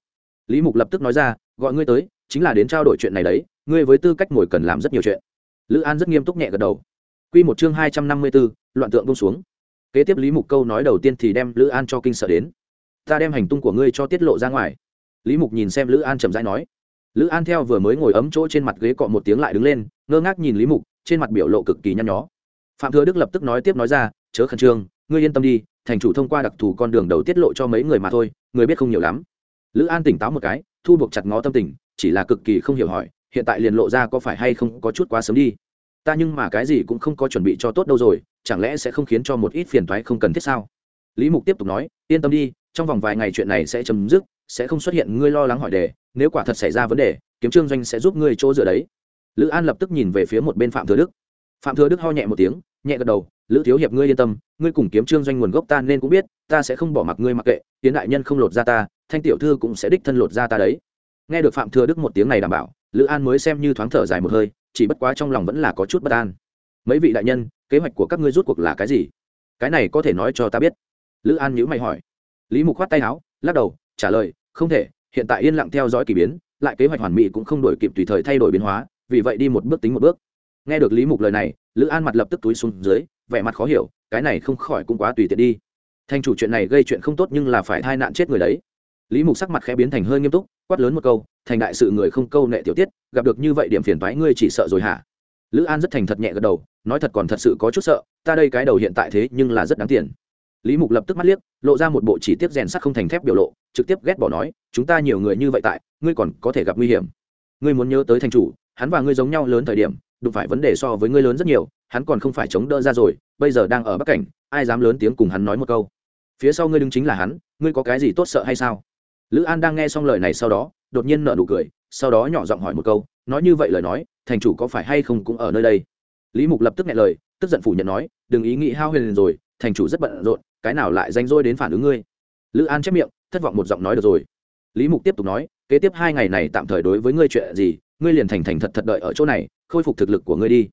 Lý mục lập tức nói ra, gọi ngươi tới, chính là đến trao đổi chuyện này đấy, ngươi với tư cách ngồi cần làm rất nhiều chuyện. Lữ an rất nghiêm túc nhẹ gật đầu. Q một chương hai trăm năm mươi b ố loạn tượng bông xuống. Kế tiếp lý mục câu nói đầu tiên thì đem lữ an cho kinh sợ đến. Ta đem hành tung của ngươi cho tiết lộ ra ngoài. Lý mục nhìn xem lữ an chậm rãi nói. Lữ an theo vừa mới ngồi ấm chỗ trên mặt ghế cọ một tiếng lại đứng lên, ngơ ngác nhìn lý mục, trên mặt biểu lộ cực kỳ nhăn nhó. Phạm thừa đức lập tức nói tiếp nói ra, chớ khẩn trương, ngươi yên tâm đi, thành chủ thông qua đặc thù con đường đầu tiết lộ cho mấy người mà thôi, người biết không nhiều lắm lữ an tỉnh táo một cái, thu buộc chặt ngó tâm tình, chỉ là cực kỳ không hiểu hỏi, hiện tại liền lộ ra có phải hay không có chút quá sớm đi. Ta nhưng mà cái gì cũng không có chuẩn bị cho tốt đâu rồi, chẳng lẽ sẽ không khiến cho một ít phiền toái không cần thiết sao? Lý mục tiếp tục nói, yên tâm đi, trong vòng vài ngày chuyện này sẽ chấm dứt, sẽ không xuất hiện ngươi lo lắng hỏi đề, nếu quả thật xảy ra vấn đề, kiếm trương doanh sẽ giúp ngươi chỗ dựa đấy. Lữ an lập tức nhìn về phía một bên phạm thừa đức. Phạm thừa đức ho nhẹ một tiếng, nhẹ gật đầu, lữ thiếu hiệp ngươi yên tâm, ngươi cùng kiếm trương doanh nguồn gốc ta nên cũng biết, ta sẽ không bỏ mặc ngươi mặc kệ, tiến đại nhân không lột ra ta thanh tiểu thư cũng sẽ đích thân lột ra ta đấy. Nghe được phạm thừa đức một tiếng này đảm bảo, lữ an mới xem như thoáng thở dài một hơi, chỉ bất quá trong lòng vẫn là có chút bất an. Mấy vị đại nhân, kế hoạch của các ngươi rút cuộc là cái gì? Cái này có thể nói cho ta biết. Lữ an nhữ mày hỏi. Lý mục khoát tay áo, lắc đầu, trả lời, không thể, hiện tại yên lặng theo dõi k ỳ biến, lại kế hoạch hoàn mỹ cũng không đổi kịp tùy thời thay đổi biến hóa, vì vậy đi một bước tính một bước. Nghe được lý mục lời này, lữ an mặt lập tức túi xuống dưới, vẻ mặt khó hiểu, cái này không khỏi cũng quá tùy tiện đi. Thanh chủ chuyện này gây chuyện không tốt nhưng là phải thai nạn chết người đấy lý mục sắc mặt khẽ biến thành hơi nghiêm túc, quát lớn một câu, thành đại sự người không câu nệ tiểu tiết, gặp được như vậy điểm phiền toái ngươi chỉ sợ rồi hả? Lữ an rất thành thật nhẹ gật đầu, nói thật còn thật sự có chút sợ, ta đây cái đầu hiện tại thế nhưng là rất đáng tiền. Lý mục lập tức mắt liếc, lộ ra một bộ chỉ tiết rèn sắt không thành thép biểu lộ, trực tiếp ghét bỏ nói, chúng ta nhiều người như vậy tại, ngươi còn có thể gặp nguy hiểm. Ngươi muốn nhớ tới thành chủ, hắn và ngươi giống nhau lớn thời điểm, đụng phải vấn đề so với ngươi lớn rất nhiều, hắn còn không phải chống đỡ ra rồi, bây giờ đang ở bắc cảnh, ai dám lớn tiếng cùng hắn nói một câu? Phía sau ngươi đứng chính là hắn, ngươi có cái gì tốt sợ hay sao? Lữ an đang nghe xong lời này sau đó, đột nhiên nở nụ cười, sau đó nhỏ giọng hỏi một câu, nói như vậy lời nói, thành chủ có phải hay không cũng ở nơi đây? Lý mục lập tức nghe lời, tức giận phủ nhận nói, đừng ý nghĩ hao huyền rồi, thành chủ rất bận rộn, cái nào lại danh rôi đến phản ứng ngươi? Lữ an chép miệng, thất vọng một giọng nói được rồi. Lý mục tiếp tục nói, kế tiếp hai ngày này tạm thời đối với ngươi chuyện gì, ngươi liền thành thành thật thật đợi ở chỗ này, khôi phục thực lực của ngươi đi.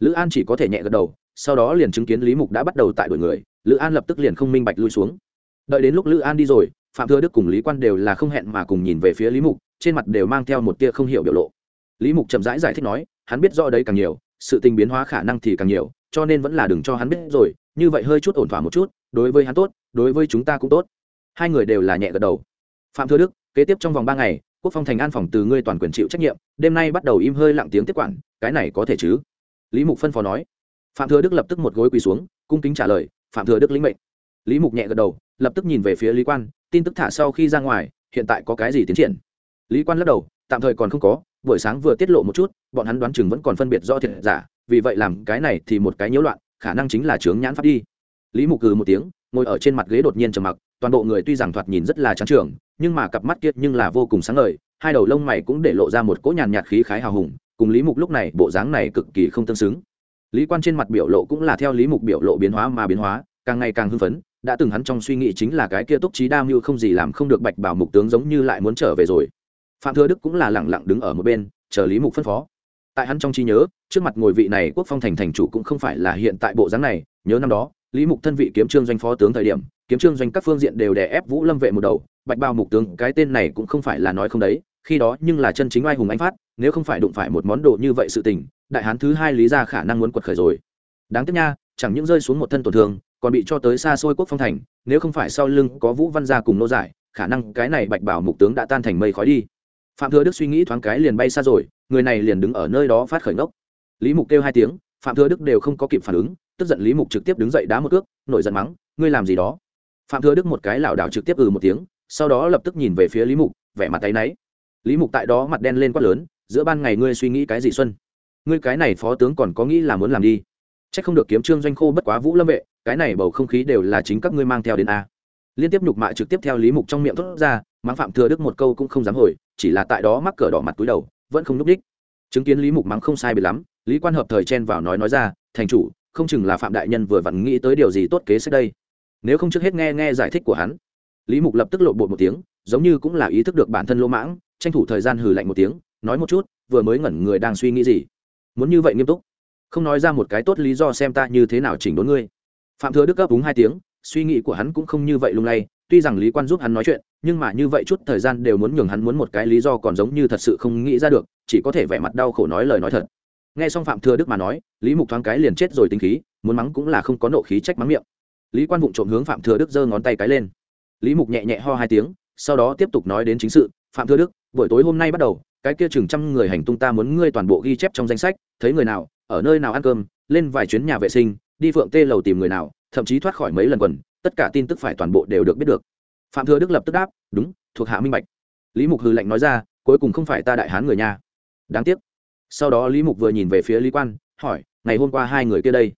Lữ an chỉ có thể nhẹ gật đầu, sau đó liền chứng kiến lý mục đã bắt đầu tại đuổi người, lữ an lập tức liền không minh bạch lui xuống. Đợi đến lúc lữ an đi rồi phạm thừa đức cùng lý quan đều là không hẹn mà cùng nhìn về phía lý mục trên mặt đều mang theo một tia không hiểu biểu lộ. Lý mục chậm rãi giải, giải thích nói hắn biết rõ đấy càng nhiều sự tình biến hóa khả năng thì càng nhiều cho nên vẫn là đừng cho hắn biết rồi như vậy hơi chút ổn thỏa một chút đối với hắn tốt đối với chúng ta cũng tốt. Hai người đều là nhẹ gật đầu. Phạm thừa đức kế tiếp trong vòng ba ngày quốc phong thành an phòng từ ngươi toàn quyền chịu trách nhiệm đêm nay bắt đầu im hơi lặng tiếng tiếp quản cái này có thể chứ? Lý mục phân phó nói. Phạm thừa đức lập tức một gối quỳ xuống cung kính trả lời phạm thừa đức lĩnh mệnh. Lý mục nhẹ gật đầu lập tức nhìn về phía lý quan tin tức thả sau khi ra ngoài, hiện tại có cái gì tiến triển? Lý quan lắc đầu, tạm thời còn không có, buổi sáng vừa tiết lộ một chút, bọn hắn đoán chừng vẫn còn phân biệt rõ thiệt giả, vì vậy làm cái này thì một cái nhiễu loạn, khả năng chính là chướng nhãn pháp đi. Lý mục cừ một tiếng, ngồi ở trên mặt ghế đột nhiên trầm mặc, toàn bộ người tuy rằng thoạt nhìn rất là trắng trường, nhưng mà cặp mắt kiệt nhưng là vô cùng sáng ngời, hai đầu lông mày cũng để lộ ra một cỗ nhàn nhạt khí khái hào hùng, cùng lý mục lúc này bộ dáng này cực kỳ không tương xứng. Lý quan trên mặt biểu lộ cũng là theo lý mục biểu lộ biến hóa mà biến hóa, càng ngày càng hưng phấn đã từng hắn trong suy nghĩ chính là cái kia túc trí đa mưu không gì làm không được bạch bảo mục tướng giống như lại muốn trở về rồi. Phạm thừa đức cũng là lẳng lặng đứng ở một bên, chờ lý mục phân phó. Tại hắn trong trí nhớ, trước mặt ngồi vị này quốc phong thành thành chủ cũng không phải là hiện tại bộ dáng này, nhớ năm đó, lý mục thân vị kiếm trương doanh phó tướng thời điểm, kiếm trương doanh các phương diện đều đè ép vũ lâm vệ một đầu, bạch bao mục tướng cái tên này cũng không phải là nói không đấy, khi đó nhưng là chân chính oai hùng anh phát, nếu không phải đụng phải một món đồ như vậy sự tình, đại hán thứ hai lý ra khả năng muốn quật khởi rồi. Đáng tiếc nha, chẳng những rơi xuống một thân tổn thương còn bị cho tới xa xôi quốc phong thành, nếu không phải sau lưng có vũ văn gia cùng nô giải, khả năng cái này bạch bảo mục tướng đã tan thành mây khói đi. Phạm thừa đức suy nghĩ thoáng cái liền bay xa rồi, người này liền đứng ở nơi đó phát khởi ngốc. Lý mục kêu hai tiếng, phạm thừa đức đều không có kịp phản ứng, tức giận lý mục trực tiếp đứng dậy đá một cước, nổi giận mắng, ngươi làm gì đó? Phạm thừa đức một cái lảo đảo trực tiếp ừ một tiếng, sau đó lập tức nhìn về phía lý mục, vẻ mặt tay náy. Lý mục tại đó mặt đen lên quát lớn, giữa ban ngày ngươi suy nghĩ cái gì xuân? Ngươi cái này phó tướng còn có nghĩ là muốn làm đi? Chắc không được kiếm trương doanh khô bất quá vũ lâm vệ, cái này bầu không khí đều là chính các ngươi mang theo đến a. Liên tiếp nhục mạ trực tiếp theo lý mục trong miệng thốt ra mắng phạm thừa đức một câu cũng không dám hồi, chỉ là tại đó mắc cửa đỏ mặt túi đầu, vẫn không lúc đích chứng kiến lý mục mắng không sai bị lắm, lý quan hợp thời chen vào nói nói ra, thành chủ, không chừng là phạm đại nhân vừa vặn nghĩ tới điều gì tốt kế sách đây. Nếu không trước hết nghe nghe giải thích của hắn. Lý mục lập tức lộ bột một tiếng, giống như cũng là ý thức được bản thân lỗ mãng, tranh thủ thời gian hừ lạnh một tiếng, nói một chút, vừa mới ngẩn người đang suy nghĩ gì? Muốn như vậy nghiêm túc không nói ra một cái tốt lý do xem ta như thế nào chỉnh đốn ngươi. Phạm thừa đức gấp đúng hai tiếng, suy nghĩ của hắn cũng không như vậy lung lay, tuy rằng lý quan giúp hắn nói chuyện, nhưng mà như vậy chút thời gian đều muốn nhường hắn muốn một cái lý do còn giống như thật sự không nghĩ ra được, chỉ có thể vẻ mặt đau khổ nói lời nói thật. Nghe xong phạm thừa đức mà nói, lý mục thoáng cái liền chết rồi tính khí, muốn mắng cũng là không có nộ khí trách mắng miệng. Lý quan vụng trộm hướng phạm thừa đức giơ ngón tay cái lên. Lý mục nhẹ nhẹ ho hai tiếng, sau đó tiếp tục nói đến chính sự, phạm thừa đức, buổi tối hôm nay bắt đầu, cái kia chừng trăm người hành tung ta muốn ngươi toàn bộ ghi chép trong danh sách, thấy người nào ở nơi nào ăn cơm, lên vài chuyến nhà vệ sinh, đi phượng tê lầu tìm người nào, thậm chí thoát khỏi mấy lần quần, tất cả tin tức phải toàn bộ đều được biết được. Phạm thừa đức lập tức đáp, đúng, thuộc hạ minh bạch. Lý mục hư lệnh nói ra, cuối cùng không phải ta đại hán người nhà đáng tiếc. Sau đó lý mục vừa nhìn về phía lý quan, hỏi, ngày hôm qua hai người kia đây,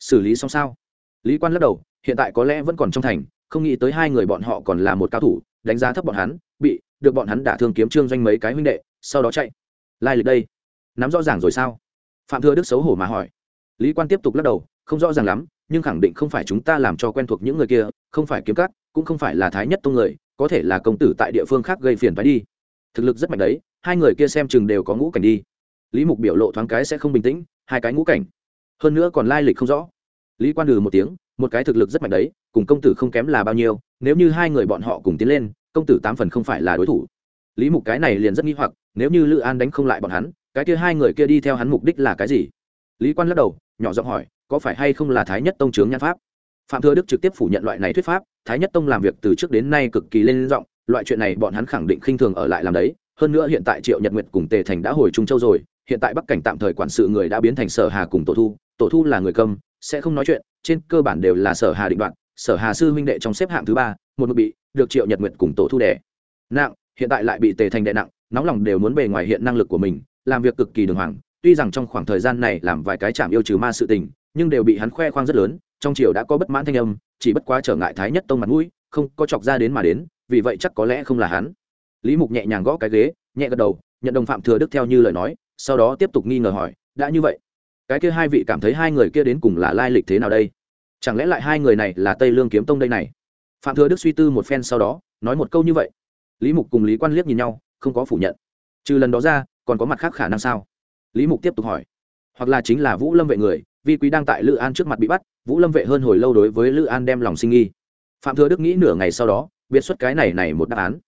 xử lý xong sao? Lý quan lắc đầu, hiện tại có lẽ vẫn còn trong thành, không nghĩ tới hai người bọn họ còn là một cao thủ, đánh giá thấp bọn hắn, bị, được bọn hắn đả thương kiếm trương doanh mấy cái huynh đệ, sau đó chạy. Lai lịch đây, nắm rõ ràng rồi sao? Phạm thừa đức xấu hổ mà hỏi. Lý quan tiếp tục lắc đầu, không rõ ràng lắm, nhưng khẳng định không phải chúng ta làm cho quen thuộc những người kia, không phải kiếm cắt cũng không phải là thái nhất tông người, có thể là công tử tại địa phương khác gây phiền phải đi. Thực lực rất mạnh đấy, hai người kia xem chừng đều có ngũ cảnh đi. Lý mục biểu lộ thoáng cái sẽ không bình tĩnh, hai cái ngũ cảnh. Hơn nữa còn lai lịch không rõ. Lý quan lừ một tiếng, một cái thực lực rất mạnh đấy, cùng công tử không kém là bao nhiêu, nếu như hai người bọn họ cùng tiến lên, công tử tám phần không phải là đối thủ. Lý mục cái này liền rất nghi hoặc, nếu như lữ an đánh không lại bọn hắn cái kia hai người kia đi theo hắn mục đích là cái gì? Lý quan lắc đầu, nhỏ giọng hỏi, có phải hay không là thái nhất tông chướng nhan pháp? Phạm thừa đức trực tiếp phủ nhận loại này thuyết pháp, thái nhất tông làm việc từ trước đến nay cực kỳ lên giọng, loại chuyện này bọn hắn khẳng định khinh thường ở lại làm đấy. Hơn nữa hiện tại triệu nhật nguyệt cùng tề thành đã hồi trung châu rồi, hiện tại bắc cảnh tạm thời quản sự người đã biến thành sở hà cùng tổ thu tổ thu là người cầm, sẽ không nói chuyện, trên cơ bản đều là sở hà định đoạn sở hà sư huynh đệ trong xếp hạng thứ ba, một mực bị được triệu nhật Nguyệt cùng tổ thu đẻ nặng, hiện tại lại bị tề thành đệ nặng, nóng lòng đều muốn bề ngoài hiện năng lực của mình làm việc cực kỳ đường hoàng, tuy rằng trong khoảng thời gian này làm vài cái chạm yêu trừ ma sự tình, nhưng đều bị hắn khoe khoang rất lớn, trong triều đã có bất mãn thanh âm, chỉ bất quá trở ngại thái nhất tông mặt mũi, không có chọc ra đến mà đến, vì vậy chắc có lẽ không là hắn. Lý mục nhẹ nhàng gõ cái ghế, nhẹ gật đầu, nhận đồng phạm thừa đức theo như lời nói, sau đó tiếp tục nghi ngờ hỏi, đã như vậy, cái kia hai vị cảm thấy hai người kia đến cùng là lai lịch thế nào đây? Chẳng lẽ lại hai người này là tây lương kiếm tông đây này? Phạm thừa đức suy tư một phen sau đó, nói một câu như vậy. Lý mục cùng lý quan liếc nhìn nhau, không có phủ nhận. Trừ lần đó ra còn có mặt khác khả năng sao? Lý mục tiếp tục hỏi. Hoặc là chính là vũ lâm vệ người vi quý đang tại lữ an trước mặt bị bắt, vũ lâm vệ hơn hồi lâu đối với lữ an đem lòng sinh nghi. Phạm thừa đức nghĩ nửa ngày sau đó, biệt xuất cái này này một đáp án.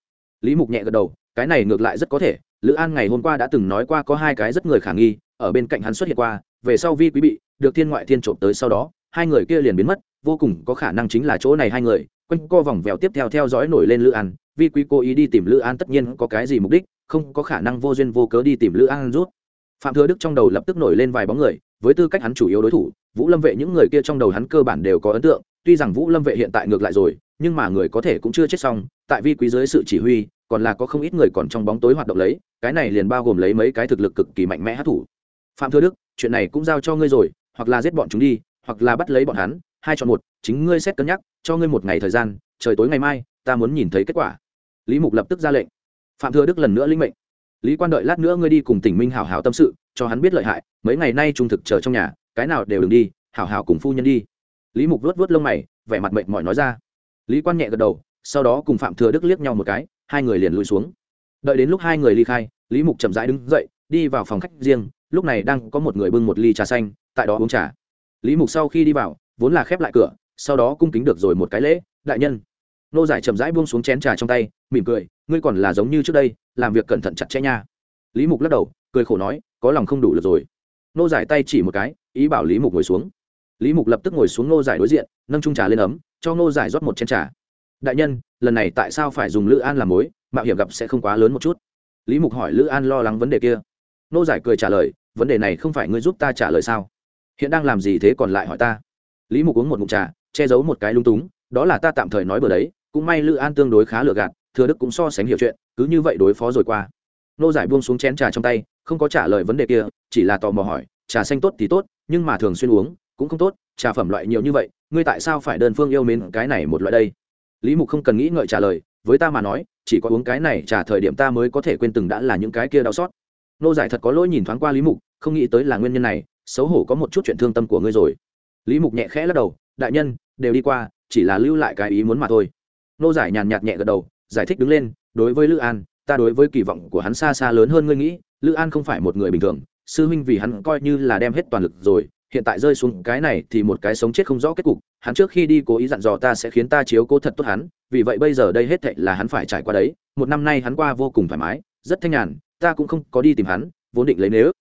Lý mục nhẹ gật đầu, cái này ngược lại rất có thể, lữ an ngày hôm qua đã từng nói qua có hai cái rất người khả nghi, ở bên cạnh hắn xuất hiện qua, về sau vi quý bị, được thiên ngoại thiên trộm tới sau đó, hai người kia liền biến mất, vô cùng có khả năng chính là chỗ này hai người quanh co vòng vèo tiếp theo theo dõi nổi lên lữ an vi quý cố ý đi tìm lữ an tất nhiên có cái gì mục đích, không có khả năng vô duyên vô cớ đi tìm lữ an rút. Phạm thừa đức trong đầu lập tức nổi lên vài bóng người, với tư cách hắn chủ yếu đối thủ, vũ lâm vệ những người kia trong đầu hắn cơ bản đều có ấn tượng, tuy rằng vũ lâm vệ hiện tại ngược lại rồi, nhưng mà người có thể cũng chưa chết xong, tại vi quý dưới sự chỉ huy, còn là có không ít người còn trong bóng tối hoạt động lấy, cái này liền bao gồm lấy mấy cái thực lực cực kỳ mạnh mẽ hát thủ. Phạm thừa đức, chuyện này cũng giao cho ngươi rồi, hoặc là giết bọn chúng đi, hoặc là bắt lấy bọn hắn, hai chọn một chính ngươi xét cân nhắc, cho ngươi một ngày thời gian, trời tối ngày mai, ta muốn nhìn thấy kết quả. Lý mục lập tức ra lệnh. Phạm thừa đức lần nữa linh mệnh. Lý quan đợi lát nữa ngươi đi cùng tỉnh minh hảo hảo tâm sự, cho hắn biết lợi hại, mấy ngày nay trung thực chờ trong nhà, cái nào đều đừng đi, hảo hảo cùng phu nhân đi. Lý mục vớt vớt lông mày, vẻ mặt mệnh mỏi nói ra. Lý quan nhẹ gật đầu, sau đó cùng phạm thừa đức liếc nhau một cái, hai người liền lùi xuống. Đợi đến lúc hai người ly khai, lý mục chậm rãi đứng dậy, đi vào phòng khách riêng, lúc này đang có một người bưng một ly trà xanh, tại đó uống trà. Lý mục sau khi đi vào, vốn là khép lại cửa sau đó cung kính được rồi một cái lễ, đại nhân. Nô giải chậm rãi buông xuống chén trà trong tay, mỉm cười, ngươi còn là giống như trước đây, làm việc cẩn thận chặt chẽ nha. Lý mục lắc đầu, cười khổ nói, có lòng không đủ được rồi. Nô giải tay chỉ một cái, ý bảo lý mục ngồi xuống. Lý mục lập tức ngồi xuống nô giải đối diện, nâng trung trà lên ấm, cho nô giải rót một chén trà. Đại nhân, lần này tại sao phải dùng lữ an làm mối? Mạo hiểm gặp sẽ không quá lớn một chút. Lý mục hỏi lữ an lo lắng vấn đề kia. Nô giải cười trả lời, vấn đề này không phải ngươi giúp ta trả lời sao? Hiện đang làm gì thế còn lại hỏi ta? Lý mục uống một mục trà che giấu một cái lung túng, đó là ta tạm thời nói bừa đấy, cũng may lữ an tương đối khá lựa gạt, thừa đức cũng so sánh hiểu chuyện, cứ như vậy đối phó rồi qua. Nô giải buông xuống chén trà trong tay, không có trả lời vấn đề kia, chỉ là tò mò hỏi, trà xanh tốt thì tốt, nhưng mà thường xuyên uống cũng không tốt, trà phẩm loại nhiều như vậy, ngươi tại sao phải đơn phương yêu mến cái này một loại đây? Lý mục không cần nghĩ ngợi trả lời, với ta mà nói, chỉ có uống cái này trà thời điểm ta mới có thể quên từng đã là những cái kia đau xót. Nô giải thật có lỗi nhìn thoáng qua lý mục, không nghĩ tới là nguyên nhân này, xấu hổ có một chút chuyện thương tâm của ngươi rồi. Lý mục nhẹ khẽ lắc đầu, đại nhân đều đi qua, chỉ là lưu lại cái ý muốn mà thôi. Nô giải nhàn nhạt nhẹ gật đầu, giải thích đứng lên, đối với lữ an, ta đối với kỳ vọng của hắn xa xa lớn hơn ngươi nghĩ, lữ an không phải một người bình thường, sư huynh vì hắn coi như là đem hết toàn lực rồi, hiện tại rơi xuống cái này thì một cái sống chết không rõ kết cục, hắn trước khi đi cố ý dặn dò ta sẽ khiến ta chiếu cố thật tốt hắn, vì vậy bây giờ đây hết thệ là hắn phải trải qua đấy, một năm nay hắn qua vô cùng thoải mái, rất thanh nhàn, ta cũng không có đi tìm hắn, vốn định lấy nếu.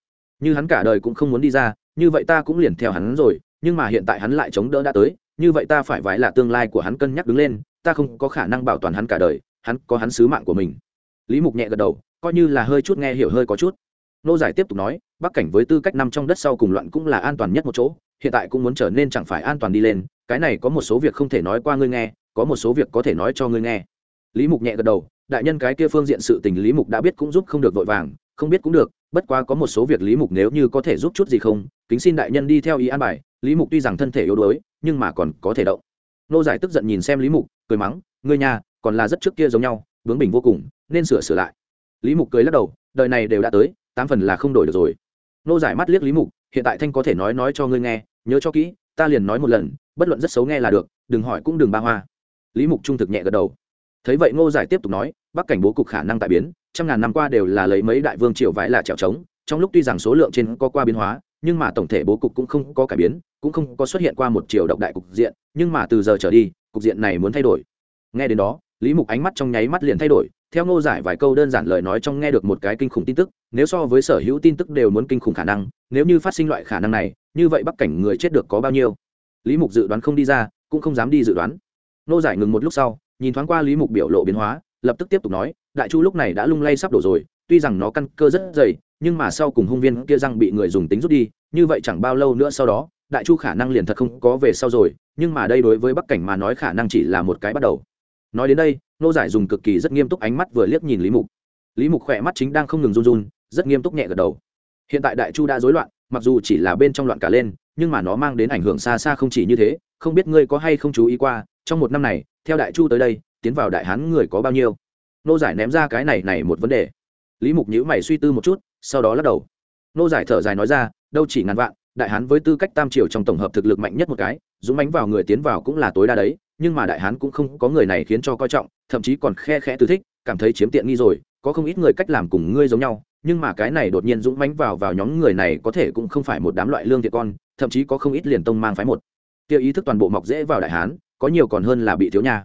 Như hắn cả đời cũng không muốn đi ra, như vậy ta cũng liền theo hắn rồi, nhưng mà hiện tại hắn lại chống đỡ đã tới như vậy ta phải vái là tương lai của hắn cân nhắc đứng lên, ta không có khả năng bảo toàn hắn cả đời, hắn có hắn sứ mạng của mình. Lý mục nhẹ gật đầu, coi như là hơi chút nghe hiểu hơi có chút. Nô giải tiếp tục nói, bắc cảnh với tư cách nằm trong đất sau cùng loạn cũng là an toàn nhất một chỗ, hiện tại cũng muốn trở nên chẳng phải an toàn đi lên, cái này có một số việc không thể nói qua ngươi nghe, có một số việc có thể nói cho ngươi nghe. Lý mục nhẹ gật đầu, đại nhân cái kia phương diện sự tình lý mục đã biết cũng giúp không được vội vàng, không biết cũng được, bất quá có một số việc lý mục nếu như có thể giúp chút gì không, kính xin đại nhân đi theo ý an bài, lý mục tuy rằng thân thể yếu đuối nhưng mà còn có thể động. Nô giải tức giận nhìn xem lý mục, cười mắng, ngươi nhà, còn là rất trước kia giống nhau bướng bình vô cùng, nên sửa sửa lại. Lý mục cười lắc đầu, đời này đều đã tới, tám phần là không đổi được rồi. Nô giải mắt liếc lý mục, hiện tại thanh có thể nói nói cho ngươi nghe, nhớ cho kỹ, ta liền nói một lần, bất luận rất xấu nghe là được, đừng hỏi cũng đừng ba hoa. Lý mục trung thực nhẹ gật đầu. Thấy vậy ngô giải tiếp tục nói, bắc cảnh bố cục khả năng tại biến, trăm ngàn năm qua đều là lấy mấy đại vương triều vãi là trèo trống, trong lúc tuy rằng số lượng trên có qua biến hóa nhưng mà tổng thể bố cục cũng không có cải biến, cũng không có xuất hiện qua một chiều độc đại cục diện, nhưng mà từ giờ trở đi, cục diện này muốn thay đổi. Nghe đến đó, lý mục ánh mắt trong nháy mắt liền thay đổi, theo ngô giải vài câu đơn giản lời nói trong nghe được một cái kinh khủng tin tức, nếu so với sở hữu tin tức đều muốn kinh khủng khả năng, nếu như phát sinh loại khả năng này, như vậy bắc cảnh người chết được có bao nhiêu? Lý mục dự đoán không đi ra, cũng không dám đi dự đoán. Ngô giải ngừng một lúc sau, nhìn thoáng qua lý mục biểu lộ biến hóa, lập tức tiếp tục nói, đại chu lúc này đã lung lay sắp đổ rồi, tuy rằng nó căn cơ rất dày nhưng mà sau cùng hung viên kia răng bị người dùng tính rút đi, như vậy chẳng bao lâu nữa sau đó, đại chu khả năng liền thật không có về sau rồi, nhưng mà đây đối với bắc cảnh mà nói khả năng chỉ là một cái bắt đầu. Nói đến đây, nô giải dùng cực kỳ rất nghiêm túc ánh mắt vừa liếc nhìn lý mục. Lý mục khỏe mắt chính đang không ngừng run run, rất nghiêm túc nhẹ gật đầu. Hiện tại đại chu đã rối loạn, mặc dù chỉ là bên trong loạn cả lên, nhưng mà nó mang đến ảnh hưởng xa xa không chỉ như thế, không biết ngươi có hay không chú ý qua, trong một năm này, theo đại chu tới đây, tiến vào đại hán người có bao nhiêu? Nô giải ném ra cái này này một vấn đề. Lý mục nhữ mày suy tư một chút sau đó lắc đầu. Nô giải thở dài nói ra, đâu chỉ ngàn vạn, đại hán với tư cách tam triều trong tổng hợp thực lực mạnh nhất một cái, dũng bánh vào người tiến vào cũng là tối đa đấy, nhưng mà đại hán cũng không có người này khiến cho coi trọng, thậm chí còn khe khẽ từ thích, cảm thấy chiếm tiện nghi rồi, có không ít người cách làm cùng ngươi giống nhau, nhưng mà cái này đột nhiên dũng mánh vào vào nhóm người này có thể cũng không phải một đám loại lương thiện con, thậm chí có không ít liền tông mang phái một. Tiêu ý thức toàn bộ mọc dễ vào đại hán, có nhiều còn hơn là bị thiếu nha.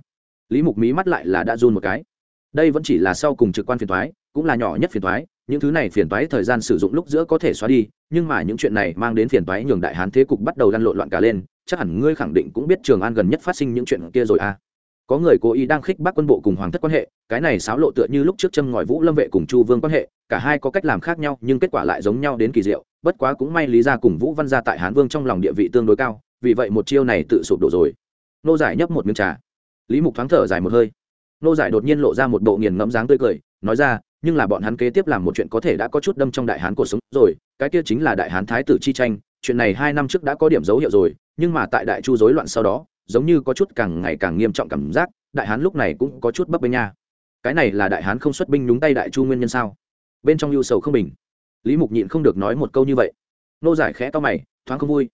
Lý mục mí mắt lại là đã run một cái. Đây vẫn chỉ là sau cùng trực quan phiền thoái cũng là nhỏ nhất phiền toái, những thứ này phiền toái thời gian sử dụng lúc giữa có thể xóa đi nhưng mà những chuyện này mang đến phiền toái nhường đại hán thế cục bắt đầu lăn lộn loạn cả lên chắc hẳn ngươi khẳng định cũng biết trường an gần nhất phát sinh những chuyện kia rồi à. Có người cố ý đang khích bác quân bộ cùng hoàng thất quan hệ cái này xáo lộ tựa như lúc trước châm ngòi vũ lâm vệ cùng chu vương quan hệ cả hai có cách làm khác nhau nhưng kết quả lại giống nhau đến kỳ diệu bất quá cũng may lý ra cùng vũ văn gia tại hán vương trong lòng địa vị tương đối cao vì vậy một chiêu này tự sụp đổ rồi. Nô giải nhấp một miếng trà. Lý mục thoáng thở dài một hơi. Nô giải đột nhiên lộ ra một bộ nghiền ngẫm dáng tươi cười nói ra nhưng là bọn hắn kế tiếp làm một chuyện có thể đã có chút đâm trong đại hán cuộc sống rồi, cái kia chính là đại hán thái tử chi tranh, chuyện này hai năm trước đã có điểm dấu hiệu rồi, nhưng mà tại đại chu rối loạn sau đó, giống như có chút càng ngày càng nghiêm trọng cảm giác, đại hán lúc này cũng có chút bấp bênh nha. Cái này là đại hán không xuất binh nhúng tay đại chu nguyên nhân sao? Bên trong ưu sầu không bình. Lý mục nhịn không được nói một câu như vậy. Nô giải khẽ to mày, thoáng không vui.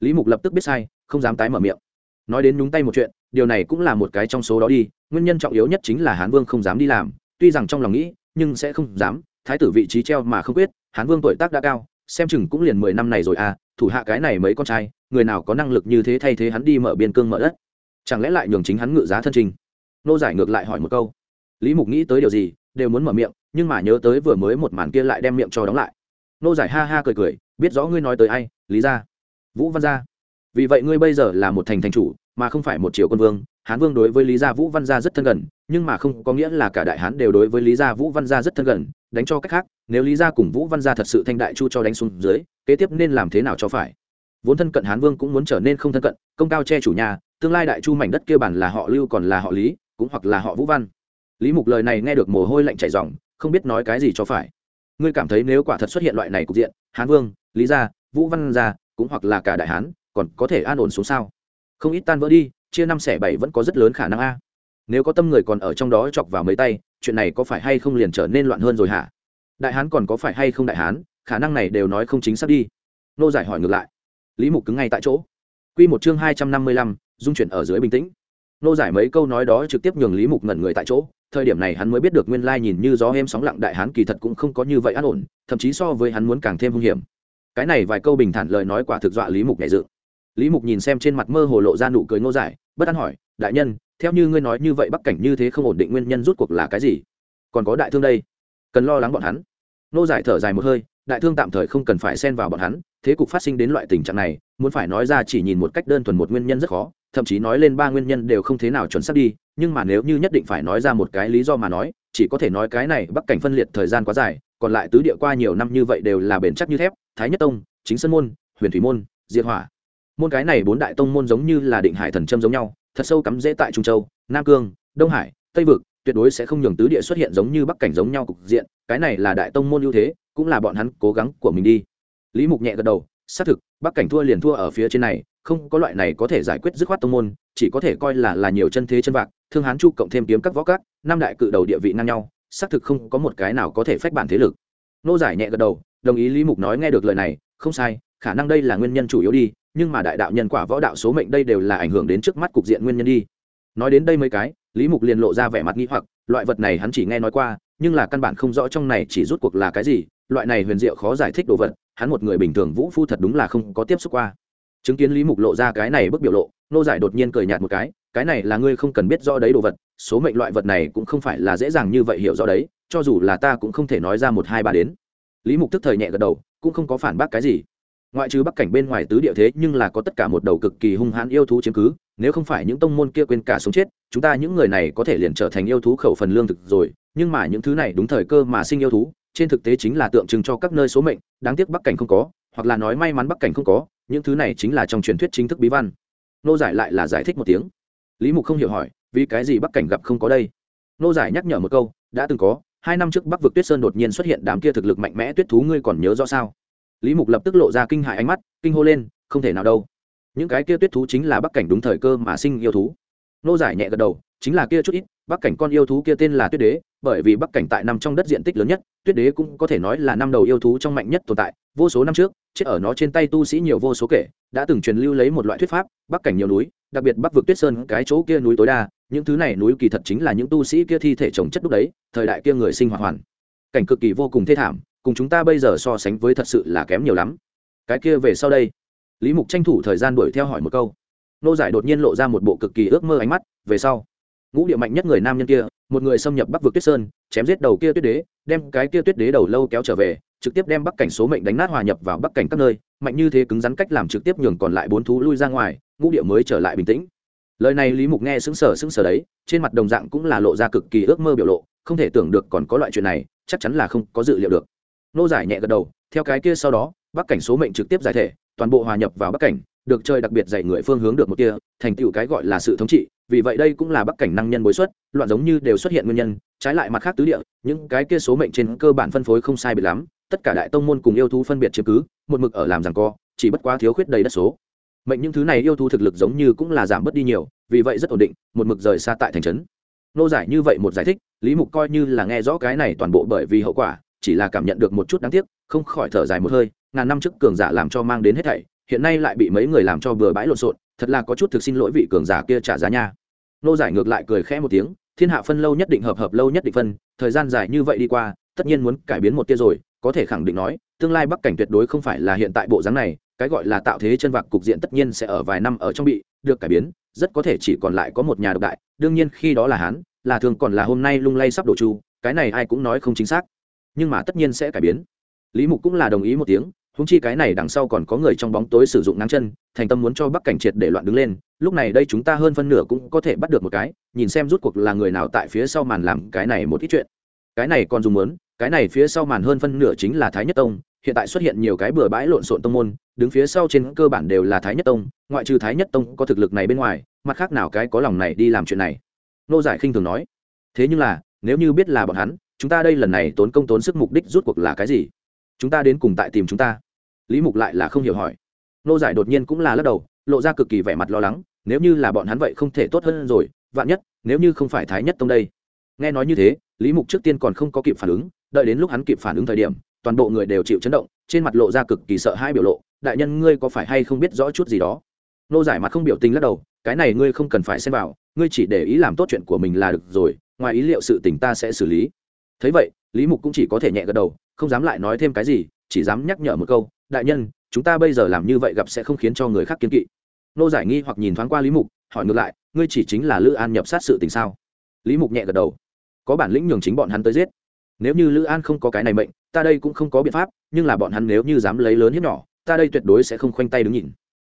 Lý mục lập tức biết sai, không dám tái mở miệng. Nói đến nhúng tay một chuyện, điều này cũng là một cái trong số đó đi, nguyên nhân trọng yếu nhất chính là hán vương không dám đi làm, tuy rằng trong lòng nghĩ nhưng sẽ không dám, thái tử vị trí treo mà không quyết, hán vương tuổi tác đã cao, xem chừng cũng liền mười năm này rồi à thủ hạ cái này mấy con trai, người nào có năng lực như thế thay thế hắn đi mở biên cương mở đất? Chẳng lẽ lại nhường chính hắn ngự giá thân trình? Nô giải ngược lại hỏi một câu. Lý mục nghĩ tới điều gì, đều muốn mở miệng, nhưng mà nhớ tới vừa mới một màn kia lại đem miệng cho đóng lại. Nô giải ha ha cười cười, biết rõ ngươi nói tới ai, lý gia. Vũ văn gia. Vì vậy ngươi bây giờ là một thành thành chủ, mà không phải một triều quân vương hán vương đối với lý gia vũ văn gia rất thân gần, nhưng mà không có nghĩa là cả đại hán đều đối với lý gia vũ văn gia rất thân gần, đánh cho cách khác, nếu lý gia cùng vũ văn gia thật sự thanh đại chu cho đánh xuống dưới, kế tiếp nên làm thế nào cho phải? Vốn thân cận hán vương cũng muốn trở nên không thân cận, công cao che chủ nhà, tương lai đại chu mảnh đất kia bản là họ lưu còn là họ lý, cũng hoặc là họ vũ văn. Lý mục lời này nghe được mồ hôi lạnh chảy ròng, không biết nói cái gì cho phải. Ngươi cảm thấy nếu quả thật xuất hiện loại này cục diện, hán vương, lý gia, vũ văn gia, cũng hoặc là cả đại hán, còn có thể an ổn xuống sao? Không ít tan vỡ đi chia năm xẻ bảy vẫn có rất lớn khả năng a. Nếu có tâm người còn ở trong đó chọc vào mấy tay, chuyện này có phải hay không liền trở nên loạn hơn rồi hả? Đại hán còn có phải hay không đại hán, khả năng này đều nói không chính xác đi. Nô giải hỏi ngược lại. Lý mục cứng ngay tại chỗ. Q một chương hai trăm năm mươi lăm, dung chuyển ở dưới bình tĩnh. Nô giải mấy câu nói đó trực tiếp nhường lý mục ngẩn người tại chỗ. Thời điểm này hắn mới biết được nguyên lai nhìn như gió êm sóng lặng đại hán kỳ thật cũng không có như vậy an ổn, thậm chí so với hắn muốn càng thêm hung hiểm. Cái này vài câu bình thản lời nói quả thực dọa lý mục nhảy dự lý mục nhìn xem trên mặt mơ hồ lộ ra nụ cười ngô giải bất an hỏi, đại nhân, theo như ngươi nói như vậy bắc cảnh như thế không ổn định nguyên nhân rút cuộc là cái gì? Còn có đại thương đây? Cần lo lắng bọn hắn. Nô giải thở dài một hơi, đại thương tạm thời không cần phải xen vào bọn hắn, thế cục phát sinh đến loại tình trạng này, muốn phải nói ra chỉ nhìn một cách đơn thuần một nguyên nhân rất khó, thậm chí nói lên ba nguyên nhân đều không thế nào chuẩn xác đi, nhưng mà nếu như nhất định phải nói ra một cái lý do mà nói, chỉ có thể nói cái này bắc cảnh phân liệt thời gian quá dài, còn lại tứ địa qua nhiều năm như vậy đều là bền chắc như thép, thái nhất tông, chính sơn môn, huyền thủy môn, diệt hỏa môn cái này bốn đại tông môn giống như là định hải thần châm giống nhau, thật sâu cắm rễ tại trung châu, nam cương, đông hải, tây vực, tuyệt đối sẽ không nhường tứ địa xuất hiện giống như bắc cảnh giống nhau cục diện, cái này là đại tông môn ưu thế, cũng là bọn hắn cố gắng của mình đi. Lý mục nhẹ gật đầu, xác thực, bắc cảnh thua liền thua ở phía trên này, không có loại này có thể giải quyết dứt khoát tông môn, chỉ có thể coi là là nhiều chân thế chân vạc, thương hán chu cộng thêm kiếm các võ các, năm đại cự đầu địa vị ngang nhau, xác thực không có một cái nào có thể phách bản thế lực. Nô giải nhẹ gật đầu, đồng ý lý mục nói nghe được lời này, không sai, khả năng đây là nguyên nhân chủ yếu đi nhưng mà đại đạo nhân quả võ đạo số mệnh đây đều là ảnh hưởng đến trước mắt cục diện nguyên nhân đi. Nói đến đây mấy cái, lý mục liền lộ ra vẻ mặt nghi hoặc, loại vật này hắn chỉ nghe nói qua, nhưng là căn bản không rõ trong này chỉ rút cuộc là cái gì, loại này huyền diệu khó giải thích đồ vật, hắn một người bình thường vũ phu thật đúng là không có tiếp xúc qua. Chứng kiến lý mục lộ ra cái này bức biểu lộ, nô giải đột nhiên cười nhạt một cái cái này là ngươi không cần biết rõ đấy đồ vật, số mệnh loại vật này cũng không phải là dễ dàng như vậy hiểu rõ đấy, cho dù là ta cũng không thể nói ra một hai ba đến. Lý mục tức thời nhẹ gật đầu, cũng không có phản bác cái gì ngoại trừ bắc cảnh bên ngoài tứ địa thế nhưng là có tất cả một đầu cực kỳ hung hãn yêu thú chiếm cứ, nếu không phải những tông môn kia quên cả sống chết, chúng ta những người này có thể liền trở thành yêu thú khẩu phần lương thực rồi. Nhưng mà những thứ này đúng thời cơ mà sinh yêu thú, trên thực tế chính là tượng trưng cho các nơi số mệnh, đáng tiếc bắc cảnh không có, hoặc là nói may mắn bắc cảnh không có, những thứ này chính là trong truyền thuyết chính thức bí văn. Nô giải lại là giải thích một tiếng. Lý mục không hiểu hỏi, vì cái gì bắc cảnh gặp không có đây? Nô giải nhắc nhở một câu, đã từng có, hai năm trước bắc vực tuyết sơn đột nhiên xuất hiện đám kia thực lực mạnh mẽ tuyết thú, ngươi còn nhớ rõ sao? Lý mục lập tức lộ ra kinh hại ánh mắt, kinh hô lên, không thể nào đâu. Những cái kia tuyết thú chính là bắc cảnh đúng thời cơ mà sinh yêu thú. Nô giải nhẹ gật đầu, chính là kia chút ít, bắc cảnh con yêu thú kia tên là tuyết đế, bởi vì bắc cảnh tại nằm trong đất diện tích lớn nhất, tuyết đế cũng có thể nói là năm đầu yêu thú trong mạnh nhất tồn tại, vô số năm trước, chết ở nó trên tay tu sĩ nhiều vô số kể, đã từng truyền lưu lấy một loại thuyết pháp, bắc cảnh nhiều núi, đặc biệt bắc vực tuyết sơn, cái chỗ kia núi tối đa, những thứ này núi kỳ thật chính là những tu sĩ kia thi thể trồng chất đúc đấy, thời đại kia người sinh hoạt hoàn. Cảnh cực kỳ vô cùng thê thảm cùng chúng ta bây giờ so sánh với thật sự là kém nhiều lắm. Cái kia về sau đây. Lý mục tranh thủ thời gian đuổi theo hỏi một câu. Nô giải đột nhiên lộ ra một bộ cực kỳ ước mơ ánh mắt, về sau. Ngũ địa mạnh nhất người nam nhân kia, một người xâm nhập bắc vực tuyết sơn, chém giết đầu kia tuyết đế, đem cái kia tuyết đế đầu lâu kéo trở về, trực tiếp đem bắc cảnh số mệnh đánh nát hòa nhập vào bắc cảnh các nơi, mạnh như thế cứng rắn cách làm trực tiếp nhường còn lại bốn thú lui ra ngoài, ngũ địa mới trở lại bình tĩnh. Lời này lý mục nghe sững sờ sững sờ đấy, trên mặt đồng dạng cũng là lộ ra cực kỳ ước mơ biểu lộ, không thể tưởng được còn có loại chuyện này, chắc chắn là không có dự liệu được nô giải nhẹ gật đầu, theo cái kia sau đó, bắc cảnh số mệnh trực tiếp giải thể, toàn bộ hòa nhập vào bắc cảnh, được chơi đặc biệt dạy người phương hướng được một kia thành tựu cái gọi là sự thống trị, vì vậy đây cũng là bắc cảnh năng nhân bối xuất, loạn giống như đều xuất hiện nguyên nhân, trái lại mặt khác tứ địa, những cái kia số mệnh trên cơ bản phân phối không sai biệt lắm, tất cả đại tông môn cùng yêu thú phân biệt chiếm cứ, một mực ở làm rằng co, chỉ bất quá thiếu khuyết đầy đất số. Mệnh những thứ này yêu thú thực lực giống như cũng là giảm bớt đi nhiều, vì vậy rất ổn định, một mực rời xa tại thành trấn. Nô giải như vậy một giải thích, lý mục coi như là nghe rõ cái này toàn bộ bởi vì hậu quả chỉ là cảm nhận được một chút đáng tiếc, không khỏi thở dài một hơi, ngàn năm trước cường giả làm cho mang đến hết thảy, hiện nay lại bị mấy người làm cho bừa bãi lộn xộn, thật là có chút thực xin lỗi vị cường giả kia trả giá nha. Nô giải ngược lại cười khẽ một tiếng, thiên hạ phân lâu nhất định hợp hợp lâu nhất định phân, thời gian dài như vậy đi qua, tất nhiên muốn cải biến một tia rồi, có thể khẳng định nói, tương lai bắc cảnh tuyệt đối không phải là hiện tại bộ dáng này, cái gọi là tạo thế chân vạc cục diện tất nhiên sẽ ở vài năm ở trong bị, được cải biến, rất có thể chỉ còn lại có một nhà độc đại, đương nhiên khi đó là hán, là thường còn là hôm nay lung lay sắp đổ chu, cái này ai cũng nói không chính xác nhưng mà tất nhiên sẽ cải biến. Lý mục cũng là đồng ý một tiếng húng chi cái này đằng sau còn có người trong bóng tối sử dụng nắng chân, thành tâm muốn cho bắc cảnh triệt để loạn đứng lên, lúc này đây chúng ta hơn phân nửa cũng có thể bắt được một cái, nhìn xem rút cuộc là người nào tại phía sau màn làm cái này một ít chuyện. Cái này còn dùng muốn, cái này phía sau màn hơn phân nửa chính là thái nhất tông, hiện tại xuất hiện nhiều cái bừa bãi lộn xộn tông môn, đứng phía sau trên cơ bản đều là thái nhất tông, ngoại trừ thái nhất tông có thực lực này bên ngoài, mặt khác nào cái có lòng này đi làm chuyện này. Nô giải khinh thường nói, thế nhưng là, nếu như biết là bọn hắn chúng ta đây lần này tốn công tốn sức mục đích rút cuộc là cái gì? Chúng ta đến cùng tại tìm chúng ta? Lý mục lại là không hiểu hỏi. Nô giải đột nhiên cũng là lắc đầu, lộ ra cực kỳ vẻ mặt lo lắng, nếu như là bọn hắn vậy không thể tốt hơn rồi, vạn nhất, nếu như không phải thái nhất tông đây. Nghe nói như thế, lý mục trước tiên còn không có kịp phản ứng, đợi đến lúc hắn kịp phản ứng thời điểm, toàn bộ người đều chịu chấn động, trên mặt lộ ra cực kỳ sợ hãi biểu lộ, đại nhân, ngươi có phải hay không biết rõ chút gì đó? Nô giải mặt không biểu tình lắc đầu, cái này ngươi không cần phải xem vào, ngươi chỉ để ý làm tốt chuyện của mình là được rồi, ngoài ý liệu sự tình ta sẽ xử lý thấy vậy, lý mục cũng chỉ có thể nhẹ gật đầu, không dám lại nói thêm cái gì, chỉ dám nhắc nhở một câu, đại nhân, chúng ta bây giờ làm như vậy gặp sẽ không khiến cho người khác kiên kỵ. Nô giải nghi hoặc nhìn thoáng qua lý mục, hỏi ngược lại, ngươi chỉ chính là lữ an nhập sát sự tình sao? Lý mục nhẹ gật đầu, có bản lĩnh nhường chính bọn hắn tới giết. Nếu như lữ an không có cái này mệnh, ta đây cũng không có biện pháp, nhưng là bọn hắn nếu như dám lấy lớn hiếp nhỏ, ta đây tuyệt đối sẽ không khoanh tay đứng nhìn.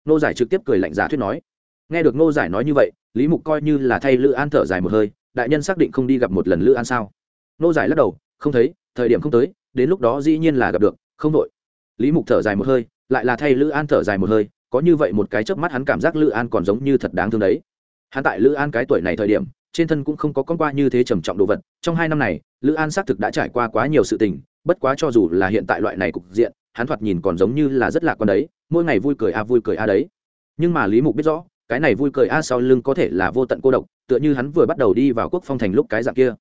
Nô giải trực tiếp cười lạnh giả thuyết nói. Nghe được nô giải nói như vậy, lý mục coi như là thay lữ an thở dài một hơi, đại nhân xác định không đi gặp một lần lữ an sao? Nô giải lắc đầu, không thấy, thời điểm không tới, đến lúc đó dĩ nhiên là gặp được, không đội. Lý mục thở dài một hơi, lại là thay lữ an thở dài một hơi, có như vậy một cái chớp mắt hắn cảm giác lữ an còn giống như thật đáng thương đấy. Hắn tại lữ an cái tuổi này thời điểm, trên thân cũng không có con qua như thế trầm trọng đồ vật, trong hai năm này, lữ an xác thực đã trải qua quá nhiều sự tình, bất quá cho dù là hiện tại loại này cục diện, hắn thoạt nhìn còn giống như là rất lạc quan đấy, mỗi ngày vui cười a à, vui cười a à đấy. Nhưng mà lý mục biết rõ, cái này vui cười a à sau lưng có thể là vô tận cô độc, tựa như hắn vừa bắt đầu đi vào quốc phong thành lúc cái dạng kia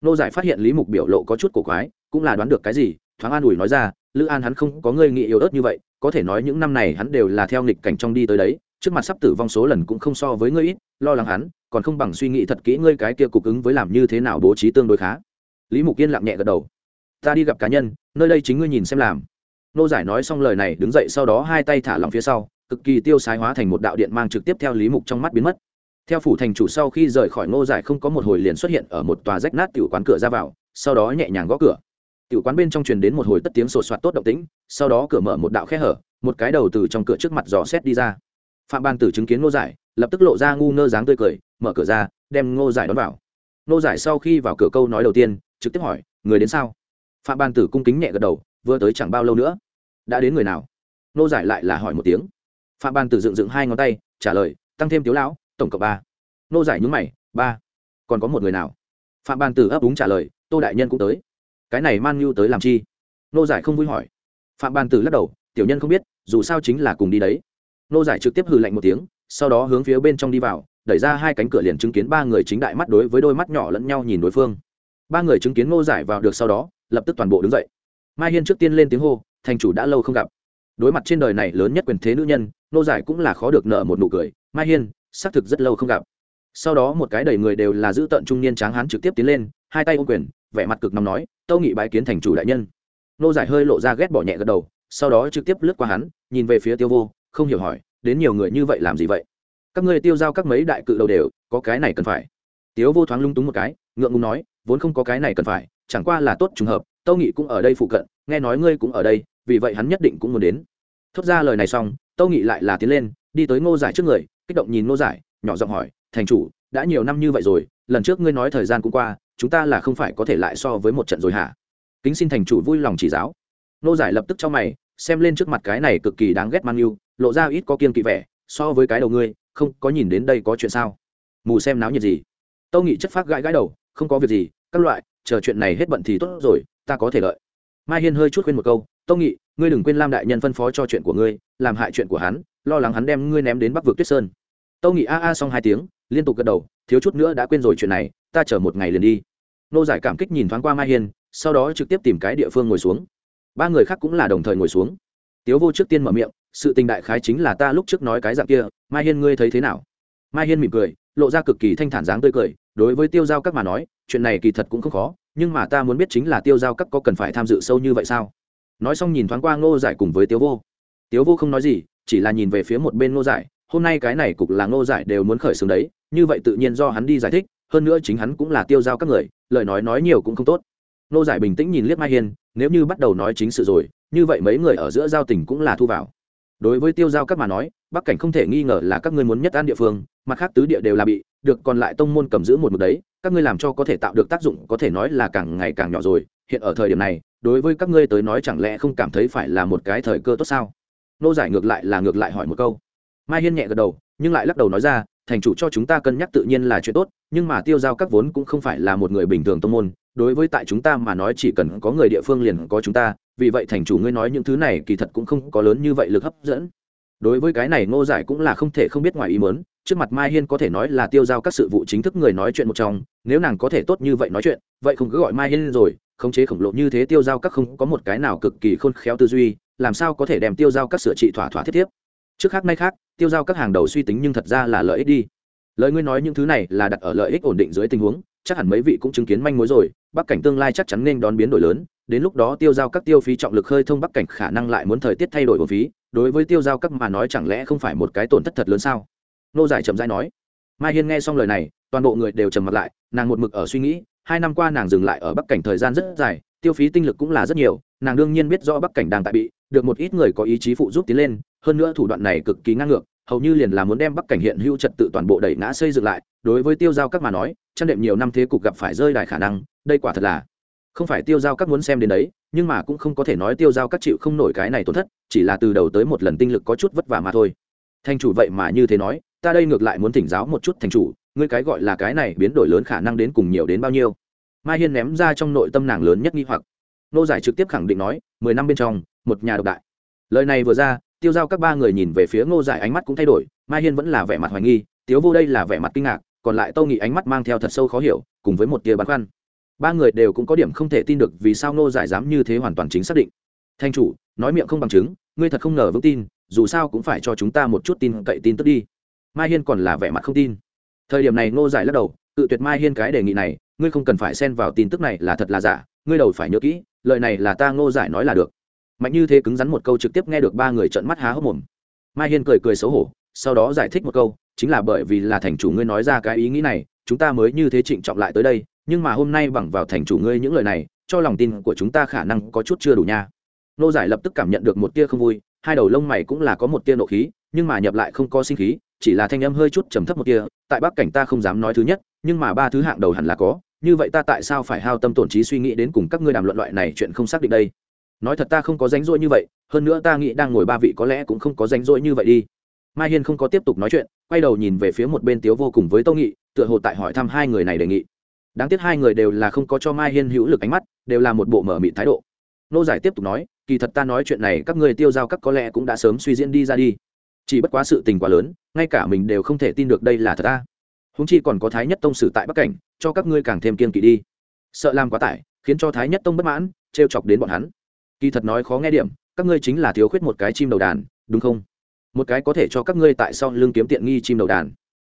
nô giải phát hiện lý mục biểu lộ có chút cổ quái, cũng là đoán được cái gì, thoáng an ủi nói ra, lữ an hắn không có ngươi nghĩ yếu ớt như vậy, có thể nói những năm này hắn đều là theo nghịch cảnh trong đi tới đấy, trước mặt sắp tử vong số lần cũng không so với ngươi ít, lo lắng hắn, còn không bằng suy nghĩ thật kỹ ngươi cái kia cục ứng với làm như thế nào bố trí tương đối khá. Lý mục yên lặng nhẹ gật đầu. Ta đi gặp cá nhân, nơi đây chính ngươi nhìn xem làm. Nô giải nói xong lời này, đứng dậy sau đó hai tay thả lòng phía sau, cực kỳ tiêu sái hóa thành một đạo điện mang trực tiếp theo lý mục trong mắt biến mất theo phủ thành chủ sau khi rời khỏi ngô giải không có một hồi liền xuất hiện ở một tòa rách nát tiểu quán cửa ra vào, sau đó nhẹ nhàng gõ cửa. Tiểu quán bên trong truyền đến một hồi tất tiếng sột soạt tốt động tĩnh, sau đó cửa mở một đạo khe hở, một cái đầu từ trong cửa trước mặt dò xét đi ra. Phạm ban tử chứng kiến ngô giải, lập tức lộ ra ngu ngơ dáng tươi cười, mở cửa ra, đem ngô giải đón vào. Ngô giải sau khi vào cửa câu nói đầu tiên, trực tiếp hỏi, người đến sao? Phạm ban tử cung kính nhẹ gật đầu, vừa tới chẳng bao lâu nữa. Đã đến người nào? Ngô giải lại là hỏi một tiếng. Phạm ban tử dựng dựng hai ngón tay, trả lời, tăng thêm tiếu lão tổng cộng ba. Nô giải nhúng mày, ba. Còn có một người nào? Phạm ban tử ấp úng trả lời, tô đại nhân cũng tới. Cái này man nhu tới làm chi? Nô giải không vui hỏi. Phạm ban tử lắc đầu, tiểu nhân không biết, dù sao chính là cùng đi đấy. Nô giải trực tiếp hừ lạnh một tiếng, sau đó hướng phía bên trong đi vào, đẩy ra hai cánh cửa liền chứng kiến ba người chính đại mắt đối với đôi mắt nhỏ lẫn nhau nhìn đối phương. Ba người chứng kiến nô giải vào được sau đó, lập tức toàn bộ đứng dậy. Mai hiên trước tiên lên tiếng hô, thành chủ đã lâu không gặp. Đối mặt trên đời này lớn nhất quyền thế nữ nhân nô giải cũng là khó được nợ một nụ cười. Mai hiên xác thực rất lâu không gặp. Sau đó một cái đầy người đều là giữ tận trung niên tráng hán trực tiếp tiến lên, hai tay ô quyền, vẻ mặt cực nóng nói, tâu nghị bái kiến thành chủ đại nhân. Nô giải hơi lộ ra ghét bỏ nhẹ gật đầu, sau đó trực tiếp lướt qua hắn, nhìn về phía tiêu vô, không hiểu hỏi, đến nhiều người như vậy làm gì vậy? Các ngươi tiêu giao các mấy đại cự đầu đều, có cái này cần phải. Tiêu vô thoáng lung túng một cái, ngượng ngùng nói, vốn không có cái này cần phải, chẳng qua là tốt trùng hợp, tâu nghị cũng ở đây phụ cận, nghe nói ngươi cũng ở đây, vì vậy hắn nhất định cũng muốn đến. Thốt ra lời này xong, tâu nghị lại là tiến lên đi tới ngô giải trước người, kích động nhìn ngô giải, nhỏ giọng hỏi, thành chủ, đã nhiều năm như vậy rồi, lần trước ngươi nói thời gian cũng qua, chúng ta là không phải có thể lại so với một trận rồi hả? Kính xin thành chủ vui lòng chỉ giáo. Ngô giải lập tức cho mày, xem lên trước mặt cái này cực kỳ đáng ghét mang yêu, lộ ra ít có kiên kỵ vẻ, so với cái đầu ngươi, không có nhìn đến đây có chuyện sao? Mù xem náo nhiệt gì. Tâu nghị chất phát gãi gãi đầu, không có việc gì, các loại, chờ chuyện này hết bận thì tốt rồi, ta có thể lợi mai hiên hơi chút khuyên một câu, tâu nghị, ngươi đừng quên lam đại nhân phân phó cho chuyện của ngươi, làm hại chuyện của hắn lo lắng hắn đem ngươi ném đến bắc vực tuyết sơn. Tâu nghị a a xong hai tiếng, liên tục gật đầu, thiếu chút nữa đã quên rồi chuyện này, ta chờ một ngày liền đi. Nô giải cảm kích nhìn thoáng qua mai hiên, sau đó trực tiếp tìm cái địa phương ngồi xuống. Ba người khác cũng là đồng thời ngồi xuống. Tiếu vô trước tiên mở miệng, sự tình đại khái chính là ta lúc trước nói cái dạng kia, mai hiên ngươi thấy thế nào? Mai hiên mỉm cười, lộ ra cực kỳ thanh thản dáng tươi cười, đối với tiêu giao các mà nói, chuyện này kỳ thật cũng không khó, nhưng mà ta muốn biết chính là tiêu giao các có cần phải tham dự sâu như vậy sao? Nói xong nhìn thoáng qua ngô giải cùng với tiếu vô. Tiếu vô không nói gì chỉ là nhìn về phía một bên ngô giải, hôm nay cái này cục là ngô giải đều muốn khởi xướng đấy, như vậy tự nhiên do hắn đi giải thích, hơn nữa chính hắn cũng là tiêu giao các người, lời nói nói nhiều cũng không tốt. Ngô giải bình tĩnh nhìn liếc mai hiên, nếu như bắt đầu nói chính sự rồi, như vậy mấy người ở giữa giao tình cũng là thu vào. Đối với tiêu giao các mà nói, bắc cảnh không thể nghi ngờ là các ngươi muốn nhất an địa phương, mặt khác tứ địa đều là bị, được còn lại tông môn cầm giữ một mực đấy, các ngươi làm cho có thể tạo được tác dụng có thể nói là càng ngày càng nhỏ rồi, hiện ở thời điểm này, đối với các ngươi tới nói chẳng lẽ không cảm thấy phải là một cái thời cơ tốt sao? Nô giải ngược lại là ngược lại hỏi một câu. Mai hiên nhẹ gật đầu, nhưng lại lắc đầu nói ra, thành chủ cho chúng ta cân nhắc tự nhiên là chuyện tốt, nhưng mà tiêu giao các vốn cũng không phải là một người bình thường tông môn, đối với tại chúng ta mà nói chỉ cần có người địa phương liền có chúng ta, vì vậy thành chủ ngươi nói những thứ này kỳ thật cũng không có lớn như vậy lực hấp dẫn. Đối với cái này ngô giải cũng là không thể không biết ngoài ý mớn trước mặt mai hiên có thể nói là tiêu giao các sự vụ chính thức người nói chuyện một trong, nếu nàng có thể tốt như vậy nói chuyện, vậy không cứ gọi mai hiên rồi, khống chế khổng lồ như thế tiêu giao các không có một cái nào cực kỳ khôn khéo tư duy làm sao có thể đem tiêu giao các sửa trị thỏa thỏa thiết tiếp trước khác nay khác, tiêu giao các hàng đầu suy tính nhưng thật ra là lợi ích đi. Lời ngươi nói những thứ này là đặt ở lợi ích ổn định dưới tình huống, chắc hẳn mấy vị cũng chứng kiến manh mối rồi, bắc cảnh tương lai chắc chắn nên đón biến đổi lớn, đến lúc đó tiêu giao các tiêu phí trọng lực hơi thông bắc cảnh khả năng lại muốn thời tiết thay đổi một phí, đối với tiêu giao các mà nói chẳng lẽ không phải một cái tổn thất thật lớn sao? Nô giải chậm rãi nói. Mai hiên nghe xong lời này, toàn bộ người đều trầm mặt lại, nàng một mực ở suy nghĩ, hai năm qua nàng dừng lại ở bắc cảnh thời gian rất dài, tiêu phí tinh lực cũng là rất nhiều, nàng đương nhiên biết rõ bắc cảnh đang tại bị được một ít người có ý chí phụ giúp tiến lên, hơn nữa thủ đoạn này cực kỳ ngang ngược, hầu như liền là muốn đem bắc cảnh hiện hữu trật tự toàn bộ đẩy ngã xây dựng lại, đối với tiêu giao các mà nói, chăn đệm nhiều năm thế cục gặp phải rơi đài khả năng, đây quả thật là không phải tiêu giao các muốn xem đến đấy, nhưng mà cũng không có thể nói tiêu giao các chịu không nổi cái này tổn thất, chỉ là từ đầu tới một lần tinh lực có chút vất vả mà thôi. Thành chủ vậy mà như thế nói, ta đây ngược lại muốn thỉnh giáo một chút thành chủ, ngươi cái gọi là cái này biến đổi lớn khả năng đến cùng nhiều đến bao nhiêu? Mai hiên ném ra trong nội tâm nàng lớn nhất nghi hoặc. Nô giải trực tiếp khẳng định nói, mười năm bên trong một nhà độc đại. Lời này vừa ra, tiêu giao các ba người nhìn về phía ngô giải ánh mắt cũng thay đổi, mai hiên vẫn là vẻ mặt hoài nghi, tiếu vô đây là vẻ mặt kinh ngạc, còn lại tâu nghị ánh mắt mang theo thật sâu khó hiểu, cùng với một tia băn khoăn. Ba người đều cũng có điểm không thể tin được vì sao ngô giải dám như thế hoàn toàn chính xác định. Thanh chủ, nói miệng không bằng chứng, ngươi thật không ngờ vững tin, dù sao cũng phải cho chúng ta một chút tin cậy tin tức đi. Mai hiên còn là vẻ mặt không tin. Thời điểm này ngô giải lắc đầu tự tuyệt mai hiên cái đề nghị này, ngươi không cần phải xen vào tin tức này là thật là giả, ngươi đầu phải nhớ kỹ, lời này là ta ngô giải nói là được mạnh như thế cứng rắn một câu trực tiếp nghe được ba người trợn mắt há hốc mồm. Mai hiên cười cười xấu hổ, sau đó giải thích một câu, chính là bởi vì là thành chủ ngươi nói ra cái ý nghĩ này, chúng ta mới như thế trịnh trọng lại tới đây, nhưng mà hôm nay bằng vào thành chủ ngươi những lời này, cho lòng tin của chúng ta khả năng có chút chưa đủ nha. Nô giải lập tức cảm nhận được một tia không vui, hai đầu lông mày cũng là có một tia nộ khí, nhưng mà nhập lại không có sinh khí, chỉ là thanh âm hơi chút trầm thấp một tia, tại bắc cảnh ta không dám nói thứ nhất, nhưng mà ba thứ hạng đầu hẳn là có, như vậy ta tại sao phải hao tâm tổn trí suy nghĩ đến cùng các ngươi đàm luận loại này chuyện không xác định đây? Nói thật ta không có rảnh rỗi như vậy, hơn nữa ta nghĩ đang ngồi ba vị có lẽ cũng không có rảnh rỗi như vậy đi. Mai hiên không có tiếp tục nói chuyện, quay đầu nhìn về phía một bên tiếu vô cùng với tâu nghị, tựa hồ tại hỏi thăm hai người này đề nghị. Đáng tiếc hai người đều là không có cho mai hiên hữu lực ánh mắt, đều là một bộ mở mịn thái độ. Nô giải tiếp tục nói, kỳ thật ta nói chuyện này các người tiêu giao các có lẽ cũng đã sớm suy diễn đi ra đi. Chỉ bất quá sự tình quá lớn, ngay cả mình đều không thể tin được đây là thật ta. Húng chi còn có thái nhất tông sử tại bắc cảnh, cho các ngươi càng thêm kiên kỵ đi. Sợ làm quá tải, khiến cho thái nhất tông bất mãn t r e o chọc đến bọn hắn kỳ thật nói khó nghe điểm, các ngươi chính là thiếu khuyết một cái chim đầu đàn, đúng không? Một cái có thể cho các ngươi tại sau lương kiếm tiện nghi chim đầu đàn.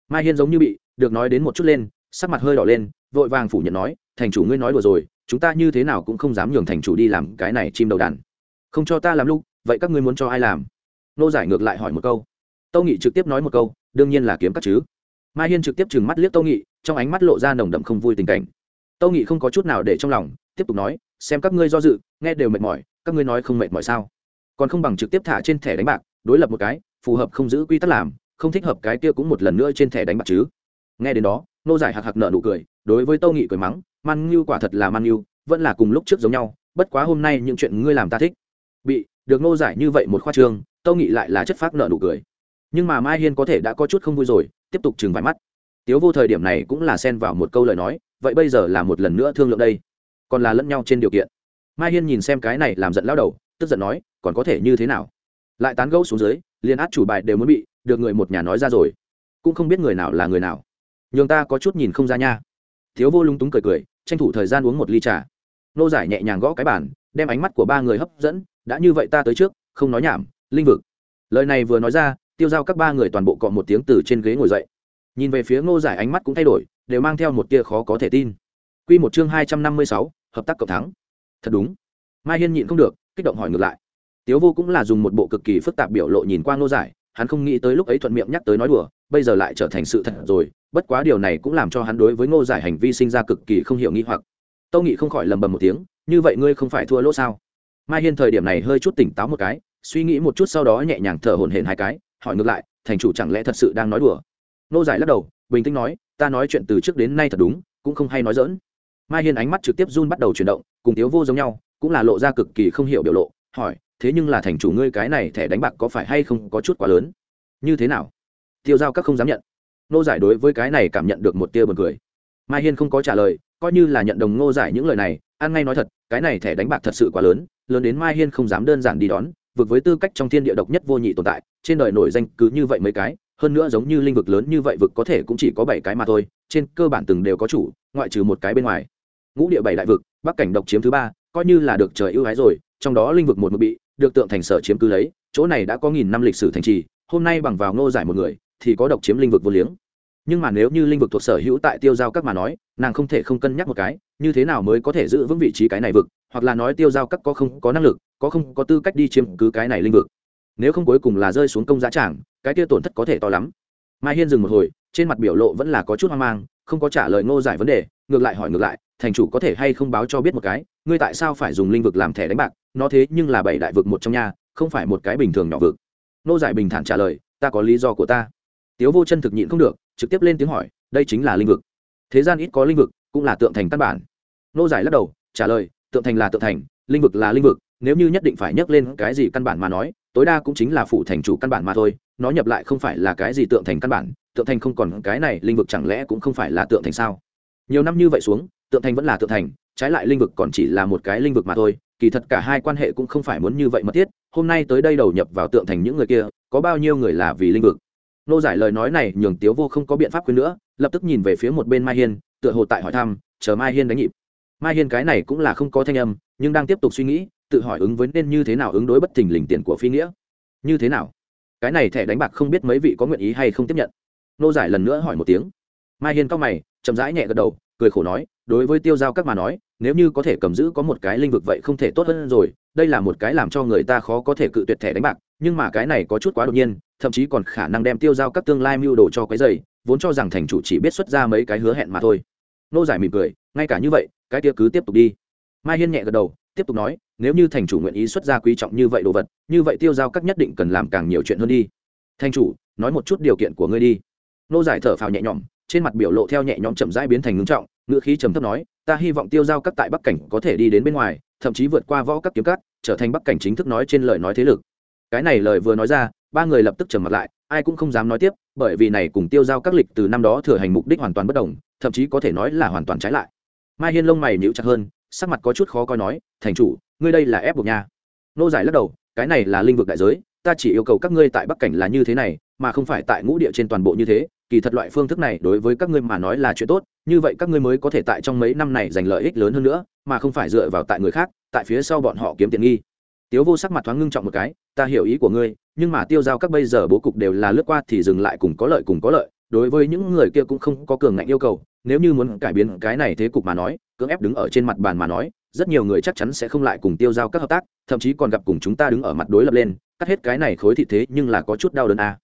Mai hiên giống như bị, được nói đến một chút lên, sắc mặt hơi đỏ lên, vội vàng phủ nhận nói, thành chủ ngươi nói đùa rồi, chúng ta như thế nào cũng không dám nhường thành chủ đi làm cái này chim đầu đàn. Không cho ta làm lúc, vậy các ngươi muốn cho ai làm? Nô giải ngược lại hỏi một câu. Tâu nghị trực tiếp nói một câu, đương nhiên là kiếm các chứ. Mai hiên trực tiếp trừng mắt liếc tâu nghị, trong ánh mắt lộ ra nồng đậm không vui tình cảnh. Tâu nghị không có chút nào để trong lòng, tiếp tục nói, xem các ngươi do dự, nghe đều mệt mỏi các ngươi nói không mệt mỏi sao? Còn không bằng trực tiếp thả trên thẻ đánh bạc, đối lập một cái, phù hợp không giữ quy tắc làm, không thích hợp cái kia cũng một lần nữa trên thẻ đánh bạc chứ. Nghe đến đó, nô giải hạc hạc nợ nụ cười, đối với tâu nghị cười mắng, man ngưu quả thật là man ngưu vẫn là cùng lúc trước giống nhau, bất quá hôm nay những chuyện ngươi làm ta thích. Bị, được nô giải như vậy một khoa trương tâu nghị lại là chất phác nợ nụ cười. Nhưng mà mai hiên có thể đã có chút không vui rồi, tiếp tục chừng vài mắt. Tiếu vô thời điểm này cũng là xen vào một câu lời nói, vậy bây giờ là một lần nữa thương lượng đây, còn là lẫn nhau trên điều kiện mai hiên nhìn xem cái này làm giận lao đầu, tức giận nói, còn có thể như thế nào? Lại tán gẫu xuống dưới, liền át chủ bài đều muốn bị, được người một nhà nói ra rồi. Cũng không biết người nào là người nào. Nhường ta có chút nhìn không ra nha. Thiếu vô lung túng cười cười, tranh thủ thời gian uống một ly trà. Nô giải nhẹ nhàng gõ cái bàn, đem ánh mắt của ba người hấp dẫn, đã như vậy ta tới trước, không nói nhảm, linh vực. Lời này vừa nói ra, tiêu giao các ba người toàn bộ cọ một tiếng từ trên ghế ngồi dậy. Nhìn về phía ngô giải ánh mắt cũng thay đổi, đều mang theo một tia khó có thể tin. Q một chương hai trăm năm mươi sáu, hợp tác cộng thắng thật đúng. Mai hiên nhịn không được, kích động hỏi ngược lại. Tiếu vô cũng là dùng một bộ cực kỳ phức tạp biểu lộ nhìn qua ngô giải, hắn không nghĩ tới lúc ấy thuận miệng nhắc tới nói đùa, bây giờ lại trở thành sự thật rồi, bất quá điều này cũng làm cho hắn đối với ngô giải hành vi sinh ra cực kỳ không hiểu nghi hoặc. Tâu nghị không khỏi lầm bầm một tiếng, như vậy ngươi không phải thua lỗ sao? Mai hiên thời điểm này hơi chút tỉnh táo một cái, suy nghĩ một chút sau đó nhẹ nhàng thở hổn hển hai cái, hỏi ngược lại, thành chủ chẳng lẽ thật sự đang nói đùa? Ngô giải lắc đầu, bình tĩnh nói, ta nói chuyện từ trước đến nay thật đúng, cũng không hay nói dỡn mai hiên ánh mắt trực tiếp run bắt đầu chuyển động, cùng tiếu vô giống nhau, cũng là lộ ra cực kỳ không hiểu biểu lộ, hỏi, thế nhưng là thành chủ ngươi cái này thẻ đánh bạc có phải hay không có chút quá lớn? Như thế nào? Tiêu giao các không dám nhận. Nô giải đối với cái này cảm nhận được một tia b u ồ n cười. Mai hiên không có trả lời, coi như là nhận đồng ngô giải những lời này an ngay nói thật, cái này thẻ đánh bạc thật sự quá lớn lớn đến mai hiên không dám đơn giản đi đón vực với tư cách trong thiên địa độc nhất vô nhị tồn tại, trên đời nổi danh cứ như vậy mấy cái, hơn nữa giống như linh vực lớn như vậy vực có thể cũng chỉ có bảy cái mà thôi, trên cơ bản từng đều có chủ, ngoại trừ một cái bên ngoài ngũ địa bảy đại vực, bắc cảnh độc chiếm thứ ba, coi như là được trời ưu ái rồi, trong đó linh vực một mực bị được tượng thành sở chiếm cứ lấy, chỗ này đã có nghìn năm lịch sử thành trì, hôm nay bằng vào ngô giải một người, thì có độc chiếm linh vực vô liếng. Nhưng mà nếu như linh vực thuộc sở hữu tại tiêu giao các mà nói, nàng không thể không cân nhắc một cái, như thế nào mới có thể giữ vững vị trí cái này vực, hoặc là nói tiêu giao các có không có năng lực, có không có tư cách đi chiếm cứ cái này linh vực. Nếu không cuối cùng là rơi xuống công giá trảng cái kia tổn thất có thể to lắm. Mai hiên dừng một hồi, trên mặt biểu lộ vẫn là có chút hoang mang, không có trả lời ngô giải vấn đề, ngược lại hỏi ngược lại thành chủ có thể hay không báo cho biết một cái, ngươi tại sao phải dùng linh vực làm thẻ đánh bạc, nó thế nhưng là bảy đại vực một trong nhà không phải một cái bình thường nhỏ vực. Nô giải bình thản trả lời, ta có lý do của ta. Tiếu vô chân thực nhịn không được, trực tiếp lên tiếng hỏi, đây chính là linh vực. Thế gian ít có linh vực, cũng là tượng thành căn bản. Nô giải lắc đầu, trả lời, tượng thành là tượng thành, linh vực là linh vực, nếu như nhất định phải nhắc lên cái gì căn bản mà nói, tối đa cũng chính là phụ thành chủ căn bản mà thôi, nó nhập lại không phải là cái gì tượng thành căn bản, tượng thành không còn cái này, linh vực chẳng lẽ cũng không phải là tượng thành sao? Nhiều năm như vậy xuống tượng thành vẫn là tượng thành, trái lại linh vực còn chỉ là một cái linh vực mà thôi, kỳ thật cả hai quan hệ cũng không phải muốn như vậy mất thiết, hôm nay tới đây đầu nhập vào tượng thành những người kia, có bao nhiêu người là vì linh vực? Nô giải lời nói này nhường tiếu vô không có biện pháp khuyên nữa, lập tức nhìn về phía một bên mai hiên, tựa hồ tại hỏi thăm, chờ mai hiên đánh nhịp. Mai hiên cái này cũng là không có thanh âm, nhưng đang tiếp tục suy nghĩ, tự hỏi ứng với nên như thế nào ứng đối bất thình lình tiền của phi nghĩa. Như thế nào? Cái này thẻ đánh bạc không biết mấy vị có nguyện ý hay không tiếp nhận. Nô giải lần nữa hỏi một tiếng. Mai hiên cao mày, chậm rãi nhẹ gật đầu cười khổ nói, đối với tiêu giao các mà nói, nếu như có thể cầm giữ có một cái linh vực vậy không thể tốt hơn rồi, đây là một cái làm cho người ta khó có thể cự tuyệt thẻ đánh bạc, nhưng mà cái này có chút quá đột nhiên, thậm chí còn khả năng đem tiêu giao các tương lai mưu đồ cho cái giày vốn cho rằng thành chủ chỉ biết xuất ra mấy cái hứa hẹn mà thôi. Nô giải mỉm cười, ngay cả như vậy, cái kia cứ tiếp tục đi. Mai hiên nhẹ gật đầu, tiếp tục nói, nếu như thành chủ nguyện ý xuất ra quý trọng như vậy đồ vật, như vậy tiêu giao các nhất định cần làm càng nhiều chuyện hơn đi. Thành chủ, nói một chút điều kiện của ngươi đi. Nô giải thở phào nhẹ nhõm trên mặt biểu lộ theo nhẹ nhõm chậm rãi biến thành ngưng trọng ngựa khí trầm thấp nói, ta hy vọng tiêu giao các tại bắc cảnh có thể đi đến bên ngoài, thậm chí vượt qua võ các kiếm cắt trở thành bắc cảnh chính thức nói trên lời nói thế lực. Cái này lời vừa nói ra, ba người lập tức trầm mặt lại, ai cũng không dám nói tiếp, bởi vì này cùng tiêu giao các lịch từ năm đó thừa hành mục đích hoàn toàn bất đồng, thậm chí có thể nói là hoàn toàn trái lại. Mai hiên lông mày nhíu chặt hơn, sắc mặt có chút khó coi nói, thành chủ, ngươi đây là ép buộc nha. Nô giải lắc đầu, cái này là linh vực đại giới, ta chỉ yêu cầu các ngươi tại bắc cảnh là như thế này mà không phải tại ngũ địa trên toàn bộ như thế, kỳ thật loại phương thức này đối với các ngươi mà nói là chuyện tốt, như vậy các ngươi mới có thể tại trong mấy năm này giành lợi ích lớn hơn nữa, mà không phải dựa vào tại người khác, tại phía sau bọn họ kiếm tiền nghi tiếu vô sắc mặt thoáng ngưng trọng một cái, ta hiểu ý của ngươi, nhưng mà tiêu giao các bây giờ bố cục đều là lướt qua thì dừng lại cùng có lợi cùng có lợi, đối với những người kia cũng không có cường ngạnh yêu cầu, nếu như muốn cải biến cái này thế cục mà nói, cưỡng ép đứng ở trên mặt bàn mà nói, rất nhiều người chắc chắn sẽ không lại cùng tiêu giao các hợp tác, thậm chí còn gặp cùng chúng ta đứng ở mặt đối lập lên, cắt hết cái này khối thị thế nhưng là có chút đau đớn à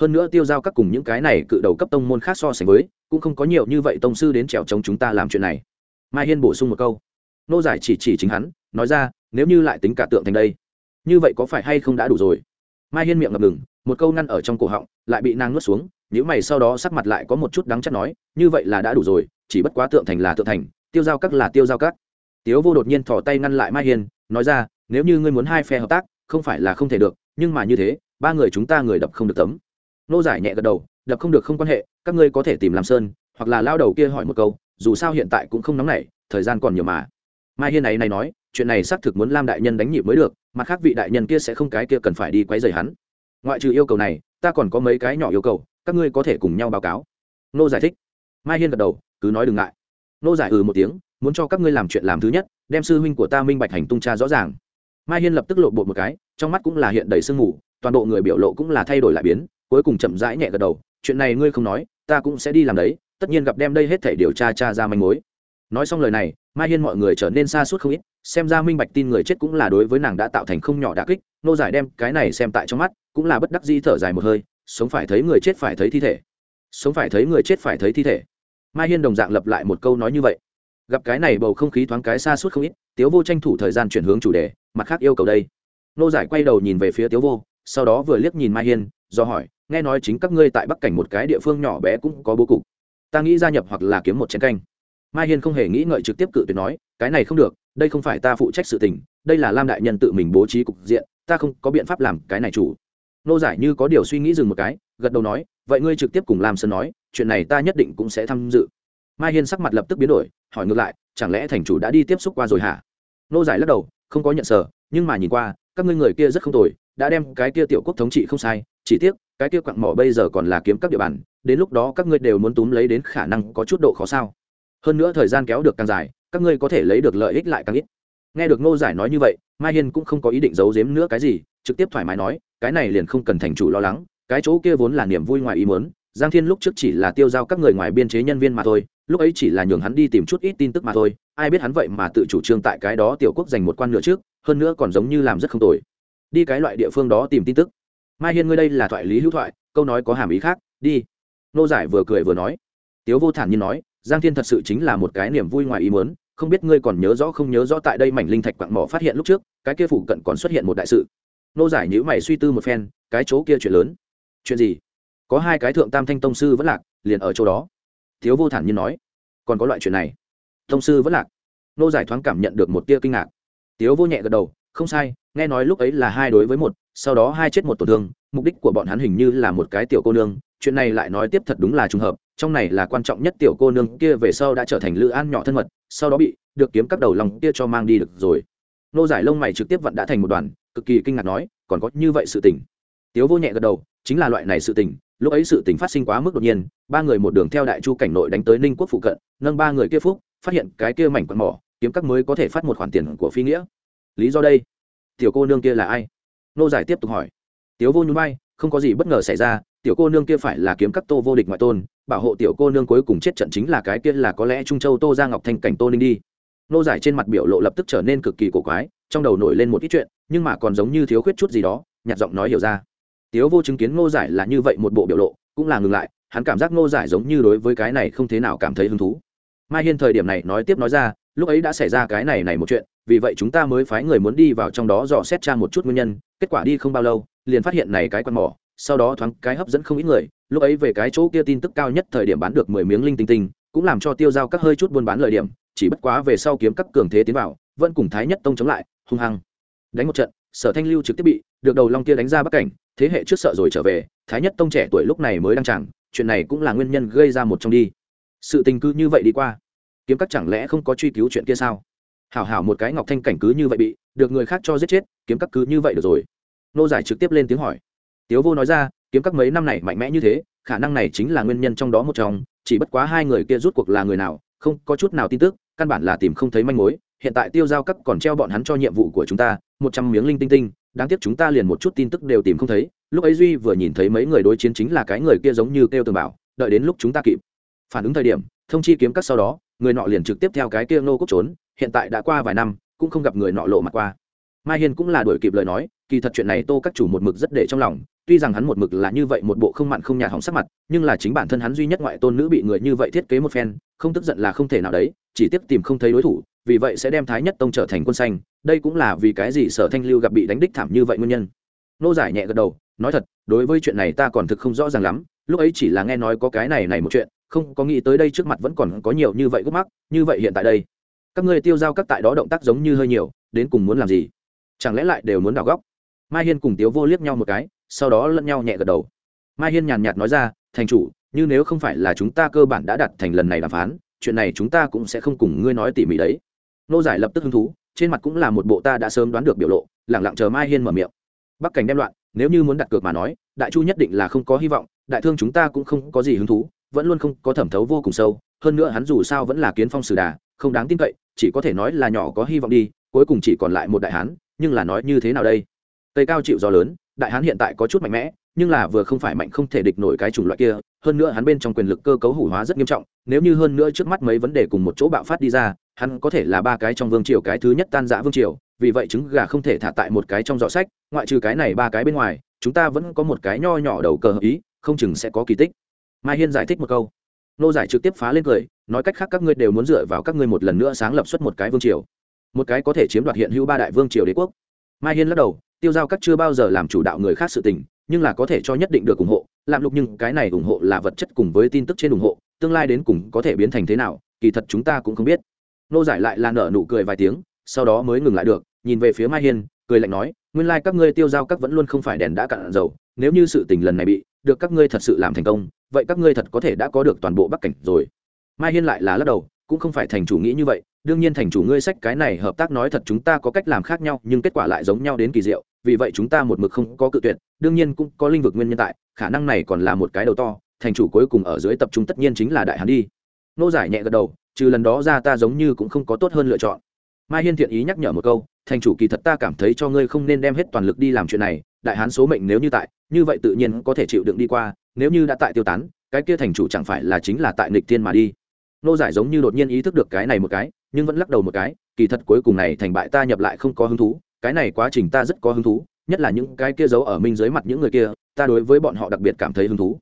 hơn nữa tiêu giao các cùng những cái này cự đầu cấp tông môn khác so sánh với, cũng không có nhiều như vậy tông sư đến trèo chống chúng ta làm chuyện này. Mai hiên bổ sung một câu. Nô giải chỉ chỉ chính hắn, nói ra, nếu như lại tính cả tượng thành đây, như vậy có phải hay không đã đủ rồi? Mai hiên miệng ngập ngừng, một câu ngăn ở trong cổ họng, lại bị nàng nuốt xuống nếu mày sau đó sắc mặt lại có một chút đắng chắc nói, như vậy là đã đủ rồi, chỉ bất quá tượng thành là tượng thành, tiêu giao các là tiêu giao các. Tiếu vô đột nhiên thò tay ngăn lại mai hiên, nói ra, nếu như ngươi muốn hai phe hợp tác, không phải là không thể được, nhưng mà như thế, ba người chúng ta người đập không được tấm nô giải nhẹ gật đầu, đập không được không quan hệ, các ngươi có thể tìm làm sơn, hoặc là lao đầu kia hỏi một câu, dù sao hiện tại cũng không nóng nảy, thời gian còn nhiều mà. Mai hiên này này nói, chuyện này xác thực muốn lam đại nhân đánh nhịp mới được, mặt khác vị đại nhân kia sẽ không cái kia cần phải đi quấy rầy hắn. Ngoại trừ yêu cầu này, ta còn có mấy cái nhỏ yêu cầu, các ngươi có thể cùng nhau báo cáo. Nô giải thích. Mai hiên gật đầu, cứ nói đừng ngại. Nô giải ừ một tiếng, muốn cho các ngươi làm chuyện làm thứ nhất, đem sư huynh của ta minh bạch hành tung cha rõ ràng. Mai hiên lập tức lộ bộ một cái, trong mắt cũng là hiện đầy sương mù, toàn bộ người biểu lộ cũng là thay đổi lại biến cuối cùng chậm rãi nhẹ gật đầu, chuyện này ngươi không nói, ta cũng sẽ đi làm đấy, tất nhiên gặp đem đây hết thể điều tra tra ra manh mối. Nói xong lời này, mai hiên mọi người trở nên xa suốt không ít, xem ra minh bạch tin người chết cũng là đối với nàng đã tạo thành không nhỏ đà kích, nô giải đem cái này xem tại trong mắt, cũng là bất đắc di thở dài một hơi, sống phải thấy người chết phải thấy thi thể, sống phải thấy người chết phải thấy thi thể. Mai hiên đồng dạng lập lại một câu nói như vậy. Gặp cái này bầu không khí thoáng cái xa suốt không ít, tiếu vô tranh thủ thời gian chuyển hướng chủ đề, mặt khác yêu cầu đây. Nô giải quay đầu nhìn về phía tiếu vô, sau đó vừa liếc nhìn mai hiên, do hỏi nghe nói chính các ngươi tại bắc cảnh một cái địa phương nhỏ bé cũng có bố cục. Ta nghĩ gia nhập hoặc là kiếm một chén canh. Mai hiên không hề nghĩ ngợi trực tiếp cự tuyệt nói, cái này không được, đây không phải ta phụ trách sự tình, đây là lam đại nhân tự mình bố trí cục diện, ta không có biện pháp làm cái này chủ. Nô giải như có điều suy nghĩ dừng một cái, gật đầu nói, vậy ngươi trực tiếp cùng lam sơn nói, chuyện này ta nhất định cũng sẽ tham dự. Mai hiên sắc mặt lập tức biến đổi, hỏi ngược lại, chẳng lẽ thành chủ đã đi tiếp xúc qua rồi hả? Nô giải lắc đầu, không có nhận sở, nhưng mà nhìn qua, các ngươi người kia rất không tồi, đã đem cái kia tiểu quốc thống trị không sai, chỉ tiếc cái kia quặng mỏ bây giờ còn là kiếm các địa bàn, đến lúc đó các ngươi đều muốn túm lấy đến khả năng có chút độ khó sao. Hơn nữa thời gian kéo được càng dài, các ngươi có thể lấy được lợi ích lại càng ít. Nghe được ngô giải nói như vậy, mai hiên cũng không có ý định giấu giếm nữa cái gì, trực tiếp thoải mái nói, cái này liền không cần thành chủ lo lắng, cái chỗ kia vốn là niềm vui ngoài ý muốn, giang thiên lúc trước chỉ là tiêu giao các người ngoài biên chế nhân viên mà thôi, lúc ấy chỉ là nhường hắn đi tìm chút ít tin tức mà thôi, ai biết hắn vậy mà tự chủ trương tại cái đó tiểu quốc dành một quan nữa trước, hơn nữa còn giống như làm rất không tồi. Đi cái loại địa phương đó tìm tin tức mai hiên ngươi đây là thoại lý hữu thoại, câu nói có hàm ý khác, đi. Nô giải vừa cười vừa nói. Tiếu vô thản nhiên nói, giang thiên thật sự chính là một cái niềm vui ngoài ý muốn, không biết ngươi còn nhớ rõ không nhớ rõ tại đây mảnh linh thạch quặng mỏ phát hiện lúc trước, cái kia phủ cận còn xuất hiện một đại sự. Nô giải nhữ mày suy tư một phen, cái chỗ kia chuyện lớn. Chuyện gì? Có hai cái thượng tam thanh tông sư vẫn lạc, liền ở chỗ đó. Thiếu vô thản nhiên nói. Còn có loại chuyện này. Tông sư vẫn lạc. Nô giải thoáng cảm nhận được một tia kinh ngạc. Tiếu vô nhẹ gật đầu, không sai, nghe nói lúc ấy là hai đối với một sau đó hai chết một tổn thương, mục đích của bọn hắn hình như là một cái tiểu cô nương, chuyện này lại nói tiếp thật đúng là trùng hợp, trong này là quan trọng nhất tiểu cô nương kia về sau đã trở thành lữ an nhỏ thân mật, sau đó bị được kiếm các đầu lòng kia cho mang đi được rồi. Nô giải lông mày trực tiếp vẫn đã thành một đoàn, cực kỳ kinh ngạc nói, còn có như vậy sự tình. Tiếu vô nhẹ gật đầu, chính là loại này sự tình, lúc ấy sự tình phát sinh quá mức đột nhiên, ba người một đường theo đại chu cảnh nội đánh tới ninh quốc phụ cận, nâng ba người kia phúc, phát hiện cái kia mảnh quạt mỏ, kiếm các mới có thể phát một khoản tiền của phi nghĩa. Lý do đây? Tiểu cô nương kia là ai? Nô giải tiếp tục hỏi. Tiếu vô nhún bay không có gì bất ngờ xảy ra, tiểu cô nương kia phải là kiếm các tô vô địch ngoại tôn, bảo hộ tiểu cô nương cuối cùng chết trận chính là cái kia là có lẽ trung châu tô ra ngọc thanh cảnh tô ninh đi. Nô giải trên mặt biểu lộ lập tức trở nên cực kỳ cổ quái, trong đầu nổi lên một ít chuyện, nhưng mà còn giống như thiếu khuyết chút gì đó, nhạt giọng nói hiểu ra. Tiếu vô chứng kiến nô giải là như vậy một bộ biểu lộ, cũng là ngừng lại, hắn cảm giác nô giải giống như đối với cái này không thế nào cảm thấy hứng thú. Mai hiên thời điểm này nói tiếp nói ra, lúc ấy đã xảy ra cái này này một chuyện vì vậy chúng ta mới phái người muốn đi vào trong đó dò xét tra một chút nguyên nhân, kết quả đi không bao lâu, liền phát hiện này cái quan mỏ, sau đó thoáng cái hấp dẫn không ít người, lúc ấy về cái chỗ kia tin tức cao nhất thời điểm bán được mười miếng linh tinh tinh, cũng làm cho tiêu giao các hơi chút buôn bán lợi điểm, chỉ bất quá về sau kiếm các cường thế tiến vào, vẫn cùng thái nhất tông chống lại, hung hăng. Đánh một trận, sở thanh lưu trực tiếp bị, được đầu long kia đánh ra bắc cảnh, thế hệ trước sợ rồi trở về, thái nhất tông trẻ tuổi lúc này mới đang chẳng chuyện này cũng là nguyên nhân gây ra một trong đi. Sự tình cứ như vậy đi qua. Kiếm các chẳng lẽ không có truy cứu chuyện kia sao? Hảo hảo một cái ngọc thanh cảnh cứ như vậy bị, được người khác cho giết chết, kiếm các cứ như vậy được rồi. Nô giải trực tiếp lên tiếng hỏi. Tiếu vô nói ra, kiếm các mấy năm này mạnh mẽ như thế, khả năng này chính là nguyên nhân trong đó một trong, chỉ bất quá hai người kia rút cuộc là người nào, không có chút nào tin tức, căn bản là tìm không thấy manh mối, hiện tại tiêu giao các còn treo bọn hắn cho nhiệm vụ của chúng ta, một trăm miếng linh tinh tinh, đáng tiếc chúng ta liền một chút tin tức đều tìm không thấy, lúc ấy duy vừa nhìn thấy mấy người đối chiến chính là cái người kia giống như kêu tường bảo, đợi đến lúc chúng ta kịp phản ứng thời điểm, thông chi kiếm các sau đó, người nọ liền trực tiếp theo cái kia nô cốc trốn hiện tại đã qua vài năm, cũng không gặp người nọ lộ mặt qua. Mai hiên cũng là đuổi kịp lời nói, kỳ thật chuyện này tô các chủ một mực rất để trong lòng, tuy rằng hắn một mực là như vậy một bộ không mặn không nhạt hỏng sắc mặt, nhưng là chính bản thân hắn duy nhất ngoại tôn nữ bị người như vậy thiết kế một phen, không tức giận là không thể nào đấy, chỉ tiếp tìm không thấy đối thủ, vì vậy sẽ đem thái nhất tông trở thành quân xanh, đây cũng là vì cái gì sở thanh lưu gặp bị đánh đích thảm như vậy nguyên nhân. Nô giải nhẹ gật đầu, nói thật, đối với chuyện này ta còn thực không rõ ràng lắm, lúc ấy chỉ là nghe nói có cái này này một chuyện, không có nghĩ tới đây trước mặt vẫn còn có nhiều như vậy gốc mắc, như vậy hiện tại đây các ngươi tiêu giao các tại đó động tác giống như hơi nhiều, đến cùng muốn làm gì? Chẳng lẽ lại đều muốn đào góc? Mai hiên cùng tiếu vô liếc nhau một cái, sau đó lẫn nhau nhẹ gật đầu. Mai hiên nhàn nhạt nói ra, thành chủ, như nếu không phải là chúng ta cơ bản đã đặt thành lần này đàm phán, chuyện này chúng ta cũng sẽ không cùng ngươi nói tỉ mỉ đấy. Nô giải lập tức hứng thú, trên mặt cũng là một bộ ta đã sớm đoán được biểu lộ lẳng lặng chờ mai hiên mở miệng. Bắc cảnh đem loạn, nếu như muốn đặt cược mà nói, đại chu nhất định là không có hy vọng, đại thương chúng ta cũng không có gì hứng thú, vẫn luôn không có thẩm thấu vô cùng sâu, hơn nữa hắn dù sao vẫn là kiến phong sử đà, không đáng tin cậy chỉ có thể nói là nhỏ có hy vọng đi, cuối cùng chỉ còn lại một đại hán, nhưng là nói như thế nào đây? Tây cao chịu gió lớn, đại hán hiện tại có chút mạnh mẽ, nhưng là vừa không phải mạnh không thể địch nổi cái chủng loại kia, hơn nữa hắn bên trong quyền lực cơ cấu hủ hóa rất nghiêm trọng, nếu như hơn nữa trước mắt mấy vấn đề cùng một chỗ bạo phát đi ra, hắn có thể là ba cái trong vương triều cái thứ nhất tan giã vương triều, vì vậy trứng gà không thể thả tại một cái trong giỏ sách, ngoại trừ cái này ba cái bên ngoài, chúng ta vẫn có một cái nho nhỏ đầu cờ hợp ý, không chừng sẽ có kỳ tích. Mai hiên giải thích một câu. Nô giải trực tiếp phá lên cười nói cách khác các ngươi đều muốn dựa vào các ngươi một lần nữa sáng lập xuất một cái vương triều. Một cái có thể chiếm đoạt hiện hữu ba đại vương triều đế quốc. Mai hiên lắc đầu, tiêu giao các chưa bao giờ làm chủ đạo người khác sự tình, nhưng là có thể cho nhất định được ủng hộ. Làm lục nhưng cái này ủng hộ là vật chất cùng với tin tức trên ủng hộ, tương lai đến cùng có thể biến thành thế nào, kỳ thật chúng ta cũng không biết. Nô giải lại là nở nụ cười vài tiếng, sau đó mới ngừng lại được, nhìn về phía mai hiên, cười lạnh nói, nguyên lai các ngươi tiêu giao các vẫn luôn không phải đèn đã cạn dầu, nếu như sự tình lần này bị được các ngươi thật sự làm thành công, vậy các ngươi thật có thể đã có được toàn bộ bắc cảnh rồi mai hiên lại là lắc đầu, cũng không phải thành chủ nghĩ như vậy, đương nhiên thành chủ ngươi sách cái này hợp tác nói thật chúng ta có cách làm khác nhau, nhưng kết quả lại giống nhau đến kỳ diệu, vì vậy chúng ta một mực không có cự tuyệt, đương nhiên cũng có linh vực nguyên nhân tại, khả năng này còn là một cái đầu to, thành chủ cuối cùng ở dưới tập trung tất nhiên chính là đại hán đi. Nô giải nhẹ gật đầu, trừ lần đó ra ta giống như cũng không có tốt hơn lựa chọn. Mai hiên thiện ý nhắc nhở một câu, thành chủ kỳ thật ta cảm thấy cho ngươi không nên đem hết toàn lực đi làm chuyện này, đại hán số mệnh nếu như tại, như vậy tự nhiên có thể chịu đựng đi qua, nếu như đã tại tiêu tán, cái kia thành chủ chẳng phải là chính là tại nịch tiên mà đi nô giải giống như đột nhiên ý thức được cái này một cái, nhưng vẫn lắc đầu một cái, kỳ thật cuối cùng này thành bại ta nhập lại không có hứng thú, cái này quá trình ta rất có hứng thú, nhất là những cái kia giấu ở minh dưới mặt những người kia, ta đối với bọn họ đặc biệt cảm thấy hứng thú.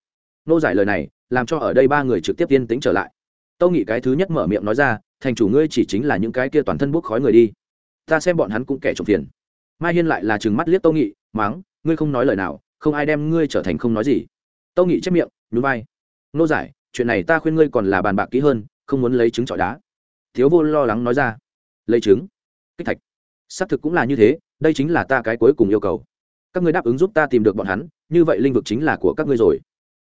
Nô giải lời này, làm cho ở đây ba người trực tiếp tiên tính trở lại. Tâu nghị cái thứ nhất mở miệng nói ra, thành chủ ngươi chỉ chính là những cái kia toàn thân bốc khói người đi. Ta xem bọn hắn cũng kẻ trộm phiền. Mai hiên lại là chừng mắt liếc tâu nghị, máng, ngươi không nói lời nào, không ai đem ngươi trở thành không nói gì. Tâu nghị chép miệng, nhún vai, nô giải, chuyện này ta khuyên ngươi còn là bàn bạc kỹ hơn không muốn lấy trứng trọi đá. Thiếu vô lo lắng nói ra, lấy trứng? Kích thạch? Xác thực cũng là như thế, đây chính là ta cái cuối cùng yêu cầu. Các ngươi đáp ứng giúp ta tìm được bọn hắn, như vậy linh vực chính là của các ngươi rồi.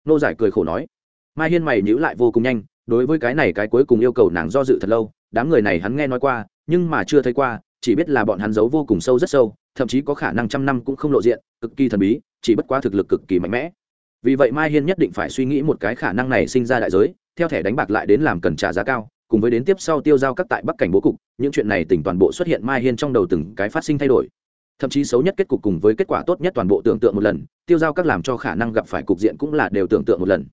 Nô giải cười khổ nói. Mai hiên mày nhữ lại vô cùng nhanh, đối với cái này cái cuối cùng yêu cầu nàng do dự thật lâu, đám người này hắn nghe nói qua, nhưng mà chưa thấy qua, chỉ biết là bọn hắn giấu vô cùng sâu rất sâu, thậm chí có khả năng trăm năm cũng không lộ diện, cực kỳ thần bí, chỉ bất quá thực lực cực kỳ mạnh mẽ. Vì vậy mai hiên nhất định phải suy nghĩ một cái khả năng này sinh ra đại giới theo thẻ đánh bạc lại đến làm cần trả giá cao, cùng với đến tiếp sau tiêu giao các tại bắc cảnh bố cục, những chuyện này tỉnh toàn bộ xuất hiện mai hiên trong đầu từng cái phát sinh thay đổi. Thậm chí xấu nhất kết cục cùng với kết quả tốt nhất toàn bộ tưởng tượng một lần, tiêu giao các làm cho khả năng gặp phải cục diện cũng là đều tưởng tượng một lần.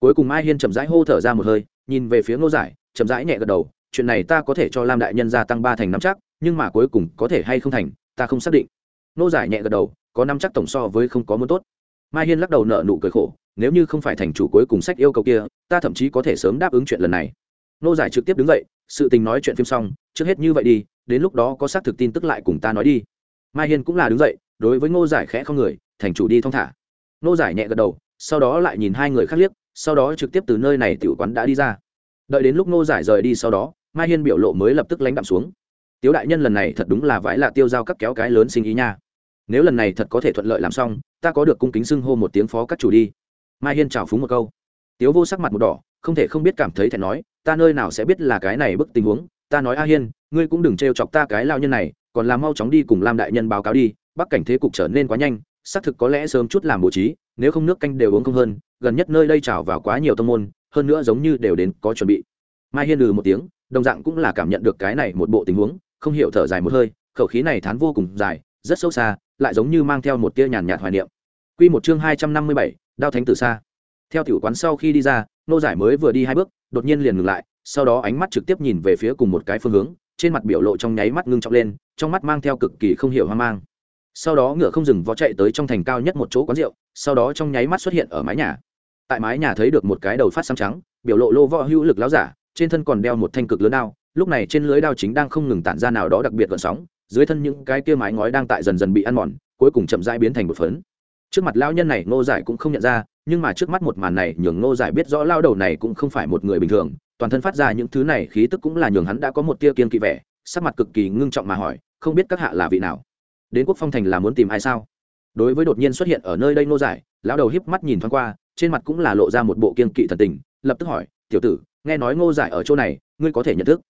Cuối cùng mai hiên chậm rãi hô thở ra một hơi, nhìn về phía ngô giải, chậm rãi nhẹ gật đầu, chuyện này ta có thể cho lam đại nhân gia tăng ba thành năm chắc, nhưng mà cuối cùng có thể hay không thành, ta không xác định. Ngô giải nhẹ gật đầu, có năm chắc tổng so với không có muốn tốt. Mai hiên lắc đầu nợ nụ cười khổ nếu như không phải thành chủ cuối cùng sách yêu cầu kia, ta thậm chí có thể sớm đáp ứng chuyện lần này. Nô giải trực tiếp đứng dậy, sự tình nói chuyện phim xong, trước hết như vậy đi, đến lúc đó có xác thực tin tức lại cùng ta nói đi. Mai hiên cũng là đứng dậy, đối với ngô giải khẽ không người, thành chủ đi thong thả. Nô giải nhẹ gật đầu, sau đó lại nhìn hai người khác liếc, sau đó trực tiếp từ nơi này tiểu quán đã đi ra. Đợi đến lúc ngô giải rời đi sau đó, mai hiên biểu lộ mới lập tức lánh đạm xuống. Tiếu đại nhân lần này thật đúng là vãi là tiêu giao các kéo cái lớn sinh ý nha. Nếu lần này thật có thể thuận lợi làm xong, ta có được cung kính xưng hô một tiếng phó các chủ đi mai hiên chào phúng một câu. Tiếu vô sắc mặt một đỏ không thể không biết cảm thấy thẹn nói ta nơi nào sẽ biết là cái này bức tình huống? Ta nói a hiên ngươi cũng đừng trêu chọc ta cái lao nhân này còn làm mau chóng đi cùng lam đại nhân báo cáo đi bắc cảnh thế cục trở nên quá nhanh xác thực có lẽ sớm chút làm bố trí nếu không nước canh đều uống không hơn gần nhất nơi đây trào vào quá nhiều tâm môn hơn nữa giống như đều đến có chuẩn bị. Mai hiên lừ một tiếng đồng dạng cũng là cảm nhận được cái này một bộ tình huống không hiểu thở dài một hơi khẩu khí này thán vô cùng dài rất sâu xa lại giống như mang theo một tia nhàn nhạt hoài niệm. Quy một chương hai trăm năm mươi bảy, đao thánh từ xa. Theo tiểu quán sau khi đi ra, nô giải mới vừa đi hai bước, đột nhiên liền ngừng lại, sau đó ánh mắt trực tiếp nhìn về phía cùng một cái phương hướng, trên mặt biểu lộ trong nháy mắt ngưng trọng lên, trong mắt mang theo cực kỳ không hiểu hoang mang. Sau đó ngựa không dừng vó chạy tới trong thành cao nhất một chỗ quán rượu, sau đó trong nháy mắt xuất hiện ở mái nhà. Tại mái nhà thấy được một cái đầu phát xám trắng, biểu lộ lô võ hữu lực láo giả, trên thân còn đeo một thanh cực lớn đao, lúc này trên lưới đao chính đang không ngừng tản ra nào đó đặc biệt gợn sóng, dưới thân những cái kia mái ngói đang tại dần dần bị ăn mòn, cuối cùng chậm rãi biến thành một phấn trước mặt lao nhân này ngô giải cũng không nhận ra, nhưng mà trước mắt một màn này nhường ngô giải biết rõ lao đầu này cũng không phải một người bình thường, toàn thân phát ra những thứ này khí tức cũng là nhường hắn đã có một tia kiên kỵ vẻ, sắc mặt cực kỳ ngưng trọng mà hỏi, không biết các hạ là vị nào? Đến quốc phong thành là muốn tìm ai sao? Đối với đột nhiên xuất hiện ở nơi đây ngô giải, lão đầu hiếp mắt nhìn thoáng qua, trên mặt cũng là lộ ra một bộ kiên kỵ thần tình, lập tức hỏi, tiểu tử, nghe nói ngô giải ở chỗ này, ngươi có thể nhận thức?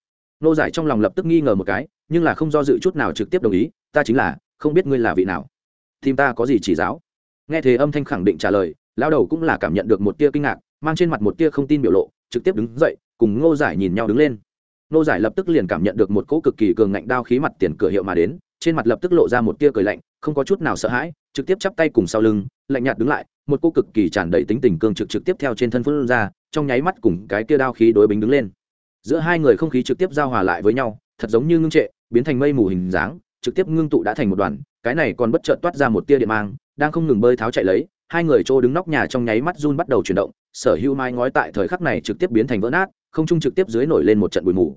Ngô giải trong lòng lập tức nghi ngờ một cái, nhưng là không do dự chút nào trực tiếp đồng ý, ta chính là, không biết ngươi là vị nào. Tìm ta có gì chỉ giáo? Nghe thế âm thanh khẳng định trả lời lao đầu cũng là cảm nhận được một tia kinh ngạc, mang trên mặt một tia không tin biểu lộ, trực tiếp đứng dậy, cùng ngô giải nhìn nhau đứng lên. Ngô giải lập tức liền cảm nhận được một cỗ cực kỳ cường ngạnh đao khí mặt tiền cửa hiệu mà đến, trên mặt lập tức lộ ra một tia cười lạnh, không có chút nào sợ hãi, trực tiếp chắp tay cùng sau lưng, lạnh nhạt đứng lại, một cô cực kỳ tràn đầy tính tình cương trực trực tiếp theo trên thân phương ra, trong nháy mắt cùng cái tia đao khí đối bính đứng lên. Giữa hai người không khí trực tiếp giao hòa lại với nhau, thật giống như ngưng trệ, biến thành mây mù hình dáng, trực tiếp ngưng tụ đã thành một đoàn cái này còn bất chợt toát ra một tia điện mang, đang không ngừng bơi tháo chạy lấy, hai người trô đứng nóc nhà trong nháy mắt run bắt đầu chuyển động, sở hữu mai ngói tại thời khắc này trực tiếp biến thành vỡ nát, không trung trực tiếp dưới nổi lên một trận bụi mù.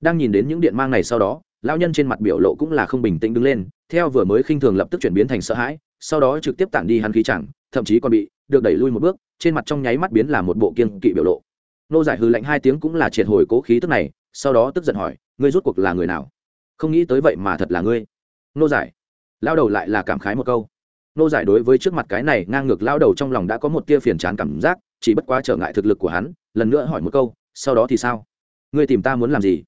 Đang nhìn đến những điện mang này sau đó, lão nhân trên mặt biểu lộ cũng là không bình tĩnh đứng lên, theo vừa mới khinh thường lập tức chuyển biến thành sợ hãi, sau đó trực tiếp tản đi hắn khí chẳng, thậm chí còn bị được đẩy lui một bước, trên mặt trong nháy mắt biến là một bộ kiên kỵ biểu lộ. Nô giải hư lạnh hai tiếng cũng là triệt hồi cố khí tức này, sau đó tức giận hỏi, ngươi rút cuộc là người nào? Không nghĩ tới vậy mà thật là ngươi. Nô giải lao đầu lại là cảm khái một câu. Nô giải đối với trước mặt cái này ngang ngược lao đầu trong lòng đã có một tia phiền chán cảm giác, chỉ bất quá trở ngại thực lực của hắn, lần nữa hỏi một câu, sau đó thì sao? Ngươi tìm ta muốn làm gì?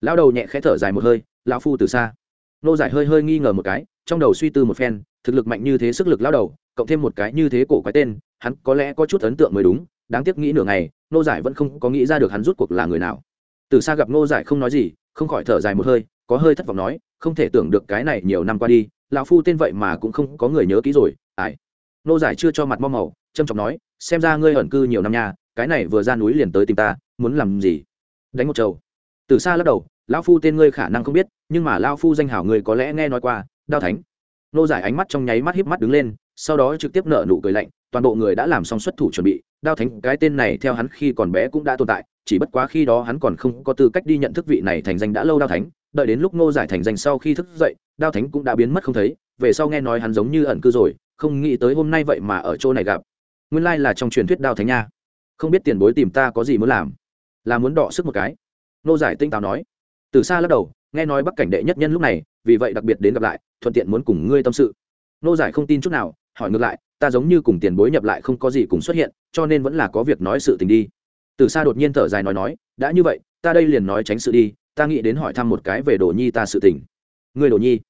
Lao đầu nhẹ khẽ thở dài một hơi lao phu từ xa. Nô giải hơi hơi nghi ngờ một cái, trong đầu suy tư một phen, thực lực mạnh như thế sức lực lao đầu, cộng thêm một cái như thế cổ quái tên, hắn có lẽ có chút ấn tượng mới đúng, đáng tiếc nghĩ nửa ngày, nô giải vẫn không có nghĩ ra được hắn rút cuộc là người nào. Từ xa gặp nô giải không nói gì, không khỏi thở dài một hơi, có hơi thất vọng nói, không thể tưởng được cái này nhiều năm qua đi lão phu tên vậy mà cũng không có người nhớ kỹ rồi, ai? Nô giải chưa cho mặt mong màu trâm trọng nói, xem ra ngươi ẩn cư nhiều năm nha, cái này vừa ra núi liền tới tìm ta, muốn làm gì? Đánh một trầu từ xa lắc đầu, lão phu tên ngươi khả năng không biết, nhưng mà lão phu danh hảo ngươi có lẽ nghe nói qua, đao thánh. Nô giải ánh mắt trong nháy mắt híp mắt đứng lên, sau đó trực tiếp nợ nụ cười lạnh, toàn bộ người đã làm xong xuất thủ chuẩn bị, đao thánh, cái tên này theo hắn khi còn bé cũng đã tồn tại, chỉ bất quá khi đó hắn còn không có tư cách đi nhận thức vị này thành danh đã lâu đao thánh đợi đến lúc ngô giải thành danh sau khi thức dậy, đao thánh cũng đã biến mất không thấy, về sau nghe nói hắn giống như ẩn cư rồi, không nghĩ tới hôm nay vậy mà ở chỗ này gặp. Nguyên lai là trong truyền thuyết đao thánh nha. Không biết tiền bối tìm ta có gì muốn làm? Là muốn đọ sức một cái? Ngô giải tinh táo nói. Từ xa lắc đầu, nghe nói bắc cảnh đệ nhất nhân lúc này, vì vậy đặc biệt đến gặp lại, thuận tiện muốn cùng ngươi tâm sự. Ngô giải không tin chút nào, hỏi ngược lại, ta giống như cùng tiền bối nhập lại không có gì cùng xuất hiện, cho nên vẫn là có việc nói sự tình đi. Từ xa đột nhiên thở dài nói nói, đã như vậy, ta đây liền nói tránh sự đi ta nghĩ đến hỏi thăm một cái về đồ nhi ta sự tình. Người đồ nhi,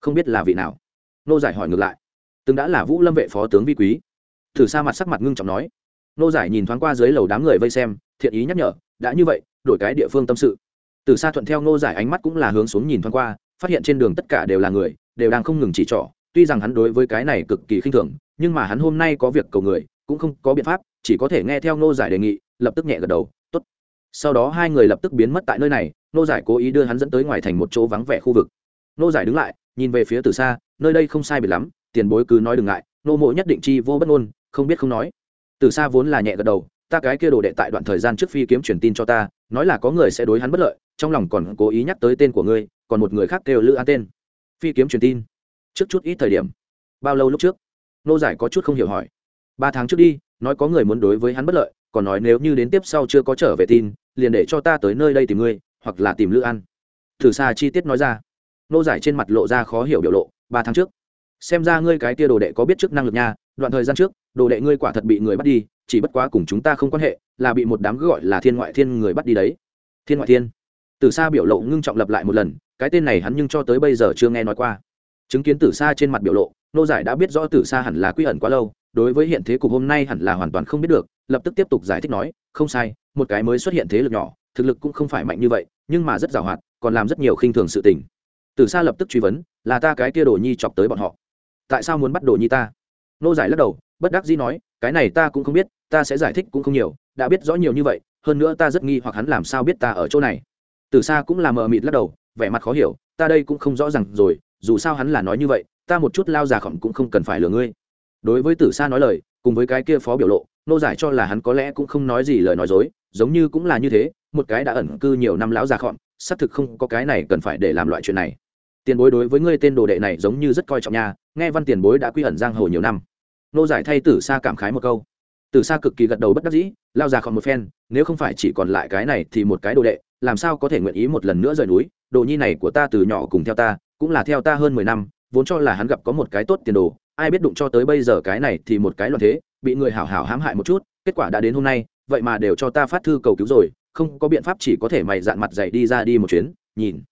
không biết là vị nào? Nô giải hỏi ngược lại. Từng đã là vũ lâm vệ phó tướng vi quý. Thử xa mặt sắc mặt ngưng trọng nói. Nô giải nhìn thoáng qua dưới lầu đám người vây xem, thiện ý nhắc nhở, đã như vậy, đổi cái địa phương tâm sự. Từ xa thuận theo nô giải ánh mắt cũng là hướng xuống nhìn thoáng qua, phát hiện trên đường tất cả đều là người, đều đang không ngừng chỉ trỏ. Tuy rằng hắn đối với cái này cực kỳ khinh thường, nhưng mà hắn hôm nay có việc cầu người, cũng không có biện pháp, chỉ có thể nghe theo nô giải đề nghị, lập tức nhẹ gật đầu sau đó hai người lập tức biến mất tại nơi này, nô giải cố ý đưa hắn dẫn tới ngoài thành một chỗ vắng vẻ khu vực. Nô giải đứng lại, nhìn về phía từ xa, nơi đây không sai biệt lắm, tiền bối cứ nói đừng ngại, nô mộ nhất định chi vô bất ngôn, không biết không nói. Từ xa vốn là nhẹ gật đầu, ta cái kia đồ đệ tại đoạn thời gian trước phi kiếm truyền tin cho ta, nói là có người sẽ đối hắn bất lợi, trong lòng còn cố ý nhắc tới tên của ngươi, còn một người khác kêu lữ an tên. Phi kiếm truyền tin? Trước chút ít thời điểm. Bao lâu lúc trước? Nô giải có chút không hiểu hỏi. Ba tháng trước đi, nói có người muốn đối với hắn bất lợi còn nói nếu như đến tiếp sau chưa có trở về tin, liền để cho ta tới nơi đây tìm ngươi, hoặc là tìm lữ ăn thử xa chi tiết nói ra. Nô giải trên mặt lộ ra khó hiểu biểu lộ, ba tháng trước, xem ra ngươi cái tia đồ đệ có biết chức năng lực nha, đoạn thời gian trước, đồ đệ ngươi quả thật bị người bắt đi, chỉ bất quá cùng chúng ta không quan hệ, là bị một đám gọi là thiên ngoại thiên người bắt đi đấy. Thiên ngoại thiên? Từ xa biểu lộ ngưng trọng lập lại một lần, cái tên này hắn nhưng cho tới bây giờ chưa nghe nói qua. Chứng kiến từ xa trên mặt biểu lộ, nô giải đã biết rõ từ xa hẳn là quy ẩn quá lâu đối với hiện thế cục hôm nay hẳn là hoàn toàn không biết được, lập tức tiếp tục giải thích nói, không sai, một cái mới xuất hiện thế lực nhỏ, thực lực cũng không phải mạnh như vậy, nhưng mà rất giàu hoạt còn làm rất nhiều khinh thường sự tình. Từ xa lập tức truy vấn, là ta cái kia đồ nhi chọc tới bọn họ. Tại sao muốn bắt đồ nhi ta? Nô giải lắc đầu, bất đắc dĩ nói, cái này ta cũng không biết, ta sẽ giải thích cũng không nhiều, đã biết rõ nhiều như vậy, hơn nữa ta rất nghi hoặc hắn làm sao biết ta ở chỗ này. Từ xa cũng là mờ mịt lắc đầu, vẻ mặt khó hiểu, ta đây cũng không rõ ràng rồi, dù sao hắn là nói như vậy, ta một chút lao già khổng cũng không cần phải lừa ngươi đối với tử sa nói lời, cùng với cái kia phó biểu lộ, nô giải cho là hắn có lẽ cũng không nói gì lời nói dối, giống như cũng là như thế, một cái đã ẩn cư nhiều năm lão già khọn xác thực không có cái này cần phải để làm loại chuyện này. Tiền bối đối với ngươi tên đồ đệ này giống như rất coi trọng nha, nghe văn tiền bối đã quy ẩn giang hồ nhiều năm. Nô giải thay tử sa cảm khái một câu. Tử sa cực kỳ gật đầu bất đắc dĩ lao già khọn một phen, nếu không phải chỉ còn lại cái này thì một cái đồ đệ, làm sao có thể nguyện ý một lần nữa rời núi, đồ nhi này của ta từ nhỏ cùng theo ta, cũng là theo ta hơn mười năm, vốn cho là hắn gặp có một cái tốt tiền đồ ai biết đụng cho tới bây giờ cái này thì một cái loạn thế, bị người hảo hảo hãm hại một chút, kết quả đã đến hôm nay, vậy mà đều cho ta phát thư cầu cứu rồi, không có biện pháp chỉ có thể mày dạn mặt dày đi ra đi một chuyến, nhìn.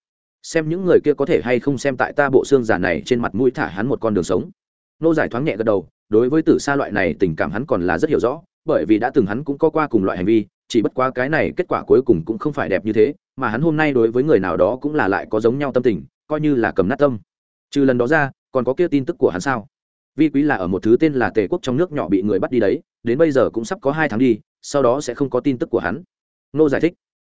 Xem những người kia có thể hay không xem tại ta bộ xương giả này trên mặt mũi thả hắn một con đường sống. Nô giải thoáng nhẹ gật đầu, đối với tử sa loại này tình cảm hắn còn là rất hiểu rõ, bởi vì đã từng hắn cũng có qua cùng loại hành vi, chỉ bất quá cái này kết quả cuối cùng cũng không phải đẹp như thế, mà hắn hôm nay đối với người nào đó cũng là lại có giống nhau tâm tình, coi như là cầm nát tâm. Trừ lần đó ra, còn có kia tin tức của hắn sao? Vi quý là ở một thứ tên là tề quốc trong nước nhỏ bị người bắt đi đấy, đến bây giờ cũng sắp có hai tháng đi, sau đó sẽ không có tin tức của hắn. Nô giải thích.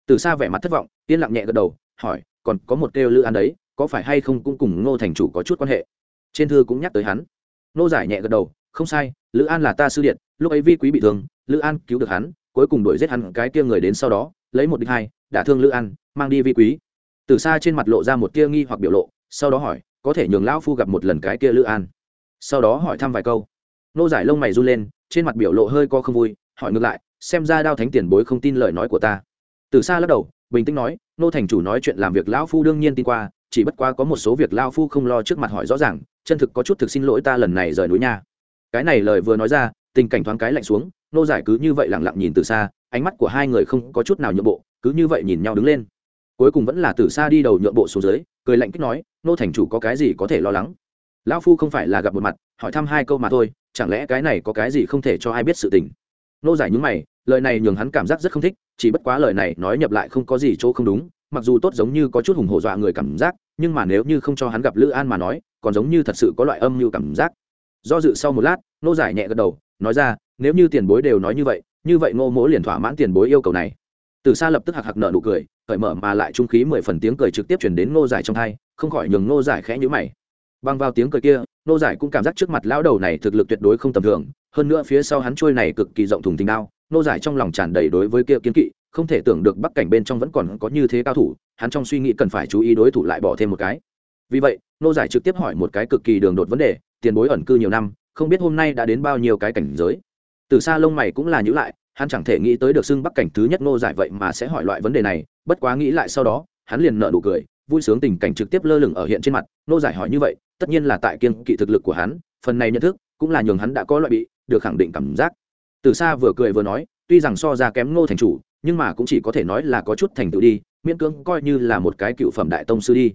Từ xa vẻ mặt thất vọng, yên lặng nhẹ gật đầu, hỏi, còn có một kêu lữ an đấy, có phải hay không cũng cùng ngô thành chủ có chút quan hệ? Trên thư cũng nhắc tới hắn. Nô giải nhẹ gật đầu, không sai lữ an là ta sư điện, lúc ấy vi quý bị thương lữ an cứu được hắn, cuối cùng đuổi giết hắn cái kia người đến sau đó, lấy một đích hai, đả thương lữ an mang đi vi quý. Từ xa trên mặt lộ ra một tia nghi hoặc biểu lộ, sau đó hỏi, có thể nhường lão phu gặp một lần cái kia lữ an sau đó hỏi thăm vài câu. Nô giải lông mày run lên, trên mặt biểu lộ hơi co không vui, hỏi ngược lại, xem ra đao thánh tiền bối không tin lời nói của ta. Từ xa lắc đầu, bình tĩnh nói, nô thành chủ nói chuyện làm việc lão phu đương nhiên tin qua, chỉ bất quá có một số việc lão phu không lo trước mặt hỏi rõ ràng, chân thực có chút thực xin lỗi ta lần này rời núi nha. Cái này lời vừa nói ra, tình cảnh thoáng cái lạnh xuống, nô giải cứ như vậy lẳng lặng nhìn từ xa, ánh mắt của hai người không có chút nào nhượng bộ, cứ như vậy nhìn nhau đứng lên. Cuối cùng vẫn là từ xa đi đầu nhượng bộ xuống dưới, cười lạnh kích nói, nô thành chủ có cái gì có thể lo lắng? Lão phu không phải là gặp một mặt, hỏi thăm hai câu mà thôi, chẳng lẽ cái này có cái gì không thể cho ai biết sự tình? Nô giải nhúng mày, lời này nhường hắn cảm giác rất không thích, chỉ bất quá lời này nói nhập lại không có gì chỗ không đúng, mặc dù tốt giống như có chút hùng hổ dọa người cảm giác, nhưng mà nếu như không cho hắn gặp lữ an mà nói, còn giống như thật sự có loại âm mưu cảm giác. Do dự sau một lát, nô giải nhẹ gật đầu, nói ra, nếu như tiền bối đều nói như vậy như vậy ngô mỗ liền thỏa mãn tiền bối yêu cầu này. Từ xa lập tức hạc hạc nợ nụ cười, cởi mở mà lại trung khí mười phần tiếng cười trực tiếp chuyển đến ngô giải trong thai không khỏi nhường ngô giải khẽ nhữ mày băng vào tiếng cười kia, nô giải cũng cảm giác trước mặt lão đầu này thực lực tuyệt đối không tầm thường, hơn nữa phía sau hắn trôi này cực kỳ rộng thùng thình đao, nô giải trong lòng tràn đầy đối với kia kiến kỵ, không thể tưởng được bắc cảnh bên trong vẫn còn có như thế cao thủ, hắn trong suy nghĩ cần phải chú ý đối thủ lại bỏ thêm một cái. Vì vậy, nô giải trực tiếp hỏi một cái cực kỳ đường đột vấn đề, tiền bối ẩn cư nhiều năm, không biết hôm nay đã đến bao nhiêu cái cảnh giới. Từ xa lông mày cũng là nhữ lại, hắn chẳng thể nghĩ tới được xưng bắc cảnh thứ nhất nô giải vậy mà sẽ hỏi loại vấn đề này, bất quá nghĩ lại sau đó, hắn liền nợ nụ cười, vui sướng tình cảnh trực tiếp lơ lửng ở hiện trên mặt, nô giải hỏi như vậy tất nhiên là tại kiên kỵ thực lực của hắn, phần này nhận thức cũng là nhường hắn đã có loại bị, được khẳng định cảm giác. Từ xa vừa cười vừa nói, tuy rằng so ra kém ngô thành chủ, nhưng mà cũng chỉ có thể nói là có chút thành tựu đi, miễn cưỡng coi như là một cái cựu phẩm đại tông sư đi.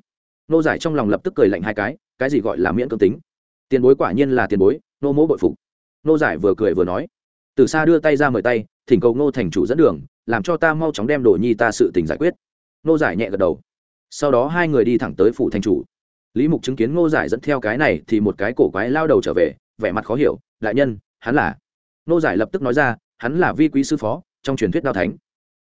Nô giải trong lòng lập tức cười lạnh hai cái cái gì gọi là miễn cưỡng tính? Tiền bối quả nhiên là tiền bối nô mỗ bội phục. Nô giải vừa cười vừa nói, từ xa đưa tay ra mời tay, thỉnh cầu ngô thành chủ dẫn đường, làm cho ta mau chóng đem đồ nhi ta sự tình giải quyết. Nô giải nhẹ gật đầu. Sau đó hai người đi thẳng tới phủ thành chủ lý mục chứng kiến ngô giải dẫn theo cái này thì một cái cổ quái lao đầu trở về, vẻ mặt khó hiểu, đại nhân, hắn là? Ngô giải lập tức nói ra, hắn là vi quý sư phó, trong truyền thuyết đao thánh.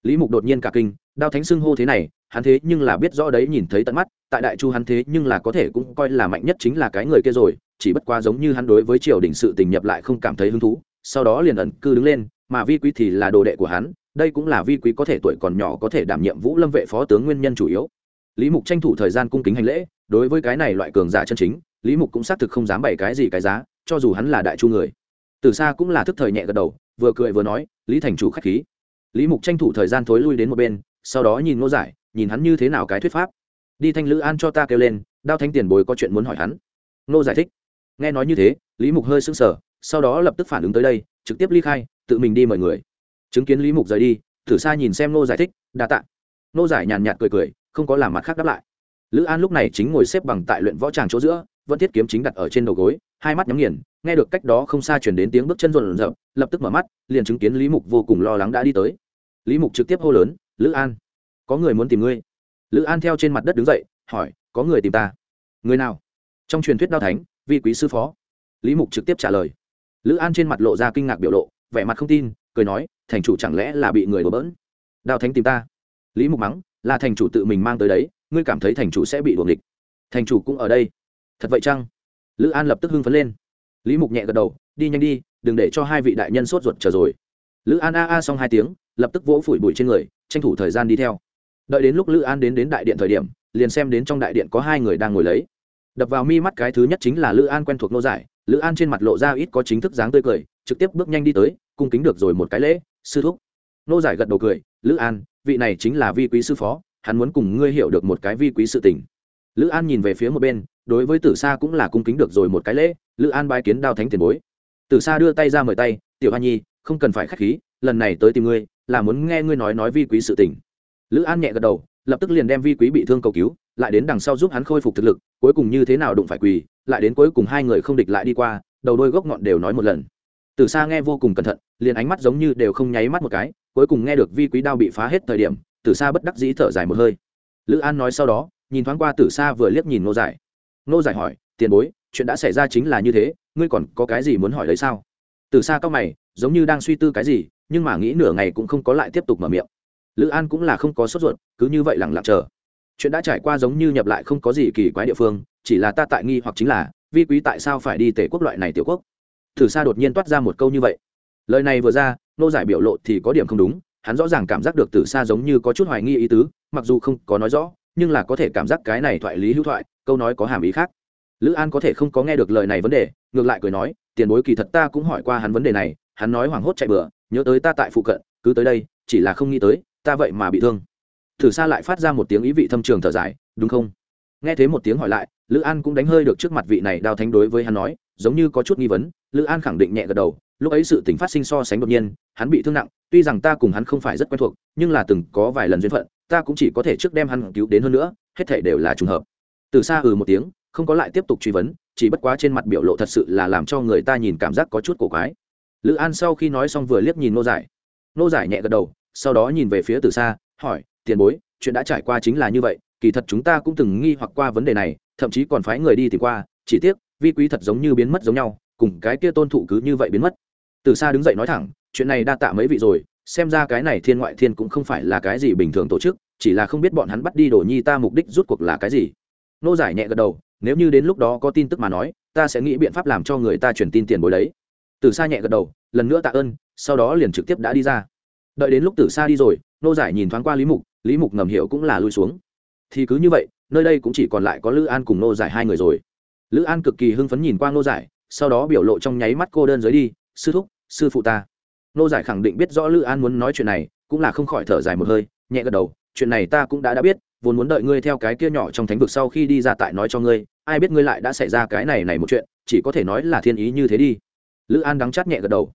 Lý mục đột nhiên cả kinh, đao thánh xưng hô thế này, hắn thế nhưng là biết rõ đấy, nhìn thấy tận mắt, tại đại chu hắn thế nhưng là có thể cũng coi là mạnh nhất chính là cái người kia rồi, chỉ bất quá giống như hắn đối với triều đình sự tình nhập lại không cảm thấy hứng thú, sau đó liền ẩn cư đứng lên, mà vi quý thì là đồ đệ của hắn, đây cũng là vi quý có thể tuổi còn nhỏ có thể đảm nhiệm vũ lâm vệ phó tướng nguyên nhân chủ yếu lý mục tranh thủ thời gian cung kính hành lễ, đối với cái này loại cường giả chân chính, lý mục cũng xác thực không dám bày cái gì cái giá, cho dù hắn là đại chu người. Từ xa cũng là thức thời nhẹ gật đầu, vừa cười vừa nói, lý thành chủ k h á c h khí. Lý mục tranh thủ thời gian thối lui đến một bên, sau đó nhìn ngô giải, nhìn hắn như thế nào cái thuyết pháp. Đi thanh lữ an cho ta kêu lên, đao thanh tiền bối có chuyện muốn hỏi hắn. Ngô giải thích. Nghe nói như thế, lý mục hơi sững sờ, sau đó lập tức phản ứng tới đây, trực tiếp ly khai, tự mình đi mời người. Chứng kiến lý mục rời đi thử xa nhìn xem nô giải thích, đa tạ. Ngô giải nhàn nhạt cười cười không có làm mặt khác đáp lại. Lữ an lúc này chính ngồi xếp bằng tại luyện võ tràng chỗ giữa, vẫn thiết kiếm chính đặt ở trên đầu gối, hai mắt nhắm nghiền, nghe được cách đó không xa chuyển đến tiếng bước chân rộn rộn, lập tức mở mắt, liền chứng kiến lý mục vô cùng lo lắng đã đi tới. Lý mục trực tiếp hô lớn, lữ an, có người muốn tìm ngươi? Lữ an theo trên mặt đất đứng dậy, hỏi, có người tìm ta? Người nào? Trong truyền thuyết đao thánh, vi quý sư phó. Lý mục trực tiếp trả lời. Lữ an trên mặt lộ ra kinh ngạc biểu lộ, vẻ mặt không tin, cười nói, thành chủ chẳng lẽ là bị người đổ bỡn? Đao thánh tìm ta. Lý mục mắng là thành chủ tự mình mang tới đấy, ngươi cảm thấy thành chủ sẽ bị đuồng địch thành chủ cũng ở đây. Thật vậy chăng? Lữ an lập tức hưng phấn lên. Lý mục nhẹ gật đầu, đi nhanh đi, đừng để cho hai vị đại nhân sốt ruột chờ rồi. Lữ an a a xong hai tiếng, lập tức vỗ phủi bụi trên người, tranh thủ thời gian đi theo. Đợi đến lúc lữ an đến đến đại điện thời điểm, liền xem đến trong đại điện có hai người đang ngồi lấy. Đập vào mi mắt cái thứ nhất chính là lữ an quen thuộc nô giải, lữ an trên mặt lộ ra ít có chính thức dáng tươi cười, trực tiếp bước nhanh đi tới, cung kính được rồi một cái lễ, sư thúc. Nô giải gật đầu cười, lữ an vị này chính là vi quý sư phó, hắn muốn cùng ngươi hiểu được một cái vi quý sự tình. Lữ an nhìn về phía một bên, đối với tử sa cũng là cung kính được rồi một cái lễ, lữ an bái kiến đao thánh tiền bối. Tử sa đưa tay ra mời tay, tiểu hoa nhi, không cần phải k h á c h khí, lần này tới tìm ngươi là muốn nghe ngươi nói nói vi quý sự tình. Lữ an nhẹ gật đầu, lập tức liền đem vi quý bị thương cầu cứu, lại đến đằng sau giúp hắn khôi phục thực lực, cuối cùng như thế nào đụng phải quỳ, lại đến cuối cùng hai người không địch lại đi qua, đầu đôi gốc ngọn đều nói một lần từ xa nghe vô cùng cẩn thận, liền ánh mắt giống như đều không nháy mắt một cái, cuối cùng nghe được vi quý đao bị phá hết thời điểm, từ xa bất đắc dĩ thở dài một hơi. Lữ an nói sau đó, nhìn thoáng qua từ xa vừa liếc nhìn nô giải. Nô giải hỏi, tiền bối, chuyện đã xảy ra chính là như thế, ngươi còn có cái gì muốn hỏi đấy sao? Từ xa cao mày, giống như đang suy tư cái gì, nhưng mà nghĩ nửa ngày cũng không có lại tiếp tục mở miệng. Lữ an cũng là không có sốt ruột, cứ như vậy lẳng lặng chờ. Chuyện đã trải qua giống như nhập lại không có gì kỳ quái địa phương, chỉ là ta tại nghi hoặc chính là, vi quý tại sao phải đi tể quốc loại này tiểu quốc? Thử xa đột nhiên toát ra một câu như vậy. Lời này vừa ra, nô giải biểu lộ thì có điểm không đúng, hắn rõ ràng cảm giác được từ xa giống như có chút hoài nghi ý tứ, mặc dù không có nói rõ, nhưng là có thể cảm giác cái này thoại lý hữu thoại, câu nói có hàm ý khác. Lữ an có thể không có nghe được lời này vấn đề, ngược lại cười nói, tiền bối kỳ thật ta cũng hỏi qua hắn vấn đề này, hắn nói hoảng hốt chạy bừa, nhớ tới ta tại phụ cận, cứ tới đây, chỉ là không nghĩ tới, ta vậy mà bị thương. Thử xa lại phát ra một tiếng ý vị thâm trường thở dài, đúng không? Nghe thấy một tiếng hỏi lại, lữ an cũng đánh hơi được trước mặt vị này đao thánh đối với hắn nói giống như có chút nghi vấn, lữ an khẳng định nhẹ gật đầu, lúc ấy sự t phát sinh so sánh đột nhiên, hắn bị thương nặng, tuy rằng ta cùng hắn không phải rất quen thuộc, nhưng là từng có vài lần duyên phận, ta cũng chỉ có thể trước đem hắn cứu đến hơn nữa, hết thể đều là trùng hợp. Từ xa ừ một tiếng, không có lại tiếp tục truy vấn, chỉ bất quá trên mặt biểu lộ thật sự là làm cho người ta nhìn cảm giác có chút cổ quái. Lữ an sau khi nói xong vừa liếc nhìn nô giải. Nô giải nhẹ gật đầu, sau đó nhìn về phía từ xa hỏi, tiền bối, chuyện đã trải qua chính là như vậy, kỳ thật chúng ta cũng từng nghi hoặc qua vấn đề này, thậm chí còn phái người đi tìm qua, chỉ tiếc vi quý thật giống như biến mất giống nhau, cùng cái kia tôn thụ cứ như vậy biến mất. Từ xa đứng dậy nói thẳng, chuyện này đa tạ mấy vị rồi, xem ra cái này thiên ngoại thiên cũng không phải là cái gì bình thường tổ chức, chỉ là không biết bọn hắn bắt đi đồ nhi ta mục đích rút cuộc là cái gì. Nô giải nhẹ gật đầu, nếu như đến lúc đó có tin tức mà nói, ta sẽ nghĩ biện pháp làm cho người ta truyền tin tiền bối đấy. Từ xa nhẹ gật đầu, lần nữa tạ ơn, sau đó liền trực tiếp đã đi ra. Đợi đến lúc từ xa đi rồi, nô giải nhìn thoáng qua lý mục lý mục ngầm hiểu cũng là lui xuống. Thì cứ như vậy, nơi đây cũng chỉ còn lại có lữ an cùng nô giải hai người rồi lữ an cực kỳ hưng phấn nhìn qua nô giải, sau đó biểu lộ trong nháy mắt cô đơn giới đi, sư thúc, sư phụ ta. Nô giải khẳng định biết rõ lữ an muốn nói chuyện này, cũng là không khỏi thở dài một hơi, nhẹ gật đầu, chuyện này ta cũng đã đã biết, vốn muốn đợi ngươi theo cái kia nhỏ trong thánh vực sau khi đi ra tại nói cho ngươi, ai biết ngươi lại đã xảy ra cái này này một chuyện, chỉ có thể nói là thiên ý như thế đi. Lữ an đắng chát nhẹ gật đầu